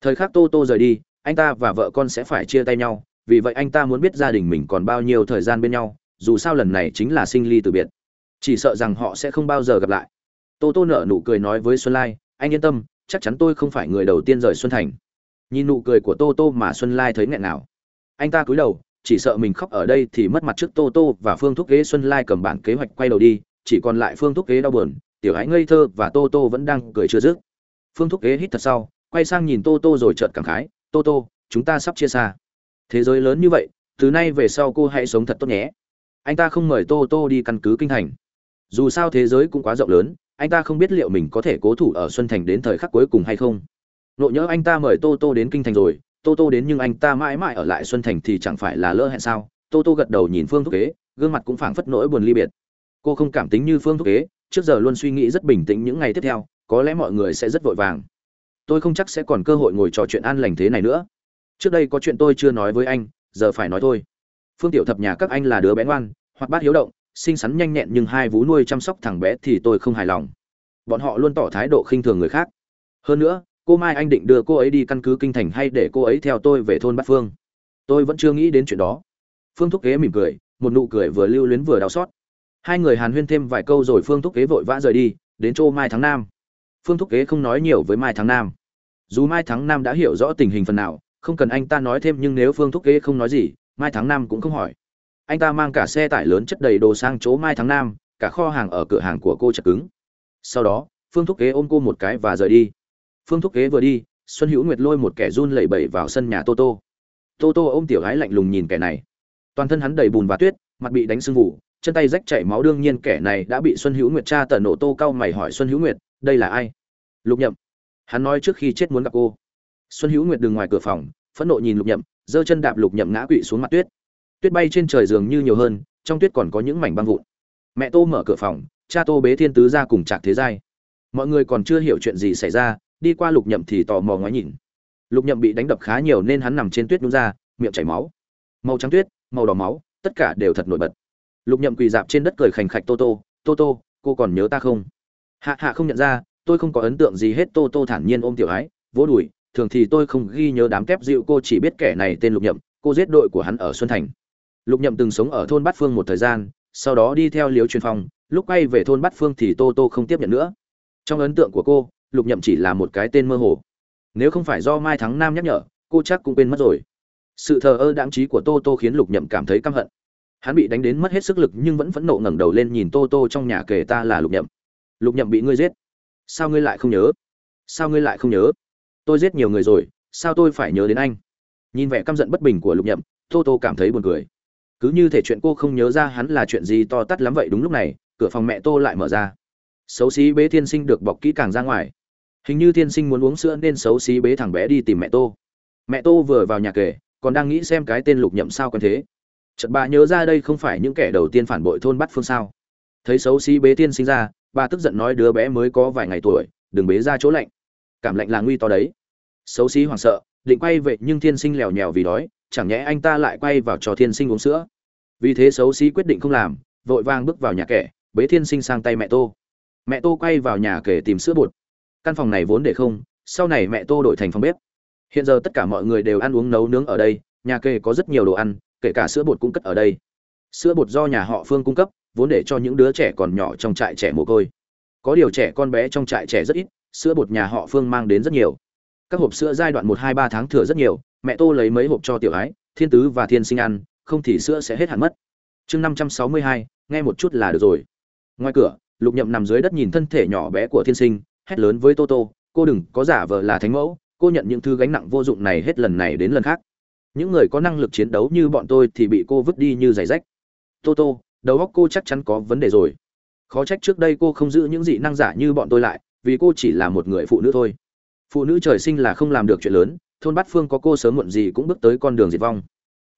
Thời khắc tô tô rời đi, anh ta và vợ con sẽ phải chia tay nhau, vì vậy anh ta muốn biết gia đình mình còn bao nhiêu thời gian bên nhau, dù sao lần này chính là sinh ly từ biệt. Chỉ sợ rằng họ sẽ không bao giờ gặp lại tô tô nở nụ cười nói với xuân lai, anh yên tâm, chắc chắn tôi không phải người đầu tiên rời xuân thành. Nhìn nụ cười của tô tô mà xuân lai thấy nghẹn nào anh ta cúi đầu, chỉ sợ mình khóc ở đây thì mất mặt trước tô tô và phương thúc kế xuân lai cầm bản kế hoạch quay đầu đi, chỉ còn lại phương thúc kế đau buồn, tiểu hãy ngây thơ và tô tô vẫn đang cười chưa dứt. Phương thúc kế hít thật sau quay sang nhìn tô tô rồi chợt cảm khái, tô tô, chúng ta sắp chia xa. Thế giới lớn như vậy, từ nay về sau cô hãy sống thật tốt nhé. Anh ta không mời tô tô đi căn cứ kinh thành. Dù sao thế giới cũng quá rộng lớn anh ta không biết liệu mình có thể cố thủ ở xuân thành đến thời khắc cuối cùng hay không. Nộ nhớ anh ta mời tô tô đến kinh thành rồi, tô tô đến nhưng anh ta mãi mãi ở lại xuân thành thì chẳng phải là lỡ hẹn sao? Tô tô gật đầu nhìn phương thúc kế, gương mặt cũng phảng phất nỗi buồn ly biệt. Cô không cảm tính như phương thúc kế, trước giờ luôn suy nghĩ rất bình tĩnh những ngày tiếp theo, có lẽ mọi người sẽ rất vội vàng. Tôi không chắc sẽ còn cơ hội ngồi trò chuyện an lành thế này nữa. Trước đây có chuyện tôi chưa nói với anh, giờ phải nói thôi. Phương tiểu thập nhà các anh là đứa bé ngoan hoặc bát hiếu động xinh xắn nhanh nhẹn nhưng hai vú nuôi chăm sóc thằng bé thì tôi không hài lòng. Bọn họ luôn tỏ thái độ khinh thường người khác. Hơn nữa, cô mai anh định đưa cô ấy đi căn cứ kinh thành hay để cô ấy theo tôi về thôn bát phương. Tôi vẫn chưa nghĩ đến chuyện đó. Phương thúc kế mỉm cười, một nụ cười vừa lưu luyến vừa đau xót. Hai người hàn huyên thêm vài câu rồi phương thúc kế vội vã rời đi, đến chỗ mai tháng nam. Phương thúc kế không nói nhiều với mai tháng nam. Dù mai tháng nam đã hiểu rõ tình hình phần nào, không cần anh ta nói thêm nhưng nếu phương thúc kế không nói gì, mai tháng nam cũng không hỏi anh ta mang cả xe tải lớn chất đầy đồ sang chỗ mai tháng nam, cả kho hàng ở cửa hàng của cô chật cứng. Sau đó, phương thúc kế ôm cô một cái và rời đi. Phương thúc kế vừa đi, xuân hữu nguyệt lôi một kẻ run lẩy bẩy vào sân nhà tô tô. Tô tô ôm tiểu gái lạnh lùng nhìn kẻ này. Toàn thân hắn đầy bùn và tuyết, mặt bị đánh sưng vụ chân tay rách chảy máu đương nhiên kẻ này đã bị xuân hữu nguyệt tra tờ nổ tô cao mày hỏi xuân hữu nguyệt, đây là ai? Lục nhậm. Hắn nói trước khi chết muốn gặp cô. Xuân hữu nguyệt đứng ngoài cửa phòng, phẫn nộ nhìn lục nhậm, giơ chân đạp lục nhậm ngã quỵ xuống mặt tuyết tuyết bay trên trời dường như nhiều hơn, trong tuyết còn có những mảnh băng vụn. Mẹ tô mở cửa phòng, cha tô bế thiên tứ ra cùng trạc thế giai. Mọi người còn chưa hiểu chuyện gì xảy ra, đi qua lục nhậm thì tò mò ngoái nhìn. Lục nhậm bị đánh đập khá nhiều nên hắn nằm trên tuyết nhún ra, miệng chảy máu. Màu trắng tuyết, màu đỏ máu, tất cả đều thật nổi bật. Lục nhậm quỳ dạp trên đất cười khành khạch tô tô tô tô, cô còn nhớ ta không? Hạ hạ không nhận ra, tôi không có ấn tượng gì hết. Tô tô thản nhiên ôm tiểu ái vỗ đùi, thường thì tôi không ghi nhớ đám kép dịu cô, chỉ biết kẻ này tên lục nhậm, cô giết đội của hắn ở xuân thành lục nhậm từng sống ở thôn bát phương một thời gian, sau đó đi theo liếu truyền phong, lúc quay về thôn bát phương thì tô tô không tiếp nhận nữa. Trong ấn tượng của cô, lục nhậm chỉ là một cái tên mơ hồ. Nếu không phải do mai thắng nam nhắc nhở, cô chắc cũng quên mất rồi. Sự thờ ơ đáng trí của tô tô khiến lục nhậm cảm thấy căm hận. Hắn bị đánh đến mất hết sức lực nhưng vẫn phẫn nộ ngẩng đầu lên nhìn tô tô trong nhà kể ta là lục nhậm. Lục nhậm bị ngươi giết. Sao ngươi lại không nhớ? Sao ngươi lại không nhớ? Tôi giết nhiều người rồi, sao tôi phải nhớ đến anh? Nhìn vẻ căm giận bất bình của lục nhậm, tô tô cảm thấy buồn cười cứ như thể chuyện cô không nhớ ra hắn là chuyện gì to tát lắm vậy đúng lúc này, cửa phòng mẹ tô lại mở ra. Xấu xí bế thiên sinh được bọc kỹ càng ra ngoài. Hình như thiên sinh muốn uống sữa nên xấu xí bế thằng bé đi tìm mẹ tô. Mẹ tô vừa vào nhà kể, còn đang nghĩ xem cái tên lục nhậm sao quen thế. Chợt bà nhớ ra đây không phải những kẻ đầu tiên phản bội thôn bắt phương sao. Thấy xấu xí bế thiên sinh ra, bà tức giận nói đứa bé mới có vài ngày tuổi, đừng bế ra chỗ lạnh. Cảm lạnh là nguy to đấy. Xấu xí hoảng sợ, định quay về nhưng thiên sinh lèo nhèo vì đói chẳng nhẽ anh ta lại quay vào trò thiên sinh uống sữa. Vì thế xấu xí quyết định không làm, vội vang bước vào nhà kẻ, bế thiên sinh sang tay mẹ tô. Mẹ tô quay vào nhà kể tìm sữa bột. Căn phòng này vốn để không, sau này mẹ tô đổi thành phòng bếp. Hiện giờ tất cả mọi người đều ăn uống nấu nướng ở đây, nhà kề có rất nhiều đồ ăn, kể cả sữa bột cũng cất ở đây. Sữa bột do nhà họ phương cung cấp, vốn để cho những đứa trẻ còn nhỏ trong trại trẻ mồ côi. Có điều trẻ con bé trong trại trẻ rất ít, sữa bột nhà họ phương mang đến rất nhiều. Các hộp sữa giai đoạn một, hai, ba tháng thừa rất nhiều mẹ tô lấy mấy hộp cho tiểu ái, thiên tứ và thiên sinh ăn, không thì sữa sẽ hết hạn mất. Chương năm trăm sáu mươi hai, nghe một chút là được rồi. Ngoài cửa, lục nhậm nằm dưới đất nhìn thân thể nhỏ bé của thiên sinh, hét lớn với tô tô, cô đừng, có giả vờ là thánh mẫu, cô nhận những thứ gánh nặng vô dụng này hết lần này đến lần khác. Những người có năng lực chiến đấu như bọn tôi thì bị cô vứt đi như giày rách. Tô tô, đầu óc cô chắc chắn có vấn đề rồi. Khó trách trước đây cô không giữ những dị năng giả như bọn tôi lại, vì cô chỉ là một người phụ nữ thôi. Phụ nữ trời sinh là không làm được chuyện lớn thôn bát phương có cô sớm muộn gì cũng bước tới con đường diệt vong.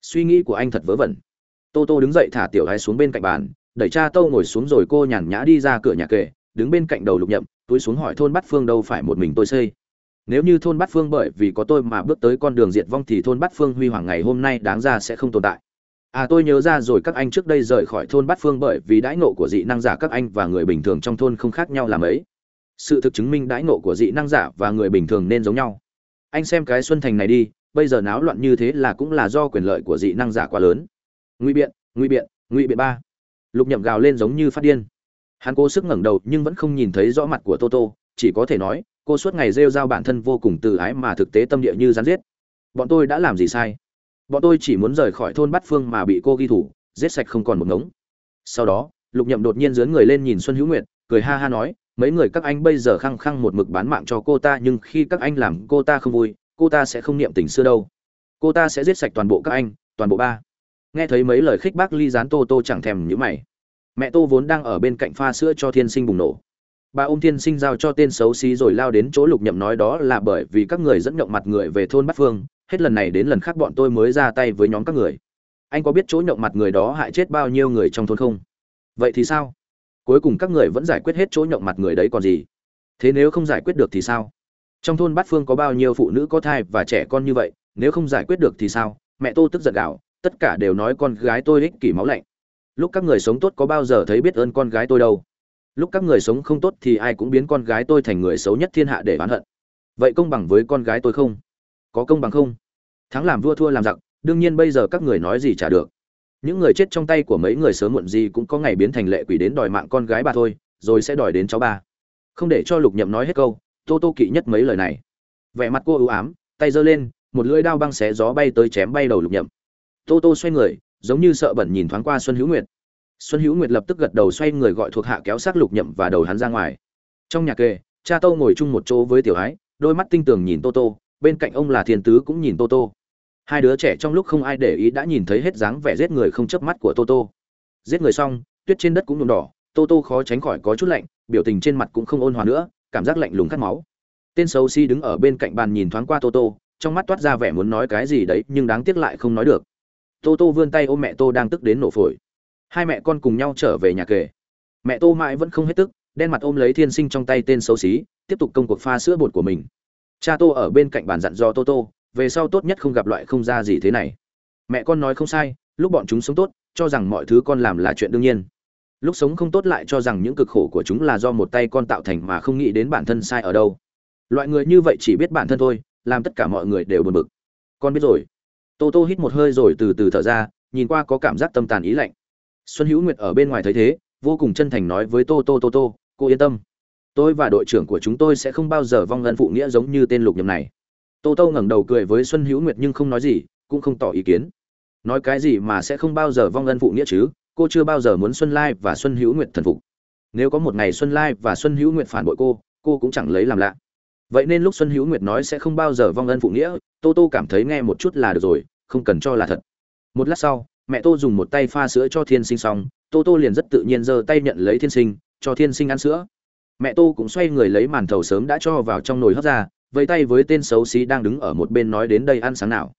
Suy nghĩ của anh thật vớ vẩn. Tô tô đứng dậy thả tiểu gái xuống bên cạnh bàn, đẩy cha tâu ngồi xuống rồi cô nhàn nhã đi ra cửa nhà kệ đứng bên cạnh đầu lục nhậm, túi xuống hỏi thôn bát phương đâu phải một mình tôi xây. Nếu như thôn bát phương bởi vì có tôi mà bước tới con đường diệt vong thì thôn bát phương huy hoàng ngày hôm nay đáng ra sẽ không tồn tại. À tôi nhớ ra rồi, các anh trước đây rời khỏi thôn bát phương bởi vì đãi ngộ của dị năng giả các anh và người bình thường trong thôn không khác nhau là mấy sự thực chứng minh đãi ngộ của dị năng giả và người bình thường nên giống nhau anh xem cái xuân thành này đi, bây giờ náo loạn như thế là cũng là do quyền lợi của dị năng giả quá lớn. Ngụy biện ngụy biện ngụy biện ba. Lục nhậm gào lên giống như phát điên. Hắn cố sức ngẩng đầu nhưng vẫn không nhìn thấy rõ mặt của toto chỉ có thể nói, cô suốt ngày rêu rao bản thân vô cùng từ ái mà thực tế tâm địa như rắn giết. Bọn tôi đã làm gì sai? Bọn tôi chỉ muốn rời khỏi thôn bát phương mà bị cô ghi thủ, giết sạch không còn một ngống. Sau đó, lục nhậm đột nhiên dướn người lên nhìn xuân hữu nguyệt, cười ha ha nói mấy người các anh bây giờ khăng khăng một mực bán mạng cho cô ta, nhưng khi các anh làm cô ta không vui, cô ta sẽ không niệm tình xưa đâu. Cô ta sẽ giết sạch toàn bộ các anh, toàn bộ ba. Nghe thấy mấy lời khích bác ly dán tô tô chẳng thèm nhữ mày. Mẹ tô vốn đang ở bên cạnh pha sữa cho thiên sinh bùng nổ. Bà ôm thiên sinh giao cho tên xấu xí rồi lao đến chỗ lục nhậm nói đó là bởi vì các người dẫn nhậu mặt người về thôn bát phương, hết lần này đến lần khác bọn tôi mới ra tay với nhóm các người. Anh có biết chỗ nhậu mặt người đó hại chết bao nhiêu người trong thôn không? Vậy thì sao? Cuối cùng các người vẫn giải quyết hết chỗ nhộng mặt người đấy còn gì. Thế nếu không giải quyết được thì sao? Trong thôn bát phương có bao nhiêu phụ nữ có thai và trẻ con như vậy, nếu không giải quyết được thì sao? Mẹ tô tức giận gạo tất cả đều nói con gái tôi ích kỷ máu lạnh. Lúc các người sống tốt có bao giờ thấy biết ơn con gái tôi đâu? Lúc các người sống không tốt thì ai cũng biến con gái tôi thành người xấu nhất thiên hạ để oán hận. Vậy công bằng với con gái tôi không? Có công bằng không? Thắng làm vua thua làm giặc, đương nhiên bây giờ các người nói gì trả được những người chết trong tay của mấy người sớm muộn gì cũng có ngày biến thành lệ quỷ đến đòi mạng con gái bà thôi, rồi sẽ đòi đến cháu ba không để cho lục nhậm nói hết câu, tô tô kỵ nhất mấy lời này. Vẻ mặt cô ưu ám, tay giơ lên, một lưỡi đao băng xé gió bay tới chém bay đầu lục nhậm. Tô tô xoay người, giống như sợ bẩn nhìn thoáng qua xuân hữu nguyệt. Xuân hữu nguyệt lập tức gật đầu xoay người gọi thuộc hạ kéo xác lục nhậm và đầu hắn ra ngoài. Trong nhà kề, cha tô ngồi chung một chỗ với tiểu ái đôi mắt tinh tường nhìn tô tô, bên cạnh ông là thiên tứ cũng nhìn tô tô hai đứa trẻ trong lúc không ai để ý đã nhìn thấy hết dáng vẻ giết người không chớp mắt của Toto. giết người xong tuyết trên đất cũng nhuộm đỏ Toto khó tránh khỏi có chút lạnh biểu tình trên mặt cũng không ôn hòa nữa cảm giác lạnh lùng khát máu tên xấu xi si đứng ở bên cạnh bàn nhìn thoáng qua Toto, trong mắt toát ra vẻ muốn nói cái gì đấy nhưng đáng tiếc lại không nói được Toto vươn tay ôm mẹ tô đang tức đến nổ phổi hai mẹ con cùng nhau trở về nhà kề mẹ tô mãi vẫn không hết tức đen mặt ôm lấy thiên sinh trong tay tên xấu xí tiếp tục công cuộc pha sữa bột của mình cha tô ở bên cạnh bàn dặn dò Toto về sau tốt nhất không gặp loại không ra gì thế này. Mẹ con nói không sai, lúc bọn chúng sống tốt, cho rằng mọi thứ con làm là chuyện đương nhiên. Lúc sống không tốt lại cho rằng những cực khổ của chúng là do một tay con tạo thành mà không nghĩ đến bản thân sai ở đâu. Loại người như vậy chỉ biết bản thân thôi, làm tất cả mọi người đều buồn bực. Con biết rồi. Tô tô hít một hơi rồi từ từ thở ra, nhìn qua có cảm giác tâm tàn ý lạnh. Xuân hữu nguyệt ở bên ngoài thấy thế, vô cùng chân thành nói với tô tô tô tô, cô yên tâm. Tôi và đội trưởng của chúng tôi sẽ không bao giờ vong ân phụ nghĩa giống như tên lục nhầm này tô tô ngẩng đầu cười với xuân hữu nguyệt nhưng không nói gì, cũng không tỏ ý kiến. Nói cái gì mà sẽ không bao giờ vong ân phụ nghĩa chứ, cô chưa bao giờ muốn xuân lai và xuân hữu nguyệt thần phục. Nếu có một ngày xuân lai và xuân hữu nguyệt phản bội cô cô cũng chẳng lấy làm lạ. Vậy nên lúc xuân hữu nguyệt nói sẽ không bao giờ vong ân phụ nghĩa, tô tô cảm thấy nghe một chút là được rồi, không cần cho là thật. Một lát sau, mẹ tô dùng một tay pha sữa cho thiên sinh xong, tô tô liền rất tự nhiên giơ tay nhận lấy thiên sinh, cho thiên sinh ăn sữa. Mẹ tô cũng xoay người lấy màn thầu sớm đã cho vào trong nồi hấp ra vẫy tay với tên xấu xí đang đứng ở một bên nói đến đây ăn sáng nào.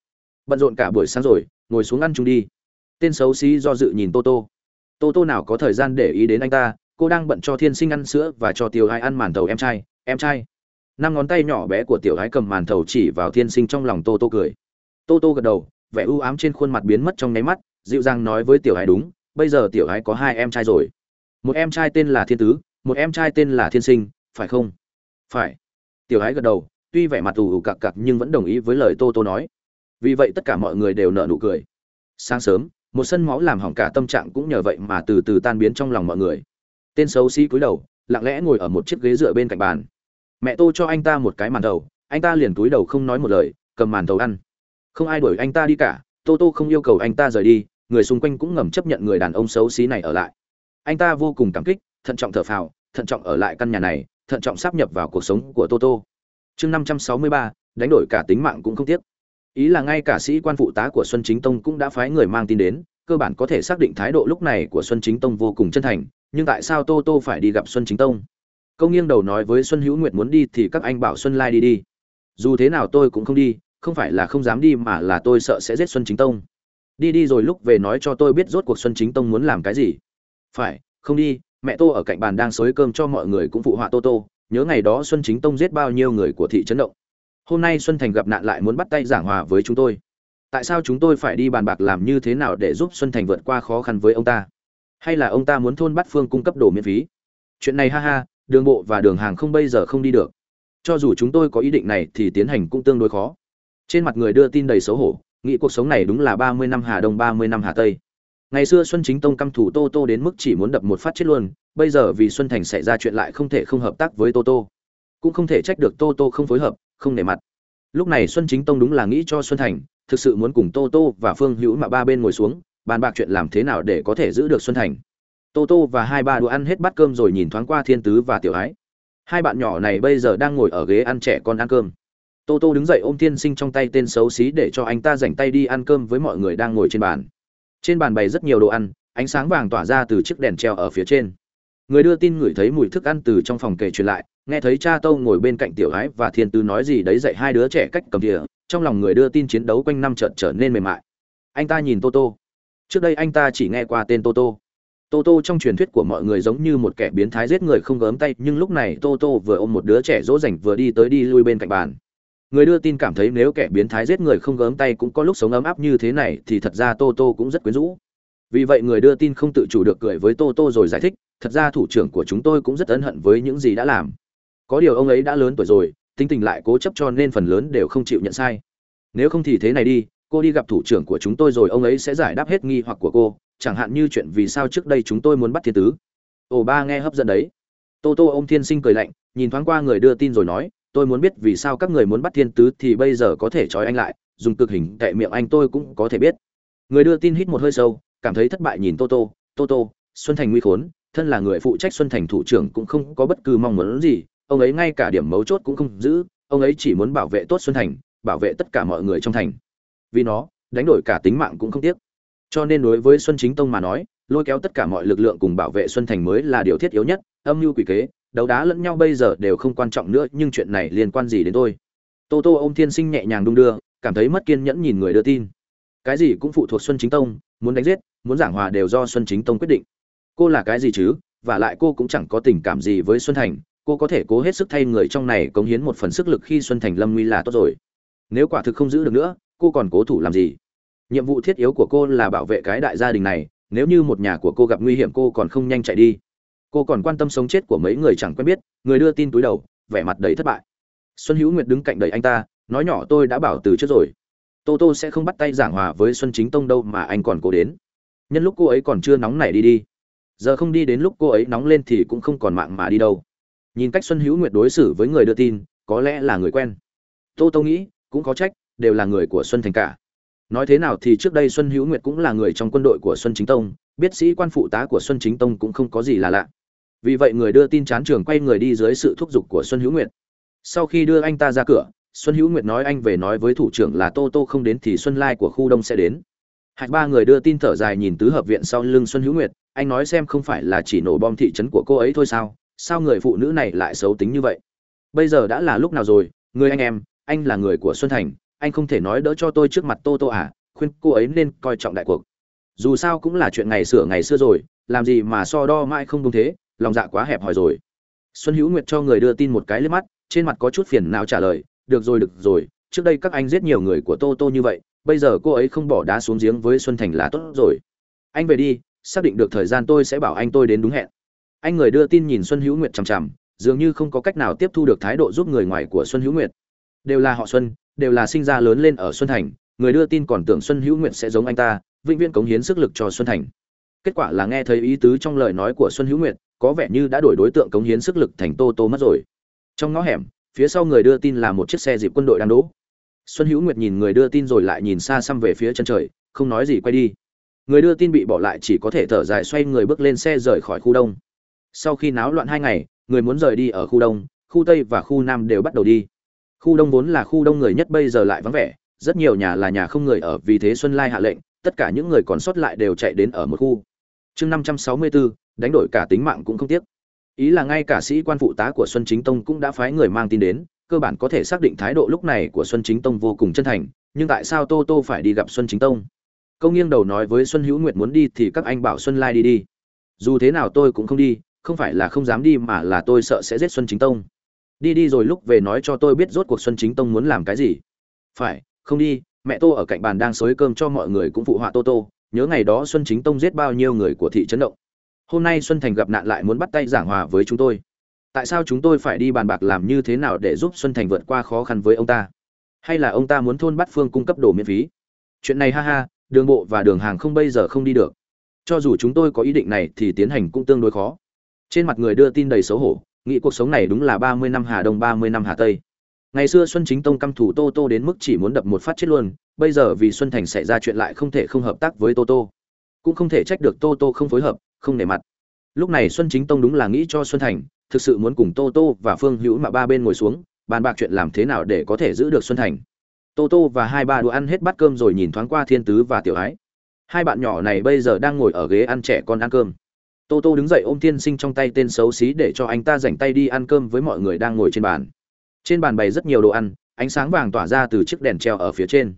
Bận rộn cả buổi sáng rồi, ngồi xuống ăn chung đi. Tên xấu xí do dự nhìn tô tô. Tô tô nào có thời gian để ý đến anh ta, cô đang bận cho thiên sinh ăn sữa và cho tiểu Hải ăn màn thầu em trai em trai. Năm ngón tay nhỏ bé của tiểu Hải cầm màn thầu chỉ vào thiên sinh trong lòng tô tô cười. Tô tô gật đầu, vẻ u ám trên khuôn mặt biến mất trong nháy mắt, dịu dàng nói với tiểu Hải đúng, bây giờ tiểu Hải có hai em trai rồi. Một em trai tên là thiên tứ, một em trai tên là thiên sinh, phải không? Phải. Tiểu Hải gật đầu tuy vẻ mặt ù ù cặc cặc nhưng vẫn đồng ý với lời tô tô nói. Vì vậy tất cả mọi người đều nở nụ cười. Sáng sớm, một sân máu làm hỏng cả tâm trạng cũng nhờ vậy mà từ từ tan biến trong lòng mọi người. Tên xấu xí cúi đầu, lặng lẽ ngồi ở một chiếc ghế dựa bên cạnh bàn. Mẹ tô cho anh ta một cái màn đầu, anh ta liền cúi đầu không nói một lời, cầm màn đầu ăn. Không ai đuổi anh ta đi cả, tô tô không yêu cầu anh ta rời đi, người xung quanh cũng ngầm chấp nhận người đàn ông xấu xí này ở lại. Anh ta vô cùng cảm kích, thận trọng thở phào, thận trọng ở lại căn nhà này, thận trọng sắp nhập vào cuộc sống của tô tô chương năm trăm sáu mươi ba, đánh đổi cả tính mạng cũng không tiếc. Ý là ngay cả sĩ quan phụ tá của xuân chính tông cũng đã phái người mang tin đến, cơ bản có thể xác định thái độ lúc này của xuân chính tông vô cùng chân thành, nhưng tại sao tô tô phải đi gặp xuân chính tông? Câu nghiêng đầu nói với xuân hữu nguyệt muốn đi thì các anh bảo xuân lai đi đi. Dù thế nào tôi cũng không đi, không phải là không dám đi mà là tôi sợ sẽ giết xuân chính tông. Đi đi rồi lúc về nói cho tôi biết rốt cuộc xuân chính tông muốn làm cái gì. Phải, không đi, mẹ tô ở cạnh bàn đang xới cơm cho mọi người cũng phụ họa tô tô nhớ ngày đó xuân chính tông giết bao nhiêu người của thị trấn động. Hôm nay xuân thành gặp nạn lại muốn bắt tay giảng hòa với chúng tôi. Tại sao chúng tôi phải đi bàn bạc làm như thế nào để giúp xuân thành vượt qua khó khăn với ông ta? Hay là ông ta muốn thôn Bát phương cung cấp đồ miễn phí? Chuyện này ha ha, đường bộ và đường hàng không bây giờ không đi được. Cho dù chúng tôi có ý định này thì tiến hành cũng tương đối khó. Trên mặt người đưa tin đầy xấu hổ, nghĩ cuộc sống này đúng là ba mươi năm hà đông, ba mươi năm hà tây ngày xưa xuân chính tông căm thủ tô tô đến mức chỉ muốn đập một phát chết luôn, bây giờ vì xuân thành xảy ra chuyện lại không thể không hợp tác với tô tô. Cũng không thể trách được tô tô không phối hợp, không nể mặt. Lúc này xuân chính tông đúng là nghĩ cho xuân thành, thực sự muốn cùng tô tô và phương hữu mà ba bên ngồi xuống, bàn bạc chuyện làm thế nào để có thể giữ được xuân thành. Tô tô và hai ba đũa ăn hết bát cơm rồi nhìn thoáng qua thiên tứ và tiểu ái. Hai bạn nhỏ này bây giờ đang ngồi ở ghế ăn trẻ con ăn cơm. Tô tô đứng dậy ôm tiên sinh trong tay tên xấu xí để cho anh ta dành tay đi ăn cơm với mọi người đang ngồi trên bàn trên bàn bày rất nhiều đồ ăn, ánh sáng vàng tỏa ra từ chiếc đèn treo ở phía trên. Người đưa tin ngửi thấy mùi thức ăn từ trong phòng kề truyền lại, nghe thấy cha tô ngồi bên cạnh tiểu gái và thiên tứ nói gì đấy dạy hai đứa trẻ cách cầm thìa, trong lòng người đưa tin chiến đấu quanh năm trận trở nên mềm mại. Anh ta nhìn tô tô. Trước đây anh ta chỉ nghe qua tên tô tô. Tô tô trong truyền thuyết của mọi người giống như một kẻ biến thái giết người không gớm tay, nhưng lúc này tô tô vừa ôm một đứa trẻ dỗ dành vừa đi tới đi lui bên cạnh bàn người đưa tin cảm thấy nếu kẻ biến thái giết người không gớm tay cũng có lúc sống ấm áp như thế này thì thật ra tô tô cũng rất quyến rũ. Vì vậy người đưa tin không tự chủ được cười với tô tô rồi giải thích, thật ra thủ trưởng của chúng tôi cũng rất ân hận với những gì đã làm. Có điều ông ấy đã lớn tuổi rồi, tính tình lại cố chấp cho nên phần lớn đều không chịu nhận sai. Nếu không thì thế này đi, cô đi gặp thủ trưởng của chúng tôi rồi ông ấy sẽ giải đáp hết nghi hoặc của cô, chẳng hạn như chuyện vì sao trước đây chúng tôi muốn bắt thiên tứ. Ồ ba nghe hấp dẫn đấy. Tô tô ô m thiên sinh cười lạnh, nhìn thoáng qua người đưa tin rồi nói tôi muốn biết vì sao các người muốn bắt thiên tứ thì bây giờ có thể trói anh lại, dùng cực hình cậy miệng anh tôi cũng có thể biết. Người đưa tin hít một hơi sâu, cảm thấy thất bại nhìn tô tô tô tô xuân thành nguy khốn, thân là người phụ trách xuân thành thủ trưởng cũng không có bất cứ mong muốn gì. Ông ấy ngay cả điểm mấu chốt cũng không giữ, ông ấy chỉ muốn bảo vệ tốt xuân thành, bảo vệ tất cả mọi người trong thành. Vì nó, đánh đổi cả tính mạng cũng không tiếc. Cho nên đối với xuân chính tông mà nói, lôi kéo tất cả mọi lực lượng cùng bảo vệ xuân thành mới là điều thiết yếu nhất, âm mưu quỷ kế đấu đá lẫn nhau bây giờ đều không quan trọng nữa, nhưng chuyện này liên quan gì đến tôi? Tô tô ô m thiên sinh nhẹ nhàng đung đưa, cảm thấy mất kiên nhẫn nhìn người đưa tin. Cái gì cũng phụ thuộc xuân chính tông, muốn đánh giết, muốn giảng hòa đều do xuân chính tông quyết định. Cô là cái gì chứ? Và lại cô cũng chẳng có tình cảm gì với xuân thành, cô có thể cố hết sức thay người trong này cống hiến một phần sức lực khi xuân thành lâm nguy là tốt rồi. Nếu quả thực không giữ được nữa, cô còn cố thủ làm gì? Nhiệm vụ thiết yếu của cô là bảo vệ cái đại gia đình này, nếu như một nhà của cô gặp nguy hiểm cô còn không nhanh chạy đi cô còn quan tâm sống chết của mấy người chẳng quen biết, người đưa tin túi đầu, vẻ mặt đầy thất bại. Xuân hữu nguyệt đứng cạnh đẩy anh ta, nói nhỏ, tôi đã bảo từ trước rồi. Tô tô sẽ không bắt tay giảng hòa với xuân chính tông đâu mà anh còn cố đến. Nhân lúc cô ấy còn chưa nóng nảy đi đi. Giờ không đi đến lúc cô ấy nóng lên thì cũng không còn mạng mà đi đâu. Nhìn cách xuân hữu nguyệt đối xử với người đưa tin, có lẽ là người quen. Tô tô nghĩ, cũng có trách, đều là người của xuân thành cả. Nói thế nào thì trước đây xuân hữu nguyệt cũng là người trong quân đội của xuân chính tông, biết sĩ quan phụ tá của xuân chính tông cũng không có gì là lạ vì vậy người đưa tin chán trường quay người đi dưới sự thúc giục của xuân hữu nguyệt. Sau khi đưa anh ta ra cửa, xuân hữu nguyệt nói anh về nói với thủ trưởng là tô tô không đến thì xuân lai của khu đông sẽ đến. Hạch ba người đưa tin thở dài nhìn tứ hợp viện sau lưng xuân hữu nguyệt, anh nói xem không phải là chỉ nổ bom thị trấn của cô ấy thôi sao sao người phụ nữ này lại xấu tính như vậy? Bây giờ đã là lúc nào rồi, người anh em, anh là người của xuân thành, anh không thể nói đỡ cho tôi trước mặt tô tô à khuyên cô ấy nên coi trọng đại cuộc. Dù sao cũng là chuyện ngày xưa ngày xưa rồi, làm gì mà so đo mãi không đúng thế? Lòng dạ quá hẹp hòi rồi. Xuân hữu nguyệt cho người đưa tin một cái liếc mắt, trên mặt có chút phiền não trả lời, được rồi được rồi, trước đây các anh giết nhiều người của tô tô như vậy, bây giờ cô ấy không bỏ đá xuống giếng với xuân thành là tốt rồi. Anh về đi, xác định được thời gian tôi sẽ bảo anh tôi đến đúng hẹn. Anh người đưa tin nhìn xuân hữu nguyệt chằm chằm, dường như không có cách nào tiếp thu được thái độ giúp người ngoài của xuân hữu nguyệt. Đều là họ xuân, đều là sinh ra lớn lên ở xuân thành, người đưa tin còn tưởng xuân hữu nguyệt sẽ giống anh ta, vĩnh viễn cống hiến sức lực cho xuân thành. Kết quả là nghe thấy ý tứ trong lời nói của xuân hữu nguyệt có vẻ như đã đổi đối tượng cống hiến sức lực thành tô tô mất rồi. Trong ngõ hẻm, phía sau người đưa tin là một chiếc xe dịp quân đội đang đỗ. Xuân hữu nguyệt nhìn người đưa tin rồi lại nhìn xa xăm về phía chân trời, không nói gì quay đi. Người đưa tin bị bỏ lại chỉ có thể thở dài xoay người bước lên xe rời khỏi khu đông. Sau khi náo loạn hai ngày, người muốn rời đi ở khu đông, khu tây và khu nam đều bắt đầu đi. Khu đông vốn là khu đông người nhất bây giờ lại vắng vẻ, rất nhiều nhà là nhà không người ở vì thế xuân lai hạ lệnh, tất cả những người còn sót lại đều chạy đến ở một khu. Chương năm trăm sáu mươi bốn đánh đổi cả tính mạng cũng không tiếc. Ý là ngay cả sĩ quan phụ tá của xuân chính tông cũng đã phái người mang tin đến, cơ bản có thể xác định thái độ lúc này của xuân chính tông vô cùng chân thành, nhưng tại sao tô tô phải đi gặp xuân chính tông? Câu nghiêng đầu nói với xuân hữu nguyệt muốn đi thì các anh bảo xuân lai đi đi. Dù thế nào tôi cũng không đi, không phải là không dám đi mà là tôi sợ sẽ giết xuân chính tông. Đi đi rồi lúc về nói cho tôi biết rốt cuộc xuân chính tông muốn làm cái gì. Phải, không đi, mẹ tô ở cạnh bàn đang xới cơm cho mọi người cũng phụ họa tô tô, nhớ ngày đó xuân chính tông giết bao nhiêu người của thị trấn động hôm nay xuân thành gặp nạn lại muốn bắt tay giảng hòa với chúng tôi. Tại sao chúng tôi phải đi bàn bạc làm như thế nào để giúp xuân thành vượt qua khó khăn với ông ta? Hay là ông ta muốn thôn Bát phương cung cấp đồ miễn phí? Chuyện này ha ha, đường bộ và đường hàng không bây giờ không đi được. Cho dù chúng tôi có ý định này thì tiến hành cũng tương đối khó. Trên mặt người đưa tin đầy xấu hổ, nghĩ cuộc sống này đúng là ba mươi năm hà đông, ba mươi năm hà tây. Ngày xưa xuân chính tông căm thủ tô tô đến mức chỉ muốn đập một phát chết luôn, bây giờ vì xuân thành xảy ra chuyện lại không thể không hợp tác với tô tô cũng không thể trách được tô tô không phối hợp, không nể mặt. Lúc này xuân chính tông đúng là nghĩ cho xuân thành, thực sự muốn cùng tô tô và phương hữu mà ba bên ngồi xuống, bàn bạc chuyện làm thế nào để có thể giữ được xuân thành. Tô tô và hai ba đũa ăn hết bát cơm rồi nhìn thoáng qua thiên tứ và tiểu ái. Hai bạn nhỏ này bây giờ đang ngồi ở ghế ăn trẻ con ăn cơm. Tô tô đứng dậy ôm thiên sinh trong tay tên xấu xí để cho anh ta dành tay đi ăn cơm với mọi người đang ngồi trên bàn. Trên bàn bày rất nhiều đồ ăn, ánh sáng vàng tỏa ra từ chiếc đèn treo ở phía trên.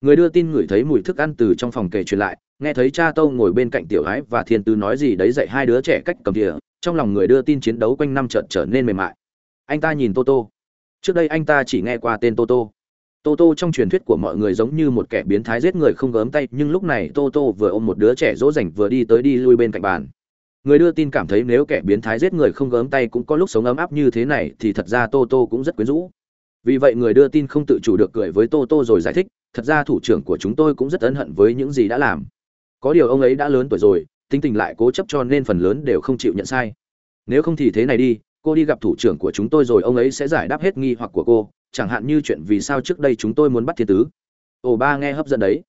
Người đưa tin ngửi thấy mùi thức ăn từ trong phòng kề truyền lại nghe thấy cha tâu ngồi bên cạnh tiểu gái và thiên tư nói gì đấy dạy hai đứa trẻ cách cầm thìa, trong lòng người đưa tin chiến đấu quanh năm trận trở nên mềm mại. Anh ta nhìn tô tô trước đây anh ta chỉ nghe qua tên tô tô tô tô trong truyền thuyết của mọi người giống như một kẻ biến thái giết người không gớm tay, nhưng lúc này tô tô vừa ôm một đứa trẻ dỗ dành vừa đi tới đi lui bên cạnh bàn. Người đưa tin cảm thấy nếu kẻ biến thái giết người không gớm tay cũng có lúc sống ấm áp như thế này thì thật ra tô tô cũng rất quyến rũ. Vì vậy người đưa tin không tự chủ được cười với tô tô rồi giải thích, thật ra thủ trưởng của chúng tôi cũng rất ấn hận với những gì đã làm có điều ông ấy đã lớn tuổi rồi, tính tình lại cố chấp cho nên phần lớn đều không chịu nhận sai. Nếu không thì thế này đi, cô đi gặp thủ trưởng của chúng tôi rồi ông ấy sẽ giải đáp hết nghi hoặc của cô, chẳng hạn như chuyện vì sao trước đây chúng tôi muốn bắt thiên tứ. Ồ, ba nghe hấp dẫn đấy.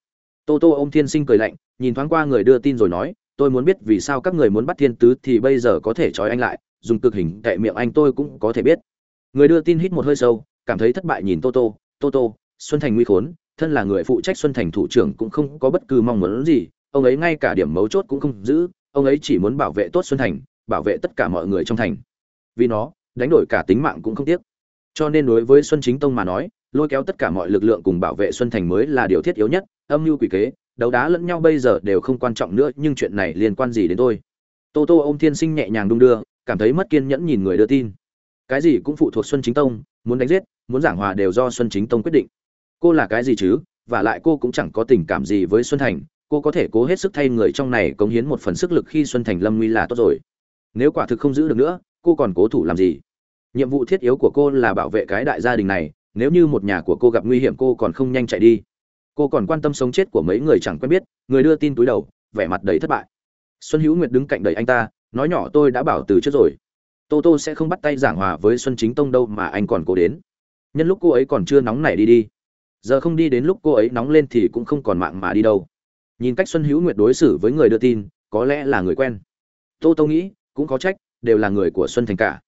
Tô tô ô m thiên sinh cười lạnh, nhìn thoáng qua người đưa tin rồi nói, tôi muốn biết vì sao các người muốn bắt thiên tứ thì bây giờ có thể trói anh lại, dùng cực hình tệ miệng anh tôi cũng có thể biết. Người đưa tin hít một hơi sâu, cảm thấy thất bại nhìn tô tô tô tô, xuân thành nguy khốn, thân là người phụ trách xuân thành thủ trưởng cũng không có bất cứ mong muốn gì ông ấy ngay cả điểm mấu chốt cũng không giữ, ông ấy chỉ muốn bảo vệ tốt xuân thành, bảo vệ tất cả mọi người trong thành. Vì nó, đánh đổi cả tính mạng cũng không tiếc. Cho nên đối với xuân chính tông mà nói, lôi kéo tất cả mọi lực lượng cùng bảo vệ xuân thành mới là điều thiết yếu nhất, âm mưu quỷ kế, đấu đá lẫn nhau bây giờ đều không quan trọng nữa, nhưng chuyện này liên quan gì đến tôi? Tô tô ô m thiên sinh nhẹ nhàng đung đưa, cảm thấy mất kiên nhẫn nhìn người đưa tin. Cái gì cũng phụ thuộc xuân chính tông, muốn đánh giết, muốn giảng hòa đều do xuân chính tông quyết định. Cô là cái gì chứ? Và lại cô cũng chẳng có tình cảm gì với xuân thành cô có thể cố hết sức thay người trong này cống hiến một phần sức lực khi xuân thành lâm nguy là tốt rồi. Nếu quả thực không giữ được nữa, cô còn cố thủ làm gì? Nhiệm vụ thiết yếu của cô là bảo vệ cái đại gia đình này, nếu như một nhà của cô gặp nguy hiểm cô còn không nhanh chạy đi. Cô còn quan tâm sống chết của mấy người chẳng quen biết, người đưa tin túi đầu, vẻ mặt đầy thất bại. Xuân hữu nguyệt đứng cạnh đầy anh ta, nói nhỏ tôi đã bảo từ trước rồi. Tô tô sẽ không bắt tay giảng hòa với xuân chính tông đâu mà anh còn cố đến. Nhân lúc cô ấy còn chưa nóng nảy đi đi. Giờ không đi đến lúc cô ấy nóng lên thì cũng không còn mạng mà đi đâu nhìn cách xuân hữu nguyệt đối xử với người đưa tin, có lẽ là người quen. Tô tô nghĩ, cũng có trách, đều là người của xuân thành cả.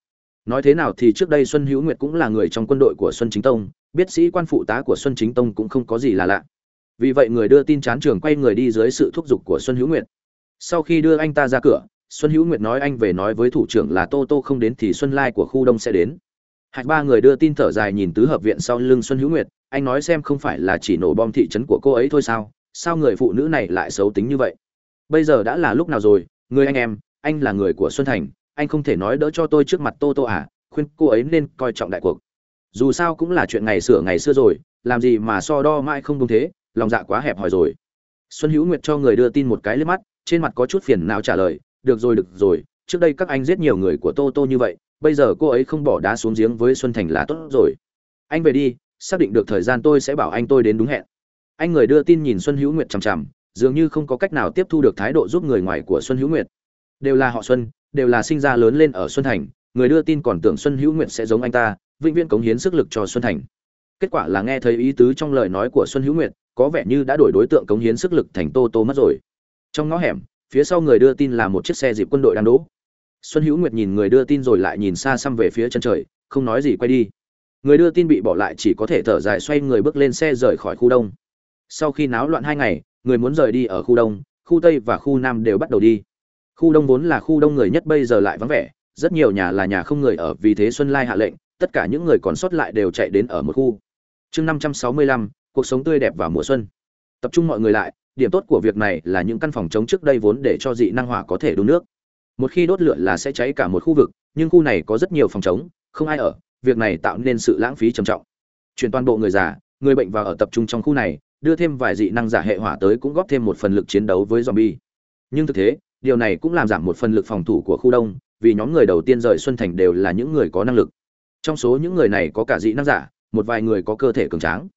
Nói thế nào thì trước đây xuân hữu nguyệt cũng là người trong quân đội của xuân chính tông, biết sĩ quan phụ tá của xuân chính tông cũng không có gì là lạ. Vì vậy người đưa tin chán trường quay người đi dưới sự thúc giục của xuân hữu nguyệt. Sau khi đưa anh ta ra cửa, xuân hữu nguyệt nói anh về nói với thủ trưởng là tô tô không đến thì xuân lai của khu đông sẽ đến. Hạch ba người đưa tin thở dài nhìn tứ hợp viện sau lưng xuân hữu nguyệt, anh nói xem không phải là chỉ nổ bom thị trấn của cô ấy thôi sao? Sao người phụ nữ này lại xấu tính như vậy? Bây giờ đã là lúc nào rồi? Người anh em, anh là người của xuân thành, anh không thể nói đỡ cho tôi trước mặt tô tô à? Khuyên cô ấy nên coi trọng đại cuộc. Dù sao cũng là chuyện ngày xưa ngày xưa rồi, làm gì mà so đo mãi không đúng thế? Lòng dạ quá hẹp hòi rồi. Xuân hữu nguyệt cho người đưa tin một cái lên mắt, trên mặt có chút phiền nào trả lời, được rồi được rồi, trước đây các anh giết nhiều người của tô tô như vậy, bây giờ cô ấy không bỏ đá xuống giếng với xuân thành là tốt rồi. Anh về đi, xác định được thời gian tôi sẽ bảo anh tôi đến đúng hẹn anh người đưa tin nhìn xuân hữu nguyệt chằm chằm, dường như không có cách nào tiếp thu được thái độ giúp người ngoài của xuân hữu nguyệt. Đều là họ xuân, đều là sinh ra lớn lên ở xuân thành, người đưa tin còn tưởng xuân hữu nguyệt sẽ giống anh ta, vĩnh viễn cống hiến sức lực cho xuân thành. Kết quả là nghe thấy ý tứ trong lời nói của xuân hữu nguyệt, có vẻ như đã đổi đối tượng cống hiến sức lực thành tô tô mất rồi. Trong ngõ hẻm, phía sau người đưa tin là một chiếc xe dịp quân đội đang đỗ. Xuân hữu nguyệt nhìn người đưa tin rồi lại nhìn xa xăm về phía chân trời, không nói gì quay đi. Người đưa tin bị bỏ lại chỉ có thể thở dài xoay người bước lên xe rời khỏi khu đông sau khi náo loạn hai ngày, người muốn rời đi ở khu đông, khu tây và khu nam đều bắt đầu đi. Khu đông vốn là khu đông người nhất bây giờ lại vắng vẻ, rất nhiều nhà là nhà không người ở, vì thế xuân lai hạ lệnh, tất cả những người còn sót lại đều chạy đến ở một khu. Chương năm trăm sáu mươi lăm, cuộc sống tươi đẹp vào mùa xuân. Tập trung mọi người lại, điểm tốt của việc này là những căn phòng chống trước đây vốn để cho dị năng hỏa có thể đun nước. Một khi đốt lửa là sẽ cháy cả một khu vực, nhưng khu này có rất nhiều phòng chống không ai ở, việc này tạo nên sự lãng phí trầm trọng. Chuyển toàn bộ người già, người bệnh vào ở tập trung trong khu này đưa thêm vài dị năng giả hệ hỏa tới cũng góp thêm một phần lực chiến đấu với zombie. Nhưng thực tế điều này cũng làm giảm một phần lực phòng thủ của khu đông, vì nhóm người đầu tiên rời xuân thành đều là những người có năng lực. Trong số những người này có cả dị năng giả, một vài người có cơ thể cường tráng.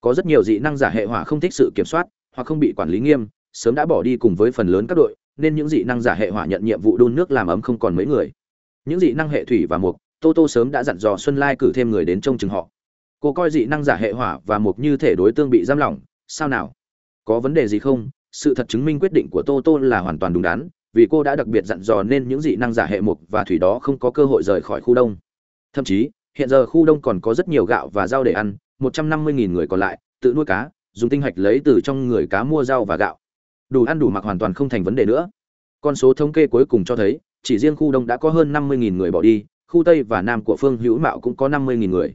Có rất nhiều dị năng giả hệ hỏa không thích sự kiểm soát, hoặc không bị quản lý nghiêm, sớm đã bỏ đi cùng với phần lớn các đội, nên những dị năng giả hệ hỏa nhận nhiệm vụ đun nước làm ấm không còn mấy người. Những dị năng hệ thủy và mục tô tô sớm đã dặn dò xuân lai cử thêm người đến trông chừng họ. Cô coi dị năng giả hệ hỏa và mục như thể đối tương bị giam lỏng sao nào? Có vấn đề gì không? Sự thật chứng minh quyết định của tô tô là hoàn toàn đúng đắn, vì cô đã đặc biệt dặn dò nên những dị năng giả hệ mục và thủy đó không có cơ hội rời khỏi khu đông. Thậm chí, hiện giờ khu đông còn có rất nhiều gạo và rau để ăn, một trăm năm mươi nghìn người còn lại, tự nuôi cá, dùng tinh hạch lấy từ trong người cá mua rau và gạo. Đủ ăn đủ mặc hoàn toàn không thành vấn đề nữa. Con số thống kê cuối cùng cho thấy, chỉ riêng khu đông đã có hơn năm mươi nghìn người bỏ đi, khu tây và nam của phương hữu mạo cũng có năm mươi nghìn người.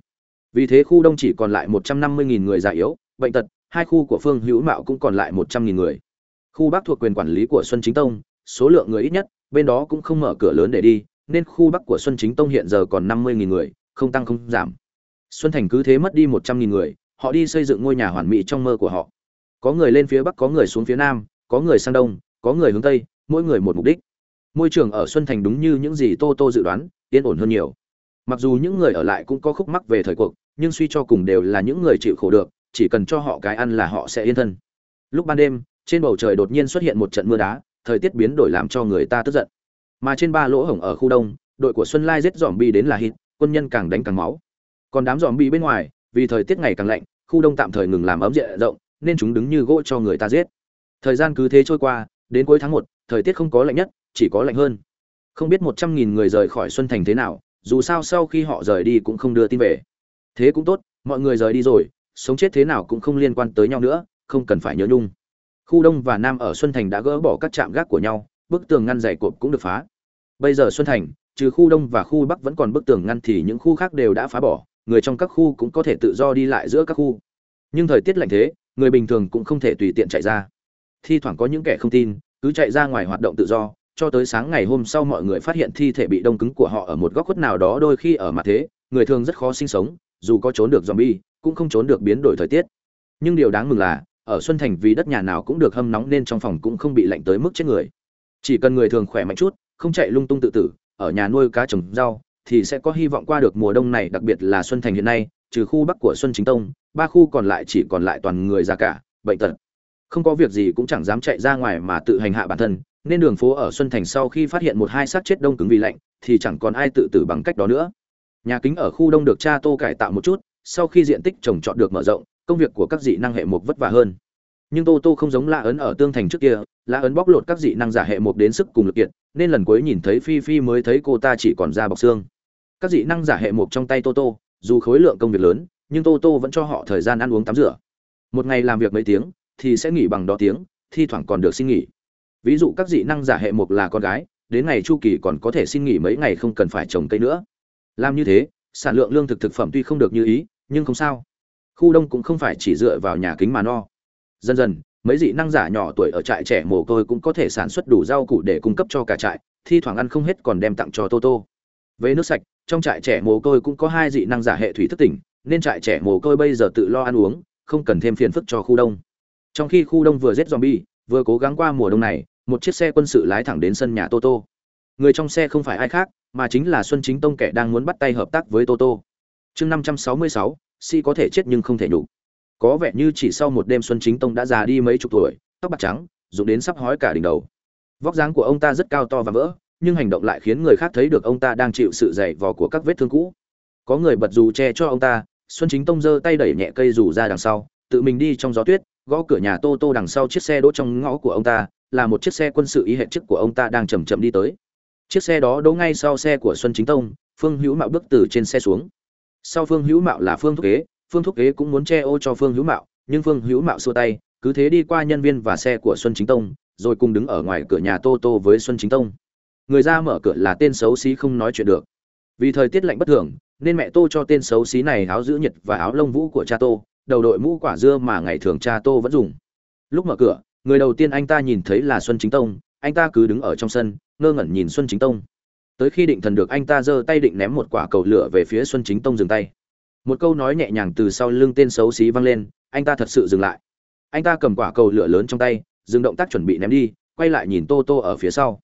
Vì thế khu đông chỉ còn lại một trăm năm mươi nghìn người già yếu, bệnh tật hai khu của phương hữu mạo cũng còn lại một trăm nghìn người. Khu bắc thuộc quyền quản lý của xuân chính tông, số lượng người ít nhất, bên đó cũng không mở cửa lớn để đi, nên khu bắc của xuân chính tông hiện giờ còn năm mươi nghìn người, không tăng không giảm. Xuân thành cứ thế mất đi một trăm nghìn người, họ đi xây dựng ngôi nhà hoàn mỹ trong mơ của họ. Có người lên phía bắc, có người xuống phía nam, có người sang đông, có người hướng tây, mỗi người một mục đích. Môi trường ở xuân thành đúng như những gì tô tô dự đoán, yên ổn hơn nhiều. Mặc dù những người ở lại cũng có khúc mắc về thời cuộc, nhưng suy cho cùng đều là những người chịu khổ được chỉ cần cho họ cái ăn là họ sẽ yên thân. Lúc ban đêm, trên bầu trời đột nhiên xuất hiện một trận mưa đá, thời tiết biến đổi làm cho người ta tức giận. Mà trên ba lỗ hổng ở khu đông, đội của xuân lai giết dòm bi đến là hít, quân nhân càng đánh càng máu. Còn đám dòm bi bên ngoài, vì thời tiết ngày càng lạnh, khu đông tạm thời ngừng làm ấm diện rộng, nên chúng đứng như gỗ cho người ta giết. Thời gian cứ thế trôi qua, đến cuối tháng một, thời tiết không có lạnh nhất, chỉ có lạnh hơn. Không biết một trăm nghìn người rời khỏi xuân thành thế nào, dù sao sau khi họ rời đi cũng không đưa tin về. Thế cũng tốt, mọi người rời đi rồi sống chết thế nào cũng không liên quan tới nhau nữa, không cần phải nhớ nhung. Khu đông và nam ở xuân thành đã gỡ bỏ các trạm gác của nhau, bức tường ngăn dày cộp cũng được phá. Bây giờ xuân thành, trừ khu đông và khu bắc vẫn còn bức tường ngăn thì những khu khác đều đã phá bỏ, người trong các khu cũng có thể tự do đi lại giữa các khu. Nhưng thời tiết lạnh thế, người bình thường cũng không thể tùy tiện chạy ra. Thi thoảng có những kẻ không tin, cứ chạy ra ngoài hoạt động tự do, cho tới sáng ngày hôm sau mọi người phát hiện thi thể bị đông cứng của họ ở một góc khuất nào đó, đôi khi ở mặt thế, người thường rất khó sinh sống dù có trốn được zombie, cũng không trốn được biến đổi thời tiết. Nhưng điều đáng mừng là, ở xuân thành vì đất nhà nào cũng được hâm nóng nên trong phòng cũng không bị lạnh tới mức chết người. Chỉ cần người thường khỏe mạnh chút, không chạy lung tung tự tử, ở nhà nuôi cá trồng rau, thì sẽ có hy vọng qua được mùa đông này, đặc biệt là xuân thành hiện nay, trừ khu bắc của xuân chính tông, ba khu còn lại chỉ còn lại toàn người già cả, bệnh tật. Không có việc gì cũng chẳng dám chạy ra ngoài mà tự hành hạ bản thân, nên đường phố ở xuân thành sau khi phát hiện một hai xác chết đông cứng vì lạnh, thì chẳng còn ai tự tử bằng cách đó nữa nhà kính ở khu đông được cha tô cải tạo một chút sau khi diện tích trồng trọt được mở rộng công việc của các dị năng hệ mục vất vả hơn. Nhưng tô tô không giống la ấn ở tương thành trước kia la ấn bóc lột các dị năng giả hệ mục đến sức cùng lực kiện, nên lần cuối nhìn thấy phi phi mới thấy cô ta chỉ còn da bọc xương. Các dị năng giả hệ mục trong tay tô tô dù khối lượng công việc lớn nhưng tô tô vẫn cho họ thời gian ăn uống tắm rửa. Một ngày làm việc mấy tiếng thì sẽ nghỉ bằng đó tiếng thi thoảng còn được xin nghỉ. Ví dụ các dị năng giả hệ mục là con gái đến ngày chu kỳ còn có thể xin nghỉ mấy ngày không cần phải trồng cây nữa làm như thế, sản lượng lương thực thực phẩm tuy không được như ý, nhưng không sao. Khu đông cũng không phải chỉ dựa vào nhà kính mà no. Dần dần, mấy dị năng giả nhỏ tuổi ở trại trẻ mồ côi cũng có thể sản xuất đủ rau củ để cung cấp cho cả trại, thi thoảng ăn không hết còn đem tặng cho tô tô. Về nước sạch, trong trại trẻ mồ côi cũng có hai dị năng giả hệ thủy thất tỉnh, nên trại trẻ mồ côi bây giờ tự lo ăn uống, không cần thêm phiền phức cho khu đông. Trong khi khu đông vừa giết zombie, vừa cố gắng qua mùa đông này, một chiếc xe quân sự lái thẳng đến sân nhà toto người trong xe không phải ai khác mà chính là xuân chính tông kẻ đang muốn bắt tay hợp tác với toto chương năm trăm sáu mươi sáu, si có thể chết nhưng không thể nhục. Có vẻ như chỉ sau một đêm xuân chính tông đã già đi mấy chục tuổi, tóc bạc trắng dùng đến sắp hói cả đỉnh đầu. Vóc dáng của ông ta rất cao to và vỡ nhưng hành động lại khiến người khác thấy được ông ta đang chịu sự dày vò của các vết thương cũ. Có người bật dù che cho ông ta, xuân chính tông giơ tay đẩy nhẹ cây dù ra đằng sau, tự mình đi trong gió tuyết, gõ cửa nhà tô tô đằng sau chiếc xe đỗ trong ngõ của ông ta, là một chiếc xe quân sự ý hệ chức của ông ta đang chầm chậm đi tới chiếc xe đó đỗ ngay sau xe của xuân chính tông, phương hữu mạo bước từ trên xe xuống. Sau phương hữu mạo là phương thúc kế, phương thúc kế cũng muốn che ô cho phương hữu mạo, nhưng phương hữu mạo xua tay, cứ thế đi qua nhân viên và xe của xuân chính tông, rồi cùng đứng ở ngoài cửa nhà tô tô với xuân chính tông. Người ra mở cửa là tên xấu xí không nói chuyện được. Vì thời tiết lạnh bất thường, nên mẹ tô cho tên xấu xí này áo giữ nhiệt và áo lông vũ của cha tô, đầu đội mũ quả dưa mà ngày thường cha tô vẫn dùng. Lúc mở cửa, người đầu tiên anh ta nhìn thấy là xuân chính tông anh ta cứ đứng ở trong sân, ngơ ngẩn nhìn xuân chính tông. Tới khi định thần được anh ta giơ tay định ném một quả cầu lửa về phía xuân chính tông dừng tay. Một câu nói nhẹ nhàng từ sau lưng tên xấu xí vang lên, anh ta thật sự dừng lại. Anh ta cầm quả cầu lửa lớn trong tay, dừng động tác chuẩn bị ném đi, quay lại nhìn tô tô ở phía sau.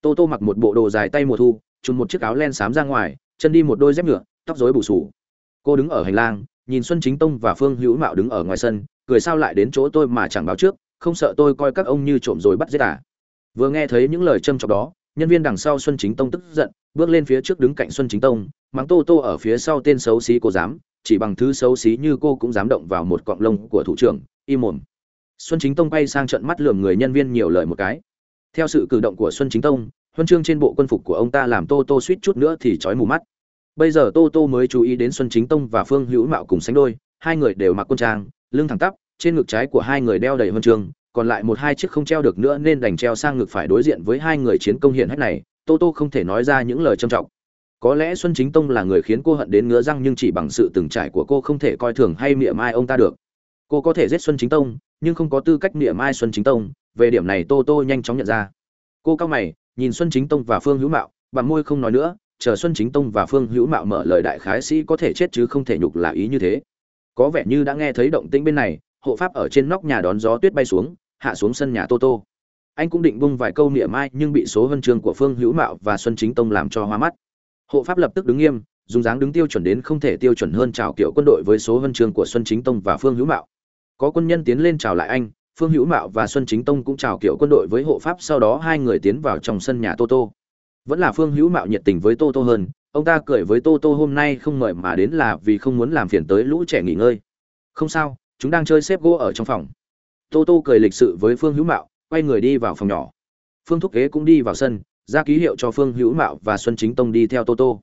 Tô tô mặc một bộ đồ dài tay mùa thu trùn một chiếc áo len xám ra ngoài, chân đi một đôi dép nhựa tóc rối bù sù cô đứng ở hành lang, nhìn xuân chính tông và phương hữu mạo đứng ở ngoài sân, cười sao lại đến chỗ tôi mà chẳng báo trước, không sợ tôi coi các ông như trộm rồi bắt giết à? Vừa nghe thấy những lời châm chọc đó, nhân viên đằng sau xuân chính tông tức giận, bước lên phía trước đứng cạnh xuân chính tông, mắng tô tô ở phía sau tên xấu xí cô dám, chỉ bằng thứ xấu xí như cô cũng dám động vào một cọng lông của thủ trưởng, im mồm. Xuân chính tông quay sang trận mắt lườm người nhân viên nhiều lời một cái. Theo sự cử động của xuân chính tông, huân chương trên bộ quân phục của ông ta làm tô tô suýt chút nữa thì chói mù mắt. Bây giờ tô tô mới chú ý đến xuân chính tông và phương hữu mạo cùng sánh đôi, hai người đều mặc quân trang, lưng thẳng tắp, trên ngực trái của hai người đeo đầy huân chương còn lại một hai chiếc không treo được nữa nên đành treo sang ngực phải đối diện với hai người chiến công hiển hách này, tô tô không thể nói ra những lời trầm trọng. Có lẽ xuân chính tông là người khiến cô hận đến ngứa răng nhưng chỉ bằng sự từng trải của cô không thể coi thường hay mỉa mai ông ta được. Cô có thể giết xuân chính tông, nhưng không có tư cách mỉa mai xuân chính tông, về điểm này tô tô nhanh chóng nhận ra. Cô cao mày, nhìn xuân chính tông và phương hữu mạo, bằng môi không nói nữa, chờ xuân chính tông và phương hữu mạo mở lời đại khái sĩ có thể chết chứ không thể nhục là ý như thế. Có vẻ như đã nghe thấy động tĩnh bên này, hộ pháp ở trên nóc nhà đón gió tuyết bay xuống hạ xuống sân nhà tô tô. Anh cũng định bung vài câu niệm mai, nhưng bị số huân chương của phương hữu mạo và xuân chính tông làm cho hoa mắt. Hộ pháp lập tức đứng nghiêm, dùng dáng đứng tiêu chuẩn đến không thể tiêu chuẩn hơn chào kiểu quân đội với số huân chương của xuân chính tông và phương hữu mạo. Có quân nhân tiến lên chào lại anh, phương hữu mạo và xuân chính tông cũng chào kiểu quân đội với hộ pháp, sau đó hai người tiến vào trong sân nhà tô tô. Vẫn là phương hữu mạo nhiệt tình với tô tô hơn, ông ta cười với tô tô hôm nay không mời mà đến là vì không muốn làm phiền tới lũ trẻ nghỉ ngơi. Không sao, chúng đang chơi xếp gỗ ở trong phòng tô tô cười lịch sự với phương hữu mạo, quay người đi vào phòng nhỏ. Phương thúc kế cũng đi vào sân, ra ký hiệu cho phương hữu mạo và xuân chính tông đi theo tô tô.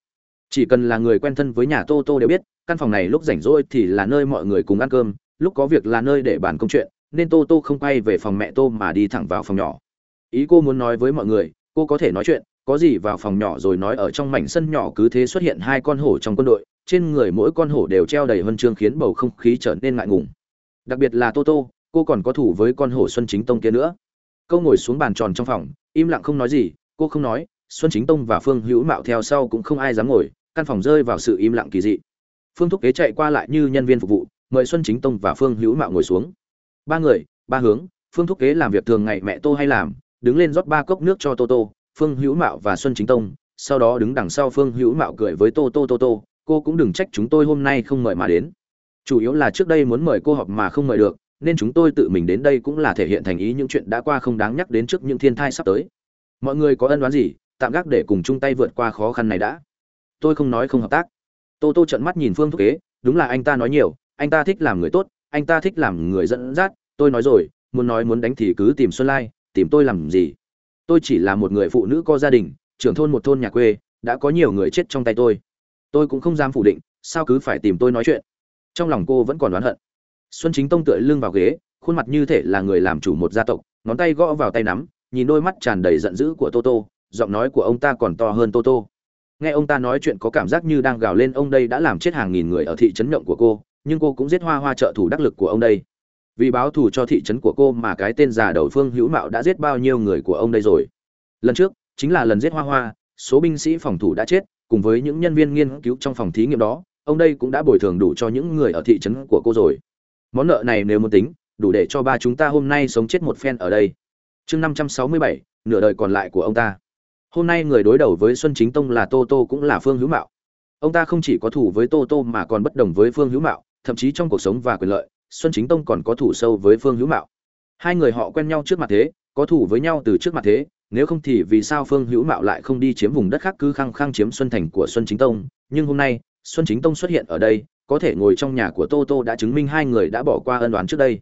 Chỉ cần là người quen thân với nhà tô tô đều biết, căn phòng này lúc rảnh rỗi thì là nơi mọi người cùng ăn cơm, lúc có việc là nơi để bàn công chuyện, nên tô tô không quay về phòng mẹ tô mà đi thẳng vào phòng nhỏ. Ý cô muốn nói với mọi người, cô có thể nói chuyện, có gì vào phòng nhỏ rồi nói ở trong mảnh sân nhỏ cứ thế xuất hiện hai con hổ trong quân đội, trên người mỗi con hổ đều treo đầy huân chương khiến bầu không khí trở nên ngại ngùng. Đặc biệt là tô tô cô còn có thủ với con hổ xuân chính tông kia nữa. Câu ngồi xuống bàn tròn trong phòng, im lặng không nói gì, cô không nói, xuân chính tông và phương hữu mạo theo sau cũng không ai dám ngồi, căn phòng rơi vào sự im lặng kỳ dị. Phương thúc kế chạy qua lại như nhân viên phục vụ, mời xuân chính tông và phương hữu mạo ngồi xuống. Ba người, ba hướng, phương thúc kế làm việc thường ngày mẹ tô hay làm, đứng lên rót ba cốc nước cho tô tô, phương hữu mạo và xuân chính tông, sau đó đứng đằng sau phương hữu mạo cười với tô tô tô tô, cô cũng đừng trách chúng tôi hôm nay không mời mà đến. Chủ yếu là trước đây muốn mời cô họp mà không mời được nên chúng tôi tự mình đến đây cũng là thể hiện thành ý những chuyện đã qua không đáng nhắc đến trước những thiên thai sắp tới. Mọi người có ân đoán gì, tạm gác để cùng chung tay vượt qua khó khăn này đã. Tôi không nói không hợp tác. Tô tô trợn mắt nhìn phương thúc kế, đúng là anh ta nói nhiều, anh ta thích làm người tốt, anh ta thích làm người dẫn dắt. Tôi nói rồi, muốn nói muốn đánh thì cứ tìm xuân lai, tìm tôi làm gì? Tôi chỉ là một người phụ nữ có gia đình, trưởng thôn một thôn nhà quê, đã có nhiều người chết trong tay tôi. Tôi cũng không dám phủ định, sao cứ phải tìm tôi nói chuyện? Trong lòng cô vẫn còn oán hận xuân chính tông tựa lưng vào ghế, khuôn mặt như thể là người làm chủ một gia tộc, ngón tay gõ vào tay nắm, nhìn đôi mắt tràn đầy giận dữ của toto giọng nói của ông ta còn to hơn toto nghe ông ta nói chuyện có cảm giác như đang gào lên, ông đây đã làm chết hàng nghìn người ở thị trấn nhộng của cô, nhưng cô cũng giết hoa hoa trợ thủ đắc lực của ông đây. Vì báo thù cho thị trấn của cô mà cái tên già đầu phương hữu mạo đã giết bao nhiêu người của ông đây rồi. Lần trước, chính là lần giết hoa hoa, số binh sĩ phòng thủ đã chết, cùng với những nhân viên nghiên cứu trong phòng thí nghiệm đó, ông đây cũng đã bồi thường đủ cho những người ở thị trấn của cô rồi món nợ này nếu muốn tính, đủ để cho ba chúng ta hôm nay sống chết một phen ở đây. Chương năm trăm sáu mươi bảy, nửa đời còn lại của ông ta. Hôm nay người đối đầu với xuân chính tông là tô tô cũng là phương hữu mạo. Ông ta không chỉ có thủ với tô tô mà còn bất đồng với phương hữu mạo, thậm chí trong cuộc sống và quyền lợi, xuân chính tông còn có thủ sâu với phương hữu mạo. Hai người họ quen nhau trước mặt thế, có thủ với nhau từ trước mặt thế, nếu không thì vì sao phương hữu mạo lại không đi chiếm vùng đất khác cứ khăng khăng chiếm xuân thành của xuân chính tông? Nhưng hôm nay, xuân chính tông xuất hiện ở đây có thể ngồi trong nhà của tô tô đã chứng minh hai người đã bỏ qua ân đoán trước đây.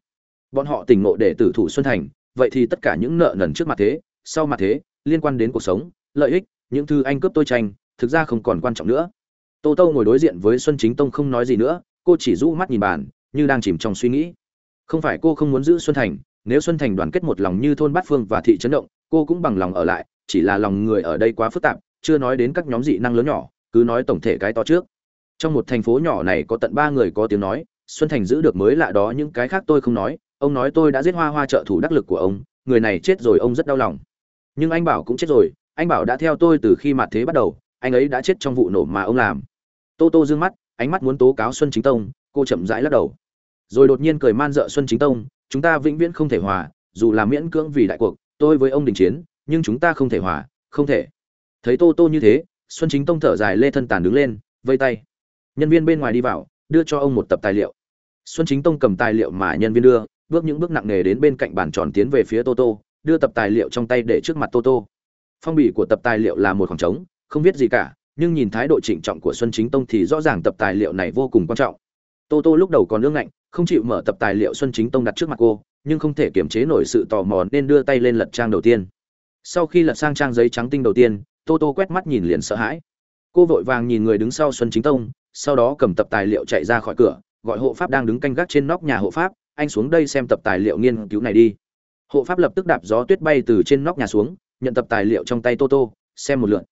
Bọn họ tỉnh ngộ để tử thủ xuân thành, vậy thì tất cả những nợ nần trước mặt thế, sau mặt thế, liên quan đến cuộc sống, lợi ích, những thư anh cướp tôi tranh, thực ra không còn quan trọng nữa. Tô tô ngồi đối diện với xuân chính tông không nói gì nữa, cô chỉ rũ mắt nhìn bàn, như đang chìm trong suy nghĩ. Không phải cô không muốn giữ xuân thành, nếu xuân thành đoàn kết một lòng như thôn bát phương và thị trấn động, cô cũng bằng lòng ở lại, chỉ là lòng người ở đây quá phức tạp, chưa nói đến các nhóm dị năng lớn nhỏ, cứ nói tổng thể cái to trước trong một thành phố nhỏ này có tận ba người có tiếng nói, xuân thành giữ được mới lạ đó những cái khác tôi không nói, ông nói tôi đã giết hoa hoa trợ thủ đắc lực của ông, người này chết rồi ông rất đau lòng. Nhưng anh bảo cũng chết rồi, anh bảo đã theo tôi từ khi mặt thế bắt đầu, anh ấy đã chết trong vụ nổ mà ông làm. Tô tô d ư ơ n g mắt, ánh mắt muốn tố cáo xuân chính tông, cô chậm rãi lắc đầu. Rồi đột nhiên cười man dợ xuân chính tông, chúng ta vĩnh viễn không thể hòa, dù là miễn cưỡng vì đại cuộc, tôi với ông đình chiến, nhưng chúng ta không thể hòa, không thể. Thấy tô tô như thế, xuân chính tông thở dài lê thân tàn đứng lên, vây tay nhân viên bên ngoài đi vào đưa cho ông một tập tài liệu. Xuân chính tông cầm tài liệu mà nhân viên đưa bước những bước nặng nề đến bên cạnh bàn tròn tiến về phía Toto, đưa tập tài liệu trong tay để trước mặt Toto. phong bì của tập tài liệu là một khoảng trống không viết gì cả nhưng nhìn thái độ trịnh trọng của xuân chính tông thì rõ ràng tập tài liệu này vô cùng quan trọng. Tô tô lúc đầu còn ương ngạnh không chịu mở tập tài liệu xuân chính tông đặt trước mặt cô nhưng không thể kiềm chế nổi sự tò mò nên đưa tay lên lật trang đầu tiên. Sau khi lật sang trang giấy trắng tinh đầu tiên tô tô quét mắt nhìn liền sợ hãi. Cô vội vàng nhìn người đứng sau xuân chính tông sau đó cầm tập tài liệu chạy ra khỏi cửa, gọi hộ pháp đang đứng canh gác trên nóc nhà hộ pháp, anh xuống đây xem tập tài liệu nghiên cứu này đi. Hộ pháp lập tức đạp gió tuyết bay từ trên nóc nhà xuống, nhận tập tài liệu trong tay tô tô, xem một lượt.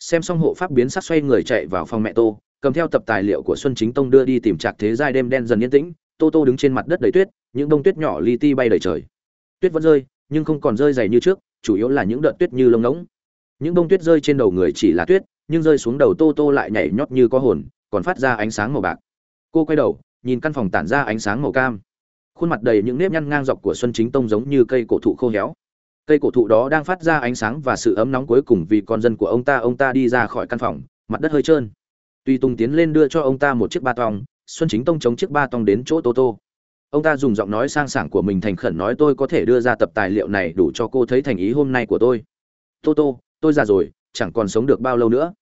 Xem xong hộ pháp biến sắc xoay người chạy vào phòng mẹ tô, cầm theo tập tài liệu của xuân chính tông đưa đi tìm trạc thế giai đêm đen dần yên tĩnh, tô tô đứng trên mặt đất đầy tuyết, những bông tuyết nhỏ li ti bay đầy trời. Tuyết vẫn rơi, nhưng không còn rơi dày như trước, chủ yếu là những đợt tuyết như lông ngỗng. Những bông tuyết rơi trên đầu người chỉ là tuyết, nhưng rơi xuống đầu tô tô lại nhảy nhót như có hồn còn phát ra ánh sáng màu bạc. Cô quay đầu, nhìn căn phòng tản ra ánh sáng màu cam. Khuôn mặt đầy những nếp nhăn ngang dọc của xuân chính tông giống như cây cổ thụ khô héo. Cây cổ thụ đó đang phát ra ánh sáng và sự ấm nóng cuối cùng vì con dân của ông ta ông ta đi ra khỏi căn phòng, mặt đất hơi trơn. Tuy tùng tiến lên đưa cho ông ta một chiếc ba tong, xuân chính tông chống chiếc ba tong đến chỗ tô tô. Ông ta dùng giọng nói sang sảng của mình thành khẩn nói, tôi có thể đưa ra tập tài liệu này đủ cho cô thấy thành ý hôm nay của tôi. Tô tô, tôi già rồi, chẳng còn sống được bao lâu nữa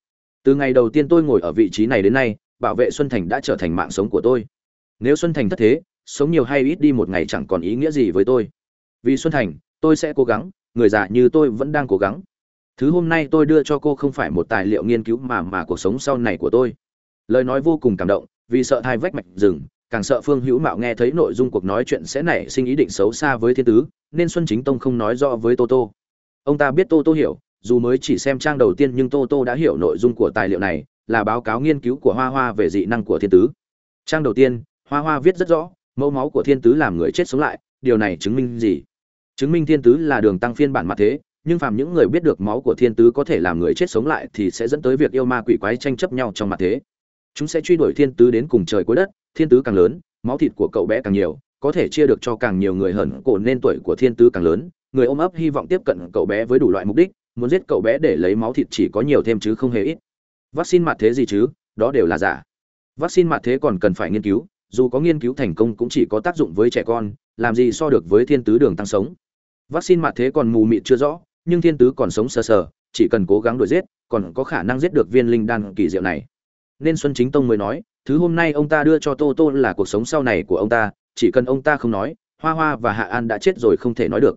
từ ngày đầu tiên tôi ngồi ở vị trí này đến nay, bảo vệ xuân thành đã trở thành mạng sống của tôi. Nếu xuân thành thất thế, sống nhiều hay ít đi một ngày chẳng còn ý nghĩa gì với tôi. Vì xuân thành, tôi sẽ cố gắng, người già như tôi vẫn đang cố gắng. Thứ hôm nay tôi đưa cho cô không phải một tài liệu nghiên cứu mà mà cuộc sống sau này của tôi. Lời nói vô cùng cảm động, vì sợ thai vách mạch rừng, càng sợ phương hữu mạo nghe thấy nội dung cuộc nói chuyện sẽ nảy sinh ý định xấu xa với thiên tứ, nên xuân chính tông không nói rõ với tô tô. Ông ta biết tô tô hiểu dù mới chỉ xem trang đầu tiên nhưng tô tô đã hiểu nội dung của tài liệu này, là báo cáo nghiên cứu của hoa hoa về dị năng của thiên tứ. Trang đầu tiên, hoa hoa viết rất rõ, mẫu máu của thiên tứ làm người chết sống lại, điều này chứng minh gì? Chứng minh thiên tứ là đường tăng phiên bản mặt thế, nhưng phàm những người biết được máu của thiên tứ có thể làm người chết sống lại thì sẽ dẫn tới việc yêu ma quỷ quái tranh chấp nhau trong mặt thế. Chúng sẽ truy đuổi thiên tứ đến cùng trời cuối đất, thiên tứ càng lớn, máu thịt của cậu bé càng nhiều, có thể chia được cho càng nhiều người hận cổ nên tuổi của thiên tứ càng lớn, người ôm ấp hy vọng tiếp cận cậu bé với đủ loại mục đích muốn giết cậu bé để lấy máu thịt chỉ có nhiều thêm chứ không hề ít. Vaccine mặt thế gì chứ? Đó đều là giả. Vaccine mặt thế còn cần phải nghiên cứu, dù có nghiên cứu thành công cũng chỉ có tác dụng với trẻ con, làm gì so được với thiên tứ đường tăng sống. Vaccine mặt thế còn mù mịt chưa rõ, nhưng thiên tứ còn sống sờ sờ, chỉ cần cố gắng đuổi giết, còn có khả năng giết được viên linh đan kỳ diệu này. Nên xuân chính tông mới nói, thứ hôm nay ông ta đưa cho tô tô là cuộc sống sau này của ông ta, chỉ cần ông ta không nói, hoa hoa và hạ an đã chết rồi không thể nói được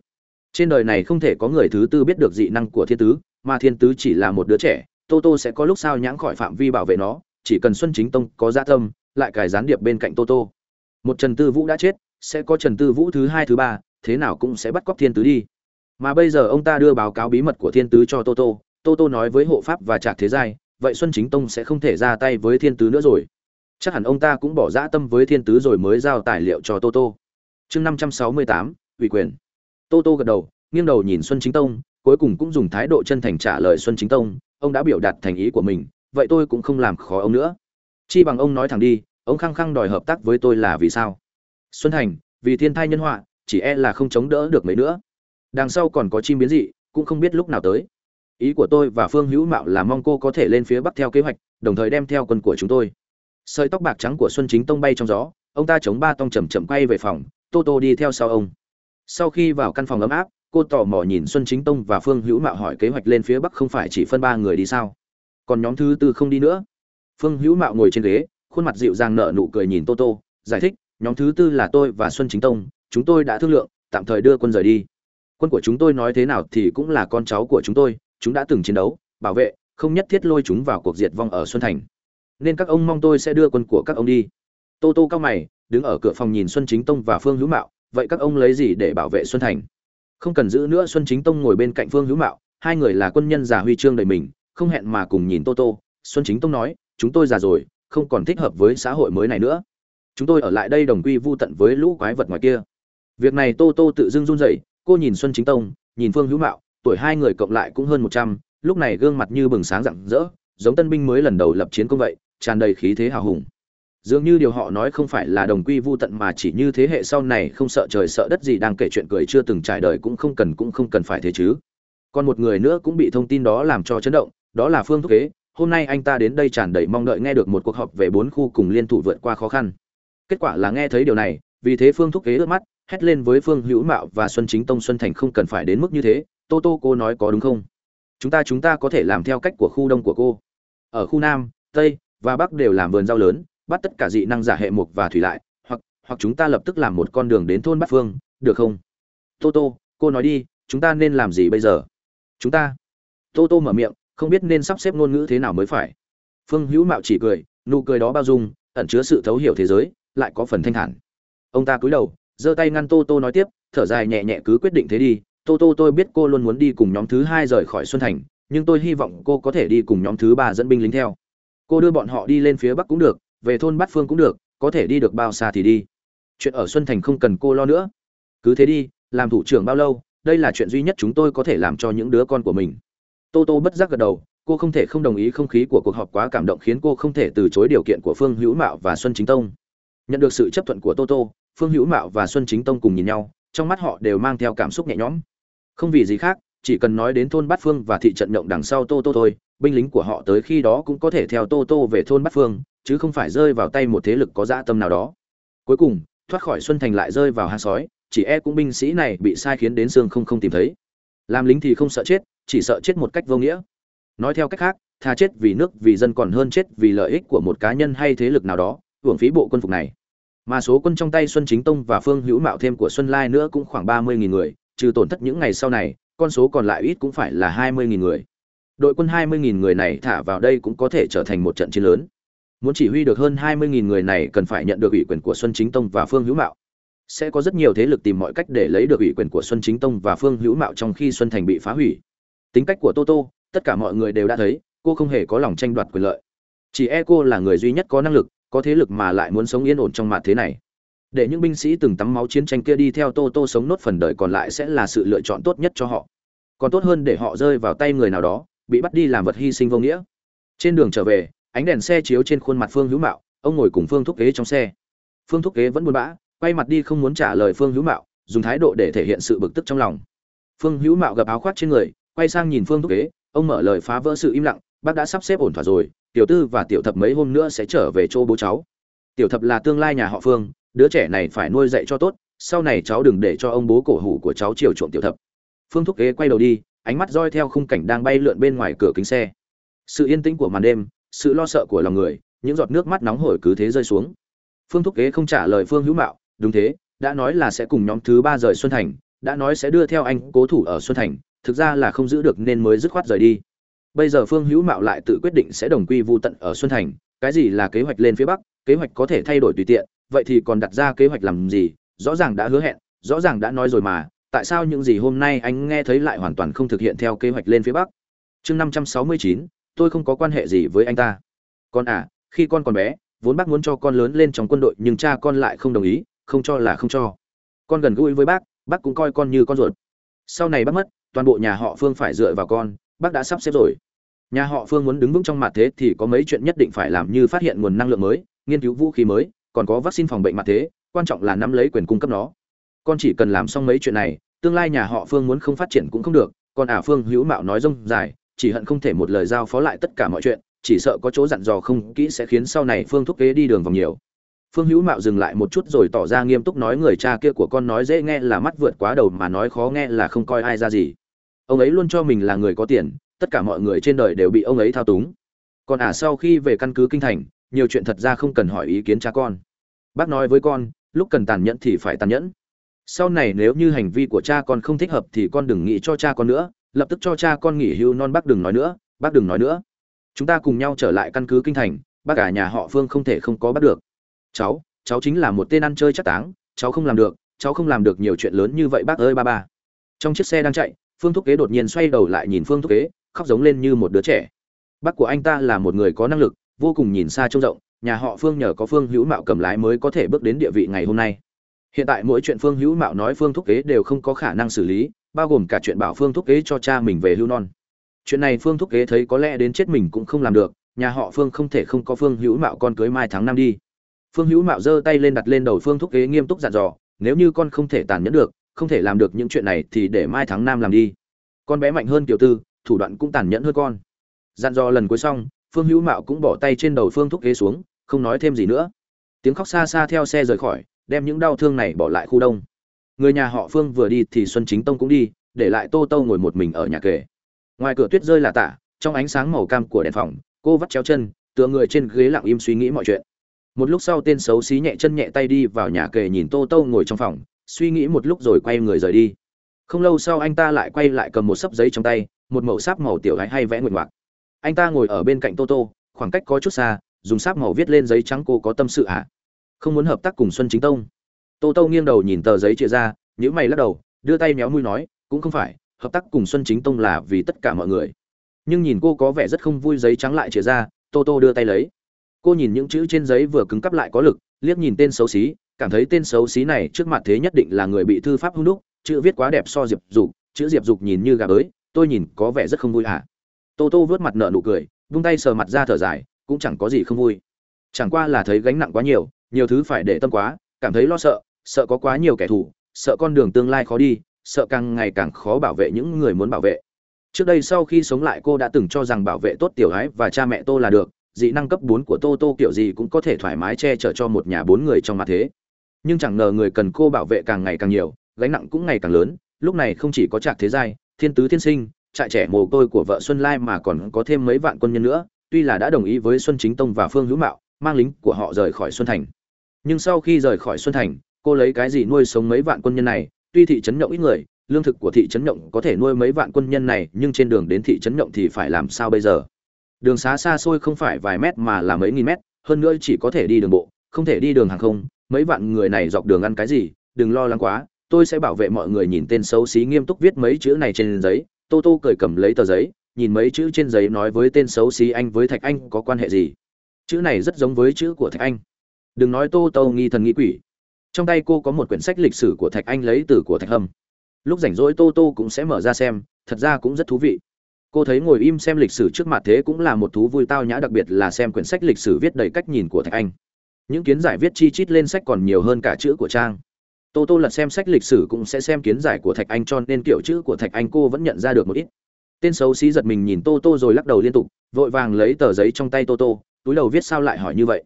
trên đời này không thể có người thứ tư biết được dị năng của thiên tứ, mà thiên tứ chỉ là một đứa trẻ, tô tô sẽ có lúc sao nhãng khỏi phạm vi bảo vệ nó, chỉ cần xuân chính tông có gia tâm, lại cài gián điệp bên cạnh tô tô. Một trần tư vũ đã chết, sẽ có trần tư vũ thứ hai, thứ ba, thế nào cũng sẽ bắt cóc thiên tứ đi. Mà bây giờ ông ta đưa báo cáo bí mật của thiên tứ cho tô tô tô tô nói với hộ pháp và trạc thế giai, vậy xuân chính tông sẽ không thể ra tay với thiên tứ nữa rồi. Chắc hẳn ông ta cũng bỏ dã tâm với thiên tứ rồi mới giao tài liệu cho tô tô. Chương năm trăm sáu mươi tám, ủy quyền tô tô gật đầu, nghiêng đầu nhìn xuân chính tông, cuối cùng cũng dùng thái độ chân thành trả lời xuân chính tông, ông đã biểu đạt thành ý của mình, vậy tôi cũng không làm khó ông nữa. Chi bằng ông nói thẳng đi, ông khăng khăng đòi hợp tác với tôi là vì sao? Xuân thành, vì thiên thai nhân họa, chỉ e là không chống đỡ được mấy nữa. Đằng sau còn có chim biến dị, cũng không biết lúc nào tới. Ý của tôi và phương hữu mạo là mong cô có thể lên phía bắc theo kế hoạch, đồng thời đem theo quân của chúng tôi. Sợi tóc bạc trắng của xuân chính tông bay trong gió, ông ta chống ba tông chầm chậm quay về phòng, tô tô đi theo sau ông sau khi vào căn phòng ấm áp, cô tò mò nhìn xuân chính tông và phương hữu mạo hỏi kế hoạch lên phía bắc không phải chỉ phân ba người đi sao? Còn nhóm thứ tư không đi nữa. Phương hữu mạo ngồi trên ghế, khuôn mặt dịu dàng nở nụ cười nhìn tô tô, giải thích, nhóm thứ tư là tôi và xuân chính tông, chúng tôi đã thương lượng, tạm thời đưa quân rời đi. Quân của chúng tôi nói thế nào thì cũng là con cháu của chúng tôi, chúng đã từng chiến đấu, bảo vệ, không nhất thiết lôi chúng vào cuộc diệt vong ở xuân thành. Nên các ông mong tôi sẽ đưa quân của các ông đi. Tô tô cao mày, đứng ở cửa phòng nhìn xuân chính tông và phương hữu mạo vậy các ông lấy gì để bảo vệ xuân thành? Không cần giữ nữa, xuân chính tông ngồi bên cạnh phương hữu mạo, hai người là quân nhân già huy chương đầy mình, không hẹn mà cùng nhìn tô tô. Xuân chính tông nói, chúng tôi già rồi, không còn thích hợp với xã hội mới này nữa. Chúng tôi ở lại đây đồng quy vu tận với lũ quái vật ngoài kia. Việc này tô tô tự dưng run rẩy, cô nhìn xuân chính tông, nhìn phương hữu mạo, tuổi hai người cộng lại cũng hơn một trăm, lúc này gương mặt như bừng sáng rạng rỡ, giống tân binh mới lần đầu lập chiến công vậy, tràn đầy khí thế hào hùng dường như điều họ nói không phải là đồng quy vu tận mà chỉ như thế hệ sau này không sợ trời sợ đất gì đang kể chuyện cười chưa từng trải đời cũng không cần cũng không cần phải thế chứ. Còn một người nữa cũng bị thông tin đó làm cho chấn động, đó là phương thúc kế. Hôm nay anh ta đến đây tràn đầy mong đợi nghe được một cuộc họp về bốn khu cùng liên thủ vượt qua khó khăn. Kết quả là nghe thấy điều này, vì thế phương thúc kế ướt mắt, hét lên với phương hữu mạo và xuân chính tông xuân thành không cần phải đến mức như thế, tô tô, cô nói có đúng không? Chúng ta chúng ta có thể làm theo cách của khu đông của cô. Ở khu nam, tây và bắc đều làm vườn rau lớn bắt tất cả dị năng giả hệ mục và thủy lại, hoặc hoặc chúng ta lập tức làm một con đường đến thôn bát phương, được không? Tô tô, cô nói đi, chúng ta nên làm gì bây giờ? Chúng ta. Tô tô mở miệng, không biết nên sắp xếp ngôn ngữ thế nào mới phải. Phương hữu mạo chỉ cười, nụ cười đó bao dung, ẩn chứa sự thấu hiểu thế giới, lại có phần thanh thản. Ông ta cúi đầu, giơ tay ngăn tô tô nói tiếp, thở dài nhẹ nhẹ cứ quyết định thế đi. Tô tô, tôi biết cô luôn muốn đi cùng nhóm thứ hai rời khỏi xuân thành, nhưng tôi hy vọng cô có thể đi cùng nhóm thứ ba dẫn binh lính theo. Cô đưa bọn họ đi lên phía bắc cũng được về thôn bát phương cũng được, có thể đi được bao xa thì đi. Chuyện ở xuân thành không cần cô lo nữa. Cứ thế đi, làm thủ trưởng bao lâu, đây là chuyện duy nhất chúng tôi có thể làm cho những đứa con của mình. Tô tô bất giác gật đầu, cô không thể không đồng ý không khí của cuộc họp quá cảm động khiến cô không thể từ chối điều kiện của phương hữu mạo và xuân chính tông. Nhận được sự chấp thuận của tô tô, phương hữu mạo và xuân chính tông cùng nhìn nhau, trong mắt họ đều mang theo cảm xúc nhẹ nhõm. Không vì gì khác, chỉ cần nói đến thôn bát phương và thị trận động đằng sau tô tô thôi, binh lính của họ tới khi đó cũng có thể theo tô tô về thôn bát phương chứ không phải rơi vào tay một thế lực có dã tâm nào đó. Cuối cùng, thoát khỏi xuân thành lại rơi vào hang sói, chỉ e cũng binh sĩ này bị sai khiến đến xương không không tìm thấy. Làm lính thì không sợ chết, chỉ sợ chết một cách vô nghĩa. Nói theo cách khác thà chết vì nước, vì dân còn hơn chết vì lợi ích của một cá nhân hay thế lực nào đó, hưởng phí bộ quân phục này. Mà số quân trong tay xuân chính tông và phương hữu mạo thêm của xuân lai nữa cũng khoảng ba mươi nghìn người, trừ tổn thất những ngày sau này, con số còn lại ít cũng phải là hai mươi nghìn người. Đội quân hai mươi nghìn người này thả vào đây cũng có thể trở thành một trận chiến lớn muốn chỉ huy được hơn hai mươi nghìn người này cần phải nhận được ủy quyền của xuân chính tông và phương hữu mạo. Sẽ có rất nhiều thế lực tìm mọi cách để lấy được ủy quyền của xuân chính tông và phương hữu mạo trong khi xuân thành bị phá hủy. Tính cách của toto tất cả mọi người đều đã thấy, cô không hề có lòng tranh đoạt quyền lợi. Chỉ e cô là người duy nhất có năng lực, có thế lực mà lại muốn sống yên ổn trong mặt thế này. Để những binh sĩ từng tắm máu chiến tranh kia đi theo tô tô sống nốt phần đời còn lại sẽ là sự lựa chọn tốt nhất cho họ. Còn tốt hơn để họ rơi vào tay người nào đó, bị bắt đi làm vật hy sinh vô nghĩa. Trên đường trở về ánh đèn xe chiếu trên khuôn mặt phương hữu mạo, ông ngồi cùng phương thúc kế trong xe. Phương thúc kế vẫn buồn bã, quay mặt đi không muốn trả lời phương hữu mạo, dùng thái độ để thể hiện sự bực tức trong lòng. Phương hữu mạo gặp áo khoác trên người, quay sang nhìn phương thúc kế, ông mở lời phá vỡ sự im lặng, bác đã sắp xếp ổn thỏa rồi, tiểu tư và tiểu thập mấy hôm nữa sẽ trở về chỗ bố cháu. Tiểu thập là tương lai nhà họ phương, đứa trẻ này phải nuôi dạy cho tốt, sau này cháu đừng để cho ông bố cổ hủ của cháu chiều chuộng tiểu thập. Phương thúc kế quay đầu đi, ánh mắt roi theo khung cảnh đang bay lượn bên ngoài cửa kính xe. Sự yên tĩnh của màn đêm sự lo sợ của lòng người, những giọt nước mắt nóng hổi cứ thế rơi xuống. Phương thúc kế không trả lời phương hữu mạo, đúng thế, đã nói là sẽ cùng nhóm thứ ba rời xuân thành, đã nói sẽ đưa theo anh cố thủ ở xuân thành, thực ra là không giữ được nên mới dứt khoát rời đi. Bây giờ phương hữu mạo lại tự quyết định sẽ đồng quy vô tận ở xuân thành, cái gì là kế hoạch lên phía bắc, kế hoạch có thể thay đổi tùy tiện, vậy thì còn đặt ra kế hoạch làm gì, rõ ràng đã hứa hẹn, rõ ràng đã nói rồi mà, tại sao những gì hôm nay anh nghe thấy lại hoàn toàn không thực hiện theo kế hoạch lên phía bắc? Chương năm trăm sáu mươi chín tôi không có quan hệ gì với anh ta. Con à khi con còn bé, vốn bác muốn cho con lớn lên trong quân đội, nhưng cha con lại không đồng ý, không cho là không cho. Con gần gũi với bác bác cũng coi con như con ruột. Sau này bác mất, toàn bộ nhà họ phương phải dựa vào con, bác đã sắp xếp rồi. Nhà họ phương muốn đứng vững trong mặt thế thì có mấy chuyện nhất định phải làm như phát hiện nguồn năng lượng mới, nghiên cứu vũ khí mới, còn có vaccine phòng bệnh mặt thế, quan trọng là nắm lấy quyền cung cấp nó. Con chỉ cần làm xong mấy chuyện này, tương lai nhà họ phương muốn không phát triển cũng không được còn ả à phương hữu mạo nói rông dài chỉ hận không thể một lời giao phó lại tất cả mọi chuyện chỉ sợ có chỗ dặn dò không kỹ sẽ khiến sau này phương thúc kế đi đường vòng nhiều. Phương hữu mạo dừng lại một chút rồi tỏ ra nghiêm túc nói người cha kia của con nói dễ nghe là mắt vượt quá đầu mà nói khó nghe là không coi ai ra gì. Ông ấy luôn cho mình là người có tiền tất cả mọi người trên đời đều bị ông ấy thao túng. Còn ả à, sau khi về căn cứ kinh thành nhiều chuyện thật ra không cần hỏi ý kiến cha con. Bác nói với con lúc cần tàn nhẫn thì phải tàn nhẫn. Sau này nếu như hành vi của cha con không thích hợp thì con đừng nghĩ cho cha con nữa lập tức cho cha con nghỉ hưu, non bác đừng nói nữa, bác đừng nói nữa. Chúng ta cùng nhau trở lại căn cứ kinh thành, bác cả nhà họ phương không thể không có bắt được. Cháu cháu chính là một tên ăn chơi chắc táng, cháu không làm được, cháu không làm được nhiều chuyện lớn như vậy, bác ơi, ba ba. Trong chiếc xe đang chạy, phương thúc kế đột nhiên xoay đầu lại nhìn phương thúc kế, khóc giống lên như một đứa trẻ. Bác của anh ta là một người có năng lực, vô cùng nhìn xa trông rộng, nhà họ phương nhờ có phương hữu mạo cầm lái mới có thể bước đến địa vị ngày hôm nay. Hiện tại mỗi chuyện phương hữu mạo nói phương thúc kế đều không có khả năng xử lý bao gồm cả chuyện bảo phương thúc kế cho cha mình về hưu non. Chuyện này phương thúc kế thấy có lẽ đến chết mình cũng không làm được, nhà họ phương không thể không có phương hữu mạo con cưới mai tháng năm đi. Phương hữu mạo giơ tay lên đặt lên đầu phương thúc kế nghiêm túc dặn dò, nếu như con không thể tàn nhẫn được, không thể làm được những chuyện này thì để mai tháng năm làm đi. Con bé mạnh hơn tiểu tư, thủ đoạn cũng tàn nhẫn hơn con. Dặn dò lần cuối xong, phương hữu mạo cũng bỏ tay trên đầu phương thúc kế xuống, không nói thêm gì nữa. Tiếng khóc xa xa theo xe rời khỏi, đem những đau thương này bỏ lại khu đông người nhà họ phương vừa đi thì xuân chính tông cũng đi, để lại tô tô ngồi một mình ở nhà kề. Ngoài cửa tuyết rơi là tả, trong ánh sáng màu cam của đèn phòng, cô vắt chéo chân, tựa người trên ghế lặng im suy nghĩ mọi chuyện. Một lúc sau tên xấu xí nhẹ chân nhẹ tay đi vào nhà kề nhìn tô tô ngồi trong phòng, suy nghĩ một lúc rồi quay người rời đi. Không lâu sau anh ta lại quay lại cầm một sấp giấy trong tay, một màu sáp màu tiểu gái hay vẽ nguyện ngoạc. Anh ta ngồi ở bên cạnh tô tô khoảng cách có chút xa, dùng sáp màu viết lên giấy trắng cô có tâm sự ạ à? không muốn hợp tác cùng xuân chính tông tô tô nghiêng đầu nhìn tờ giấy chia ra nhữ mày lắc đầu, đưa tay méo mũi nói, cũng không phải, hợp tác cùng xuân chính tông là vì tất cả mọi người. Nhưng nhìn cô có vẻ rất không vui giấy trắng lại chia ra, tô tô đưa tay lấy. Cô nhìn những chữ trên giấy vừa cứng cắp lại có lực, liếc nhìn tên xấu xí, cảm thấy tên xấu xí này trước mặt thế nhất định là người bị thư pháp hung đúc, chữ viết quá đẹp so diệp dục, chữ diệp dục nhìn như gà bới tôi nhìn có vẻ rất không vui hả à. tô tô vớt mặt nợ nụ cười, vung tay sờ mặt ra thở dài, cũng chẳng có gì không vui. Chẳng qua là thấy gánh nặng quá nhiều nhiều thứ phải để tâm quá, cảm thấy lo sợ sợ có quá nhiều kẻ thù, sợ con đường tương lai khó đi, sợ càng ngày càng khó bảo vệ những người muốn bảo vệ. Trước đây sau khi sống lại cô đã từng cho rằng bảo vệ tốt tiểu gái và cha mẹ tô là được, dị năng cấp bốn của tô tô kiểu gì cũng có thể thoải mái che chở cho một nhà bốn người trong mặt thế. Nhưng chẳng ngờ người cần cô bảo vệ càng ngày càng nhiều, gánh nặng cũng ngày càng lớn, lúc này không chỉ có trạc thế giai, thiên tứ thiên sinh, trại trẻ mồ côi của vợ xuân lai mà còn có thêm mấy vạn quân nhân nữa, tuy là đã đồng ý với xuân chính tông và phương hữu mạo, mang lính của họ rời khỏi xuân thành. Nhưng sau khi rời khỏi xuân thành cô lấy cái gì nuôi sống mấy vạn quân nhân này? Tuy thị trấn nhộng ít người, lương thực của thị trấn nhộng có thể nuôi mấy vạn quân nhân này, nhưng trên đường đến thị trấn nhộng thì phải làm sao bây giờ? Đường xá xa xôi không phải vài mét mà là mấy nghìn mét, hơn nữa chỉ có thể đi đường bộ, không thể đi đường hàng không. Mấy vạn người này dọc đường ăn cái gì? Đừng lo lắng quá, tôi sẽ bảo vệ mọi người nhìn tên xấu xí nghiêm túc viết mấy chữ này trên giấy. Tô tô cười cầm lấy tờ giấy, nhìn mấy chữ trên giấy nói với tên xấu xí anh, với thạch anh có quan hệ gì? Chữ này rất giống với chữ của thạch anh. Đừng nói tô tô nghi thần nghi quỷ trong tay cô có một quyển sách lịch sử của thạch anh lấy từ của thạch hâm. Lúc rảnh rỗi tô tô cũng sẽ mở ra xem, thật ra cũng rất thú vị. Cô thấy ngồi im xem lịch sử trước mặt thế cũng là một thú vui tao nhã, đặc biệt là xem quyển sách lịch sử viết đầy cách nhìn của thạch anh. Những kiến giải viết chi chít lên sách còn nhiều hơn cả chữ của trang. Tô tô lật xem sách lịch sử cũng sẽ xem kiến giải của thạch anh, cho nên kiểu chữ của thạch anh cô vẫn nhận ra được một ít. Tên xấu xí giật mình nhìn tô tô rồi lắc đầu liên tục, vội vàng lấy tờ giấy trong tay tô tô, túi đầu viết sao lại hỏi như vậy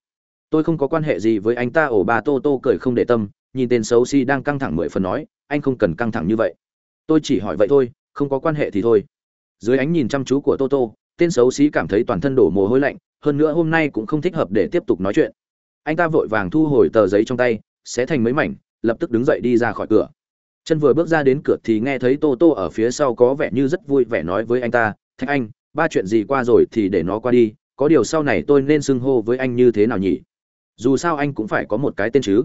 tôi không có quan hệ gì với anh ta, ổ bà tô tô cười không để tâm, nhìn tên xấu xí đang căng thẳng mười phần nói, anh không cần căng thẳng như vậy. Tôi chỉ hỏi vậy thôi, không có quan hệ thì thôi. Dưới ánh nhìn chăm chú của tô tô, tên xấu xí cảm thấy toàn thân đổ mồ hôi lạnh, hơn nữa hôm nay cũng không thích hợp để tiếp tục nói chuyện. Anh ta vội vàng thu hồi tờ giấy trong tay, xé thành mấy mảnh, lập tức đứng dậy đi ra khỏi cửa. Chân vừa bước ra đến cửa thì nghe thấy tô tô ở phía sau có vẻ như rất vui vẻ nói với anh ta thách anh, ba chuyện gì qua rồi thì để nó qua đi, có điều sau này tôi nên xưng hô với anh như thế nào nhỉ? Dù sao anh cũng phải có một cái tên chứ.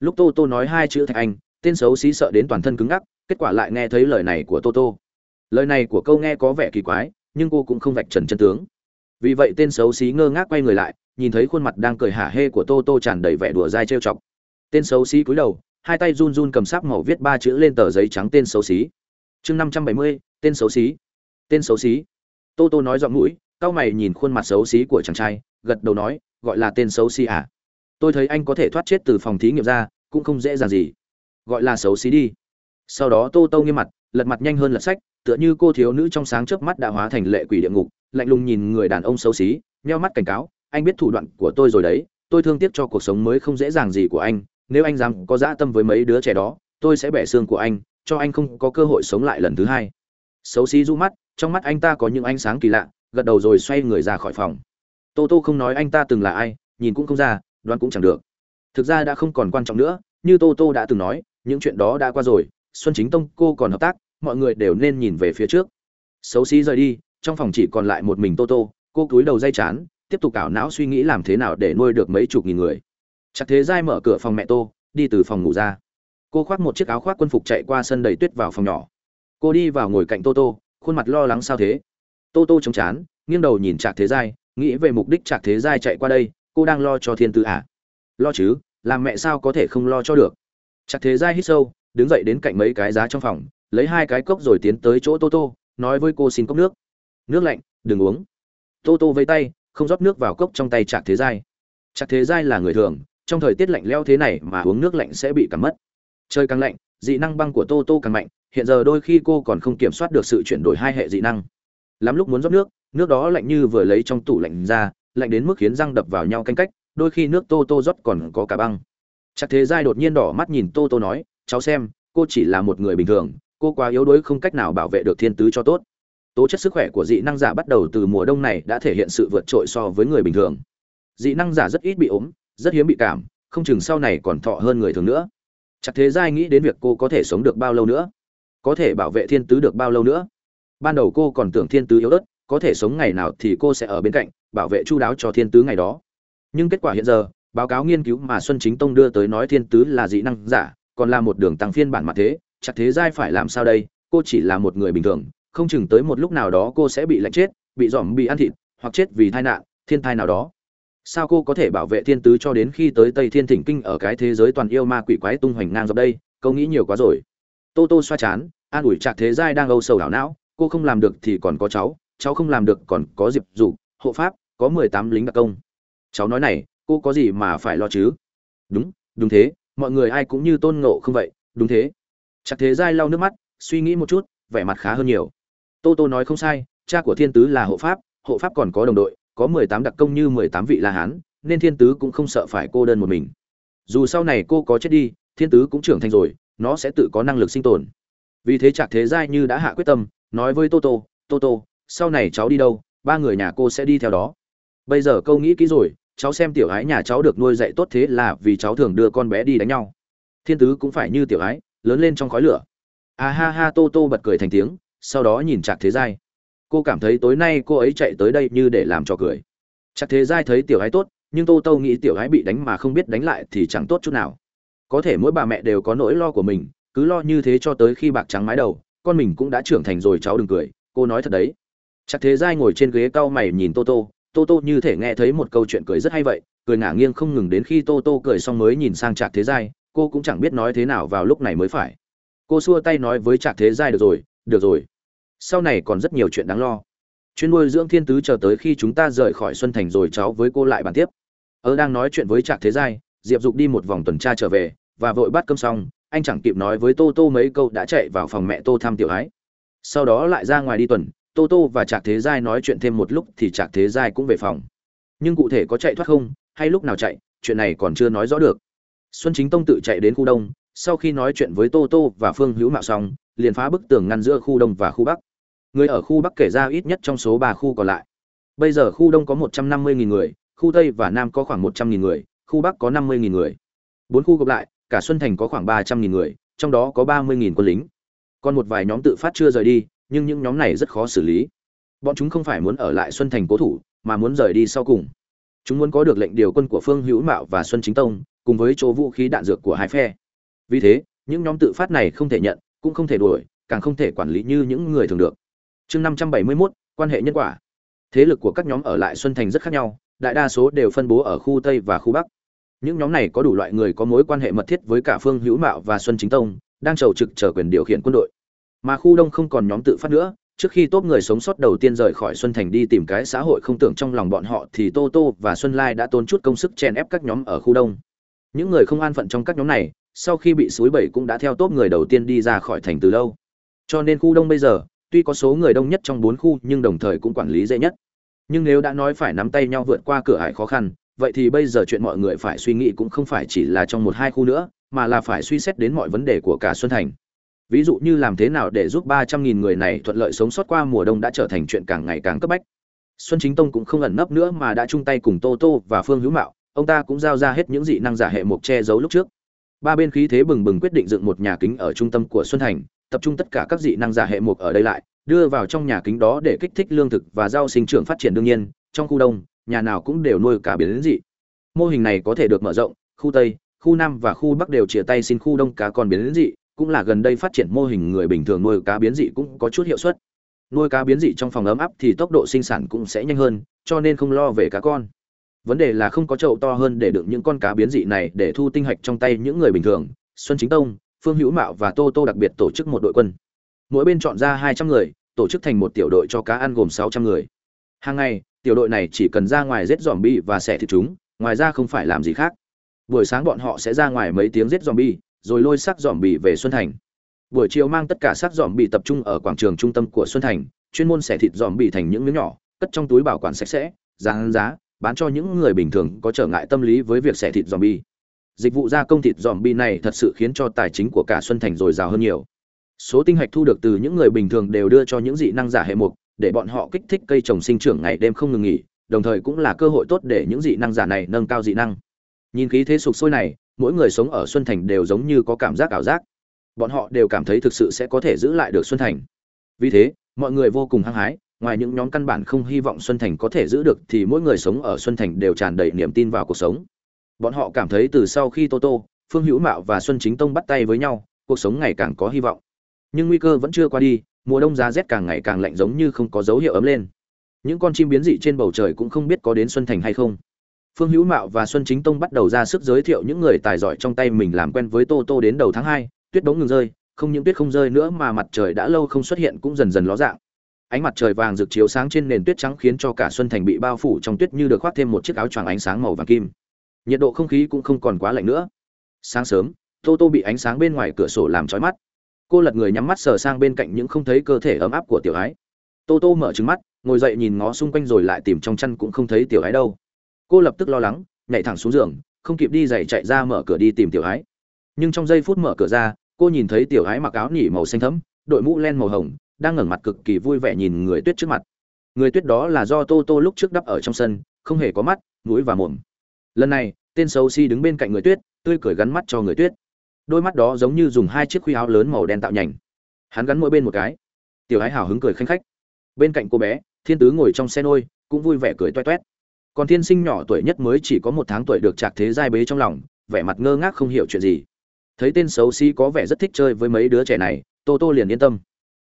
Lúc tô tô nói hai chữ thạch anh, tên xấu xí sợ đến toàn thân cứng ngắc, kết quả lại nghe thấy lời này của tô tô. Lời này của câu nghe có vẻ kỳ quái, nhưng cô cũng không vạch trần chân tướng. Vì vậy tên xấu xí ngơ ngác quay người lại, nhìn thấy khuôn mặt đang cười hả hê của tô tô tràn đầy vẻ đùa dai trêu chọc. Tên xấu xí cúi đầu, hai tay run run cầm sáp màu viết ba chữ lên tờ giấy trắng tên xấu xí. Chương năm trăm bảy mươi, tên xấu xí. Tên xấu xí. Tô tô nói giọng mũi, cau mày nhìn khuôn mặt xấu xí của chàng trai, gật đầu nói, gọi là tên xấu xí à? Tôi thấy anh có thể thoát chết từ phòng thí nghiệm ra, cũng không dễ dàng gì. Gọi là xấu xí đi. Sau đó tô tô nghiêm mặt, lật mặt nhanh hơn lật sách, tựa như cô thiếu nữ trong sáng trước mắt đã hóa thành lệ quỷ địa ngục, lạnh lùng nhìn người đàn ông xấu xí, nheo mắt cảnh cáo, anh biết thủ đoạn của tôi rồi đấy, tôi thương tiếc cho cuộc sống mới không dễ dàng gì của anh. Nếu anh dám có dã tâm với mấy đứa trẻ đó, tôi sẽ bẻ xương của anh, cho anh không có cơ hội sống lại lần thứ hai. Xấu xí rũ mắt, trong mắt anh ta có những ánh sáng kỳ lạ, gật đầu rồi xoay người ra khỏi phòng. Tô tô không nói anh ta từng là ai, nhìn cũng không ra đoán cũng chẳng được. Thực ra đã không còn quan trọng nữa, như tô tô đã từng nói, những chuyện đó đã qua rồi, xuân chính tông, cô còn hợp tác, mọi người đều nên nhìn về phía trước. Xấu xí rời đi, trong phòng chỉ còn lại một mình tô tô, cô cúi đầu dây chán, tiếp tục ảo não suy nghĩ làm thế nào để nuôi được mấy chục nghìn người. Chắc thế giai mở cửa phòng mẹ tô, đi từ phòng ngủ ra. Cô khoác một chiếc áo khoác quân phục chạy qua sân đầy tuyết vào phòng nhỏ. Cô đi vào ngồi cạnh tô tô, khuôn mặt lo lắng sao thế? Tô tô chống chán, nghiêng đầu nhìn trạc thế giai, nghĩ về mục đích trạc thế giai chạy qua đây cô đang lo cho thiên tư à? lo chứ, làm mẹ sao có thể không lo cho được? Chắc thế giai hít sâu, đứng dậy đến cạnh mấy cái giá trong phòng, lấy hai cái cốc rồi tiến tới chỗ tô tô nói với cô xin cốc nước. Nước lạnh, đừng uống. Tô tô vây tay, không rót nước vào cốc trong tay chạc thế giai. Chạc thế giai là người thường, trong thời tiết lạnh leo thế này mà uống nước lạnh sẽ bị cảm mất. Trời càng lạnh, dị năng băng của tô tô càng mạnh, hiện giờ đôi khi cô còn không kiểm soát được sự chuyển đổi hai hệ dị năng. Lắm lúc muốn rót nước nước đó lạnh như vừa lấy trong tủ lạnh ra lạnh đến mức khiến răng đập vào nhau canh cách, đôi khi nước tô tô rót còn có cả băng. Chắc thế giai đột nhiên đỏ mắt nhìn tô tô nói, cháu xem, cô chỉ là một người bình thường, cô quá yếu đuối không cách nào bảo vệ được thiên tứ cho tốt. Tố chất sức khỏe của dị năng giả bắt đầu từ mùa đông này đã thể hiện sự vượt trội so với người bình thường. Dị năng giả rất ít bị ốm, rất hiếm bị cảm, không chừng sau này còn thọ hơn người thường nữa. Chắc thế giai nghĩ đến việc cô có thể sống được bao lâu nữa? Có thể bảo vệ thiên tứ được bao lâu nữa? Ban đầu cô còn tưởng thiên tứ yếu ớt, có thể sống ngày nào thì cô sẽ ở bên cạnh bảo vệ chu đáo cho thiên tứ ngày đó. Nhưng kết quả hiện giờ, báo cáo nghiên cứu mà xuân chính tông đưa tới nói thiên tứ là dị năng giả, còn là một đường tăng phiên bản mặt thế Chặt thế giai phải làm sao đây, cô chỉ là một người bình thường, không chừng tới một lúc nào đó cô sẽ bị lạnh chết, bị dòm bị ăn thịt, hoặc chết vì tai nạn, thiên tai nào đó. Sao cô có thể bảo vệ thiên tứ cho đến khi tới tây thiên thỉnh kinh ở cái thế giới toàn yêu ma quỷ quái tung hoành ngang dọc đây câu nghĩ nhiều quá rồi. Tô tô xoa chán, an ủi trạc thế giai đang âu sầu đảo não, cô không làm được thì còn có cháu cháu không làm được còn có diệp dù hộ pháp có mười tám lính đặc công. Cháu nói này cô có gì mà phải lo chứ? Đúng đúng thế mọi người ai cũng như tôn ngộ không vậy đúng thế. Chắc thế giai lau nước mắt suy nghĩ một chút vẻ mặt khá hơn nhiều. Tô tô nói không sai cha của thiên tứ là hộ pháp hộ pháp còn có đồng đội có mười tám đặc công như mười tám vị la hán nên thiên tứ cũng không sợ phải cô đơn một mình. Dù sau này cô có chết đi thiên tứ cũng trưởng thành rồi nó sẽ tự có năng lực sinh tồn. Vì thế chạc thế giai như đã hạ quyết tâm nói với tô tô, tô tô, sau này cháu đi đâu ba người nhà cô sẽ đi theo đó bây giờ câu nghĩ kỹ rồi, cháu xem tiểu ái nhà cháu được nuôi dạy tốt thế là vì cháu thường đưa con bé đi đánh nhau. Thiên tứ cũng phải như tiểu ái, lớn lên trong khói lửa. A ha ha, tô tô bật cười thành tiếng, sau đó nhìn chạc thế giai. Cô cảm thấy tối nay cô ấy chạy tới đây như để làm cho cười. Chặt thế giai thấy tiểu ái tốt, nhưng tô tô nghĩ tiểu ái bị đánh mà không biết đánh lại thì chẳng tốt chút nào. Có thể mỗi bà mẹ đều có nỗi lo của mình, cứ lo như thế cho tới khi bạc trắng mái đầu, con mình cũng đã trưởng thành rồi, cháu đừng cười, cô nói thật đấy. Chắc thế giai ngồi trên ghế cau mày nhìn tô tô tô tô như thể nghe thấy một câu chuyện cười rất hay vậy, cười ngả nghiêng không ngừng đến khi tô tô cười xong mới nhìn sang trạc thế giai, cô cũng chẳng biết nói thế nào vào lúc này mới phải. Cô xua tay nói với trạc thế giai, được rồi được rồi. Sau này còn rất nhiều chuyện đáng lo. Chuyên nuôi dưỡng thiên tứ chờ tới khi chúng ta rời khỏi xuân thành rồi cháu với cô lại bàn tiếp. Ơ đang nói chuyện với trạc thế giai, diệp dục đi một vòng tuần tra trở về, và vội bắt cơm xong, anh chẳng kịp nói với tô tô mấy câu đã chạy vào phòng mẹ tô thăm tiểu ái sau đó lại ra ngoài đi tuần tô tô và trạc thế giai nói chuyện thêm một lúc thì trạc thế giai cũng về phòng. Nhưng cụ thể có chạy thoát không, hay lúc nào chạy, chuyện này còn chưa nói rõ được. Xuân chính tông tự chạy đến khu đông, sau khi nói chuyện với tô tô và phương hữu mạo xong, liền phá bức tường ngăn giữa khu đông và khu bắc. Người ở khu bắc kể ra ít nhất trong số ba khu còn lại. Bây giờ khu đông có một trăm năm mươi người, khu tây và nam có khoảng một trăm nghìn người, khu bắc có năm mươi nghìn người. Bốn khu gộp lại, cả xuân thành có khoảng ba trăm nghìn người, trong đó có ba mươi nghìn quân lính. Còn một vài nhóm tự phát chưa rời đi nhưng những nhóm này rất khó xử lý. Bọn chúng không phải muốn ở lại xuân thành cố thủ mà muốn rời đi sau cùng. Chúng muốn có được lệnh điều quân của phương hữu mạo và xuân chính tông cùng với chỗ vũ khí đạn dược của hai phe. Vì thế những nhóm tự phát này không thể nhận cũng không thể đuổi càng không thể quản lý như những người thường được. Chương năm trăm bảy mươi 571, quan hệ nhân quả. Thế lực của các nhóm ở lại xuân thành rất khác nhau đại đa số đều phân bố ở khu tây và khu bắc. Những nhóm này có đủ loại người có mối quan hệ mật thiết với cả phương hữu mạo và xuân chính tông đang trầu trực chờ quyền điều khiển quân đội mà khu đông không còn nhóm tự phát nữa, trước khi tốt người sống sót đầu tiên rời khỏi xuân thành đi tìm cái xã hội không tưởng trong lòng bọn họ thì tô tô và xuân lai đã tốn chút công sức chèn ép các nhóm ở khu đông. Những người không an phận trong các nhóm này, sau khi bị suối bảy cũng đã theo tốt người đầu tiên đi ra khỏi thành từ lâu. Cho nên khu đông bây giờ, tuy có số người đông nhất trong bốn khu nhưng đồng thời cũng quản lý dễ nhất. Nhưng nếu đã nói phải nắm tay nhau vượt qua cửa ải khó khăn, vậy thì bây giờ chuyện mọi người phải suy nghĩ cũng không phải chỉ là trong một hai khu nữa, mà là phải suy xét đến mọi vấn đề của cả xuân thành ví dụ như làm thế nào để giúp ba trăm nghìn người này thuận lợi sống sót qua mùa đông đã trở thành chuyện càng ngày càng cấp bách. Xuân chính tông cũng không ẩn nấp nữa mà đã chung tay cùng tô tô và phương hữu mạo, ông ta cũng giao ra hết những dị năng giả hệ mộc che giấu lúc trước. Ba bên khí thế bừng bừng quyết định dựng một nhà kính ở trung tâm của xuân thành, tập trung tất cả các dị năng giả hệ mộc ở đây lại, đưa vào trong nhà kính đó để kích thích lương thực và rau sinh trưởng phát triển đương nhiên, trong khu đông, nhà nào cũng đều nuôi cả biến dị. Mô hình này có thể được mở rộng, khu tây, khu nam và khu bắc đều chia tay xin khu đông cá còn biến dị cũng là gần đây phát triển mô hình người bình thường nuôi cá biến dị cũng có chút hiệu suất. Nuôi cá biến dị trong phòng ấm áp thì tốc độ sinh sản cũng sẽ nhanh hơn, cho nên không lo về cá con. Vấn đề là không có chậu to hơn để đựng những con cá biến dị này để thu tinh hạch trong tay những người bình thường, xuân chính tông, phương hữu mạo và tô tô đặc biệt tổ chức một đội quân. Mỗi bên chọn ra hai trăm người, tổ chức thành một tiểu đội cho cá ăn gồm sáu trăm người. Hàng ngày, tiểu đội này chỉ cần ra ngoài giết dòm bi và xẻ thịt chúng, ngoài ra không phải làm gì khác. Buổi sáng bọn họ sẽ ra ngoài mấy tiếng giết dòm bi rồi lôi xác dòm bị về xuân thành. Buổi chiều mang tất cả xác dòm bị tập trung ở quảng trường trung tâm của xuân thành, chuyên môn xẻ thịt dòm bị thành những miếng nhỏ, cất trong túi bảo quản sạch sẽ giá giá bán cho những người bình thường có trở ngại tâm lý với việc xẻ thịt dòm bị dịch vụ gia công thịt dòm bi này thật sự khiến cho tài chính của cả xuân thành dồi dào hơn nhiều. Số tinh hạch thu được từ những người bình thường đều đưa cho những dị năng giả hệ mục, để bọn họ kích thích cây trồng sinh trưởng ngày đêm không ngừng nghỉ, đồng thời cũng là cơ hội tốt để những dị năng giả này nâng cao dị năng. Nhìn khí thế sục sôi này mỗi người sống ở xuân thành đều giống như có cảm giác ảo giác. Bọn họ đều cảm thấy thực sự sẽ có thể giữ lại được xuân thành. Vì thế, mọi người vô cùng hăng hái, ngoài những nhóm căn bản không hy vọng xuân thành có thể giữ được thì mỗi người sống ở xuân thành đều tràn đầy niềm tin vào cuộc sống. Bọn họ cảm thấy từ sau khi tô tô, phương hữu mạo và xuân chính tông bắt tay với nhau, cuộc sống ngày càng có hy vọng. Nhưng nguy cơ vẫn chưa qua đi, mùa đông giá rét càng ngày càng lạnh giống như không có dấu hiệu ấm lên. Những con chim biến dị trên bầu trời cũng không biết có đến xuân thành hay không phương hữu mạo và xuân chính tông bắt đầu ra sức giới thiệu những người tài giỏi trong tay mình làm quen với tô tô đến đầu tháng hai, tuyết bỗng ngừng rơi, không những tuyết không rơi nữa mà mặt trời đã lâu không xuất hiện cũng dần dần ló dạng. Ánh mặt trời vàng rực chiếu sáng trên nền tuyết trắng khiến cho cả xuân thành bị bao phủ trong tuyết như được khoác thêm một chiếc áo choàng ánh sáng màu vàng kim. Nhiệt độ không khí cũng không còn quá lạnh nữa. Sáng sớm, tô tô bị ánh sáng bên ngoài cửa sổ làm trói mắt. Cô lật người nhắm mắt sờ sang bên cạnh những không thấy cơ thể ấm áp của tiểu ái. Tô tô mở trứng mắt, ngồi dậy nhìn ngó xung quanh rồi lại tìm trong chăn cũng không thấy tiểu ái đâu cô lập tức lo lắng, nhảy thẳng xuống giường, không kịp đi dậy chạy ra mở cửa đi tìm tiểu ái nhưng trong giây phút mở cửa ra, cô nhìn thấy tiểu ái mặc áo nhỉ màu xanh thẫm, đội mũ len màu hồng, đang ngẩng mặt cực kỳ vui vẻ nhìn người tuyết trước mặt. Người tuyết đó là do tô tô lúc trước đắp ở trong sân, không hề có mắt, mũi và mồm. Lần này, tên xấu si đứng bên cạnh người tuyết, tươi cười gắn mắt cho người tuyết. Đôi mắt đó giống như dùng hai chiếc khuy áo lớn màu đen tạo nhành. Hắn gắn mỗi bên một cái. Tiểu ái hào hứng cười khanh khách. Bên cạnh cô bé, thiên tứ ngồi trong xe nôi, cũng vui vẻ cười toét toét còn thiên sinh nhỏ tuổi nhất mới chỉ có một tháng tuổi được trạc thế giai bế trong lòng, vẻ mặt ngơ ngác không hiểu chuyện gì. Thấy tên xấu xí có vẻ rất thích chơi với mấy đứa trẻ này, tô tô liền yên tâm.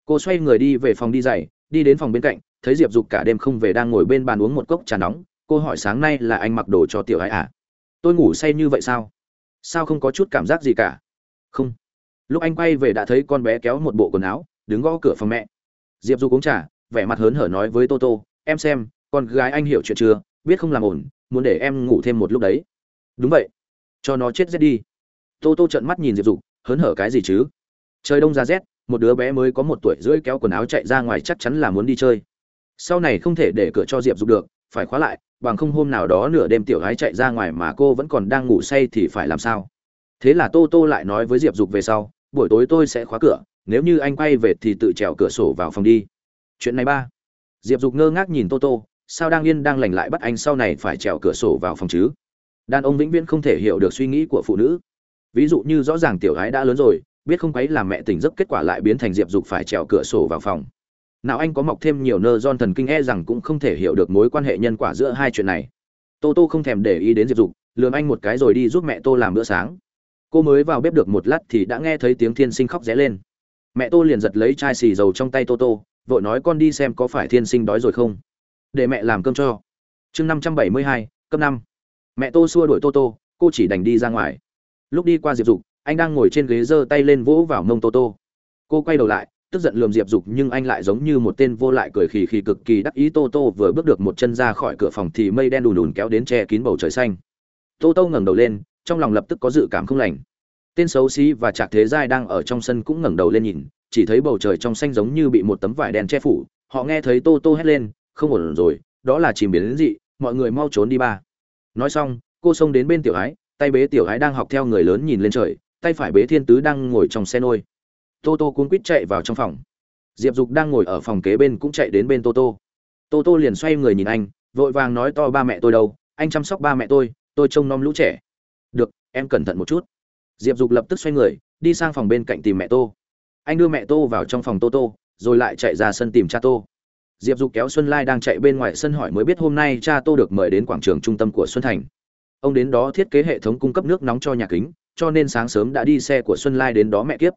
Cô xoay người đi về phòng đi dày đi đến phòng bên cạnh, thấy diệp dục cả đêm không về đang ngồi bên bàn uống một cốc trà nóng, cô hỏi sáng nay là anh mặc đồ cho tiểu ái à? Tôi ngủ say như vậy sao? Sao không có chút cảm giác gì cả? Không. Lúc anh quay về đã thấy con bé kéo một bộ quần áo, đứng gõ cửa phòng mẹ. Diệp du uống trà, vẻ mặt hớn hở nói với toto em xem, con gái anh hiểu chuyện chưa? Biết không làm ổn, muốn để em ngủ thêm một lúc đấy. Đúng vậy. Cho nó chết rét đi. Tô tô trợn mắt nhìn diệp dục, hớn hở cái gì chứ? Trời đông ra rét, một đứa bé mới có một tuổi rưỡi kéo quần áo chạy ra ngoài chắc chắn là muốn đi chơi. Sau này không thể để cửa cho diệp dục được, phải khóa lại, bằng không hôm nào đó nửa đêm tiểu gái chạy ra ngoài mà cô vẫn còn đang ngủ say thì phải làm sao? Thế là tô tô lại nói với diệp dục về sau, buổi tối tôi sẽ khóa cửa, nếu như anh quay về thì tự trèo cửa sổ vào phòng đi. Chuyện này ba. Diệp dục ngơ ngác nhìn tô tô sao đang yên đang lành lại bắt anh sau này phải trèo cửa sổ vào phòng chứ? Đàn ông vĩnh viễn không thể hiểu được suy nghĩ của phụ nữ. Ví dụ như rõ ràng tiểu gái đã lớn rồi, biết không quấy làm mẹ tỉnh giấc kết quả lại biến thành diệp dục phải trèo cửa sổ vào phòng. Nào anh có mọc thêm nhiều nơ don thần kinh e rằng cũng không thể hiểu được mối quan hệ nhân quả giữa hai chuyện này. Tô tô không thèm để ý đến diệp dục, lườm anh một cái rồi đi giúp mẹ tô làm bữa sáng. Cô mới vào bếp được một lát thì đã nghe thấy tiếng thiên sinh khóc rẽ lên. Mẹ tô liền giật lấy chai xì dầu trong tay tô tô, vội nói con đi xem có phải thiên sinh đói rồi không để mẹ làm cơm cho. Chương năm trăm bảy mươi hai, cấp năm. Mẹ tô xua đuổi tô tô, cô chỉ đành đi ra ngoài. Lúc đi qua diệp dục, anh đang ngồi trên ghế giơ tay lên vỗ vào mông tô tô. Cô quay đầu lại, tức giận lườm diệp dục nhưng anh lại giống như một tên vô lại cười khì khì cực kỳ đắc ý tô tô vừa bước được một chân ra khỏi cửa phòng thì mây đen đùn đùn kéo đến che kín bầu trời xanh. Tô tô ngẩng đầu lên, trong lòng lập tức có dự cảm không lành. Tên xấu xí và trạc thế giai đang ở trong sân cũng ngẩng đầu lên nhìn, chỉ thấy bầu trời trong xanh giống như bị một tấm vải đen che phủ. Họ nghe thấy tô tô hét lên không ổn rồi, đó là chìm biến đến dị, mọi người mau trốn đi ba. Nói xong, cô xông đến bên tiểu ái, tay bế tiểu ái đang học theo người lớn nhìn lên trời, tay phải bế thiên tứ đang ngồi trong xe nôi. Tô tô cuốn quýt chạy vào trong phòng. Diệp dục đang ngồi ở phòng kế bên cũng chạy đến bên tô tô. Tô tô liền xoay người nhìn anh, vội vàng nói to, ba mẹ tôi đâu? Anh chăm sóc ba mẹ tôi tôi trông nom lũ trẻ. Được, em cẩn thận một chút. Diệp dục lập tức xoay người, đi sang phòng bên cạnh tìm mẹ tô. Anh đưa mẹ tô vào trong phòng tô tô, rồi lại chạy ra sân tìm cha tô diệp dục kéo xuân lai đang chạy bên ngoài sân hỏi mới biết hôm nay cha tô được mời đến quảng trường trung tâm của xuân thành. Ông đến đó thiết kế hệ thống cung cấp nước nóng cho nhà kính, cho nên sáng sớm đã đi xe của xuân lai đến đó mẹ kiếp.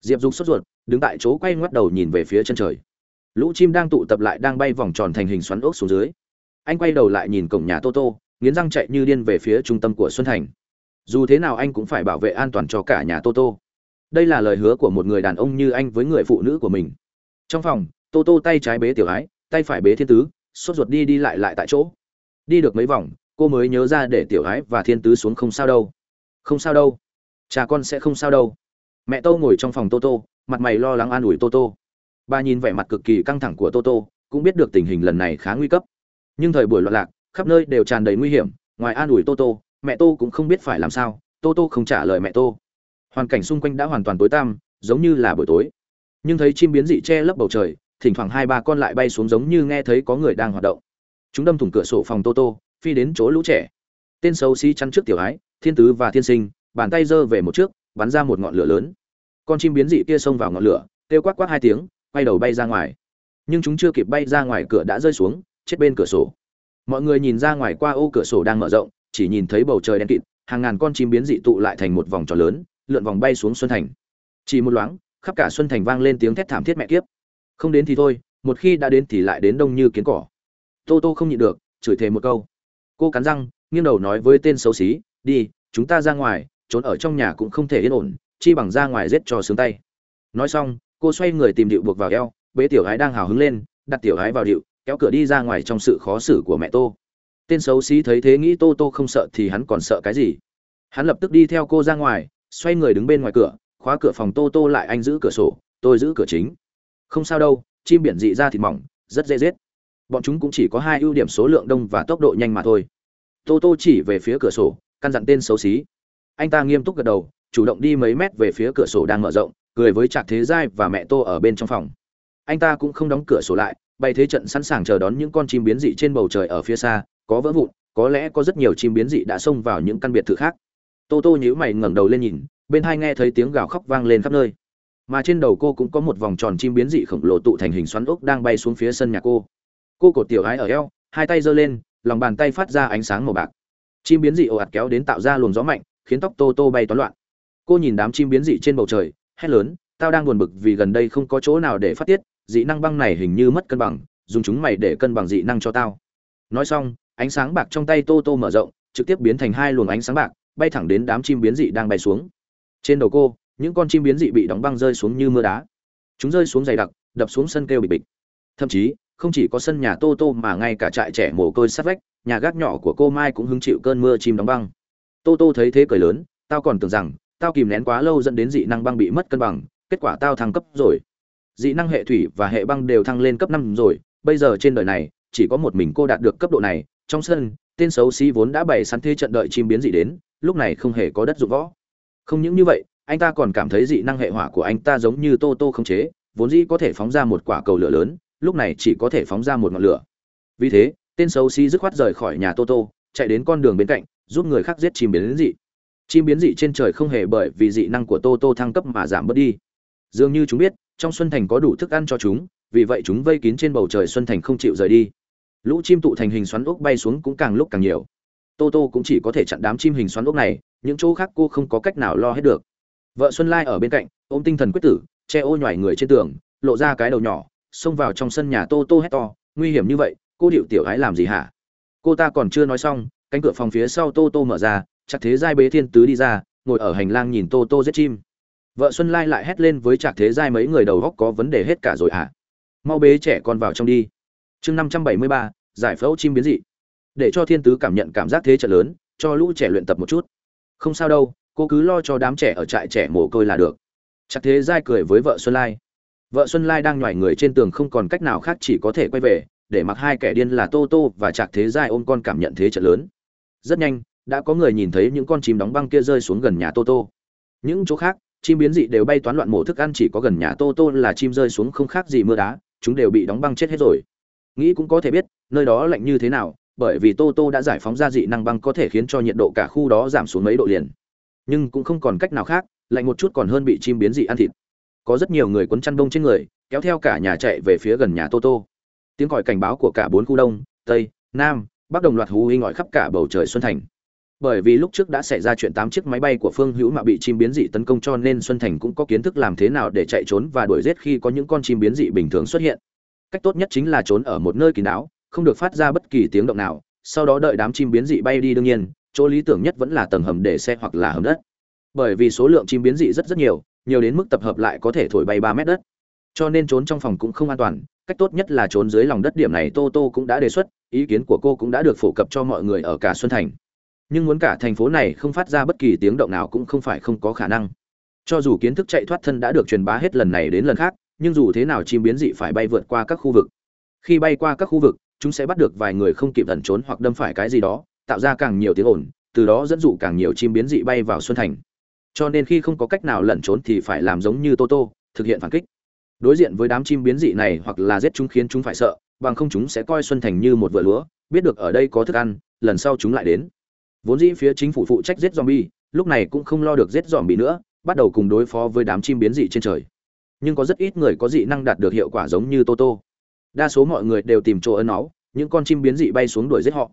Diệp dục sốt ruột, đứng tại chỗ quay ngoắt đầu nhìn về phía chân trời. Lũ chim đang tụ tập lại đang bay vòng tròn thành hình xoắn ốc xuống dưới. Anh quay đầu lại nhìn cổng nhà tô tô, nghiến răng chạy như điên về phía trung tâm của xuân thành. Dù thế nào anh cũng phải bảo vệ an toàn cho cả nhà tô tô. Đây là lời hứa của một người đàn ông như anh với người phụ nữ của mình. Trong phòng tô tô tay trái bế tiểu ái, tay phải bế thiên tứ, sốt ruột đi đi lại lại tại chỗ. Đi được mấy vòng, cô mới nhớ ra để tiểu ái và thiên tứ xuống không sao đâu. Không sao đâu. Cha con sẽ không sao đâu. Mẹ tô ngồi trong phòng tô tô, mặt mày lo lắng an ủi tô tô. Bà nhìn vẻ mặt cực kỳ căng thẳng của tô tô, cũng biết được tình hình lần này khá nguy cấp. Nhưng thời buổi loạn lạc, khắp nơi đều tràn đầy nguy hiểm, ngoài an ủi tô tô, mẹ tô cũng không biết phải làm sao, tô tô không trả lời mẹ tô. Hoàn cảnh xung quanh đã hoàn toàn tối tăm, giống như là buổi tối. Nhưng thấy chim biến dị che lấp bầu trời thỉnh thoảng hai ba con lại bay xuống giống như nghe thấy có người đang hoạt động. Chúng đâm thủng cửa sổ phòng tô tô, phi đến chỗ lũ trẻ. Tên xấu xí chắn trước tiểu ái, thiên tứ và thiên sinh, bàn tay giơ về một trước, bắn ra một ngọn lửa lớn. Con chim biến dị kia xông vào ngọn lửa, kêu quát quát hai tiếng, quay đầu bay ra ngoài. Nhưng chúng chưa kịp bay ra ngoài cửa đã rơi xuống, chết bên cửa sổ. Mọi người nhìn ra ngoài qua ô cửa sổ đang mở rộng, chỉ nhìn thấy bầu trời đen kịt, hàng ngàn con chim biến dị tụ lại thành một vòng tròn lớn, lượn vòng bay xuống xuân thành. Chỉ một loáng, khắp cả xuân thành vang lên tiếng thét thảm thiết mẹ kiếp không đến thì thôi, một khi đã đến thì lại đến đông như kiến cỏ. Tô tô không nhịn được, chửi thề một câu. Cô cắn răng, nghiêng đầu nói với tên xấu xí, đi, chúng ta ra ngoài, trốn ở trong nhà cũng không thể yên ổn, chi bằng ra ngoài giết cho sướng tay. Nói xong, cô xoay người tìm điệu buộc vào eo, bế tiểu gái đang hào hứng lên, đặt tiểu gái vào điệu, kéo cửa đi ra ngoài trong sự khó xử của mẹ tô. Tên xấu xí thấy thế nghĩ tô tô không sợ thì hắn còn sợ cái gì? Hắn lập tức đi theo cô ra ngoài, xoay người đứng bên ngoài cửa, khóa cửa phòng tô tô lại anh giữ cửa sổ, tôi giữ cửa chính không sao đâu, chim biển dị ra thịt mỏng, rất dễ giết. Bọn chúng cũng chỉ có hai ưu điểm số lượng đông và tốc độ nhanh mà thôi. Tô tô chỉ về phía cửa sổ, căn dặn tên xấu xí. Anh ta nghiêm túc gật đầu, chủ động đi mấy mét về phía cửa sổ đang mở rộng, cười với trạc thế giai và mẹ tô ở bên trong phòng. Anh ta cũng không đóng cửa sổ lại, bày thế trận sẵn sàng chờ đón những con chim biến dị trên bầu trời ở phía xa, có vỡ vụn, có lẽ có rất nhiều chim biến dị đã xông vào những căn biệt thự khác. Tô tô nhíu mày ngẩng đầu lên nhìn, bên hai nghe thấy tiếng gào khóc vang lên khắp nơi mà trên đầu cô cũng có một vòng tròn chim biến dị khổng lồ tụ thành hình xoắn ốc đang bay xuống phía sân nhà cô. Cô cột tiểu ái ở eo, hai tay giơ lên, lòng bàn tay phát ra ánh sáng màu bạc. Chim biến dị ồ ạt kéo đến tạo ra luồng gió mạnh, khiến tóc tô tô bay toán loạn. Cô nhìn đám chim biến dị trên bầu trời, hét lớn, tao đang buồn bực vì gần đây không có chỗ nào để phát tiết, dị năng băng này hình như mất cân bằng, dùng chúng mày để cân bằng dị năng cho tao. Nói xong, ánh sáng bạc trong tay tô tô mở rộng, trực tiếp biến thành hai luồng ánh sáng bạc, bay thẳng đến đám chim biến dị đang bay xuống. Trên đầu cô những con chim biến dị bị đóng băng rơi xuống như mưa đá. Chúng rơi xuống dày đặc, đập xuống sân kêu bịch bịch. Thậm chí, không chỉ có sân nhà tô tô mà ngay cả trại trẻ mồ côi sát vách, nhà gác nhỏ của cô mai cũng hứng chịu cơn mưa chim đóng băng. Tô tô thấy thế cười lớn, tao còn tưởng rằng, tao kìm nén quá lâu dẫn đến dị năng băng bị mất cân bằng, kết quả tao thăng cấp rồi. Dị năng hệ thủy và hệ băng đều thăng lên cấp năm rồi, bây giờ trên đời này, chỉ có một mình cô đạt được cấp độ này, trong sân, tên xấu xí vốn đã bày sẵn thế trận đợi chim biến dị đến, lúc này không hề có đất dụng võ. Không những như vậy anh ta còn cảm thấy dị năng hệ hỏa của anh ta giống như tô tô không chế, vốn dĩ có thể phóng ra một quả cầu lửa lớn, lúc này chỉ có thể phóng ra một ngọn lửa. Vì thế, tên xấu xí dứt khoát rời khỏi nhà tô tô, chạy đến con đường bên cạnh, giúp người khác giết chim biến dị. Chim biến dị trên trời không hề bởi vì dị năng của tô tô thăng cấp mà giảm bớt đi. Dường như chúng biết, trong xuân thành có đủ thức ăn cho chúng, vì vậy chúng vây kín trên bầu trời xuân thành không chịu rời đi. Lũ chim tụ thành hình xoắn ốc bay xuống cũng càng lúc càng nhiều. Tô tô cũng chỉ có thể chặn đám chim hình xoắn ốc này, những chỗ khác cô không có cách nào lo hết được vợ xuân lai ở bên cạnh, ôm tinh thần quyết tử, che ô nhoài người trên tường, lộ ra cái đầu nhỏ, xông vào trong sân nhà tô tô hét to, nguy hiểm như vậy, cô điệu tiểu gái làm gì hả? Cô ta còn chưa nói xong, cánh cửa phòng phía sau tô tô mở ra chắc thế giai bế thiên tứ đi ra, ngồi ở hành lang nhìn tô tô giết chim. Vợ xuân lai lại hét lên với trạc thế giai mấy người đầu góc có vấn đề hết cả rồi hả? Mau bế trẻ con vào trong đi. Chương năm trăm bảy mươi ba, giải phẫu chim biến dị. Để cho thiên tứ cảm nhận cảm giác thế trận lớn, cho lũ trẻ luyện tập một chút. Không sao đâu cô cứ lo cho đám trẻ ở trại trẻ mồ côi là được. Chắc thế giai cười với vợ xuân lai. Vợ xuân lai đang nhòi người trên tường không còn cách nào khác chỉ có thể quay về, để mặc hai kẻ điên là tô tô và trạc thế giai ôm con cảm nhận thế trận lớn. Rất nhanh, đã có người nhìn thấy những con chim đóng băng kia rơi xuống gần nhà tô tô. Những chỗ khác, chim biến dị đều bay toán loạn mổ thức ăn chỉ có gần nhà tô tô là chim rơi xuống không khác gì mưa đá, chúng đều bị đóng băng chết hết rồi. Nghĩ cũng có thể biết, nơi đó lạnh như thế nào, bởi vì tô tô đã giải phóng ra dị năng băng có thể khiến cho nhiệt độ cả khu đó giảm xuống mấy độ liền nhưng cũng không còn cách nào khác, lạnh một chút còn hơn bị chim biến dị ăn thịt. Có rất nhiều người quấn chăn đông trên người, kéo theo cả nhà chạy về phía gần nhà tô tô. Tiếng còi cảnh báo của cả bốn khu đông, tây, nam, bắc đồng loạt hú hinh ngọi khắp cả bầu trời xuân thành. Bởi vì lúc trước đã xảy ra chuyện tám chiếc máy bay của phương hữu mà bị chim biến dị tấn công cho nên xuân thành cũng có kiến thức làm thế nào để chạy trốn và đuổi giết khi có những con chim biến dị bình thường xuất hiện. Cách tốt nhất chính là trốn ở một nơi kín đáo, không được phát ra bất kỳ tiếng động nào, sau đó đợi đám chim biến dị bay đi đương nhiên chỗ lý tưởng nhất vẫn là tầng hầm để xe hoặc là hầm đất. Bởi vì số lượng chim biến dị rất rất nhiều nhiều đến mức tập hợp lại có thể thổi bay ba mét đất. Cho nên trốn trong phòng cũng không an toàn, cách tốt nhất là trốn dưới lòng đất điểm này tô tô cũng đã đề xuất, ý kiến của cô cũng đã được phổ cập cho mọi người ở cả xuân thành. Nhưng muốn cả thành phố này không phát ra bất kỳ tiếng động nào cũng không phải không có khả năng. Cho dù kiến thức chạy thoát thân đã được truyền bá hết lần này đến lần khác, nhưng dù thế nào chim biến dị phải bay vượt qua các khu vực. Khi bay qua các khu vực, chúng sẽ bắt được vài người không kịp ẩn trốn hoặc đâm phải cái gì đó tạo ra càng nhiều tiếng ồn, từ đó dẫn dụ càng nhiều chim biến dị bay vào xuân thành. Cho nên khi không có cách nào lẩn trốn thì phải làm giống như tô tô, thực hiện phản kích. Đối diện với đám chim biến dị này hoặc là giết chúng khiến chúng phải sợ, bằng không chúng sẽ coi xuân thành như một vựa lúa, biết được ở đây có thức ăn, lần sau chúng lại đến. Vốn dĩ phía chính phủ phụ trách giết zombie, lúc này cũng không lo được giết zombie nữa, bắt đầu cùng đối phó với đám chim biến dị trên trời. Nhưng có rất ít người có dị năng đạt được hiệu quả giống như toto đa số mọi người đều tìm chỗ ấn náu, những con chim biến dị bay xuống đuổi giết họ.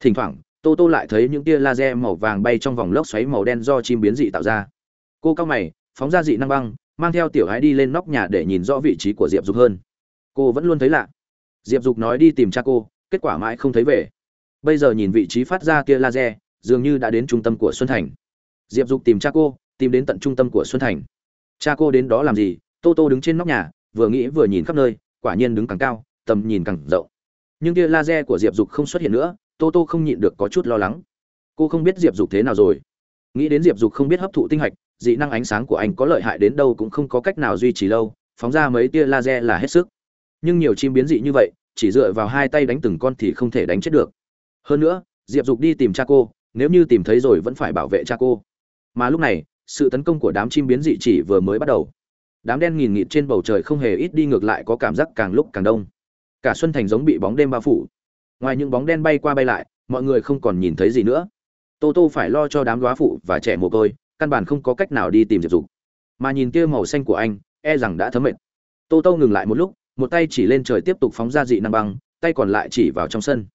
Thỉnh thoảng toto lại thấy những tia laser màu vàng bay trong vòng lốc xoáy màu đen do chim biến dị tạo ra. Cô cao mày, phóng ra dị năng băng, mang theo tiểu gái đi lên nóc nhà để nhìn rõ vị trí của diệp dục hơn. Cô vẫn luôn thấy lạ. Diệp dục nói đi tìm cha cô, kết quả mãi không thấy về. Bây giờ nhìn vị trí phát ra tia laser, dường như đã đến trung tâm của xuân thành. Diệp dục tìm cha cô, tìm đến tận trung tâm của xuân thành. Cha cô đến đó làm gì? Tô tô đứng trên nóc nhà, vừa nghĩ vừa nhìn khắp nơi, quả nhiên đứng càng cao, tầm nhìn càng rộng. Nhưng tia laser của diệp dục không xuất hiện nữa tô tô không nhịn được có chút lo lắng. Cô không biết diệp dục thế nào rồi. Nghĩ đến diệp dục không biết hấp thụ tinh hạch, dị năng ánh sáng của anh có lợi hại đến đâu cũng không có cách nào duy trì lâu, phóng ra mấy tia laser là hết sức. Nhưng nhiều chim biến dị như vậy, chỉ dựa vào hai tay đánh từng con thì không thể đánh chết được. Hơn nữa, diệp dục đi tìm cha cô, nếu như tìm thấy rồi vẫn phải bảo vệ cha cô. Mà lúc này, sự tấn công của đám chim biến dị chỉ vừa mới bắt đầu. Đám đen nghìn nghịt trên bầu trời không hề ít đi ngược lại có cảm giác càng lúc càng đông. Cả xuân thành giống bị bóng đêm bao phủ ngoài những bóng đen bay qua bay lại, mọi người không còn nhìn thấy gì nữa. Tô tô phải lo cho đám đoá phụ và trẻ mồ côi, căn bản không có cách nào đi tìm diệp dục. Mà nhìn kia màu xanh của anh e rằng đã thấm mệt. Tô tô ngừng lại một lúc, một tay chỉ lên trời tiếp tục phóng ra dị năng băng, tay còn lại chỉ vào trong sân.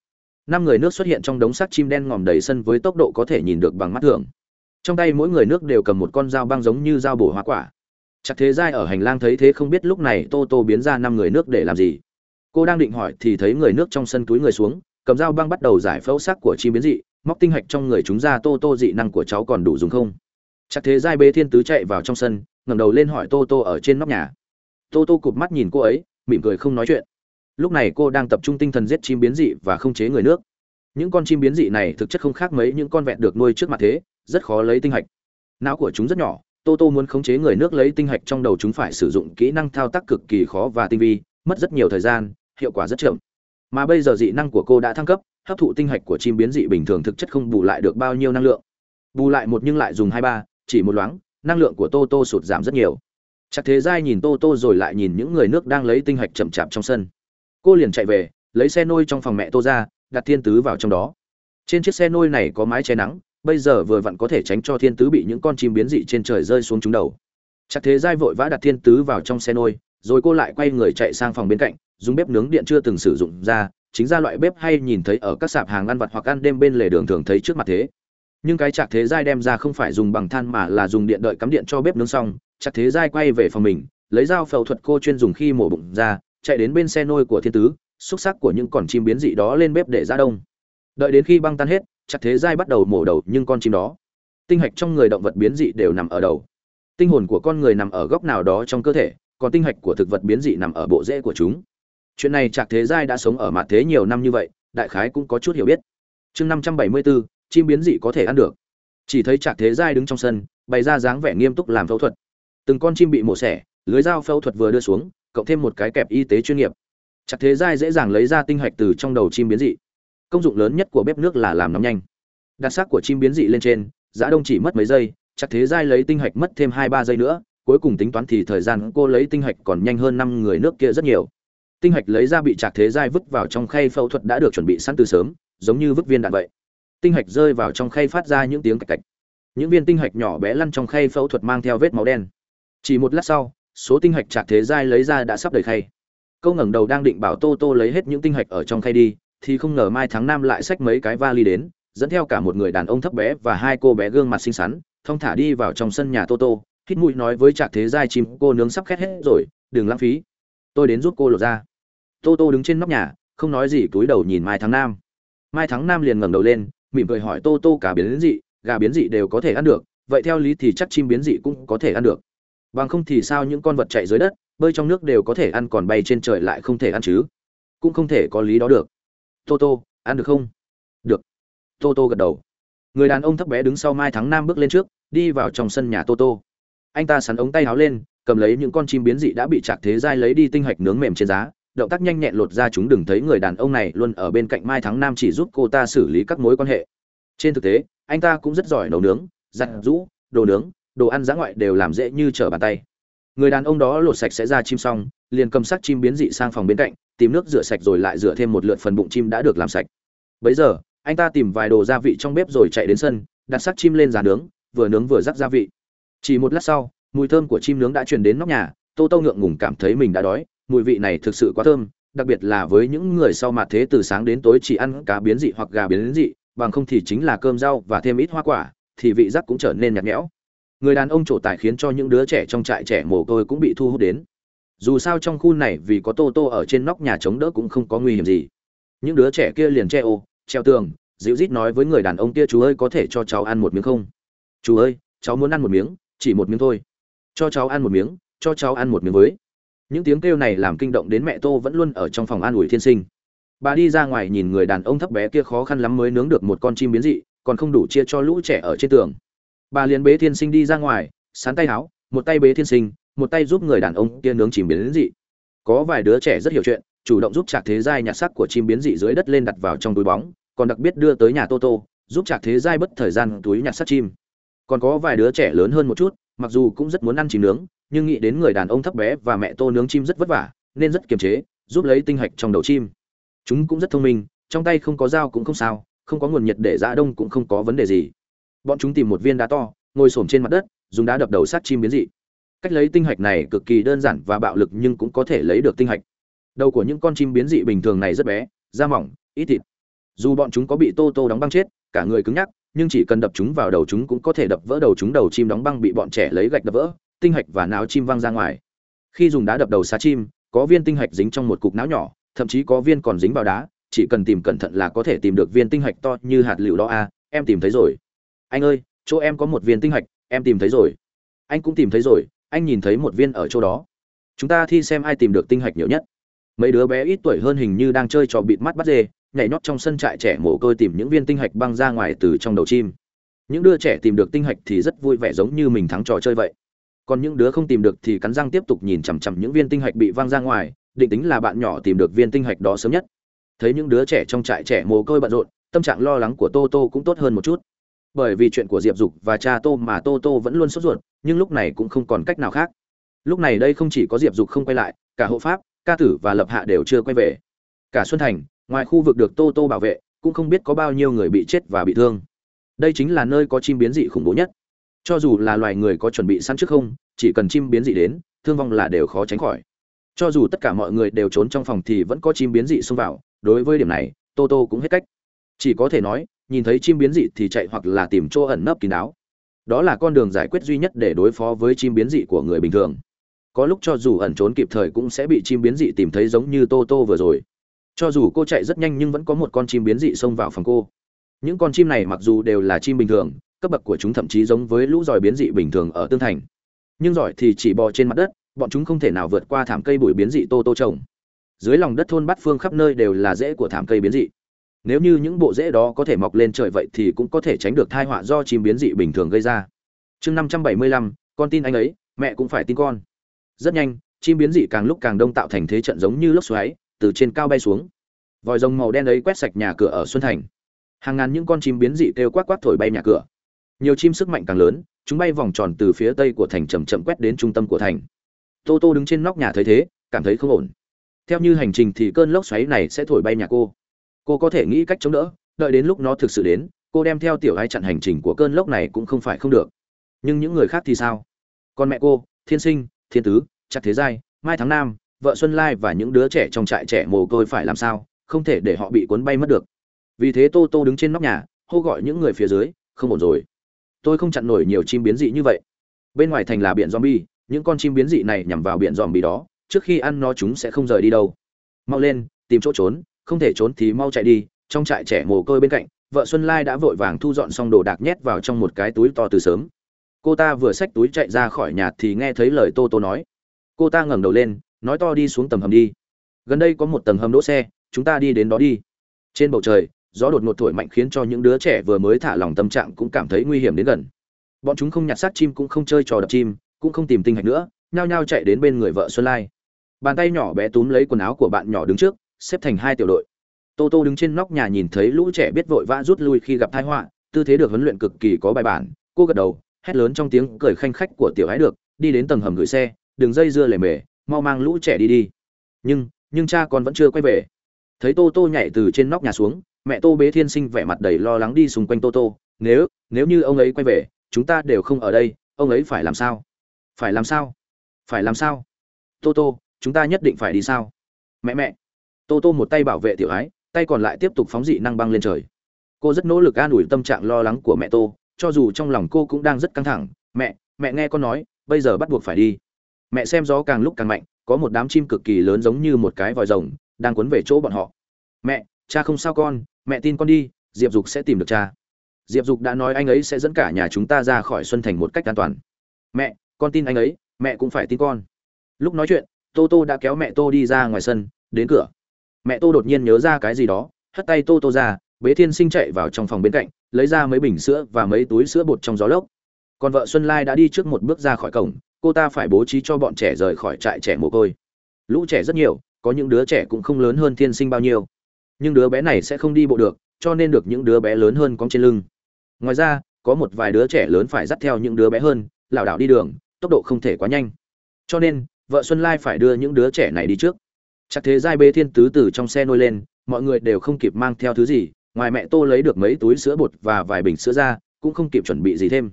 Năm người nước xuất hiện trong đống xác chim đen ngòm đầy sân với tốc độ có thể nhìn được bằng mắt thường. Trong tay mỗi người nước đều cầm một con dao băng giống như dao bổ hoa quả. Chắc thế giai ở hành lang thấy thế không biết lúc này tô tô biến ra năm người nước để làm gì cô đang định hỏi thì thấy người nước trong sân túi người xuống, cầm dao băng bắt đầu giải phẫu xác của chim biến dị, móc tinh hạch trong người chúng ra tô tô dị năng của cháu còn đủ dùng không? Chắc thế giai bê thiên tứ chạy vào trong sân, ngẩng đầu lên hỏi tô tô ở trên nóc nhà. Tô tô cụp mắt nhìn cô ấy, mỉm cười không nói chuyện. Lúc này cô đang tập trung tinh thần giết chim biến dị và không chế người nước. Những con chim biến dị này thực chất không khác mấy những con vẹn được nuôi trước mặt thế, rất khó lấy tinh hạch. Não của chúng rất nhỏ, tô tô muốn khống chế người nước lấy tinh hạch trong đầu chúng phải sử dụng kỹ năng thao tác cực kỳ khó và tinh vi, mất rất nhiều thời gian hiệu quả rất chậm. Mà bây giờ dị năng của cô đã thăng cấp, hấp thụ tinh hạch của chim biến dị bình thường thực chất không bù lại được bao nhiêu năng lượng. Bù lại một nhưng lại dùng hai ba, chỉ một loáng, năng lượng của tô tô sụt giảm rất nhiều. Chắc thế giai nhìn tô tô rồi lại nhìn những người nước đang lấy tinh hạch chậm chạp trong sân. Cô liền chạy về, lấy xe nôi trong phòng mẹ tô ra, đặt thiên tứ vào trong đó. Trên chiếc xe nôi này có mái che nắng, bây giờ vừa vặn có thể tránh cho thiên tứ bị những con chim biến dị trên trời rơi xuống trúng đầu. Chắc thế giai vội vã đặt thiên tứ vào trong xe nôi, rồi cô lại quay người chạy sang phòng bên cạnh dùng bếp nướng điện chưa từng sử dụng ra, chính ra loại bếp hay nhìn thấy ở các sạp hàng ăn vặt hoặc ăn đêm bên lề đường thường thấy trước mặt thế. Nhưng cái chạc thế giai đem ra không phải dùng bằng than mà là dùng điện đợi cắm điện cho bếp nướng xong, chạc thế giai quay về phòng mình, lấy dao phẫu thuật cô chuyên dùng khi mổ bụng ra, chạy đến bên xe nôi của thiên tứ, xúc sắc của những con chim biến dị đó lên bếp để ra đông. Đợi đến khi băng tan hết chặt thế giai bắt đầu mổ đầu nhưng con chim đó, tinh hạch trong người động vật biến dị đều nằm ở đầu. Tinh hồn của con người nằm ở góc nào đó trong cơ thể, còn tinh hạch của thực vật biến dị nằm ở bộ rễ của chúng chuyện này chặt thế giai đã sống ở mặt thế nhiều năm như vậy, đại khái cũng có chút hiểu biết. Chương năm trăm bảy mươi bốn, chim biến dị có thể ăn được. Chỉ thấy chặt thế giai đứng trong sân, bày ra dáng vẻ nghiêm túc làm phẫu thuật. Từng con chim bị mổ xẻ, lưới dao phẫu thuật vừa đưa xuống, cộng thêm một cái kẹp y tế chuyên nghiệp. Chặt thế giai dễ dàng lấy ra tinh hạch từ trong đầu chim biến dị. Công dụng lớn nhất của bếp nước là làm nóng nhanh. Đặt xác của chim biến dị lên trên giã đông chỉ mất mấy giây chắc thế giai lấy tinh hạch mất thêm hai ba giây nữa, cuối cùng tính toán thì thời gian cô lấy tinh hạch còn nhanh hơn năm người nước kia rất nhiều tinh hạch lấy ra bị trạc thế giai vứt vào trong khay phẫu thuật đã được chuẩn bị sẵn từ sớm, giống như vứt viên đạn vậy. Tinh hạch rơi vào trong khay phát ra những tiếng cạch cạch. Những viên tinh hạch nhỏ bé lăn trong khay phẫu thuật mang theo vết máu đen. Chỉ một lát sau, số tinh hạch trạc thế giai lấy ra đã sắp đầy khay. Câu ngẩng đầu đang định bảo tô tô lấy hết những tinh hạch ở trong khay đi, thì không ngờ mai tháng năm lại xách mấy cái vali đến, dẫn theo cả một người đàn ông thấp bé và hai cô bé gương mặt xinh xắn, thong thả đi vào trong sân nhà tô tô hít mũi nói với trạc thế giai chim, cô nướng sắp khét hết rồi, đừng lãng phí. Tôi đến giúp cô lột ra tô tô đứng trên nóc nhà, không nói gì, túi đầu nhìn mai Thắng Nam. mai Thắng Nam liền ngẩng đầu lên, mỉm cười hỏi tô tô cả biến dị, gà biến dị đều có thể ăn được, vậy theo lý thì chắc chim biến dị cũng có thể ăn được. Bằng không thì sao những con vật chạy dưới đất, bơi trong nước đều có thể ăn còn bay trên trời lại không thể ăn chứ? Cũng không thể có lý đó được. Tô tô, ăn được không? Được. Tô tô gật đầu. Người đàn ông thấp bé đứng sau mai Thắng Nam bước lên trước, đi vào trong sân nhà tô tô. Anh ta sắn ống tay áo lên, cầm lấy những con chim biến dị đã bị chạc thế giai lấy đi tinh hạch nướng mềm trên giá động tác nhanh nhẹn lột ra chúng đừng thấy người đàn ông này luôn ở bên cạnh mai Thắng Nam chỉ giúp cô ta xử lý các mối quan hệ. Trên thực tế, anh ta cũng rất giỏi nấu nướng, giặt rũ, đồ nướng, đồ ăn giã ngoại đều làm dễ như trở bàn tay. Người đàn ông đó lột sạch sẽ ra chim xong, liền cầm sắc chim biến dị sang phòng bên cạnh, tìm nước rửa sạch rồi lại rửa thêm một lượt phần bụng chim đã được làm sạch. Bấy giờ, anh ta tìm vài đồ gia vị trong bếp rồi chạy đến sân, đặt sắc chim lên giàn nướng, vừa nướng vừa rắc gia vị. Chỉ một lát sau, mùi thơm của chim nướng đã truyền đến nóc nhà, tô tô ngượng ngùng cảm thấy mình đã đói mùi vị này thực sự quá thơm, đặc biệt là với những người sau mặt thế từ sáng đến tối chỉ ăn cá biến dị hoặc gà biến dị, bằng không thì chính là cơm rau và thêm ít hoa quả, thì vị giác cũng trở nên nhạt nhẽo. Người đàn ông trổ tài khiến cho những đứa trẻ trong trại trẻ mồ côi cũng bị thu hút đến. Dù sao trong khu này vì có tô tô ở trên nóc nhà chống đỡ cũng không có nguy hiểm gì. Những đứa trẻ kia liền che ô, treo tường, dịu rít nói với người đàn ông kia, chú ơi, có thể cho cháu ăn một miếng không? Chú ơi, cháu muốn ăn một miếng, chỉ một miếng thôi. Cho cháu ăn một miếng, cho cháu ăn một miếng với những tiếng kêu này làm kinh động đến mẹ tô vẫn luôn ở trong phòng an ủi thiên sinh. Bà đi ra ngoài nhìn người đàn ông thấp bé kia khó khăn lắm mới nướng được một con chim biến dị, còn không đủ chia cho lũ trẻ ở trên tường. Bà liền bế thiên sinh đi ra ngoài, sán tay áo, một tay bế thiên sinh, một tay giúp người đàn ông kia nướng chim biến dị. Có vài đứa trẻ rất hiểu chuyện, chủ động giúp trạc thế giai nhặt sắc của chim biến dị dưới đất lên đặt vào trong túi bóng, còn đặc biệt đưa tới nhà tô tô, giúp trạc thế giai bất thời gian túi nhặt sắc chim. Còn có vài đứa trẻ lớn hơn một chút, mặc dù cũng rất muốn ăn chim nướng nhưng nghĩ đến người đàn ông thấp bé và mẹ tô nướng chim rất vất vả, nên rất kiềm chế, giúp lấy tinh hạch trong đầu chim. Chúng cũng rất thông minh, trong tay không có dao cũng không sao, không có nguồn nhiệt để giã đông cũng không có vấn đề gì. Bọn chúng tìm một viên đá to, ngồi xổm trên mặt đất, dùng đá đập đầu sát chim biến dị. Cách lấy tinh hạch này cực kỳ đơn giản và bạo lực nhưng cũng có thể lấy được tinh hạch. Đầu của những con chim biến dị bình thường này rất bé, da mỏng, ít thịt. Dù bọn chúng có bị tô tô đóng băng chết, cả người cứng nhắc, nhưng chỉ cần đập chúng vào đầu chúng cũng có thể đập vỡ đầu chúng, đầu chim đóng băng bị bọn trẻ lấy gạch đập vỡ tinh hạch và não chim văng ra ngoài. Khi dùng đá đập đầu xá chim có viên tinh hạch dính trong một cục não nhỏ thậm chí có viên còn dính vào đá chỉ cần tìm cẩn thận là có thể tìm được viên tinh hạch to như hạt lựu đó a à, em tìm thấy rồi. Anh ơi chỗ em có một viên tinh hạch em tìm thấy rồi. Anh cũng tìm thấy rồi anh nhìn thấy một viên ở chỗ đó. Chúng ta thi xem ai tìm được tinh hạch nhiều nhất. Mấy đứa bé ít tuổi hơn hình như đang chơi trò bịt mắt bắt dê nhảy nhót trong sân trại trẻ mồ côi tìm những viên tinh hạch băng ra ngoài từ trong đầu chim. Những đứa trẻ tìm được tinh hạch thì rất vui vẻ giống như mình thắng trò chơi vậy còn những đứa không tìm được thì cắn răng tiếp tục nhìn chằm chằm những viên tinh hạch bị văng ra ngoài, định tính là bạn nhỏ tìm được viên tinh hạch đó sớm nhất. Thấy những đứa trẻ trong trại trẻ mồ côi bận rộn, tâm trạng lo lắng của tô tô cũng tốt hơn một chút. Bởi vì chuyện của diệp dục và cha tô mà tô tô vẫn luôn sốt ruột, nhưng lúc này cũng không còn cách nào khác. Lúc này đây không chỉ có diệp dục không quay lại, cả hộ pháp, ca tử và lập hạ đều chưa quay về. Cả xuân thành, ngoài khu vực được tô tô bảo vệ, cũng không biết có bao nhiêu người bị chết và bị thương. Đây chính là nơi có chim biến dị khủng bố nhất cho dù là loài người có chuẩn bị sẵn trước không, chỉ cần chim biến dị đến, thương vong là đều khó tránh khỏi. Cho dù tất cả mọi người đều trốn trong phòng thì vẫn có chim biến dị xông vào, đối với điểm này, tô tô cũng hết cách. Chỉ có thể nói, nhìn thấy chim biến dị thì chạy hoặc là tìm chỗ ẩn nấp kín đáo. Đó là con đường giải quyết duy nhất để đối phó với chim biến dị của người bình thường. Có lúc cho dù ẩn trốn kịp thời cũng sẽ bị chim biến dị tìm thấy giống như tô tô vừa rồi. Cho dù cô chạy rất nhanh nhưng vẫn có một con chim biến dị xông vào phòng cô. Những con chim này mặc dù đều là chim bình thường cấp bậc của chúng thậm chí giống với lũ giỏi biến dị bình thường ở tương thành. Nhưng giỏi thì chỉ bò trên mặt đất, bọn chúng không thể nào vượt qua thảm cây bụi biến dị tô tô trồng. Dưới lòng đất thôn bát phương khắp nơi đều là rễ của thảm cây biến dị. Nếu như những bộ rễ đó có thể mọc lên trời vậy thì cũng có thể tránh được thai họa do chim biến dị bình thường gây ra. Chương năm trăm bảy mươi lăm, con tin anh ấy, mẹ cũng phải tin con. Rất nhanh, chim biến dị càng lúc càng đông tạo thành thế trận giống như lốc xoáy, từ trên cao bay xuống. Vòi rồng màu đen ấy quét sạch nhà cửa ở xuân thành. Hàng ngàn những con chim biến dị kêu quát quát thổi bay nhà cửa nhiều chim sức mạnh càng lớn, chúng bay vòng tròn từ phía tây của thành chậm chậm quét đến trung tâm của thành. Tô tô đứng trên nóc nhà thấy thế, cảm thấy không ổn. Theo như hành trình thì cơn lốc xoáy này sẽ thổi bay nhà cô. Cô có thể nghĩ cách chống đỡ, đợi đến lúc nó thực sự đến, cô đem theo tiểu hai chặn hành trình của cơn lốc này cũng không phải không được. Nhưng những người khác thì sao? Con mẹ cô, thiên sinh, thiên tứ, chắc thế giai, mai tháng nam, vợ xuân lai và những đứa trẻ trong trại trẻ mồ côi phải làm sao? Không thể để họ bị cuốn bay mất được. Vì thế tô tô đứng trên nóc nhà, hô gọi những người phía dưới, không ổn rồi tôi không chặn nổi nhiều chim biến dị như vậy. Bên ngoài thành là biển zombie, những con chim biến dị này nhằm vào biển zombie đó, trước khi ăn nó chúng sẽ không rời đi đâu. Mau lên, tìm chỗ trốn, không thể trốn thì mau chạy đi, trong trại trẻ mồ côi bên cạnh, vợ xuân lai đã vội vàng thu dọn xong đồ đạc nhét vào trong một cái túi to từ sớm. Cô ta vừa xách túi chạy ra khỏi nhà thì nghe thấy lời tô tô nói. Cô ta ngẩng đầu lên, nói to đi xuống tầng hầm đi. Gần đây có một tầng hầm đỗ xe, chúng ta đi đến đó đi. Trên bầu trời gió đột ngột thổi mạnh khiến cho những đứa trẻ vừa mới thả lòng tâm trạng cũng cảm thấy nguy hiểm đến gần. Bọn chúng không nhặt xác chim cũng không chơi trò đập chim, cũng không tìm tinh hạch nữa, nhao nhao chạy đến bên người vợ xuân lai. Bàn tay nhỏ bé túm lấy quần áo của bạn nhỏ đứng trước, xếp thành hai tiểu đội. Tô tô đứng trên nóc nhà nhìn thấy lũ trẻ biết vội vã rút lui khi gặp tai họa, tư thế được huấn luyện cực kỳ có bài bản. Cô gật đầu, hét lớn trong tiếng cười khanh khách của tiểu Ái được, đi đến tầng hầm gửi xe, đường dây dưa lề mề, mau mang lũ trẻ đi đi. Nhưng nhưng cha con vẫn chưa quay về. Thấy tô tô nhảy từ trên nóc nhà xuống mẹ tô bế thiên sinh vẻ mặt đầy lo lắng đi xung quanh tô tô, nếu nếu như ông ấy quay về, chúng ta đều không ở đây, ông ấy phải làm sao? Phải làm sao? Phải làm sao? Tô tô, chúng ta nhất định phải đi sao? Mẹ mẹ. Tô tô một tay bảo vệ tiểu ái, tay còn lại tiếp tục phóng dị năng băng lên trời. Cô rất nỗ lực an ủi tâm trạng lo lắng của mẹ tô, cho dù trong lòng cô cũng đang rất căng thẳng. Mẹ mẹ nghe con nói, bây giờ bắt buộc phải đi. Mẹ xem gió càng lúc càng mạnh, có một đám chim cực kỳ lớn giống như một cái vòi rồng, đang cuốn về chỗ bọn họ. Mẹ cha không sao con, mẹ tin con đi, diệp dục sẽ tìm được cha. Diệp dục đã nói anh ấy sẽ dẫn cả nhà chúng ta ra khỏi xuân thành một cách an toàn. Mẹ, con tin anh ấy, mẹ cũng phải tin con. Lúc nói chuyện, tô tô đã kéo mẹ tô đi ra ngoài sân, đến cửa. Mẹ tô đột nhiên nhớ ra cái gì đó, hất tay tô tô ra, bế thiên sinh chạy vào trong phòng bên cạnh, lấy ra mấy bình sữa và mấy túi sữa bột trong gió lốc. Còn vợ xuân lai đã đi trước một bước ra khỏi cổng, cô ta phải bố trí cho bọn trẻ rời khỏi trại trẻ mồ côi. Lũ trẻ rất nhiều, có những đứa trẻ cũng không lớn hơn thiên sinh bao nhiêu nhưng đứa bé này sẽ không đi bộ được, cho nên được những đứa bé lớn hơn cóng trên lưng. Ngoài ra, có một vài đứa trẻ lớn phải dắt theo những đứa bé hơn, lảo đảo đi đường, tốc độ không thể quá nhanh. Cho nên, vợ xuân lai phải đưa những đứa trẻ này đi trước. Chắc thế giai bê thiên tứ từ trong xe nôi lên, mọi người đều không kịp mang theo thứ gì, ngoài mẹ tô lấy được mấy túi sữa bột và vài bình sữa ra, cũng không kịp chuẩn bị gì thêm.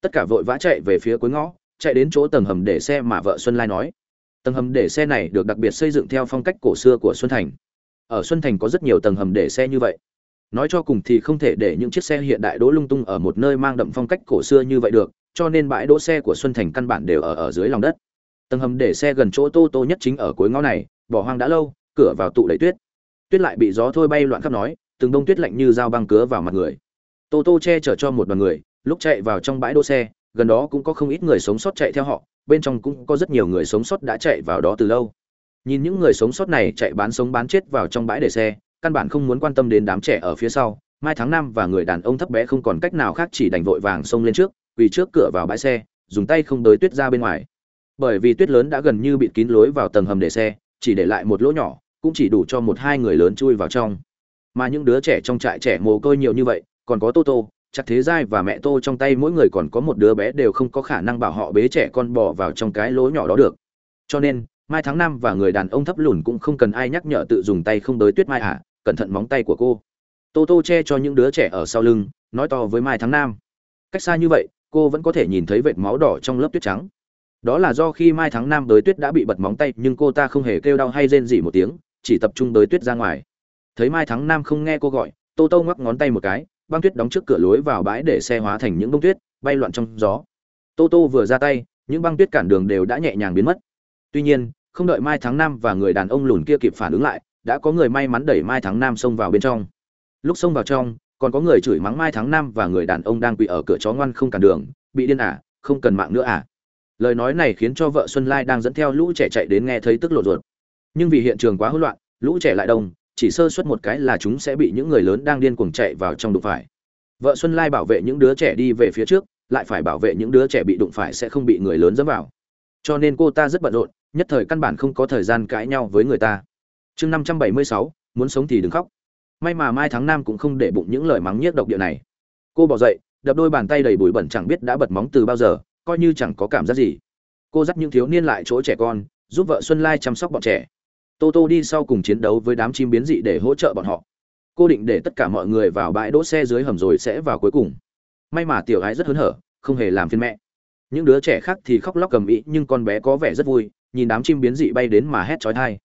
Tất cả vội vã chạy về phía cuối ngõ, chạy đến chỗ tầng hầm để xe mà vợ xuân lai nói. Tầng hầm để xe này được đặc biệt xây dựng theo phong cách cổ xưa của xuân thành ở xuân thành có rất nhiều tầng hầm để xe như vậy. Nói cho cùng thì không thể để những chiếc xe hiện đại đỗ lung tung ở một nơi mang đậm phong cách cổ xưa như vậy được, cho nên bãi đỗ xe của xuân thành căn bản đều ở ở dưới lòng đất. Tầng hầm để xe gần chỗ tô tô nhất chính ở cuối ngõ này, bỏ hoang đã lâu, cửa vào tụ đầy tuyết. Tuyết lại bị gió thôi bay loạn khắp nói, từng bông tuyết lạnh như dao băng cứa vào mặt người. Tô tô che chở cho một đoàn người, lúc chạy vào trong bãi đỗ xe, gần đó cũng có không ít người sống sót chạy theo họ, bên trong cũng có rất nhiều người sống sót đã chạy vào đó từ lâu nhìn những người sống sót này chạy bán sống bán chết vào trong bãi để xe, căn bản không muốn quan tâm đến đám trẻ ở phía sau. Mai tháng năm và người đàn ông thấp bé không còn cách nào khác chỉ đành vội vàng xông lên trước, quỳ trước cửa vào bãi xe, dùng tay không đới tuyết ra bên ngoài. Bởi vì tuyết lớn đã gần như bịt kín lối vào tầng hầm để xe, chỉ để lại một lỗ nhỏ, cũng chỉ đủ cho một hai người lớn chui vào trong. Mà những đứa trẻ trong trại trẻ mồ côi nhiều như vậy, còn có tô tô, chắc thế giai và mẹ tô trong tay mỗi người còn có một đứa bé đều không có khả năng bảo họ bế trẻ con bò vào trong cái lỗ nhỏ đó được. Cho nên mai tháng năm và người đàn ông thấp lùn cũng không cần ai nhắc nhở tự dùng tay không đới tuyết mai à cẩn thận móng tay của cô. Tô tô che cho những đứa trẻ ở sau lưng, nói to với mai tháng năm cách xa như vậy, cô vẫn có thể nhìn thấy vệt máu đỏ trong lớp tuyết trắng. Đó là do khi mai tháng năm đới tuyết đã bị bật móng tay, nhưng cô ta không hề kêu đau hay rên gì một tiếng, chỉ tập trung đới tuyết ra ngoài. Thấy mai tháng năm không nghe cô gọi, tô tô ngoắc ngón tay một cái, băng tuyết đóng trước cửa lối vào bãi để xe hóa thành những bông tuyết, bay loạn trong gió. Tô tô vừa ra tay, những băng tuyết cản đường đều đã nhẹ nhàng biến mất. Tuy nhiên không đợi mai tháng năm và người đàn ông lùn kia kịp phản ứng lại, đã có người may mắn đẩy mai tháng năm xông vào bên trong. Lúc xông vào trong, còn có người chửi mắng mai tháng năm và người đàn ông đang quỳ ở cửa chó ngoan không cản đường, bị điên à không cần mạng nữa à. Lời nói này khiến cho vợ xuân lai đang dẫn theo lũ trẻ chạy đến nghe thấy tức lộ ruột. Nhưng vì hiện trường quá hỗn loạn, lũ trẻ lại đông, chỉ sơ suất một cái là chúng sẽ bị những người lớn đang điên cuồng chạy vào trong đụng phải. Vợ xuân lai bảo vệ những đứa trẻ đi về phía trước, lại phải bảo vệ những đứa trẻ bị đụng phải sẽ không bị người lớn dẫm vào. Cho nên cô ta rất bận rộn nhất thời căn bản không có thời gian cãi nhau với người ta. Chương năm trăm bảy mươi sáu, muốn sống thì đừng khóc. May mà mai tháng năm cũng không để bụng những lời mắng nhiếc độc địa này. Cô bỏ dậy, đập đôi bàn tay đầy bụi bẩn chẳng biết đã bật móng từ bao giờ, coi như chẳng có cảm giác gì. Cô dắt những thiếu niên lại chỗ trẻ con, giúp vợ xuân lai chăm sóc bọn trẻ. Tô tô đi sau cùng chiến đấu với đám chim biến dị để hỗ trợ bọn họ. Cô định để tất cả mọi người vào bãi đỗ xe dưới hầm rồi sẽ vào cuối cùng. May mà tiểu gái rất hớn hở, không hề làm phiền mẹ. Những đứa trẻ khác thì khóc lóc cầm ĩ, nhưng con bé có vẻ rất vui nhìn đám chim biến dị bay đến mà hét chói tai,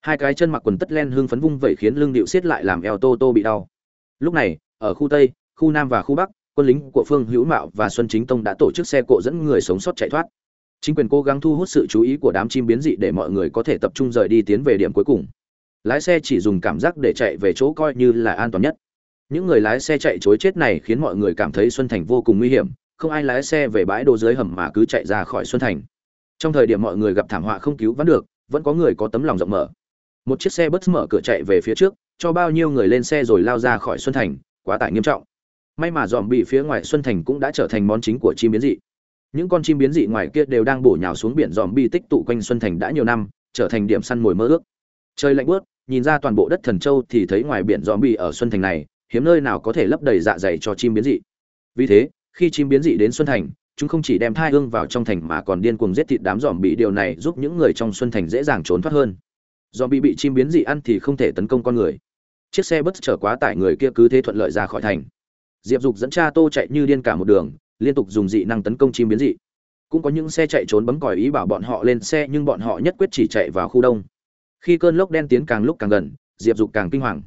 hai cái chân mặc quần tất len hương phấn vung vẩy khiến lưng điệu xiết lại làm eo tô tô bị đau. Lúc này ở khu tây khu nam và khu bắc quân lính của phương hữu mạo và xuân chính tông đã tổ chức xe cộ dẫn người sống sót chạy thoát. Chính quyền cố gắng thu hút sự chú ý của đám chim biến dị để mọi người có thể tập trung rời đi tiến về điểm cuối cùng. Lái xe chỉ dùng cảm giác để chạy về chỗ coi như là an toàn nhất. Những người lái xe chạy chối chết này khiến mọi người cảm thấy xuân thành vô cùng nguy hiểm không ai lái xe về bãi đỗ dưới hầm mà cứ chạy ra khỏi xuân thành trong thời điểm mọi người gặp thảm họa không cứu vãn được, vẫn có người có tấm lòng rộng mở. Một chiếc xe bus mở cửa chạy về phía trước, cho bao nhiêu người lên xe rồi lao ra khỏi xuân thành, quá tải nghiêm trọng. May mà dòm bị phía ngoài xuân thành cũng đã trở thành món chính của chim biến dị. Những con chim biến dị ngoài kia đều đang bổ nhào xuống biển dòm bi tích tụ quanh xuân thành đã nhiều năm, trở thành điểm săn mồi mơ ước. Trời lạnh bớt nhìn ra toàn bộ đất thần châu thì thấy ngoài biển dòm bi ở xuân thành này, hiếm nơi nào có thể lấp đầy dạ dày cho chim biến dị. Vì thế, khi chim biến dị đến xuân thành chúng không chỉ đem thai hương vào trong thành mà còn điên cuồng giết thịt đám dòm bị. Điều này giúp những người trong xuân thành dễ dàng trốn thoát hơn. Dòm bị bị chim biến dị ăn thì không thể tấn công con người. Chiếc xe bất chở quá tải người kia cứ thế thuận lợi ra khỏi thành. Diệp dục dẫn cha tô chạy như điên cả một đường, liên tục dùng dị năng tấn công chim biến dị. Cũng có những xe chạy trốn bấm còi ý bảo bọn họ lên xe, nhưng bọn họ nhất quyết chỉ chạy vào khu đông. Khi cơn lốc đen tiến càng lúc càng gần, diệp dục càng kinh hoàng.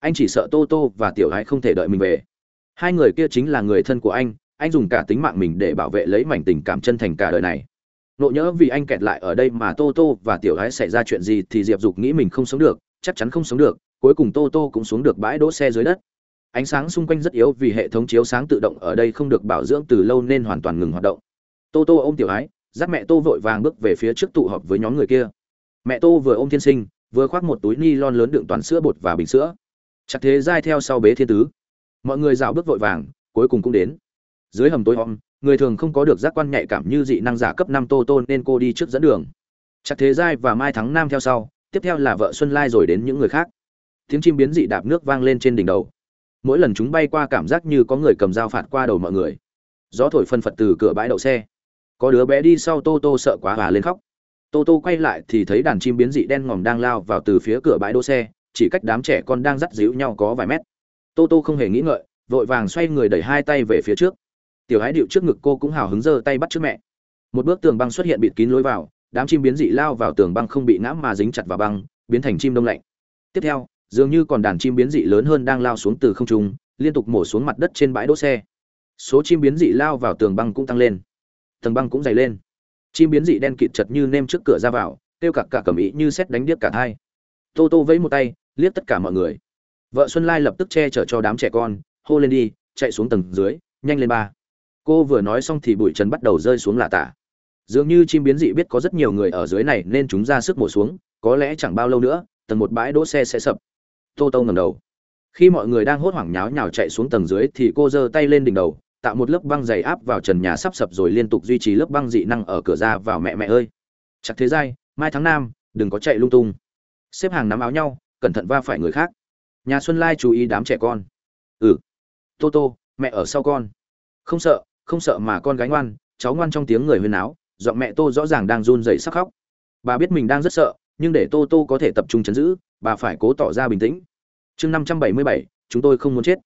Anh chỉ sợ tô tô và tiểu ái không thể đợi mình về. Hai người kia chính là người thân của anh anh dùng cả tính mạng mình để bảo vệ lấy mảnh tình cảm chân thành cả đời này. Nộ nhỡ vì anh kẹt lại ở đây mà tô tô và tiểu ái xảy ra chuyện gì thì diệp dục nghĩ mình không sống được, chắc chắn không sống được, cuối cùng tô tô cũng xuống được bãi đỗ xe dưới đất. Ánh sáng xung quanh rất yếu vì hệ thống chiếu sáng tự động ở đây không được bảo dưỡng từ lâu nên hoàn toàn ngừng hoạt động. Tô tô ôm tiểu ái, dắt mẹ tô vội vàng bước về phía trước tụ họp với nhóm người kia. Mẹ tô vừa ôm thiên sinh, vừa khoác một túi ni lon lớn đựng toàn sữa bột và bình sữa. Chặt thế dai theo sau bế thiên tứ. Mọi người dạo bước vội vàng, cuối cùng cũng đến dưới hầm tối om, người thường không có được giác quan nhạy cảm như dị năng giả cấp năm tô tô nên cô đi trước dẫn đường. Chắc thế giai và mai thắng nam theo sau, tiếp theo là vợ xuân lai rồi đến những người khác. Tiếng chim biến dị đạp nước vang lên trên đỉnh đầu. Mỗi lần chúng bay qua cảm giác như có người cầm dao phạt qua đầu mọi người. Gió thổi phân phật từ cửa bãi đậu xe. Có đứa bé đi sau tô tô sợ quá và lên khóc. Tô tô quay lại thì thấy đàn chim biến dị đen ngòm đang lao vào từ phía cửa bãi đỗ xe, chỉ cách đám trẻ con đang dắt díu nhau có vài mét. Tô tô không hề nghĩ ngợi, vội vàng xoay người đẩy hai tay về phía trước tiểu hái điệu trước ngực cô cũng hào hứng giơ tay bắt trước mẹ. Một bước tường băng xuất hiện bịt kín lối vào, đám chim biến dị lao vào tường băng không bị ngã mà dính chặt vào băng, biến thành chim đông lạnh. Tiếp theo, dường như còn đàn chim biến dị lớn hơn đang lao xuống từ không trung, liên tục mổ xuống mặt đất trên bãi đỗ xe. Số chim biến dị lao vào tường băng cũng tăng lên. Tầng băng cũng dày lên. Chim biến dị đen kịt chật như nêm trước cửa ra vào, kêu cặc cả cầm ý như xét đánh điếc cả thai. Tô tô vẫy một tay, liếc tất cả mọi người. Vợ xuân lai lập tức che chở cho đám trẻ con, hô lên đi, chạy xuống tầng dưới, nhanh lên ba cô vừa nói xong thì bụi trần bắt đầu rơi xuống lạ tả. Dường như chim biến dị biết có rất nhiều người ở dưới này nên chúng ra sức mổ xuống, có lẽ chẳng bao lâu nữa, tầng một bãi đỗ xe sẽ sập. Tô tô ngầm đầu. Khi mọi người đang hốt hoảng nháo nhào chạy xuống tầng dưới thì cô giơ tay lên đỉnh đầu, tạo một lớp băng dày áp vào trần nhà sắp sập rồi liên tục duy trì lớp băng dị năng ở cửa ra vào mẹ mẹ ơi. Chắc thế dai. mai tháng năm đừng có chạy lung tung. Xếp hàng nắm áo nhau, cẩn thận va phải người khác. Nhà xuân lai chú ý đám trẻ con. Ừ. Tô tô, mẹ ở sau con. Không sợ không sợ mà con gái ngoan, cháu ngoan trong tiếng người huyên áo giọng mẹ tô rõ ràng đang run rẩy sắc khóc. Bà biết mình đang rất sợ, nhưng để tô tô có thể tập trung chấn giữ, bà phải cố tỏ ra bình tĩnh. Chương năm trăm bảy mươi bảy, chúng tôi không muốn chết.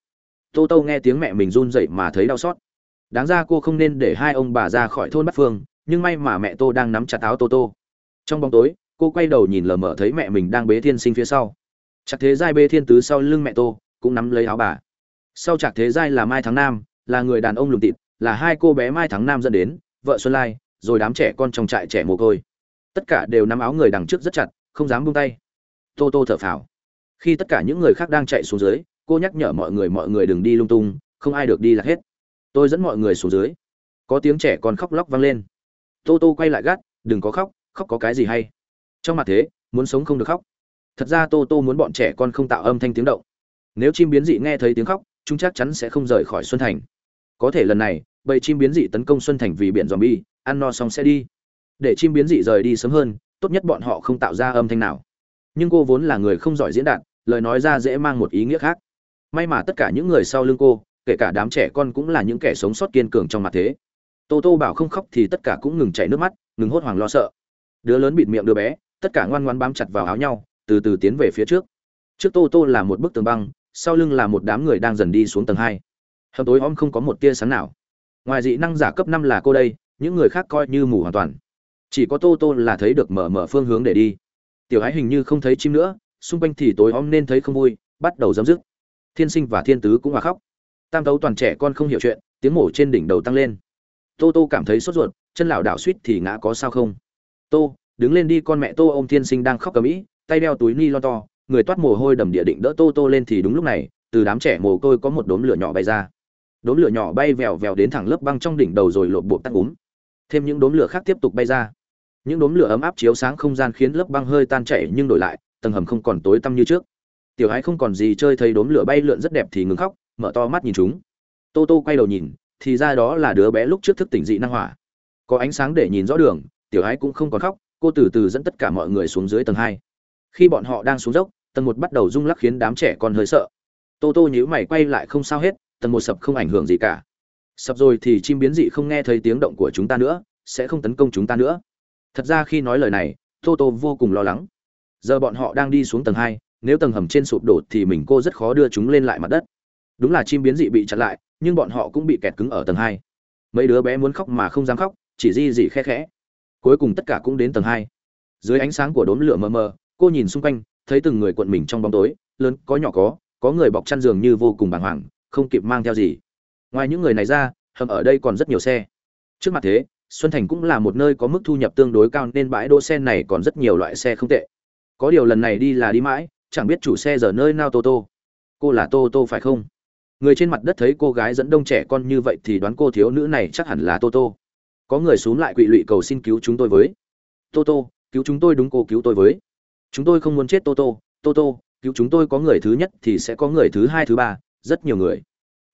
Tô tô nghe tiếng mẹ mình run rẩy mà thấy đau xót. Đáng ra cô không nên để hai ông bà ra khỏi thôn bắc phương, nhưng may mà mẹ tô đang nắm chặt áo tô tô. Trong bóng tối, cô quay đầu nhìn lờ mờ thấy mẹ mình đang bế thiên sinh phía sau. Chặt thế giai bê thiên tứ sau lưng mẹ tô, cũng nắm lấy áo bà. Sau chặt thế giai là mai tháng nam, là người đàn ông lùm tịt là hai cô bé mai tháng nam dẫn đến, vợ xuân lai, rồi đám trẻ con trong trại trẻ mồ côi. Tất cả đều nắm áo người đằng trước rất chặt, không dám buông tay. Tô tô thở phào. Khi tất cả những người khác đang chạy xuống dưới, cô nhắc nhở mọi người mọi người đừng đi lung tung, không ai được đi là hết. Tôi dẫn mọi người xuống dưới. Có tiếng trẻ con khóc lóc vang lên. Tô tô quay lại gắt, đừng có khóc khóc có cái gì hay. Trong mặt thế, muốn sống không được khóc. Thật ra tô tô muốn bọn trẻ con không tạo âm thanh tiếng động. Nếu chim biến dị nghe thấy tiếng khóc, chúng chắc chắn sẽ không rời khỏi xuân thành. Có thể lần này bầy chim biến dị tấn công xuân thành vì biển zombie, bi ăn no xong sẽ đi. Để chim biến dị rời đi sớm hơn tốt nhất bọn họ không tạo ra âm thanh nào. Nhưng cô vốn là người không giỏi diễn đạt lời nói ra dễ mang một ý nghĩa khác. May mà tất cả những người sau lưng cô kể cả đám trẻ con cũng là những kẻ sống sót kiên cường trong mặt thế. Tô tô bảo không khóc thì tất cả cũng ngừng chảy nước mắt ngừng hốt hoảng lo sợ. Đứa lớn bịt miệng đứa bé tất cả ngoan ngoãn bám chặt vào áo nhau từ từ tiến về phía trước. Trước tô tô là một bức tường băng sau lưng là một đám người đang dần đi xuống tầng hai. Hầm tối om không có một tia sáng nào ngoài dị năng giả cấp năm là cô đây, những người khác coi như mù hoàn toàn. Chỉ có tô tô là thấy được mở mở phương hướng để đi. Tiểu ái hình như không thấy chim nữa, xung quanh thì tối om nên thấy không vui, bắt đầu dấm dứt thiên sinh và thiên tứ cũng hòa khóc. Tam tấu toàn trẻ con không hiểu chuyện, tiếng mổ trên đỉnh đầu tăng lên. Tô tô cảm thấy sốt ruột, chân lảo đảo suýt thì ngã có sao không? Tô, đứng lên đi, con mẹ tô ô m thiên sinh đang khóc cầm ĩ tay đeo túi ni lo to, người toát mồ hôi đầm địa định đỡ tô tô lên thì đúng lúc này, từ đám trẻ mồ côi có một đốm lửa nhỏ bay ra đốm lửa nhỏ bay vèo vèo đến thẳng lớp băng trong đỉnh đầu rồi lột bộ tắt úm. Thêm những đốm lửa khác tiếp tục bay ra. Những đốm lửa ấm áp chiếu sáng không gian khiến lớp băng hơi tan chảy nhưng đổi lại, tầng hầm không còn tối tăm như trước. Tiểu ái không còn gì chơi thấy đốm lửa bay lượn rất đẹp thì ngừng khóc, mở to mắt nhìn chúng. Tô tô quay đầu nhìn, thì ra đó là đứa bé lúc trước thức tỉnh dị năng hỏa. Có ánh sáng để nhìn rõ đường, tiểu ái cũng không còn khóc, cô từ từ dẫn tất cả mọi người xuống dưới tầng hai. Khi bọn họ đang xuống dốc, tầng một bắt đầu rung lắc khiến đám trẻ con hơi sợ. Tô tô nhíu mày quay lại không sao hết tầng một sập không ảnh hưởng gì cả. Sập rồi thì chim biến dị không nghe thấy tiếng động của chúng ta nữa, sẽ không tấn công chúng ta nữa. Thật ra khi nói lời này tô tô vô cùng lo lắng. Giờ bọn họ đang đi xuống tầng hai, nếu tầng hầm trên sụp đổ thì mình cô rất khó đưa chúng lên lại mặt đất. Đúng là chim biến dị bị chặn lại, nhưng bọn họ cũng bị kẹt cứng ở tầng hai. Mấy đứa bé muốn khóc mà không dám khóc, chỉ di dị khe khẽ. Cuối cùng tất cả cũng đến tầng hai. Dưới ánh sáng của đốm lửa mờ mờ, cô nhìn xung quanh, thấy từng người cuộn mình trong bóng tối, lớn, có nhỏ có có người bọc chăn giường như vô cùng bàng hoàng không kịp mang theo gì. Ngoài những người này ra, hầm ở đây còn rất nhiều xe. Trước mặt thế, xuân thành cũng là một nơi có mức thu nhập tương đối cao nên bãi đỗ xe này còn rất nhiều loại xe không tệ. Có điều lần này đi là đi mãi, chẳng biết chủ xe giờ nơi nào tô tô. Cô là tô tô phải không? Người trên mặt đất thấy cô gái dẫn đông trẻ con như vậy thì đoán cô thiếu nữ này chắc hẳn là tô tô. Có người xuống lại quỵ lụy cầu xin cứu chúng tôi với. Tô tô, cứu chúng tôi đúng cô cứu tôi với. Chúng tôi không muốn chết tô tô. Tô tô, cứu chúng tôi có người thứ nhất thì sẽ có người thứ hai thứ ba rất nhiều người.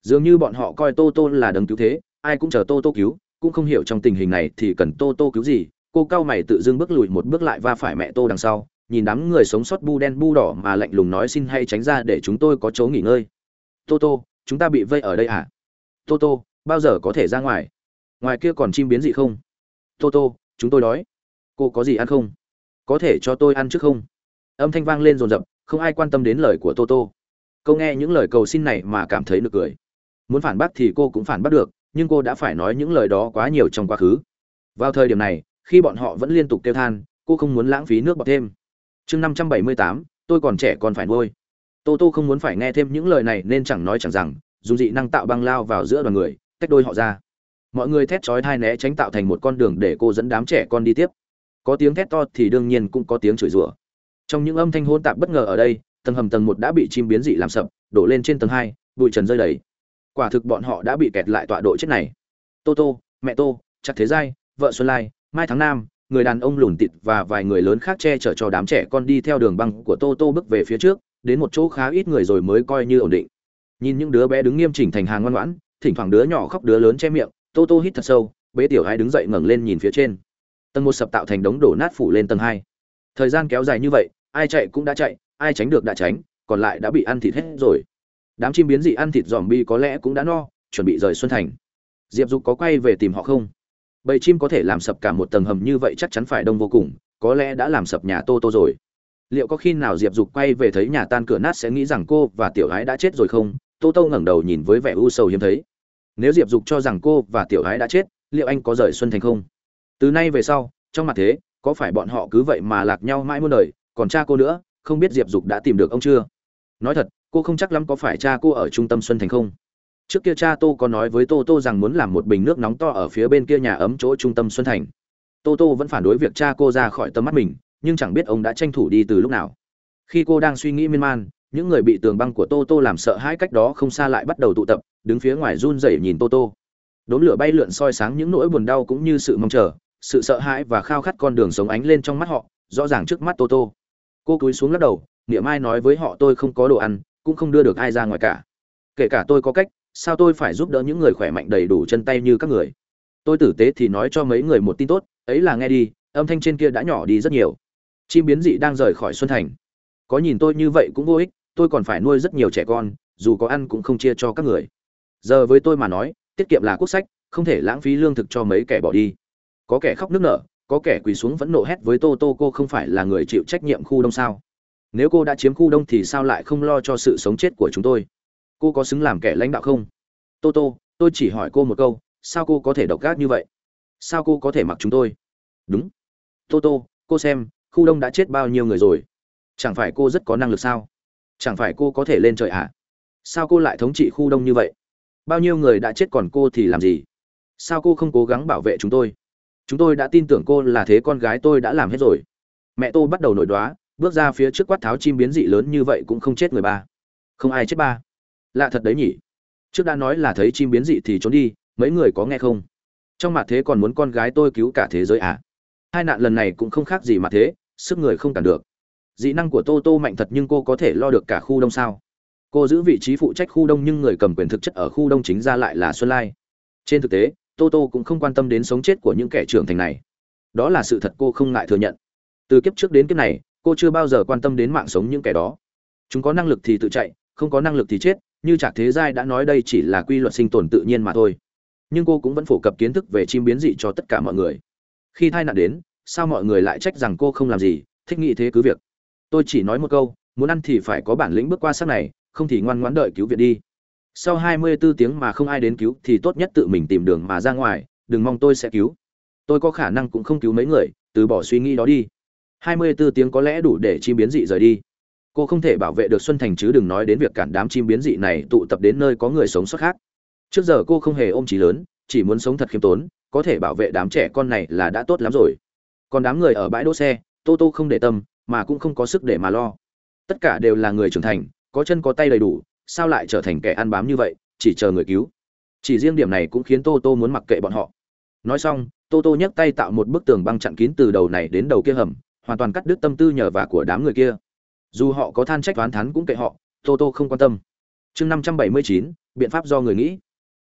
Dường như bọn họ coi tô tô là đấng cứu thế, ai cũng chờ tô tô cứu, cũng không hiểu trong tình hình này thì cần tô tô cứu gì. Cô cao mày tự dưng bước lùi một bước lại va phải mẹ tô đằng sau, nhìn đám người sống sót bu đen bu đỏ mà lạnh lùng nói xin hay tránh ra để chúng tôi có chỗ nghỉ ngơi. Tô tô, chúng ta bị vây ở đây à? Tô tô, bao giờ có thể ra ngoài? Ngoài kia còn chim biến gì không? Tô tô, chúng tôi đói. Cô có gì ăn không? Có thể cho tôi ăn trước không? Âm thanh vang lên rồn rập, không ai quan tâm đến lời của tô tô câu nghe những lời cầu xin này mà cảm thấy nực cười. Muốn phản bác thì cô cũng phản bác được, nhưng cô đã phải nói những lời đó quá nhiều trong quá khứ. Vào thời điểm này, khi bọn họ vẫn liên tục kêu than, cô không muốn lãng phí nước bọt thêm. Chương năm trăm bảy mươi tám, tôi còn trẻ còn phải nuôi. Tô tô không muốn phải nghe thêm những lời này nên chẳng nói chẳng rằng, dùng dị năng tạo băng lao vào giữa đoàn người, tách đôi họ ra. Mọi người thét chói thai né tránh tạo thành một con đường để cô dẫn đám trẻ con đi tiếp. Có tiếng thét to thì đương nhiên cũng có tiếng chửi rủa. Trong những âm thanh hôn tạp bất ngờ ở đây tầng hầm tầng một đã bị chim biến dị làm sập, đổ lên trên tầng hai, bụi trần rơi đầy. Quả thực bọn họ đã bị kẹt lại tọa độ chết này. Tô tô, mẹ tô, chắc thế giai, vợ xuân lai, mai tháng nam, người đàn ông lùn tịt và vài người lớn khác che chở cho đám trẻ con đi theo đường băng của tô tô bước về phía trước, đến một chỗ khá ít người rồi mới coi như ổn định. Nhìn những đứa bé đứng nghiêm chỉnh thành hàng ngoan ngoãn, thỉnh thoảng đứa nhỏ khóc đứa lớn che miệng, tô tô hít thật sâu, bế tiểu hai đứng dậy ngẩng lên nhìn phía trên. Tầng một sập tạo thành đống đổ nát phủ lên tầng hai. Thời gian kéo dài như vậy, ai chạy cũng đã chạy ai tránh được đã tránh, còn lại đã bị ăn thịt hết rồi. Đám chim biến dị ăn thịt dòm bi có lẽ cũng đã no, chuẩn bị rời xuân thành. Diệp dục có quay về tìm họ không? Bầy chim có thể làm sập cả một tầng hầm như vậy chắc chắn phải đông vô cùng, có lẽ đã làm sập nhà tô tô rồi. Liệu có khi nào diệp dục quay về thấy nhà tan cửa nát sẽ nghĩ rằng cô và tiểu gái đã chết rồi không? Tô tô ngẩng đầu nhìn với vẻ u sầu hiếm thấy. Nếu diệp dục cho rằng cô và tiểu gái đã chết, liệu anh có rời xuân thành không? Từ nay về sau, trong mặt thế, có phải bọn họ cứ vậy mà lạc nhau mãi muôn đời, còn cha cô nữa không biết diệp dục đã tìm được ông chưa? Nói thật, cô không chắc lắm có phải cha cô ở trung tâm xuân thành không. Trước kia cha tô có nói với tô tô rằng muốn làm một bình nước nóng to ở phía bên kia nhà ấm chỗ trung tâm xuân thành. Tô tô vẫn phản đối việc cha cô ra khỏi tầm mắt mình, nhưng chẳng biết ông đã tranh thủ đi từ lúc nào. Khi cô đang suy nghĩ miên man, những người bị tường băng của tô tô làm sợ hãi cách đó không xa lại bắt đầu tụ tập, đứng phía ngoài run rẩy nhìn tô tô. Đốm lửa bay lượn soi sáng những nỗi buồn đau cũng như sự mong chờ, sự sợ hãi và khao khát con đường sống ánh lên trong mắt họ, rõ ràng trước mắt tô tô cô cúi xuống lắc đầu, niệm mai nói với họ tôi không có đồ ăn, cũng không đưa được ai ra ngoài cả. Kể cả tôi có cách, sao tôi phải giúp đỡ những người khỏe mạnh đầy đủ chân tay như các người? Tôi tử tế thì nói cho mấy người một tin tốt, ấy là nghe đi, âm thanh trên kia đã nhỏ đi rất nhiều. Chim biến dị đang rời khỏi xuân thành. Có nhìn tôi như vậy cũng vô ích, tôi còn phải nuôi rất nhiều trẻ con, dù có ăn cũng không chia cho các người. Giờ với tôi mà nói, tiết kiệm là quốc sách, không thể lãng phí lương thực cho mấy kẻ bỏ đi. Có kẻ khóc nức nở có kẻ quỳ xuống vẫn nộ hét với tô tô, cô không phải là người chịu trách nhiệm khu đông sao? Nếu cô đã chiếm khu đông thì sao lại không lo cho sự sống chết của chúng tôi? Cô có xứng làm kẻ lãnh đạo không? Tô tô, tôi chỉ hỏi cô một câu, sao cô có thể độc gác như vậy? Sao cô có thể mặc chúng tôi? Đúng. Tô tô, cô xem, khu đông đã chết bao nhiêu người rồi? Chẳng phải cô rất có năng lực sao? Chẳng phải cô có thể lên trời ạ à? sao cô lại thống trị khu đông như vậy? Bao nhiêu người đã chết còn cô thì làm gì? Sao cô không cố gắng bảo vệ chúng tôi? Chúng tôi đã tin tưởng cô là thế con gái tôi đã làm hết rồi. Mẹ tôi bắt đầu nổi đoá, bước ra phía trước quát tháo chim biến dị lớn như vậy cũng không chết người ba. Không ai chết ba. Lạ thật đấy nhỉ. Trước đã nói là thấy chim biến dị thì trốn đi, mấy người có nghe không? Trong mặt thế còn muốn con gái tôi cứu cả thế giới à? Hai nạn lần này cũng không khác gì mà thế, sức người không cản được. Dị năng của tô tô mạnh thật nhưng cô có thể lo được cả khu đông sao? Cô giữ vị trí phụ trách khu đông nhưng người cầm quyền thực chất ở khu đông chính ra lại là xuân lai. Trên thực tế tô tô cũng không quan tâm đến sống chết của những kẻ trưởng thành này. Đó là sự thật cô không ngại thừa nhận. Từ kiếp trước đến kiếp này, cô chưa bao giờ quan tâm đến mạng sống những kẻ đó. Chúng có năng lực thì tự chạy, không có năng lực thì chết, như trạc thế giai đã nói đây chỉ là quy luật sinh tồn tự nhiên mà thôi. Nhưng cô cũng vẫn phổ cập kiến thức về chim biến dị cho tất cả mọi người. Khi tai nạn đến, sao mọi người lại trách rằng cô không làm gì, thích nghĩ thế cứ việc. Tôi chỉ nói một câu, muốn ăn thì phải có bản lĩnh bước qua sắc này, không thì ngoan ngoãn đợi cứu viện đi sau 24 tiếng mà không ai đến cứu thì tốt nhất tự mình tìm đường mà ra ngoài, đừng mong tôi sẽ cứu. Tôi có khả năng cũng không cứu mấy người, từ bỏ suy nghĩ đó đi. 24 tiếng có lẽ đủ để chim biến dị rời đi. Cô không thể bảo vệ được xuân thành chứ đừng nói đến việc cản đám chim biến dị này tụ tập đến nơi có người sống sót khác. Trước giờ cô không hề ôm chí lớn, chỉ muốn sống thật khiêm tốn, có thể bảo vệ đám trẻ con này là đã tốt lắm rồi. Còn đám người ở bãi đỗ xe, tô tô không để tâm, mà cũng không có sức để mà lo. Tất cả đều là người trưởng thành, có chân có tay đầy đủ sao lại trở thành kẻ ăn bám như vậy, chỉ chờ người cứu? Chỉ riêng điểm này cũng khiến tô tô muốn mặc kệ bọn họ. Nói xong, tô tô nhấc tay tạo một bức tường băng chặn kín từ đầu này đến đầu kia hầm, hoàn toàn cắt đứt tâm tư nhờ vả của đám người kia. Dù họ có than trách toán thắn cũng kệ họ, tô tô không quan tâm. Chương năm trăm bảy mươi chín, biện pháp do người nghĩ.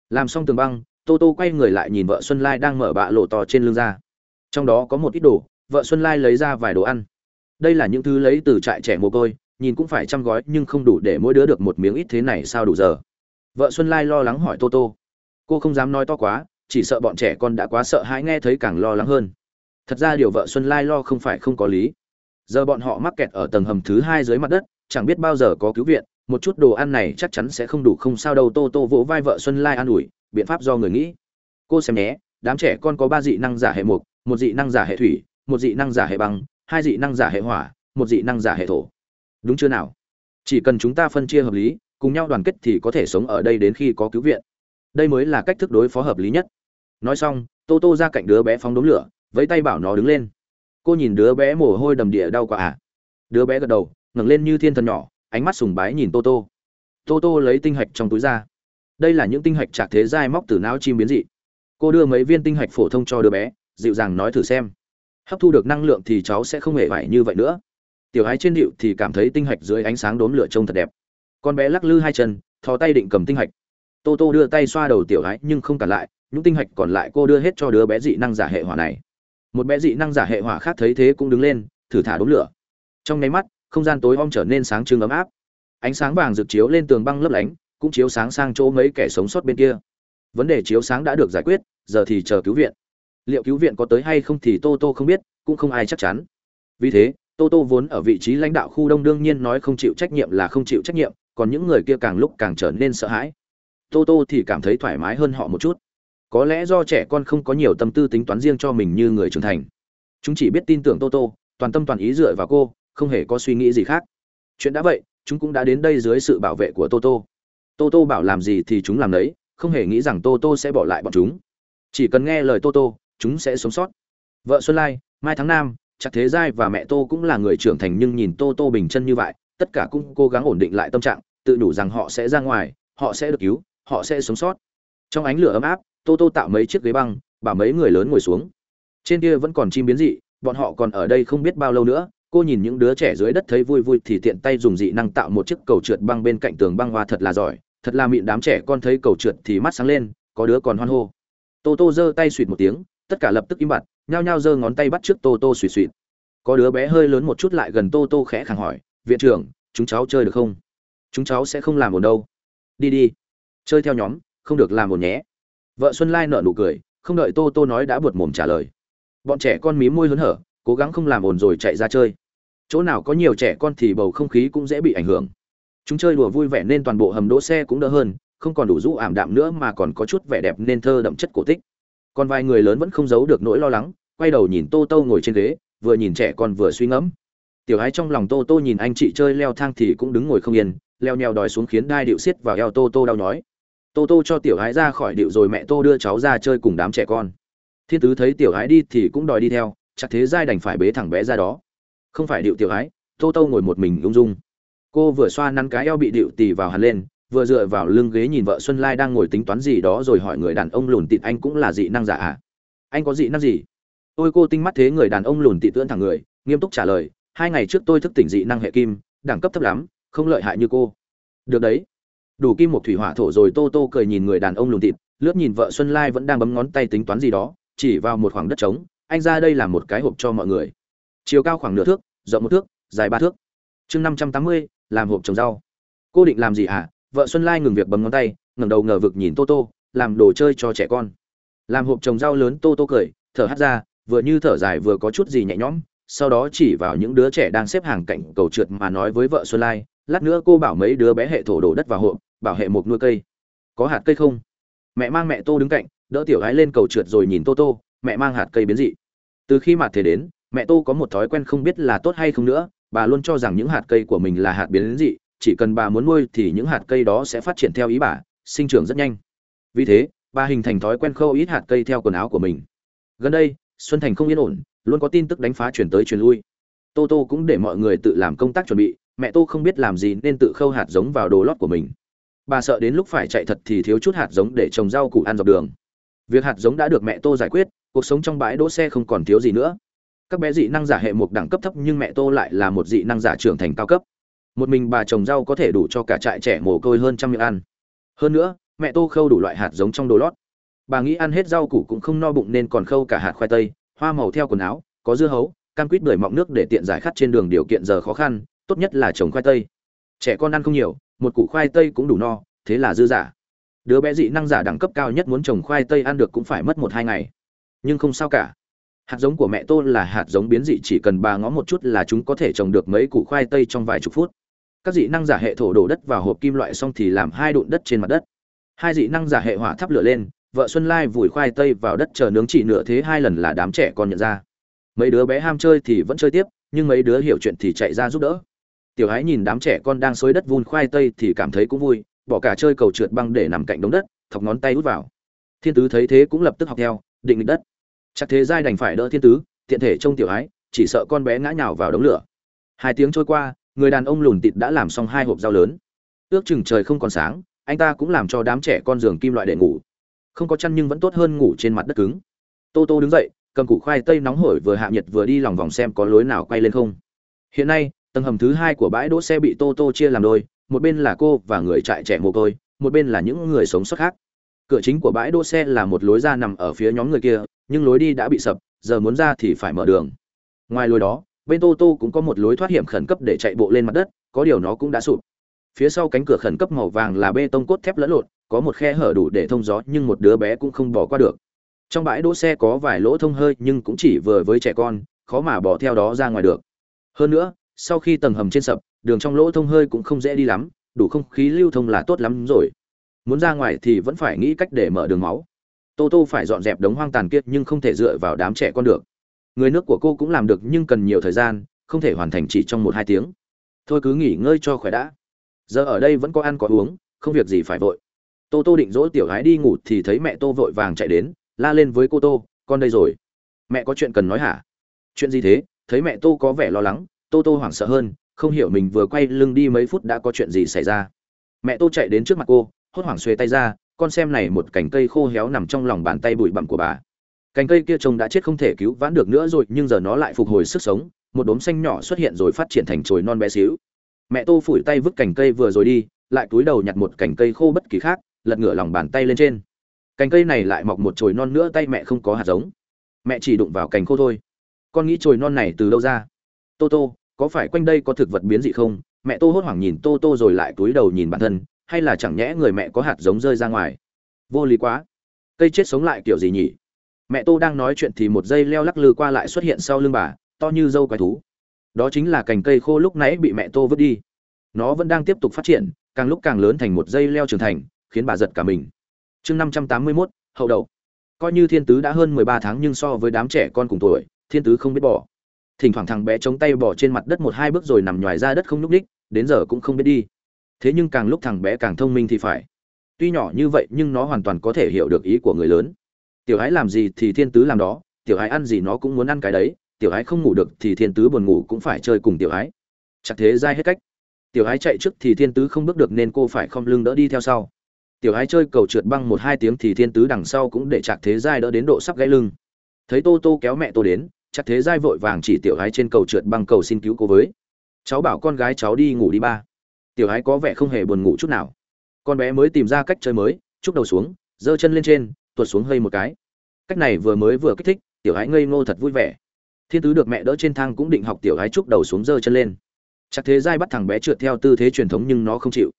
Làm xong tường băng, tô tô quay người lại nhìn vợ xuân lai đang mở bạ lộ to trên lưng ra. Trong đó có một ít đồ, vợ xuân lai lấy ra vài đồ ăn. Đây là những thứ lấy từ trại trẻ mồ côi nhìn cũng phải chăm gói, nhưng không đủ để mỗi đứa được một miếng ít thế này sao đủ giờ? Vợ xuân lai lo lắng hỏi tô tô. Cô không dám nói to quá, chỉ sợ bọn trẻ con đã quá sợ hãi nghe thấy càng lo lắng hơn. Thật ra điều vợ xuân lai lo không phải không có lý. Giờ bọn họ mắc kẹt ở tầng hầm thứ hai dưới mặt đất, chẳng biết bao giờ có cứu viện, một chút đồ ăn này chắc chắn sẽ không đủ, không sao đâu. Tô tô vỗ vai vợ xuân lai an ủi, biện pháp do người nghĩ. Cô xem nhé, đám trẻ con có ba dị năng giả hệ mục, một dị năng giả hệ thủy, một dị năng giả hệ băng, hai dị năng giả hệ hỏa, một dị năng giả hệ thổ đúng chưa nào? Chỉ cần chúng ta phân chia hợp lý, cùng nhau đoàn kết thì có thể sống ở đây đến khi có cứu viện. Đây mới là cách thức đối phó hợp lý nhất. Nói xong, tô tô ra cạnh đứa bé phóng đống lửa với tay bảo nó đứng lên. Cô nhìn đứa bé mồ hôi đầm địa đau quá à? Đứa bé gật đầu, ngẩng lên như thiên thần nhỏ, ánh mắt sùng bái nhìn tô tô. Tô tô lấy tinh hạch trong túi ra. Đây là những tinh hạch trạc thế giai móc từ não chim biến dị. Cô đưa mấy viên tinh hạch phổ thông cho đứa bé, dịu dàng nói thử xem. Hấp thu được năng lượng thì cháu sẽ không hề vải như vậy nữa tiểu ái trên điệu thì cảm thấy tinh hạch dưới ánh sáng đốm lửa trông thật đẹp. Con bé lắc lư hai chân, thò tay định cầm tinh hạch. Tô tô đưa tay xoa đầu tiểu ái nhưng không cản lại những tinh hạch còn lại cô đưa hết cho đứa bé dị năng giả hệ hỏa này. Một bé dị năng giả hệ hỏa khác thấy thế cũng đứng lên, thử thả đốm lửa. Trong nháy mắt, không gian tối om trở nên sáng trưng ấm áp. Ánh sáng vàng rực chiếu lên tường băng lấp lánh, cũng chiếu sáng sang chỗ mấy kẻ sống sót bên kia. Vấn đề chiếu sáng đã được giải quyết, giờ thì chờ cứu viện. Liệu cứu viện có tới hay không thì tô tô không biết, cũng không ai chắc chắn. Vì thế tô tô vốn ở vị trí lãnh đạo khu đông đương nhiên nói không chịu trách nhiệm là không chịu trách nhiệm, còn những người kia càng lúc càng trở nên sợ hãi. Tô tô thì cảm thấy thoải mái hơn họ một chút. Có lẽ do trẻ con không có nhiều tâm tư tính toán riêng cho mình như người trưởng thành. Chúng chỉ biết tin tưởng tô tô, toàn tâm toàn ý dựa vào cô, không hề có suy nghĩ gì khác. Chuyện đã vậy, chúng cũng đã đến đây dưới sự bảo vệ của tô tô. Tô tô bảo làm gì thì chúng làm đấy không hề nghĩ rằng tô tô sẽ bỏ lại bọn chúng. Chỉ cần nghe lời tô tô, chúng sẽ sống sót. Vợ xuân lai, mai tháng Nam chắc thế giai và mẹ tô cũng là người trưởng thành nhưng nhìn tô tô bình chân như vậy, tất cả cũng cố gắng ổn định lại tâm trạng, tự đủ rằng họ sẽ ra ngoài, họ sẽ được cứu, họ sẽ sống sót. Trong ánh lửa ấm áp, tô tô tạo mấy chiếc ghế băng, bảo mấy người lớn ngồi xuống. Trên kia vẫn còn chim biến dị, bọn họ còn ở đây không biết bao lâu nữa, cô nhìn những đứa trẻ dưới đất thấy vui vui thì tiện tay dùng dị năng tạo một chiếc cầu trượt băng bên cạnh tường băng hoa thật là giỏi, thật là mịn đám trẻ con thấy cầu trượt thì mắt sáng lên, có đứa còn hoan hô. Tô tô giơ tay suỵt một tiếng, tất cả lập tức im bặt nhao nhao giơ ngón tay bắt trước tô tô suỵt suỵt có đứa bé hơi lớn một chút lại gần tô tô khẽ khàng hỏi, viện trưởng, chúng cháu chơi được không? Chúng cháu sẽ không làm ồn đâu. Đi đi, chơi theo nhóm, không được làm ồn nhé. Vợ xuân lai nở nụ cười, không đợi tô tô nói đã buột mồm trả lời. Bọn trẻ con mí môi hớn hở, cố gắng không làm ồn rồi chạy ra chơi. Chỗ nào có nhiều trẻ con thì bầu không khí cũng dễ bị ảnh hưởng. Chúng chơi đùa vui vẻ nên toàn bộ hầm đỗ xe cũng đỡ hơn, không còn đủ rũ ảm đạm nữa mà còn có chút vẻ đẹp nên thơ đậm chất cổ tích còn vài người lớn vẫn không giấu được nỗi lo lắng, quay đầu nhìn tô tô ngồi trên ghế, vừa nhìn trẻ con vừa suy ngẫm. Tiểu ái trong lòng tô tô nhìn anh chị chơi leo thang thì cũng đứng ngồi không yên, leo nheo đòi xuống khiến đai điệu xiết vào eo tô tô đau nhói. Tô tô cho tiểu ái ra khỏi điệu rồi mẹ tô đưa cháu ra chơi cùng đám trẻ con. Thiên tứ thấy tiểu ái đi thì cũng đòi đi theo, chắc thế giai đành phải bế thẳng bé ra đó. Không phải điệu tiểu ái tô tô ngồi một mình ung dung. Cô vừa xoa nắn cái eo bị điệu tì vào hẳn lên vừa dựa vào lưng ghế nhìn vợ xuân lai đang ngồi tính toán gì đó rồi hỏi người đàn ông lùn tịt, anh cũng là dị năng giả à? Anh có dị năng gì? Ôi cô tinh mắt thế, người đàn ông lùn tịt tưỡn thẳng người, nghiêm túc trả lời, hai ngày trước tôi thức tỉnh dị năng hệ kim, đẳng cấp thấp lắm, không lợi hại như cô. Được đấy. Đủ kim một thủy hỏa thổ rồi tô tô cười nhìn người đàn ông lùn tịt, lướt nhìn vợ xuân lai vẫn đang bấm ngón tay tính toán gì đó, chỉ vào một khoảng đất trống, anh ra đây làm một cái hộp cho mọi người. Chiều cao khoảng nửa thước, rộng một thước, dài ba thước. Chương năm trăm tám mươi, làm hộp trồng rau. Cô định làm gì hả? Vợ xuân lai ngừng việc bấm ngón tay, ngẩng đầu ngờ vực nhìn tô tô, làm đồ chơi cho trẻ con. Làm hộp trồng rau lớn, tô tô cười, thở hắt ra, vừa như thở dài vừa có chút gì nhẹ nhõm, sau đó chỉ vào những đứa trẻ đang xếp hàng cạnh cầu trượt mà nói với vợ xuân lai, lát nữa cô bảo mấy đứa bé hệ thổ đổ đất vào hộp, bảo hệ mục nuôi cây. Có hạt cây không? Mẹ mang mẹ tô đứng cạnh, đỡ tiểu gái lên cầu trượt rồi nhìn tô tô, mẹ mang hạt cây biến dị. Từ khi mặt thế đến, mẹ tô có một thói quen không biết là tốt hay không nữa, bà luôn cho rằng những hạt cây của mình là hạt biến dị chỉ cần bà muốn nuôi thì những hạt cây đó sẽ phát triển theo ý bà, sinh trưởng rất nhanh. Vì thế, bà hình thành thói quen khâu ít hạt cây theo quần áo của mình. Gần đây, xuân thành không yên ổn, luôn có tin tức đánh phá truyền tới truyền lui. Tô tô cũng để mọi người tự làm công tác chuẩn bị, mẹ tô không biết làm gì nên tự khâu hạt giống vào đồ lót của mình. Bà sợ đến lúc phải chạy thật thì thiếu chút hạt giống để trồng rau củ ăn dọc đường. Việc hạt giống đã được mẹ tô giải quyết, cuộc sống trong bãi đỗ xe không còn thiếu gì nữa. Các bé dị năng giả hệ một đẳng cấp thấp nhưng mẹ tô lại là một dị năng giả trưởng thành cao cấp một mình bà trồng rau có thể đủ cho cả trại trẻ mồ côi hơn trăm miệng ăn. Hơn nữa, mẹ tô khâu đủ loại hạt giống trong đồ lót. Bà nghĩ ăn hết rau củ cũng không no bụng nên còn khâu cả hạt khoai tây, hoa màu theo quần áo, có dưa hấu, cam quýt bưởi mọng nước để tiện giải khát trên đường điều kiện giờ khó khăn, tốt nhất là trồng khoai tây. Trẻ con ăn không nhiều, một củ khoai tây cũng đủ no, thế là dư giả. Đứa bé dị năng giả đẳng cấp cao nhất muốn trồng khoai tây ăn được cũng phải mất một hai ngày. Nhưng không sao cả. Hạt giống của mẹ tô là hạt giống biến dị, chỉ cần bà ngó một chút là chúng có thể trồng được mấy củ khoai tây trong vài chục phút các dị năng giả hệ thổ đổ đất vào hộp kim loại xong thì làm hai đụn đất trên mặt đất. Hai dị năng giả hệ hỏa thắp lửa lên, vợ xuân lai vùi khoai tây vào đất chờ nướng chỉ nửa thế hai lần là đám trẻ con nhận ra. Mấy đứa bé ham chơi thì vẫn chơi tiếp, nhưng mấy đứa hiểu chuyện thì chạy ra giúp đỡ. Tiểu ái nhìn đám trẻ con đang xới đất vun khoai tây thì cảm thấy cũng vui, bỏ cả chơi cầu trượt băng để nằm cạnh đống đất, thọc ngón tay út vào. Thiên tứ thấy thế cũng lập tức học theo, định định đất. Chắc thế giai đành phải đỡ thiên tứ, tiện thể trông tiểu ái chỉ sợ con bé ngã nhào vào đống lửa. Hai tiếng trôi qua người đàn ông lùn tịt đã làm xong hai hộp rau lớn. Ước chừng trời không còn sáng, anh ta cũng làm cho đám trẻ con giường kim loại để ngủ. Không có chăn nhưng vẫn tốt hơn ngủ trên mặt đất cứng. Tô tô đứng dậy, cầm củ khoai tây nóng hổi vừa hạ nhiệt vừa đi lòng vòng xem có lối nào quay lên không. Hiện nay, tầng hầm thứ hai của bãi đỗ xe bị tô tô chia làm đôi, một bên là cô và người trại trẻ mồ côi, một bên là những người sống sót khác. Cửa chính của bãi đỗ xe là một lối ra nằm ở phía nhóm người kia, nhưng lối đi đã bị sập, giờ muốn ra thì phải mở đường. Ngoài lối đó bên tô tô cũng có một lối thoát hiểm khẩn cấp để chạy bộ lên mặt đất, có điều nó cũng đã sụp. Phía sau cánh cửa khẩn cấp màu vàng là bê tông cốt thép lẫn lộn, có một khe hở đủ để thông gió nhưng một đứa bé cũng không bỏ qua được. Trong bãi đỗ xe có vài lỗ thông hơi nhưng cũng chỉ vừa với trẻ con, khó mà bỏ theo đó ra ngoài được. Hơn nữa, sau khi tầng hầm trên sập, đường trong lỗ thông hơi cũng không dễ đi lắm, đủ không khí lưu thông là tốt lắm rồi. Muốn ra ngoài thì vẫn phải nghĩ cách để mở đường máu. Tô tô phải dọn dẹp đống hoang tàn kia nhưng không thể dựa vào đám trẻ con được người nước của cô cũng làm được nhưng cần nhiều thời gian, không thể hoàn thành chỉ trong một hai tiếng. Thôi cứ nghỉ ngơi cho khỏe đã. Giờ ở đây vẫn có ăn có uống, không việc gì phải vội. Tô tô định dỗ tiểu gái đi ngủ thì thấy mẹ tô vội vàng chạy đến, la lên với cô tô, con đây rồi. Mẹ có chuyện cần nói hả? Chuyện gì thế? Thấy mẹ tô có vẻ lo lắng, tô tô hoảng sợ hơn, không hiểu mình vừa quay lưng đi mấy phút đã có chuyện gì xảy ra. Mẹ tô chạy đến trước mặt cô, hốt hoảng xuề tay ra, con xem này một cành cây khô héo nằm trong lòng bàn tay bụi bặm của bà cành cây kia trông đã chết không thể cứu vãn được nữa rồi, nhưng giờ nó lại phục hồi sức sống, một đốm xanh nhỏ xuất hiện rồi phát triển thành chồi non bé xíu. Mẹ tô phủi tay vứt cành cây vừa rồi đi, lại cúi đầu nhặt một cành cây khô bất kỳ khác, lật ngửa lòng bàn tay lên trên. Cành cây này lại mọc một chồi non nữa, tay mẹ không có hạt giống. Mẹ chỉ đụng vào cành khô thôi. Con nghĩ chồi non này từ đâu ra? Tô tô, có phải quanh đây có thực vật biến dị không? Mẹ tô hốt hoảng nhìn tô tô rồi lại cúi đầu nhìn bản thân, hay là chẳng nhẽ người mẹ có hạt giống rơi ra ngoài? Vô lý quá. Cây chết sống lại kiểu gì nhỉ? Mẹ tô đang nói chuyện thì một dây leo lắc lư qua lại xuất hiện sau lưng bà, to như dâu quái thú. Đó chính là cành cây khô lúc nãy bị mẹ tô vứt đi. Nó vẫn đang tiếp tục phát triển, càng lúc càng lớn thành một dây leo trưởng thành, khiến bà giật cả mình. Chương năm trăm tám mươi mốt, hậu đậu coi như thiên tứ đã hơn mười ba tháng nhưng so với đám trẻ con cùng tuổi, thiên tứ không biết bỏ. Thỉnh thoảng thằng bé chống tay bỏ trên mặt đất một hai bước rồi nằm nhoài ra đất không nhúc ních đến giờ cũng không biết đi. Thế nhưng càng lúc thằng bé càng thông minh thì phải. Tuy nhỏ như vậy nhưng nó hoàn toàn có thể hiểu được ý của người lớn tiểu ái làm gì thì thiên tứ làm đó, tiểu ái ăn gì nó cũng muốn ăn cái đấy, tiểu ái không ngủ được thì thiên tứ buồn ngủ cũng phải chơi cùng tiểu ái chắc thế dai hết cách. Tiểu ái chạy trước thì thiên tứ không bước được nên cô phải không lưng đỡ đi theo sau. Tiểu ái chơi cầu trượt băng một hai tiếng thì thiên tứ đằng sau cũng để chặt thế giai đỡ đến độ sắp gãy lưng. Thấy tô tô kéo mẹ tô đến chặt thế giai vội vàng chỉ tiểu ái trên cầu trượt băng cầu xin cứu cô với. Cháu bảo con gái cháu đi ngủ đi ba. Tiểu ái có vẻ không hề buồn ngủ chút nào. Con bé mới tìm ra cách chơi mới, chúc đầu xuống, giơ chân lên trên tuột xuống hơi một cái. Cách này vừa mới vừa kích thích, tiểu gái ngây ngô thật vui vẻ. Thiên tứ được mẹ đỡ trên thang cũng định học tiểu gái chúc đầu xuống giơ chân lên. Chắc thế giai bắt thằng bé trượt theo tư thế truyền thống nhưng nó không chịu.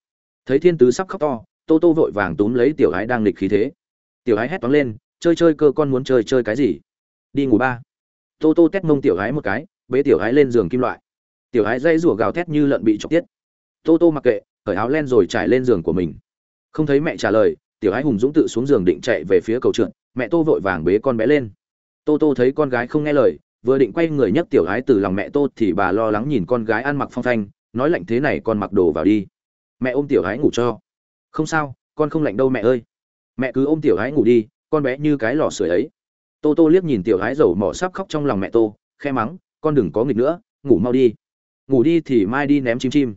Thấy thiên tứ sắp khóc to, tô tô vội vàng túm lấy tiểu gái đang nghịch khí thế. Tiểu gái hét toáng lên, chơi chơi cơ con muốn chơi chơi cái gì? Đi ngủ ba. Tô tô tét mông tiểu gái một cái, bế tiểu gái lên giường kim loại. Tiểu gái dây rủa gào thét như lợn bị chọc tiết. Tô tô mặc kệ, cởi áo len rồi trải lên giường của mình. Không thấy mẹ trả lời tiểu ái hùng dũng tự xuống giường định chạy về phía cầu trượt, mẹ tô vội vàng bế con bé lên. Tô tô thấy con gái không nghe lời, vừa định quay người nhấc tiểu ái từ lòng mẹ tô thì bà lo lắng nhìn con gái ăn mặc phong thanh nói lạnh thế này con mặc đồ vào đi. Mẹ ôm tiểu ái ngủ cho. Không sao, con không lạnh đâu mẹ ơi. Mẹ cứ ôm tiểu ái ngủ đi, con bé như cái lò sưởi ấy. Tô tô liếc nhìn tiểu ái dầu mỏ sắp khóc trong lòng mẹ tô, khe mắng, con đừng có nghịch nữa, ngủ mau đi. Ngủ đi thì mai đi ném chim chim.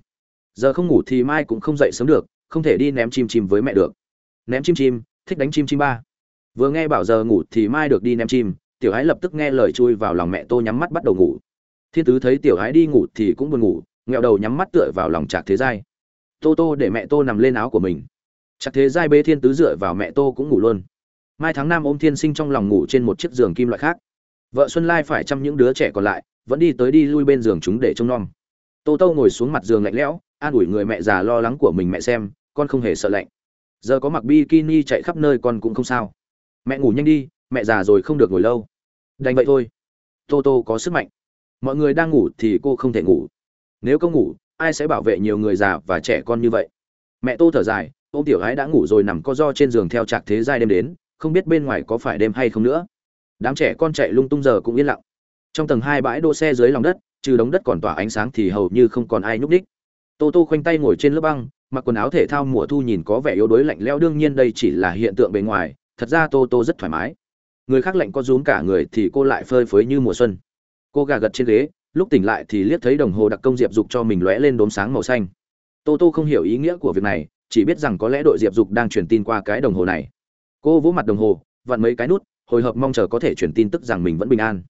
Giờ không ngủ thì mai cũng không dậy sớm được, không thể đi ném chim chim với mẹ được ném chim chim, thích đánh chim chim ba. Vừa nghe bảo giờ ngủ thì mai được đi ném chim, tiểu ái lập tức nghe lời chui vào lòng mẹ tô nhắm mắt bắt đầu ngủ. Thiên tứ thấy tiểu ái đi ngủ thì cũng buồn ngủ, nghẹo đầu nhắm mắt tựa vào lòng trạc thế giai. Tô tô để mẹ tô nằm lên áo của mình. Trạc thế giai bê thiên tứ dựa vào mẹ tô cũng ngủ luôn. Mai tháng năm ôm thiên sinh trong lòng ngủ trên một chiếc giường kim loại khác. Vợ xuân lai phải chăm những đứa trẻ còn lại, vẫn đi tới đi lui bên giường chúng để trông nom. Tô tô ngồi xuống mặt giường lạnh lẽo, an ủi người mẹ già lo lắng của mình mẹ xem, con không hề sợ lạnh giờ có mặc bikini chạy khắp nơi con cũng không sao. Mẹ ngủ nhanh đi, mẹ già rồi không được ngồi lâu. Đành vậy thôi. Tô tô có sức mạnh. Mọi người đang ngủ thì cô không thể ngủ. Nếu không ngủ, ai sẽ bảo vệ nhiều người già và trẻ con như vậy? Mẹ tô thở dài, ô, tiểu gái đã ngủ rồi nằm co do trên giường theo trạc thế giai đêm đến, không biết bên ngoài có phải đêm hay không nữa. Đám trẻ con chạy lung tung giờ cũng yên lặng. Trong tầng hai bãi đỗ xe dưới lòng đất, trừ đống đất còn tỏa ánh sáng thì hầu như không còn ai nhúc đích tô tô khoanh tay ngồi trên lớp băng mặc quần áo thể thao mùa thu nhìn có vẻ yếu đuối lạnh lẽo, đương nhiên đây chỉ là hiện tượng bề ngoài, thật ra tô tô rất thoải mái. Người khác lạnh có rúm cả người thì cô lại phơi phới như mùa xuân. Cô gà gật trên ghế, lúc tỉnh lại thì liếc thấy đồng hồ đặc công diệp dục cho mình lóe lên đốm sáng màu xanh. Tô tô không hiểu ý nghĩa của việc này, chỉ biết rằng có lẽ đội diệp dục đang truyền tin qua cái đồng hồ này. Cô vỗ mặt đồng hồ, vặn mấy cái nút, hồi hộp mong chờ có thể truyền tin tức rằng mình vẫn bình an.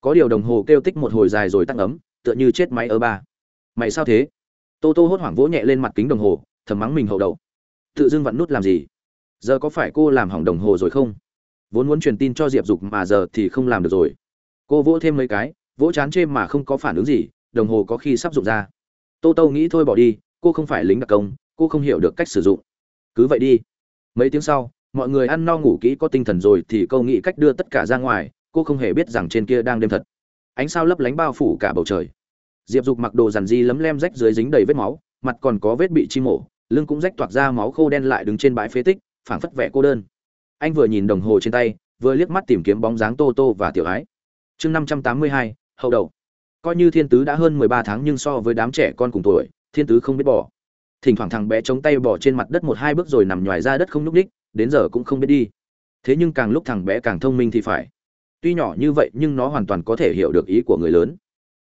Có điều đồng hồ kêu tích một hồi dài rồi tắt ấm, tựa như chết máy ơ ba. Mày sao thế? Tô tô hốt hoảng vỗ nhẹ lên mặt kính đồng hồ, thầm mắng mình hậu đậu. tự dưng vặn nút làm gì? Giờ có phải cô làm hỏng đồng hồ rồi không? Vốn muốn truyền tin cho diệp dục mà giờ thì không làm được rồi. Cô vỗ thêm mấy cái, vỗ chán chê mà không có phản ứng gì, đồng hồ có khi sắp dụng ra. Tô tô nghĩ thôi bỏ đi, cô không phải lính đặc công, cô không hiểu được cách sử dụng. Cứ vậy đi. Mấy tiếng sau, mọi người ăn no ngủ kỹ có tinh thần rồi thì câu nghĩ cách đưa tất cả ra ngoài, cô không hề biết rằng trên kia đang đêm thật. Ánh sao lấp lánh bao phủ cả bầu trời diệp dục mặc đồ dằn di lấm lem rách dưới dính đầy vết máu, mặt còn có vết bị chi mổ, lưng cũng rách toạc ra máu khô đen lại đứng trên bãi phế tích, phảng phất vẻ cô đơn. Anh vừa nhìn đồng hồ trên tay, vừa liếc mắt tìm kiếm bóng dáng tô tô và tiểu ái. Chương năm trăm tám mươi hai, hậu đầu. Coi như thiên tứ đã hơn mười ba tháng nhưng so với đám trẻ con cùng tuổi, thiên tứ không biết bỏ. Thỉnh thoảng thằng bé chống tay bỏ trên mặt đất một hai bước rồi nằm nhoài ra đất không nhúc ních đến giờ cũng không biết đi. Thế nhưng càng lúc thằng bé càng thông minh thì phải. Tuy nhỏ như vậy nhưng nó hoàn toàn có thể hiểu được ý của người lớn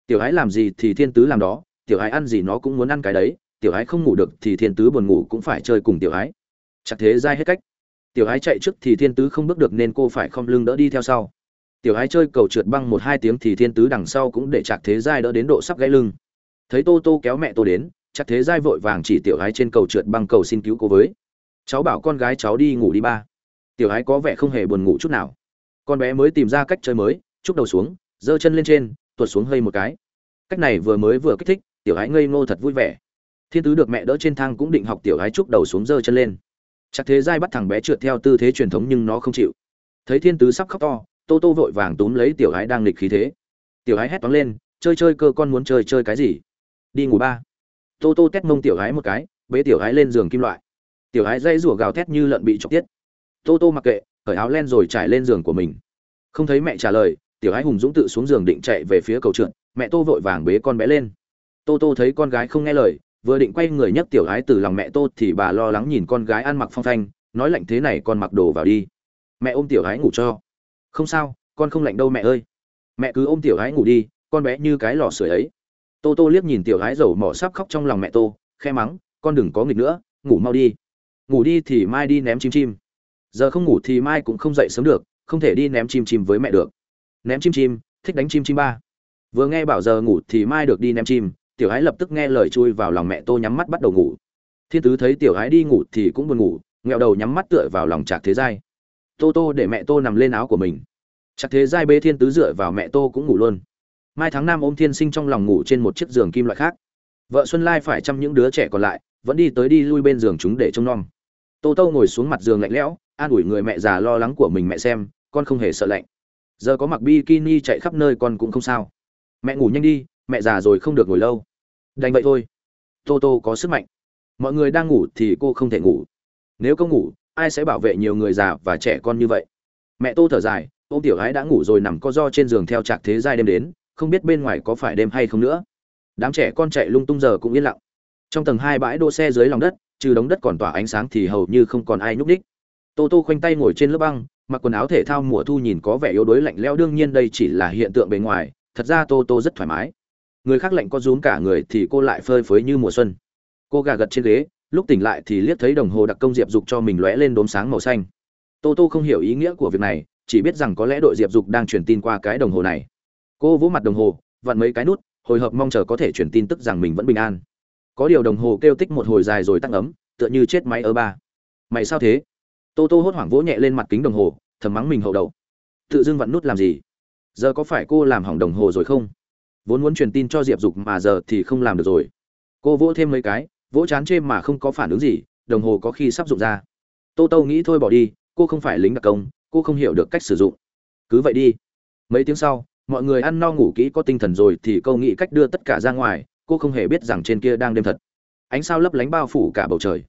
tiểu ái làm gì thì thiên tứ làm đó, tiểu ái ăn gì nó cũng muốn ăn cái đấy, tiểu ái không ngủ được thì thiên tứ buồn ngủ cũng phải chơi cùng tiểu ái Chặt thế dai hết cách. Tiểu ái chạy trước thì thiên tứ không bước được nên cô phải không lưng đỡ đi theo sau. Tiểu ái chơi cầu trượt băng một hai tiếng thì thiên tứ đằng sau cũng để chặt thế dai đỡ đến độ sắp gãy lưng. Thấy tô tô kéo mẹ tô đến, chặt thế dai vội vàng chỉ tiểu ái trên cầu trượt băng cầu xin cứu cô với. Cháu bảo con gái cháu đi ngủ đi ba. Tiểu ái có vẻ không hề buồn ngủ chút nào. Con bé mới tìm ra cách chơi mới, chúc đầu xuống, giơ chân lên trên tuột xuống hơi một cái. Cách này vừa mới vừa kích thích, tiểu ái ngây ngô thật vui vẻ. Thiên tứ được mẹ đỡ trên thang cũng định học tiểu ái chúc đầu xuống giơ chân lên. Chắc thế giai bắt thằng bé trượt theo tư thế truyền thống nhưng nó không chịu. Thấy thiên tứ sắp khóc to, tô tô vội vàng túm lấy tiểu ái đang nghịch khí thế. Tiểu ái hét toáng lên, chơi chơi cơ con muốn chơi chơi cái gì? Đi ngủ ba. Tô tô tét mông tiểu ái một cái, bế tiểu ái lên giường kim loại. Tiểu ái dây rủa gào thét như lợn bị chọc tiết. Tô tô mặc kệ khởi áo len rồi trải lên giường của mình. Không thấy mẹ trả lời tiểu ái hùng dũng tự xuống giường định chạy về phía cầu trượt, mẹ tô vội vàng bế con bé lên. Tô tô thấy con gái không nghe lời, vừa định quay người nhấc tiểu ái từ lòng mẹ tô thì bà lo lắng nhìn con gái ăn mặc phong thanh nói lạnh thế này con mặc đồ vào đi. Mẹ ôm tiểu ái ngủ cho. Không sao, con không lạnh đâu mẹ ơi. Mẹ cứ ôm tiểu ái ngủ đi, con bé như cái lò sưởi ấy. Tô tô liếc nhìn tiểu ái dầu mỏ sắp khóc trong lòng mẹ tô, khe mắng, con đừng có nghịch nữa, ngủ mau đi. Ngủ đi thì mai đi ném chim chim. Giờ không ngủ thì mai cũng không dậy sớm được, không thể đi ném chim chim với mẹ được ném chim chim, thích đánh chim chim ba. Vừa nghe bảo giờ ngủ thì mai được đi ném chim, tiểu ái lập tức nghe lời chui vào lòng mẹ tô nhắm mắt bắt đầu ngủ. Thiên tứ thấy tiểu ái đi ngủ thì cũng buồn ngủ, nghẹo đầu nhắm mắt tựa vào lòng trạc thế giai. Tô tô để mẹ tô nằm lên áo của mình. Trạc thế giai bê thiên tứ dựa vào mẹ tô cũng ngủ luôn. Mai tháng năm ôm thiên sinh trong lòng ngủ trên một chiếc giường kim loại khác. Vợ xuân lai phải chăm những đứa trẻ còn lại, vẫn đi tới đi lui bên giường chúng để trông nom. Tô tô ngồi xuống mặt giường lạnh lẽo, an ủi người mẹ già lo lắng của mình mẹ xem, con không hề sợ lạnh giờ có mặc bikini chạy khắp nơi con cũng không sao. Mẹ ngủ nhanh đi, mẹ già rồi không được ngồi lâu. Đành vậy thôi. Tô tô có sức mạnh. Mọi người đang ngủ thì cô không thể ngủ. Nếu cô ngủ, ai sẽ bảo vệ nhiều người già và trẻ con như vậy? Mẹ tô thở dài ô tiểu gái đã ngủ rồi nằm co do trên giường theo trạc thế giai đêm đến, không biết bên ngoài có phải đêm hay không nữa. Đám trẻ con chạy lung tung giờ cũng yên lặng. Trong tầng hai bãi đỗ xe dưới lòng đất, trừ đống đất còn tỏa ánh sáng thì hầu như không còn ai nhúc ních tô tô khoanh tay ngồi trên lớp băng mặc quần áo thể thao mùa thu nhìn có vẻ yếu đuối lạnh lẽo, đương nhiên đây chỉ là hiện tượng bề ngoài, thật ra tô tô rất thoải mái. Người khác lạnh có rúm cả người thì cô lại phơi phới như mùa xuân. Cô gà gật trên ghế, lúc tỉnh lại thì liếc thấy đồng hồ đặc công diệp dục cho mình lóe lên đốm sáng màu xanh. Tô tô không hiểu ý nghĩa của việc này, chỉ biết rằng có lẽ đội diệp dục đang truyền tin qua cái đồng hồ này. Cô vỗ mặt đồng hồ, vặn mấy cái nút, hồi hộp mong chờ có thể truyền tin tức rằng mình vẫn bình an. Có điều đồng hồ kêu tích một hồi dài rồi tăng ấm, tựa như chết máy ở ba. Mày sao thế? Tô tô hốt hoảng vỗ nhẹ lên mặt kính đồng hồ, thầm mắng mình hậu đầu. Tự dưng vặn nút làm gì? Giờ có phải cô làm hỏng đồng hồ rồi không? Vốn muốn truyền tin cho diệp dục mà giờ thì không làm được rồi. Cô vỗ thêm mấy cái, vỗ chán chê mà không có phản ứng gì, đồng hồ có khi sắp dụng ra. Tô tô nghĩ thôi bỏ đi, cô không phải lính đặc công, cô không hiểu được cách sử dụng. Cứ vậy đi. Mấy tiếng sau, mọi người ăn no ngủ kỹ có tinh thần rồi thì câu nghĩ cách đưa tất cả ra ngoài, cô không hề biết rằng trên kia đang đêm thật. Ánh sao lấp lánh bao phủ cả bầu trời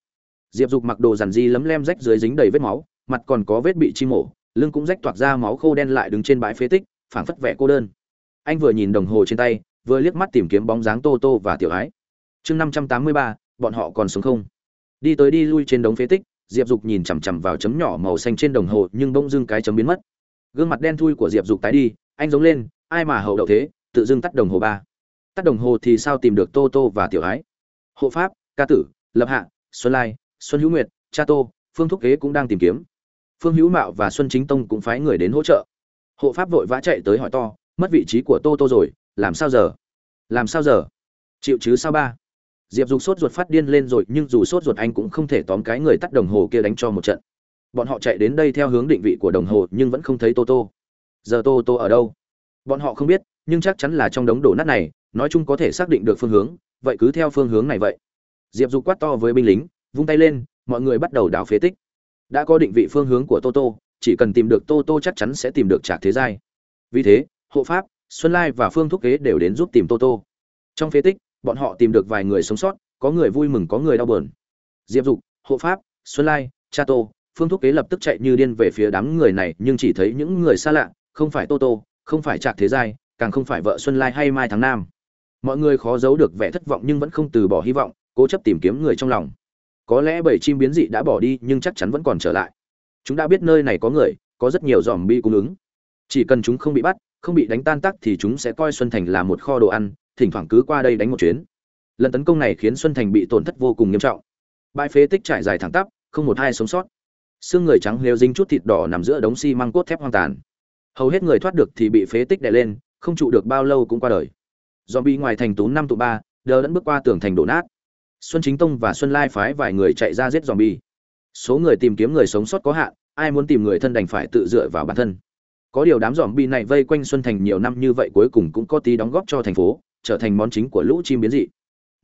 diệp dục mặc đồ dằn di lấm lem rách dưới dính đầy vết máu, mặt còn có vết bị chi mổ, lưng cũng rách toạc ra máu khô đen lại đứng trên bãi phế tích, phảng phất vẻ cô đơn. Anh vừa nhìn đồng hồ trên tay, vừa liếc mắt tìm kiếm bóng dáng tô tô và tiểu ái. Chương năm trăm tám mươi ba, bọn họ còn sống không? Đi tới đi lui trên đống phế tích, diệp dục nhìn chằm chằm vào chấm nhỏ màu xanh trên đồng hồ, nhưng bỗng dưng cái chấm biến mất. Gương mặt đen thui của diệp dục tái đi, anh giống lên, ai mà hậu đậu thế, tự dưng tắt đồng hồ ba. Tắt đồng hồ thì sao tìm được tô tô và tiểu ái? Hộ pháp, ca tử, lập hạ, xuân lai xuân hữu nguyệt, cha tô, phương thúc kế cũng đang tìm kiếm. Phương hữu mạo và xuân chính tông cũng phái người đến hỗ trợ. Hộ pháp vội vã chạy tới hỏi to, mất vị trí của tô tô rồi, làm sao giờ? Làm sao giờ? Chịu chứ sao ba? Diệp dục sốt ruột phát điên lên rồi, nhưng dù sốt ruột anh cũng không thể tóm cái người tắt đồng hồ kia đánh cho một trận. Bọn họ chạy đến đây theo hướng định vị của đồng hồ, nhưng vẫn không thấy tô tô. Giờ tô tô ở đâu? Bọn họ không biết, nhưng chắc chắn là trong đống đổ nát này, nói chung có thể xác định được phương hướng, vậy cứ theo phương hướng này vậy. Diệp dục quát to với binh lính vung tay lên mọi người bắt đầu đào phế tích. Đã có định vị phương hướng của Toto, chỉ cần tìm được Toto chắc chắn sẽ tìm được trạc thế giai. Vì thế hộ pháp xuân lai và phương thúc kế đều đến giúp tìm Toto. trong phế tích bọn họ tìm được vài người sống sót có người vui mừng có người đau buồn. Diệp dục hộ pháp xuân lai cha tô phương thúc kế lập tức chạy như điên về phía đám người này nhưng chỉ thấy những người xa lạ không phải tô tô không phải trạc thế giai càng không phải vợ xuân lai hay mai tháng nam. Mọi người khó giấu được vẻ thất vọng nhưng vẫn không từ bỏ hy vọng cố chấp tìm kiếm người trong lòng có lẽ bảy chim biến dị đã bỏ đi, nhưng chắc chắn vẫn còn trở lại. Chúng đã biết nơi này có người, có rất nhiều dòm bi cung ứng. Chỉ cần chúng không bị bắt, không bị đánh tan tác thì chúng sẽ coi xuân thành là một kho đồ ăn, thỉnh thoảng cứ qua đây đánh một chuyến. Lần tấn công này khiến xuân thành bị tổn thất vô cùng nghiêm trọng. Bãi phế tích trải dài thẳng tắp, không một ai sống sót. Xương người trắng lêu dính chút thịt đỏ nằm giữa đống xi măng cốt thép hoang tàn. Hầu hết người thoát được thì bị phế tích đè lên, không trụ được bao lâu cũng qua đời. Dòm bi ngoài thành tú năm tụ ba, đờ đẫn bước qua tường thành đổ nát xuân chính tông và xuân lai phái vài người chạy ra giết zombie. số người tìm kiếm người sống sót có hạn, ai muốn tìm người thân đành phải tự dựa vào bản thân. Có điều đám zombie này vây quanh xuân thành nhiều năm như vậy cuối cùng cũng có tí đóng góp cho thành phố, trở thành món chính của lũ chim biến dị.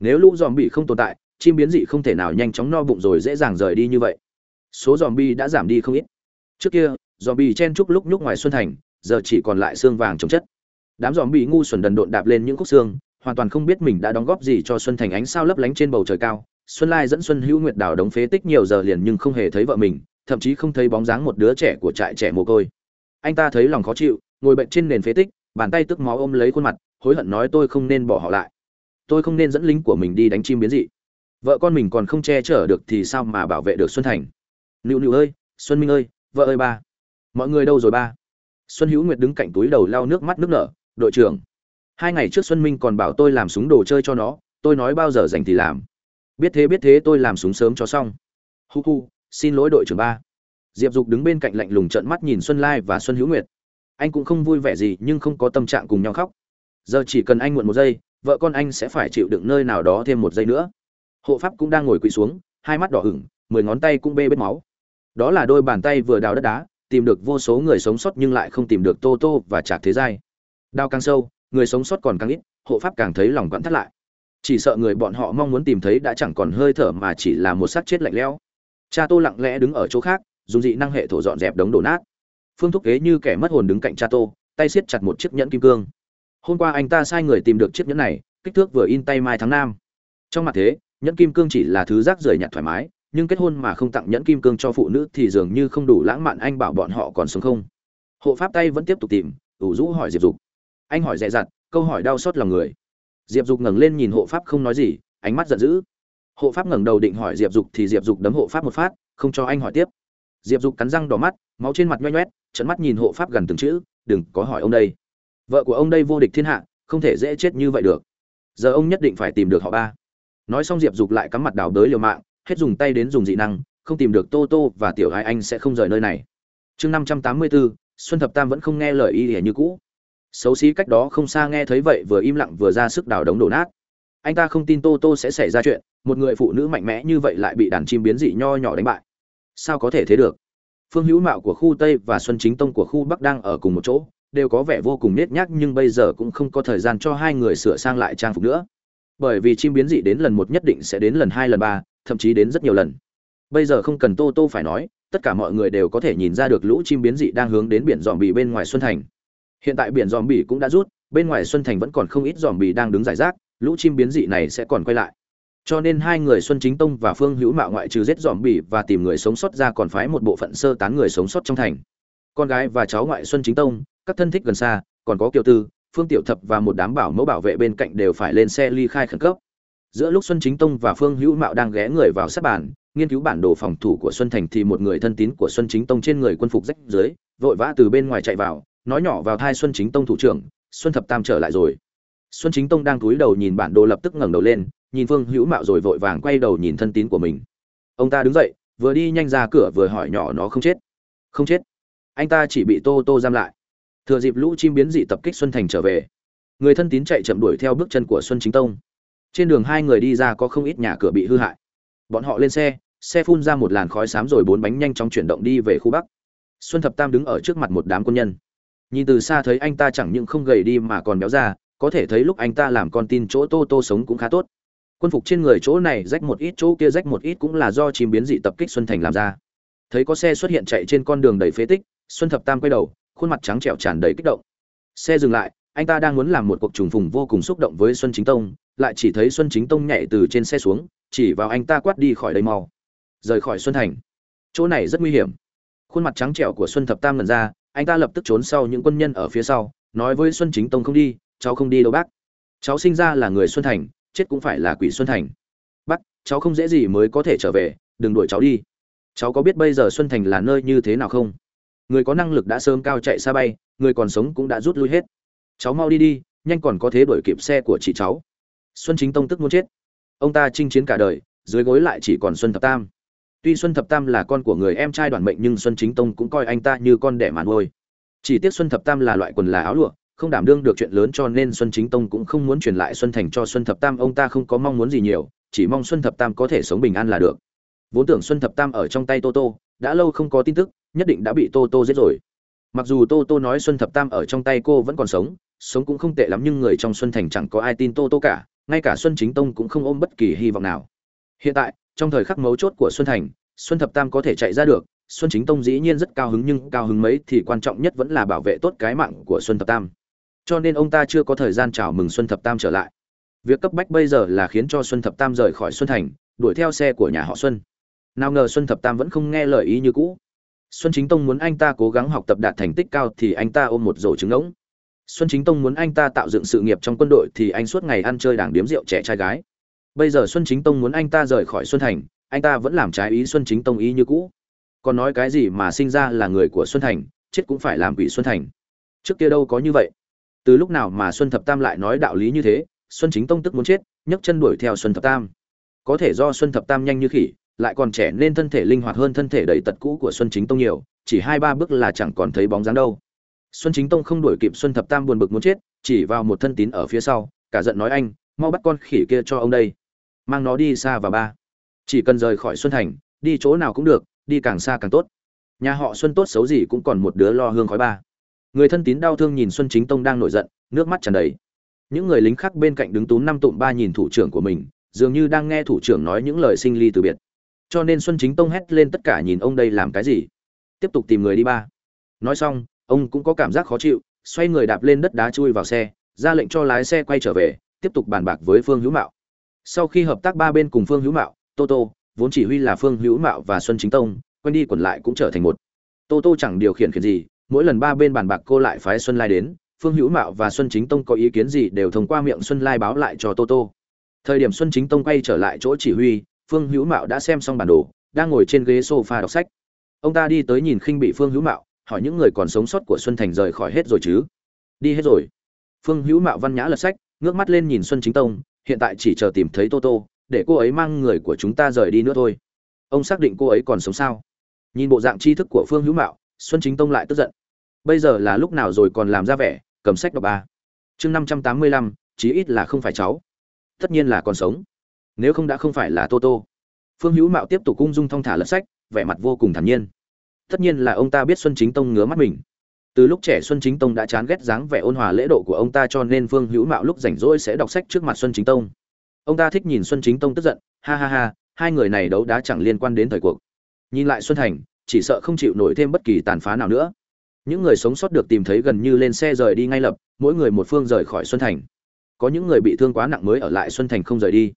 Nếu lũ zombie không tồn tại, chim biến dị không thể nào nhanh chóng no bụng rồi dễ dàng rời đi như vậy. Số zombie đã giảm đi không ít. Trước kia, zombie chen chúc lúc nhúc ngoài xuân thành, giờ chỉ còn lại xương vàng chống chất. Đám zombie ngu xuẩn đần độn đạp lên những khúc xương hoàn toàn không biết mình đã đóng góp gì cho xuân thành ánh sao lấp lánh trên bầu trời cao. Xuân lai dẫn xuân hữu nguyệt đảo đống phế tích nhiều giờ liền nhưng không hề thấy vợ mình, thậm chí không thấy bóng dáng một đứa trẻ của trại trẻ mồ côi. Anh ta thấy lòng khó chịu, ngồi bệnh trên nền phế tích, bàn tay tức máu ôm lấy khuôn mặt, hối hận nói tôi không nên bỏ họ lại. Tôi không nên dẫn lính của mình đi đánh chim biến dị. Vợ con mình còn không che chở được thì sao mà bảo vệ được xuân thành? Nịu nịu ơi, xuân minh ơi, vợ ơi ba. Mọi người đâu rồi ba? Xuân hữu nguyệt đứng cạnh túi đầu lau nước mắt nước nở, đội trưởng hai ngày trước xuân minh còn bảo tôi làm súng đồ chơi cho nó, tôi nói bao giờ dành thì làm. Biết thế biết thế tôi làm súng sớm cho xong. Hu hu, xin lỗi đội trưởng ba. Diệp dục đứng bên cạnh lạnh lùng trợn mắt nhìn xuân lai và xuân hữu nguyệt. Anh cũng không vui vẻ gì nhưng không có tâm trạng cùng nhau khóc. Giờ chỉ cần anh muộn một giây, vợ con anh sẽ phải chịu đựng nơi nào đó thêm một giây nữa. Hộ pháp cũng đang ngồi quỳ xuống, hai mắt đỏ hửng mười ngón tay cũng bê bết máu. Đó là đôi bàn tay vừa đào đất đá, tìm được vô số người sống sót nhưng lại không tìm được tô tô và chạc thế giai. Đao càng sâu người sống sót còn càng ít, hộ pháp càng thấy lòng quặn thắt lại. Chỉ sợ người bọn họ mong muốn tìm thấy đã chẳng còn hơi thở mà chỉ là một xác chết lạnh lẽo. Cha tô lặng lẽ đứng ở chỗ khác, dùng dị năng hệ thổ dọn dẹp đống đổ nát. Phương thúc kế như kẻ mất hồn đứng cạnh cha tô, tay siết chặt một chiếc nhẫn kim cương. Hôm qua anh ta sai người tìm được chiếc nhẫn này, kích thước vừa in tay mai tháng năm trong mặt thế, nhẫn kim cương chỉ là thứ rác rưởi nhặt thoải mái, nhưng kết hôn mà không tặng nhẫn kim cương cho phụ nữ thì dường như không đủ lãng mạn anh bảo bọn họ còn sống không. Hộ pháp tay vẫn tiếp tục tìm, ủ rũ hỏi diệp dục anh hỏi dè dặt, câu hỏi đau xót lòng người. Diệp dục ngẩng lên nhìn hộ pháp không nói gì, ánh mắt giận dữ. Hộ pháp ngẩng đầu định hỏi diệp dục thì diệp dục đấm hộ pháp một phát, không cho anh hỏi tiếp. Diệp dục cắn răng đỏ mắt, máu trên mặt nhoe nhoét trận mắt nhìn hộ pháp gần từng chữ, đừng có hỏi ông đây. Vợ của ông đây vô địch thiên hạ, không thể dễ chết như vậy được. Giờ ông nhất định phải tìm được họ ba. Nói xong diệp dục lại cắm mặt đào đới liều mạng, hết dùng tay đến dùng dị năng, không tìm được tô tô và tiểu hai anh sẽ không rời nơi này. Chương năm trăm tám mươi bốn xuân thập tam vẫn không nghe lời y ỉa như cũ xấu xí cách đó không xa nghe thấy vậy vừa im lặng vừa ra sức đào đống đổ nát. Anh ta không tin tô tô sẽ xảy ra chuyện, một người phụ nữ mạnh mẽ như vậy lại bị đàn chim biến dị nho nhỏ đánh bại. Sao có thể thế được? Phương hữu mạo của khu tây và xuân chính tông của khu bắc đang ở cùng một chỗ, đều có vẻ vô cùng nết nhác nhưng bây giờ cũng không có thời gian cho hai người sửa sang lại trang phục nữa. Bởi vì chim biến dị đến lần một nhất định sẽ đến lần hai lần ba, thậm chí đến rất nhiều lần. Bây giờ không cần tô tô phải nói, tất cả mọi người đều có thể nhìn ra được lũ chim biến dị đang hướng đến biển dòm bì bên ngoài xuân thành hiện tại biển dòm bỉ cũng đã rút, bên ngoài xuân thành vẫn còn không ít dòm bỉ đang đứng giải rác, lũ chim biến dị này sẽ còn quay lại. Cho nên hai người xuân chính tông và phương hữu mạo ngoại trừ giết dòm bỉ và tìm người sống sót ra còn phái một bộ phận sơ tán người sống sót trong thành. Con gái và cháu ngoại xuân chính tông, các thân thích gần xa, còn có kiều tư, phương tiểu thập và một đám bảo mẫu bảo vệ bên cạnh đều phải lên xe ly khai khẩn cấp. Giữa lúc xuân chính tông và phương hữu mạo đang ghé người vào sát bàn, nghiên cứu bản đồ phòng thủ của xuân thành thì một người thân tín của xuân chính tông trên người quân phục rách dưới, vội vã từ bên ngoài chạy vào nói nhỏ vào thai xuân chính tông thủ trưởng, xuân thập tam trở lại rồi. Xuân chính tông đang cúi đầu nhìn bản đồ lập tức ngẩng đầu lên, nhìn phương hữu mạo rồi vội vàng quay đầu nhìn thân tín của mình. Ông ta đứng dậy, vừa đi nhanh ra cửa vừa hỏi nhỏ nó không chết. Không chết. Anh ta chỉ bị tô tô giam lại. Thừa dịp lũ chim biến dị tập kích xuân thành trở về. Người thân tín chạy chậm đuổi theo bước chân của xuân chính tông. Trên đường hai người đi ra có không ít nhà cửa bị hư hại. Bọn họ lên xe xe phun ra một làn khói xám rồi bốn bánh nhanh chóng chuyển động đi về khu bắc. Xuân thập tam đứng ở trước mặt một đám quân nhân nhìn từ xa thấy anh ta chẳng những không gầy đi mà còn béo ra, có thể thấy lúc anh ta làm con tin chỗ tô tô sống cũng khá tốt. Quân phục trên người chỗ này rách một ít, chỗ kia rách một ít cũng là do chim biến dị tập kích xuân thành làm ra. Thấy có xe xuất hiện chạy trên con đường đầy phế tích, xuân thập tam quay đầu, khuôn mặt trắng trẻo tràn đầy kích động. Xe dừng lại, anh ta đang muốn làm một cuộc trùng phùng vô cùng xúc động với xuân chính tông, lại chỉ thấy xuân chính tông nhảy từ trên xe xuống, chỉ vào anh ta quát đi khỏi đây mau. Rời khỏi xuân thành. Chỗ này rất nguy hiểm. Khuôn mặt trắng trẻo của xuân thập tam lần ra anh ta lập tức trốn sau những quân nhân ở phía sau, nói với xuân chính tông không đi, cháu không đi đâu bác. Cháu sinh ra là người xuân thành, chết cũng phải là quỷ xuân thành. Bác, cháu không dễ gì mới có thể trở về, đừng đuổi cháu đi. Cháu có biết bây giờ xuân thành là nơi như thế nào không? Người có năng lực đã sớm cao chạy xa bay, người còn sống cũng đã rút lui hết. Cháu mau đi đi, nhanh còn có thế đuổi kịp xe của chị cháu. Xuân chính tông tức muốn chết. Ông ta chinh chiến cả đời, dưới gối lại chỉ còn xuân thập tam tuy xuân thập tam là con của người em trai đoàn mệnh nhưng xuân chính tông cũng coi anh ta như con đẻ mà nuôi. Chỉ tiếc xuân thập tam là loại quần là áo lụa, không đảm đương được chuyện lớn cho nên xuân chính tông cũng không muốn truyền lại xuân thành cho xuân thập tam. Ông ta không có mong muốn gì nhiều, chỉ mong xuân thập tam có thể sống bình an là được. Vốn tưởng xuân thập tam ở trong tay tô tô, đã lâu không có tin tức, nhất định đã bị tô tô giết rồi. Mặc dù tô tô nói xuân thập tam ở trong tay cô vẫn còn sống sống cũng không tệ lắm nhưng người trong xuân thành chẳng có ai tin tô tô cả, ngay cả xuân chính tông cũng không ôm bất kỳ hy vọng nào. Hiện tại trong thời khắc mấu chốt của xuân thành, xuân thập tam có thể chạy ra được, xuân chính tông dĩ nhiên rất cao hứng nhưng cao hứng mấy thì quan trọng nhất vẫn là bảo vệ tốt cái mạng của xuân thập tam. Cho nên ông ta chưa có thời gian chào mừng xuân thập tam trở lại. Việc cấp bách bây giờ là khiến cho xuân thập tam rời khỏi xuân thành, đuổi theo xe của nhà họ xuân. Nào ngờ xuân thập tam vẫn không nghe lời ý như cũ. Xuân chính tông muốn anh ta cố gắng học tập đạt thành tích cao thì anh ta ôm một rổ trứng ngỗng xuân chính tông muốn anh ta tạo dựng sự nghiệp trong quân đội thì anh suốt ngày ăn chơi đảng điếm rượu trẻ trai gái bây giờ xuân chính tông muốn anh ta rời khỏi xuân thành, anh ta vẫn làm trái ý xuân chính tông ý như cũ. Còn nói cái gì mà sinh ra là người của xuân thành, chết cũng phải làm quỷ xuân thành. Trước kia đâu có như vậy. Từ lúc nào mà xuân thập tam lại nói đạo lý như thế, xuân chính tông tức muốn chết, nhấc chân đuổi theo xuân thập tam. Có thể do xuân thập tam nhanh như khỉ, lại còn trẻ nên thân thể linh hoạt hơn thân thể đầy tật cũ của xuân chính tông nhiều, chỉ hai ba bước là chẳng còn thấy bóng dáng đâu. Xuân chính tông không đuổi kịp xuân thập tam buồn bực muốn chết, chỉ vào một thân tín ở phía sau, cả giận nói anh, mau bắt con khỉ kia cho ông đây mang nó đi xa và ba. Chỉ cần rời khỏi xuân thành, đi chỗ nào cũng được, đi càng xa càng tốt. Nhà họ xuân tốt xấu gì cũng còn một đứa lo hương khói ba. Người thân tín đau thương nhìn xuân chính tông đang nổi giận, nước mắt tràn đầy. Những người lính khác bên cạnh đứng túm năm tụm ba nhìn thủ trưởng của mình, dường như đang nghe thủ trưởng nói những lời sinh ly từ biệt. Cho nên xuân chính tông hét lên tất cả nhìn ông đây làm cái gì? Tiếp tục tìm người đi ba. Nói xong, ông cũng có cảm giác khó chịu, xoay người đạp lên đất đá chui vào xe, ra lệnh cho lái xe quay trở về, tiếp tục bàn bạc với phương hữu mạo sau khi hợp tác ba bên cùng phương hữu mạo, tô tô, vốn chỉ huy là phương hữu mạo và xuân chính tông, quen đi quẩn lại cũng trở thành một. Tô tô chẳng điều khiển khiển gì, mỗi lần ba bên bàn bạc cô lại phái xuân lai đến, phương hữu mạo và xuân chính tông có ý kiến gì đều thông qua miệng xuân lai báo lại cho tô tô. Thời điểm xuân chính tông quay trở lại chỗ chỉ huy, phương hữu mạo đã xem xong bản đồ, đang ngồi trên ghế sofa đọc sách. Ông ta đi tới nhìn khinh bị phương hữu mạo, hỏi những người còn sống sót của xuân thành rời khỏi hết rồi chứ? Đi hết rồi. Phương hữu mạo văn nhã lật sách, ngước mắt lên nhìn xuân chính tông hiện tại chỉ chờ tìm thấy tô tô, để cô ấy mang người của chúng ta rời đi nữa thôi. Ông xác định cô ấy còn sống sao? Nhìn bộ dạng tri thức của phương hữu mạo, xuân chính tông lại tức giận. Bây giờ là lúc nào rồi còn làm ra vẻ, cầm sách đọc ba chương năm trăm tám mươi lăm, chí ít là không phải cháu. Tất nhiên là còn sống. Nếu không đã không phải là tô tô. Phương hữu mạo tiếp tục cung dung thong thả lật sách, vẻ mặt vô cùng thản nhiên. Tất nhiên là ông ta biết xuân chính tông ngứa mắt mình từ lúc trẻ xuân chính tông đã chán ghét dáng vẻ ôn hòa lễ độ của ông ta cho nên vương hữu mạo lúc rảnh rỗi sẽ đọc sách trước mặt xuân chính tông. Ông ta thích nhìn xuân chính tông tức giận, ha ha ha, hai người này đấu đá chẳng liên quan đến thời cuộc. Nhìn lại xuân thành, chỉ sợ không chịu nổi thêm bất kỳ tàn phá nào nữa. Những người sống sót được tìm thấy gần như lên xe rời đi ngay lập, mỗi người một phương rời khỏi xuân thành. Có những người bị thương quá nặng mới ở lại xuân thành không rời đi.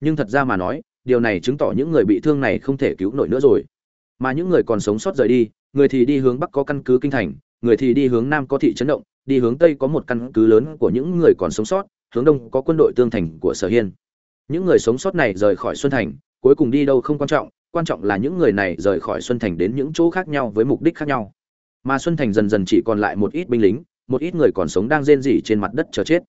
Nhưng thật ra mà nói, điều này chứng tỏ những người bị thương này không thể cứu nổi nữa rồi. Mà những người còn sống sót rời đi, người thì đi hướng bắc có căn cứ kinh thành người thì đi hướng nam có thị trấn động, đi hướng tây có một căn cứ lớn của những người còn sống sót, hướng đông có quân đội tương thành của sở hiên. Những người sống sót này rời khỏi xuân thành, cuối cùng đi đâu không quan trọng quan trọng là những người này rời khỏi xuân thành đến những chỗ khác nhau với mục đích khác nhau. Mà xuân thành dần dần chỉ còn lại một ít binh lính, một ít người còn sống đang rên rỉ trên mặt đất chờ chết.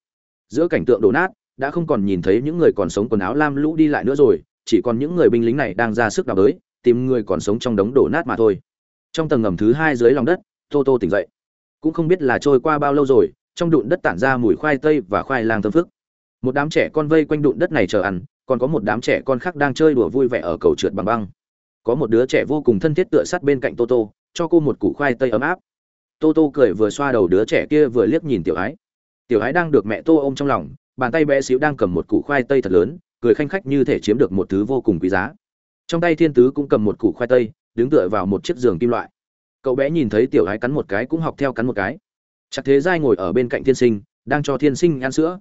Giữa cảnh tượng đổ nát, đã không còn nhìn thấy những người còn sống quần áo lam lũ đi lại nữa rồi, chỉ còn những người binh lính này đang ra sức đào đới tìm người còn sống trong đống đổ nát mà thôi. Trong tầng ngầm thứ hai dưới lòng đất tô tô tỉnh dậy. Cũng không biết là trôi qua bao lâu rồi, trong đụn đất tản ra mùi khoai tây và khoai lang thơm phức. Một đám trẻ con vây quanh đụn đất này chờ ăn, còn có một đám trẻ con khác đang chơi đùa vui vẻ ở cầu trượt bằng băng. Có một đứa trẻ vô cùng thân thiết tựa sát bên cạnh toto cho cô một củ khoai tây ấm áp. Toto cười vừa xoa đầu đứa trẻ kia vừa liếc nhìn tiểu ái. Tiểu ái đang được mẹ tô ôm trong lòng, bàn tay bé xíu đang cầm một củ khoai tây thật lớn, cười khanh khách như thể chiếm được một thứ vô cùng quý giá. Trong tay thiên tứ cũng cầm một củ khoai tây, đứng tựa vào một chiếc giường kim loại cậu bé nhìn thấy tiểu ái cắn một cái cũng học theo cắn một cái. Chắc thế giai ngồi ở bên cạnh thiên sinh, đang cho thiên sinh ăn sữa.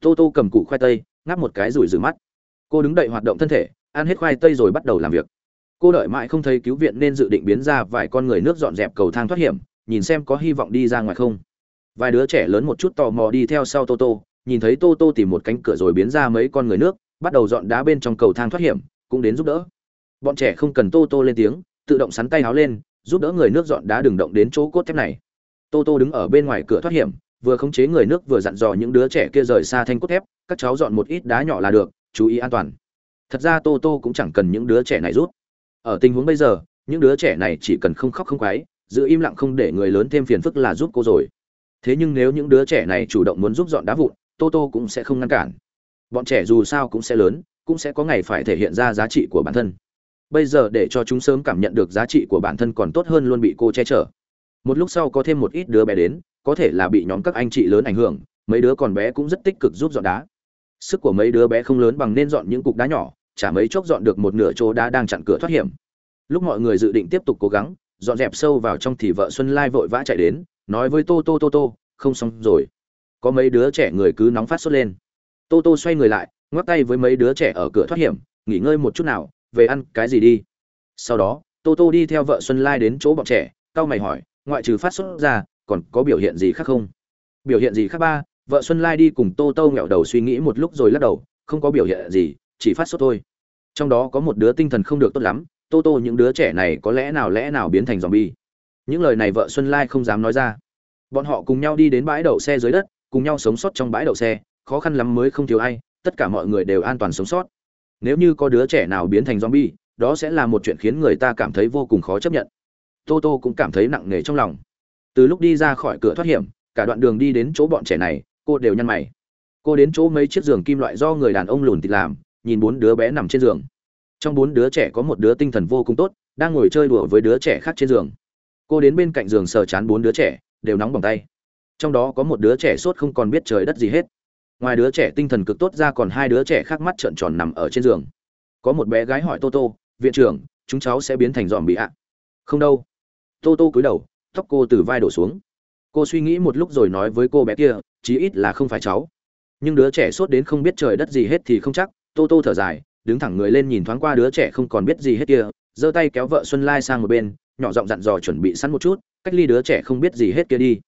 Tô tô cầm củ khoai tây, ngáp một cái rủi rửa mắt. Cô đứng đậy hoạt động thân thể, ăn hết khoai tây rồi bắt đầu làm việc. Cô đợi mãi không thấy cứu viện nên dự định biến ra vài con người nước dọn dẹp cầu thang thoát hiểm, nhìn xem có hy vọng đi ra ngoài không. Vài đứa trẻ lớn một chút tò mò đi theo sau tô tô, nhìn thấy tô tô tìm một cánh cửa rồi biến ra mấy con người nước, bắt đầu dọn đá bên trong cầu thang thoát hiểm, cũng đến giúp đỡ. Bọn trẻ không cần tô tô lên tiếng, tự động sắn tay háo lên giúp đỡ người nước dọn đá đừng động đến chỗ cốt thép này. Tô tô đứng ở bên ngoài cửa thoát hiểm, vừa khống chế người nước vừa dặn dò những đứa trẻ kia rời xa thanh cốt thép, các cháu dọn một ít đá nhỏ là được, chú ý an toàn. Thật ra tô tô cũng chẳng cần những đứa trẻ này rút ở tình huống bây giờ, những đứa trẻ này chỉ cần không khóc không quái giữ im lặng không để người lớn thêm phiền phức là giúp cô rồi. Thế nhưng nếu những đứa trẻ này chủ động muốn giúp dọn đá vụn, tô tô cũng sẽ không ngăn cản. Bọn trẻ dù sao cũng sẽ lớn, cũng sẽ có ngày phải thể hiện ra giá trị của bản thân bây giờ để cho chúng sớm cảm nhận được giá trị của bản thân còn tốt hơn luôn bị cô che chở. Một lúc sau có thêm một ít đứa bé đến, có thể là bị nhóm các anh chị lớn ảnh hưởng, mấy đứa còn bé cũng rất tích cực giúp dọn đá. Sức của mấy đứa bé không lớn bằng nên dọn những cục đá nhỏ, chả mấy chốc dọn được một nửa chỗ đá đang chặn cửa thoát hiểm. Lúc mọi người dự định tiếp tục cố gắng, dọn dẹp sâu vào trong thì vợ xuân lai vội vã chạy đến, nói với tô tô tô tô, không xong rồi. Có mấy đứa trẻ người cứ nóng phát sốt lên. Tô tô xoay người lại, ngoắc tay với mấy đứa trẻ ở cửa thoát hiểm, nghỉ ngơi một chút nào về ăn cái gì đi. Sau đó, tô tô đi theo vợ xuân lai đến chỗ bọn trẻ, cau mày hỏi, ngoại trừ phát sốt ra, còn có biểu hiện gì khác không? Biểu hiện gì khác ba, vợ xuân lai đi cùng tô tô nghẹo đầu suy nghĩ một lúc rồi lắc đầu, không có biểu hiện gì, chỉ phát sốt thôi. Trong đó có một đứa tinh thần không được tốt lắm, tô tô những đứa trẻ này có lẽ nào lẽ nào biến thành dòm bi những lời này vợ xuân lai không dám nói ra. Bọn họ cùng nhau đi đến bãi đậu xe dưới đất, cùng nhau sống sót trong bãi đậu xe, khó khăn lắm mới không thiếu ai, tất cả mọi người đều an toàn sống sót nếu như có đứa trẻ nào biến thành zombie, đó sẽ là một chuyện khiến người ta cảm thấy vô cùng khó chấp nhận. Tô Tô cũng cảm thấy nặng nề trong lòng. Từ lúc đi ra khỏi cửa thoát hiểm, cả đoạn đường đi đến chỗ bọn trẻ này, cô đều nhăn mày. Cô đến chỗ mấy chiếc giường kim loại do người đàn ông lùn thịt làm, nhìn bốn đứa bé nằm trên giường. Trong bốn đứa trẻ có một đứa tinh thần vô cùng tốt, đang ngồi chơi đùa với đứa trẻ khác trên giường. Cô đến bên cạnh giường sờ chán bốn đứa trẻ, đều nóng bỏng tay. Trong đó có một đứa trẻ sốt không còn biết trời đất gì hết ngoài đứa trẻ tinh thần cực tốt ra còn hai đứa trẻ khác mắt trợn tròn nằm ở trên giường. Có một bé gái hỏi tô tô, viện trưởng, chúng cháu sẽ biến thành dòm bị ạ? Không đâu. Tô tô cúi đầu, tóc cô từ vai đổ xuống. Cô suy nghĩ một lúc rồi nói với cô bé kia, chí ít là không phải cháu. Nhưng đứa trẻ sốt đến không biết trời đất gì hết thì không chắc, tô tô thở dài, đứng thẳng người lên nhìn thoáng qua đứa trẻ không còn biết gì hết kia, giơ tay kéo vợ xuân lai sang một bên, nhỏ giọng dặn dò chuẩn bị sẵn một chút, cách ly đứa trẻ không biết gì hết kia đi.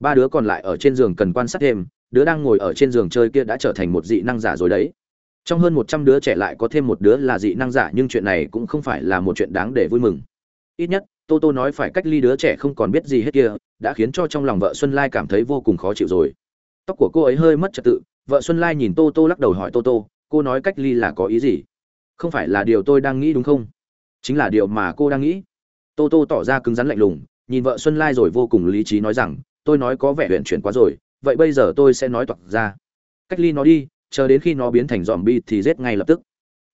Ba đứa còn lại ở trên giường cần quan sát thêm đứa đang ngồi ở trên giường chơi kia đã trở thành một dị năng giả rồi đấy. Trong hơn một trăm đứa trẻ lại có thêm một đứa là dị năng giả, nhưng chuyện này cũng không phải là một chuyện đáng để vui mừng. Ít nhất, tô tô nói phải cách ly đứa trẻ không còn biết gì hết kia, đã khiến cho trong lòng vợ xuân lai cảm thấy vô cùng khó chịu rồi. Tóc của cô ấy hơi mất trật tự, vợ xuân lai nhìn tô tô lắc đầu hỏi tô tô, cô nói cách ly là có ý gì? Không phải là điều tôi đang nghĩ đúng không? Chính là điều mà cô đang nghĩ. Tô tô tỏ ra cứng rắn lạnh lùng, nhìn vợ xuân lai rồi vô cùng lý trí nói rằng, tôi nói có vẻ huyện chuyển quá rồi vậy bây giờ tôi sẽ nói toạc ra. Cách ly nó đi, chờ đến khi nó biến thành dòm bi thì giết ngay lập tức.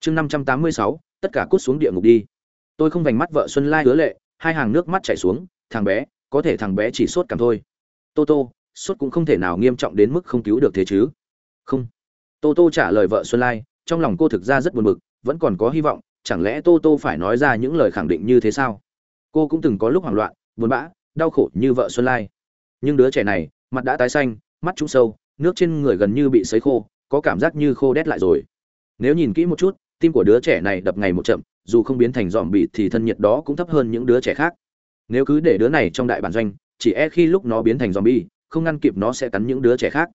Chương năm trăm tám mươi sáu, tất cả cút xuống địa ngục đi. Tôi không vành mắt vợ xuân lai hứa lệ, hai hàng nước mắt chảy xuống, thằng bé, có thể thằng bé chỉ sốt cảm thôi. Tô tô, sốt cũng không thể nào nghiêm trọng đến mức không cứu được thế chứ. Không. Tô tô trả lời vợ xuân lai, trong lòng cô thực ra rất buồn bực, vẫn còn có hy vọng, chẳng lẽ tô tô phải nói ra những lời khẳng định như thế sao? Cô cũng từng có lúc hoảng loạn, buồn bã, đau khổ như vợ xuân lai. Nhưng đứa trẻ này mặt đã tái xanh, mắt trũng sâu, nước trên người gần như bị sấy khô, có cảm giác như khô đét lại rồi. Nếu nhìn kỹ một chút, tim của đứa trẻ này đập ngày một chậm, dù không biến thành dòm bị thì thân nhiệt đó cũng thấp hơn những đứa trẻ khác. Nếu cứ để đứa này trong đại bản doanh, chỉ e khi lúc nó biến thành dòm bi không ngăn kịp nó sẽ cắn những đứa trẻ khác.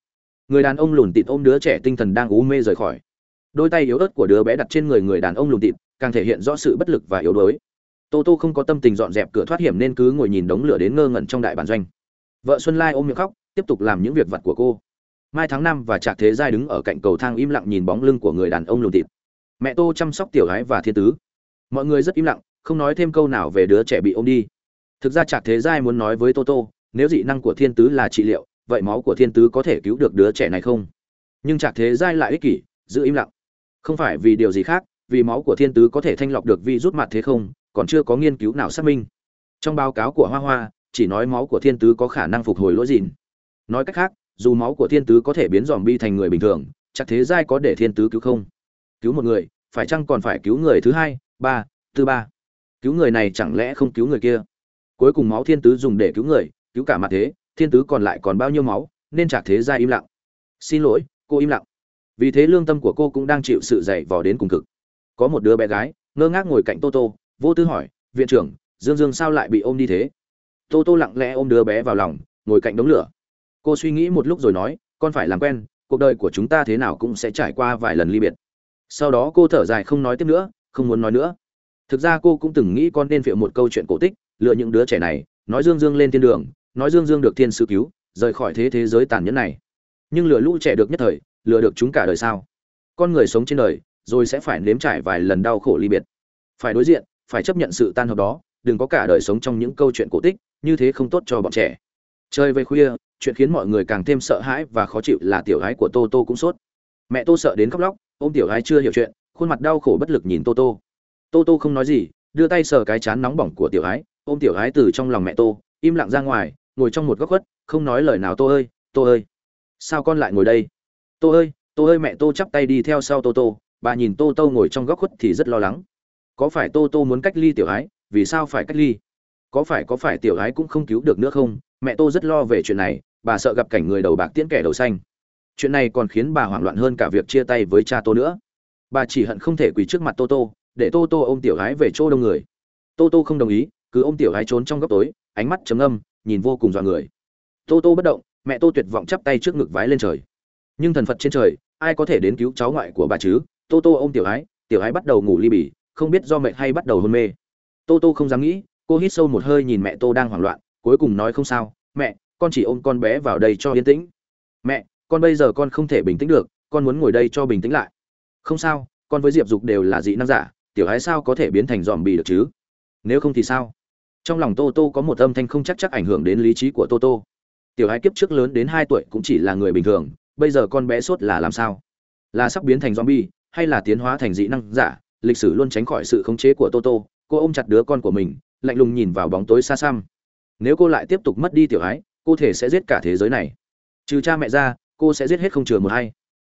Người đàn ông lùn tịt ôm đứa trẻ tinh thần đang u mê rời khỏi. Đôi tay yếu ớt của đứa bé đặt trên người người đàn ông lùn tịt, càng thể hiện rõ sự bất lực và yếu đuối. Tô tô không có tâm tình dọn dẹp cửa thoát hiểm nên cứ ngồi nhìn đống lửa đến ngơ ngẩn trong đại bản doanh. Vợ xuân lai ôm miệng khóc tiếp tục làm những việc vặt của cô. Mai tháng năm và trạc thế giai đứng ở cạnh cầu thang im lặng nhìn bóng lưng của người đàn ông lùn thịt mẹ tô chăm sóc tiểu gái và thiên tứ. Mọi người rất im lặng, không nói thêm câu nào về đứa trẻ bị ôm đi. Thực ra trạc thế giai muốn nói với tô tô, nếu dị năng của thiên tứ là trị liệu, vậy máu của thiên tứ có thể cứu được đứa trẻ này không? Nhưng trạc thế giai lại ích kỷ, giữ im lặng. Không phải vì điều gì khác, vì máu của thiên tứ có thể thanh lọc được vi rút mặt thế không, còn chưa có nghiên cứu nào xác minh. Trong báo cáo của hoa hoa, chỉ nói máu của thiên tứ có khả năng phục hồi lỗi dìn nói cách khác, dù máu của thiên tứ có thể biến dòm bi thành người bình thường, chắc thế giai có để thiên tứ cứu không? Cứu một người, phải chăng còn phải cứu người thứ hai, ba, thứ ba? Cứu người này chẳng lẽ không cứu người kia? Cuối cùng máu thiên tứ dùng để cứu người, cứu cả mặt thế, thiên tứ còn lại còn bao nhiêu máu, nên chạc thế giai im lặng. Xin lỗi, cô im lặng. Vì thế lương tâm của cô cũng đang chịu sự dày vò đến cùng cực. Có một đứa bé gái, ngơ ngác ngồi cạnh tô tô, vô tư hỏi, viện trưởng, dương dương sao lại bị ôm đi thế? Tô tô lặng lẽ ôm đứa bé vào lòng, ngồi cạnh đống lửa cô suy nghĩ một lúc rồi nói, con phải làm quen, cuộc đời của chúng ta thế nào cũng sẽ trải qua vài lần ly biệt. Sau đó cô thở dài không nói tiếp nữa, không muốn nói nữa. Thực ra cô cũng từng nghĩ con nên phiệu một câu chuyện cổ tích, lựa những đứa trẻ này, nói dương dương lên thiên đường, nói dương dương được thiên sư cứu, rời khỏi thế thế giới tàn nhẫn này. Nhưng lừa lũ trẻ được nhất thời, lừa được chúng cả đời sao? Con người sống trên đời, rồi sẽ phải nếm trải vài lần đau khổ ly biệt. Phải đối diện, phải chấp nhận sự tan hợp đó, đừng có cả đời sống trong những câu chuyện cổ tích, như thế không tốt cho bọn trẻ. Chơi về khuya chuyện khiến mọi người càng thêm sợ hãi và khó chịu là tiểu gái của tô tô cũng sốt. Mẹ tô sợ đến khóc lóc, ôm tiểu gái chưa hiểu chuyện, khuôn mặt đau khổ bất lực nhìn tô tô. Tô tô không nói gì, đưa tay sờ cái chán nóng bỏng của tiểu gái, ôm tiểu gái từ trong lòng mẹ tô, im lặng ra ngoài, ngồi trong một góc khuất, không nói lời nào, tô ơi tô ơi, sao con lại ngồi đây? Tô ơi tô ơi, mẹ tô chắp tay đi theo sau tô tô, bà nhìn tô tô ngồi trong góc khuất thì rất lo lắng. Có phải tô tô muốn cách ly tiểu ái vì sao phải cách ly? Có phải có phải tiểu ái cũng không cứu được nữa không? Mẹ tô rất lo về chuyện này bà sợ gặp cảnh người đầu bạc tiễn kẻ đầu xanh. Chuyện này còn khiến bà hoảng loạn hơn cả việc chia tay với cha tô nữa. Bà chỉ hận không thể quỳ trước mặt tô tô, để tô tô ôm tiểu gái về chỗ đông người. Tô tô không đồng ý, cứ ôm tiểu gái trốn trong góc tối, ánh mắt chấm âm nhìn vô cùng dọa người. Tô tô bất động, mẹ tô tuyệt vọng chắp tay trước ngực vái lên trời. Nhưng thần phật trên trời, ai có thể đến cứu cháu ngoại của bà chứ? Tô tô ôm tiểu gái tiểu gái bắt đầu ngủ ly bỉ không biết do mệt hay bắt đầu hôn mê. Tô tô không dám nghĩ, cô hít sâu một hơi nhìn mẹ tô đang hoảng loạn, cuối cùng nói không sao, mẹ con chỉ ôm con bé vào đây cho yên tĩnh. Mẹ, con bây giờ con không thể bình tĩnh được, con muốn ngồi đây cho bình tĩnh lại. Không sao, con với diệp dục đều là dị năng giả, tiểu hái sao có thể biến thành dòm bì được chứ? Nếu không thì sao? Trong lòng tô tô có một âm thanh không chắc chắc ảnh hưởng đến lý trí của tô tô. Tiểu hái kiếp trước lớn đến hai tuổi cũng chỉ là người bình thường, bây giờ con bé sốt là làm sao? Là sắp biến thành zombie, hay là tiến hóa thành dị năng giả? Lịch sử luôn tránh khỏi sự khống chế của toto cô ôm chặt đứa con của mình, lạnh lùng nhìn vào bóng tối xa xăm. Nếu cô lại tiếp tục mất đi tiểu hái cô thể sẽ giết cả thế giới này. Trừ cha mẹ ra, cô sẽ giết hết không chừa một hay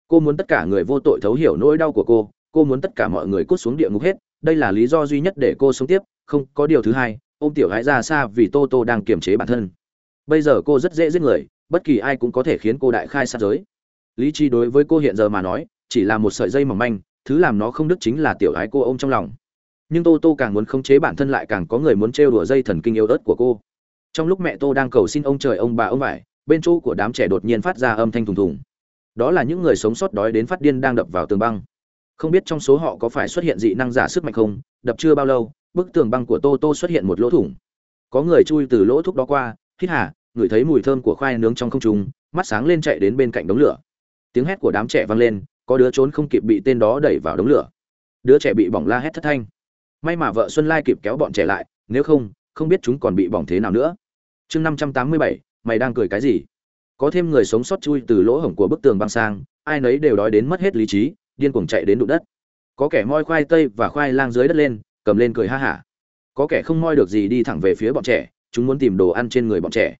cô muốn tất cả người vô tội thấu hiểu nỗi đau của cô cô muốn tất cả mọi người cút xuống địa ngục hết. Đây là lý do duy nhất để cô sống tiếp. Không, có điều thứ hai, ôm tiểu gái ra xa vì tô tô đang kiềm chế bản thân. Bây giờ cô rất dễ giết người, bất kỳ ai cũng có thể khiến cô đại khai sát giới. Lý trí đối với cô hiện giờ mà nói, chỉ là một sợi dây mỏng manh, thứ làm nó không đứt chính là tiểu gái cô ôm trong lòng. Nhưng tô tô càng muốn khống chế bản thân lại càng có người muốn trêu đùa dây thần kinh yêu ớt của cô trong lúc mẹ tô đang cầu xin ông trời ông bà ông vải, bên chỗ của đám trẻ đột nhiên phát ra âm thanh thùng thùng. Đó là những người sống sót đói đến phát điên đang đập vào tường băng. Không biết trong số họ có phải xuất hiện dị năng giả sức mạnh không, đập chưa bao lâu, bức tường băng của tô tô xuất hiện một lỗ thủng. Có người chui từ lỗ thúc đó qua, hít hả ngửi thấy mùi thơm của khoai nướng trong không trung, mắt sáng lên chạy đến bên cạnh đống lửa. Tiếng hét của đám trẻ vang lên, có đứa trốn không kịp bị tên đó đẩy vào đống lửa. Đứa trẻ bị bỏng la hét thất thanh. May mà vợ xuân lai kịp kéo bọn trẻ lại, nếu không không biết chúng còn bị bỏng thế nào nữa chương năm trăm tám mươi bảy, mày đang cười cái gì? Có thêm người sống sót chui từ lỗ hổng của bức tường băng sang, ai nấy đều đói đến mất hết lý trí, điên cuồng chạy đến đụng đất. Có kẻ moi khoai tây và khoai lang dưới đất lên, cầm lên cười ha hả. Có kẻ không moi được gì đi thẳng về phía bọn trẻ, chúng muốn tìm đồ ăn trên người bọn trẻ.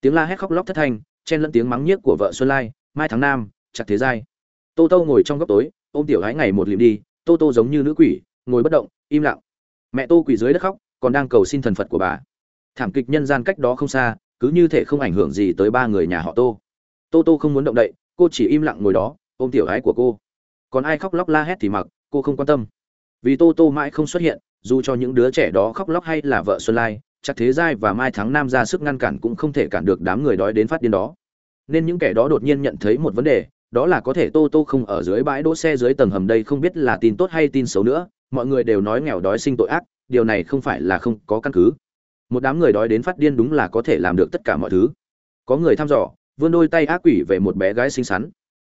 Tiếng la hét khóc lóc thất thanh, chen lẫn tiếng mắng nhiếc của vợ xuân lai, mai tháng nam chặt thế giai. Tô tô ngồi trong góc tối, ôm tiểu gái ngày một lìm đi, tô tô giống như nữ quỷ, ngồi bất động, im lặng. Mẹ tô quỷ dưới đất khóc, còn đang cầu xin thần phật của bà thảm kịch nhân gian cách đó không xa, cứ như thể không ảnh hưởng gì tới ba người nhà họ tô. Tô tô không muốn động đậy, cô chỉ im lặng ngồi đó, ôm tiểu gái của cô. Còn ai khóc lóc la hét thì mặc, cô không quan tâm. Vì tô tô mãi không xuất hiện, dù cho những đứa trẻ đó khóc lóc hay là vợ xuân lai, chắc thế giai và mai thắng nam ra sức ngăn cản cũng không thể cản được đám người đói đến phát điên đó. Nên những kẻ đó đột nhiên nhận thấy một vấn đề, đó là có thể tô tô không ở dưới bãi đỗ xe dưới tầng hầm đây không biết là tin tốt hay tin xấu nữa, mọi người đều nói nghèo đói sinh tội ác, điều này không phải là không có căn cứ một đám người đói đến phát điên đúng là có thể làm được tất cả mọi thứ. Có người thăm dò, vươn đôi tay ác quỷ về một bé gái xinh xắn.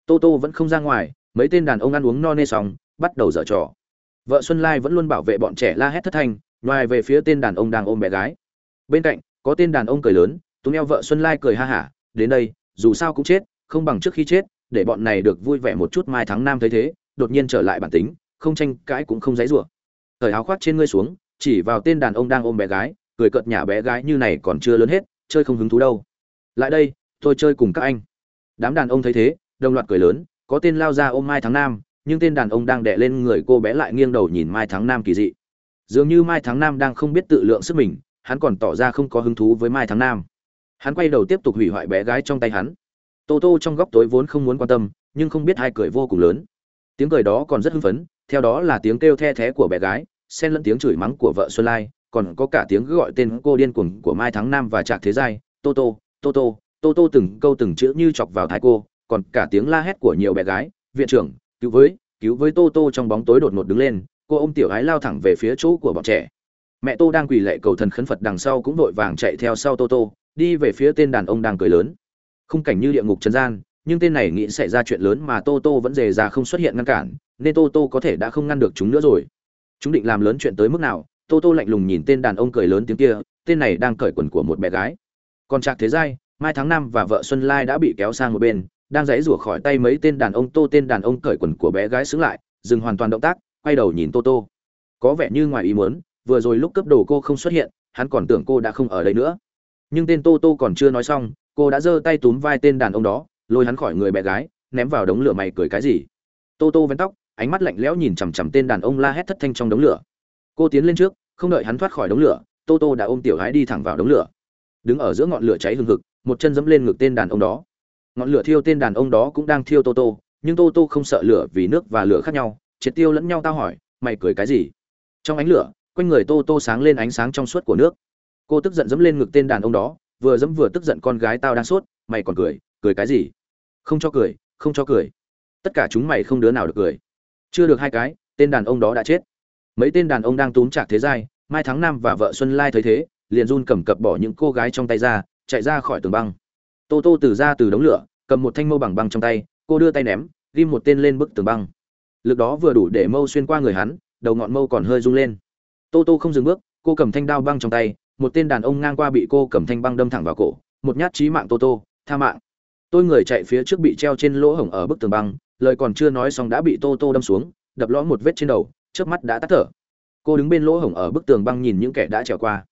Tô tô vẫn không ra ngoài, mấy tên đàn ông ăn uống no nê xong, bắt đầu dở trò. Vợ xuân lai vẫn luôn bảo vệ bọn trẻ la hét thất thanh, ngoài về phía tên đàn ông đang ôm bé gái. Bên cạnh, có tên đàn ông cười lớn, túm eo vợ xuân lai cười ha hả, đến đây, dù sao cũng chết, không bằng trước khi chết, để bọn này được vui vẻ một chút mai tháng năm thấy thế, đột nhiên trở lại bản tính, không tranh cãi cũng không dãy rủa. Thời áo khoác trên ngươi xuống, chỉ vào tên đàn ông đang ôm bé gái cười cợt nhà bé gái như này còn chưa lớn hết chơi không hứng thú đâu. Lại đây tôi chơi cùng các anh. Đám đàn ông thấy thế đồng loạt cười lớn có tên lao ra ôm mai tháng Nam, nhưng tên đàn ông đang đè lên người cô bé lại nghiêng đầu nhìn mai tháng Nam kỳ dị. Dường như mai tháng Nam đang không biết tự lượng sức mình hắn còn tỏ ra không có hứng thú với mai tháng Nam. hắn quay đầu tiếp tục hủy hoại bé gái trong tay hắn. Tô tô trong góc tối vốn không muốn quan tâm nhưng không biết hai cười vô cùng lớn. Tiếng cười đó còn rất hưng phấn theo đó là tiếng kêu the thé của bé gái xen lẫn tiếng chửi mắng của vợ xuân lai còn có cả tiếng gọi tên cô điên cuồng của mai tháng năm và trạc thế giai, tô tô tô tô tô tô từng câu từng chữ như chọc vào thái cô, còn cả tiếng la hét của nhiều bé gái, viện trưởng, cứu với cứu với tô tô. Trong bóng tối đột ngột đứng lên, cô ôm tiểu gái lao thẳng về phía chỗ của bọn trẻ. Mẹ tô đang quỳ lệ cầu thần khấn phật đằng sau cũng vội vàng chạy theo sau tô tô, đi về phía tên đàn ông đang cười lớn. Khung cảnh như địa ngục trần gian, nhưng tên này nghĩ xảy ra chuyện lớn mà tô tô vẫn dề ra không xuất hiện ngăn cản, nên tô tô có thể đã không ngăn được chúng nữa rồi. Chúng định làm lớn chuyện tới mức nào tô tô lạnh lùng nhìn tên đàn ông cười lớn tiếng kia, tên này đang cởi quần của một bé gái. Còn trạc thế giai, mai tháng năm và vợ xuân lai đã bị kéo sang một bên, đang dãy rủa khỏi tay mấy tên đàn ông. Tô tên đàn ông cởi quần của bé gái xứng lại, dừng hoàn toàn động tác, quay đầu nhìn tô tô. Có vẻ như ngoài ý muốn, vừa rồi lúc cấp đồ cô không xuất hiện, hắn còn tưởng cô đã không ở đây nữa. Nhưng tên tô tô còn chưa nói xong, cô đã giơ tay túm vai tên đàn ông đó, lôi hắn khỏi người bé gái, ném vào đống lửa mày cười cái gì. Tô tô vén tóc, ánh mắt lạnh lẽo nhìn chằm chằm tên đàn ông la hét thất thanh trong đống lửa cô tiến lên trước, không đợi hắn thoát khỏi đống lửa, tô tô đã ôm tiểu gái đi thẳng vào đống lửa. Đứng ở giữa ngọn lửa cháy hừng hực, một chân dẫm lên ngực tên đàn ông đó. Ngọn lửa thiêu tên đàn ông đó cũng đang thiêu tô tô, nhưng tô tô không sợ lửa vì nước và lửa khác nhau, triệt tiêu lẫn nhau tao hỏi, mày cười cái gì? Trong ánh lửa, quanh người tô tô sáng lên ánh sáng trong suốt của nước. Cô tức giận dẫm lên ngực tên đàn ông đó, vừa dẫm vừa tức giận, con gái tao đang sốt, mày còn cười cười cái gì? Không cho cười, không cho cười. Tất cả chúng mày không đứa nào được cười. Chưa được hai cái, tên đàn ông đó đã chết mấy tên đàn ông đang túm chạc thế giai, mai tháng năm và vợ xuân lai thấy thế, liền run cầm cập bỏ những cô gái trong tay ra, chạy ra khỏi tường băng. Tô tô từ ra từ đống lửa, cầm một thanh mâu bằng băng trong tay, cô đưa tay ném, ghim một tên lên bức tường băng. Lực đó vừa đủ để mâu xuyên qua người hắn, đầu ngọn mâu còn hơi rung lên. Tô tô không dừng bước, cô cầm thanh đao băng trong tay, một tên đàn ông ngang qua bị cô cầm thanh băng đâm thẳng vào cổ, một nhát chí mạng tô tô, tha mạng. Tôi người chạy phía trước bị treo trên lỗ hổng ở bức tường băng, lời còn chưa nói xong đã bị tô tô đâm xuống, đập lõm một vết trên đầu trước mắt đã tắt thở. Cô đứng bên lỗ hổng ở bức tường băng nhìn những kẻ đã trèo qua.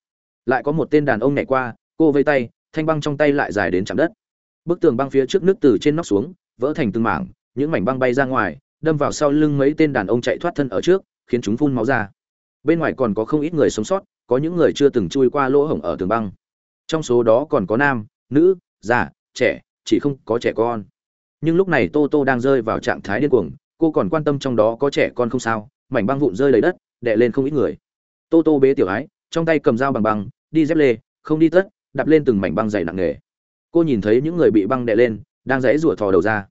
Lại có một tên đàn ông nhảy qua, cô vây tay, thanh băng trong tay lại dài đến chạm đất. Bức tường băng phía trước nước từ trên nóc xuống, vỡ thành từng mảng, những mảnh băng bay ra ngoài, đâm vào sau lưng mấy tên đàn ông chạy thoát thân ở trước, khiến chúng phun máu ra. Bên ngoài còn có không ít người sống sót, có những người chưa từng chui qua lỗ hổng ở tường băng. Trong số đó còn có nam, nữ, già, trẻ, chỉ không có trẻ con. Nhưng lúc này tô tô đang rơi vào trạng thái điên cuồng, cô còn quan tâm trong đó có trẻ con không sao mảnh băng vụn rơi đầy đất, đè lên không ít người. Tô tô bế tiểu ái, trong tay cầm dao bằng băng, đi dép lê, không đi tất, đạp lên từng mảnh băng dày nặng nề. Cô nhìn thấy những người bị băng đè lên, đang rẽ rủa thò đầu ra.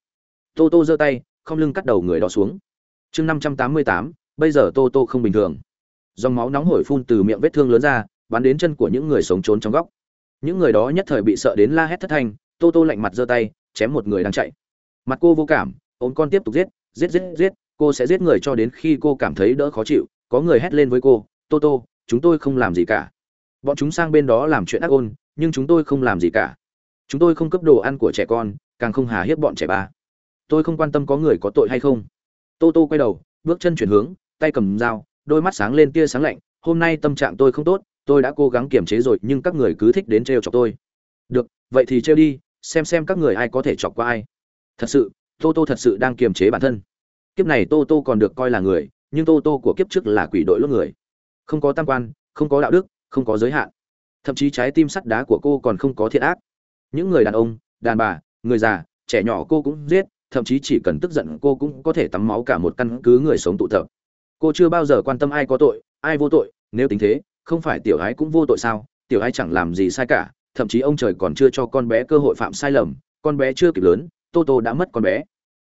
Tô tô giơ tay, không lưng cắt đầu người đó xuống. Chương năm trăm tám mươi tám, bây giờ tô tô không bình thường. Dòng máu nóng hổi phun từ miệng vết thương lớn ra, bắn đến chân của những người sống trốn trong góc. Những người đó nhất thời bị sợ đến la hét thất thanh, tô tô lạnh mặt giơ tay, chém một người đang chạy. Mặt cô vô cảm ôm con tiếp tục giết giết giết giết, cô sẽ giết người cho đến khi cô cảm thấy đỡ khó chịu. Có người hét lên với cô, tô tô, chúng tôi không làm gì cả. Bọn chúng sang bên đó làm chuyện ác ôn, nhưng chúng tôi không làm gì cả. Chúng tôi không cấp đồ ăn của trẻ con, càng không hà hiếp bọn trẻ ba. Tôi không quan tâm có người có tội hay không. Tô tô quay đầu, bước chân chuyển hướng, tay cầm dao, đôi mắt sáng lên tia sáng lạnh. Hôm nay tâm trạng tôi không tốt, tôi đã cố gắng kiềm chế rồi, nhưng các người cứ thích đến trêu chọc tôi. Được, vậy thì trêu đi, xem xem các người ai có thể chọc qua ai. Thật sự tô tô thật sự đang kiềm chế bản thân. Kiếp này tô tô còn được coi là người, nhưng tô tô của kiếp trước là quỷ đội lốt người. Không có tam quan, không có đạo đức, không có giới hạn. Thậm chí trái tim sắt đá của cô còn không có thiện ác. Những người đàn ông, đàn bà, người già, trẻ nhỏ cô cũng giết, thậm chí chỉ cần tức giận cô cũng có thể tắm máu cả một căn cứ người sống tụ tập. Cô chưa bao giờ quan tâm ai có tội, ai vô tội, nếu tính thế, không phải tiểu ái cũng vô tội sao? Tiểu ái chẳng làm gì sai cả, thậm chí ông trời còn chưa cho con bé cơ hội phạm sai lầm con bé chưa kịp lớn, tô tô đã mất con bé.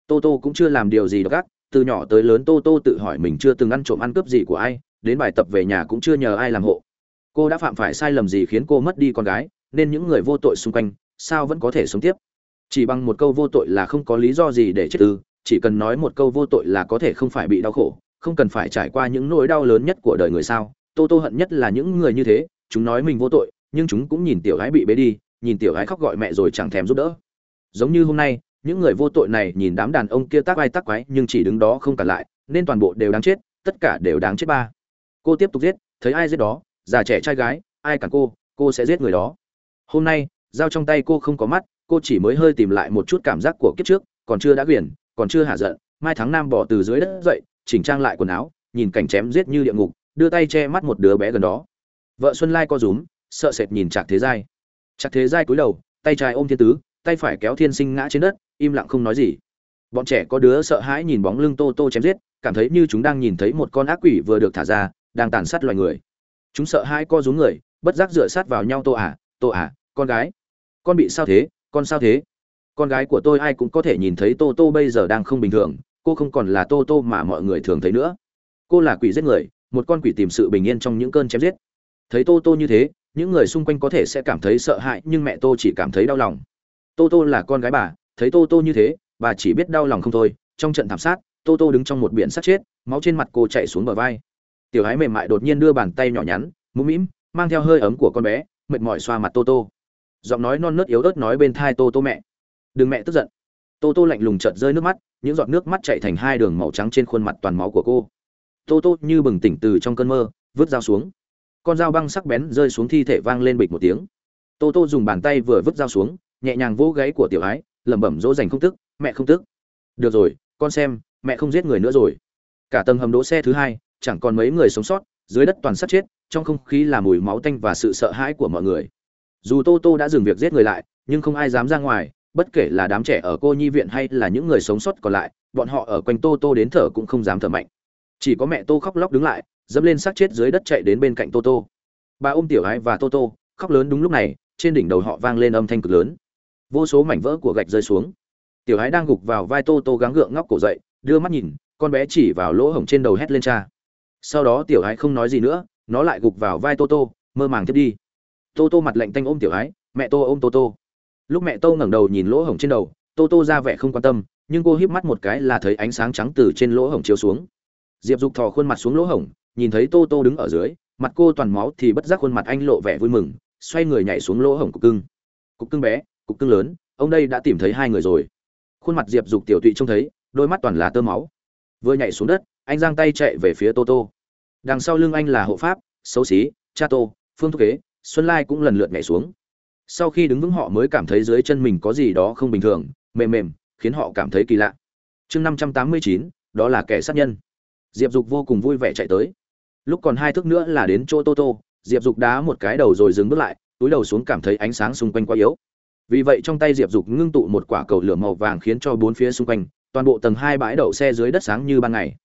Tô tô cũng chưa làm điều gì đó gác từ nhỏ tới lớn tô tô tự hỏi mình chưa từng ăn trộm ăn cướp gì của ai, đến bài tập về nhà cũng chưa nhờ ai làm hộ. Cô đã phạm phải sai lầm gì khiến cô mất đi con gái, nên những người vô tội xung quanh, sao vẫn có thể sống tiếp? Chỉ bằng một câu vô tội là không có lý do gì để chết ư, chỉ cần nói một câu vô tội là có thể không phải bị đau khổ, không cần phải trải qua những nỗi đau lớn nhất của đời người sao? Tô tô hận nhất là những người như thế, chúng nói mình vô tội, nhưng chúng cũng nhìn tiểu gái bị bế đi, nhìn tiểu gái khóc gọi mẹ rồi chẳng thèm giúp đỡ giống như hôm nay, những người vô tội này nhìn đám đàn ông kia tác ai tác quái nhưng chỉ đứng đó không cả lại, nên toàn bộ đều đáng chết, tất cả đều đáng chết ba. Cô tiếp tục giết, thấy ai giết đó, già trẻ trai gái, ai cản cô cô sẽ giết người đó. Hôm nay, dao trong tay cô không có mắt, cô chỉ mới hơi tìm lại một chút cảm giác của kiếp trước, còn chưa đã quyển, còn chưa hạ giận, mai tháng năm bỏ từ dưới đất dậy, chỉnh trang lại quần áo, nhìn cảnh chém giết như địa ngục, đưa tay che mắt một đứa bé gần đó. Vợ xuân lai co rúm, sợ sệt nhìn trạc thế giai. Trạc thế giai cúi đầu, tay trái ôm thiên tứ tay phải kéo thiên sinh ngã trên đất, im lặng không nói gì. Bọn trẻ có đứa sợ hãi nhìn bóng lưng tô tô chém giết, cảm thấy như chúng đang nhìn thấy một con ác quỷ vừa được thả ra, đang tàn sát loài người. Chúng sợ hãi co rúm người, bất giác dựa sát vào nhau tô à tô à con gái. Con bị sao thế, con sao thế? Con gái của tôi ai cũng có thể nhìn thấy tô tô bây giờ đang không bình thường, cô không còn là tô tô mà mọi người thường thấy nữa. Cô là quỷ giết người, một con quỷ tìm sự bình yên trong những cơn chém giết. Thấy tô tô như thế, những người xung quanh có thể sẽ cảm thấy sợ hãi, nhưng mẹ tô chỉ cảm thấy đau lòng tô tô là con gái bà, thấy tô tô như thế, bà chỉ biết đau lòng không thôi. Trong trận thảm sát, tô tô đứng trong một biển sát chết, máu trên mặt cô chạy xuống bờ vai. Tiểu hái mềm mại đột nhiên đưa bàn tay nhỏ nhắn, mũm mĩm, mang theo hơi ấm của con bé, mệt mỏi xoa mặt tô tô. Giọng nói non nớt yếu ớt nói bên thai tô tô mẹ. Đừng mẹ tức giận. Tô tô lạnh lùng chợt rơi nước mắt, những giọt nước mắt chạy thành hai đường màu trắng trên khuôn mặt toàn máu của cô. Tô tô như bừng tỉnh từ trong cơn mơ, vứt dao xuống. Con dao băng sắc bén rơi xuống thi thể vang lên bịch một tiếng. Tô tô dùng bàn tay vừa vứt dao xuống nhẹ nhàng vỗ gáy của tiểu ái, lẩm bẩm dỗ dành không tức, mẹ không tức. Được rồi, con xem, mẹ không giết người nữa rồi. Cả tầng hầm đỗ xe thứ hai, chẳng còn mấy người sống sót, dưới đất toàn sát chết, trong không khí là mùi máu tanh và sự sợ hãi của mọi người. Dù tô tô đã dừng việc giết người lại, nhưng không ai dám ra ngoài, bất kể là đám trẻ ở cô nhi viện hay là những người sống sót còn lại, bọn họ ở quanh tô tô đến thở cũng không dám thở mạnh. Chỉ có mẹ tô khóc lóc đứng lại, dẫm lên xác chết dưới đất chạy đến bên cạnh tô tô. Bà ôm tiểu ái và tô tô, khóc lớn đúng lúc này, trên đỉnh đầu họ vang lên âm thanh cực lớn vô số mảnh vỡ của gạch rơi xuống. Tiểu hái đang gục vào vai tô tô gắng gượng ngóc cổ dậy, đưa mắt nhìn, con bé chỉ vào lỗ hổng trên đầu hét lên cha. Sau đó tiểu hái không nói gì nữa, nó lại gục vào vai tô tô, mơ màng tiếp đi. Tô tô mặt lạnh tanh ôm tiểu hái, mẹ tô ôm tô tô. Lúc mẹ tô ngẩng đầu nhìn lỗ hổng trên đầu, tô tô ra vẻ không quan tâm, nhưng cô híp mắt một cái là thấy ánh sáng trắng từ trên lỗ hổng chiếu xuống. Diệp dục thò khuôn mặt xuống lỗ hổng, nhìn thấy tô tô đứng ở dưới, mặt cô toàn máu thì bất giác khuôn mặt anh lộ vẻ vui mừng, xoay người nhảy xuống lỗ hổng cục cưng. Cục cưng bé cục cưng lớn, ông đây đã tìm thấy hai người rồi. Khuôn mặt diệp dục tiểu tụy trông thấy, đôi mắt toàn là tơ máu. Vừa nhảy xuống đất, anh giang tay chạy về phía tô tô. Đằng sau lưng anh là hộ pháp, xấu xí, cha tô, phương thúc kế, xuân lai cũng lần lượt nhảy xuống. Sau khi đứng vững họ mới cảm thấy dưới chân mình có gì đó không bình thường, mềm mềm, khiến họ cảm thấy kỳ lạ. Chương năm trăm tám mươi chín, đó là kẻ sát nhân. Diệp dục vô cùng vui vẻ chạy tới. Lúc còn hai thước nữa là đến chỗ tô tô, diệp dục đá một cái đầu rồi dừng bước lại, túi đầu xuống cảm thấy ánh sáng xung quanh quá yếu vì vậy trong tay diệp dục ngưng tụ một quả cầu lửa màu vàng khiến cho bốn phía xung quanh, toàn bộ tầng hai bãi đậu xe dưới đất sáng như ban ngày.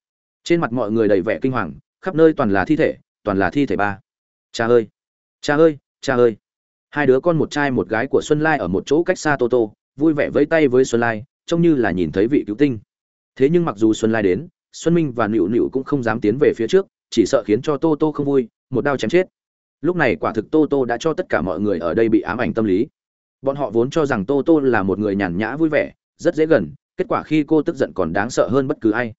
Trên mặt mọi người đầy vẻ kinh hoàng, khắp nơi toàn là thi thể, toàn là thi thể ba. Cha ơi! Cha ơi! Cha ơi! Hai đứa con một trai một gái của xuân lai ở một chỗ cách xa tô tô, vui vẻ vẫy tay với xuân lai, trông như là nhìn thấy vị cứu tinh. Thế nhưng mặc dù xuân lai đến, xuân minh và nịu nịu cũng không dám tiến về phía trước, chỉ sợ khiến cho tô tô không vui, một đao chém chết. Lúc này quả thực tô tô đã cho tất cả mọi người ở đây bị ám ảnh tâm lý bọn họ vốn cho rằng tô tô là một người nhàn nhã vui vẻ, rất dễ gần, kết quả khi cô tức giận còn đáng sợ hơn bất cứ ai.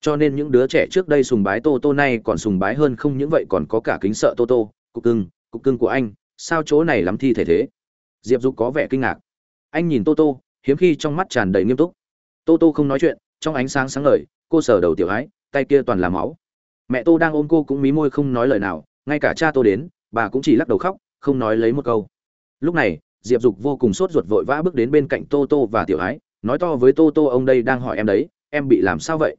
Cho nên những đứa trẻ trước đây sùng bái tô tô nay còn sùng bái hơn không những vậy còn có cả kính sợ tô tô, cục cưng cục cưng của anh, sao chỗ này lắm thi thể thế? Diệp dục có vẻ kinh ngạc. Anh nhìn tô tô, hiếm khi trong mắt tràn đầy nghiêm túc. Tô tô không nói chuyện, trong ánh sáng sáng ngời, cô sờ đầu tiểu ái, tay kia toàn là máu. Mẹ tô đang ôm cô cũng mí môi không nói lời nào, ngay cả cha tô đến, bà cũng chỉ lắc đầu khóc, không nói lấy một câu. Lúc này diệp dục vô cùng sốt ruột vội vã bước đến bên cạnh tô tô và tiểu ái nói to với tô tô ông đây đang hỏi em đấy em bị làm sao vậy?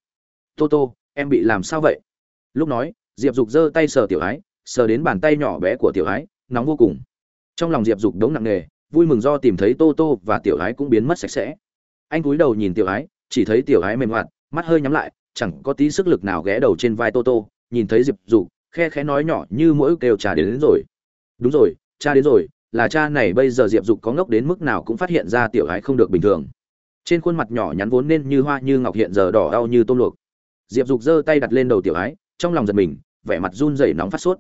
Tô tô em bị làm sao vậy? Lúc nói diệp dục giơ tay sờ tiểu ái sờ đến bàn tay nhỏ bé của tiểu ái nóng vô cùng. Trong lòng diệp dục đống nặng nề vui mừng do tìm thấy tô tô và tiểu ái cũng biến mất sạch sẽ. Anh cúi đầu nhìn tiểu ái chỉ thấy tiểu ái mềm hoạt mắt hơi nhắm lại chẳng có tí sức lực nào ghé đầu trên vai tô tô nhìn thấy diệp dục khe khẽ nói nhỏ như mỗi kêu trà đến, đến rồi. Đúng rồi cha đến rồi là cha này bây giờ diệp dục có ngốc đến mức nào cũng phát hiện ra tiểu ái không được bình thường. Trên khuôn mặt nhỏ nhắn vốn nên như hoa như ngọc hiện giờ đỏ đau như tôm luộc. Diệp dục giơ tay đặt lên đầu tiểu ái trong lòng giật mình, vẻ mặt run rẩy nóng phát sốt.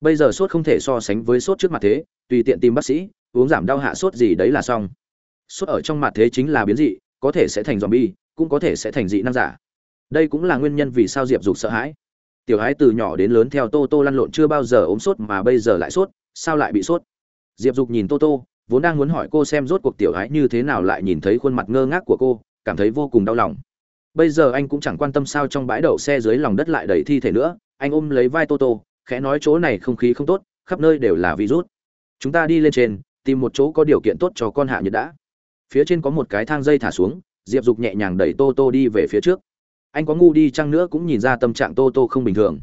Bây giờ sốt không thể so sánh với sốt trước mặt thế, tùy tiện tìm bác sĩ, uống giảm đau hạ sốt gì đấy là xong. Sốt ở trong mặt thế chính là biến dị, có thể sẽ thành zombie, cũng có thể sẽ thành dị năng giả. Đây cũng là nguyên nhân vì sao diệp dục sợ hãi. Tiểu ái từ nhỏ đến lớn theo tô tô lăn lộn chưa bao giờ ốm sốt mà bây giờ lại sốt, sao lại bị sốt? Diệp dục nhìn tô tô, vốn đang muốn hỏi cô xem rốt cuộc tiểu gái như thế nào lại nhìn thấy khuôn mặt ngơ ngác của cô, cảm thấy vô cùng đau lòng. Bây giờ anh cũng chẳng quan tâm sao trong bãi đậu xe dưới lòng đất lại đầy thi thể nữa, anh ôm lấy vai toto khẽ nói chỗ này không khí không tốt, khắp nơi đều là virus. Chúng ta đi lên trên, tìm một chỗ có điều kiện tốt cho con hạ nhiệt đã. Phía trên có một cái thang dây thả xuống, diệp dục nhẹ nhàng đẩy tô tô đi về phía trước. Anh có ngu đi chăng nữa cũng nhìn ra tâm trạng tô tô không bình thường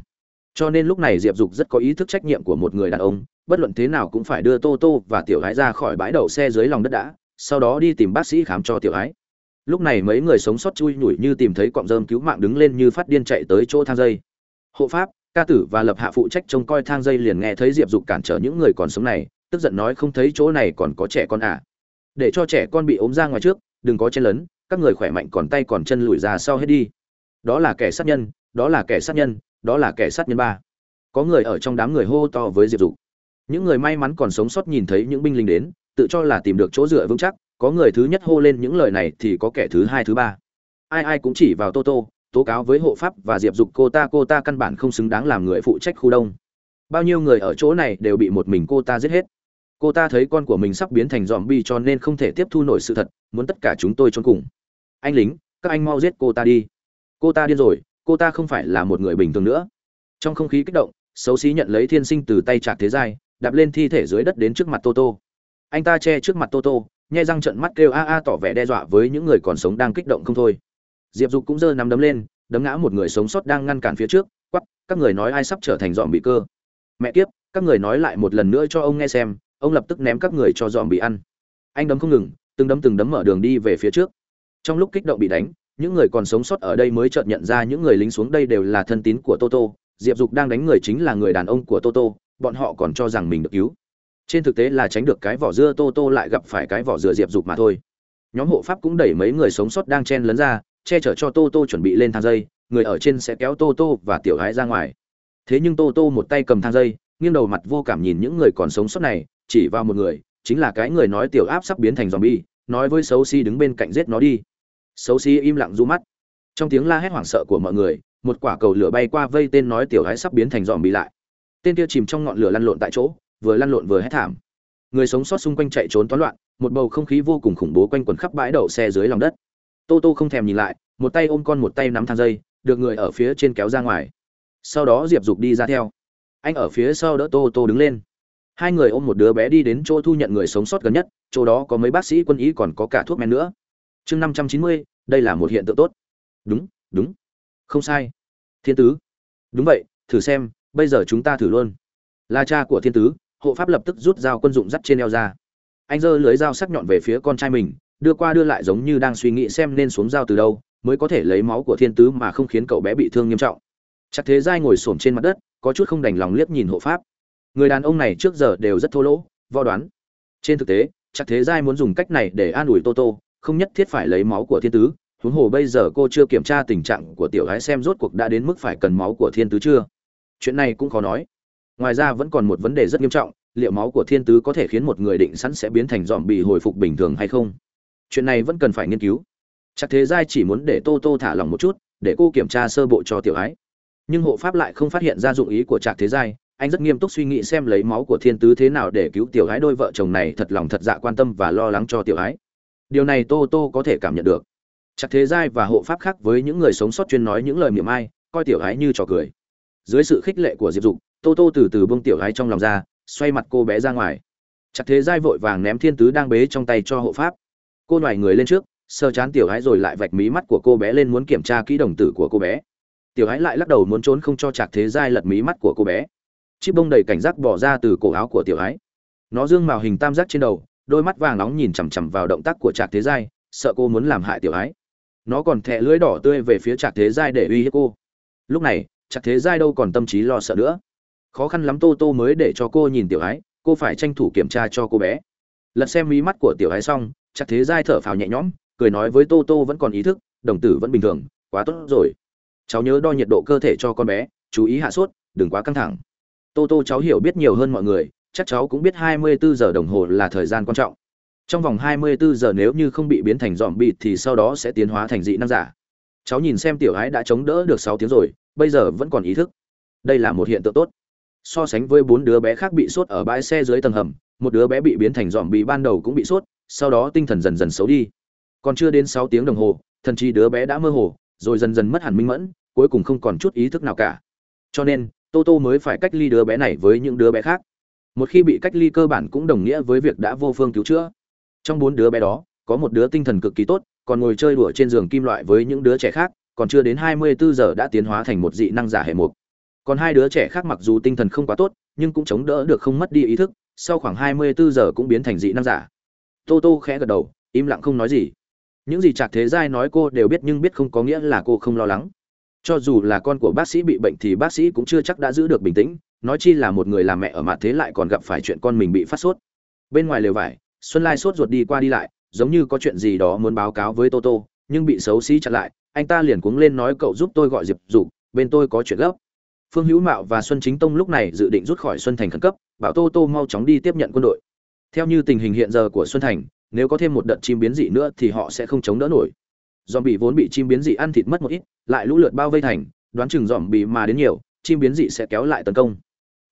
cho nên lúc này diệp dục rất có ý thức trách nhiệm của một người đàn ông, bất luận thế nào cũng phải đưa tô tô và tiểu gái ra khỏi bãi đậu xe dưới lòng đất đã, sau đó đi tìm bác sĩ khám cho tiểu gái. Lúc này mấy người sống sót chui nhủi như tìm thấy cọng rơm cứu mạng đứng lên như phát điên chạy tới chỗ thang dây. Hộ pháp, ca tử và lập hạ phụ trách trông coi thang dây liền nghe thấy diệp dục cản trở những người còn sống này, tức giận nói không thấy chỗ này còn có trẻ con à. Để cho trẻ con bị ốm ra ngoài trước, đừng có chen lấn, các người khỏe mạnh còn tay còn chân lùi ra sau hết đi. Đó là kẻ sát nhân, đó là kẻ sát nhân đó là kẻ sát nhân ba. Có người ở trong đám người hô to với diệp dục. Những người may mắn còn sống sót nhìn thấy những binh lính đến, tự cho là tìm được chỗ dựa vững chắc, có người thứ nhất hô lên những lời này thì có kẻ thứ hai, thứ ba. Ai ai cũng chỉ vào tô tô, tố cáo với hộ pháp và diệp dục, cô ta cô ta căn bản không xứng đáng làm người phụ trách khu đông. Bao nhiêu người ở chỗ này đều bị một mình cô ta giết hết. Cô ta thấy con của mình sắp biến thành dòm bi cho nên không thể tiếp thu nổi sự thật, muốn tất cả chúng tôi trốn cùng. Anh lính, các anh mau giết cô ta đi. Cô ta điên rồi cô ta không phải là một người bình thường nữa. Trong không khí kích động, xấu xí nhận lấy thiên sinh từ tay trạc thế giai, đạp lên thi thể dưới đất đến trước mặt toto. Anh ta che trước mặt toto, nhai răng trận mắt kêu a a tỏ vẻ đe dọa với những người còn sống đang kích động không thôi. Diệp dục cũng giơ nắm đấm lên, đấm ngã một người sống sót đang ngăn cản phía trước quắp các người nói ai sắp trở thành dọn bị cơ. Mẹ kiếp, các người nói lại một lần nữa cho ông nghe xem, ông lập tức ném các người cho dọn bị ăn. Anh đấm không ngừng, từng đấm từng đấm mở đường đi về phía trước. Trong lúc kích động bị đánh những người còn sống sót ở đây mới chợt nhận ra những người lính xuống đây đều là thân tín của toto diệp dục đang đánh người chính là người đàn ông của toto bọn họ còn cho rằng mình được cứu. Trên thực tế là tránh được cái vỏ dưa Toto lại gặp phải cái vỏ dưa diệp dục mà thôi. Nhóm hộ pháp cũng đẩy mấy người sống sót đang chen lấn ra, che chở cho Toto chuẩn bị lên thang dây, người ở trên sẽ kéo Toto và tiểu gái ra ngoài. Thế nhưng Toto một tay cầm thang dây, nghiêng đầu mặt vô cảm nhìn những người còn sống sót này, chỉ vào một người, chính là cái người nói tiểu áp sắp biến thành zombie, nói với xấu xí đứng bên cạnh giết nó đi xấu xí im lặng du mắt. Trong tiếng la hét hoảng sợ của mọi người, một quả cầu lửa bay qua vây tên nói tiểu gái sắp biến thành zombie lại. Tên kia chìm trong ngọn lửa lăn lộn tại chỗ, vừa lăn lộn vừa hét thảm. Người sống sót xung quanh chạy trốn toán loạn, một bầu không khí vô cùng khủng bố quanh quẩn khắp bãi đậu xe dưới lòng đất. Tô tô không thèm nhìn lại, một tay ôm con một tay nắm thang dây, được người ở phía trên kéo ra ngoài. Sau đó diệp dục đi ra theo. Anh ở phía sau đỡ tô tô đứng lên. Hai người ôm một đứa bé đi đến chỗ thu nhận người sống sót gần nhất, chỗ đó có mấy bác sĩ quân y còn có cả thuốc men nữa chương năm trăm chín mươi, đây là một hiện tượng tốt. Đúng đúng. Không sai. Thiên tứ. Đúng vậy, thử xem, bây giờ chúng ta thử luôn. Là cha của thiên tứ, hộ pháp lập tức rút dao quân dụng dắt trên eo ra. Anh giơ lưới dao sắc nhọn về phía con trai mình, đưa qua đưa lại giống như đang suy nghĩ xem nên xuống dao từ đâu, mới có thể lấy máu của thiên tứ mà không khiến cậu bé bị thương nghiêm trọng. Chắc thế giai ngồi xổm trên mặt đất, có chút không đành lòng liếc nhìn hộ pháp. Người đàn ông này trước giờ đều rất thô lỗ vo đoán. Trên thực tế, chắc thế giai muốn dùng cách này để an ủi toto không nhất thiết phải lấy máu của thiên tứ. Huống hồ bây giờ cô chưa kiểm tra tình trạng của tiểu gái xem rốt cuộc đã đến mức phải cần máu của thiên tứ chưa? Chuyện này cũng khó nói. Ngoài ra vẫn còn một vấn đề rất nghiêm trọng, liệu máu của thiên tứ có thể khiến một người định sẵn sẽ biến thành dòm bị hồi phục bình thường hay không? Chuyện này vẫn cần phải nghiên cứu. Chắc thế giai chỉ muốn để tô tô thả lòng một chút, để cô kiểm tra sơ bộ cho tiểu ái nhưng hộ pháp lại không phát hiện ra dụng ý của trạc thế giai, anh rất nghiêm túc suy nghĩ xem lấy máu của thiên tứ thế nào để cứu tiểu ái đôi vợ chồng này, thật lòng thật dạ quan tâm và lo lắng cho tiểu ái điều này tô tô có thể cảm nhận được. Chắc thế giai và hộ pháp khác với những người sống sót chuyên nói những lời miệng ai coi tiểu gái như trò cười. Dưới sự khích lệ của diệp dục tô tô từ từ bông tiểu gái trong lòng ra xoay mặt cô bé ra ngoài. Chắc thế giai vội vàng ném thiên tứ đang bế trong tay cho hộ pháp. Cô nhoài người lên trước sơ chán tiểu gái rồi lại vạch mí mắt của cô bé lên muốn kiểm tra kỹ đồng tử của cô bé. Tiểu gái lại lắc đầu muốn trốn không cho chạc thế giai lật mí mắt của cô bé. Chiếc bông đầy cảnh giác bỏ ra từ cổ áo của tiểu gái, nó dương màu hình tam giác trên đầu đôi mắt vàng nóng nhìn chằm chằm vào động tác của trạc thế giai, sợ cô muốn làm hại tiểu ái. Nó còn thẹ lưỡi đỏ tươi về phía trạc thế giai để uy hiếp cô. Lúc này, trạc thế giai đâu còn tâm trí lo sợ nữa. Khó khăn lắm tô tô mới để cho cô nhìn tiểu ái, cô phải tranh thủ kiểm tra cho cô bé. Lật xem mí mắt của tiểu ái xong, Trạc thế giai thở phào nhẹ nhõm, cười nói với tô tô vẫn còn ý thức, đồng tử vẫn bình thường, quá tốt rồi. Cháu nhớ đo nhiệt độ cơ thể cho con bé, chú ý hạ sốt, đừng quá căng thẳng. Tô tô cháu hiểu biết nhiều hơn mọi người chắc cháu cũng biết 24 giờ đồng hồ là thời gian quan trọng. Trong vòng 24 giờ nếu như không bị biến thành zombie bị thì sau đó sẽ tiến hóa thành dị năng giả. Cháu nhìn xem tiểu ái đã chống đỡ được 6 tiếng rồi, bây giờ vẫn còn ý thức. Đây là một hiện tượng tốt. So sánh với bốn đứa bé khác bị sốt ở bãi xe dưới tầng hầm, một đứa bé bị biến thành zombie bị ban đầu cũng bị sốt, sau đó tinh thần dần dần xấu đi. Còn chưa đến sáu tiếng đồng hồ, thần trí đứa bé đã mơ hồ, rồi dần dần mất hẳn minh mẫn, cuối cùng không còn chút ý thức nào cả. Cho nên, tô tô mới phải cách ly đứa bé này với những đứa bé khác một khi bị cách ly cơ bản cũng đồng nghĩa với việc đã vô phương cứu chữa. Trong bốn đứa bé đó, có một đứa tinh thần cực kỳ tốt, còn ngồi chơi đùa trên giường kim loại với những đứa trẻ khác, còn chưa đến hai mươi bốn giờ đã tiến hóa thành một dị năng giả hệ mục. Còn hai đứa trẻ khác mặc dù tinh thần không quá tốt, nhưng cũng chống đỡ được không mất đi ý thức, sau khoảng hai mươi bốn giờ cũng biến thành dị năng giả. Tô tô khẽ gật đầu, im lặng không nói gì. Những gì chạc thế giai nói cô đều biết nhưng biết không có nghĩa là cô không lo lắng. Cho dù là con của bác sĩ bị bệnh thì bác sĩ cũng chưa chắc đã giữ được bình tĩnh nói chi là một người làm mẹ ở mặt thế lại còn gặp phải chuyện con mình bị phát sốt. Bên ngoài lều vải, xuân lai sốt ruột đi qua đi lại, giống như có chuyện gì đó muốn báo cáo với toto nhưng bị xấu xí chặn lại, anh ta liền cuống lên nói cậu giúp tôi gọi diệp dục, bên tôi có chuyện gấp. Phương hữu mạo và xuân chính tông lúc này dự định rút khỏi xuân thành khẩn cấp, bảo tô tô mau chóng đi tiếp nhận quân đội. Theo như tình hình hiện giờ của xuân thành, nếu có thêm một đợt chim biến dị nữa thì họ sẽ không chống đỡ nổi. Dòm bị vốn bị chim biến dị ăn thịt mất một ít, lại lũ lượt bao vây thành, đoán chừng dòm bị mà đến nhiều, chim biến dị sẽ kéo lại tấn công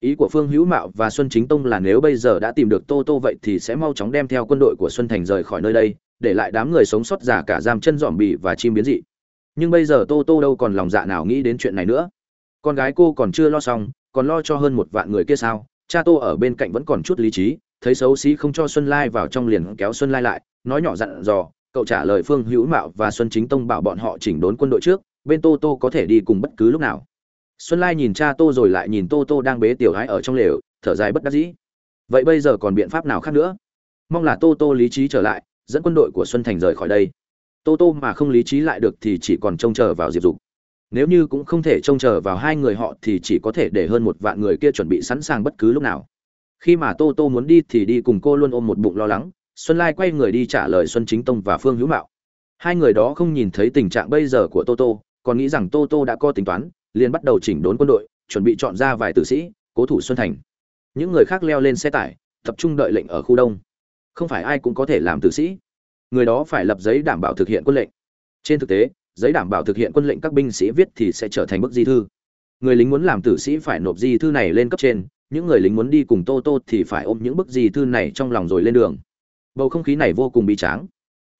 ý của phương hữu mạo và xuân chính tông là nếu bây giờ đã tìm được tô tô vậy thì sẽ mau chóng đem theo quân đội của xuân thành rời khỏi nơi đây, để lại đám người sống sót giả cả giam chân dòm bì và chim biến dị. Nhưng bây giờ tô tô đâu còn lòng dạ nào nghĩ đến chuyện này nữa. Con gái cô còn chưa lo xong, còn lo cho hơn một vạn người kia sao? Cha tô ở bên cạnh vẫn còn chút lý trí, thấy xấu xí không cho xuân lai vào trong liền kéo xuân lai lại, nói nhỏ dặn dò, cậu trả lời phương hữu mạo và xuân chính tông bảo bọn họ chỉnh đốn quân đội trước, bên tô tô có thể đi cùng bất cứ lúc nào xuân lai nhìn cha tô rồi lại nhìn tô tô đang bế tiểu gái ở trong lều, thở dài bất đắc dĩ. Vậy bây giờ còn biện pháp nào khác nữa? Mong là tô tô lý trí trở lại, dẫn quân đội của xuân thành rời khỏi đây. Tô tô mà không lý trí lại được thì chỉ còn trông chờ vào diệp dục. Nếu như cũng không thể trông chờ vào hai người họ thì chỉ có thể để hơn một vạn người kia chuẩn bị sẵn sàng bất cứ lúc nào. Khi mà tô tô muốn đi thì đi cùng cô luôn ôm một bụng lo lắng, xuân lai quay người đi trả lời xuân chính tông và phương hữu mạo. Hai người đó không nhìn thấy tình trạng bây giờ của tô tô, còn nghĩ rằng tô tô đã có tính toán liền bắt đầu chỉnh đốn quân đội, chuẩn bị chọn ra vài tử sĩ, cố thủ xuân thành. Những người khác leo lên xe tải, tập trung đợi lệnh ở khu đông. Không phải ai cũng có thể làm tử sĩ. Người đó phải lập giấy đảm bảo thực hiện quân lệnh. Trên thực tế, giấy đảm bảo thực hiện quân lệnh các binh sĩ viết thì sẽ trở thành bức di thư. Người lính muốn làm tử sĩ phải nộp di thư này lên cấp trên, những người lính muốn đi cùng tô tô thì phải ôm những bức di thư này trong lòng rồi lên đường. Bầu không khí này vô cùng bi tráng.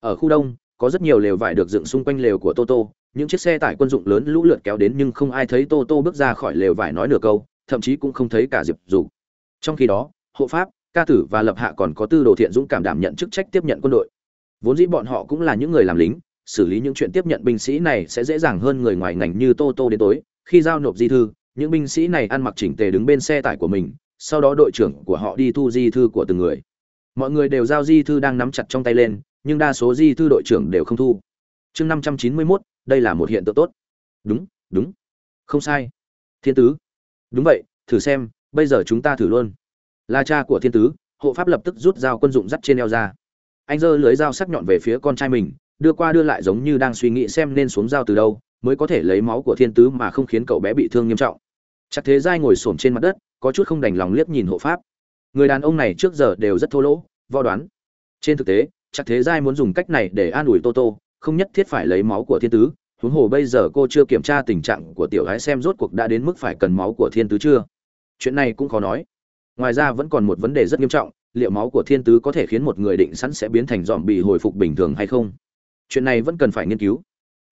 Ở khu đông, có rất nhiều lều vải được dựng xung quanh lều của tô tô những chiếc xe tải quân dụng lớn lũ lượt kéo đến nhưng không ai thấy tô tô bước ra khỏi lều vải nói nửa câu, thậm chí cũng không thấy cả diệp dù trong khi đó, hộ pháp, ca tử và lập hạ còn có tư đồ thiện dũng cảm đảm nhận chức trách tiếp nhận quân đội. Vốn dĩ bọn họ cũng là những người làm lính, xử lý những chuyện tiếp nhận binh sĩ này sẽ dễ dàng hơn người ngoài ngành như tô tô đến tối. Khi giao nộp di thư, những binh sĩ này ăn mặc chỉnh tề đứng bên xe tải của mình, sau đó đội trưởng của họ đi thu di thư của từng người. Mọi người đều giao di thư đang nắm chặt trong tay lên, nhưng đa số di thư đội trưởng đều không thu. Chương năm trăm chín mươi mốt đây là một hiện tượng tốt. Đúng đúng. Không sai. Thiên tứ. Đúng vậy, thử xem, bây giờ chúng ta thử luôn. Là cha của thiên tứ, hộ pháp lập tức rút dao quân dụng dắt trên eo ra. Anh giơ lưới dao sắc nhọn về phía con trai mình, đưa qua đưa lại giống như đang suy nghĩ xem nên xuống dao từ đâu, mới có thể lấy máu của thiên tứ mà không khiến cậu bé bị thương nghiêm trọng. Chắc thế giai ngồi xổm trên mặt đất, có chút không đành lòng liếc nhìn hộ pháp. Người đàn ông này trước giờ đều rất thô lỗ vo đoán. Trên thực tế, chắc thế giai muốn dùng cách này để an ủi tô tô không nhất thiết phải lấy máu của thiên tứ. Huống hồ bây giờ cô chưa kiểm tra tình trạng của tiểu gái xem rốt cuộc đã đến mức phải cần máu của thiên tứ chưa? Chuyện này cũng khó nói. Ngoài ra vẫn còn một vấn đề rất nghiêm trọng, liệu máu của thiên tứ có thể khiến một người định sẵn sẽ biến thành dòm bị hồi phục bình thường hay không? Chuyện này vẫn cần phải nghiên cứu.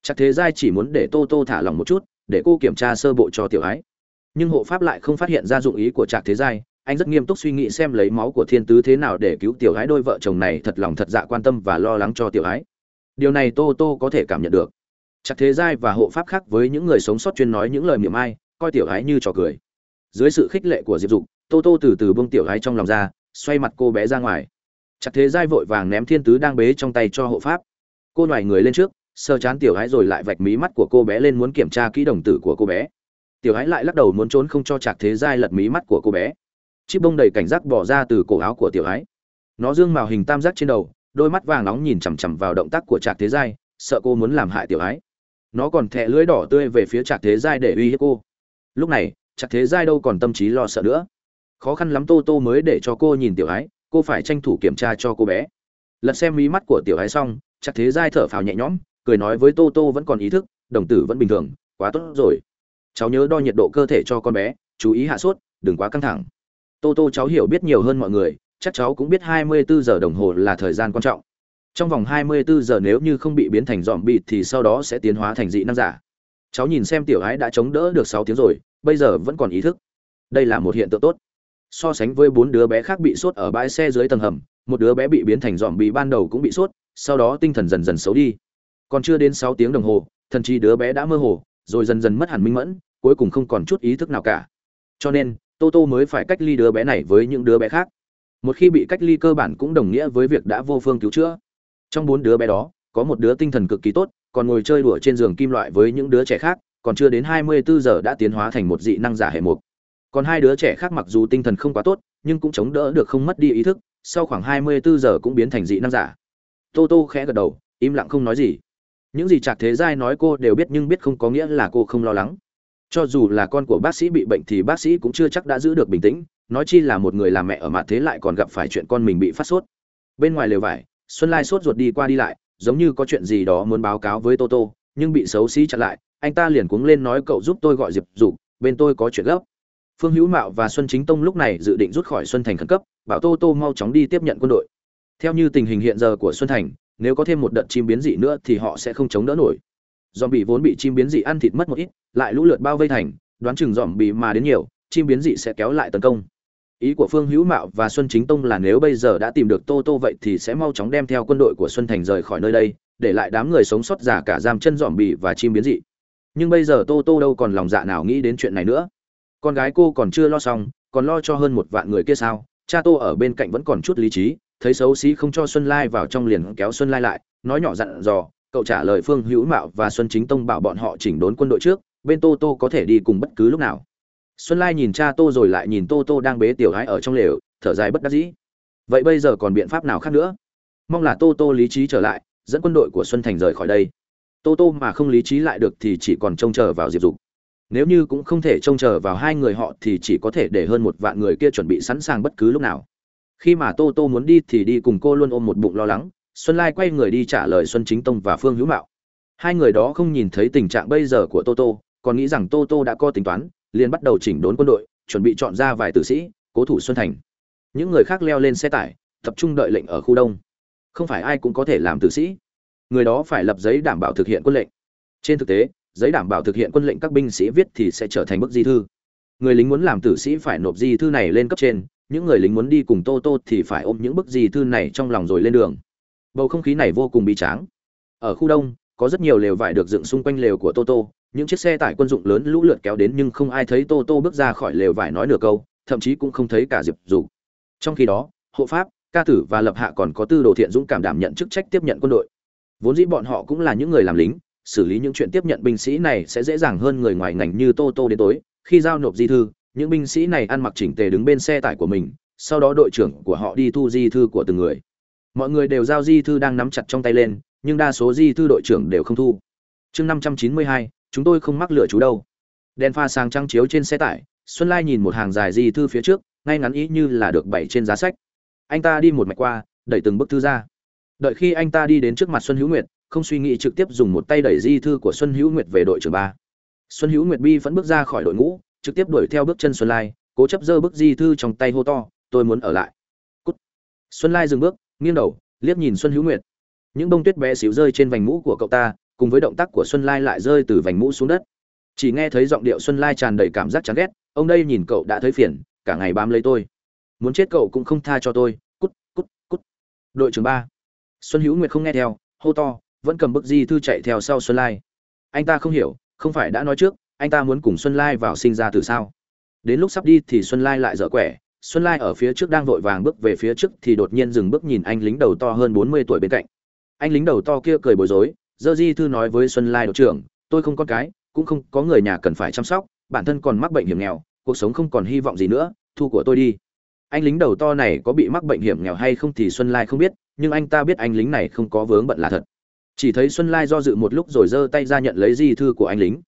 Chắc thế giai chỉ muốn để tô tô thả lòng một chút, để cô kiểm tra sơ bộ cho tiểu ái nhưng hộ pháp lại không phát hiện ra dụng ý của trạc thế giai, anh rất nghiêm túc suy nghĩ xem lấy máu của thiên tứ thế nào để cứu tiểu ái đôi vợ chồng này thật lòng thật dạ quan tâm và lo lắng cho tiểu ái điều này tô tô có thể cảm nhận được. Chắc thế giai và hộ pháp khác với những người sống sót chuyên nói những lời miệng ai coi tiểu gái như trò cười. Dưới sự khích lệ của diệp dục tô tô từ từ bông tiểu gái trong lòng ra xoay mặt cô bé ra ngoài. Chắc thế giai vội vàng ném thiên tứ đang bế trong tay cho hộ pháp. Cô nhoài người lên trước sơ chán tiểu gái rồi lại vạch mí mắt của cô bé lên muốn kiểm tra kỹ đồng tử của cô bé. Tiểu gái lại lắc đầu muốn trốn không cho chạc thế giai lật mí mắt của cô bé. Chiếc bông đầy cảnh giác bỏ ra từ cổ áo của tiểu gái, nó dương màu hình tam giác trên đầu đôi mắt vàng nóng nhìn chằm chằm vào động tác của trạc thế giai, sợ cô muốn làm hại tiểu ái. Nó còn thè lưỡi đỏ tươi về phía trạc thế giai để uy hiếp cô. Lúc này, trạc thế giai đâu còn tâm trí lo sợ nữa. Khó khăn lắm tô tô mới để cho cô nhìn tiểu ái, cô phải tranh thủ kiểm tra cho cô bé. Lật xem mí mắt của tiểu ái xong, trạc thế giai thở phào nhẹ nhõm, cười nói với tô tô vẫn còn ý thức, đồng tử vẫn bình thường, quá tốt rồi. Cháu nhớ đo nhiệt độ cơ thể cho con bé, chú ý hạ sốt, đừng quá căng thẳng. Tô tô cháu hiểu biết nhiều hơn mọi người chắc cháu cũng biết 24 giờ đồng hồ là thời gian quan trọng. Trong vòng 24 giờ nếu như không bị biến thành zombie bị thì sau đó sẽ tiến hóa thành dị năng giả. Cháu nhìn xem tiểu ái đã chống đỡ được 6 tiếng rồi, bây giờ vẫn còn ý thức. Đây là một hiện tượng tốt. So sánh với bốn đứa bé khác bị sốt ở bãi xe dưới tầng hầm, một đứa bé bị biến thành zombie bị ban đầu cũng bị sốt, sau đó tinh thần dần dần xấu đi. Còn chưa đến 6 tiếng đồng hồ, thần trí đứa bé đã mơ hồ, rồi dần dần mất hẳn minh mẫn, cuối cùng không còn chút ý thức nào cả. Cho nên, Tô Tô mới phải cách ly đứa bé này với những đứa bé khác một khi bị cách ly cơ bản cũng đồng nghĩa với việc đã vô phương cứu chữa. Trong bốn đứa bé đó, có một đứa tinh thần cực kỳ tốt, còn ngồi chơi đùa trên giường kim loại với những đứa trẻ khác, còn chưa đến 24 giờ đã tiến hóa thành một dị năng giả hệ mục. Còn hai đứa trẻ khác mặc dù tinh thần không quá tốt, nhưng cũng chống đỡ được không mất đi ý thức, sau khoảng 24 giờ cũng biến thành dị năng giả. Tô tô khẽ gật đầu, im lặng không nói gì. Những gì chạc thế giai nói cô đều biết nhưng biết không có nghĩa là cô không lo lắng. Cho dù là con của bác sĩ bị bệnh thì bác sĩ cũng chưa chắc đã giữ được bình tĩnh nói chi là một người làm mẹ ở mặt thế lại còn gặp phải chuyện con mình bị phát sốt. Bên ngoài lều vải, xuân lai sốt ruột đi qua đi lại, giống như có chuyện gì đó muốn báo cáo với toto nhưng bị xấu xí chặn lại, anh ta liền cuống lên nói cậu giúp tôi gọi diệp dục, bên tôi có chuyện gấp. Phương hữu mạo và xuân chính tông lúc này dự định rút khỏi xuân thành khẩn cấp, bảo tô tô mau chóng đi tiếp nhận quân đội. Theo như tình hình hiện giờ của xuân thành, nếu có thêm một đợt chim biến dị nữa thì họ sẽ không chống đỡ nổi. Dòm bị vốn bị chim biến dị ăn thịt mất một ít, lại lũ lượt bao vây thành, đoán chừng dòm bị mà đến nhiều, chim biến dị sẽ kéo lại tấn công ý của phương hữu mạo và xuân chính tông là nếu bây giờ đã tìm được tô tô vậy thì sẽ mau chóng đem theo quân đội của xuân thành rời khỏi nơi đây, để lại đám người sống sót giả cả giam chân dòm bì và chim biến dị. Nhưng bây giờ tô tô đâu còn lòng dạ nào nghĩ đến chuyện này nữa. Con gái cô còn chưa lo xong, còn lo cho hơn một vạn người kia sao? Cha tô ở bên cạnh vẫn còn chút lý trí, thấy xấu xí không cho xuân lai vào trong liền kéo xuân lai lại, nói nhỏ dặn dò, cậu trả lời phương hữu mạo và xuân chính tông bảo bọn họ chỉnh đốn quân đội trước, bên tô tô có thể đi cùng bất cứ lúc nào xuân lai nhìn cha tô rồi lại nhìn tô tô đang bế tiểu gái ở trong lều, thở dài bất đắc dĩ. Vậy bây giờ còn biện pháp nào khác nữa? Mong là tô tô lý trí trở lại, dẫn quân đội của xuân thành rời khỏi đây. Tô tô mà không lý trí lại được thì chỉ còn trông chờ vào diệp dục. Nếu như cũng không thể trông chờ vào hai người họ thì chỉ có thể để hơn một vạn người kia chuẩn bị sẵn sàng bất cứ lúc nào. Khi mà tô tô muốn đi thì đi cùng cô luôn ôm một bụng lo lắng. Xuân lai quay người đi trả lời xuân chính tông và phương hữu mạo. Hai người đó không nhìn thấy tình trạng bây giờ của tô tô, còn nghĩ rằng tô tô đã có tính toán liền bắt đầu chỉnh đốn quân đội, chuẩn bị chọn ra vài tử sĩ, cố thủ xuân thành. Những người khác leo lên xe tải, tập trung đợi lệnh ở khu đông. Không phải ai cũng có thể làm tử sĩ. Người đó phải lập giấy đảm bảo thực hiện quân lệnh. Trên thực tế, giấy đảm bảo thực hiện quân lệnh các binh sĩ viết thì sẽ trở thành bức di thư. Người lính muốn làm tử sĩ phải nộp di thư này lên cấp trên, những người lính muốn đi cùng tô tô thì phải ôm những bức di thư này trong lòng rồi lên đường. Bầu không khí này vô cùng bi tráng. Ở khu đông, có rất nhiều lều vải được dựng xung quanh lều của tô tô những chiếc xe tải quân dụng lớn lũ lượt kéo đến nhưng không ai thấy tô tô bước ra khỏi lều vải nói nửa câu, thậm chí cũng không thấy cả diệp dù trong khi đó, hộ pháp, ca tử và lập hạ còn có tư đồ thiện dũng cảm đảm nhận chức trách tiếp nhận quân đội. Vốn dĩ bọn họ cũng là những người làm lính, xử lý những chuyện tiếp nhận binh sĩ này sẽ dễ dàng hơn người ngoài ngành như tô tô đến tối. Khi giao nộp di thư, những binh sĩ này ăn mặc chỉnh tề đứng bên xe tải của mình, sau đó đội trưởng của họ đi thu di thư của từng người. Mọi người đều giao di thư đang nắm chặt trong tay lên, nhưng đa số di thư đội trưởng đều không thu. Chương năm trăm chín mươi hai chúng tôi không mắc lựa chú đâu. Đèn pha sáng trăng chiếu trên xe tải, xuân lai nhìn một hàng dài di thư phía trước, ngay ngắn ý như là được bày trên giá sách. Anh ta đi một mạch qua, đẩy từng bức thư ra. Đợi khi anh ta đi đến trước mặt xuân hữu nguyệt, không suy nghĩ trực tiếp dùng một tay đẩy di thư của xuân hữu nguyệt về đội trưởng ba. Xuân hữu nguyệt bi vẫn bước ra khỏi đội ngũ, trực tiếp đuổi theo bước chân xuân lai, cố chấp giơ bức di thư trong tay hô to, tôi muốn ở lại. Cút. xuân lai dừng bước, nghiêng đầu, liếc nhìn xuân hữu nguyệt. Những bông tuyết bé xíu rơi trên vành mũ của cậu ta cùng với động tác của xuân lai lại rơi từ vành mũ xuống đất. Chỉ nghe thấy giọng điệu xuân lai tràn đầy cảm giác chán ghét, ông đây nhìn cậu đã thấy phiền, cả ngày bám lấy tôi. Muốn chết cậu cũng không tha cho tôi. Cút cút cút. Đội trưởng ba. Xuân hữu nguyệt không nghe theo, hô to, vẫn cầm bức di thư chạy theo sau xuân lai. Anh ta không hiểu, không phải đã nói trước, anh ta muốn cùng xuân lai vào sinh ra từ sao? Đến lúc sắp đi thì xuân lai lại dở quẻ. Xuân lai ở phía trước đang vội vàng bước về phía trước thì đột nhiên dừng bước nhìn anh lính đầu to hơn bốn mươi tuổi bên cạnh. Anh lính đầu to kia cười bối rối dơ di thư nói với xuân lai đội trưởng, tôi không con cái, cũng không có người nhà cần phải chăm sóc, bản thân còn mắc bệnh hiểm nghèo, cuộc sống không còn hy vọng gì nữa, thu của tôi đi. Anh lính đầu to này có bị mắc bệnh hiểm nghèo hay không thì xuân lai không biết, nhưng anh ta biết anh lính này không có vướng bận là thật. Chỉ thấy xuân lai do dự một lúc rồi giơ tay ra nhận lấy di thư của anh lính.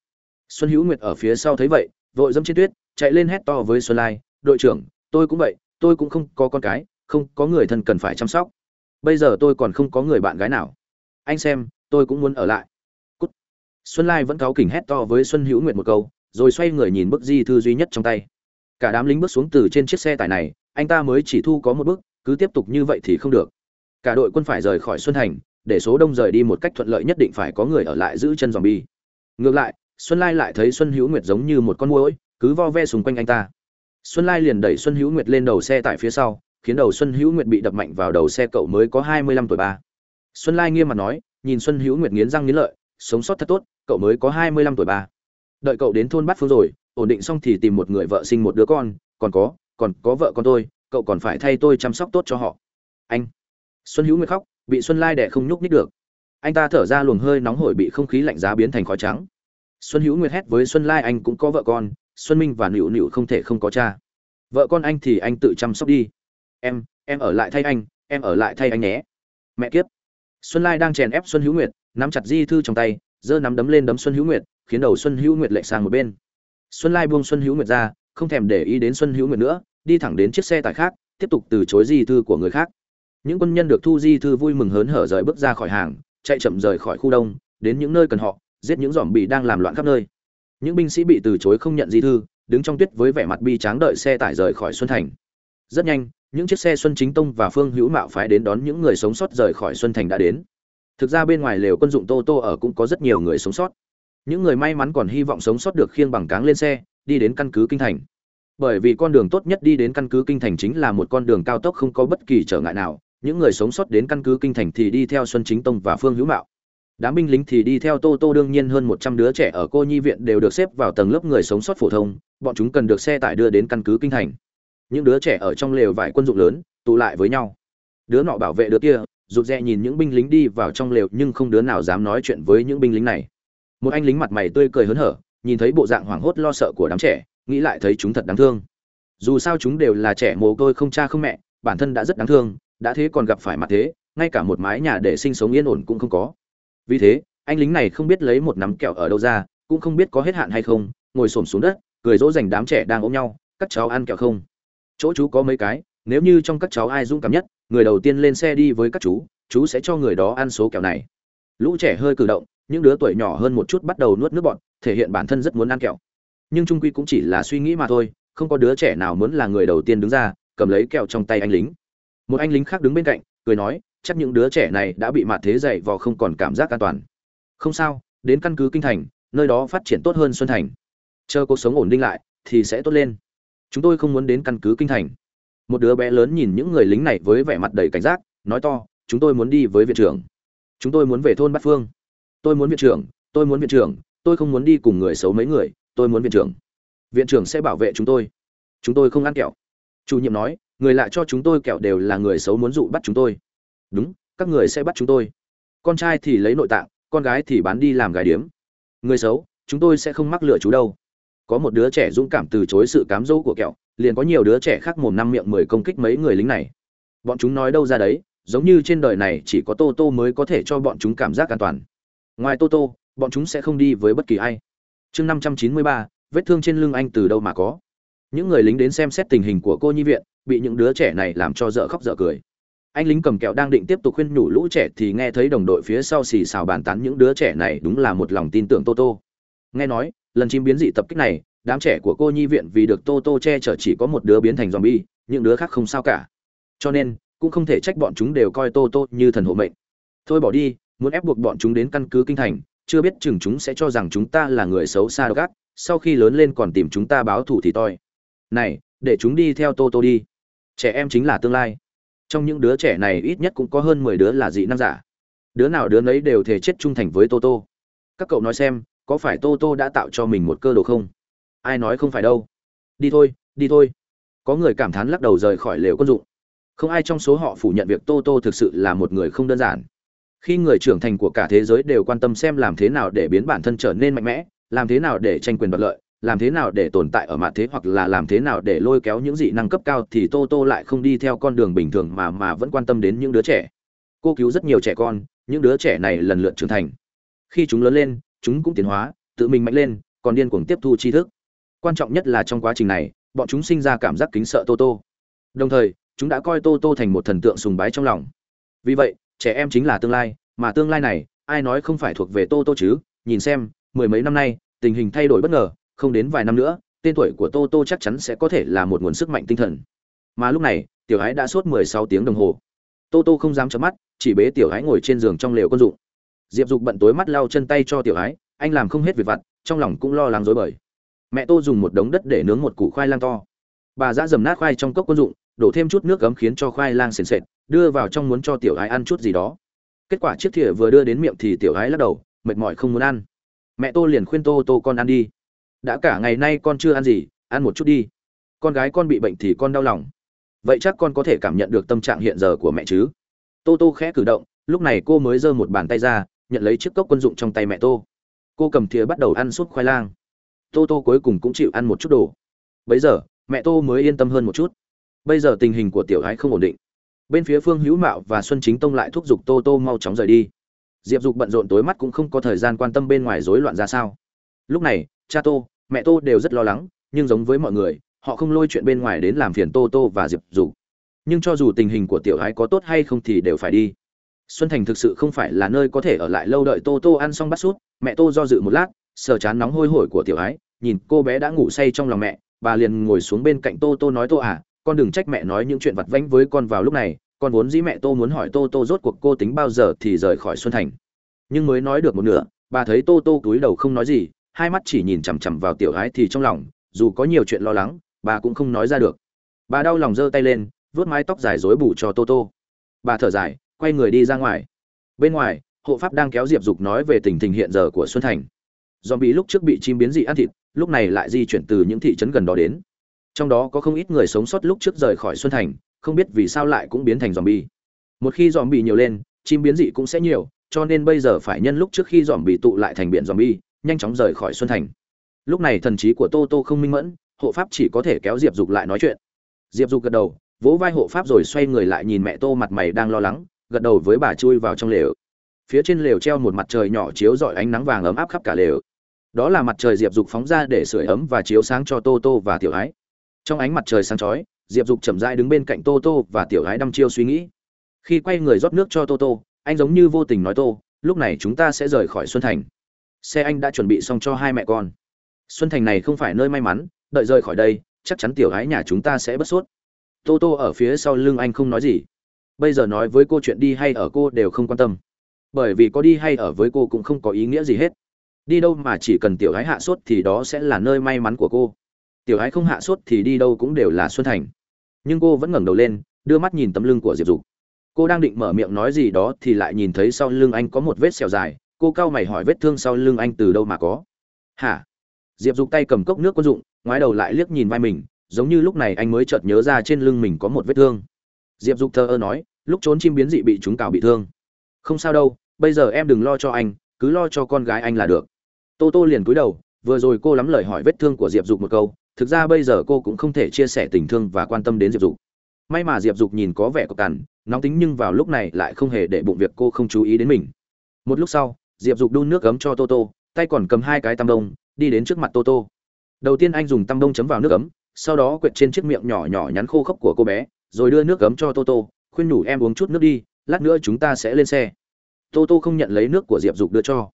Xuân hữu nguyệt ở phía sau thấy vậy, vội dẫm trên tuyết, chạy lên hét to với xuân lai, đội trưởng, tôi cũng vậy, tôi cũng không có con cái, không có người thân cần phải chăm sóc. Bây giờ tôi còn không có người bạn gái nào. Anh xem tôi cũng muốn ở lại. Cút. xuân lai vẫn cáu kỉnh hét to với xuân hữu nguyệt một câu rồi xoay người nhìn bức di thư duy nhất trong tay. Cả đám lính bước xuống từ trên chiếc xe tải này anh ta mới chỉ thu có một bước, cứ tiếp tục như vậy thì không được. Cả đội quân phải rời khỏi xuân thành để số đông rời đi một cách thuận lợi nhất định phải có người ở lại giữ chân dòm bi ngược lại xuân lai lại thấy xuân hữu nguyệt giống như một con muỗi cứ vo ve xung quanh anh ta. Xuân lai liền đẩy xuân hữu nguyệt lên đầu xe tại phía sau khiến đầu xuân hữu nguyệt bị đập mạnh vào đầu xe cậu mới có hai mươi lăm tuổi ba. Xuân lai nghiêm mặt nói nhìn xuân hữu nguyệt nghiến răng nghiến lợi, sống sót thật tốt, cậu mới có hai mươi lăm tuổi ba đợi cậu đến thôn bát phương rồi, ổn định xong thì tìm một người vợ sinh một đứa con, còn có còn có vợ con tôi, cậu còn phải thay tôi chăm sóc tốt cho họ. Anh. Xuân hữu nguyệt khóc, bị xuân lai đẻ không nhúc nhích được. Anh ta thở ra luồng hơi nóng hổi bị không khí lạnh giá biến thành khói trắng. Xuân hữu nguyệt hét với xuân lai anh cũng có vợ con, xuân minh và nịu nịu không thể không có cha. Vợ con anh thì anh tự chăm sóc đi. Em em ở lại thay anh, em ở lại thay anh nhé. Mẹ kiếp xuân lai đang chèn ép xuân hữu nguyệt, nắm chặt di thư trong tay, giơ nắm đấm lên đấm xuân hữu nguyệt, khiến đầu xuân hữu nguyệt lệch sang một bên. Xuân lai buông xuân hữu nguyệt ra, không thèm để ý đến xuân hữu nguyệt nữa, đi thẳng đến chiếc xe tải khác, tiếp tục từ chối di thư của người khác. Những quân nhân được thu di thư vui mừng hớn hở rời bước ra khỏi hàng, chạy chậm rời khỏi khu đông, đến những nơi cần họ, giết những dòm bị đang làm loạn khắp nơi. Những binh sĩ bị từ chối không nhận di thư, đứng trong tuyết với vẻ mặt bi tráng đợi xe tải rời khỏi xuân thành. Rất nhanh những chiếc xe xuân chính tông và phương hữu mạo phái đến đón những người sống sót rời khỏi xuân thành đã đến. Thực ra bên ngoài lều quân dụng tô tô ở cũng có rất nhiều người sống sót. Những người may mắn còn hy vọng sống sót được khiêng bằng cáng lên xe, đi đến căn cứ kinh thành. Bởi vì con đường tốt nhất đi đến căn cứ kinh thành chính là một con đường cao tốc không có bất kỳ trở ngại nào, những người sống sót đến căn cứ kinh thành thì đi theo xuân chính tông và phương hữu mạo. Đám binh lính thì đi theo tô tô đương nhiên hơn một trăm đứa trẻ ở cô nhi viện đều được xếp vào tầng lớp người sống sót phổ thông, bọn chúng cần được xe tải đưa đến căn cứ kinh thành những đứa trẻ ở trong lều vải quân dụng lớn, tụ lại với nhau. Đứa nọ bảo vệ đứa kia, rụt rè nhìn những binh lính đi vào trong lều, nhưng không đứa nào dám nói chuyện với những binh lính này. Một anh lính mặt mày tươi cười hớn hở, nhìn thấy bộ dạng hoảng hốt lo sợ của đám trẻ, nghĩ lại thấy chúng thật đáng thương. Dù sao chúng đều là trẻ mồ côi không cha không mẹ, bản thân đã rất đáng thương, đã thế còn gặp phải mặt thế, ngay cả một mái nhà để sinh sống yên ổn cũng không có. Vì thế, anh lính này không biết lấy một nắm kẹo ở đâu ra, cũng không biết có hết hạn hay không, ngồi xổm xuống đất, cười dỗ dành đám trẻ đang ôm nhau, các cháu ăn kẹo không? Chỗ chú có mấy cái, nếu như trong các cháu ai dũng cảm nhất, người đầu tiên lên xe đi với các chú chú sẽ cho người đó ăn số kẹo này. Lũ trẻ hơi cử động, những đứa tuổi nhỏ hơn một chút bắt đầu nuốt nước bọn thể hiện bản thân rất muốn ăn kẹo. Nhưng trung quy cũng chỉ là suy nghĩ mà thôi, không có đứa trẻ nào muốn là người đầu tiên đứng ra, cầm lấy kẹo trong tay anh lính. Một anh lính khác đứng bên cạnh, cười nói, chắc những đứa trẻ này đã bị mạt thế dậy vò không còn cảm giác an toàn. Không sao, đến căn cứ kinh thành, nơi đó phát triển tốt hơn xuân thành. Chờ cuộc sống ổn định lại, thì sẽ tốt lên chúng tôi không muốn đến căn cứ kinh thành. Một đứa bé lớn nhìn những người lính này với vẻ mặt đầy cảnh giác, nói to, chúng tôi muốn đi với viện trưởng. Chúng tôi muốn về thôn bát phương. Tôi muốn viện trưởng, tôi muốn viện trưởng, tôi không muốn đi cùng người xấu mấy người, tôi muốn viện trưởng. Viện trưởng sẽ bảo vệ chúng tôi. Chúng tôi không ăn kẹo. Chủ nhiệm nói, người lạ cho chúng tôi kẹo đều là người xấu muốn dụ bắt chúng tôi. Đúng, các người sẽ bắt chúng tôi. Con trai thì lấy nội tạng, con gái thì bán đi làm gái điếm. Người xấu, chúng tôi sẽ không mắc lựa chú đâu có một đứa trẻ dũng cảm từ chối sự cám dỗ của kẹo, liền có nhiều đứa trẻ khác mồm năm miệng mười công kích mấy người lính này. Bọn chúng nói đâu ra đấy, giống như trên đời này chỉ có tô tô mới có thể cho bọn chúng cảm giác an toàn. Ngoài tô tô, bọn chúng sẽ không đi với bất kỳ ai. Chương năm trăm chín mươi ba, vết thương trên lưng anh từ đâu mà có? Những người lính đến xem xét tình hình của cô nhi viện, bị những đứa trẻ này làm cho dở khóc dở cười. Anh lính cầm kẹo đang định tiếp tục khuyên nhủ lũ trẻ thì nghe thấy đồng đội phía sau xì xào bàn tán những đứa trẻ này đúng là một lòng tin tưởng tô tô. Nghe nói lần chim biến dị tập kích này, đám trẻ của cô nhi viện vì được tô tô che chở chỉ có một đứa biến thành zombie, những đứa khác không sao cả. Cho nên, cũng không thể trách bọn chúng đều coi tô tô như thần hộ mệnh. Thôi bỏ đi, muốn ép buộc bọn chúng đến căn cứ kinh thành, chưa biết chừng chúng sẽ cho rằng chúng ta là người xấu xa gác sau khi lớn lên còn tìm chúng ta báo thù thì toi. Này, để chúng đi theo tô tô đi. Trẻ em chính là tương lai. Trong những đứa trẻ này ít nhất cũng có hơn mười đứa là dị năng giả. Đứa nào đứa nấy đều thể chết trung thành với tô tô. Các cậu nói xem có phải tô tô đã tạo cho mình một cơ đồ không? Ai nói không phải đâu. Đi thôi đi thôi. Có người cảm thán lắc đầu rời khỏi lều quân dụng. Không ai trong số họ phủ nhận việc tô tô thực sự là một người không đơn giản. Khi người trưởng thành của cả thế giới đều quan tâm xem làm thế nào để biến bản thân trở nên mạnh mẽ, làm thế nào để tranh quyền đoạt lợi, làm thế nào để tồn tại ở mặt thế hoặc là làm thế nào để lôi kéo những dị năng cấp cao thì tô tô lại không đi theo con đường bình thường mà mà vẫn quan tâm đến những đứa trẻ. Cô cứu rất nhiều trẻ con, những đứa trẻ này lần lượt trưởng thành. Khi chúng lớn lên chúng cũng tiến hóa, tự mình mạnh lên, còn điên cuồng tiếp thu tri thức. Quan trọng nhất là trong quá trình này, bọn chúng sinh ra cảm giác kính sợ tô tô. Đồng thời, chúng đã coi tô tô thành một thần tượng sùng bái trong lòng. Vì vậy, trẻ em chính là tương lai, mà tương lai này, ai nói không phải thuộc về tô tô chứ? Nhìn xem, mười mấy năm nay, tình hình thay đổi bất ngờ, không đến vài năm nữa, tên tuổi của tô tô chắc chắn sẽ có thể là một nguồn sức mạnh tinh thần. Mà lúc này, tiểu ái đã suốt mười sáu tiếng đồng hồ. Tô tô không dám chớp mắt, chỉ bế tiểu ái ngồi trên giường trong lều quân dụng diệp dục bận tối mắt lau chân tay cho tiểu ái, anh làm không hết việc vặt, trong lòng cũng lo lắng dối bời. Mẹ tô dùng một đống đất để nướng một củ khoai lang to. Bà giã dầm nát khoai trong cốc quân dụng, đổ thêm chút nước cấm khiến cho khoai lang sền sệt, đưa vào trong muốn cho tiểu ái ăn chút gì đó. Kết quả chiếc thìa vừa đưa đến miệng thì tiểu ái lắc đầu, mệt mỏi không muốn ăn. Mẹ tô liền khuyên tô tô con ăn đi. Đã cả ngày nay con chưa ăn gì, ăn một chút đi. Con gái con bị bệnh thì con đau lòng. Vậy chắc con có thể cảm nhận được tâm trạng hiện giờ của mẹ chứ? Tô tô khẽ cử động, lúc này cô mới giơ một bàn tay ra nhận lấy chiếc cốc quân dụng trong tay mẹ tô. Cô cầm thìa bắt đầu ăn suốt khoai lang. Tô tô cuối cùng cũng chịu ăn một chút đồ. Bấy giờ, mẹ tô mới yên tâm hơn một chút. Bây giờ tình hình của tiểu Ái không ổn định. Bên phía phương hữu mạo và xuân chính tông lại thúc giục tô tô mau chóng rời đi. Diệp dục bận rộn tối mắt cũng không có thời gian quan tâm bên ngoài rối loạn ra sao. Lúc này, cha tô, mẹ tô đều rất lo lắng, nhưng giống với mọi người, họ không lôi chuyện bên ngoài đến làm phiền tô tô và diệp dục. Nhưng cho dù tình hình của tiểu Ái có tốt hay không thì đều phải đi xuân thành thực sự không phải là nơi có thể ở lại lâu đợi tô tô ăn xong bắt sút mẹ tô do dự một lát, sờ chán nóng hôi hổi của tiểu ái, nhìn cô bé đã ngủ say trong lòng mẹ, bà liền ngồi xuống bên cạnh tô tô nói tô à con đừng trách mẹ nói những chuyện vặt vãnh với con vào lúc này, con vốn dĩ mẹ tô muốn hỏi tô tô rốt cuộc cô tính bao giờ thì rời khỏi xuân thành. Nhưng mới nói được một nửa, bà thấy tô tô cúi đầu không nói gì, hai mắt chỉ nhìn chằm chằm vào tiểu ái thì trong lòng, dù có nhiều chuyện lo lắng, bà cũng không nói ra được. Bà đau lòng giơ tay lên, vuốt mái tóc dài rối bù cho tô tô. Bà thở dài quay người đi ra ngoài. Bên ngoài, hộ pháp đang kéo diệp dục nói về tình hình hiện giờ của xuân thành. Do bị lúc trước bị chim biến dị ăn thịt, lúc này lại di chuyển từ những thị trấn gần đó đến. Trong đó có không ít người sống sót lúc trước rời khỏi xuân thành, không biết vì sao lại cũng biến thành dòm bi một khi dòm bị nhiều lên, chim biến dị cũng sẽ nhiều, cho nên bây giờ phải nhân lúc trước khi dòm bị tụ lại thành biển dòm bi nhanh chóng rời khỏi xuân thành. Lúc này thần trí của tô tô không minh mẫn, hộ pháp chỉ có thể kéo diệp dục lại nói chuyện. Diệp dục gật đầu, vỗ vai hộ pháp rồi xoay người lại nhìn mẹ tô mặt mày đang lo lắng gật đầu với bà chui vào trong lều. Phía trên lều treo một mặt trời nhỏ chiếu rọi ánh nắng vàng ấm áp khắp cả lều. Đó là mặt trời diệp dục phóng ra để sưởi ấm và chiếu sáng cho tô tô và tiểu ái. Trong ánh mặt trời sáng chói, diệp dục chậm rãi đứng bên cạnh tô tô và tiểu ái đăm chiêu suy nghĩ. Khi quay người rót nước cho tô tô, anh giống như vô tình nói tô, lúc này chúng ta sẽ rời khỏi xuân thành. Xe anh đã chuẩn bị xong cho hai mẹ con. Xuân thành này không phải nơi may mắn, đợi rời khỏi đây, chắc chắn tiểu Ái nhà chúng ta sẽ bất sốt. Tô tô ở phía sau lưng anh không nói gì bây giờ nói với cô chuyện đi hay ở cô đều không quan tâm. Bởi vì có đi hay ở với cô cũng không có ý nghĩa gì hết. Đi đâu mà chỉ cần tiểu gái hạ sốt thì đó sẽ là nơi may mắn của cô. Tiểu gái không hạ sốt thì đi đâu cũng đều là xuân thành. Nhưng cô vẫn ngẩng đầu lên, đưa mắt nhìn tấm lưng của diệp dục. Cô đang định mở miệng nói gì đó thì lại nhìn thấy sau lưng anh có một vết sẹo dài. Cô cau mày hỏi vết thương sau lưng anh từ đâu mà có? Hả? Diệp dục tay cầm cốc nước quân dụng, ngoái đầu lại liếc nhìn vai mình, giống như lúc này anh mới chợt nhớ ra trên lưng mình có một vết thương diệp dục thờ ơ nói, lúc trốn chim biến dị bị chúng cào bị thương. Không sao đâu, bây giờ em đừng lo cho anh, cứ lo cho con gái anh là được. Tô tô liền cúi đầu, vừa rồi cô lắm lời hỏi vết thương của diệp dục một câu, thực ra bây giờ cô cũng không thể chia sẻ tình thương và quan tâm đến diệp dục. May mà diệp dục nhìn có vẻ cộc cằn, nóng tính nhưng vào lúc này lại không hề để bụng việc cô không chú ý đến mình. Một lúc sau, diệp dục đun nước ấm cho tô tô, tay còn cầm hai cái tăm đông, đi đến trước mặt tô tô. Đầu tiên anh dùng tăm đông chấm vào nước ấm sau đó quệt trên chiếc miệng nhỏ nhỏ nhắn khô khốc của cô bé rồi đưa nước cấm cho tô tô, khuyên nhủ em uống chút nước đi, lát nữa chúng ta sẽ lên xe. Tô tô không nhận lấy nước của diệp dục đưa cho.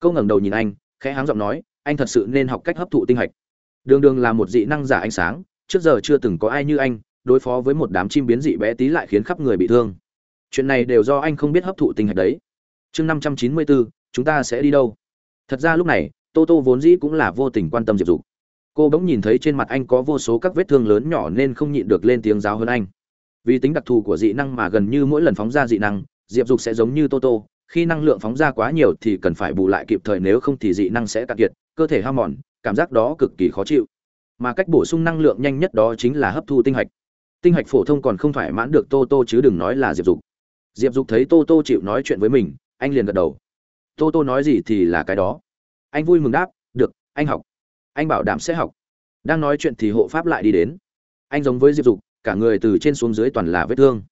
Câu ngẩng đầu nhìn anh, khẽ háng giọng nói, anh thật sự nên học cách hấp thụ tinh hạch. Đường đường là một dị năng giả ánh sáng, trước giờ chưa từng có ai như anh, đối phó với một đám chim biến dị bé tí lại khiến khắp người bị thương. Chuyện này đều do anh không biết hấp thụ tinh hạch đấy. Chương năm trăm chín mươi bốn chúng ta sẽ đi đâu? Thật ra lúc này, tô tô vốn dĩ cũng là vô tình quan tâm diệp dục. Cô bỗng nhìn thấy trên mặt anh có vô số các vết thương lớn nhỏ nên không nhịn được lên tiếng giáo hơn anh vì tính đặc thù của dị năng mà gần như mỗi lần phóng ra dị năng, diệp dục sẽ giống như tô tô khi năng lượng phóng ra quá nhiều thì cần phải bù lại kịp thời, nếu không thì dị năng sẽ cạn kiệt, cơ thể hao mòn, cảm giác đó cực kỳ khó chịu. Mà cách bổ sung năng lượng nhanh nhất đó chính là hấp thu tinh hạch. Tinh hạch phổ thông còn không thỏa mãn được tô tô chứ đừng nói là diệp dục. Diệp dục thấy tô tô chịu nói chuyện với mình, anh liền gật đầu. Tô tô nói gì thì là cái đó. Anh vui mừng đáp, được, anh học. Anh bảo đảm sẽ học. Đang nói chuyện thì hộ pháp lại đi đến. Anh giống với diệp dục cả người từ trên xuống dưới toàn là vết thương.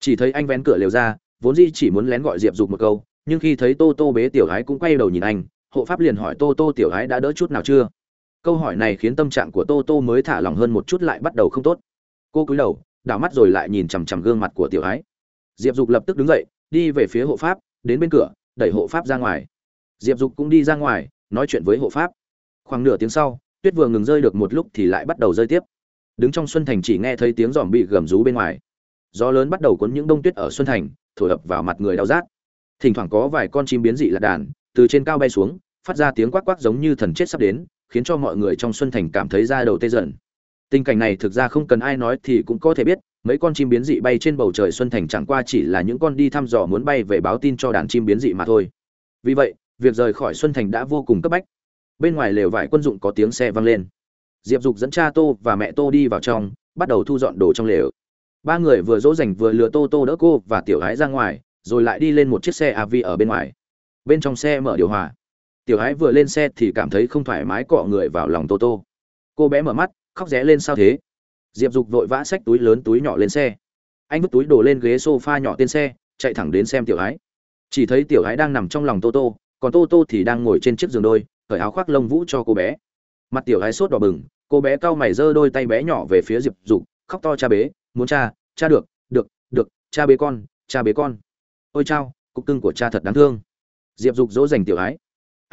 Chỉ thấy anh vén cửa lều ra, vốn dĩ chỉ muốn lén gọi diệp dục một câu, nhưng khi thấy tô tô bế tiểu gái cũng quay đầu nhìn anh, hộ pháp liền hỏi tô tô tiểu gái đã đỡ chút nào chưa? Câu hỏi này khiến tâm trạng của tô tô mới thả lỏng hơn một chút lại bắt đầu không tốt. Cô cúi đầu, đảo mắt rồi lại nhìn chằm chằm gương mặt của tiểu gái diệp dục lập tức đứng dậy, đi về phía hộ pháp, đến bên cửa, đẩy hộ pháp ra ngoài. Diệp dục cũng đi ra ngoài, nói chuyện với hộ pháp. Khoảng nửa tiếng sau, tuyết vừa ngừng rơi được một lúc thì lại bắt đầu rơi tiếp đứng trong xuân thành chỉ nghe thấy tiếng dòm bị gầm rú bên ngoài. Gió lớn bắt đầu cuốn những đông tuyết ở xuân thành, thổi ập vào mặt người đau rát. Thỉnh thoảng có vài con chim biến dị lạc đàn, từ trên cao bay xuống, phát ra tiếng quắc quắc giống như thần chết sắp đến, khiến cho mọi người trong xuân thành cảm thấy da đầu tê dần. Tình cảnh này thực ra không cần ai nói thì cũng có thể biết, mấy con chim biến dị bay trên bầu trời xuân thành chẳng qua chỉ là những con đi thăm dò muốn bay về báo tin cho đàn chim biến dị mà thôi. Vì vậy, việc rời khỏi xuân thành đã vô cùng cấp bách. Bên ngoài lều vải quân dụng có tiếng xe vang lên diệp dục dẫn cha tô và mẹ tô đi vào trong, bắt đầu thu dọn đồ trong lều. Ba người vừa dỗ dành vừa lừa tô tô đỡ cô và tiểu gái ra ngoài, rồi lại đi lên một chiếc xe av ở bên ngoài. Bên trong xe mở điều hòa. Tiểu gái vừa lên xe thì cảm thấy không thoải mái cọ người vào lòng tô tô. Cô bé mở mắt, khóc ré lên sao thế? Diệp dục vội vã xách túi lớn túi nhỏ lên xe. Anh vứt túi đổ lên ghế s o f a nhỏ tên xe, chạy thẳng đến xem tiểu gái chỉ thấy tiểu gái đang nằm trong lòng tô tô, còn tô tô thì đang ngồi trên chiếc giường đôi, cởi áo khoác lông vũ cho cô bé. Mặt tiểu gái sốt đỏ bừng cô bé cau mày giơ đôi tay bé nhỏ về phía diệp dục, khóc to, cha bế, muốn cha cha được được được, cha bế con, cha bế con. Ôi chao, cục cưng của cha thật đáng thương. Diệp dục dỗ dành tiểu ái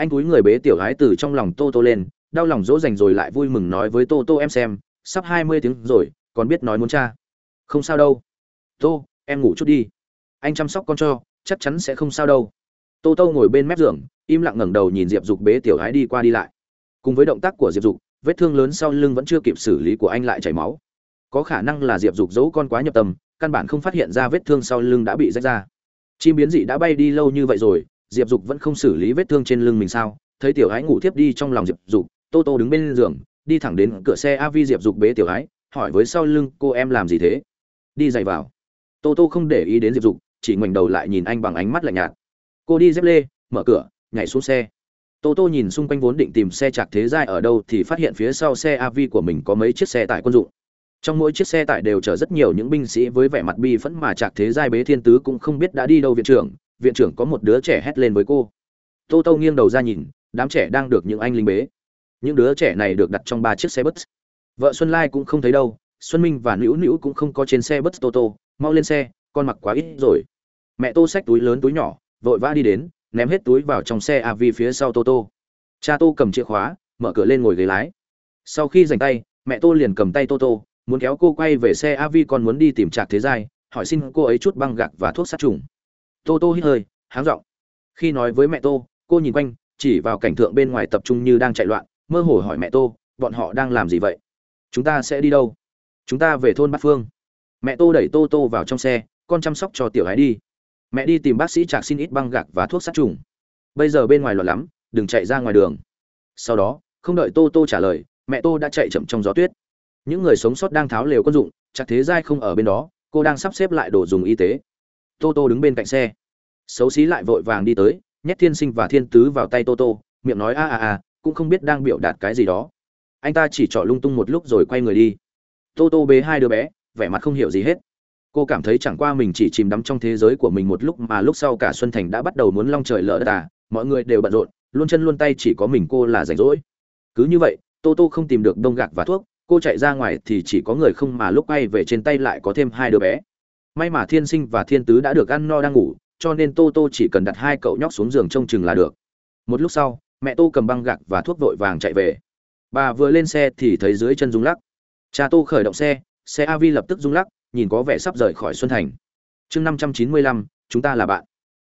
anh cúi người bế tiểu ái từ trong lòng tô tô lên, đau lòng dỗ dành rồi lại vui mừng nói với tô tô, em xem, sắp hai mươi tiếng rồi, còn biết nói muốn cha. Không sao đâu. Tô, em ngủ chút đi. Anh chăm sóc con cho, chắc chắn sẽ không sao đâu. Tô tô ngồi bên mép giường, im lặng ngẩng đầu nhìn diệp dục bế tiểu ái đi qua đi lại. Cùng với động tác của diệp dục vết thương lớn sau lưng vẫn chưa kịp xử lý của anh lại chảy máu. Có khả năng là diệp dục giấu con quá nhập tâm, căn bản không phát hiện ra vết thương sau lưng đã bị rách ra. Chim biến dị đã bay đi lâu như vậy rồi, diệp dục vẫn không xử lý vết thương trên lưng mình sao? Thấy tiểu ái ngủ thiếp đi trong lòng diệp dục, tô tô đứng bên giường, đi thẳng đến cửa xe Avi diệp dục bế tiểu ái hỏi với sau lưng, cô em làm gì thế? Đi giày vào. Tô tô không để ý đến diệp dục, chỉ ngoảnh đầu lại nhìn anh bằng ánh mắt lạnh nhạt. Cô đi dép lê, mở cửa, nhảy xuống xe tô tô nhìn xung quanh vốn định tìm xe chạc thế giai ở đâu thì phát hiện phía sau xe av của mình có mấy chiếc xe tải quân dụng. Trong mỗi chiếc xe tải đều chở rất nhiều những binh sĩ với vẻ mặt bi phẫn mà chạc thế giai bế thiên tứ cũng không biết đã đi đâu viện trưởng viện trưởng có một đứa trẻ hét lên với cô. Tô tô nghiêng đầu ra nhìn, đám trẻ đang được những anh linh bế. Những đứa trẻ này được đặt trong ba chiếc xe bus. Vợ xuân lai cũng không thấy đâu, xuân minh và nữu nữu cũng không có trên xe bus tô tô, mau lên xe, con mặc quá ít rồi. Mẹ tô xách túi lớn túi nhỏ, vội vã đi đến ném hết túi vào trong xe av phía sau tô tô. Cha tô cầm chìa khóa, mở cửa lên ngồi ghế lái. Sau khi giành tay, mẹ tô liền cầm tay tô tô, muốn kéo cô quay về xe av còn muốn đi tìm trạc thế giai, hỏi xin cô ấy chút băng gạc và thuốc sát trùng. Tô tô hít hơi, háng giọng. khi nói với mẹ tô, cô nhìn quanh, chỉ vào cảnh tượng bên ngoài tập trung như đang chạy loạn, mơ hồ hỏi mẹ tô, bọn họ đang làm gì vậy? Chúng ta sẽ đi đâu? Chúng ta về thôn bát phương. Mẹ tô đẩy tô tô vào trong xe, con chăm sóc cho tiểu gái đi mẹ đi tìm bác sĩ trạc xin ít băng gạc và thuốc sát trùng. Bây giờ bên ngoài loạn lắm, đừng chạy ra ngoài đường. Sau đó, không đợi tô tô trả lời, mẹ tô đã chạy chậm trong gió tuyết. Những người sống sót đang tháo lều quân dụng chặt thế giai không ở bên đó, cô đang sắp xếp lại đồ dùng y tế. Tô tô đứng bên cạnh xe. Xấu xí lại vội vàng đi tới, nhét thiên sinh và thiên tứ vào tay tô tô, miệng nói, a a a, cũng không biết đang biểu đạt cái gì đó. Anh ta chỉ trỏ lung tung một lúc rồi quay người đi. Tô tô bế hai đứa bé, vẻ mặt không hiểu gì hết cô cảm thấy chẳng qua mình chỉ chìm đắm trong thế giới của mình một lúc mà lúc sau cả xuân thành đã bắt đầu muốn long trời lỡ đất à mọi người đều bận rộn, luôn chân luôn tay chỉ có mình cô là rảnh rỗi. Cứ như vậy, tô tô không tìm được đông gạc và thuốc, cô chạy ra ngoài thì chỉ có người không mà lúc bay về trên tay lại có thêm hai đứa bé. May mà thiên sinh và thiên tứ đã được ăn no đang ngủ, cho nên tô tô chỉ cần đặt hai cậu nhóc xuống giường trông chừng là được. Một lúc sau, mẹ tô cầm băng gạc và thuốc vội vàng chạy về. Bà vừa lên xe thì thấy dưới chân rung lắc. Cha tô khởi động xe xe av lập tức rung lắc nhìn có vẻ sắp rời khỏi xuân thành. Chương năm trăm chín mươi lăm, chúng ta là bạn.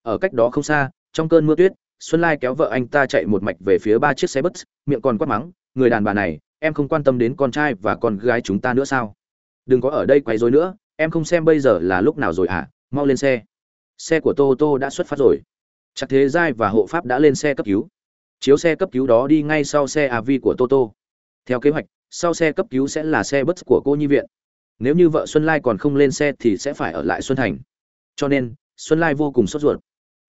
Ở cách đó không xa, trong cơn mưa tuyết, xuân lai kéo vợ anh ta chạy một mạch về phía ba chiếc xe bus, miệng còn quát mắng, người đàn bà này, em không quan tâm đến con trai và con gái chúng ta nữa sao? Đừng có ở đây quấy rối nữa, em không xem bây giờ là lúc nào rồi à? mau lên xe. Xe của tô tô đã xuất phát rồi. Chắc thế giai và hộ pháp đã lên xe cấp cứu. Chiếu xe cấp cứu đó đi ngay sau xe av của tô tô. Theo kế hoạch, sau xe cấp cứu sẽ là xe bus của cô nhi viện nếu như vợ xuân lai còn không lên xe thì sẽ phải ở lại xuân thành. Cho nên, xuân lai vô cùng sốt ruột.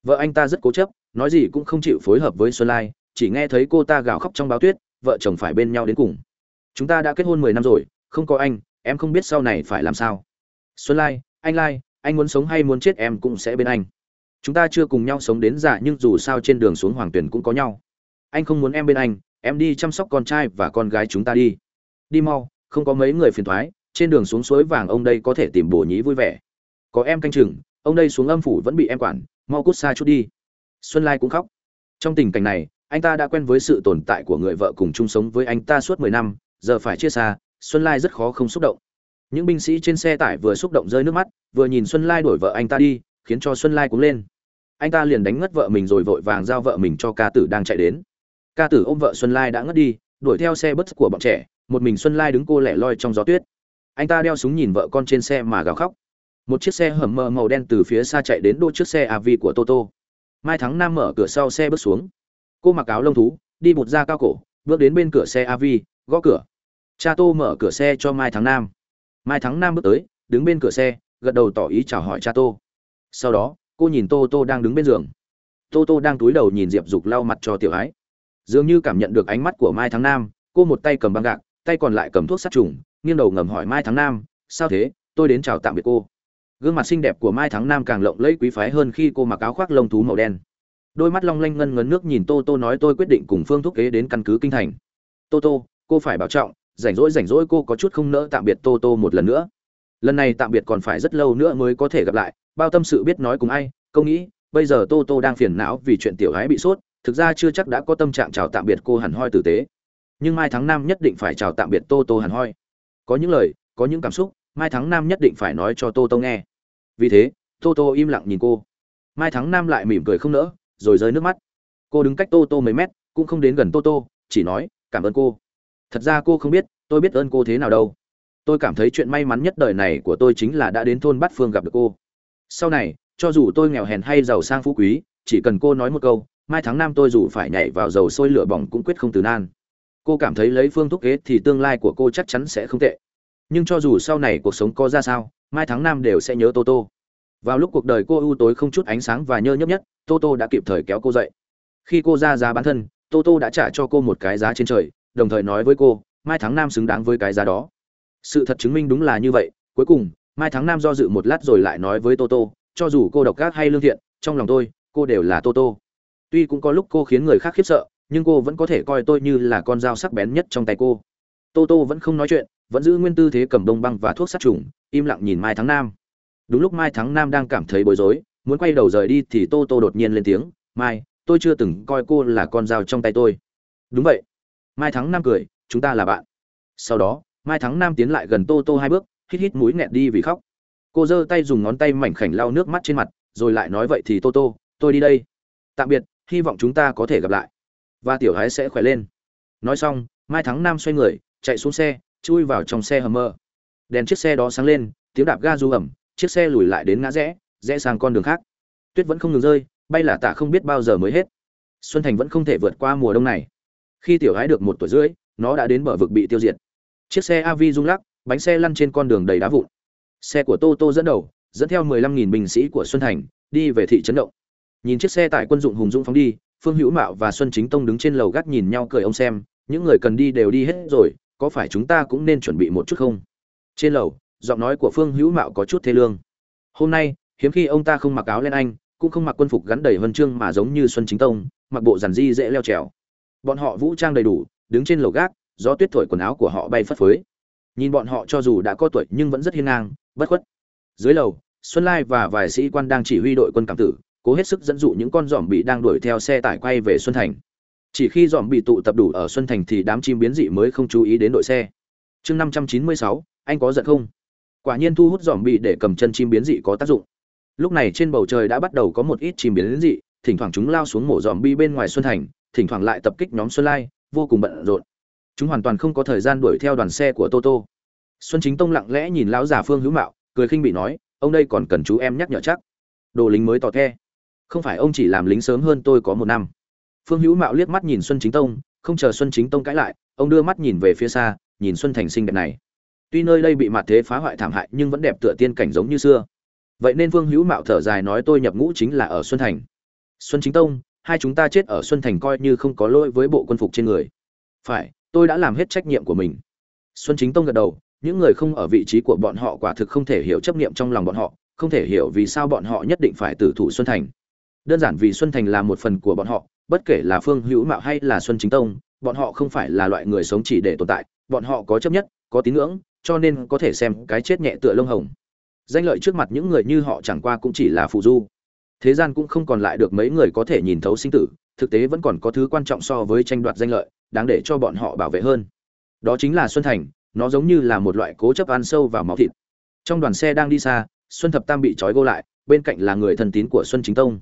Vợ anh ta rất cố chấp, nói gì cũng không chịu phối hợp với xuân lai, chỉ nghe thấy cô ta gào khóc trong báo tuyết, vợ chồng phải bên nhau đến cùng. Chúng ta đã kết hôn mười năm rồi, không có anh, em không biết sau này phải làm sao. Xuân lai, anh lai, anh muốn sống hay muốn chết em cũng sẽ bên anh. Chúng ta chưa cùng nhau sống đến già nhưng dù sao trên đường xuống hoàng tuyển cũng có nhau. Anh không muốn em bên anh, em đi chăm sóc con trai và con gái chúng ta đi. Đi mau, không có mấy người phiền thoái trên đường xuống suối vàng ông đây có thể tìm bổ nhí vui vẻ. Có em canh chừng, ông đây xuống âm phủ vẫn bị em quản, mau cút xa chút đi. Xuân lai cũng khóc. Trong tình cảnh này, anh ta đã quen với sự tồn tại của người vợ cùng chung sống với anh ta suốt mười năm, giờ phải chia xa, xuân lai rất khó không xúc động. Những binh sĩ trên xe tải vừa xúc động rơi nước mắt, vừa nhìn xuân lai đổi vợ anh ta đi, khiến cho xuân lai cũng lên. Anh ta liền đánh ngất vợ mình rồi vội vàng giao vợ mình cho ca tử đang chạy đến. Ca tử ôm vợ xuân lai đã ngất đi, đuổi theo xe bất của bọn trẻ, một mình xuân lai đứng cô lẻ loi trong gió tuyết anh ta đeo súng nhìn vợ con trên xe mà gào khóc. Một chiếc xe hầm mờ màu đen từ phía xa chạy đến đỗ chiếc xe av của toto. Mai thắng nam mở cửa sau xe bước xuống. Cô mặc áo lông thú, đi một da cao cổ, bước đến bên cửa xe av gõ cửa. Cha tô mở cửa xe cho mai thắng nam. Mai thắng nam bước tới, đứng bên cửa xe, gật đầu tỏ ý chào hỏi cha tô. Sau đó, cô nhìn tô tô đang đứng bên giường. Tô tô đang túi đầu nhìn diệp dục lau mặt cho tiểu ái. Dường như cảm nhận được ánh mắt của mai thắng nam, cô một tay cầm băng gạc, tay còn lại cầm thuốc sát trùng nghiêng đầu ngầm hỏi mai thắng nam, sao thế? Tôi đến chào tạm biệt cô. Gương mặt xinh đẹp của mai thắng nam càng lộng lẫy quý phái hơn khi cô mặc áo khoác lông thú màu đen. Đôi mắt long lanh ngân ngấn nước nhìn tô tô nói tôi quyết định cùng phương thúc kế đến căn cứ kinh thành. Tô tô, cô phải bảo trọng, rảnh rỗi rảnh rỗi cô có chút không nỡ tạm biệt tô tô một lần nữa. Lần này tạm biệt còn phải rất lâu nữa mới có thể gặp lại, bao tâm sự biết nói cùng ai câu nghĩ, bây giờ tô tô đang phiền não vì chuyện tiểu gái bị sốt, thực ra chưa chắc đã có tâm trạng chào tạm biệt cô hẳn hoi tử tế. Nhưng mai tháng năm nhất định phải chào tạm biệt tô tô hẳn hoi có những lời, có những cảm xúc, mai Thắng Nam nhất định phải nói cho tô tô nghe. Vì thế, tô tô im lặng nhìn cô. Mai Thắng Nam lại mỉm cười không nỡ, rồi rơi nước mắt. Cô đứng cách tô tô mấy mét, cũng không đến gần tô tô, chỉ nói, cảm ơn cô. Thật ra cô không biết, tôi biết ơn cô thế nào đâu. Tôi cảm thấy chuyện may mắn nhất đời này của tôi chính là đã đến thôn bát phương gặp được cô. Sau này, cho dù tôi nghèo hèn hay giàu sang phú quý, chỉ cần cô nói một câu, mai tháng năm tôi dù phải nhảy vào dầu sôi lửa bỏng cũng quyết không từ nan cô cảm thấy lấy phương thúc kế thì tương lai của cô chắc chắn sẽ không tệ. Nhưng cho dù sau này cuộc sống có ra sao, mai tháng năm đều sẽ nhớ tô tô vào lúc cuộc đời cô ưu tối không chút ánh sáng và nhơ nhấp nhất tô tô đã kịp thời kéo cô dậy. Khi cô ra giá bán thân tô tô đã trả cho cô một cái giá trên trời, đồng thời nói với cô, mai tháng năm xứng đáng với cái giá đó. Sự thật chứng minh đúng là như vậy. Cuối cùng, mai tháng năm do dự một lát rồi lại nói với tô tô cho dù cô độc ác hay lương thiện, trong lòng tôi, cô đều là tô tô tuy cũng có lúc cô khiến người khác khiếp sợ nhưng cô vẫn có thể coi tôi như là con dao sắc bén nhất trong tay cô. Tô tô vẫn không nói chuyện, vẫn giữ nguyên tư thế cầm đông băng và thuốc sát trùng, im lặng nhìn mai Thắng Nam. đúng lúc mai Thắng Nam đang cảm thấy bối rối, muốn quay đầu rời đi thì tô tô đột nhiên lên tiếng, mai, tôi chưa từng coi cô là con dao trong tay tôi. Đúng vậy. Mai thắng nam cười, chúng ta là bạn. Sau đó, mai thắng nam tiến lại gần tô tô hai bước, hít hít mũi nghẹt đi vì khóc. Cô giơ tay dùng ngón tay mảnh khảnh lau nước mắt trên mặt, rồi lại nói vậy thì tô tô, tôi đi đây. Tạm biệt, hy vọng chúng ta có thể gặp lại và tiểu hái sẽ khỏe lên. Nói xong, mai thắng nam xoay người, chạy xuống xe, chui vào trong xe hầm mơ đèn chiếc xe đó sáng lên, tiếng đạp ga du ẩm, chiếc xe lùi lại đến ngã rẽ rẽ sang con đường khác. Tuyết vẫn không ngừng rơi, bay là tạ không biết bao giờ mới hết. Xuân thành vẫn không thể vượt qua mùa đông này. Khi tiểu hái được một tuổi rưỡi, nó đã đến bờ vực bị tiêu diệt. Chiếc xe av rung lắc, bánh xe lăn trên con đường đầy đá vụn. Xe của tô tô dẫn đầu, dẫn theo mười lăm nghìn binh sĩ của xuân thành, đi về thị trấn động. Nhìn chiếc xe tại quân dụng hùng dũng phóng đi phương hữu mạo và xuân chính tông đứng trên lầu gác nhìn nhau cười ông xem, những người cần đi đều đi hết rồi, có phải chúng ta cũng nên chuẩn bị một chút không? Trên lầu, giọng nói của phương hữu mạo có chút thê lương. Hôm nay, hiếm khi ông ta không mặc áo len anh, cũng không mặc quân phục gắn đầy huân chương mà giống như xuân chính tông, mặc bộ giản di dễ leo trèo. Bọn họ vũ trang đầy đủ, đứng trên lầu gác, gió tuyết thổi quần áo của họ bay phất phới. Nhìn bọn họ cho dù đã có tuổi nhưng vẫn rất hiên ngang, bất khuất. Dưới lầu, xuân lai và vài sĩ quan đang chỉ huy đội quân cảm tử cố hết sức dẫn dụ những con giòm bị đang đuổi theo xe tải quay về xuân thành. Chỉ khi giòm bị tụ tập đủ ở xuân thành thì đám chim biến dị mới không chú ý đến đội xe. Chương năm trăm chín mươi sáu, anh có giận không? Quả nhiên thu hút giòm bị để cầm chân chim biến dị có tác dụng. Lúc này trên bầu trời đã bắt đầu có một ít chim biến dị, thỉnh thoảng chúng lao xuống mổ giòm bi bên ngoài xuân thành, thỉnh thoảng lại tập kích nhóm xuân lai, vô cùng bận rộn. Chúng hoàn toàn không có thời gian đuổi theo đoàn xe của toto xuân chính tông lặng lẽ nhìn lão già phương hữu mạo, cười khinh bị nói, ông đây còn cần chú em nhắc nhở chắc. Đồ lính mới tỏ the không phải ông chỉ làm lính sớm hơn tôi có một năm. Phương hữu mạo liếc mắt nhìn xuân chính tông, không chờ xuân chính tông cãi lại, ông đưa mắt nhìn về phía xa, nhìn xuân thành xinh đẹp này. Tuy nơi đây bị mặt thế phá hoại thảm hại nhưng vẫn đẹp tựa tiên cảnh giống như xưa. Vậy nên Vương hữu mạo thở dài nói tôi nhập ngũ chính là ở xuân thành. Xuân chính tông, hai chúng ta chết ở xuân thành coi như không có lỗi với bộ quân phục trên người. Phải, tôi đã làm hết trách nhiệm của mình. Xuân chính tông gật đầu, những người không ở vị trí của bọn họ quả thực không thể hiểu chấp niệm trong lòng bọn họ, không thể hiểu vì sao bọn họ nhất định phải tử thủ xuân thành đơn giản vì xuân thành là một phần của bọn họ, bất kể là phương hữu mạo hay là xuân chính tông, bọn họ không phải là loại người sống chỉ để tồn tại, bọn họ có chấp nhất, có tín ngưỡng, cho nên có thể xem cái chết nhẹ tựa lông hồng. Danh lợi trước mặt những người như họ chẳng qua cũng chỉ là phụ du. Thế gian cũng không còn lại được mấy người có thể nhìn thấu sinh tử, thực tế vẫn còn có thứ quan trọng so với tranh đoạt danh lợi, đáng để cho bọn họ bảo vệ hơn. Đó chính là xuân thành, nó giống như là một loại cố chấp ăn sâu vào máu thịt. Trong đoàn xe đang đi xa, xuân thập tam bị trói gô lại, bên cạnh là người thân tín của xuân chính tông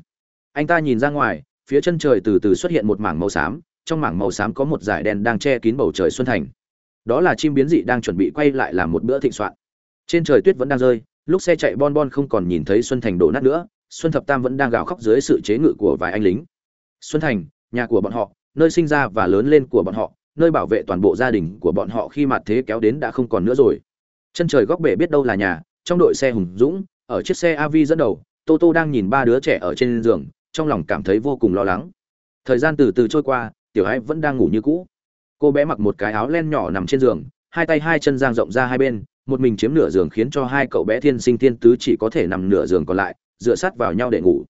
anh ta nhìn ra ngoài, phía chân trời từ từ xuất hiện một mảng màu xám, trong mảng màu xám có một dải đen đang che kín bầu trời xuân thành. Đó là chim biến dị đang chuẩn bị quay lại làm một bữa thịnh soạn. Trên trời tuyết vẫn đang rơi, lúc xe chạy bon bon không còn nhìn thấy xuân thành đổ nát nữa, xuân thập tam vẫn đang gào khóc dưới sự chế ngự của vài anh lính. Xuân thành, nhà của bọn họ, nơi sinh ra và lớn lên của bọn họ, nơi bảo vệ toàn bộ gia đình của bọn họ khi mặt thế kéo đến đã không còn nữa rồi. Chân trời góc bể biết đâu là nhà, trong đội xe hùng dũng, ở chiếc xe av dẫn đầu, tô tô đang nhìn ba đứa trẻ ở trên giường trong lòng cảm thấy vô cùng lo lắng. Thời gian từ từ trôi qua, tiểu Hải vẫn đang ngủ như cũ. Cô bé mặc một cái áo len nhỏ nằm trên giường, hai tay hai chân giang rộng ra hai bên, một mình chiếm nửa giường khiến cho hai cậu bé thiên sinh thiên tứ chỉ có thể nằm nửa giường còn lại, dựa sát vào nhau để ngủ.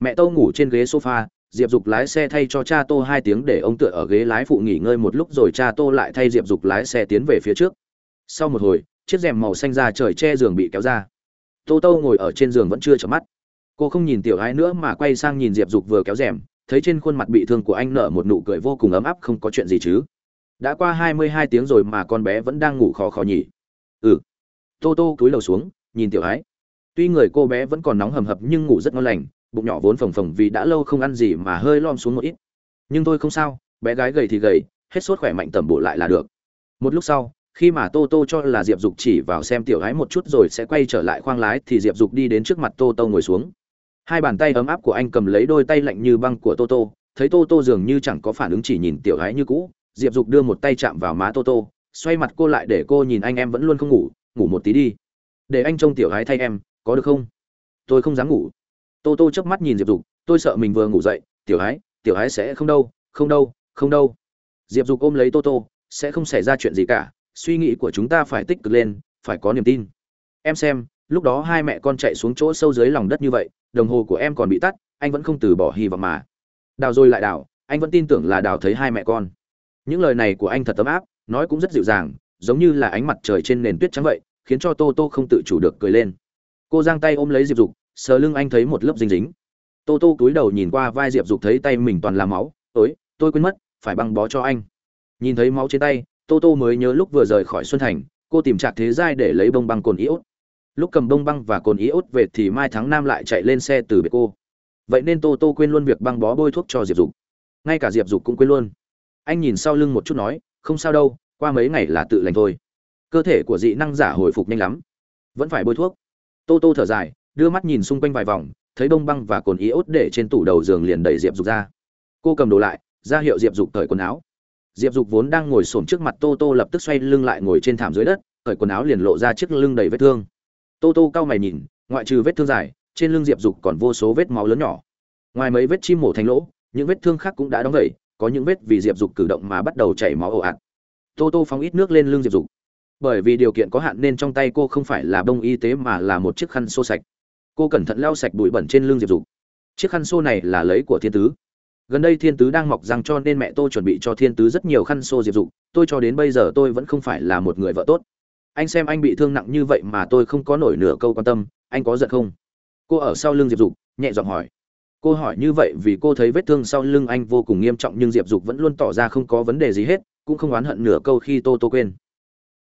Mẹ tô ngủ trên ghế sofa, diệp dục lái xe thay cho cha tô hai tiếng để ông tựa ở ghế lái phụ nghỉ ngơi một lúc rồi cha tô lại thay diệp dục lái xe tiến về phía trước. Sau một hồi, chiếc rèm màu xanh ra trời che giường bị kéo ra. Tô tô ngồi ở trên giường vẫn chưa chợp mắt cô không nhìn tiểu ái nữa mà quay sang nhìn diệp dục vừa kéo rèm, thấy trên khuôn mặt bị thương của anh nở một nụ cười vô cùng ấm áp, không có chuyện gì chứ? Đã qua hai mươi hai tiếng rồi mà con bé vẫn đang ngủ khò khò nhỉ? Ừ. Tô tô cúi đầu xuống, nhìn tiểu ái tuy người cô bé vẫn còn nóng hầm hập nhưng ngủ rất ngon lành, bụng nhỏ vốn phồng phồng vì đã lâu không ăn gì mà hơi lom xuống một ít. Nhưng tôi không sao, bé gái gầy thì gầy, hết sốt khỏe mạnh tẩm bộ lại là được. Một lúc sau, khi mà tô tô cho là diệp dục chỉ vào xem tiểu gái một chút rồi sẽ quay trở lại khoang lái thì diệp dục đi đến trước mặt tô tô ngồi xuống hai bàn tay ấm áp của anh cầm lấy đôi tay lạnh như băng của tô tô thấy tô tô dường như chẳng có phản ứng chỉ nhìn tiểu gái như cũ, diệp dục đưa một tay chạm vào má tô tô xoay mặt cô lại để cô nhìn anh, em vẫn luôn không ngủ ngủ một tí đi. Để anh trông tiểu gái thay em, có được không? Tôi không dám ngủ. Tô tô chớp mắt nhìn diệp dục, tôi sợ mình vừa ngủ dậy, tiểu gái tiểu gái sẽ không đâu không đâu không đâu. Diệp dục ôm lấy tô tô sẽ không xảy ra chuyện gì cả, suy nghĩ của chúng ta phải tích cực lên, phải có niềm tin. Em xem, lúc đó hai mẹ con chạy xuống chỗ sâu dưới lòng đất như vậy đồng hồ của em còn bị tắt, anh vẫn không từ bỏ hy vọng mà. Đào rồi lại đào, anh vẫn tin tưởng là đào thấy hai mẹ con. Những lời này của anh thật ấm áp, nói cũng rất dịu dàng, giống như là ánh mặt trời trên nền tuyết trắng vậy, khiến cho tô tô không tự chủ được cười lên. Cô giang tay ôm lấy diệp dục, sờ lưng anh thấy một lớp dính dính. Tô tô cúi đầu nhìn qua vai diệp dục thấy tay mình toàn là máu ối tôi quên mất, phải băng bó cho anh. Nhìn thấy máu trên tay, tô tô mới nhớ lúc vừa rời khỏi xuân thành, cô tìm trạc thế giai để lấy bông băng cồn iốt lúc cầm bông băng và cồn iốt về thì mai tháng nam lại chạy lên xe từ biệt cô. Vậy nên tô tô quên luôn việc băng bó bôi thuốc cho diệp dục. Ngay cả diệp dục cũng quên luôn. Anh nhìn sau lưng một chút nói, không sao đâu, qua mấy ngày là tự lành thôi. Cơ thể của dị năng giả hồi phục nhanh lắm. Vẫn phải bôi thuốc. Tô tô thở dài, đưa mắt nhìn xung quanh vài vòng, thấy bông băng và cồn iốt để trên tủ đầu giường liền đẩy diệp dục ra. Cô cầm đồ lại, ra hiệu diệp dục cởi quần áo. Diệp dục vốn đang ngồi xổm trước mặt tô tô lập tức xoay lưng lại ngồi trên thảm dưới đất, cởi quần áo liền lộ ra chiếc lưng đầy vết thương tô tô cao mày nhìn, ngoại trừ vết thương dài, trên lưng diệp dục còn vô số vết máu lớn nhỏ. Ngoài mấy vết chim mổ thành lỗ, những vết thương khác cũng đã đóng gậy có những vết vì diệp dục cử động mà bắt đầu chảy máu ồ ạt. Tô tô phóng ít nước lên lưng diệp dục. Bởi vì điều kiện có hạn nên trong tay cô không phải là bông y tế mà là một chiếc khăn xô sạch. Cô cẩn thận lau sạch bụi bẩn trên lưng diệp dục. Chiếc khăn xô này là lấy của thiên tứ. Gần đây thiên tứ đang mọc răng cho nên mẹ tôi chuẩn bị cho thiên tứ rất nhiều khăn xô diệp dục. Tôi cho đến bây giờ tôi vẫn không phải là một người vợ tốt anh xem anh bị thương nặng như vậy mà tôi không có nổi nửa câu quan tâm, anh có giận không? Cô ở sau lưng diệp dục, nhẹ giọng hỏi. Cô hỏi như vậy vì cô thấy vết thương sau lưng anh vô cùng nghiêm trọng nhưng diệp dục vẫn luôn tỏ ra không có vấn đề gì hết, cũng không oán hận nửa câu khi tô tô quên.